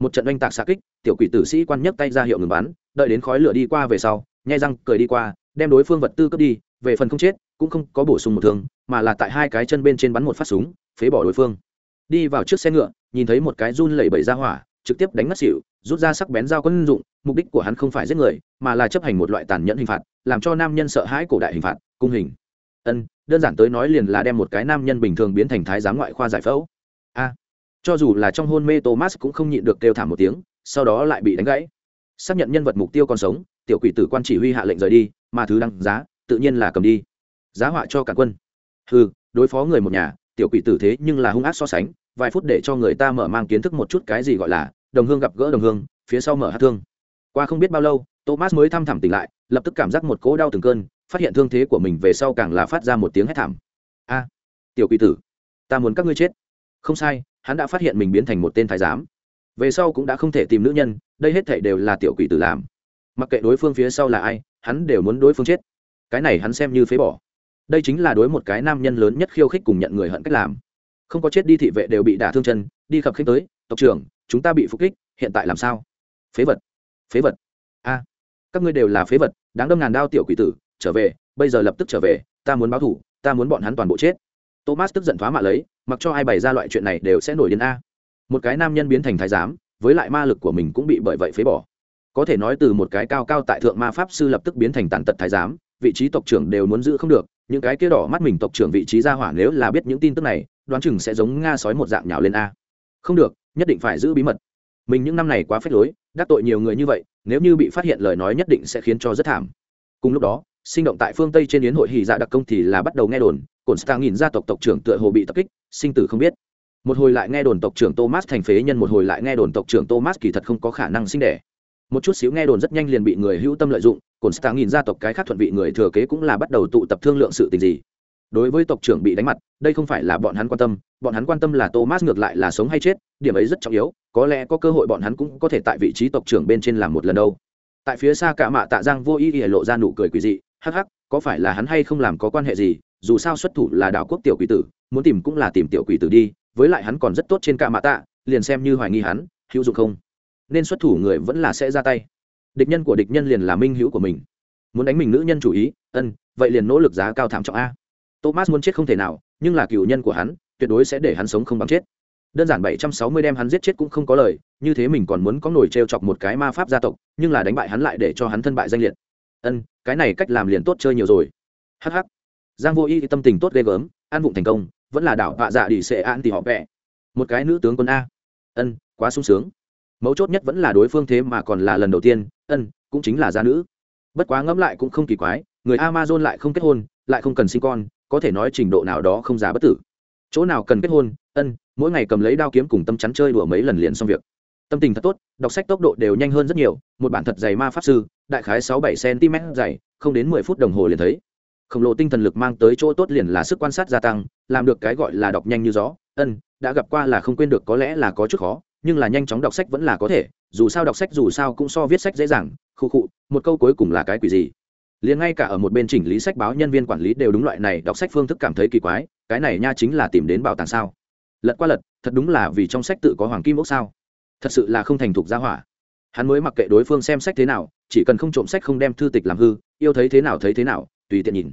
Một trận oanh tạc xa kích, tiểu quỷ tử sĩ quan nhấc tay ra hiệu ngừng bắn, đợi đến khói lửa đi qua về sau, nhai răng, cười đi qua, đem đối phương vật tư cướp đi, về phần không chết, cũng không có bổ sung một thương, mà là tại hai cái chân bên trên bắn một phát súng, phế bỏ đối phương. Đi vào trước xe ngựa, nhìn thấy một cái run lẩy bẩy ra hỏa trực tiếp đánh mất xỉu, rút ra sắc bén dao quân dụng, mục đích của hắn không phải giết người, mà là chấp hành một loại tàn nhẫn hình phạt, làm cho nam nhân sợ hãi cổ đại hình phạt, cung hình. Ân, đơn giản tới nói liền là đem một cái nam nhân bình thường biến thành thái giám ngoại khoa giải phẫu. A, cho dù là trong hôn mê thomas cũng không nhịn được kêu thảm một tiếng, sau đó lại bị đánh gãy. Xác nhận nhân vật mục tiêu còn sống, tiểu quỷ tử quan chỉ huy hạ lệnh rời đi, mà thứ đăng giá, tự nhiên là cầm đi. Giá họa cho cả quân. Ừ đối phó người một nhà, tiểu quỷ tử thế nhưng là hung ác so sánh, vài phút để cho người ta mở mang kiến thức một chút cái gì gọi là đồng hương gặp gỡ đồng hương, phía sau mở hát thương. Qua không biết bao lâu, thomas mới thăm thẳm tỉnh lại, lập tức cảm giác một cỗ đau từng cơn, phát hiện thương thế của mình về sau càng là phát ra một tiếng hét thảm. A, tiểu quỷ tử, ta muốn các ngươi chết. Không sai, hắn đã phát hiện mình biến thành một tên thái giám. Về sau cũng đã không thể tìm nữ nhân, đây hết thể đều là tiểu quỷ tử làm. Mặc kệ đối phương phía sau là ai, hắn đều muốn đối phương chết. Cái này hắn xem như phế bỏ. Đây chính là đối một cái nam nhân lớn nhất khiêu khích cùng nhận người hận cách làm. Không có chết đi thị vệ đều bị đả thương chân, đi khập khích tới, tộc trưởng chúng ta bị phục kích, hiện tại làm sao? Phế vật phế vật. A, các ngươi đều là phế vật, đáng đâm ngàn đao tiểu quỷ tử, trở về, bây giờ lập tức trở về, ta muốn báo thủ, ta muốn bọn hắn toàn bộ chết. Thomas tức giận thoá mạ lấy, mặc cho ai bày ra loại chuyện này đều sẽ nổi điên a. Một cái nam nhân biến thành thái giám, với lại ma lực của mình cũng bị bởi vậy phế bỏ. Có thể nói từ một cái cao cao tại thượng ma pháp sư lập tức biến thành tàn tật thái giám, vị trí tộc trưởng đều muốn giữ không được, những cái kia đỏ mắt mình tộc trưởng vị trí ra hỏa nếu là biết những tin tức này, đoán chừng sẽ giống nga sói một dạng nhào lên a. Không được nhất định phải giữ bí mật. Mình những năm này quá phết lối, đắc tội nhiều người như vậy, nếu như bị phát hiện lời nói nhất định sẽ khiến cho rất thảm. Cùng lúc đó, sinh động tại phương tây trên yến hội hì dạ đặc công thì là bắt đầu nghe đồn cồn stang nhìn gia tộc tộc trưởng tựa hồ bị tập kích, sinh tử không biết. Một hồi lại nghe đồn tộc trưởng thomas thành phế nhân, một hồi lại nghe đồn tộc trưởng thomas kỳ thật không có khả năng sinh đẻ. Một chút xíu nghe đồn rất nhanh liền bị người hữu tâm lợi dụng cồn stang nhìn gia tộc cái khác thuận vị người thừa kế cũng là bắt đầu tụ tập thương lượng sự tình gì đối với tộc trưởng bị đánh mặt, đây không phải là bọn hắn quan tâm, bọn hắn quan tâm là thomas ngược lại là sống hay chết, điểm ấy rất trọng yếu, có lẽ có cơ hội bọn hắn cũng có thể tại vị trí tộc trưởng bên trên làm một lần đâu. Tại phía xa cả mạ tạ giang vô ý ỉa lộ ra nụ cười quỷ dị, hắc hắc, có phải là hắn hay không làm có quan hệ gì, dù sao xuất thủ là đảo quốc tiểu quỷ tử, muốn tìm cũng là tìm tiểu quỷ tử đi, với lại hắn còn rất tốt trên cả mạ tạ, liền xem như hoài nghi hắn, hữu dụng không? Nên xuất thủ người vẫn là sẽ ra tay. Địch nhân của địch nhân liền là minh hữu của mình. Muốn đánh mình nữ nhân chủ ý, ân, vậy liền nỗ lực giá cao thảm trọng a thomas muốn chết không thể nào, nhưng là cựu nhân của hắn, tuyệt đối sẽ để hắn sống không bằng chết. Đơn giản bảy trăm sáu mươi đem hắn giết chết cũng không có lời, như thế mình còn muốn có nổi t chọc một cái ma pháp gia tộc, nhưng là đánh bại hắn lại để cho hắn thân bại danh liệt. Ân, cái này cách làm liền tốt chơi nhiều rồi. Hh giang vô y tâm tình tốt ghê gớm, an vụng thành công, vẫn là đảo vạ dạ đi xệ an thì họ vẽ một cái nữ tướng quân a. Ân, quá sung sướng. Mấu chốt nhất vẫn là đối phương thế mà còn là lần đầu tiên, ân, cũng chính là gia nữ. Bất quá ngẫm lại cũng không kỳ quái, người amazon lại không kết hôn, lại không cần sinh con có thể nói trình độ nào đó không giá bất tử. Chỗ nào cần kết hôn, ân, mỗi ngày cầm lấy đao kiếm cùng tâm chắn chơi đùa mấy lần liền xong việc. Tâm tình thật tốt, đọc sách tốc độ đều nhanh hơn rất nhiều, một bản thật dày ma pháp sư, đại khái sáu bảy cm dày, không đến mười phút đồng hồ liền thấy. Khổng lồ tinh thần lực mang tới chỗ tốt liền là sức quan sát gia tăng, làm được cái gọi là đọc nhanh như gió, ân, đã gặp qua là không quên được có lẽ là có chút khó, nhưng là nhanh chóng đọc sách vẫn là có thể, dù sao đọc sách dù sao cũng so viết sách dễ dàng khu khụ, một câu cuối cùng là cái quỷ gì? Liền ngay cả ở một bên chỉnh lý sách báo nhân viên quản lý đều đúng loại này đọc sách phương thức cảm thấy kỳ quái, cái này nha chính là tìm đến bảo tàng sao? Lật qua lật, thật đúng là vì trong sách tự có hoàng kim ốc sao? Thật sự là không thành thục gia hỏa. Hắn mới mặc kệ đối phương xem sách thế nào, chỉ cần không trộm sách không đem thư tịch làm hư, yêu thấy thế nào thấy thế nào, tùy tiện nhìn.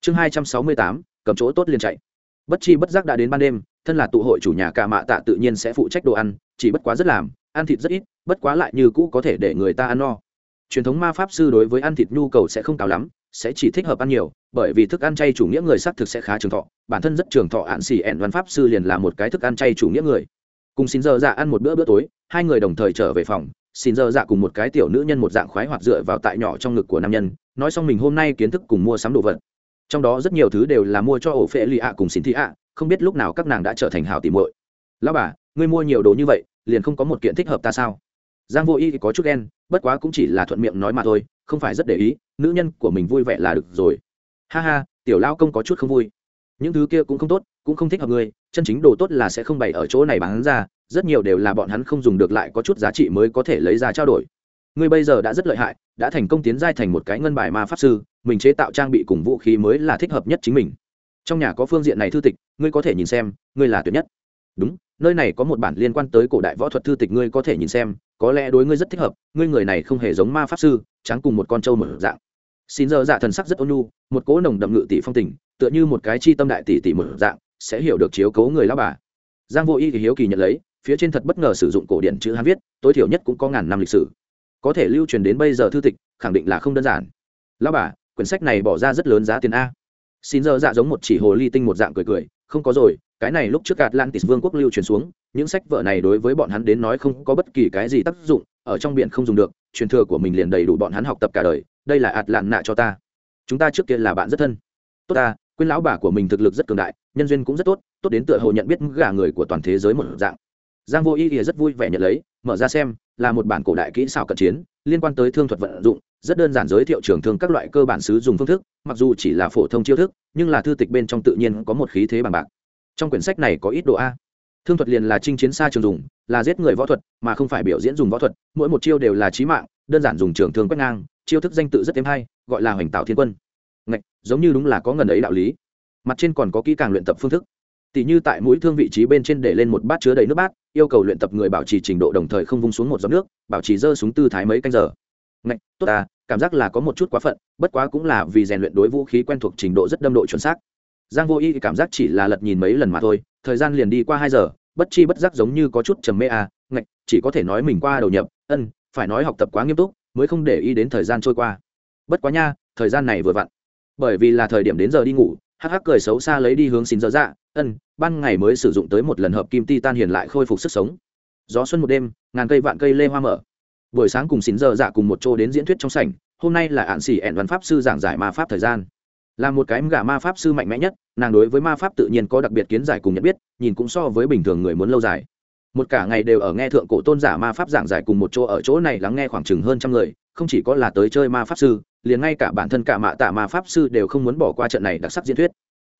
Chương hai trăm sáu mươi tám, cầm chỗ tốt liền chạy. Bất chi bất giác đã đến ban đêm, thân là tụ hội chủ nhà cả mạ tạ tự nhiên sẽ phụ trách đồ ăn, chỉ bất quá rất làm, ăn thịt rất ít, bất quá lại như cũ có thể để người ta ăn no truyền thống ma pháp sư đối với ăn thịt nhu cầu sẽ không cao lắm, sẽ chỉ thích hợp ăn nhiều, bởi vì thức ăn chay chủ nghĩa người xác thực sẽ khá trường thọ. Bản thân rất trường thọ ạn xỉ ẹn văn pháp sư liền là một cái thức ăn chay chủ nghĩa người. Cùng xin giờ dạ ăn một bữa bữa tối, hai người đồng thời trở về phòng. Xin giờ dạ cùng một cái tiểu nữ nhân một dạng khoái hoạt dựa vào tại nhỏ trong ngực của nam nhân, nói xong mình hôm nay kiến thức cùng mua sắm đồ vật. Trong đó rất nhiều thứ đều là mua cho ổ phệ lì ạ cùng xin thị ạ, không biết lúc nào các nàng đã trở thành hào tìm muội. Lão bà, ngươi mua nhiều đồ như vậy, liền không có một kiện thích hợp ta sao? Giang vô y thì có chút ghen, bất quá cũng chỉ là thuận miệng nói mà thôi, không phải rất để ý, nữ nhân của mình vui vẻ là được rồi. Ha ha, tiểu lao công có chút không vui. Những thứ kia cũng không tốt, cũng không thích hợp ngươi, chân chính đồ tốt là sẽ không bày ở chỗ này bán ra, rất nhiều đều là bọn hắn không dùng được lại có chút giá trị mới có thể lấy ra trao đổi. Ngươi bây giờ đã rất lợi hại, đã thành công tiến giai thành một cái ngân bài ma pháp sư, mình chế tạo trang bị cùng vũ khí mới là thích hợp nhất chính mình. Trong nhà có phương diện này thư tịch, ngươi có thể nhìn xem, ngươi là tuyệt nhất. Đúng, nơi này có một bản liên quan tới cổ đại võ thuật thư tịch, ngươi có thể nhìn xem có lẽ đối ngươi rất thích hợp, ngươi người này không hề giống ma pháp sư, trắng cùng một con trâu mở dạng. Xin giờ dạ thần sắc rất ôn nhu, một cỗ nồng đậm ngự tỷ phong tình, tựa như một cái chi tâm đại tỷ tỷ mở dạng, sẽ hiểu được chiếu cố người lao bà. Giang vô y thì hiếu kỳ nhận lấy, phía trên thật bất ngờ sử dụng cổ điển chữ hán viết, tối thiểu nhất cũng có ngàn năm lịch sử. Có thể lưu truyền đến bây giờ thư tịch, khẳng định là không đơn giản. Lao bà, quyển sách này bỏ ra rất lớn giá tiền a. Xin giờ dạ giống một chỉ hồ ly tinh một dạng cười cười, không có rồi cái này lúc trước atlantis vương quốc lưu truyền xuống, những sách vở này đối với bọn hắn đến nói không có bất kỳ cái gì tác dụng, ở trong biển không dùng được, truyền thừa của mình liền đầy đủ bọn hắn học tập cả đời, đây là ạt lạn nạ cho ta. Chúng ta trước kia là bạn rất thân. Tốt ta, quên lão bà của mình thực lực rất cường đại, nhân duyên cũng rất tốt tốt đến tựa hồ nhận biết gà người của toàn thế giới một dạng. Giang vô y thì rất vui vẻ nhận lấy, mở ra xem, là một bản cổ đại kỹ xảo cận chiến, liên quan tới thương thuật vận dụng, rất đơn giản giới thiệu trường thương các loại cơ bản sử dụng phương thức, mặc dù chỉ là phổ thông chiêu thức, nhưng là thư tịch bên trong tự nhiên có một khí thế bằng bạc trong quyển sách này có ít độ a. Thương thuật liền là chinh chiến xa trường dùng là giết người võ thuật mà không phải biểu diễn dùng võ thuật. Mỗi một chiêu đều là trí mạng đơn giản dùng trường thương quét ngang chiêu thức danh tự rất thêm hay gọi là hoành tạo thiên quân. Ngạch, giống như đúng là có ngần ấy đạo lý. Mặt trên còn có kỹ càng luyện tập phương thức. Tỷ như tại mũi thương vị trí bên trên để lên một bát chứa đầy nước bát yêu cầu luyện tập người bảo trì trình độ đồng thời không vung xuống một giọt nước bảo trì giơ súng tư thái mấy canh giờ. Ngạch tốt ta cảm giác là có một chút quá phận bất quá cũng là vì rèn luyện đối vũ khí quen thuộc trình độ rất đâm độ chuẩn xác giang vô y cảm giác chỉ là lật nhìn mấy lần mà thôi, thời gian liền đi qua hai giờ, bất chi bất giác giống như có chút trầm mê à ngạch, chỉ có thể nói mình qua đầu nhập, ân, phải nói học tập quá nghiêm túc, mới không để ý đến thời gian trôi qua. Bất quá nha, thời gian này vừa vặn. Bởi vì là thời điểm đến giờ đi ngủ, hắc hắc cười xấu xa lấy đi hướng xin dở dạ ân, ban ngày mới sử dụng tới một lần hợp kim ti tan hiền lại khôi phục sức sống. Gió xuân một đêm, ngàn cây vạn cây lê hoa mở. Buổi sáng cùng xin dở dạ cùng một chỗ đến diễn thuyết trong sảnh, hôm nay là ạn xỉ ẹn văn pháp sư giảng giải ma pháp thời gian là một cái gà ma pháp sư mạnh mẽ nhất, nàng đối với ma pháp tự nhiên có đặc biệt kiến giải cùng nhận biết, nhìn cũng so với bình thường người muốn lâu dài. Một cả ngày đều ở nghe thượng cổ tôn giả ma pháp giảng giải cùng một chỗ ở chỗ này lắng nghe khoảng chừng hơn trăm người, không chỉ có là tới chơi ma pháp sư, liền ngay cả bản thân cả mạ tạ ma pháp sư đều không muốn bỏ qua trận này đặc sắc diễn thuyết.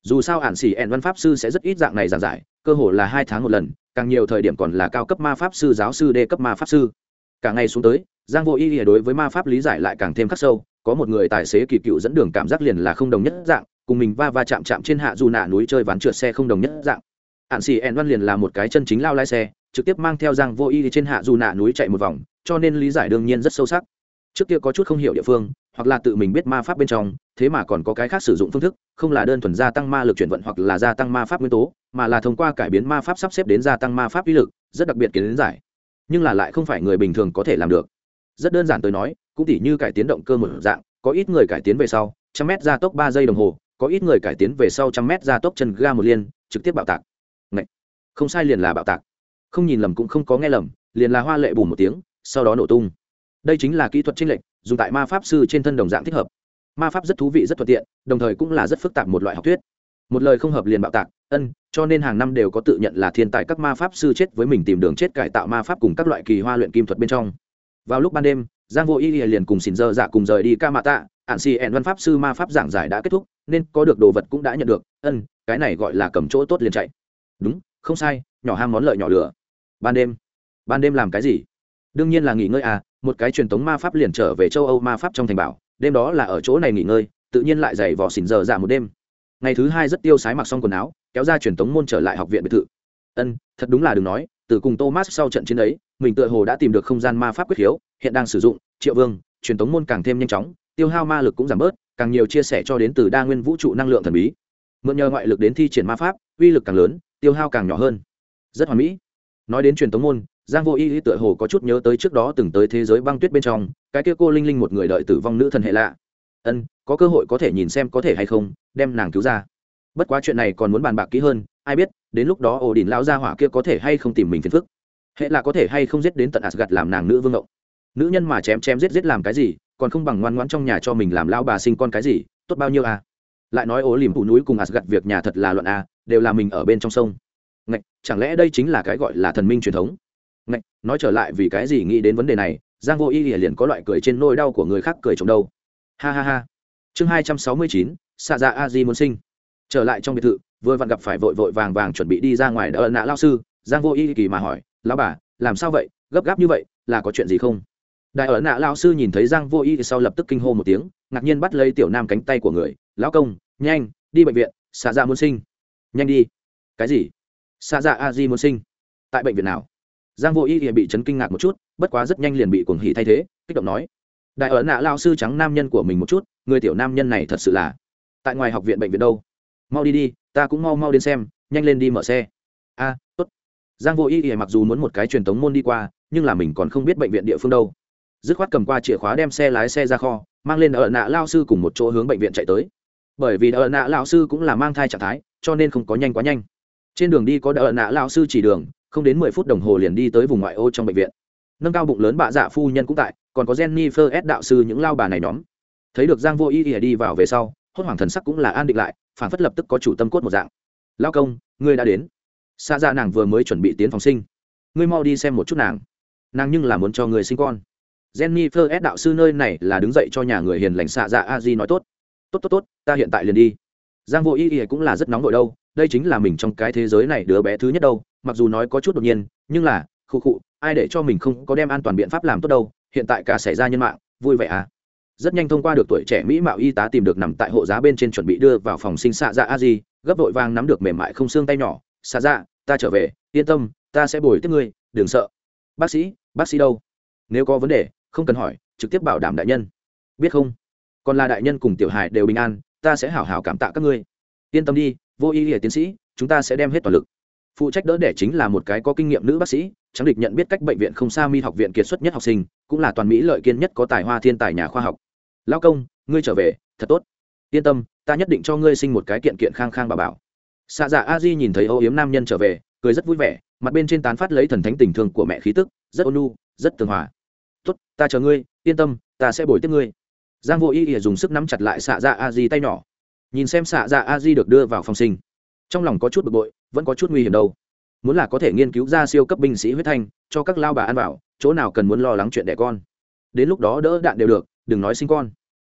Dù sao ản xỉ ẹn văn pháp sư sẽ rất ít dạng này giảng giải, cơ hồ là hai tháng một lần, càng nhiều thời điểm còn là cao cấp ma pháp sư, giáo sư, đê cấp ma pháp sư. Cả ngày xuống tới, giang vô y đối với ma pháp lý giải lại càng thêm khắc sâu có một người tài xế kỳ cựu dẫn đường cảm giác liền là không đồng nhất dạng, cùng mình va va chạm chạm trên hạ dù nạ núi chơi ván trượt xe không đồng nhất dạng. Hạn xì ẹn văn liền là một cái chân chính lao lai xe, trực tiếp mang theo giang vô y trên hạ dù nạ núi chạy một vòng, cho nên lý giải đương nhiên rất sâu sắc. Trước kia có chút không hiểu địa phương, hoặc là tự mình biết ma pháp bên trong, thế mà còn có cái khác sử dụng phương thức, không là đơn thuần gia tăng ma lực chuyển vận hoặc là gia tăng ma pháp nguyên tố, mà là thông qua cải biến ma pháp sắp xếp đến gia tăng ma pháp uy lực, rất đặc biệt kiến giải. Nhưng là lại không phải người bình thường có thể làm được. Rất đơn giản tôi nói cũng tỉ như cải tiến động cơ một dạng, có ít người cải tiến về sau, trăm mét gia tốc ba giây đồng hồ, có ít người cải tiến về sau trăm mét gia tốc chân ga một liên, trực tiếp bạo tạc. Ngậy! không sai liền là bạo tạc. Không nhìn lầm cũng không có nghe lầm, liền là hoa lệ bùm một tiếng, sau đó nổ tung. Đây chính là kỹ thuật tranh lệch, dùng tại ma pháp sư trên thân đồng dạng thích hợp. Ma pháp rất thú vị, rất thuận tiện, đồng thời cũng là rất phức tạp một loại học thuyết. Một lời không hợp liền bạo tạc, ân, cho nên hàng năm đều có tự nhận là thiên tài các ma pháp sư chết với mình tìm đường chết cải tạo ma pháp cùng các loại kỳ hoa luyện kim thuật bên trong. Vào lúc ban đêm giang vô y liền cùng xin dơ dạ cùng rời đi ca mạ tạ ạn xì ẹn văn pháp sư ma pháp giảng giải đã kết thúc, nên có được đồ vật cũng đã nhận được. Ân, cái này gọi là cầm chỗ tốt liền chạy. Đúng, không sai, nhỏ ham món lợi nhỏ lửa. Ban đêm. Ban đêm làm cái gì? Đương nhiên là nghỉ ngơi à một cái truyền thống ma pháp liền trở về châu âu ma pháp trong thành bảo, đêm đó là ở chỗ này nghỉ ngơi, tự nhiên lại giày vò xỉn giờ dạ một đêm. Ngày thứ hai rất tiêu sái mặc xong quần áo, kéo ra truyền thống môn trở lại học viện biệt thự. Ân, thật đúng là đừng nói, từ cùng thomas sau trận chiến ấy, mình tựa hồ đã tìm được không gian ma pháp quyết khiếu, hiện đang sử dụng triệu vương, truyền tống môn càng thêm nhanh chóng, tiêu hao ma lực cũng giảm bớt, càng nhiều chia sẻ cho đến từ đa nguyên vũ trụ năng lượng thần bí. Mượn nhờ ngoại lực đến thi triển ma pháp, uy lực càng lớn, tiêu hao càng nhỏ hơn. Rất hoàn mỹ. Nói đến truyền tống môn, giang vô y y tựa hồ có chút nhớ tới trước đó từng tới thế giới băng tuyết bên trong, cái kia cô linh linh một người đợi tử vong nữ thần hệ lạ. Ân, có cơ hội có thể nhìn xem có thể hay không, đem nàng cứu ra. Bất quá chuyện này còn muốn bàn bạc kỹ hơn, ai biết, đến lúc đó ổ đỉnh lao ra hỏa kia có thể hay không tìm mình phiền phức. Hệ là có thể hay không giết đến tận asgad làm nàng nữ vương ngộng nữ nhân mà chém chém giết giết làm cái gì còn không bằng ngoan ngoãn trong nhà cho mình làm lao bà sinh con cái gì tốt bao nhiêu à? Lại nói ố lìm phụ núi cùng ạt gặt việc nhà thật là luận à đều là mình ở bên trong sông. Ngạch, chẳng lẽ đây chính là cái gọi là thần minh truyền thống? Ngạch, nói trở lại vì cái gì nghĩ đến vấn đề này giang vô y liền có loại cười trên nôi đau của người khác cười trong đâu. Ha ha ha. Chương hai trăm sáu mươi chín xạ dạ a di muốn sinh. Trở lại trong biệt thự vừa vặn gặp phải vội vội vàng vàng chuẩn bị đi ra ngoài đỡ nạ lao sư giang vô y kỳ mà hỏi lão bà làm sao vậy? Gấp gáp như vậy là có chuyện gì không? Đại ở nạ lao sư nhìn thấy giang vô y sau lập tức kinh hô một tiếng, ngạc nhiên bắt lấy tiểu nam cánh tay của người. Lão công, nhanh, đi bệnh viện xạ dạ muốn sinh. Nhanh đi. Cái gì? Xạ dạ a di muốn sinh. Tại bệnh viện nào? Giang vô y thì bị chấn kinh ngạc một chút, bất quá rất nhanh liền bị cuồng hỉ thay thế, kích động nói. Đại ở nạ lao sư trắng nam nhân của mình một chút, người tiểu nam nhân này thật sự là tại ngoài học viện bệnh viện đâu? Mau đi đi, ta cũng mau mau đến xem, nhanh lên đi mở xe. A, tốt. Giang vô y thì mặc dù muốn một cái truyền thống môn đi qua, nhưng là mình còn không biết bệnh viện địa phương đâu dứt khoát cầm qua chìa khóa đem xe lái xe ra kho, mang lên ở nạ lao sư cùng một chỗ hướng bệnh viện chạy tới. Bởi vì ở nạ lao sư cũng là mang thai trạng thái, cho nên không có nhanh quá nhanh. Trên đường đi có đỡ nạ lao sư chỉ đường, không đến mười phút đồng hồ liền đi tới vùng ngoại ô trong bệnh viện. Nâng cao bụng lớn bạ dạ phu nhân cũng tại, còn có jennifer s. đạo sư những lao bà này nhóm. Thấy được giang vô ý ỉa đi vào về sau, hốt hoảng thần sắc cũng là an định lại, phản phất lập tức có chủ tâm cốt một dạng. Lao công, ngươi đã đến. Xa ra dạ nàng vừa mới chuẩn bị tiến phòng sinh. Ngươi mau đi xem một chút nàng. Nàng nhưng là muốn cho người sinh con jennifer s. đạo sư nơi này là đứng dậy cho nhà người hiền lành xạ dạ a di nói tốt. Tốt tốt tốt, ta hiện tại liền đi. Giang vô ý Ý cũng là rất nóng vội đâu, đây chính là mình trong cái thế giới này đứa bé thứ nhất đâu, mặc dù nói có chút đột nhiên, nhưng là, khụ khụ, ai để cho mình không có đem an toàn biện pháp làm tốt đâu, hiện tại cả xảy ra nhân mạng, vui vẻ à. Rất nhanh thông qua được tuổi trẻ mỹ mạo y tá tìm được nằm tại hộ giá bên trên chuẩn bị đưa vào phòng sinh xạ dạ a di, gấp vội vàng nắm được mềm mại không xương tay nhỏ xạ dạ ta trở về, yên tâm, ta sẽ bồi tiếp ngươi, đừng sợ. Bác sĩ bác sĩ đâu? Nếu có vấn đề không cần hỏi, trực tiếp bảo đảm đại nhân. Biết không? Còn là đại nhân cùng tiểu hải đều bình an, ta sẽ hảo hảo cảm tạ các ngươi. Yên tâm đi, vô ý nghĩa tiến sĩ, chúng ta sẽ đem hết toàn lực. Phụ trách đỡ đẻ chính là một cái có kinh nghiệm nữ bác sĩ, trắng địch nhận biết cách bệnh viện không xa mi học viện kiệt xuất nhất học sinh, cũng là toàn mỹ lợi kiên nhất có tài hoa thiên tài nhà khoa học. Lao công, ngươi trở về, thật tốt. Yên tâm, ta nhất định cho ngươi sinh một cái kiện kiện khang khang bà bảo. Xạ dạ a di nhìn thấy âu yếm nam nhân trở về, cười rất vui vẻ, mặt bên trên tán phát lấy thần thánh tình thương của mẹ khí tức, rất ôn nhu, rất tường hòa tốt, ta chờ ngươi, yên tâm, ta sẽ bồi tiếp ngươi. Giang vô ý ỉa dùng sức nắm chặt lại xạ dạ a di tay nhỏ. Nhìn xem xạ dạ a di được đưa vào phòng sinh, trong lòng có chút bực bội, vẫn có chút nguy hiểm đâu. Muốn là có thể nghiên cứu ra siêu cấp binh sĩ huyết thanh, cho các lao bà ăn vào, chỗ nào cần muốn lo lắng chuyện đẻ con. Đến lúc đó đỡ đạn đều được, đừng nói sinh con.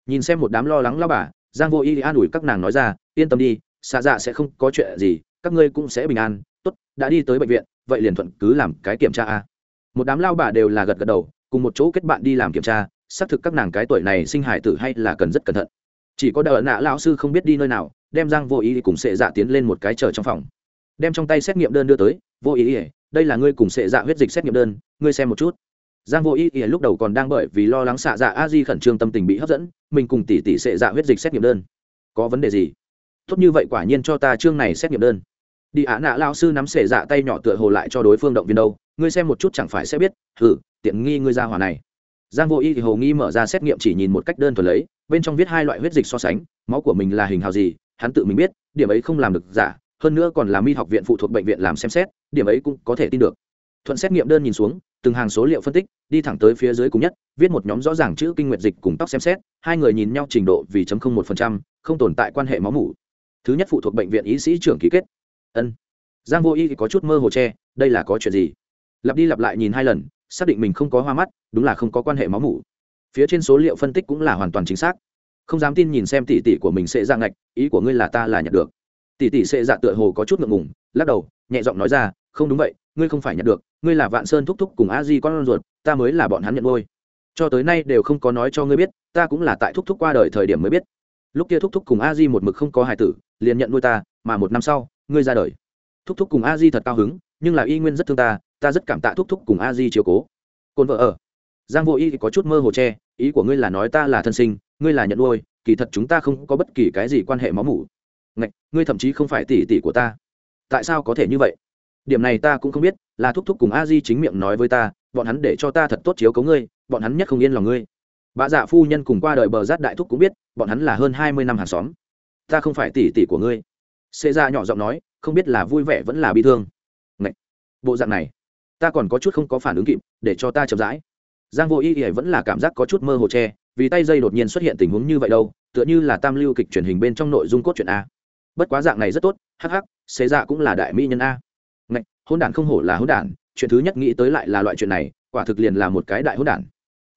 Nhìn xem một đám lo lắng lao bà, giang vô y an ủi các nàng nói ra, yên tâm đi xạ dạ sẽ không có chuyện gì, các ngươi cũng sẽ bình an. Tốt, đã đi tới bệnh viện, vậy liền thuận cứ làm cái kiểm tra a. Một đám lao bà đều là gật gật đầu cùng một chỗ kết bạn đi làm kiểm tra, xác thực các nàng cái tuổi này sinh hải tử hay là cần rất cẩn thận. Chỉ có đợi nạ lão sư không biết đi nơi nào, đem giang vô ý cùng sệ dạ tiến lên một cái chờ trong phòng. Đem trong tay xét nghiệm đơn đưa tới, vô ý ỉa đây là ngươi cùng sệ dạ huyết dịch xét nghiệm đơn, ngươi xem một chút. Giang vô ý ỉa lúc đầu còn đang bởi vì lo lắng xạ dạ a di khẩn trương tâm tình bị hấp dẫn, mình cùng tỷ tỷ sệ dạ huyết dịch xét nghiệm đơn. Có vấn đề gì? Tốt như vậy quả nhiên cho ta chương này xét nghiệm đơn. Đi ả nạ lao sư nắm sệ dạ tay nhỏ tựa hồ lại cho đối phương động viên đâu, ngươi xem một chút chẳng phải sẽ biết. Thử tiện nghi ngươi ra hỏa này. Giang vô y thì hồ nghi mở ra xét nghiệm chỉ nhìn một cách đơn thuần lấy, bên trong viết hai loại huyết dịch so sánh, máu của mình là hình hào gì, hắn tự mình biết, điểm ấy không làm được giả, hơn nữa còn là mi học viện phụ thuộc bệnh viện làm xem xét, điểm ấy cũng có thể tin được. Thuận xét nghiệm đơn nhìn xuống, từng hàng số liệu phân tích, đi thẳng tới phía dưới cùng nhất, viết một nhóm rõ ràng chữ kinh nguyệt dịch cùng tóc xem xét, hai người nhìn nhau trình độ vì chấm không một phần trăm, không tồn tại quan hệ máu mủ. Thứ nhất phụ thuộc bệnh viện y sĩ trưởng ký kết. Ân. Giang vô y có chút mơ hồ che, đây là có chuyện gì? Lặp đi lặp lại nhìn hai lần xác định mình không có hoa mắt, đúng là không có quan hệ máu mủ. Phía trên số liệu phân tích cũng là hoàn toàn chính xác. Không dám tin nhìn xem tỷ tỷ của mình sẽ ra ngạch, ý của ngươi là ta là nhận được. Tỷ tỷ sẽ dạ tựa hồ có chút ngượng ngùng, lắc đầu, nhẹ giọng nói ra, không đúng vậy, ngươi không phải nhận được, ngươi là vạn sơn thúc thúc cùng a di con ruột, ta mới là bọn hắn nhận ngôi cho tới nay đều không có nói cho ngươi biết, ta cũng là tại thúc thúc qua đời thời điểm mới biết. Lúc kia thúc thúc cùng a di một mực không có hài tử, liền nhận nuôi ta, mà một năm sau, ngươi ra đời. Thúc thúc cùng a di thật cao hứng, nhưng là y nguyên rất thương ta ta rất cảm tạ thúc thúc cùng a di chiều cố. Cồn vợ ở. Giang vô y có chút mơ hồ che, ý của ngươi là nói ta là thân sinh, ngươi là nhận nuôi, kỳ thật chúng ta không có bất kỳ cái gì quan hệ máu mủ. Ngạch, ngươi thậm chí không phải tỷ tỷ của ta. Tại sao có thể như vậy? Điểm này ta cũng không biết, là thúc thúc cùng a di chính miệng nói với ta, bọn hắn để cho ta thật tốt chiếu cấu ngươi, bọn hắn nhất không yên lòng ngươi. Bà dạ phu nhân cùng qua đời bờ rát đại thúc cũng biết, bọn hắn là hơn hai mươi năm hàng xóm. Ta không phải tỷ tỷ của ngươi. Xê ra nhỏ giọng nói, không biết là vui vẻ vẫn là bi thương. Ngậy! bộ dạng này ta còn có chút không có phản ứng kịp, để cho ta chậm rãi. Giang vô y y vẫn là cảm giác có chút mơ hồ tre vì tay dây đột nhiên xuất hiện tình huống như vậy đâu, tựa như là tam lưu kịch truyền hình bên trong nội dung cốt truyện a. Bất quá dạng này rất tốt, hắc hắc, xế dạ cũng là đại mỹ nhân a. Ngạch hôn đản không hổ là hôn đản, chuyện thứ nhất nghĩ tới lại là loại chuyện này, quả thực liền là một cái đại hôn đản.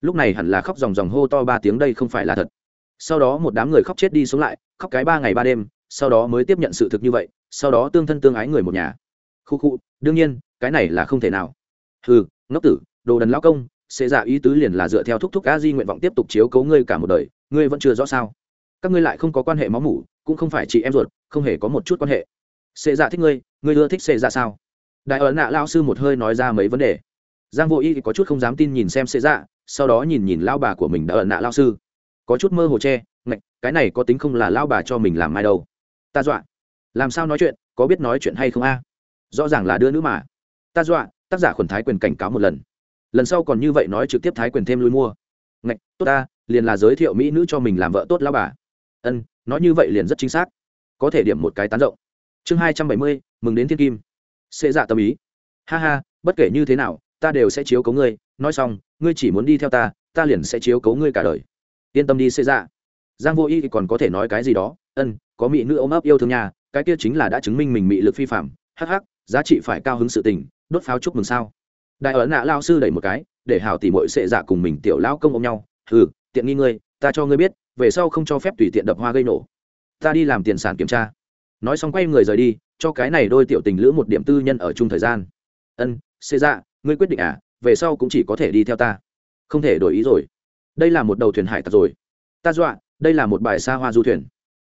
Lúc này hẳn là khóc dòng dòng hô to ba tiếng đây không phải là thật. Sau đó một đám người khóc chết đi sống lại, khóc cái ba ngày ba đêm, sau đó mới tiếp nhận sự thực như vậy, sau đó tương thân tương ái người một nhà. Khu khu, đương nhiên cái này là không thể nào. Hừ, ngốc tử, đồ đần lão công, sẽ giả ý tứ liền là dựa theo thúc thúc a di nguyện vọng tiếp tục chiếu cấu ngươi cả một đời, ngươi vẫn chưa rõ sao? Các ngươi lại không có quan hệ máu mủ, cũng không phải chị em ruột, không hề có một chút quan hệ. Sẽ giả thích ngươi ngươi ưa thích sẽ giả sao? Đại ấn nạ lao sư một hơi nói ra mấy vấn đề. Giang vô y có chút không dám tin nhìn xem sẽ dạ sau đó nhìn nhìn lao bà của mình đã ấn nạ lao sư. Có chút mơ hồ che, ngạch, cái này có tính không là lao bà cho mình làm mai đâu. Ta dọa. Làm sao nói chuyện, có biết nói chuyện hay không a? Rõ ràng là đưa nữ mà ta dọa, tác giả khuẩn thái quyền cảnh cáo một lần. Lần sau còn như vậy nói trực tiếp thái quyền thêm lui mua. Ngạch, tốt ta, liền là giới thiệu mỹ nữ cho mình làm vợ tốt lao bà. Ân, nói như vậy liền rất chính xác. Có thể điểm một cái tán rộng. Chương hai trăm bảy mươi, mừng đến thiên kim. Xê dạ tâm ý. Ha ha, bất kể như thế nào, ta đều sẽ chiếu cấu ngươi. Nói xong, ngươi chỉ muốn đi theo ta ta liền sẽ chiếu cấu ngươi cả đời. Yên tâm đi, xê dạ. Giang vô y còn có thể nói cái gì đó. Ân, có mỹ nữ ôm ấp yêu thương nhà, cái kia chính là đã chứng minh mình mị lực phi phạm. Hh giá trị phải cao hứng sự tình đốt pháo chúc mừng sao? Đại ấn nạ lao sư đẩy một cái để hảo tỉ mội sệ dạ cùng mình tiểu lao công ôm nhau. Ừ tiện nghi ngươi ta cho ngươi biết về sau không cho phép tùy tiện đập hoa gây nổ. Ta đi làm tiền sản kiểm tra. Nói xong quay người rời đi cho cái này đôi tiểu tình lữ một điểm tư nhân ở chung thời gian. Ân xê dạ ngươi quyết định à về sau cũng chỉ có thể đi theo ta. Không thể đổi ý rồi. Đây là một đầu thuyền hải tặc rồi. Ta dọa đây là một bài xa hoa du thuyền.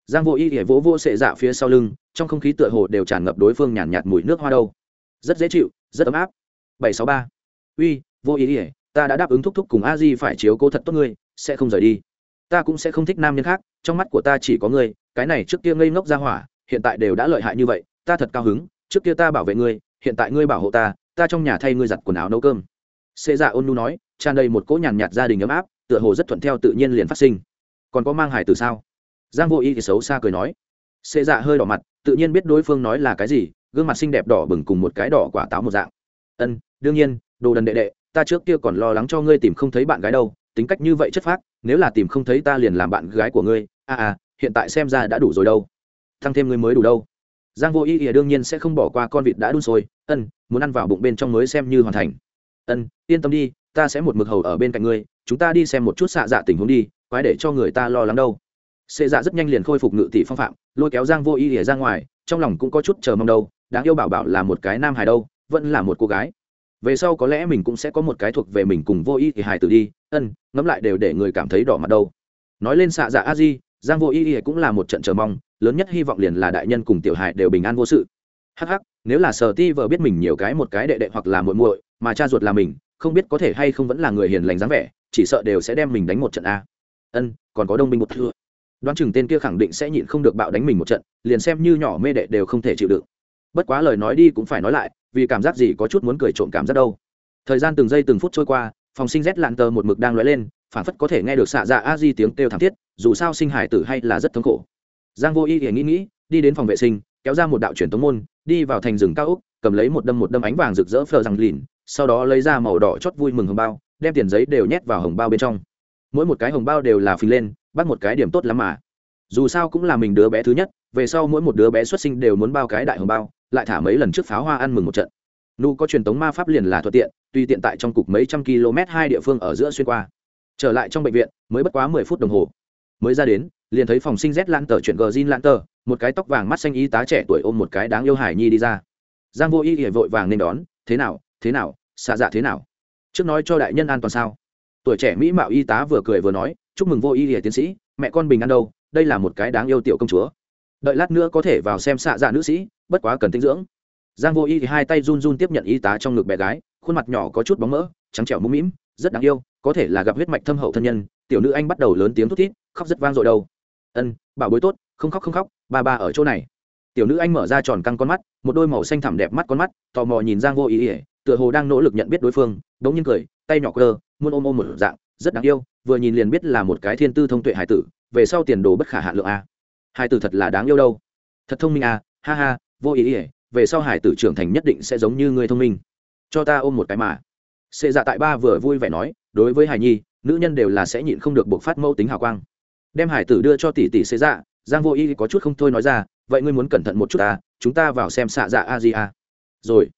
Giang vô y để vỗ vô sệ dạ phía sau lưng trong không khí tựa hồ đều tràn ngập đối phương nhàn nhạt, nhạt mùi nước hoa đâu rất dễ chịu, rất ấm áp. Bảy sáu ba. Uy, vô ý ỉa ta đã đáp ứng thúc thúc cùng a di phải chiếu cố thật tốt ngươi, sẽ không rời đi. Ta cũng sẽ không thích nam nhân khác, trong mắt của ta chỉ có ngươi, cái này trước kia ngây ngốc ra hỏa, hiện tại đều đã lợi hại như vậy, ta thật cao hứng, trước kia ta bảo vệ ngươi, hiện tại ngươi bảo hộ ta ta trong nhà thay ngươi giặt quần áo nấu cơm. Xê dạ ôn nu nói, tràn đầy một cỗ nhàn nhạt gia đình ấm áp, tựa hồ rất thuận theo tự nhiên liền phát sinh. Còn có mang hải từ sao? Giang vô ý thì xấu xa cười nói. Xê dạ hơi đỏ mặt, tự nhiên biết đối phương nói là cái gì gương mặt xinh đẹp đỏ bừng cùng một cái đỏ quả táo một dạng. Ân, đương nhiên, đồ đần đệ đệ, ta trước kia còn lo lắng cho ngươi tìm không thấy bạn gái đâu, tính cách như vậy chất phác, nếu là tìm không thấy ta liền làm bạn gái của ngươi. À à hiện tại xem ra đã đủ rồi đâu. Thăng thêm ngươi mới đủ đâu. Giang vô ý ỉa đương nhiên sẽ không bỏ qua con vịt đã đun sôi. Ân, muốn ăn vào bụng bên trong mới xem như hoàn thành. Ân, yên tâm đi, ta sẽ một mực hầu ở bên cạnh ngươi, chúng ta đi xem một chút xạ dạ tình huống đi, quái để cho người ta lo lắng đâu. Xệ dạ rất nhanh liền khôi phục ngự tỷ phong phạm, lôi kéo giang vô ý ỉa ra ngoài, trong lòng cũng có chút chờ mong đâu đáng yêu bảo bảo là một cái nam hài đâu, vẫn là một cô gái. Về sau có lẽ mình cũng sẽ có một cái thuộc về mình cùng vô ý thì hài tử đi, ân, ngẫm lại đều để người cảm thấy đỏ mặt đâu. Nói lên xạ dạ a di, giang vô ý thì cũng là một trận chờ mong, lớn nhất hy vọng liền là đại nhân cùng tiểu hài đều bình an vô sự. Hắc hắc, nếu là sở ti vợ biết mình nhiều cái một cái đệ đệ hoặc là muội muội, mà cha ruột là mình, không biết có thể hay không vẫn là người hiền lành dáng vẻ, chỉ sợ đều sẽ đem mình đánh một trận a. Ân, còn có đông binh một thưa đoán chừng tên kia khẳng định sẽ nhịn không được bạo đánh mình một trận, liền xem như nhỏ mê đệ đều không thể chịu đựng bất quá lời nói đi cũng phải nói lại, vì cảm giác gì có chút muốn cười trộm cảm giác đâu. Thời gian từng giây từng phút trôi qua, phòng sinh rét lạn tờ một mực đang lóe lên, phản phất có thể nghe được xạ dạ a di tiếng kêu thảm thiết, dù sao sinh hải tử hay là rất thống khổ. Giang vô y thì nghĩ nghĩ, đi đến phòng vệ sinh, kéo ra một đạo truyền tống môn, đi vào thành rừng cao úc cầm lấy một đâm một đâm ánh vàng rực rỡ phờ rằng lìn, sau đó lấy ra màu đỏ chót vui mừng hồng bao, đem tiền giấy đều nhét vào hồng bao bên trong. Mỗi một cái hồng bao đều là phình lên, bắt một cái điểm tốt lắm mà. Dù sao cũng là mình đứa bé thứ nhất, về sau mỗi một đứa bé xuất sinh đều muốn bao cái đại hồng bao lại thả mấy lần trước pháo hoa ăn mừng một trận. Nu có truyền tống ma pháp liền là thuận tiện, tuy tiện tại trong cục mấy trăm km hai địa phương ở giữa xuyên qua. Trở lại trong bệnh viện, mới bất quá mười phút đồng hồ. Mới ra đến, liền thấy phòng sinh z lan tờ chuyện gờ zin lan tờ, một cái tóc vàng mắt xanh y tá trẻ tuổi ôm một cái đáng yêu hải nhi đi ra. Giang vô y ỉa vội vàng nên đón, thế nào thế nào, xạ dạ thế nào? Trước nói cho đại nhân an toàn sao? Tuổi trẻ mỹ mạo y tá vừa cười vừa nói, chúc mừng vô y ỉa tiến sĩ, mẹ con bình an đâu, đây là một cái đáng yêu tiểu công chúa đợi lát nữa có thể vào xem xạ dạ nữ sĩ, bất quá cần tinh dưỡng. Giang vô y thì hai tay run run tiếp nhận y tá trong ngực bé gái, khuôn mặt nhỏ có chút bóng mỡ, trắng trẻo mũm mĩm, rất đáng yêu, có thể là gặp huyết mạch thâm hậu thân nhân, tiểu nữ anh bắt đầu lớn tiếng thút thít, khóc rất vang dội đâu. Ân, bảo bối tốt, không khóc không khóc, ba ba ở chỗ này. Tiểu nữ anh mở ra tròn căng con mắt, một đôi màu xanh thẳm đẹp mắt con mắt, tò mò nhìn giang vô ý ỉa, tựa hồ đang nỗ lực nhận biết đối phương đống nhiên cười, tay nhỏ cơ, muôn ôm ôm một dạng, rất đáng yêu, vừa nhìn liền biết là một cái thiên tư thông tuệ hải tử, về sau tiền đồ bất khả hạ lượng a hải tử thật là đáng yêu đâu. Thật thông minh a ha ha, vô ý ỉa về sau hải tử trưởng thành nhất định sẽ giống như người thông minh. Cho ta ôm một cái mà. Sệ dạ tại ba vừa vui vẻ nói, đối với hải nhi, nữ nhân đều là sẽ nhịn không được buộc phát mâu tính hào quang. Đem hải tử đưa cho tỷ tỷ sệ dạ giang vô ý có chút không thôi nói ra, vậy ngươi muốn cẩn thận một chút ta chúng ta vào xem xạ dạ a di a. Rồi.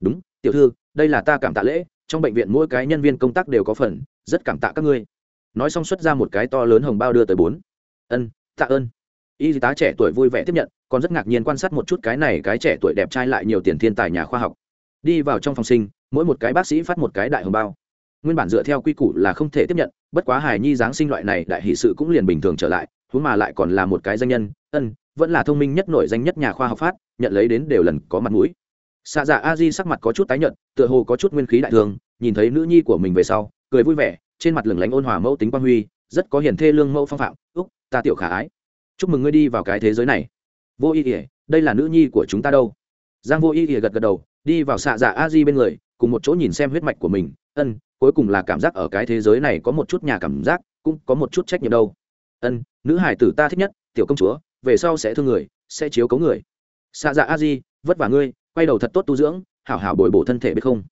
Đúng, tiểu thư, đây là ta cảm tạ lễ, trong bệnh viện mỗi cái nhân viên công tác đều có phần, rất cảm tạ các ngươi. Nói xong xuất ra một cái to lớn hồng bao đưa tới bốn. Ân, tạ ơn y tá trẻ tuổi vui vẻ tiếp nhận, còn rất ngạc nhiên quan sát một chút cái này cái trẻ tuổi đẹp trai lại nhiều tiền thiên tài nhà khoa học. Đi vào trong phòng sinh, mỗi một cái bác sĩ phát một cái đại hồng bao. Nguyên bản dựa theo quy củ là không thể tiếp nhận, bất quá hài nhi giáng sinh loại này đại hỷ sự cũng liền bình thường trở lại, huống mà lại còn là một cái danh nhân, ân, vẫn là thông minh nhất nổi danh nhất nhà khoa học phát, nhận lấy đến đều lần có mặt mũi. Xạ dạ a di sắc mặt có chút tái nhợt, tựa hồ có chút nguyên khí đại thường, nhìn thấy nữ nhi của mình về sau, cười vui vẻ, trên mặt lửng lánh ôn hòa mẫu tính quang huy, rất có hiển thê lương mẫu phong phạm, úc, ta tiểu khả ái chúc mừng ngươi đi vào cái thế giới này. Vô y ỉa đây là nữ nhi của chúng ta đâu? Giang vô y ỉa gật gật đầu, đi vào xạ dạ a di bên người, cùng một chỗ nhìn xem huyết mạch của mình. Ân, cuối cùng là cảm giác ở cái thế giới này có một chút nhà cảm giác, cũng có một chút trách nhiệm đâu. Ân, nữ hải tử ta thích nhất, tiểu công chúa, về sau sẽ thương người, sẽ chiếu cấu người. Xạ dạ a di, vất vả ngươi, quay đầu thật tốt tu dưỡng, hảo hảo bồi bổ thân thể biết không?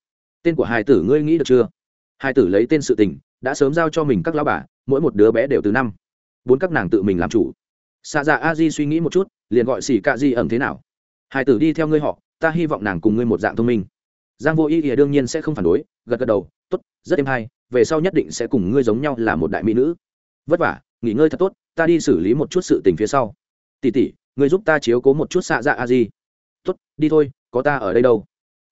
Tên của hải tử ngươi nghĩ được chưa? Hải tử lấy tên sự tình, đã sớm giao cho mình các lão bà, mỗi một đứa bé đều từ năm. Bốn các nàng tự mình làm chủ xạ dạ a di suy nghĩ một chút, liền gọi xỉ cạ di ẩm thế nào? Hải tử đi theo ngươi họ, ta hy vọng nàng cùng ngươi một dạng thông minh. Giang vô ý ỉa đương nhiên sẽ không phản đối, gật gật đầu, tốt, rất êm hay, về sau nhất định sẽ cùng ngươi giống nhau là một đại mỹ nữ. Vất vả, nghỉ ngơi thật tốt, ta đi xử lý một chút sự tình phía sau. Tỉ tỉ ngươi giúp ta chiếu cố một chút xạ dạ a di. Tốt, đi thôi, có ta ở đây đâu.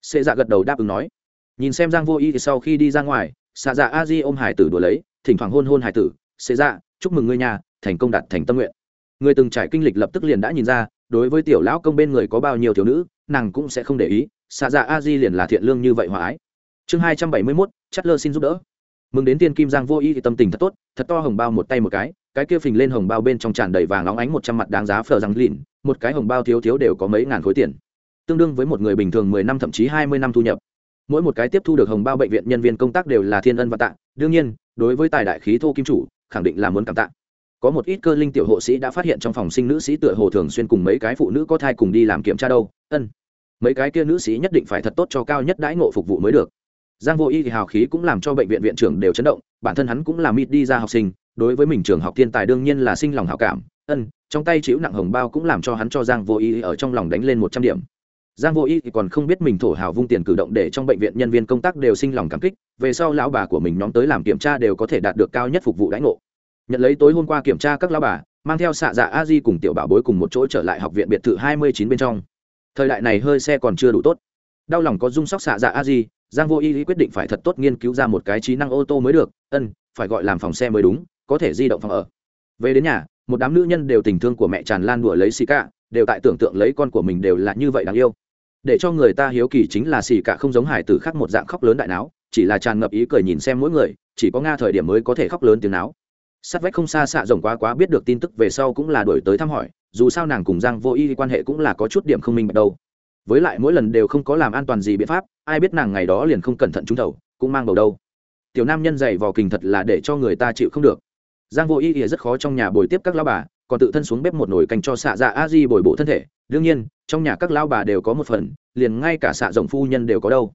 Xệ dạ gật đầu đáp ứng nói. Nhìn xem giang vô ý thì sau khi đi ra ngoài, xạ dạ a di ôm hải tử đùa lấy, thỉnh thoảng hôn hôn hải tử. Xệ dạ chúc mừng ngươi nhà thành công đạt thành tâm nguyện người từng trải kinh lịch lập tức liền đã nhìn ra, đối với tiểu lão công bên người có bao nhiêu thiếu nữ, nàng cũng sẽ không để ý. Xạ dạ a di liền là thiện lương như vậy hòa ái. Chương hai trăm bảy mươi mốt chất lơ xin giúp đỡ. Mừng đến tiên kim giang vô y thì tâm tình thật tốt, thật to hồng bao một tay một cái cái kia phình lên hồng bao bên trong tràn đầy vàng óng ánh một trăm mặt đáng giá phờ răng lìn một cái hồng bao thiếu thiếu đều có mấy ngàn khối tiền. Tương đương với một người bình thường mười năm thậm chí hai mươi năm thu nhập. Mỗi một cái tiếp thu được hồng bao bệnh viện nhân viên công tác đều là thiên ân và tạ. Đương nhiên, đối với tài đại khí thô kim chủ, khẳng định là muốn cảm tạ có một ít cơ linh tiểu hộ sĩ đã phát hiện trong phòng sinh nữ sĩ tựa hồ thường xuyên cùng mấy cái phụ nữ có thai cùng đi làm kiểm tra đâu. Ân, mấy cái kia nữ sĩ nhất định phải thật tốt cho cao nhất đãi ngộ phục vụ mới được. Giang vô y thì hào khí cũng làm cho bệnh viện viện trưởng đều chấn động, bản thân hắn cũng là mịt đi ra học sinh, đối với mình trường học thiên tài đương nhiên là sinh lòng hảo cảm. Ân, trong tay chịu nặng hồng bao cũng làm cho hắn cho giang vô y ở trong lòng đánh lên một trăm điểm. Giang vô y thì còn không biết mình thổ hào vung tiền cử động để trong bệnh viện nhân viên công tác đều sinh lòng cảm kích, về sau lão bà của mình nhóm tới làm kiểm tra đều có thể đạt được cao nhất phục vụ đãi ngộ nhận lấy tối hôm qua kiểm tra các lão bà, mang theo xạ dạ a di cùng tiểu bảo bối cùng một chỗ trở lại học viện biệt thự hai mươi chín bên trong. Thời đại này hơi xe còn chưa đủ tốt. Đau lòng có dung sóc xạ dạ a di, giang vô y quyết định phải thật tốt nghiên cứu ra một cái trí năng ô tô mới được, ân, phải gọi làm phòng xe mới đúng, có thể di động phòng ở. Về đến nhà, một đám nữ nhân đều tình thương của mẹ tràn lan đùa lấy xì cả đều tại tưởng tượng lấy con của mình đều là như vậy đáng yêu. Để cho người ta hiếu kỳ chính là xì cả không giống hải tử khác một dạng khóc lớn đại não chỉ là tràn ngập ý cười nhìn xem mỗi người, chỉ có nga thời điểm mới có thể khóc lớn tiếng não sát vách không xa xạ rồng quá quá biết được tin tức về sau cũng là đổi tới thăm hỏi, dù sao nàng cùng giang vô y quan hệ cũng là có chút điểm không minh bạch đâu. Với lại mỗi lần đều không có làm an toàn gì biện pháp, ai biết nàng ngày đó liền không cẩn thận trúng đầu, cũng mang bầu đâu. Tiểu nam nhân dày vò kình thật là để cho người ta chịu không được. Giang vô y thì rất khó trong nhà bồi tiếp các lão bà, còn tự thân xuống bếp một nồi canh cho xạ dạ a di bồi bổ thân thể. Đương nhiên, trong nhà các lão bà đều có một phần, liền ngay cả xạ rộng phu nhân đều có đâu.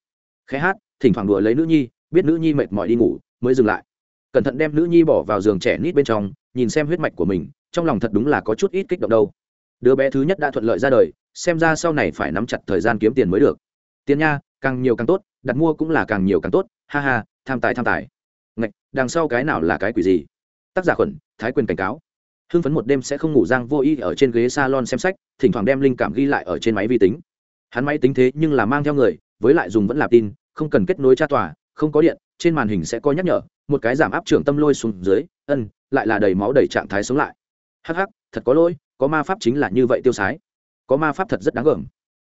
Khẽ hát, thỉnh thoảng đùa lấy nữ nhi, biết nữ nhi mệt mỏi đi ngủ, mới dừng lại cẩn thận đem nữ nhi bỏ vào giường trẻ nít bên trong, nhìn xem huyết mạch của mình, trong lòng thật đúng là có chút ít kích động đâu. Đứa bé thứ nhất đã thuận lợi ra đời, xem ra sau này phải nắm chặt thời gian kiếm tiền mới được. Tiền nha, càng nhiều càng tốt, đặt mua cũng là càng nhiều càng tốt, ha ha, tham tài tham tài. Ngạch, đằng sau cái nào là cái quỷ gì? Tác giả khuẩn, thái quyền cảnh cáo. Hưng phấn một đêm sẽ không ngủ giang vô y ở trên ghế salon xem sách, thỉnh thoảng đem linh cảm ghi lại ở trên máy vi tính. Hắn máy tính thế nhưng là mang theo người, với lại dùng vẫn là tin, không cần kết nối tra tòa, không có điện, trên màn hình sẽ có nhắc nhở một cái giảm áp trưởng tâm lôi xuống dưới, ân, lại là đầy máu đầy trạng thái sống lại. Hắc hắc, thật có lỗi, có ma pháp chính là như vậy tiêu sái. Có ma pháp thật rất đáng gờm.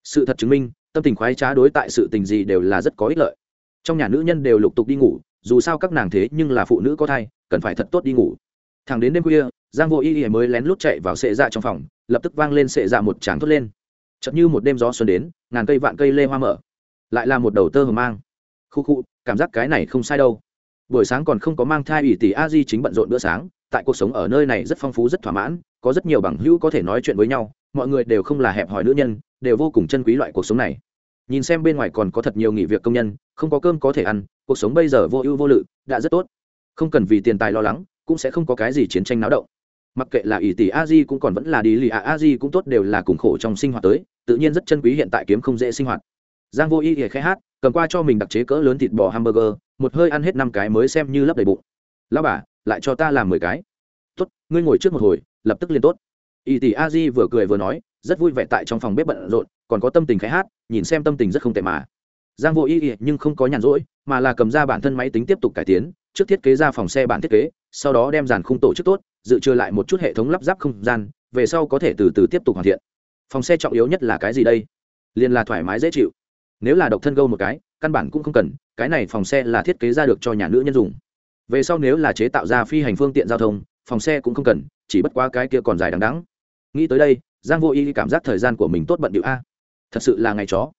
Sự thật chứng minh, tâm tình khoái trá đối tại sự tình gì đều là rất có ích lợi. Trong nhà nữ nhân đều lục tục đi ngủ, dù sao các nàng thế nhưng là phụ nữ có thai, cần phải thật tốt đi ngủ. Thẳng đến đêm khuya, giang vô y y mới lén lút chạy vào sệ dạ trong phòng, lập tức vang lên sệ dạ một tràng thốt lên. Chợt như một đêm gió xuân đến, ngàn cây vạn cây lê hoa mở. Lại là một đầu tơ hờ mang. Khu khu, cảm giác cái này không sai đâu buổi sáng còn không có mang thai ủy tỷ a di chính bận rộn bữa sáng, tại cuộc sống ở nơi này rất phong phú, rất thỏa mãn, có rất nhiều bằng hữu có thể nói chuyện với nhau, mọi người đều không là hẹp hòi nữ nhân, đều vô cùng chân quý loại cuộc sống này. Nhìn xem bên ngoài còn có thật nhiều nghỉ việc công nhân, không có cơm có thể ăn, cuộc sống bây giờ vô ưu vô lự, đã rất tốt. Không cần vì tiền tài lo lắng, cũng sẽ không có cái gì chiến tranh náo động. Mặc kệ là ỷ tỷ a di cũng còn vẫn là đi lì ạ a di cũng tốt đều là cùng khổ trong sinh hoạt tới, tự nhiên rất chân quý hiện tại kiếm không dễ sinh hoạt. Giang vô y thì khai hát cầm qua cho mình đặc chế cỡ lớn thịt bò hamburger một hơi ăn hết năm cái mới xem như lấp đầy bụng. Lao bà lại cho ta làm mười cái. Tốt ngươi ngồi trước một hồi lập tức liền tốt. Y tỷ a di vừa cười vừa nói rất vui vẻ tại trong phòng bếp bận rộn còn có tâm tình khai hát nhìn xem tâm tình rất không tệ mà. Giang vô y ý, nhưng không có nhàn rỗi mà là cầm ra bản thân máy tính tiếp tục cải tiến trước thiết kế ra phòng xe bản thiết kế sau đó đem dàn khung tổ chức tốt dự trừ lại một chút hệ thống lắp ráp không gian về sau có thể từ từ tiếp tục hoàn thiện. Phòng xe trọng yếu nhất là cái gì đây? Liền là thoải mái dễ chịu nếu là độc thân gâu một cái, căn bản cũng không cần, cái này phòng xe là thiết kế ra được cho nhà nữ nhân dùng. Về sau nếu là chế tạo ra phi hành phương tiện giao thông, phòng xe cũng không cần, chỉ bất quá cái kia còn dài đằng đắng nghĩ tới đây, giang vô y cảm giác thời gian của mình tốt bận điệu a. Thật sự là ngày chó.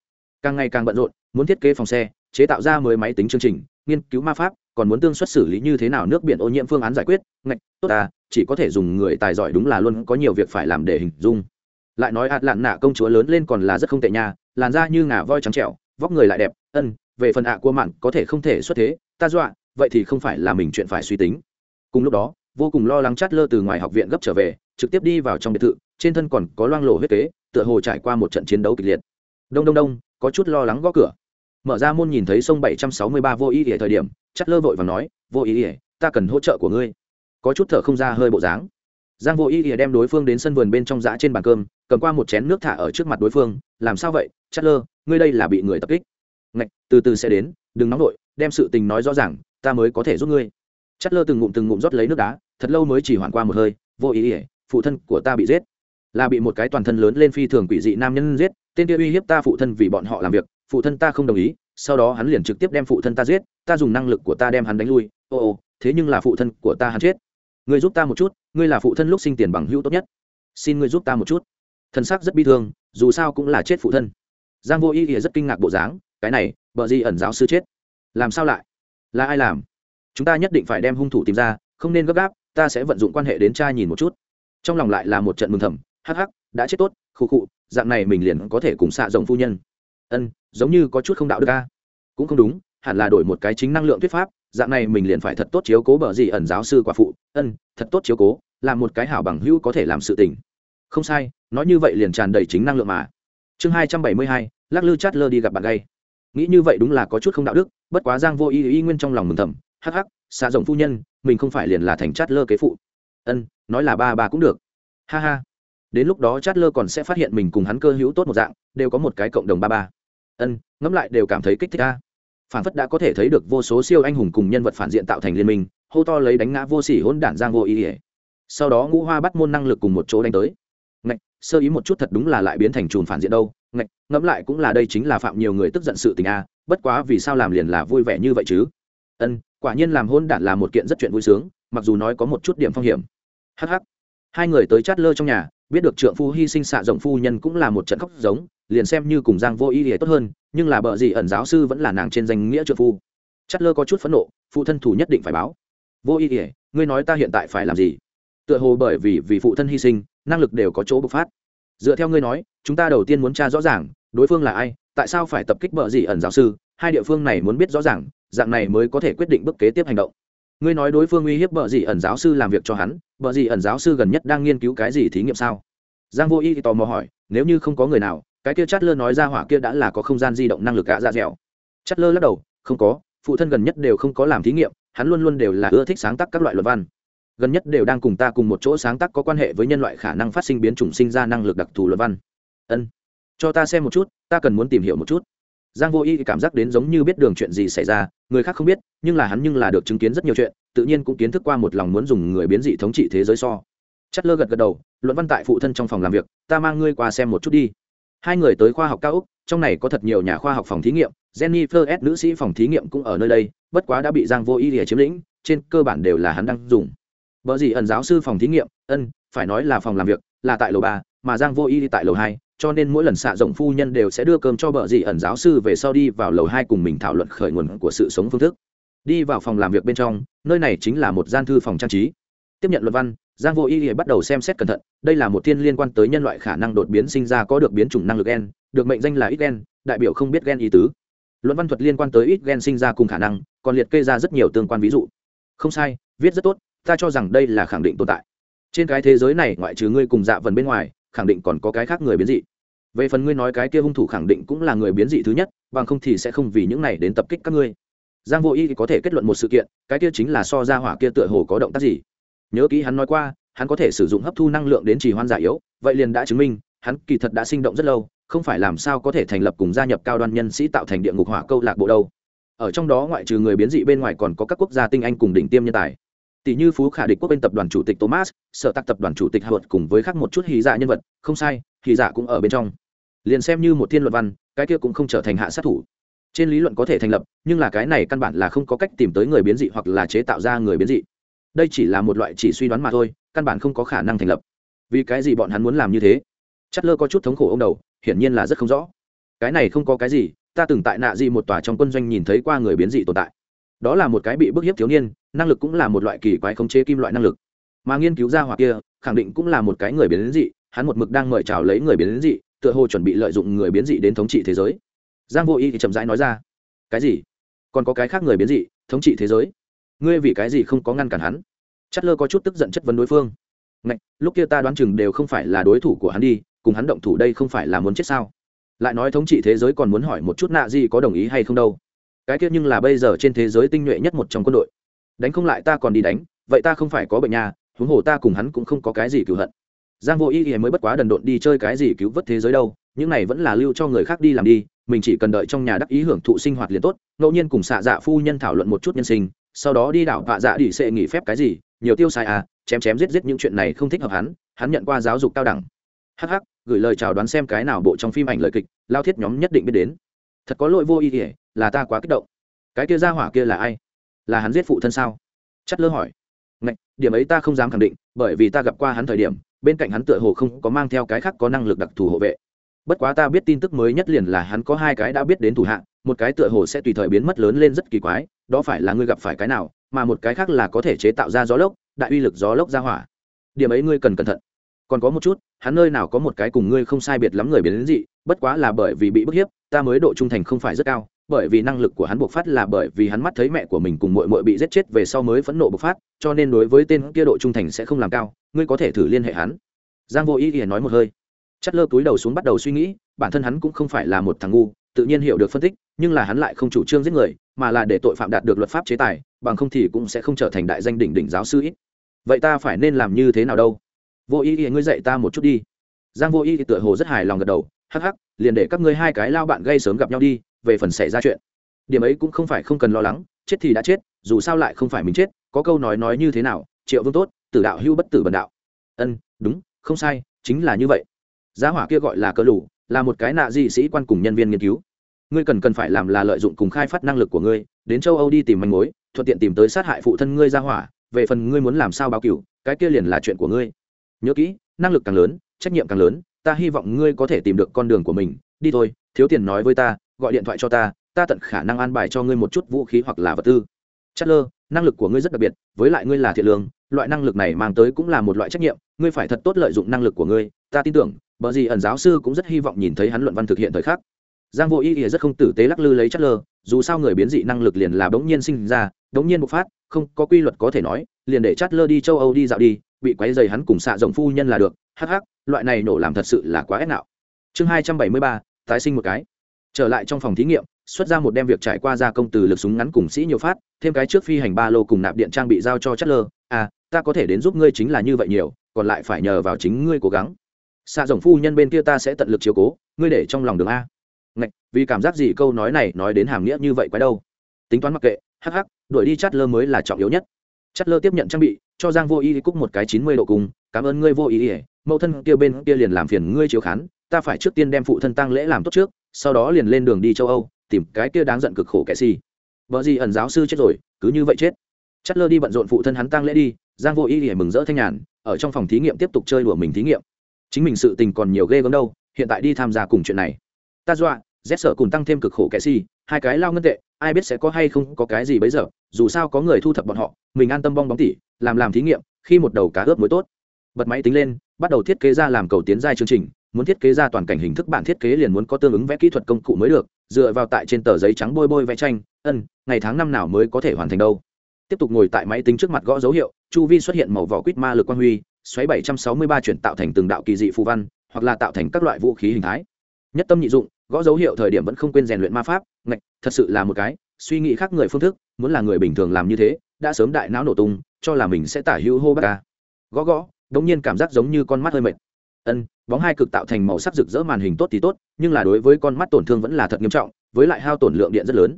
Càng ngày càng bận rộn, muốn thiết kế phòng xe, chế tạo ra mới máy tính chương trình, nghiên cứu ma pháp, còn muốn tương xuất xử lý như thế nào nước biển ô nhiễm phương án giải quyết, ngạch, tốt à chỉ có thể dùng người tài giỏi đúng là luôn có nhiều việc phải làm để hình dung. Lại nói ạt lạn nạ công chúa lớn lên còn là rất không tệ nha làn da như ngà voi trắng trẻo, vóc người lại đẹp, ân, về phần ạ à của mặn có thể không thể xuất thế, ta dọa, vậy thì không phải là mình chuyện phải suy tính. Cùng lúc đó, vô cùng lo lắng chát lơ từ ngoài học viện gấp trở về, trực tiếp đi vào trong biệt thự, trên thân còn có loang lổ huyết kế, tựa hồ trải qua một trận chiến đấu kịch liệt. Đông đông đông, có chút lo lắng gõ cửa. Mở ra môn nhìn thấy sông bảy trăm sáu mươi ba vô ý ỉa thời điểm chát lơ vội và nói, vô ý ỉa ta cần hỗ trợ của ngươi. Có chút thở không ra hơi bộ dáng. Giang vô ý ỉa đem đối phương đến sân vườn bên trong giã trên bàn cơm, cầm qua một chén nước thả ở trước mặt đối phương, làm sao vậy? Chát lơ ngươi đây là bị người tập kích. Ngạch, từ từ sẽ đến, đừng nóng nổi đem sự tình nói rõ ràng, ta mới có thể giúp ngươi. Chát lơ từng ngụm từng ngụm rót lấy nước đá, thật lâu mới chỉ hoàn qua một hơi, vô ý ỉa phụ thân của ta bị giết. Là bị một cái toàn thân lớn lên phi thường quỷ dị nam nhân giết, tên kia uy hiếp ta phụ thân vì bọn họ làm việc, phụ thân ta không đồng ý, sau đó hắn liền trực tiếp đem phụ thân ta giết, ta dùng năng lực của ta đem hắn đánh lui, ô ô, thế nhưng là phụ thân của ta hắn chết. Ngươi giúp ta một chút, ngươi là phụ thân lúc sinh tiền bằng hữu tốt nhất. Xin ngươi giúp ta một chút. Thân xác rất bi thương, dù sao cũng là chết phụ thân giang vô ý ỉa rất kinh ngạc bộ dáng, cái này bờ gì ẩn giáo sư chết? Làm sao lại? Là ai làm? Chúng ta nhất định phải đem hung thủ tìm ra, không nên gấp gáp, ta sẽ vận dụng quan hệ đến cha nhìn một chút. Trong lòng lại là một trận mừng thầm, hắc hắc, đã chết tốt, khụ khụ, dạng này mình liền có thể cùng xạ rồng phu nhân. Ân, giống như có chút không đạo đức ca cũng không đúng, hẳn là đổi một cái chính năng lượng thuyết pháp, dạng này mình liền phải thật tốt chiếu cố bờ gì ẩn giáo sư quả phụ. Ân, thật tốt chiếu cố là một cái hảo bằng hữu có thể làm sự tình. Không sai, nói như vậy liền tràn đầy chính năng lượng mà. Chương hai trăm bảy mươi hai lắc lư chát lơ đi gặp bạn gay. Nghĩ như vậy đúng là có chút không đạo đức, bất quá giang vô y y nguyên trong lòng mừng thầm, hắc hắc, xạ rộng phu nhân, mình không phải liền là thành chát lơ kế phụ. Ân, nói là ba ba cũng được. Ha ha. Đến lúc đó chát lơ còn sẽ phát hiện mình cùng hắn cơ hữu tốt một dạng, đều có một cái cộng đồng ba ba. Ân, ngẫm lại đều cảm thấy kích thích ta phản phất đã có thể thấy được vô số siêu anh hùng cùng nhân vật phản diện tạo thành liên minh, hô to lấy đánh ngã vô sỉ hỗn đản giang vô ý ỉa sau đó ngũ hoa bắt môn năng lực cùng một chỗ đánh tới. Ngạch, sơ ý một chút thật đúng là lại biến thành trùn phản diện đâu ngạch, ngẫm lại cũng là đây chính là phạm nhiều người tức giận sự tình a, bất quá vì sao làm liền là vui vẻ như vậy chứ? Ân, quả nhiên làm hôn đản là một kiện rất chuyện vui sướng, mặc dù nói có một chút điểm phong hiểm. Hh hai người tới chát lơ trong nhà, biết được trượng phu hy sinh xạ rộng phu nhân cũng là một trận khóc giống, liền xem như cùng giang vô ý thì tốt hơn, nhưng là bợ gì ẩn giáo sư vẫn là nàng trên danh nghĩa trượng phu. Chát lơ có chút phẫn nộ, phụ thân thủ nhất định phải báo. Vô ý ỉa ngươi nói ta hiện tại phải làm gì? Tựa hồ bởi vì vì phụ thân hy sinh, năng lực đều có chỗ bộc phát dựa theo ngươi nói, chúng ta đầu tiên muốn tra rõ ràng, đối phương là ai, tại sao phải tập kích bờ gì ẩn giáo sư, hai địa phương này muốn biết rõ ràng, dạng này mới có thể quyết định bước kế tiếp hành động. Ngươi nói đối phương uy hiếp bờ gì ẩn giáo sư làm việc cho hắn bờ gì ẩn giáo sư gần nhất đang nghiên cứu cái gì thí nghiệm sao? Giang vô y thì tò mò hỏi, nếu như không có người nào, cái kia chát lơ nói ra hỏa kia đã là có không gian di động năng lực gã ra dạ dẻo. Chát lơ lắc đầu, không có, phụ thân gần nhất đều không có làm thí nghiệm, hắn luôn luôn đều là ưa thích sáng tác các loại luật văn gần nhất đều đang cùng ta cùng một chỗ sáng tác có quan hệ với nhân loại khả năng phát sinh biến chủng sinh ra năng lực đặc thù luận văn. Ân, cho ta xem một chút, ta cần muốn tìm hiểu một chút. Giang vô y cảm giác đến giống như biết đường chuyện gì xảy ra, người khác không biết, nhưng là hắn nhưng là được chứng kiến rất nhiều chuyện, tự nhiên cũng kiến thức qua một lòng muốn dùng người biến dị thống trị thế giới so. Chất lơ gật gật đầu, luận văn tại phụ thân trong phòng làm việc, ta mang ngươi qua xem một chút đi. Hai người tới khoa học cao úc, trong này có thật nhiều nhà khoa học phòng thí nghiệm, jennifer s nữ sĩ phòng thí nghiệm cũng ở nơi đây, bất quá đã bị giang vô y lìa chiếm lĩnh, trên cơ bản đều là hắn đang dùng. Bở gì ẩn giáo sư phòng thí nghiệm, ân, phải nói là phòng làm việc, là tại lầu ba, mà giang vô y đi tại lầu hai, cho nên mỗi lần xạ rộng phu nhân đều sẽ đưa cơm cho bở gì ẩn giáo sư về sau đi vào lầu hai cùng mình thảo luận khởi nguồn của sự sống phương thức. Đi vào phòng làm việc bên trong, nơi này chính là một gian thư phòng trang trí. Tiếp nhận luận văn, giang vô y bắt đầu xem xét cẩn thận, đây là một thiên liên quan tới nhân loại khả năng đột biến sinh ra có được biến chủng năng lực gen, được mệnh danh là ít gen, đại biểu không biết gen ý tứ. Luận văn thuật liên quan tới ít gen sinh ra cùng khả năng, còn liệt kê ra rất nhiều tương quan ví dụ. Không sai, viết rất tốt ta cho rằng đây là khẳng định tồn tại. Trên cái thế giới này, ngoại trừ ngươi cùng dạ vần bên ngoài, khẳng định còn có cái khác người biến dị. Về phần ngươi nói cái kia hung thủ khẳng định cũng là người biến dị thứ nhất, bằng không thì sẽ không vì những này đến tập kích các ngươi. Giang vô y có thể kết luận một sự kiện, cái kia chính là so ra hỏa kia tựa hồ có động tác gì. Nhớ kỹ hắn nói qua, hắn có thể sử dụng hấp thu năng lượng đến trì hoan giả yếu, vậy liền đã chứng minh, hắn kỳ thật đã sinh động rất lâu, không phải làm sao có thể thành lập cùng gia nhập cao đoan nhân sĩ tạo thành địa ngục hỏa câu lạc bộ đâu. Ở trong đó ngoại trừ người biến dị bên ngoài còn có các quốc gia tinh anh cùng đỉnh tiêm nhân tài tỷ như phú khả địch quốc bên tập đoàn chủ tịch thomas, sở tạc tập đoàn chủ tịch hạ luật cùng với khác một chút hí dạ nhân vật, không sai hí dạ cũng ở bên trong. Liền xem như một thiên luật văn, cái kia cũng không trở thành hạ sát thủ. Trên lý luận có thể thành lập, nhưng là cái này căn bản là không có cách tìm tới người biến dị hoặc là chế tạo ra người biến dị. Đây chỉ là một loại chỉ suy đoán mà thôi, căn bản không có khả năng thành lập. Vì cái gì bọn hắn muốn làm như thế? Chất lơ có chút thống khổ ông đầu, hiển nhiên là rất không rõ. Cái này không có cái gì, ta từng tại nạ dị một tòa trong quân doanh nhìn thấy qua người biến dị tồn tại đó là một cái bị bức hiếp thiếu niên năng lực cũng là một loại kỳ quái khống chế kim loại năng lực. Mà nghiên cứu ra hoặc kia khẳng định cũng là một cái người biến dị hắn một mực đang mời chào lấy người biến dị tựa hồ chuẩn bị lợi dụng người biến dị đến thống trị thế giới. Giang vô y thì chậm rãi nói ra cái gì? Còn có cái khác người biến dị thống trị thế giới? Ngươi vì cái gì không có ngăn cản hắn? Chất lơ có chút tức giận chất vấn đối phương. Ngạch, lúc kia ta đoán chừng đều không phải là đối thủ của hắn đi cùng hắn động thủ đây không phải là muốn chết sao? Lại nói thống trị thế giới còn muốn hỏi một chút nạ gì có đồng ý hay không đâu cái kia nhưng là bây giờ trên thế giới tinh nhuệ nhất một trong quân đội. Đánh không lại ta còn đi đánh, vậy ta không phải có bệnh nhà huống hồ ta cùng hắn cũng không có cái gì cựu hận. Giang vô ý ý mới bất quá đần độn đi chơi cái gì cứu vớt thế giới đâu, những này vẫn là lưu cho người khác đi làm đi, mình chỉ cần đợi trong nhà đắc ý hưởng thụ sinh hoạt liền tốt, ngẫu nhiên cùng xạ dạ phu nhân thảo luận một chút nhân sinh, sau đó đi đảo vạ dạ đi sẽ nghỉ phép cái gì, nhiều tiêu xài à chém chém giết giết những chuyện này không thích hợp hắn hắn nhận qua giáo dục cao đẳng. Hắc hắc, gửi lời chào đoán xem cái nào bộ trong phim ảnh lời kịch, lao thiết nhóm nhất định biết đến thật có lỗi vô ý ỉa là ta quá kích động. Cái kia ra hỏa kia là ai? Là hắn giết phụ thân sao? Chất lơ hỏi. Ngạch, điểm ấy ta không dám khẳng định, bởi vì ta gặp qua hắn thời điểm, bên cạnh hắn tựa hồ không có mang theo cái khác có năng lực đặc thù hộ vệ. Bất quá ta biết tin tức mới nhất liền là hắn có hai cái đã biết đến thủ hạ, một cái tựa hồ sẽ tùy thời biến mất lớn lên rất kỳ quái, đó phải là ngươi gặp phải cái nào, mà một cái khác là có thể chế tạo ra gió lốc, đại uy lực gió lốc ra hỏa. Điểm ấy ngươi cần cẩn thận. Còn có một chút, hắn nơi nào có một cái cùng ngươi không sai biệt lắm người biến đến dị bất quá là bởi vì bị bức hiếp, ta mới độ trung thành không phải rất cao, bởi vì năng lực của hắn bộc phát là bởi vì hắn mắt thấy mẹ của mình cùng mội mội bị giết chết về sau mới phẫn nộ bộc phát, cho nên đối với tên kia độ trung thành sẽ không làm cao, ngươi có thể thử liên hệ hắn. Giang vô ý thì nói một hơi. Chất lơ túi đầu xuống bắt đầu suy nghĩ, bản thân hắn cũng không phải là một thằng ngu, tự nhiên hiểu được phân tích, nhưng là hắn lại không chủ trương giết người, mà là để tội phạm đạt được luật pháp chế tài, bằng không thì cũng sẽ không trở thành đại danh đỉnh đỉnh giáo sư ít. Vậy ta phải nên làm như thế nào đâu? Vô ý ý ngươi dạy ta một chút đi. Giang vô ý tựa hồ rất hài lòng gật đầu hắc hắc, liền để các ngươi hai cái lao bạn gây sớm gặp nhau đi, về phần xảy ra chuyện. Điểm ấy cũng không phải không cần lo lắng, chết thì đã chết, dù sao lại không phải mình chết, có câu nói nói như thế nào, triệu vương tốt, tử đạo hưu bất tử bần đạo. Ân, đúng, không sai, chính là như vậy. Giá hỏa kia gọi là cơ lù, là một cái nạ di sĩ quan cùng nhân viên nghiên cứu. Ngươi cần cần phải làm là lợi dụng cùng khai phát năng lực của ngươi, đến châu âu đi tìm manh mối, thuận tiện tìm tới sát hại phụ thân ngươi ra hỏa, về phần ngươi muốn làm sao báo cửu, cái kia liền là chuyện của ngươi. Nhớ kỹ, năng lực càng lớn, trách nhiệm càng lớn ta hy vọng ngươi có thể tìm được con đường của mình. Đi thôi, thiếu tiền nói với ta, gọi điện thoại cho ta ta tận khả năng an bài cho ngươi một chút vũ khí hoặc là vật tư. Chất lơ năng lực của ngươi rất đặc biệt, với lại ngươi là thiện lương, loại năng lực này mang tới cũng là một loại trách nhiệm, ngươi phải thật tốt lợi dụng năng lực của ngươi. Ta tin tưởng bởi gì ẩn giáo sư cũng rất hy vọng nhìn thấy hắn luận văn thực hiện thời khắc. Giang vô ý ỉa rất không tử tế lắc lư lấy chất lơ dù sao người biến dị năng lực liền là bỗng nhiên sinh ra, bỗng nhiên bộc phát, không có quy luật có thể nói, liền để chất lơ đi châu âu đi dạo đi, bị quấy dày hắn cùng xạ rồng phu nhân là được. Hắc hắc loại này nổ làm thật sự là quá ép nạo. Chương hai trăm bảy mươi ba, tái sinh một cái. Trở lại trong phòng thí nghiệm, xuất ra một đem việc trải qua gia công từ lực súng ngắn cùng sĩ nhiều phát, thêm cái trước phi hành ba lô cùng nạp điện trang bị giao cho chất lơ à ta có thể đến giúp ngươi chính là như vậy nhiều, còn lại phải nhờ vào chính ngươi cố gắng. Xạ rồng phu nhân bên kia ta sẽ tận lực chiếu cố, ngươi để trong lòng đường a. Ngạch, vì cảm giác gì câu nói này nói đến hàm nghĩa như vậy quái đâu? Tính toán mặc kệ, hắc hắc, đuổi đi chát lơ mới là trọng yếu nhất. Chát lơ tiếp nhận trang bị cho giang vô y cúc một cái chín mươi độ cùng, cảm ơn ngươi, vô ý ỉa, mẫu thân kia bên kia liền làm phiền ngươi chiếu khán, ta phải trước tiên đem phụ thân tăng lễ làm tốt trước, sau đó liền lên đường đi châu âu, tìm cái kia đáng giận cực khổ kẻ si. Vợ gì ẩn giáo sư chết rồi, cứ như vậy chết. Chất lơ đi bận rộn phụ thân hắn tăng lễ đi, giang vô ý ỉa mừng rỡ thanh nhàn, ở trong phòng thí nghiệm tiếp tục chơi đùa mình thí nghiệm. Chính mình sự tình còn nhiều ghê gớm đâu, hiện tại đi tham gia cùng chuyện này. Ta dọa rét sợ cùng tăng thêm cực khổ kẻ si, hai cái lao ngân tệ, ai biết sẽ có hay không có cái gì bấy giờ, dù sao có người thu thập bọn họ, mình an tâm bong bóng tỉ làm làm thí nghiệm, khi một đầu cá ướp mới tốt. Bật máy tính lên, bắt đầu thiết kế ra làm cầu tiến giai chương trình, muốn thiết kế ra toàn cảnh hình thức bản thiết kế liền muốn có tương ứng vẽ kỹ thuật công cụ mới được, dựa vào tại trên tờ giấy trắng bôi bôi vẽ tranh, ân, ngày tháng năm nào mới có thể hoàn thành đâu. Tiếp tục ngồi tại máy tính trước mặt gõ dấu hiệu, chu vi xuất hiện màu vỏ quýt ma lực quang huy, xoáy bảy trăm sáu mươi ba chuyển tạo thành từng đạo kỳ dị phù văn, hoặc là tạo thành các loại vũ khí hình thái. Nhất tâm nhị dụng, gõ dấu hiệu thời điểm vẫn không quên rèn luyện ma pháp, ngạch, thật sự là một cái suy nghĩ khác người phương thức, muốn là người bình thường làm như thế, đã sớm đại não nổ tung cho là mình sẽ tả hữu hô bác ca. Gõ gõ, đống nhiên cảm giác giống như con mắt hơi mệt. Ân, bóng hai cực tạo thành màu sắc rực rỡ màn hình tốt thì tốt, nhưng là đối với con mắt tổn thương vẫn là thật nghiêm trọng, với lại hao tổn lượng điện rất lớn.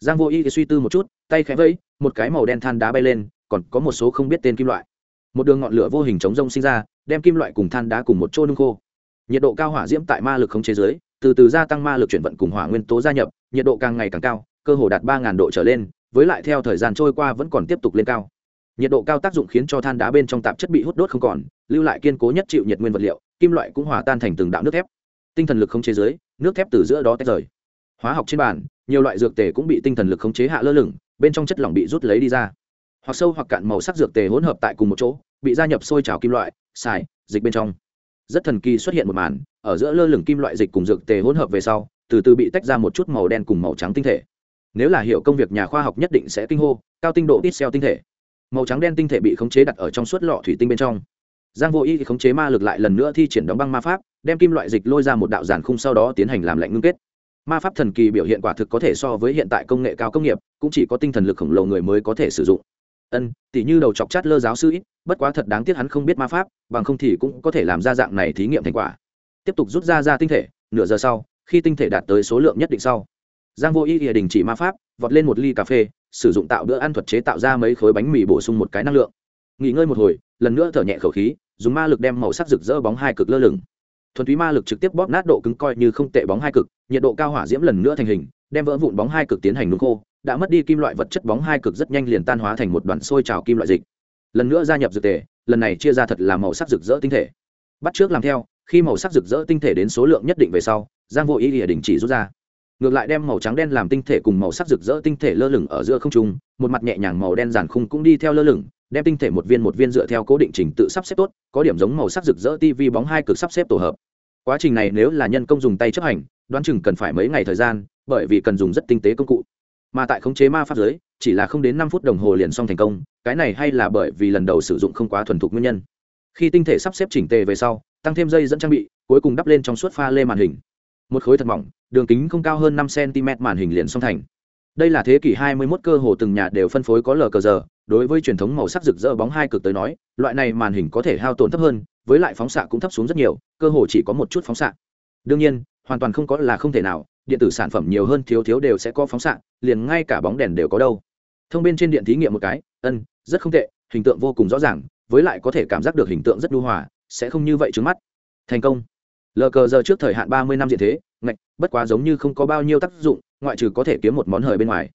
Giang vô y thì suy tư một chút, tay khẽ vẫy, một cái màu đen than đá bay lên, còn có một số không biết tên kim loại. Một đường ngọn lửa vô hình chống rông sinh ra, đem kim loại cùng than đá cùng một chỗ nung khô. Nhiệt độ cao hỏa diễm tại ma lực không chế giới từ từ gia tăng ma lực chuyển vận cùng hỏa nguyên tố gia nhập, nhiệt độ càng ngày càng cao, cơ hồ đạt ba độ trở lên, với lại theo thời gian trôi qua vẫn còn tiếp tục lên cao nhiệt độ cao tác dụng khiến cho than đá bên trong tạp chất bị hút đốt không còn lưu lại kiên cố nhất chịu nhiệt nguyên vật liệu kim loại cũng hòa tan thành từng đạo nước thép. Tinh thần lực không chế dưới, nước thép từ giữa đó tách rời. Hóa học trên bàn nhiều loại dược tề cũng bị tinh thần lực khống chế hạ lơ lửng bên trong chất lỏng bị rút lấy đi ra. Hoặc sâu hoặc cạn màu sắc dược tề hỗn hợp tại cùng một chỗ bị gia nhập sôi trào kim loại xài dịch bên trong. Rất thần kỳ xuất hiện một màn ở giữa lơ lửng kim loại dịch cùng dược tề hỗn hợp về sau từ từ bị tách ra một chút màu đen cùng màu trắng tinh thể. Nếu là hiểu công việc nhà khoa học nhất định sẽ kinh hô cao tinh độ ít xeo tinh thể màu trắng đen tinh thể bị khống chế đặt ở trong suốt lọ thủy tinh bên trong. Giang vô y khống chế ma lực lại lần nữa thi triển đóng băng ma pháp, đem kim loại dịch lôi ra một đạo giàn khung sau đó tiến hành làm lạnh ngưng kết. Ma pháp thần kỳ biểu hiện quả thực có thể so với hiện tại công nghệ cao công nghiệp, cũng chỉ có tinh thần lực khổng lồ người mới có thể sử dụng. Ân tỷ như đầu chọc chát lơ giáo sư ít, bất quá thật đáng tiếc hắn không biết ma pháp, bằng không thì cũng có thể làm ra dạng này thí nghiệm thành quả. Tiếp tục rút ra ra tinh thể, nửa giờ sau, khi tinh thể đạt tới số lượng nhất định sau giang vô y ỉa đình chỉ ma pháp, vọt lên một ly cà phê, sử dụng tạo bữa ăn thuật chế tạo ra mấy khối bánh mì bổ sung một cái năng lượng. Nghỉ ngơi một hồi, lần nữa thở nhẹ khẩu khí, dùng ma lực đem màu sắc rực rỡ bóng hai cực lơ lửng. Thuần túy ma lực trực tiếp bóp nát độ cứng coi như không tệ bóng hai cực, nhiệt độ cao hỏa diễm lần nữa thành hình, đem vỡ vụn bóng hai cực tiến hành nung khô, đã mất đi kim loại vật chất bóng hai cực rất nhanh liền tan hóa thành một đoàn sôi trào kim loại dịch. Lần nữa gia nhập dược tề, lần này chia ra thật là màu sắc rực rỡ tinh thể. Bắt trước làm theo, khi màu sắc rực rỡ tinh thể đến số lượng nhất định về sau, giang vô ý địa đình chỉ rút ra ngược lại đem màu trắng đen làm tinh thể cùng màu sắc rực rỡ tinh thể lơ lửng ở giữa không trung, một mặt nhẹ nhàng màu đen giản khung cũng đi theo lơ lửng, đem tinh thể một viên một viên dựa theo cố định trình tự sắp xếp tốt, có điểm giống màu sắc rực rỡ tv bóng hai cực sắp xếp tổ hợp. Quá trình này nếu là nhân công dùng tay chấp hành, đoán chừng cần phải mấy ngày thời gian, bởi vì cần dùng rất tinh tế công cụ. Mà tại khống chế ma pháp giới, chỉ là không đến năm phút đồng hồ liền xong thành công, cái này hay là bởi vì lần đầu sử dụng không quá thuần thục nguyên nhân. Khi tinh thể sắp xếp chỉnh tề về sau, tăng thêm dây dẫn trang bị, cuối cùng đắp lên trong suốt pha lê màn hình. Một khối thật mỏng đường kính không cao hơn năm cm màn hình liền xong thành. Đây là thế kỷ 21 cơ hồ từng nhà đều phân phối có lờ cờ giờ, đối với truyền thống màu sắc rực rỡ bóng hai cực tới nói, loại này màn hình có thể hao tổn thấp hơn, với lại phóng xạ cũng thấp xuống rất nhiều, cơ hồ chỉ có một chút phóng xạ. Đương nhiên, hoàn toàn không có là không thể nào, điện tử sản phẩm nhiều hơn thiếu thiếu đều sẽ có phóng xạ, liền ngay cả bóng đèn đều có đâu. Thông bên trên điện thí nghiệm một cái, ân, rất không tệ, hình tượng vô cùng rõ ràng, với lại có thể cảm giác được hình tượng rất đu hòa, sẽ không như vậy trước mắt. Thành công. Lờ cờ giờ trước thời hạn ba mươi năm diện thế ngạch, bất quá giống như không có bao nhiêu tác dụng, ngoại trừ có thể kiếm một món hời bên ngoài.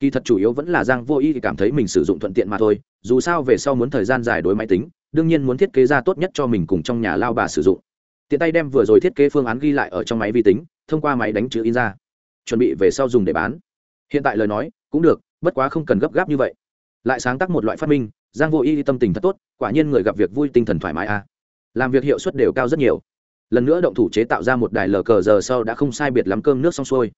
Kỳ thật chủ yếu vẫn là giang vô y thì cảm thấy mình sử dụng thuận tiện mà thôi, dù sao về sau muốn thời gian dài đối máy tính, đương nhiên muốn thiết kế ra tốt nhất cho mình cùng trong nhà lao bà sử dụng. Tiện tay đem vừa rồi thiết kế phương án ghi lại ở trong máy vi tính, thông qua máy đánh chữ in ra. Chuẩn bị về sau dùng để bán. Hiện tại lời nói, cũng được, bất quá không cần gấp gáp như vậy. Lại sáng tác một loại phát minh, giang vô y tâm tình thật tốt, quả nhiên người gặp việc vui tinh thần thoải mái à. làm việc hiệu suất đều cao rất nhiều lần nữa động thủ chế tạo ra một đài lờ cờ giờ sau đã không sai biệt lắm cơm nước xong xuôi.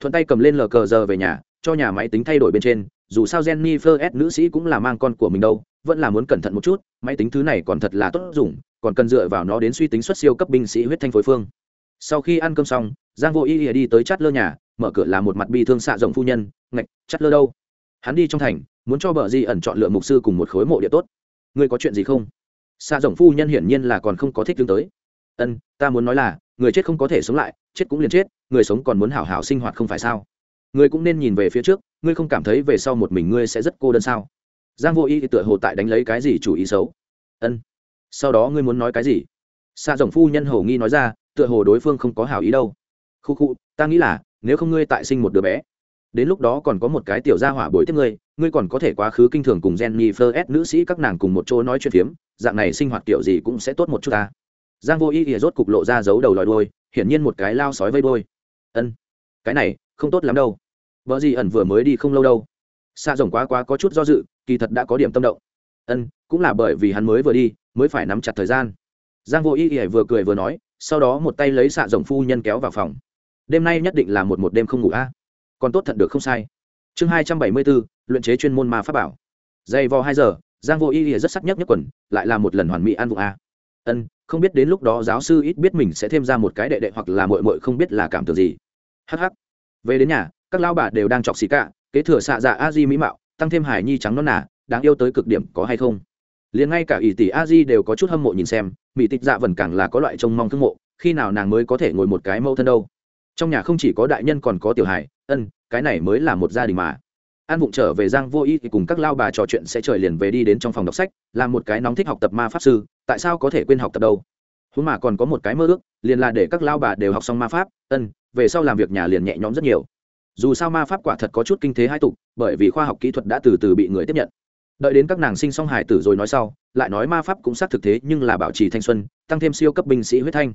Thuận tay cầm lên lờ cờ giờ về nhà, cho nhà máy tính thay đổi bên trên, dù sao jennifer s nữ sĩ cũng là mang con của mình đâu, vẫn là muốn cẩn thận một chút, máy tính thứ này còn thật là tốt dùng, còn cần dựa vào nó đến suy tính xuất siêu cấp binh sĩ huyết thanh phối phương. Sau khi ăn cơm xong, giang vô y đi tới chát lơ nhà, mở cửa là một mặt bi thương xạ rộng phu nhân, ngạch, chát lơ đâu? Hắn đi trong thành, muốn cho bờ di ẩn chọn lựa mục sư cùng một khối mộ địa tốt. Ngươi có chuyện gì không? Xạ rộng phu nhân hiển nhiên là còn không có thích tương tới ân, ta muốn nói là, người chết không có thể sống lại, chết cũng liền chết, người sống còn muốn hảo hảo sinh hoạt không phải sao? Ngươi cũng nên nhìn về phía trước, ngươi không cảm thấy về sau một mình ngươi sẽ rất cô đơn sao? Giang vô y thì tựa hồ tại đánh lấy cái gì chủ ý xấu. Ân. Sau đó ngươi muốn nói cái gì? Xạ rồng phu nhân hầu nghi nói ra, tựa hồ đối phương không có hảo ý đâu. Khu khu, ta nghĩ là, nếu không ngươi tại sinh một đứa bé, đến lúc đó còn có một cái tiểu gia hỏa bồi tiếp ngươi ngươi còn có thể quá khứ kinh thường cùng jenny first nữ sĩ các nàng cùng một chỗ nói chuyện phiếm, dạng này sinh hoạt kiểu gì cũng sẽ tốt một chút ta giang vô ý ỉa rốt cục lộ ra giấu đầu lòi đôi hiển nhiên một cái lao sói vây đôi ân, cái này, không tốt lắm đâu. Vợ gì ẩn vừa mới đi không lâu đâu. Xa rồng quá quá có chút do dự, kỳ thật đã có điểm tâm động. Ân, cũng là bởi vì hắn mới vừa đi, mới phải nắm chặt thời gian. Giang vô ý ỉa vừa cười vừa nói, sau đó một tay lấy xạ rồng phu nhân kéo vào phòng. Đêm nay nhất định là một một đêm không ngủ a. Còn tốt thật được không sai. Chương hai trăm bảy mươi bốn, luyện chế chuyên môn ma pháp bảo. Dày vò hai giờ, giang vô ý ỉa rất sắc nhất nhất quần, lại là một lần hoàn mỹ ăn vụ a ân, không biết đến lúc đó giáo sư ít biết mình sẽ thêm ra một cái đệ đệ hoặc là mội mội không biết là cảm tưởng gì. Hh về đến nhà, các lao bà đều đang chọc xì cả, kế thừa xạ dạ a di mỹ mạo, tăng thêm hải nhi trắng non nà, đáng yêu tới cực điểm có hay không? Liền ngay cả ỷ tỷ a di đều có chút hâm mộ nhìn xem, mỹ tịch dạ vần càng là có loại trông mong thương mộ, khi nào nàng mới có thể ngồi một cái mẫu thân đâu? Trong nhà không chỉ có đại nhân còn có tiểu hải ân, cái này mới là một gia đình mà an vụng trở về giang vô y thì cùng các lao bà trò chuyện sẽ trời liền về đi đến trong phòng đọc sách làm một cái nóng thích học tập ma pháp sư, tại sao có thể quên học tập đâu? Húng mà còn có một cái mơ ước, liền là để các lao bà đều học xong ma pháp, ân, về sau làm việc nhà liền nhẹ nhõm rất nhiều. Dù sao ma pháp quả thật có chút kinh thế hai tục, bởi vì khoa học kỹ thuật đã từ từ bị người tiếp nhận. Đợi đến các nàng sinh xong hài tử rồi nói sau, lại nói ma pháp cũng xác thực thế, nhưng là bảo trì thanh xuân, tăng thêm siêu cấp binh sĩ huyết thanh.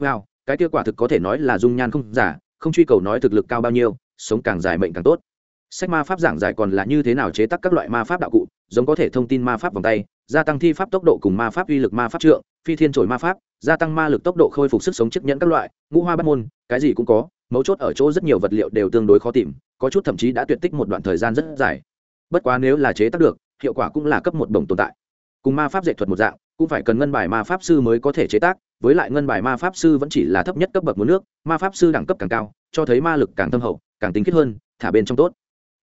Wow, cái kia quả thực có thể nói là dung nhan không giả, không truy cầu nói thực lực cao bao nhiêu, sống càng dài mệnh càng tốt sách ma pháp giảng giải còn là như thế nào chế tác các loại ma pháp đạo cụ, giống có thể thông tin ma pháp vòng tay, gia tăng thi pháp tốc độ cùng ma pháp uy lực ma pháp trượng, phi thiên trổi ma pháp, gia tăng ma lực tốc độ khôi phục sức sống chấp nhận các loại, ngũ hoa bắt môn, cái gì cũng có, mấu chốt ở chỗ rất nhiều vật liệu đều tương đối khó tìm, có chút thậm chí đã tuyệt tích một đoạn thời gian rất dài. Bất quá nếu là chế tác được, hiệu quả cũng là cấp một đồng tồn tại. Cùng ma pháp dạy thuật một dạng, cũng phải cần ngân bài ma pháp sư mới có thể chế tác, với lại ngân bài ma pháp sư vẫn chỉ là thấp nhất cấp bậc một nước, ma pháp sư đẳng cấp càng cao, cho thấy ma lực càng thâm hậu, càng tính kết hơn, thả bên trong tốt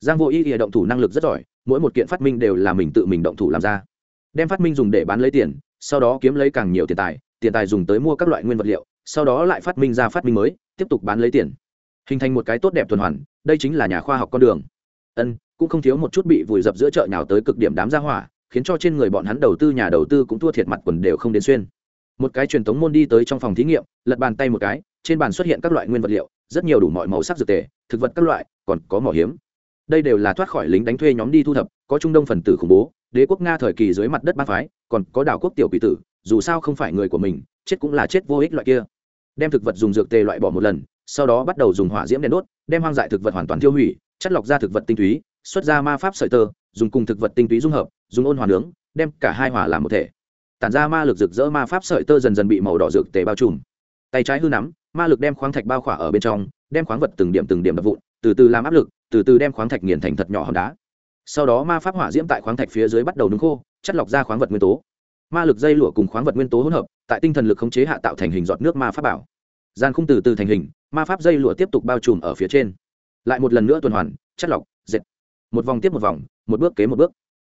giang vô ý ỉa động thủ năng lực rất giỏi, mỗi một kiện phát minh đều là mình tự mình động thủ làm ra. Đem phát minh dùng để bán lấy tiền, sau đó kiếm lấy càng nhiều tiền tài tiền tài dùng tới mua các loại nguyên vật liệu, sau đó lại phát minh ra phát minh mới, tiếp tục bán lấy tiền. Hình thành một cái tốt đẹp tuần hoàn, đây chính là nhà khoa học con đường. Ân, cũng không thiếu một chút bị vùi dập giữa chợ nhào tới cực điểm đám gia hỏa, khiến cho trên người bọn hắn đầu tư nhà đầu tư cũng thua thiệt mặt quần đều không đến xuyên. Một cái truyền thống môn đi tới trong phòng thí nghiệm, lật bàn tay một cái, trên bàn xuất hiện các loại nguyên vật liệu, rất nhiều đủ mọi màu sắc dược tề, thực vật các loại, còn có mỏ hiếm đây đều là thoát khỏi lính đánh thuê nhóm đi thu thập, có trung đông phần tử khủng bố, đế quốc nga thời kỳ dưới mặt đất ba phái, còn có đảo quốc tiểu quỷ tử, dù sao không phải người của mình, chết cũng là chết vô ích loại kia. Đem thực vật dùng dược tề loại bỏ một lần, sau đó bắt đầu dùng hỏa diễm đèn đốt, đem hoang dại thực vật hoàn toàn tiêu hủy, chất lọc ra thực vật tinh túy, xuất ra ma pháp sợi tơ, dùng cùng thực vật tinh túy dung hợp, dùng ôn hòa nướng, đem cả hai hỏa làm một thể. Tản ra ma lực rực rỡ ma pháp sợi tơ dần dần bị màu đỏ dược tề bao trùm. Tay trái hư nắm, ma lực đem khoáng thạch bao khỏa ở bên trong, đem khoáng vật từng điểm từng điểm đập vụn từ từ làm áp lực, từ từ đem khoáng thạch nghiền thành thật nhỏ hòn đá. Sau đó ma pháp hỏa diễm tại khoáng thạch phía dưới bắt đầu nướng khô, chất lọc ra khoáng vật nguyên tố. Ma lực dây lụa cùng khoáng vật nguyên tố hỗn hợp, tại tinh thần lực khống chế hạ tạo thành hình giọt nước ma pháp bảo. Gian khung từ từ thành hình, ma pháp dây lụa tiếp tục bao trùm ở phía trên. Lại một lần nữa tuần hoàn, chất lọc, dệt. Một vòng tiếp một vòng, một bước kế một bước.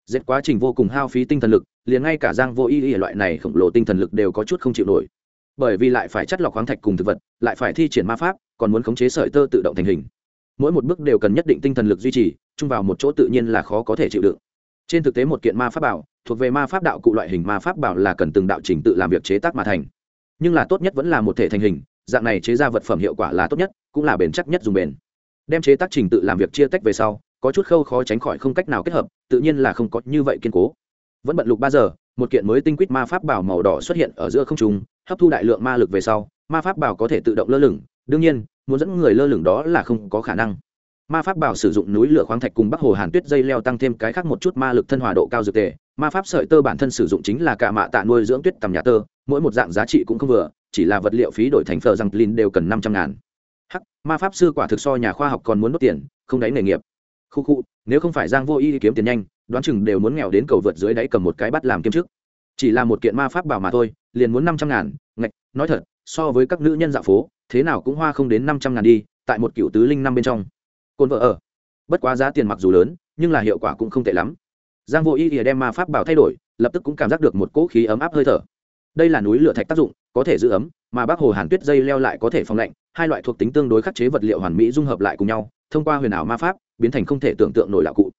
Dệt quá trình vô cùng hao phí tinh thần lực, liền ngay cả giang vô y y loại này khổng lồ tinh thần lực đều có chút không chịu nổi. Bởi vì lại phải chất lọc khoáng thạch cùng thực vật, lại phải thi triển ma pháp, còn muốn khống chế sợi tơ tự động thành hình mỗi một bước đều cần nhất định tinh thần lực duy trì, chung vào một chỗ tự nhiên là khó có thể chịu đựng. Trên thực tế một kiện ma pháp bảo, thuộc về ma pháp đạo cụ loại hình ma pháp bảo là cần từng đạo trình tự làm việc chế tác mà thành. Nhưng là tốt nhất vẫn là một thể thành hình, dạng này chế ra vật phẩm hiệu quả là tốt nhất, cũng là bền chắc nhất dùng bền. Đem chế tác trình tự làm việc chia tách về sau, có chút khâu khó tránh khỏi không cách nào kết hợp, tự nhiên là không có như vậy kiên cố. Vẫn bận lục ba giờ, một kiện mới tinh quýt ma pháp bảo màu đỏ xuất hiện ở giữa không trung, hấp thu đại lượng ma lực về sau, ma pháp bảo có thể tự động lơ lửng. Đương nhiên muốn dẫn người lơ lửng đó là không có khả năng. Ma pháp bảo sử dụng núi lửa khoáng thạch cùng bắc hồ hàn tuyết dây leo tăng thêm cái khác một chút ma lực thân hòa độ cao dược tề. Ma pháp sợi tơ bản thân sử dụng chính là cả mạ tạ nuôi dưỡng tuyết tầm nhà tơ, mỗi một dạng giá trị cũng không vừa, chỉ là vật liệu phí đổi thành phờ rằng lin đều cần năm trăm ngàn. Hắc, ma pháp sư quả thực so nhà khoa học còn muốn đốt tiền, không đáy nghề nghiệp. Khu khu, nếu không phải giang vô y kiếm tiền nhanh, đoán chừng đều muốn nghèo đến cầu vượt dưới đáy cầm một cái bắt làm kiếm chức chỉ là một kiện ma pháp bảo mà thôi, liền muốn năm trăm ngàn, ngạch, nói thật, so với các nữ nhân dạo phố thế nào cũng hoa không đến năm trăm ngàn đi, tại một cựu tứ linh năm bên trong. Côn vợ ở. Bất quá giá tiền mặc dù lớn, nhưng là hiệu quả cũng không tệ lắm. Giang vô ý ỉa đem ma pháp bảo thay đổi, lập tức cũng cảm giác được một cỗ khí ấm áp hơi thở. Đây là núi lửa thạch tác dụng, có thể giữ ấm, mà bác hồ hàn tuyết dây leo lại có thể phòng lạnh, hai loại thuộc tính tương đối khắc chế vật liệu hoàn mỹ dung hợp lại cùng nhau, thông qua huyền ảo ma pháp, biến thành không thể tưởng tượng nổi lạ cụ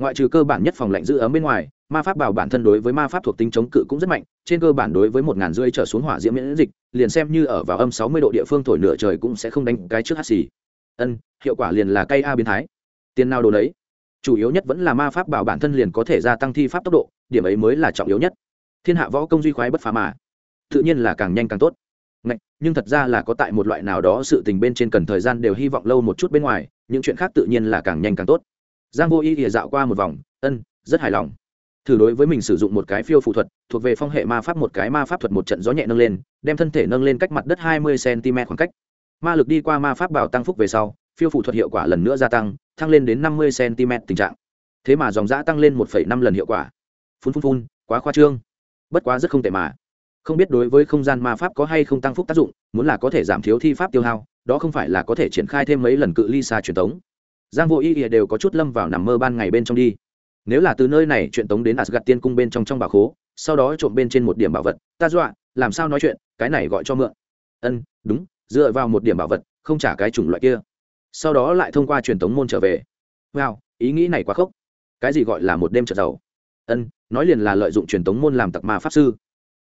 ngoại trừ cơ bản nhất phòng lạnh giữ ấm bên ngoài ma pháp bảo bản thân đối với ma pháp thuộc tính chống cự cũng rất mạnh trên cơ bản đối với một ngàn rưỡi trở xuống hỏa diễm miễn dịch liền xem như ở vào âm sáu mươi độ địa phương thổi nửa trời cũng sẽ không đánh cái trước hát xì. Ân hiệu quả liền là cây a biến thái. Tiền nào đồ đấy chủ yếu nhất vẫn là ma pháp bảo bản thân liền có thể gia tăng thi pháp tốc độ điểm ấy mới là trọng yếu nhất. Thiên hạ võ công duy khoái bất phá mà. Tự nhiên là càng nhanh càng tốt. Ngạch, nhưng thật ra là có tại một loại nào đó sự tình bên trên cần thời gian đều hy vọng lâu một chút bên ngoài những chuyện khác tự nhiên là càng nhanh càng tốt giang vô y ỉa dạo qua một vòng, ân, rất hài lòng. Thử đối với mình sử dụng một cái phiêu phụ thuật, thuộc về phong hệ ma pháp một cái ma pháp thuật một trận gió nhẹ nâng lên, đem thân thể nâng lên cách mặt đất hai mươi cm khoảng cách. Ma lực đi qua ma pháp bảo tăng phúc về sau, phiêu phụ thuật hiệu quả lần nữa gia tăng, thăng lên đến năm mươi cm tình trạng. Thế mà dòng giã tăng lên một năm lần hiệu quả. Phun phun phun, quá khoa trương. Bất quá rất không tệ mà. Không biết đối với không gian ma pháp có hay không tăng phúc tác dụng, muốn là có thể giảm thiếu thi pháp tiêu hao, đó không phải là có thể triển khai thêm mấy lần cự ly xa truyền thống giang vô ý ỉa đều có chút lâm vào nằm mơ ban ngày bên trong đi. Nếu là từ nơi này chuyện tống đến asgad tiên cung bên trong trong bảo khố, sau đó trộm bên trên một điểm bảo vật, ta dọa, làm sao nói chuyện, cái này gọi cho mượn. Ân, đúng, dựa vào một điểm bảo vật, không trả cái chủng loại kia. Sau đó lại thông qua truyền tống môn trở về. Wow, ý nghĩ này quá khốc. Cái gì gọi là một đêm trật giàu ân, nói liền là lợi dụng truyền tống môn làm tặc ma pháp sư.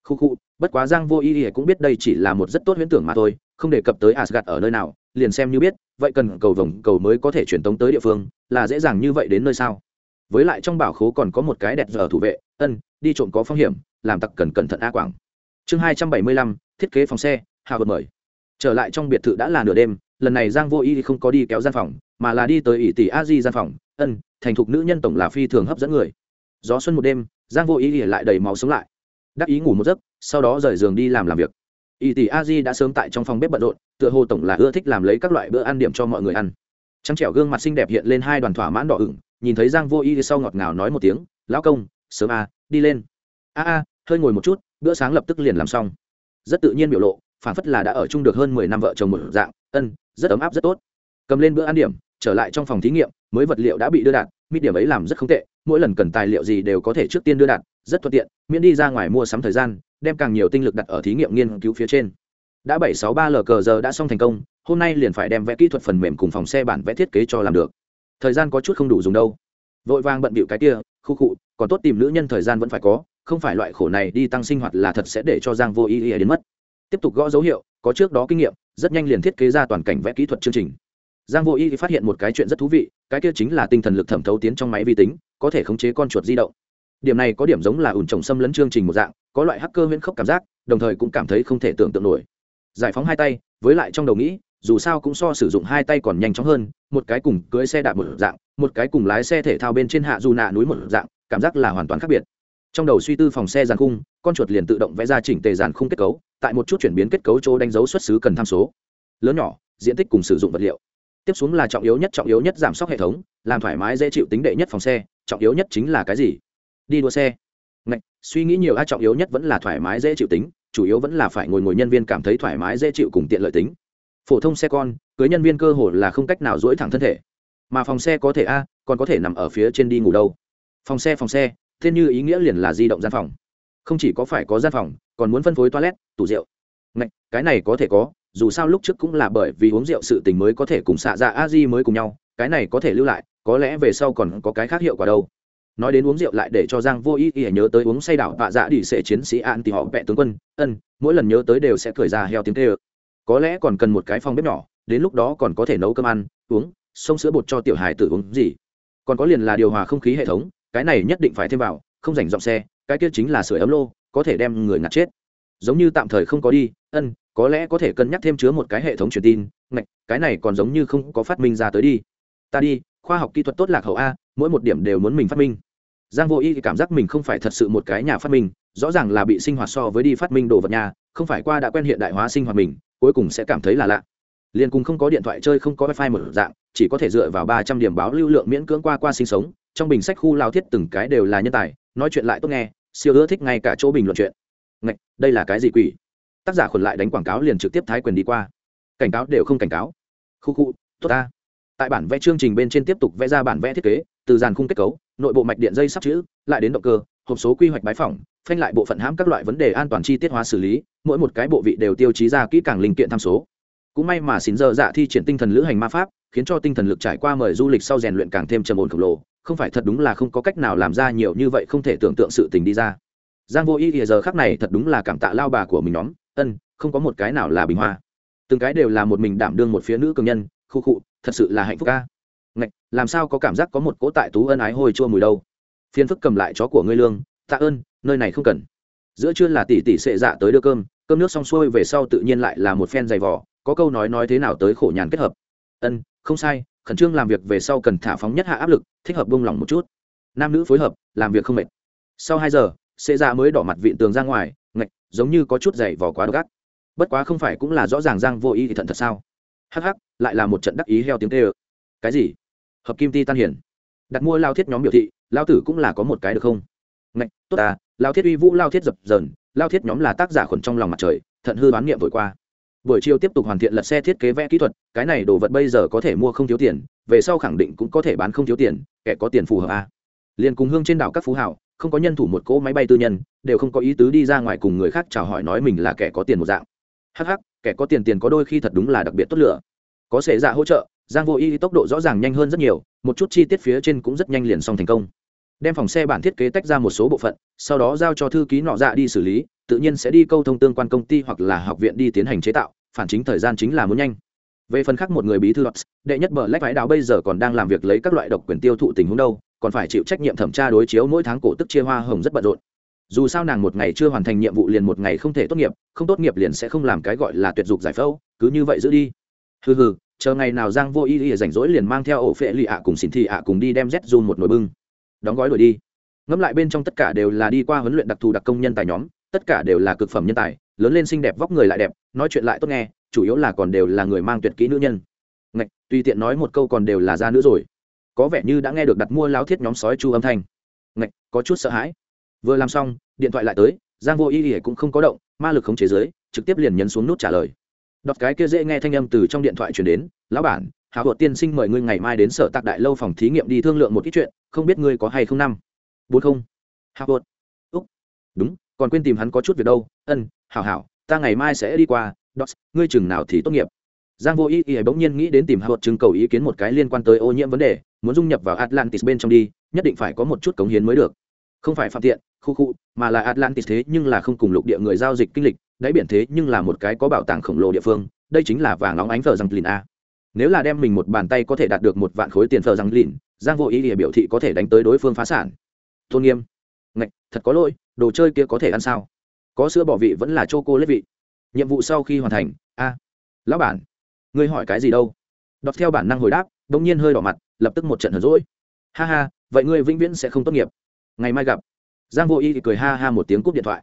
Khu khu, bất quá giang vô ý ý cũng biết đây chỉ là một rất tốt huyễn tưởng mà thôi, không đề cập tới asgad ở nơi nào liền xem như biết, vậy cần cầu vồng cầu mới có thể truyền tống tới địa phương, là dễ dàng như vậy đến nơi sao? Với lại trong bảo khố còn có một cái đẹp giờ thủ vệ, ân, đi trộm có phong hiểm, làm tặc cần cẩn thận a quảng. Chương hai trăm bảy mươi lăm, thiết kế phòng xe hào vật mời. Trở lại trong biệt thự đã là nửa đêm, lần này giang vô y không có đi kéo gian phòng, mà là đi tới ỷ tỷ a di gian phòng, ân, thành thục nữ nhân tổng là phi thường hấp dẫn người. Gió xuân một đêm, giang vô y lại đầy máu sống lại. Đắc ý ngủ một giấc, sau đó rời giường đi làm làm việc ỷ tỷ a di đã sớm tại trong phòng bếp bận rộn, tựa hồ tổng là ưa thích làm lấy các loại bữa ăn điểm cho mọi người ăn. Trắng trẻo gương mặt xinh đẹp hiện lên hai đoàn thỏa mãn đỏ ửng, nhìn thấy giang vô y sau ngọt ngào nói một tiếng, lão công, sớm a đi lên. A a, hơi ngồi một chút, bữa sáng lập tức liền làm xong. Rất tự nhiên biểu lộ phản phất là đã ở chung được hơn mười năm vợ chồng một dạng, ân, rất ấm áp, rất tốt. Cầm lên bữa ăn điểm, trở lại trong phòng thí nghiệm, mới vật liệu đã bị đưa đạt, mít điểm ấy làm rất không tệ, mỗi lần cần tài liệu gì đều có thể trước tiên đưa đạt, rất thuận tiện, miễn đi ra ngoài mua sắm thời gian đem càng nhiều tinh lực đặt ở thí nghiệm nghiên cứu phía trên. Đã bảy sáu ba lờ cờ giờ đã xong thành công, hôm nay liền phải đem vẽ kỹ thuật phần mềm cùng phòng xe bản vẽ thiết kế cho làm được. Thời gian có chút không đủ dùng đâu. Vội vàng bận bịu cái kia, khu cụ còn tốt tìm nữ nhân thời gian vẫn phải có, không phải loại khổ này đi tăng sinh hoạt là thật sẽ để cho giang vô ý ý đến mất. Tiếp tục gõ dấu hiệu, có trước đó kinh nghiệm, rất nhanh liền thiết kế ra toàn cảnh vẽ kỹ thuật chương trình. Giang vô ý phát hiện một cái chuyện rất thú vị, cái kia chính là tinh thần lực thẩm thấu tiến trong máy vi tính, có thể khống chế con chuột di động điểm này có điểm giống là ủn trồng xâm lấn chương trình một dạng, có loại hacker huyễn khốc cảm giác, đồng thời cũng cảm thấy không thể tưởng tượng nổi. Giải phóng hai tay, với lại trong đầu nghĩ, dù sao cũng so sử dụng hai tay còn nhanh chóng hơn, một cái cùng cưới xe đạp một dạng, một cái cùng lái xe thể thao bên trên hạ dù nạ núi một dạng, cảm giác là hoàn toàn khác biệt. Trong đầu suy tư phòng xe giàn khung, con chuột liền tự động vẽ ra chỉnh tề giàn khung kết cấu, tại một chút chuyển biến kết cấu chỗ đánh dấu xuất xứ cần tham số. Lớn nhỏ, diện tích cùng sử dụng vật liệu. Tiếp xuống là trọng yếu nhất trọng yếu nhất giảm sốc hệ thống, làm thoải mái dễ chịu tính đệ nhất phòng xe, trọng yếu nhất chính là cái gì? Đi đua xe. Ngạch, suy nghĩ nhiều a trọng yếu nhất vẫn là thoải mái dễ chịu tính chủ yếu vẫn là phải ngồi ngồi nhân viên cảm thấy thoải mái dễ chịu cùng tiện lợi tính. Phổ thông xe con cưới nhân viên cơ hồ là không cách nào dỗi thẳng thân thể. Mà phòng xe có thể a còn có thể nằm ở phía trên đi ngủ đâu. Phòng xe phòng xe tên như ý nghĩa liền là di động gian phòng. Không chỉ có phải có gian phòng còn muốn phân phối toilet tủ rượu. Ngạch, cái này có thể có dù sao lúc trước cũng là bởi vì uống rượu sự tình mới có thể cùng xạ ra a di mới cùng nhau cái này có thể lưu lại có lẽ về sau còn có cái khác hiệu quả đâu nói đến uống rượu lại để cho giang vô ý ý nhớ tới uống say đảo vạ dạ đi sẽ chiến sĩ an thì họ vẽ tướng quân, ân, mỗi lần nhớ tới đều sẽ cười ra heo tiếng tê ơ. Có lẽ còn cần một cái phòng bếp nhỏ, đến lúc đó còn có thể nấu cơm ăn, uống, xông sữa bột cho tiểu hài tử uống gì. Còn có liền là điều hòa không khí hệ thống, cái này nhất định phải thêm vào, không dành dọn xe, cái kia chính là sửa ấm lô, có thể đem người ngạt chết. Giống như tạm thời không có đi, ân, có lẽ có thể cân nhắc thêm chứa một cái hệ thống truyền tin, ngạch, cái này còn giống như không có phát minh ra tới đi. Ta đi khoa học kỹ thuật tốt lạc hậu a, mỗi một điểm đều muốn mình phát minh. Giang vô y cảm giác mình không phải thật sự một cái nhà phát minh, rõ ràng là bị sinh hoạt so với đi phát minh đồ vật nhà, không phải qua đã quen hiện đại hóa sinh hoạt mình, cuối cùng sẽ cảm thấy là lạ. Liền cùng không có điện thoại chơi, không có wifi một dạng, chỉ có thể dựa vào ba trăm điểm báo lưu lượng miễn cưỡng qua qua sinh sống, trong bình sách khu lao thiết từng cái đều là nhân tài, nói chuyện lại tốt nghe, siêu ưa thích ngay cả chỗ bình luận chuyện. Ngạch, đây là cái gì quỷ? Tác giả khuẩn lại đánh quảng cáo liền trực tiếp thái quyền đi qua. Cảnh cáo đều không cảnh cáo. Khu khu, tốt ta tại bản vẽ chương trình bên trên tiếp tục vẽ ra bản vẽ thiết kế, từ dàn khung kết cấu, nội bộ mạch điện dây sắp chữ, lại đến động cơ, hộp số quy hoạch bái phỏng, phanh lại bộ phận hãm các loại vấn đề an toàn chi tiết hóa xử lý, mỗi một cái bộ vị đều tiêu chí ra kỹ càng linh kiện tham số. Cũng may mà xin giờ dạ thi triển tinh thần lữ hành ma pháp, khiến cho tinh thần lực trải qua mời du lịch sau rèn luyện càng thêm trầm ổn khổng lồ, không phải thật đúng là không có cách nào làm ra nhiều như vậy không thể tưởng tượng sự tình đi ra. Giang vô ý thì giờ khắc này thật đúng là cảm tạ lao bà của mình nhóm, ân, không có một cái nào là bình hoa. Từng cái đều là một mình đảm đương một phía nữ cường nhân khu khụ thật sự là hạnh phúc ca. Ngạch, làm sao có cảm giác có một cỗ tại tú ân ái hôi chua mùi đâu? Phiên phức cầm lại chó của ngươi lương, tạ ơn, nơi này không cần. Giữa trưa là tỷ tỷ sệ dạ tới đưa cơm cơm nước xong xuôi về sau tự nhiên lại là một phen dày vỏ có câu nói nói thế nào tới khổ nhàn kết hợp. Ân, không sai, khẩn trương làm việc về sau cần thả phóng nhất hạ áp lực, thích hợp bông lỏng một chút. Nam nữ phối hợp, làm việc không mệt. Sau hai giờ, sệ dạ mới đỏ mặt vịn tường ra ngoài, ngạch, giống như có chút dày vỏ quá gắt bất quá không phải cũng là rõ ràng giang vô ý thì thận thật sao? Hắc hắc, lại là một trận đắc ý heo tiếng tê ơ cái gì? Hợp kim ti tan hiển. Đặt mua lao thiết nhóm biểu thị, lao tử cũng là có một cái được không? Ngạch, tốt à lao thiết uy vũ, lao thiết dập dờn, lao thiết nhóm là tác giả khuẩn trong lòng mặt trời, thận hư đoán niệm vội qua. Buổi chiều tiếp tục hoàn thiện lật xe thiết kế vẽ kỹ thuật, cái này đồ vật bây giờ có thể mua không thiếu tiền, về sau khẳng định cũng có thể bán không thiếu tiền, kẻ có tiền phù hợp à. liền cùng hương trên đảo các phú hảo, không có nhân thủ một cỗ máy bay tư nhân, đều không có ý tứ đi ra ngoài cùng người khác chào hỏi nói mình là kẻ có tiền một dạng. Hắc hắc kẻ có tiền tiền có đôi khi thật đúng là đặc biệt tốt lửa có xảy ra dạ hỗ trợ, giang vô y tốc độ rõ ràng nhanh hơn rất nhiều, một chút chi tiết phía trên cũng rất nhanh liền xong thành công. Đem phòng xe bản thiết kế tách ra một số bộ phận, sau đó giao cho thư ký nọ dạ đi xử lý, tự nhiên sẽ đi câu thông tương quan công ty hoặc là học viện đi tiến hành chế tạo, phản chính thời gian chính là muốn nhanh. Về phần khác một người bí thư lots đệ nhất bờ lách vải đào bây giờ còn đang làm việc lấy các loại độc quyền tiêu thụ tình huống đâu, còn phải chịu trách nhiệm thẩm tra đối chiếu mỗi tháng cổ tức chia hoa hồng rất bận rộn dù sao nàng một ngày chưa hoàn thành nhiệm vụ liền một ngày không thể tốt nghiệp, không tốt nghiệp liền sẽ không làm cái gọi là tuyệt dục giải phẫu, cứ như vậy giữ đi. Hừ hừ, chờ ngày nào giang vô y y rảnh rỗi liền mang theo ổ phệ lì ạ cùng xin thị ạ cùng đi đem z dùn một nồi bưng. Đóng gói đổi đi. Ngẫm lại bên trong tất cả đều là đi qua huấn luyện đặc thù đặc công nhân tài nhóm, tất cả đều là cực phẩm nhân tài, lớn lên xinh đẹp vóc người lại đẹp, nói chuyện lại tốt nghe, chủ yếu là còn đều là người mang tuyệt kỹ nữ nhân. Ngạch, tùy tiện nói một câu còn đều là ra nữ rồi. Có vẻ như đã nghe được đặt mua láo thiết nhóm sói chu âm thanh. Ngạch, có chút sợ hãi vừa làm xong, điện thoại lại tới, giang vô y ỉa cũng không có động, ma lực không chế giới trực tiếp liền nhấn xuống nút trả lời. Đọt cái kia dễ nghe thanh âm từ trong điện thoại truyền đến, lão bản hạ vợt tiên sinh mời ngươi ngày mai đến sở tạc đại lâu phòng thí nghiệm đi thương lượng một ít chuyện, không biết ngươi có hay không năm? Bốn không. Hạ vợt úc. Đúng, còn quên tìm hắn có chút việc đâu. Ân, hảo hảo, ta ngày mai sẽ đi qua đọt ngươi chừng nào thì tốt nghiệp. Giang vô ý ý bỗng nhiên nghĩ đến tìm hạ vợt trưng cầu ý kiến một cái liên quan tới ô nhiễm vấn đề, muốn dung nhập vào atlantis bên trong đi, nhất định phải có một chút cống hiến mới được. Không phải phạm tiện khu khu, mà là atlantis thế nhưng là không cùng lục địa người giao dịch kinh lịch, đáy biển thế nhưng là một cái có bảo tàng khổng lồ địa phương, đây chính là vàng óng ánh phờ rằng lìn a. Nếu là đem mình một bàn tay có thể đạt được một vạn khối tiền phờ rằng lìn, giang vô ý địa biểu thị có thể đánh tới đối phương phá sản. Tôn nghiêm, ngạch, thật có lỗi, đồ chơi kia có thể ăn sao? Có sữa bỏ vị vẫn là chô cô lết vị. Nhiệm vụ sau khi hoàn thành, a. Lão bản, ngươi hỏi cái gì đâu? Đọc theo bản năng hồi đáp đ ỗ n g nhiên hơi đỏ mặt, lập tức một trận hở rỗi ha ha, vậy ngươi vĩnh viễn sẽ không tốt nghiệp. Ngày mai gặp giang vô y thì cười ha ha một tiếng cúp điện thoại.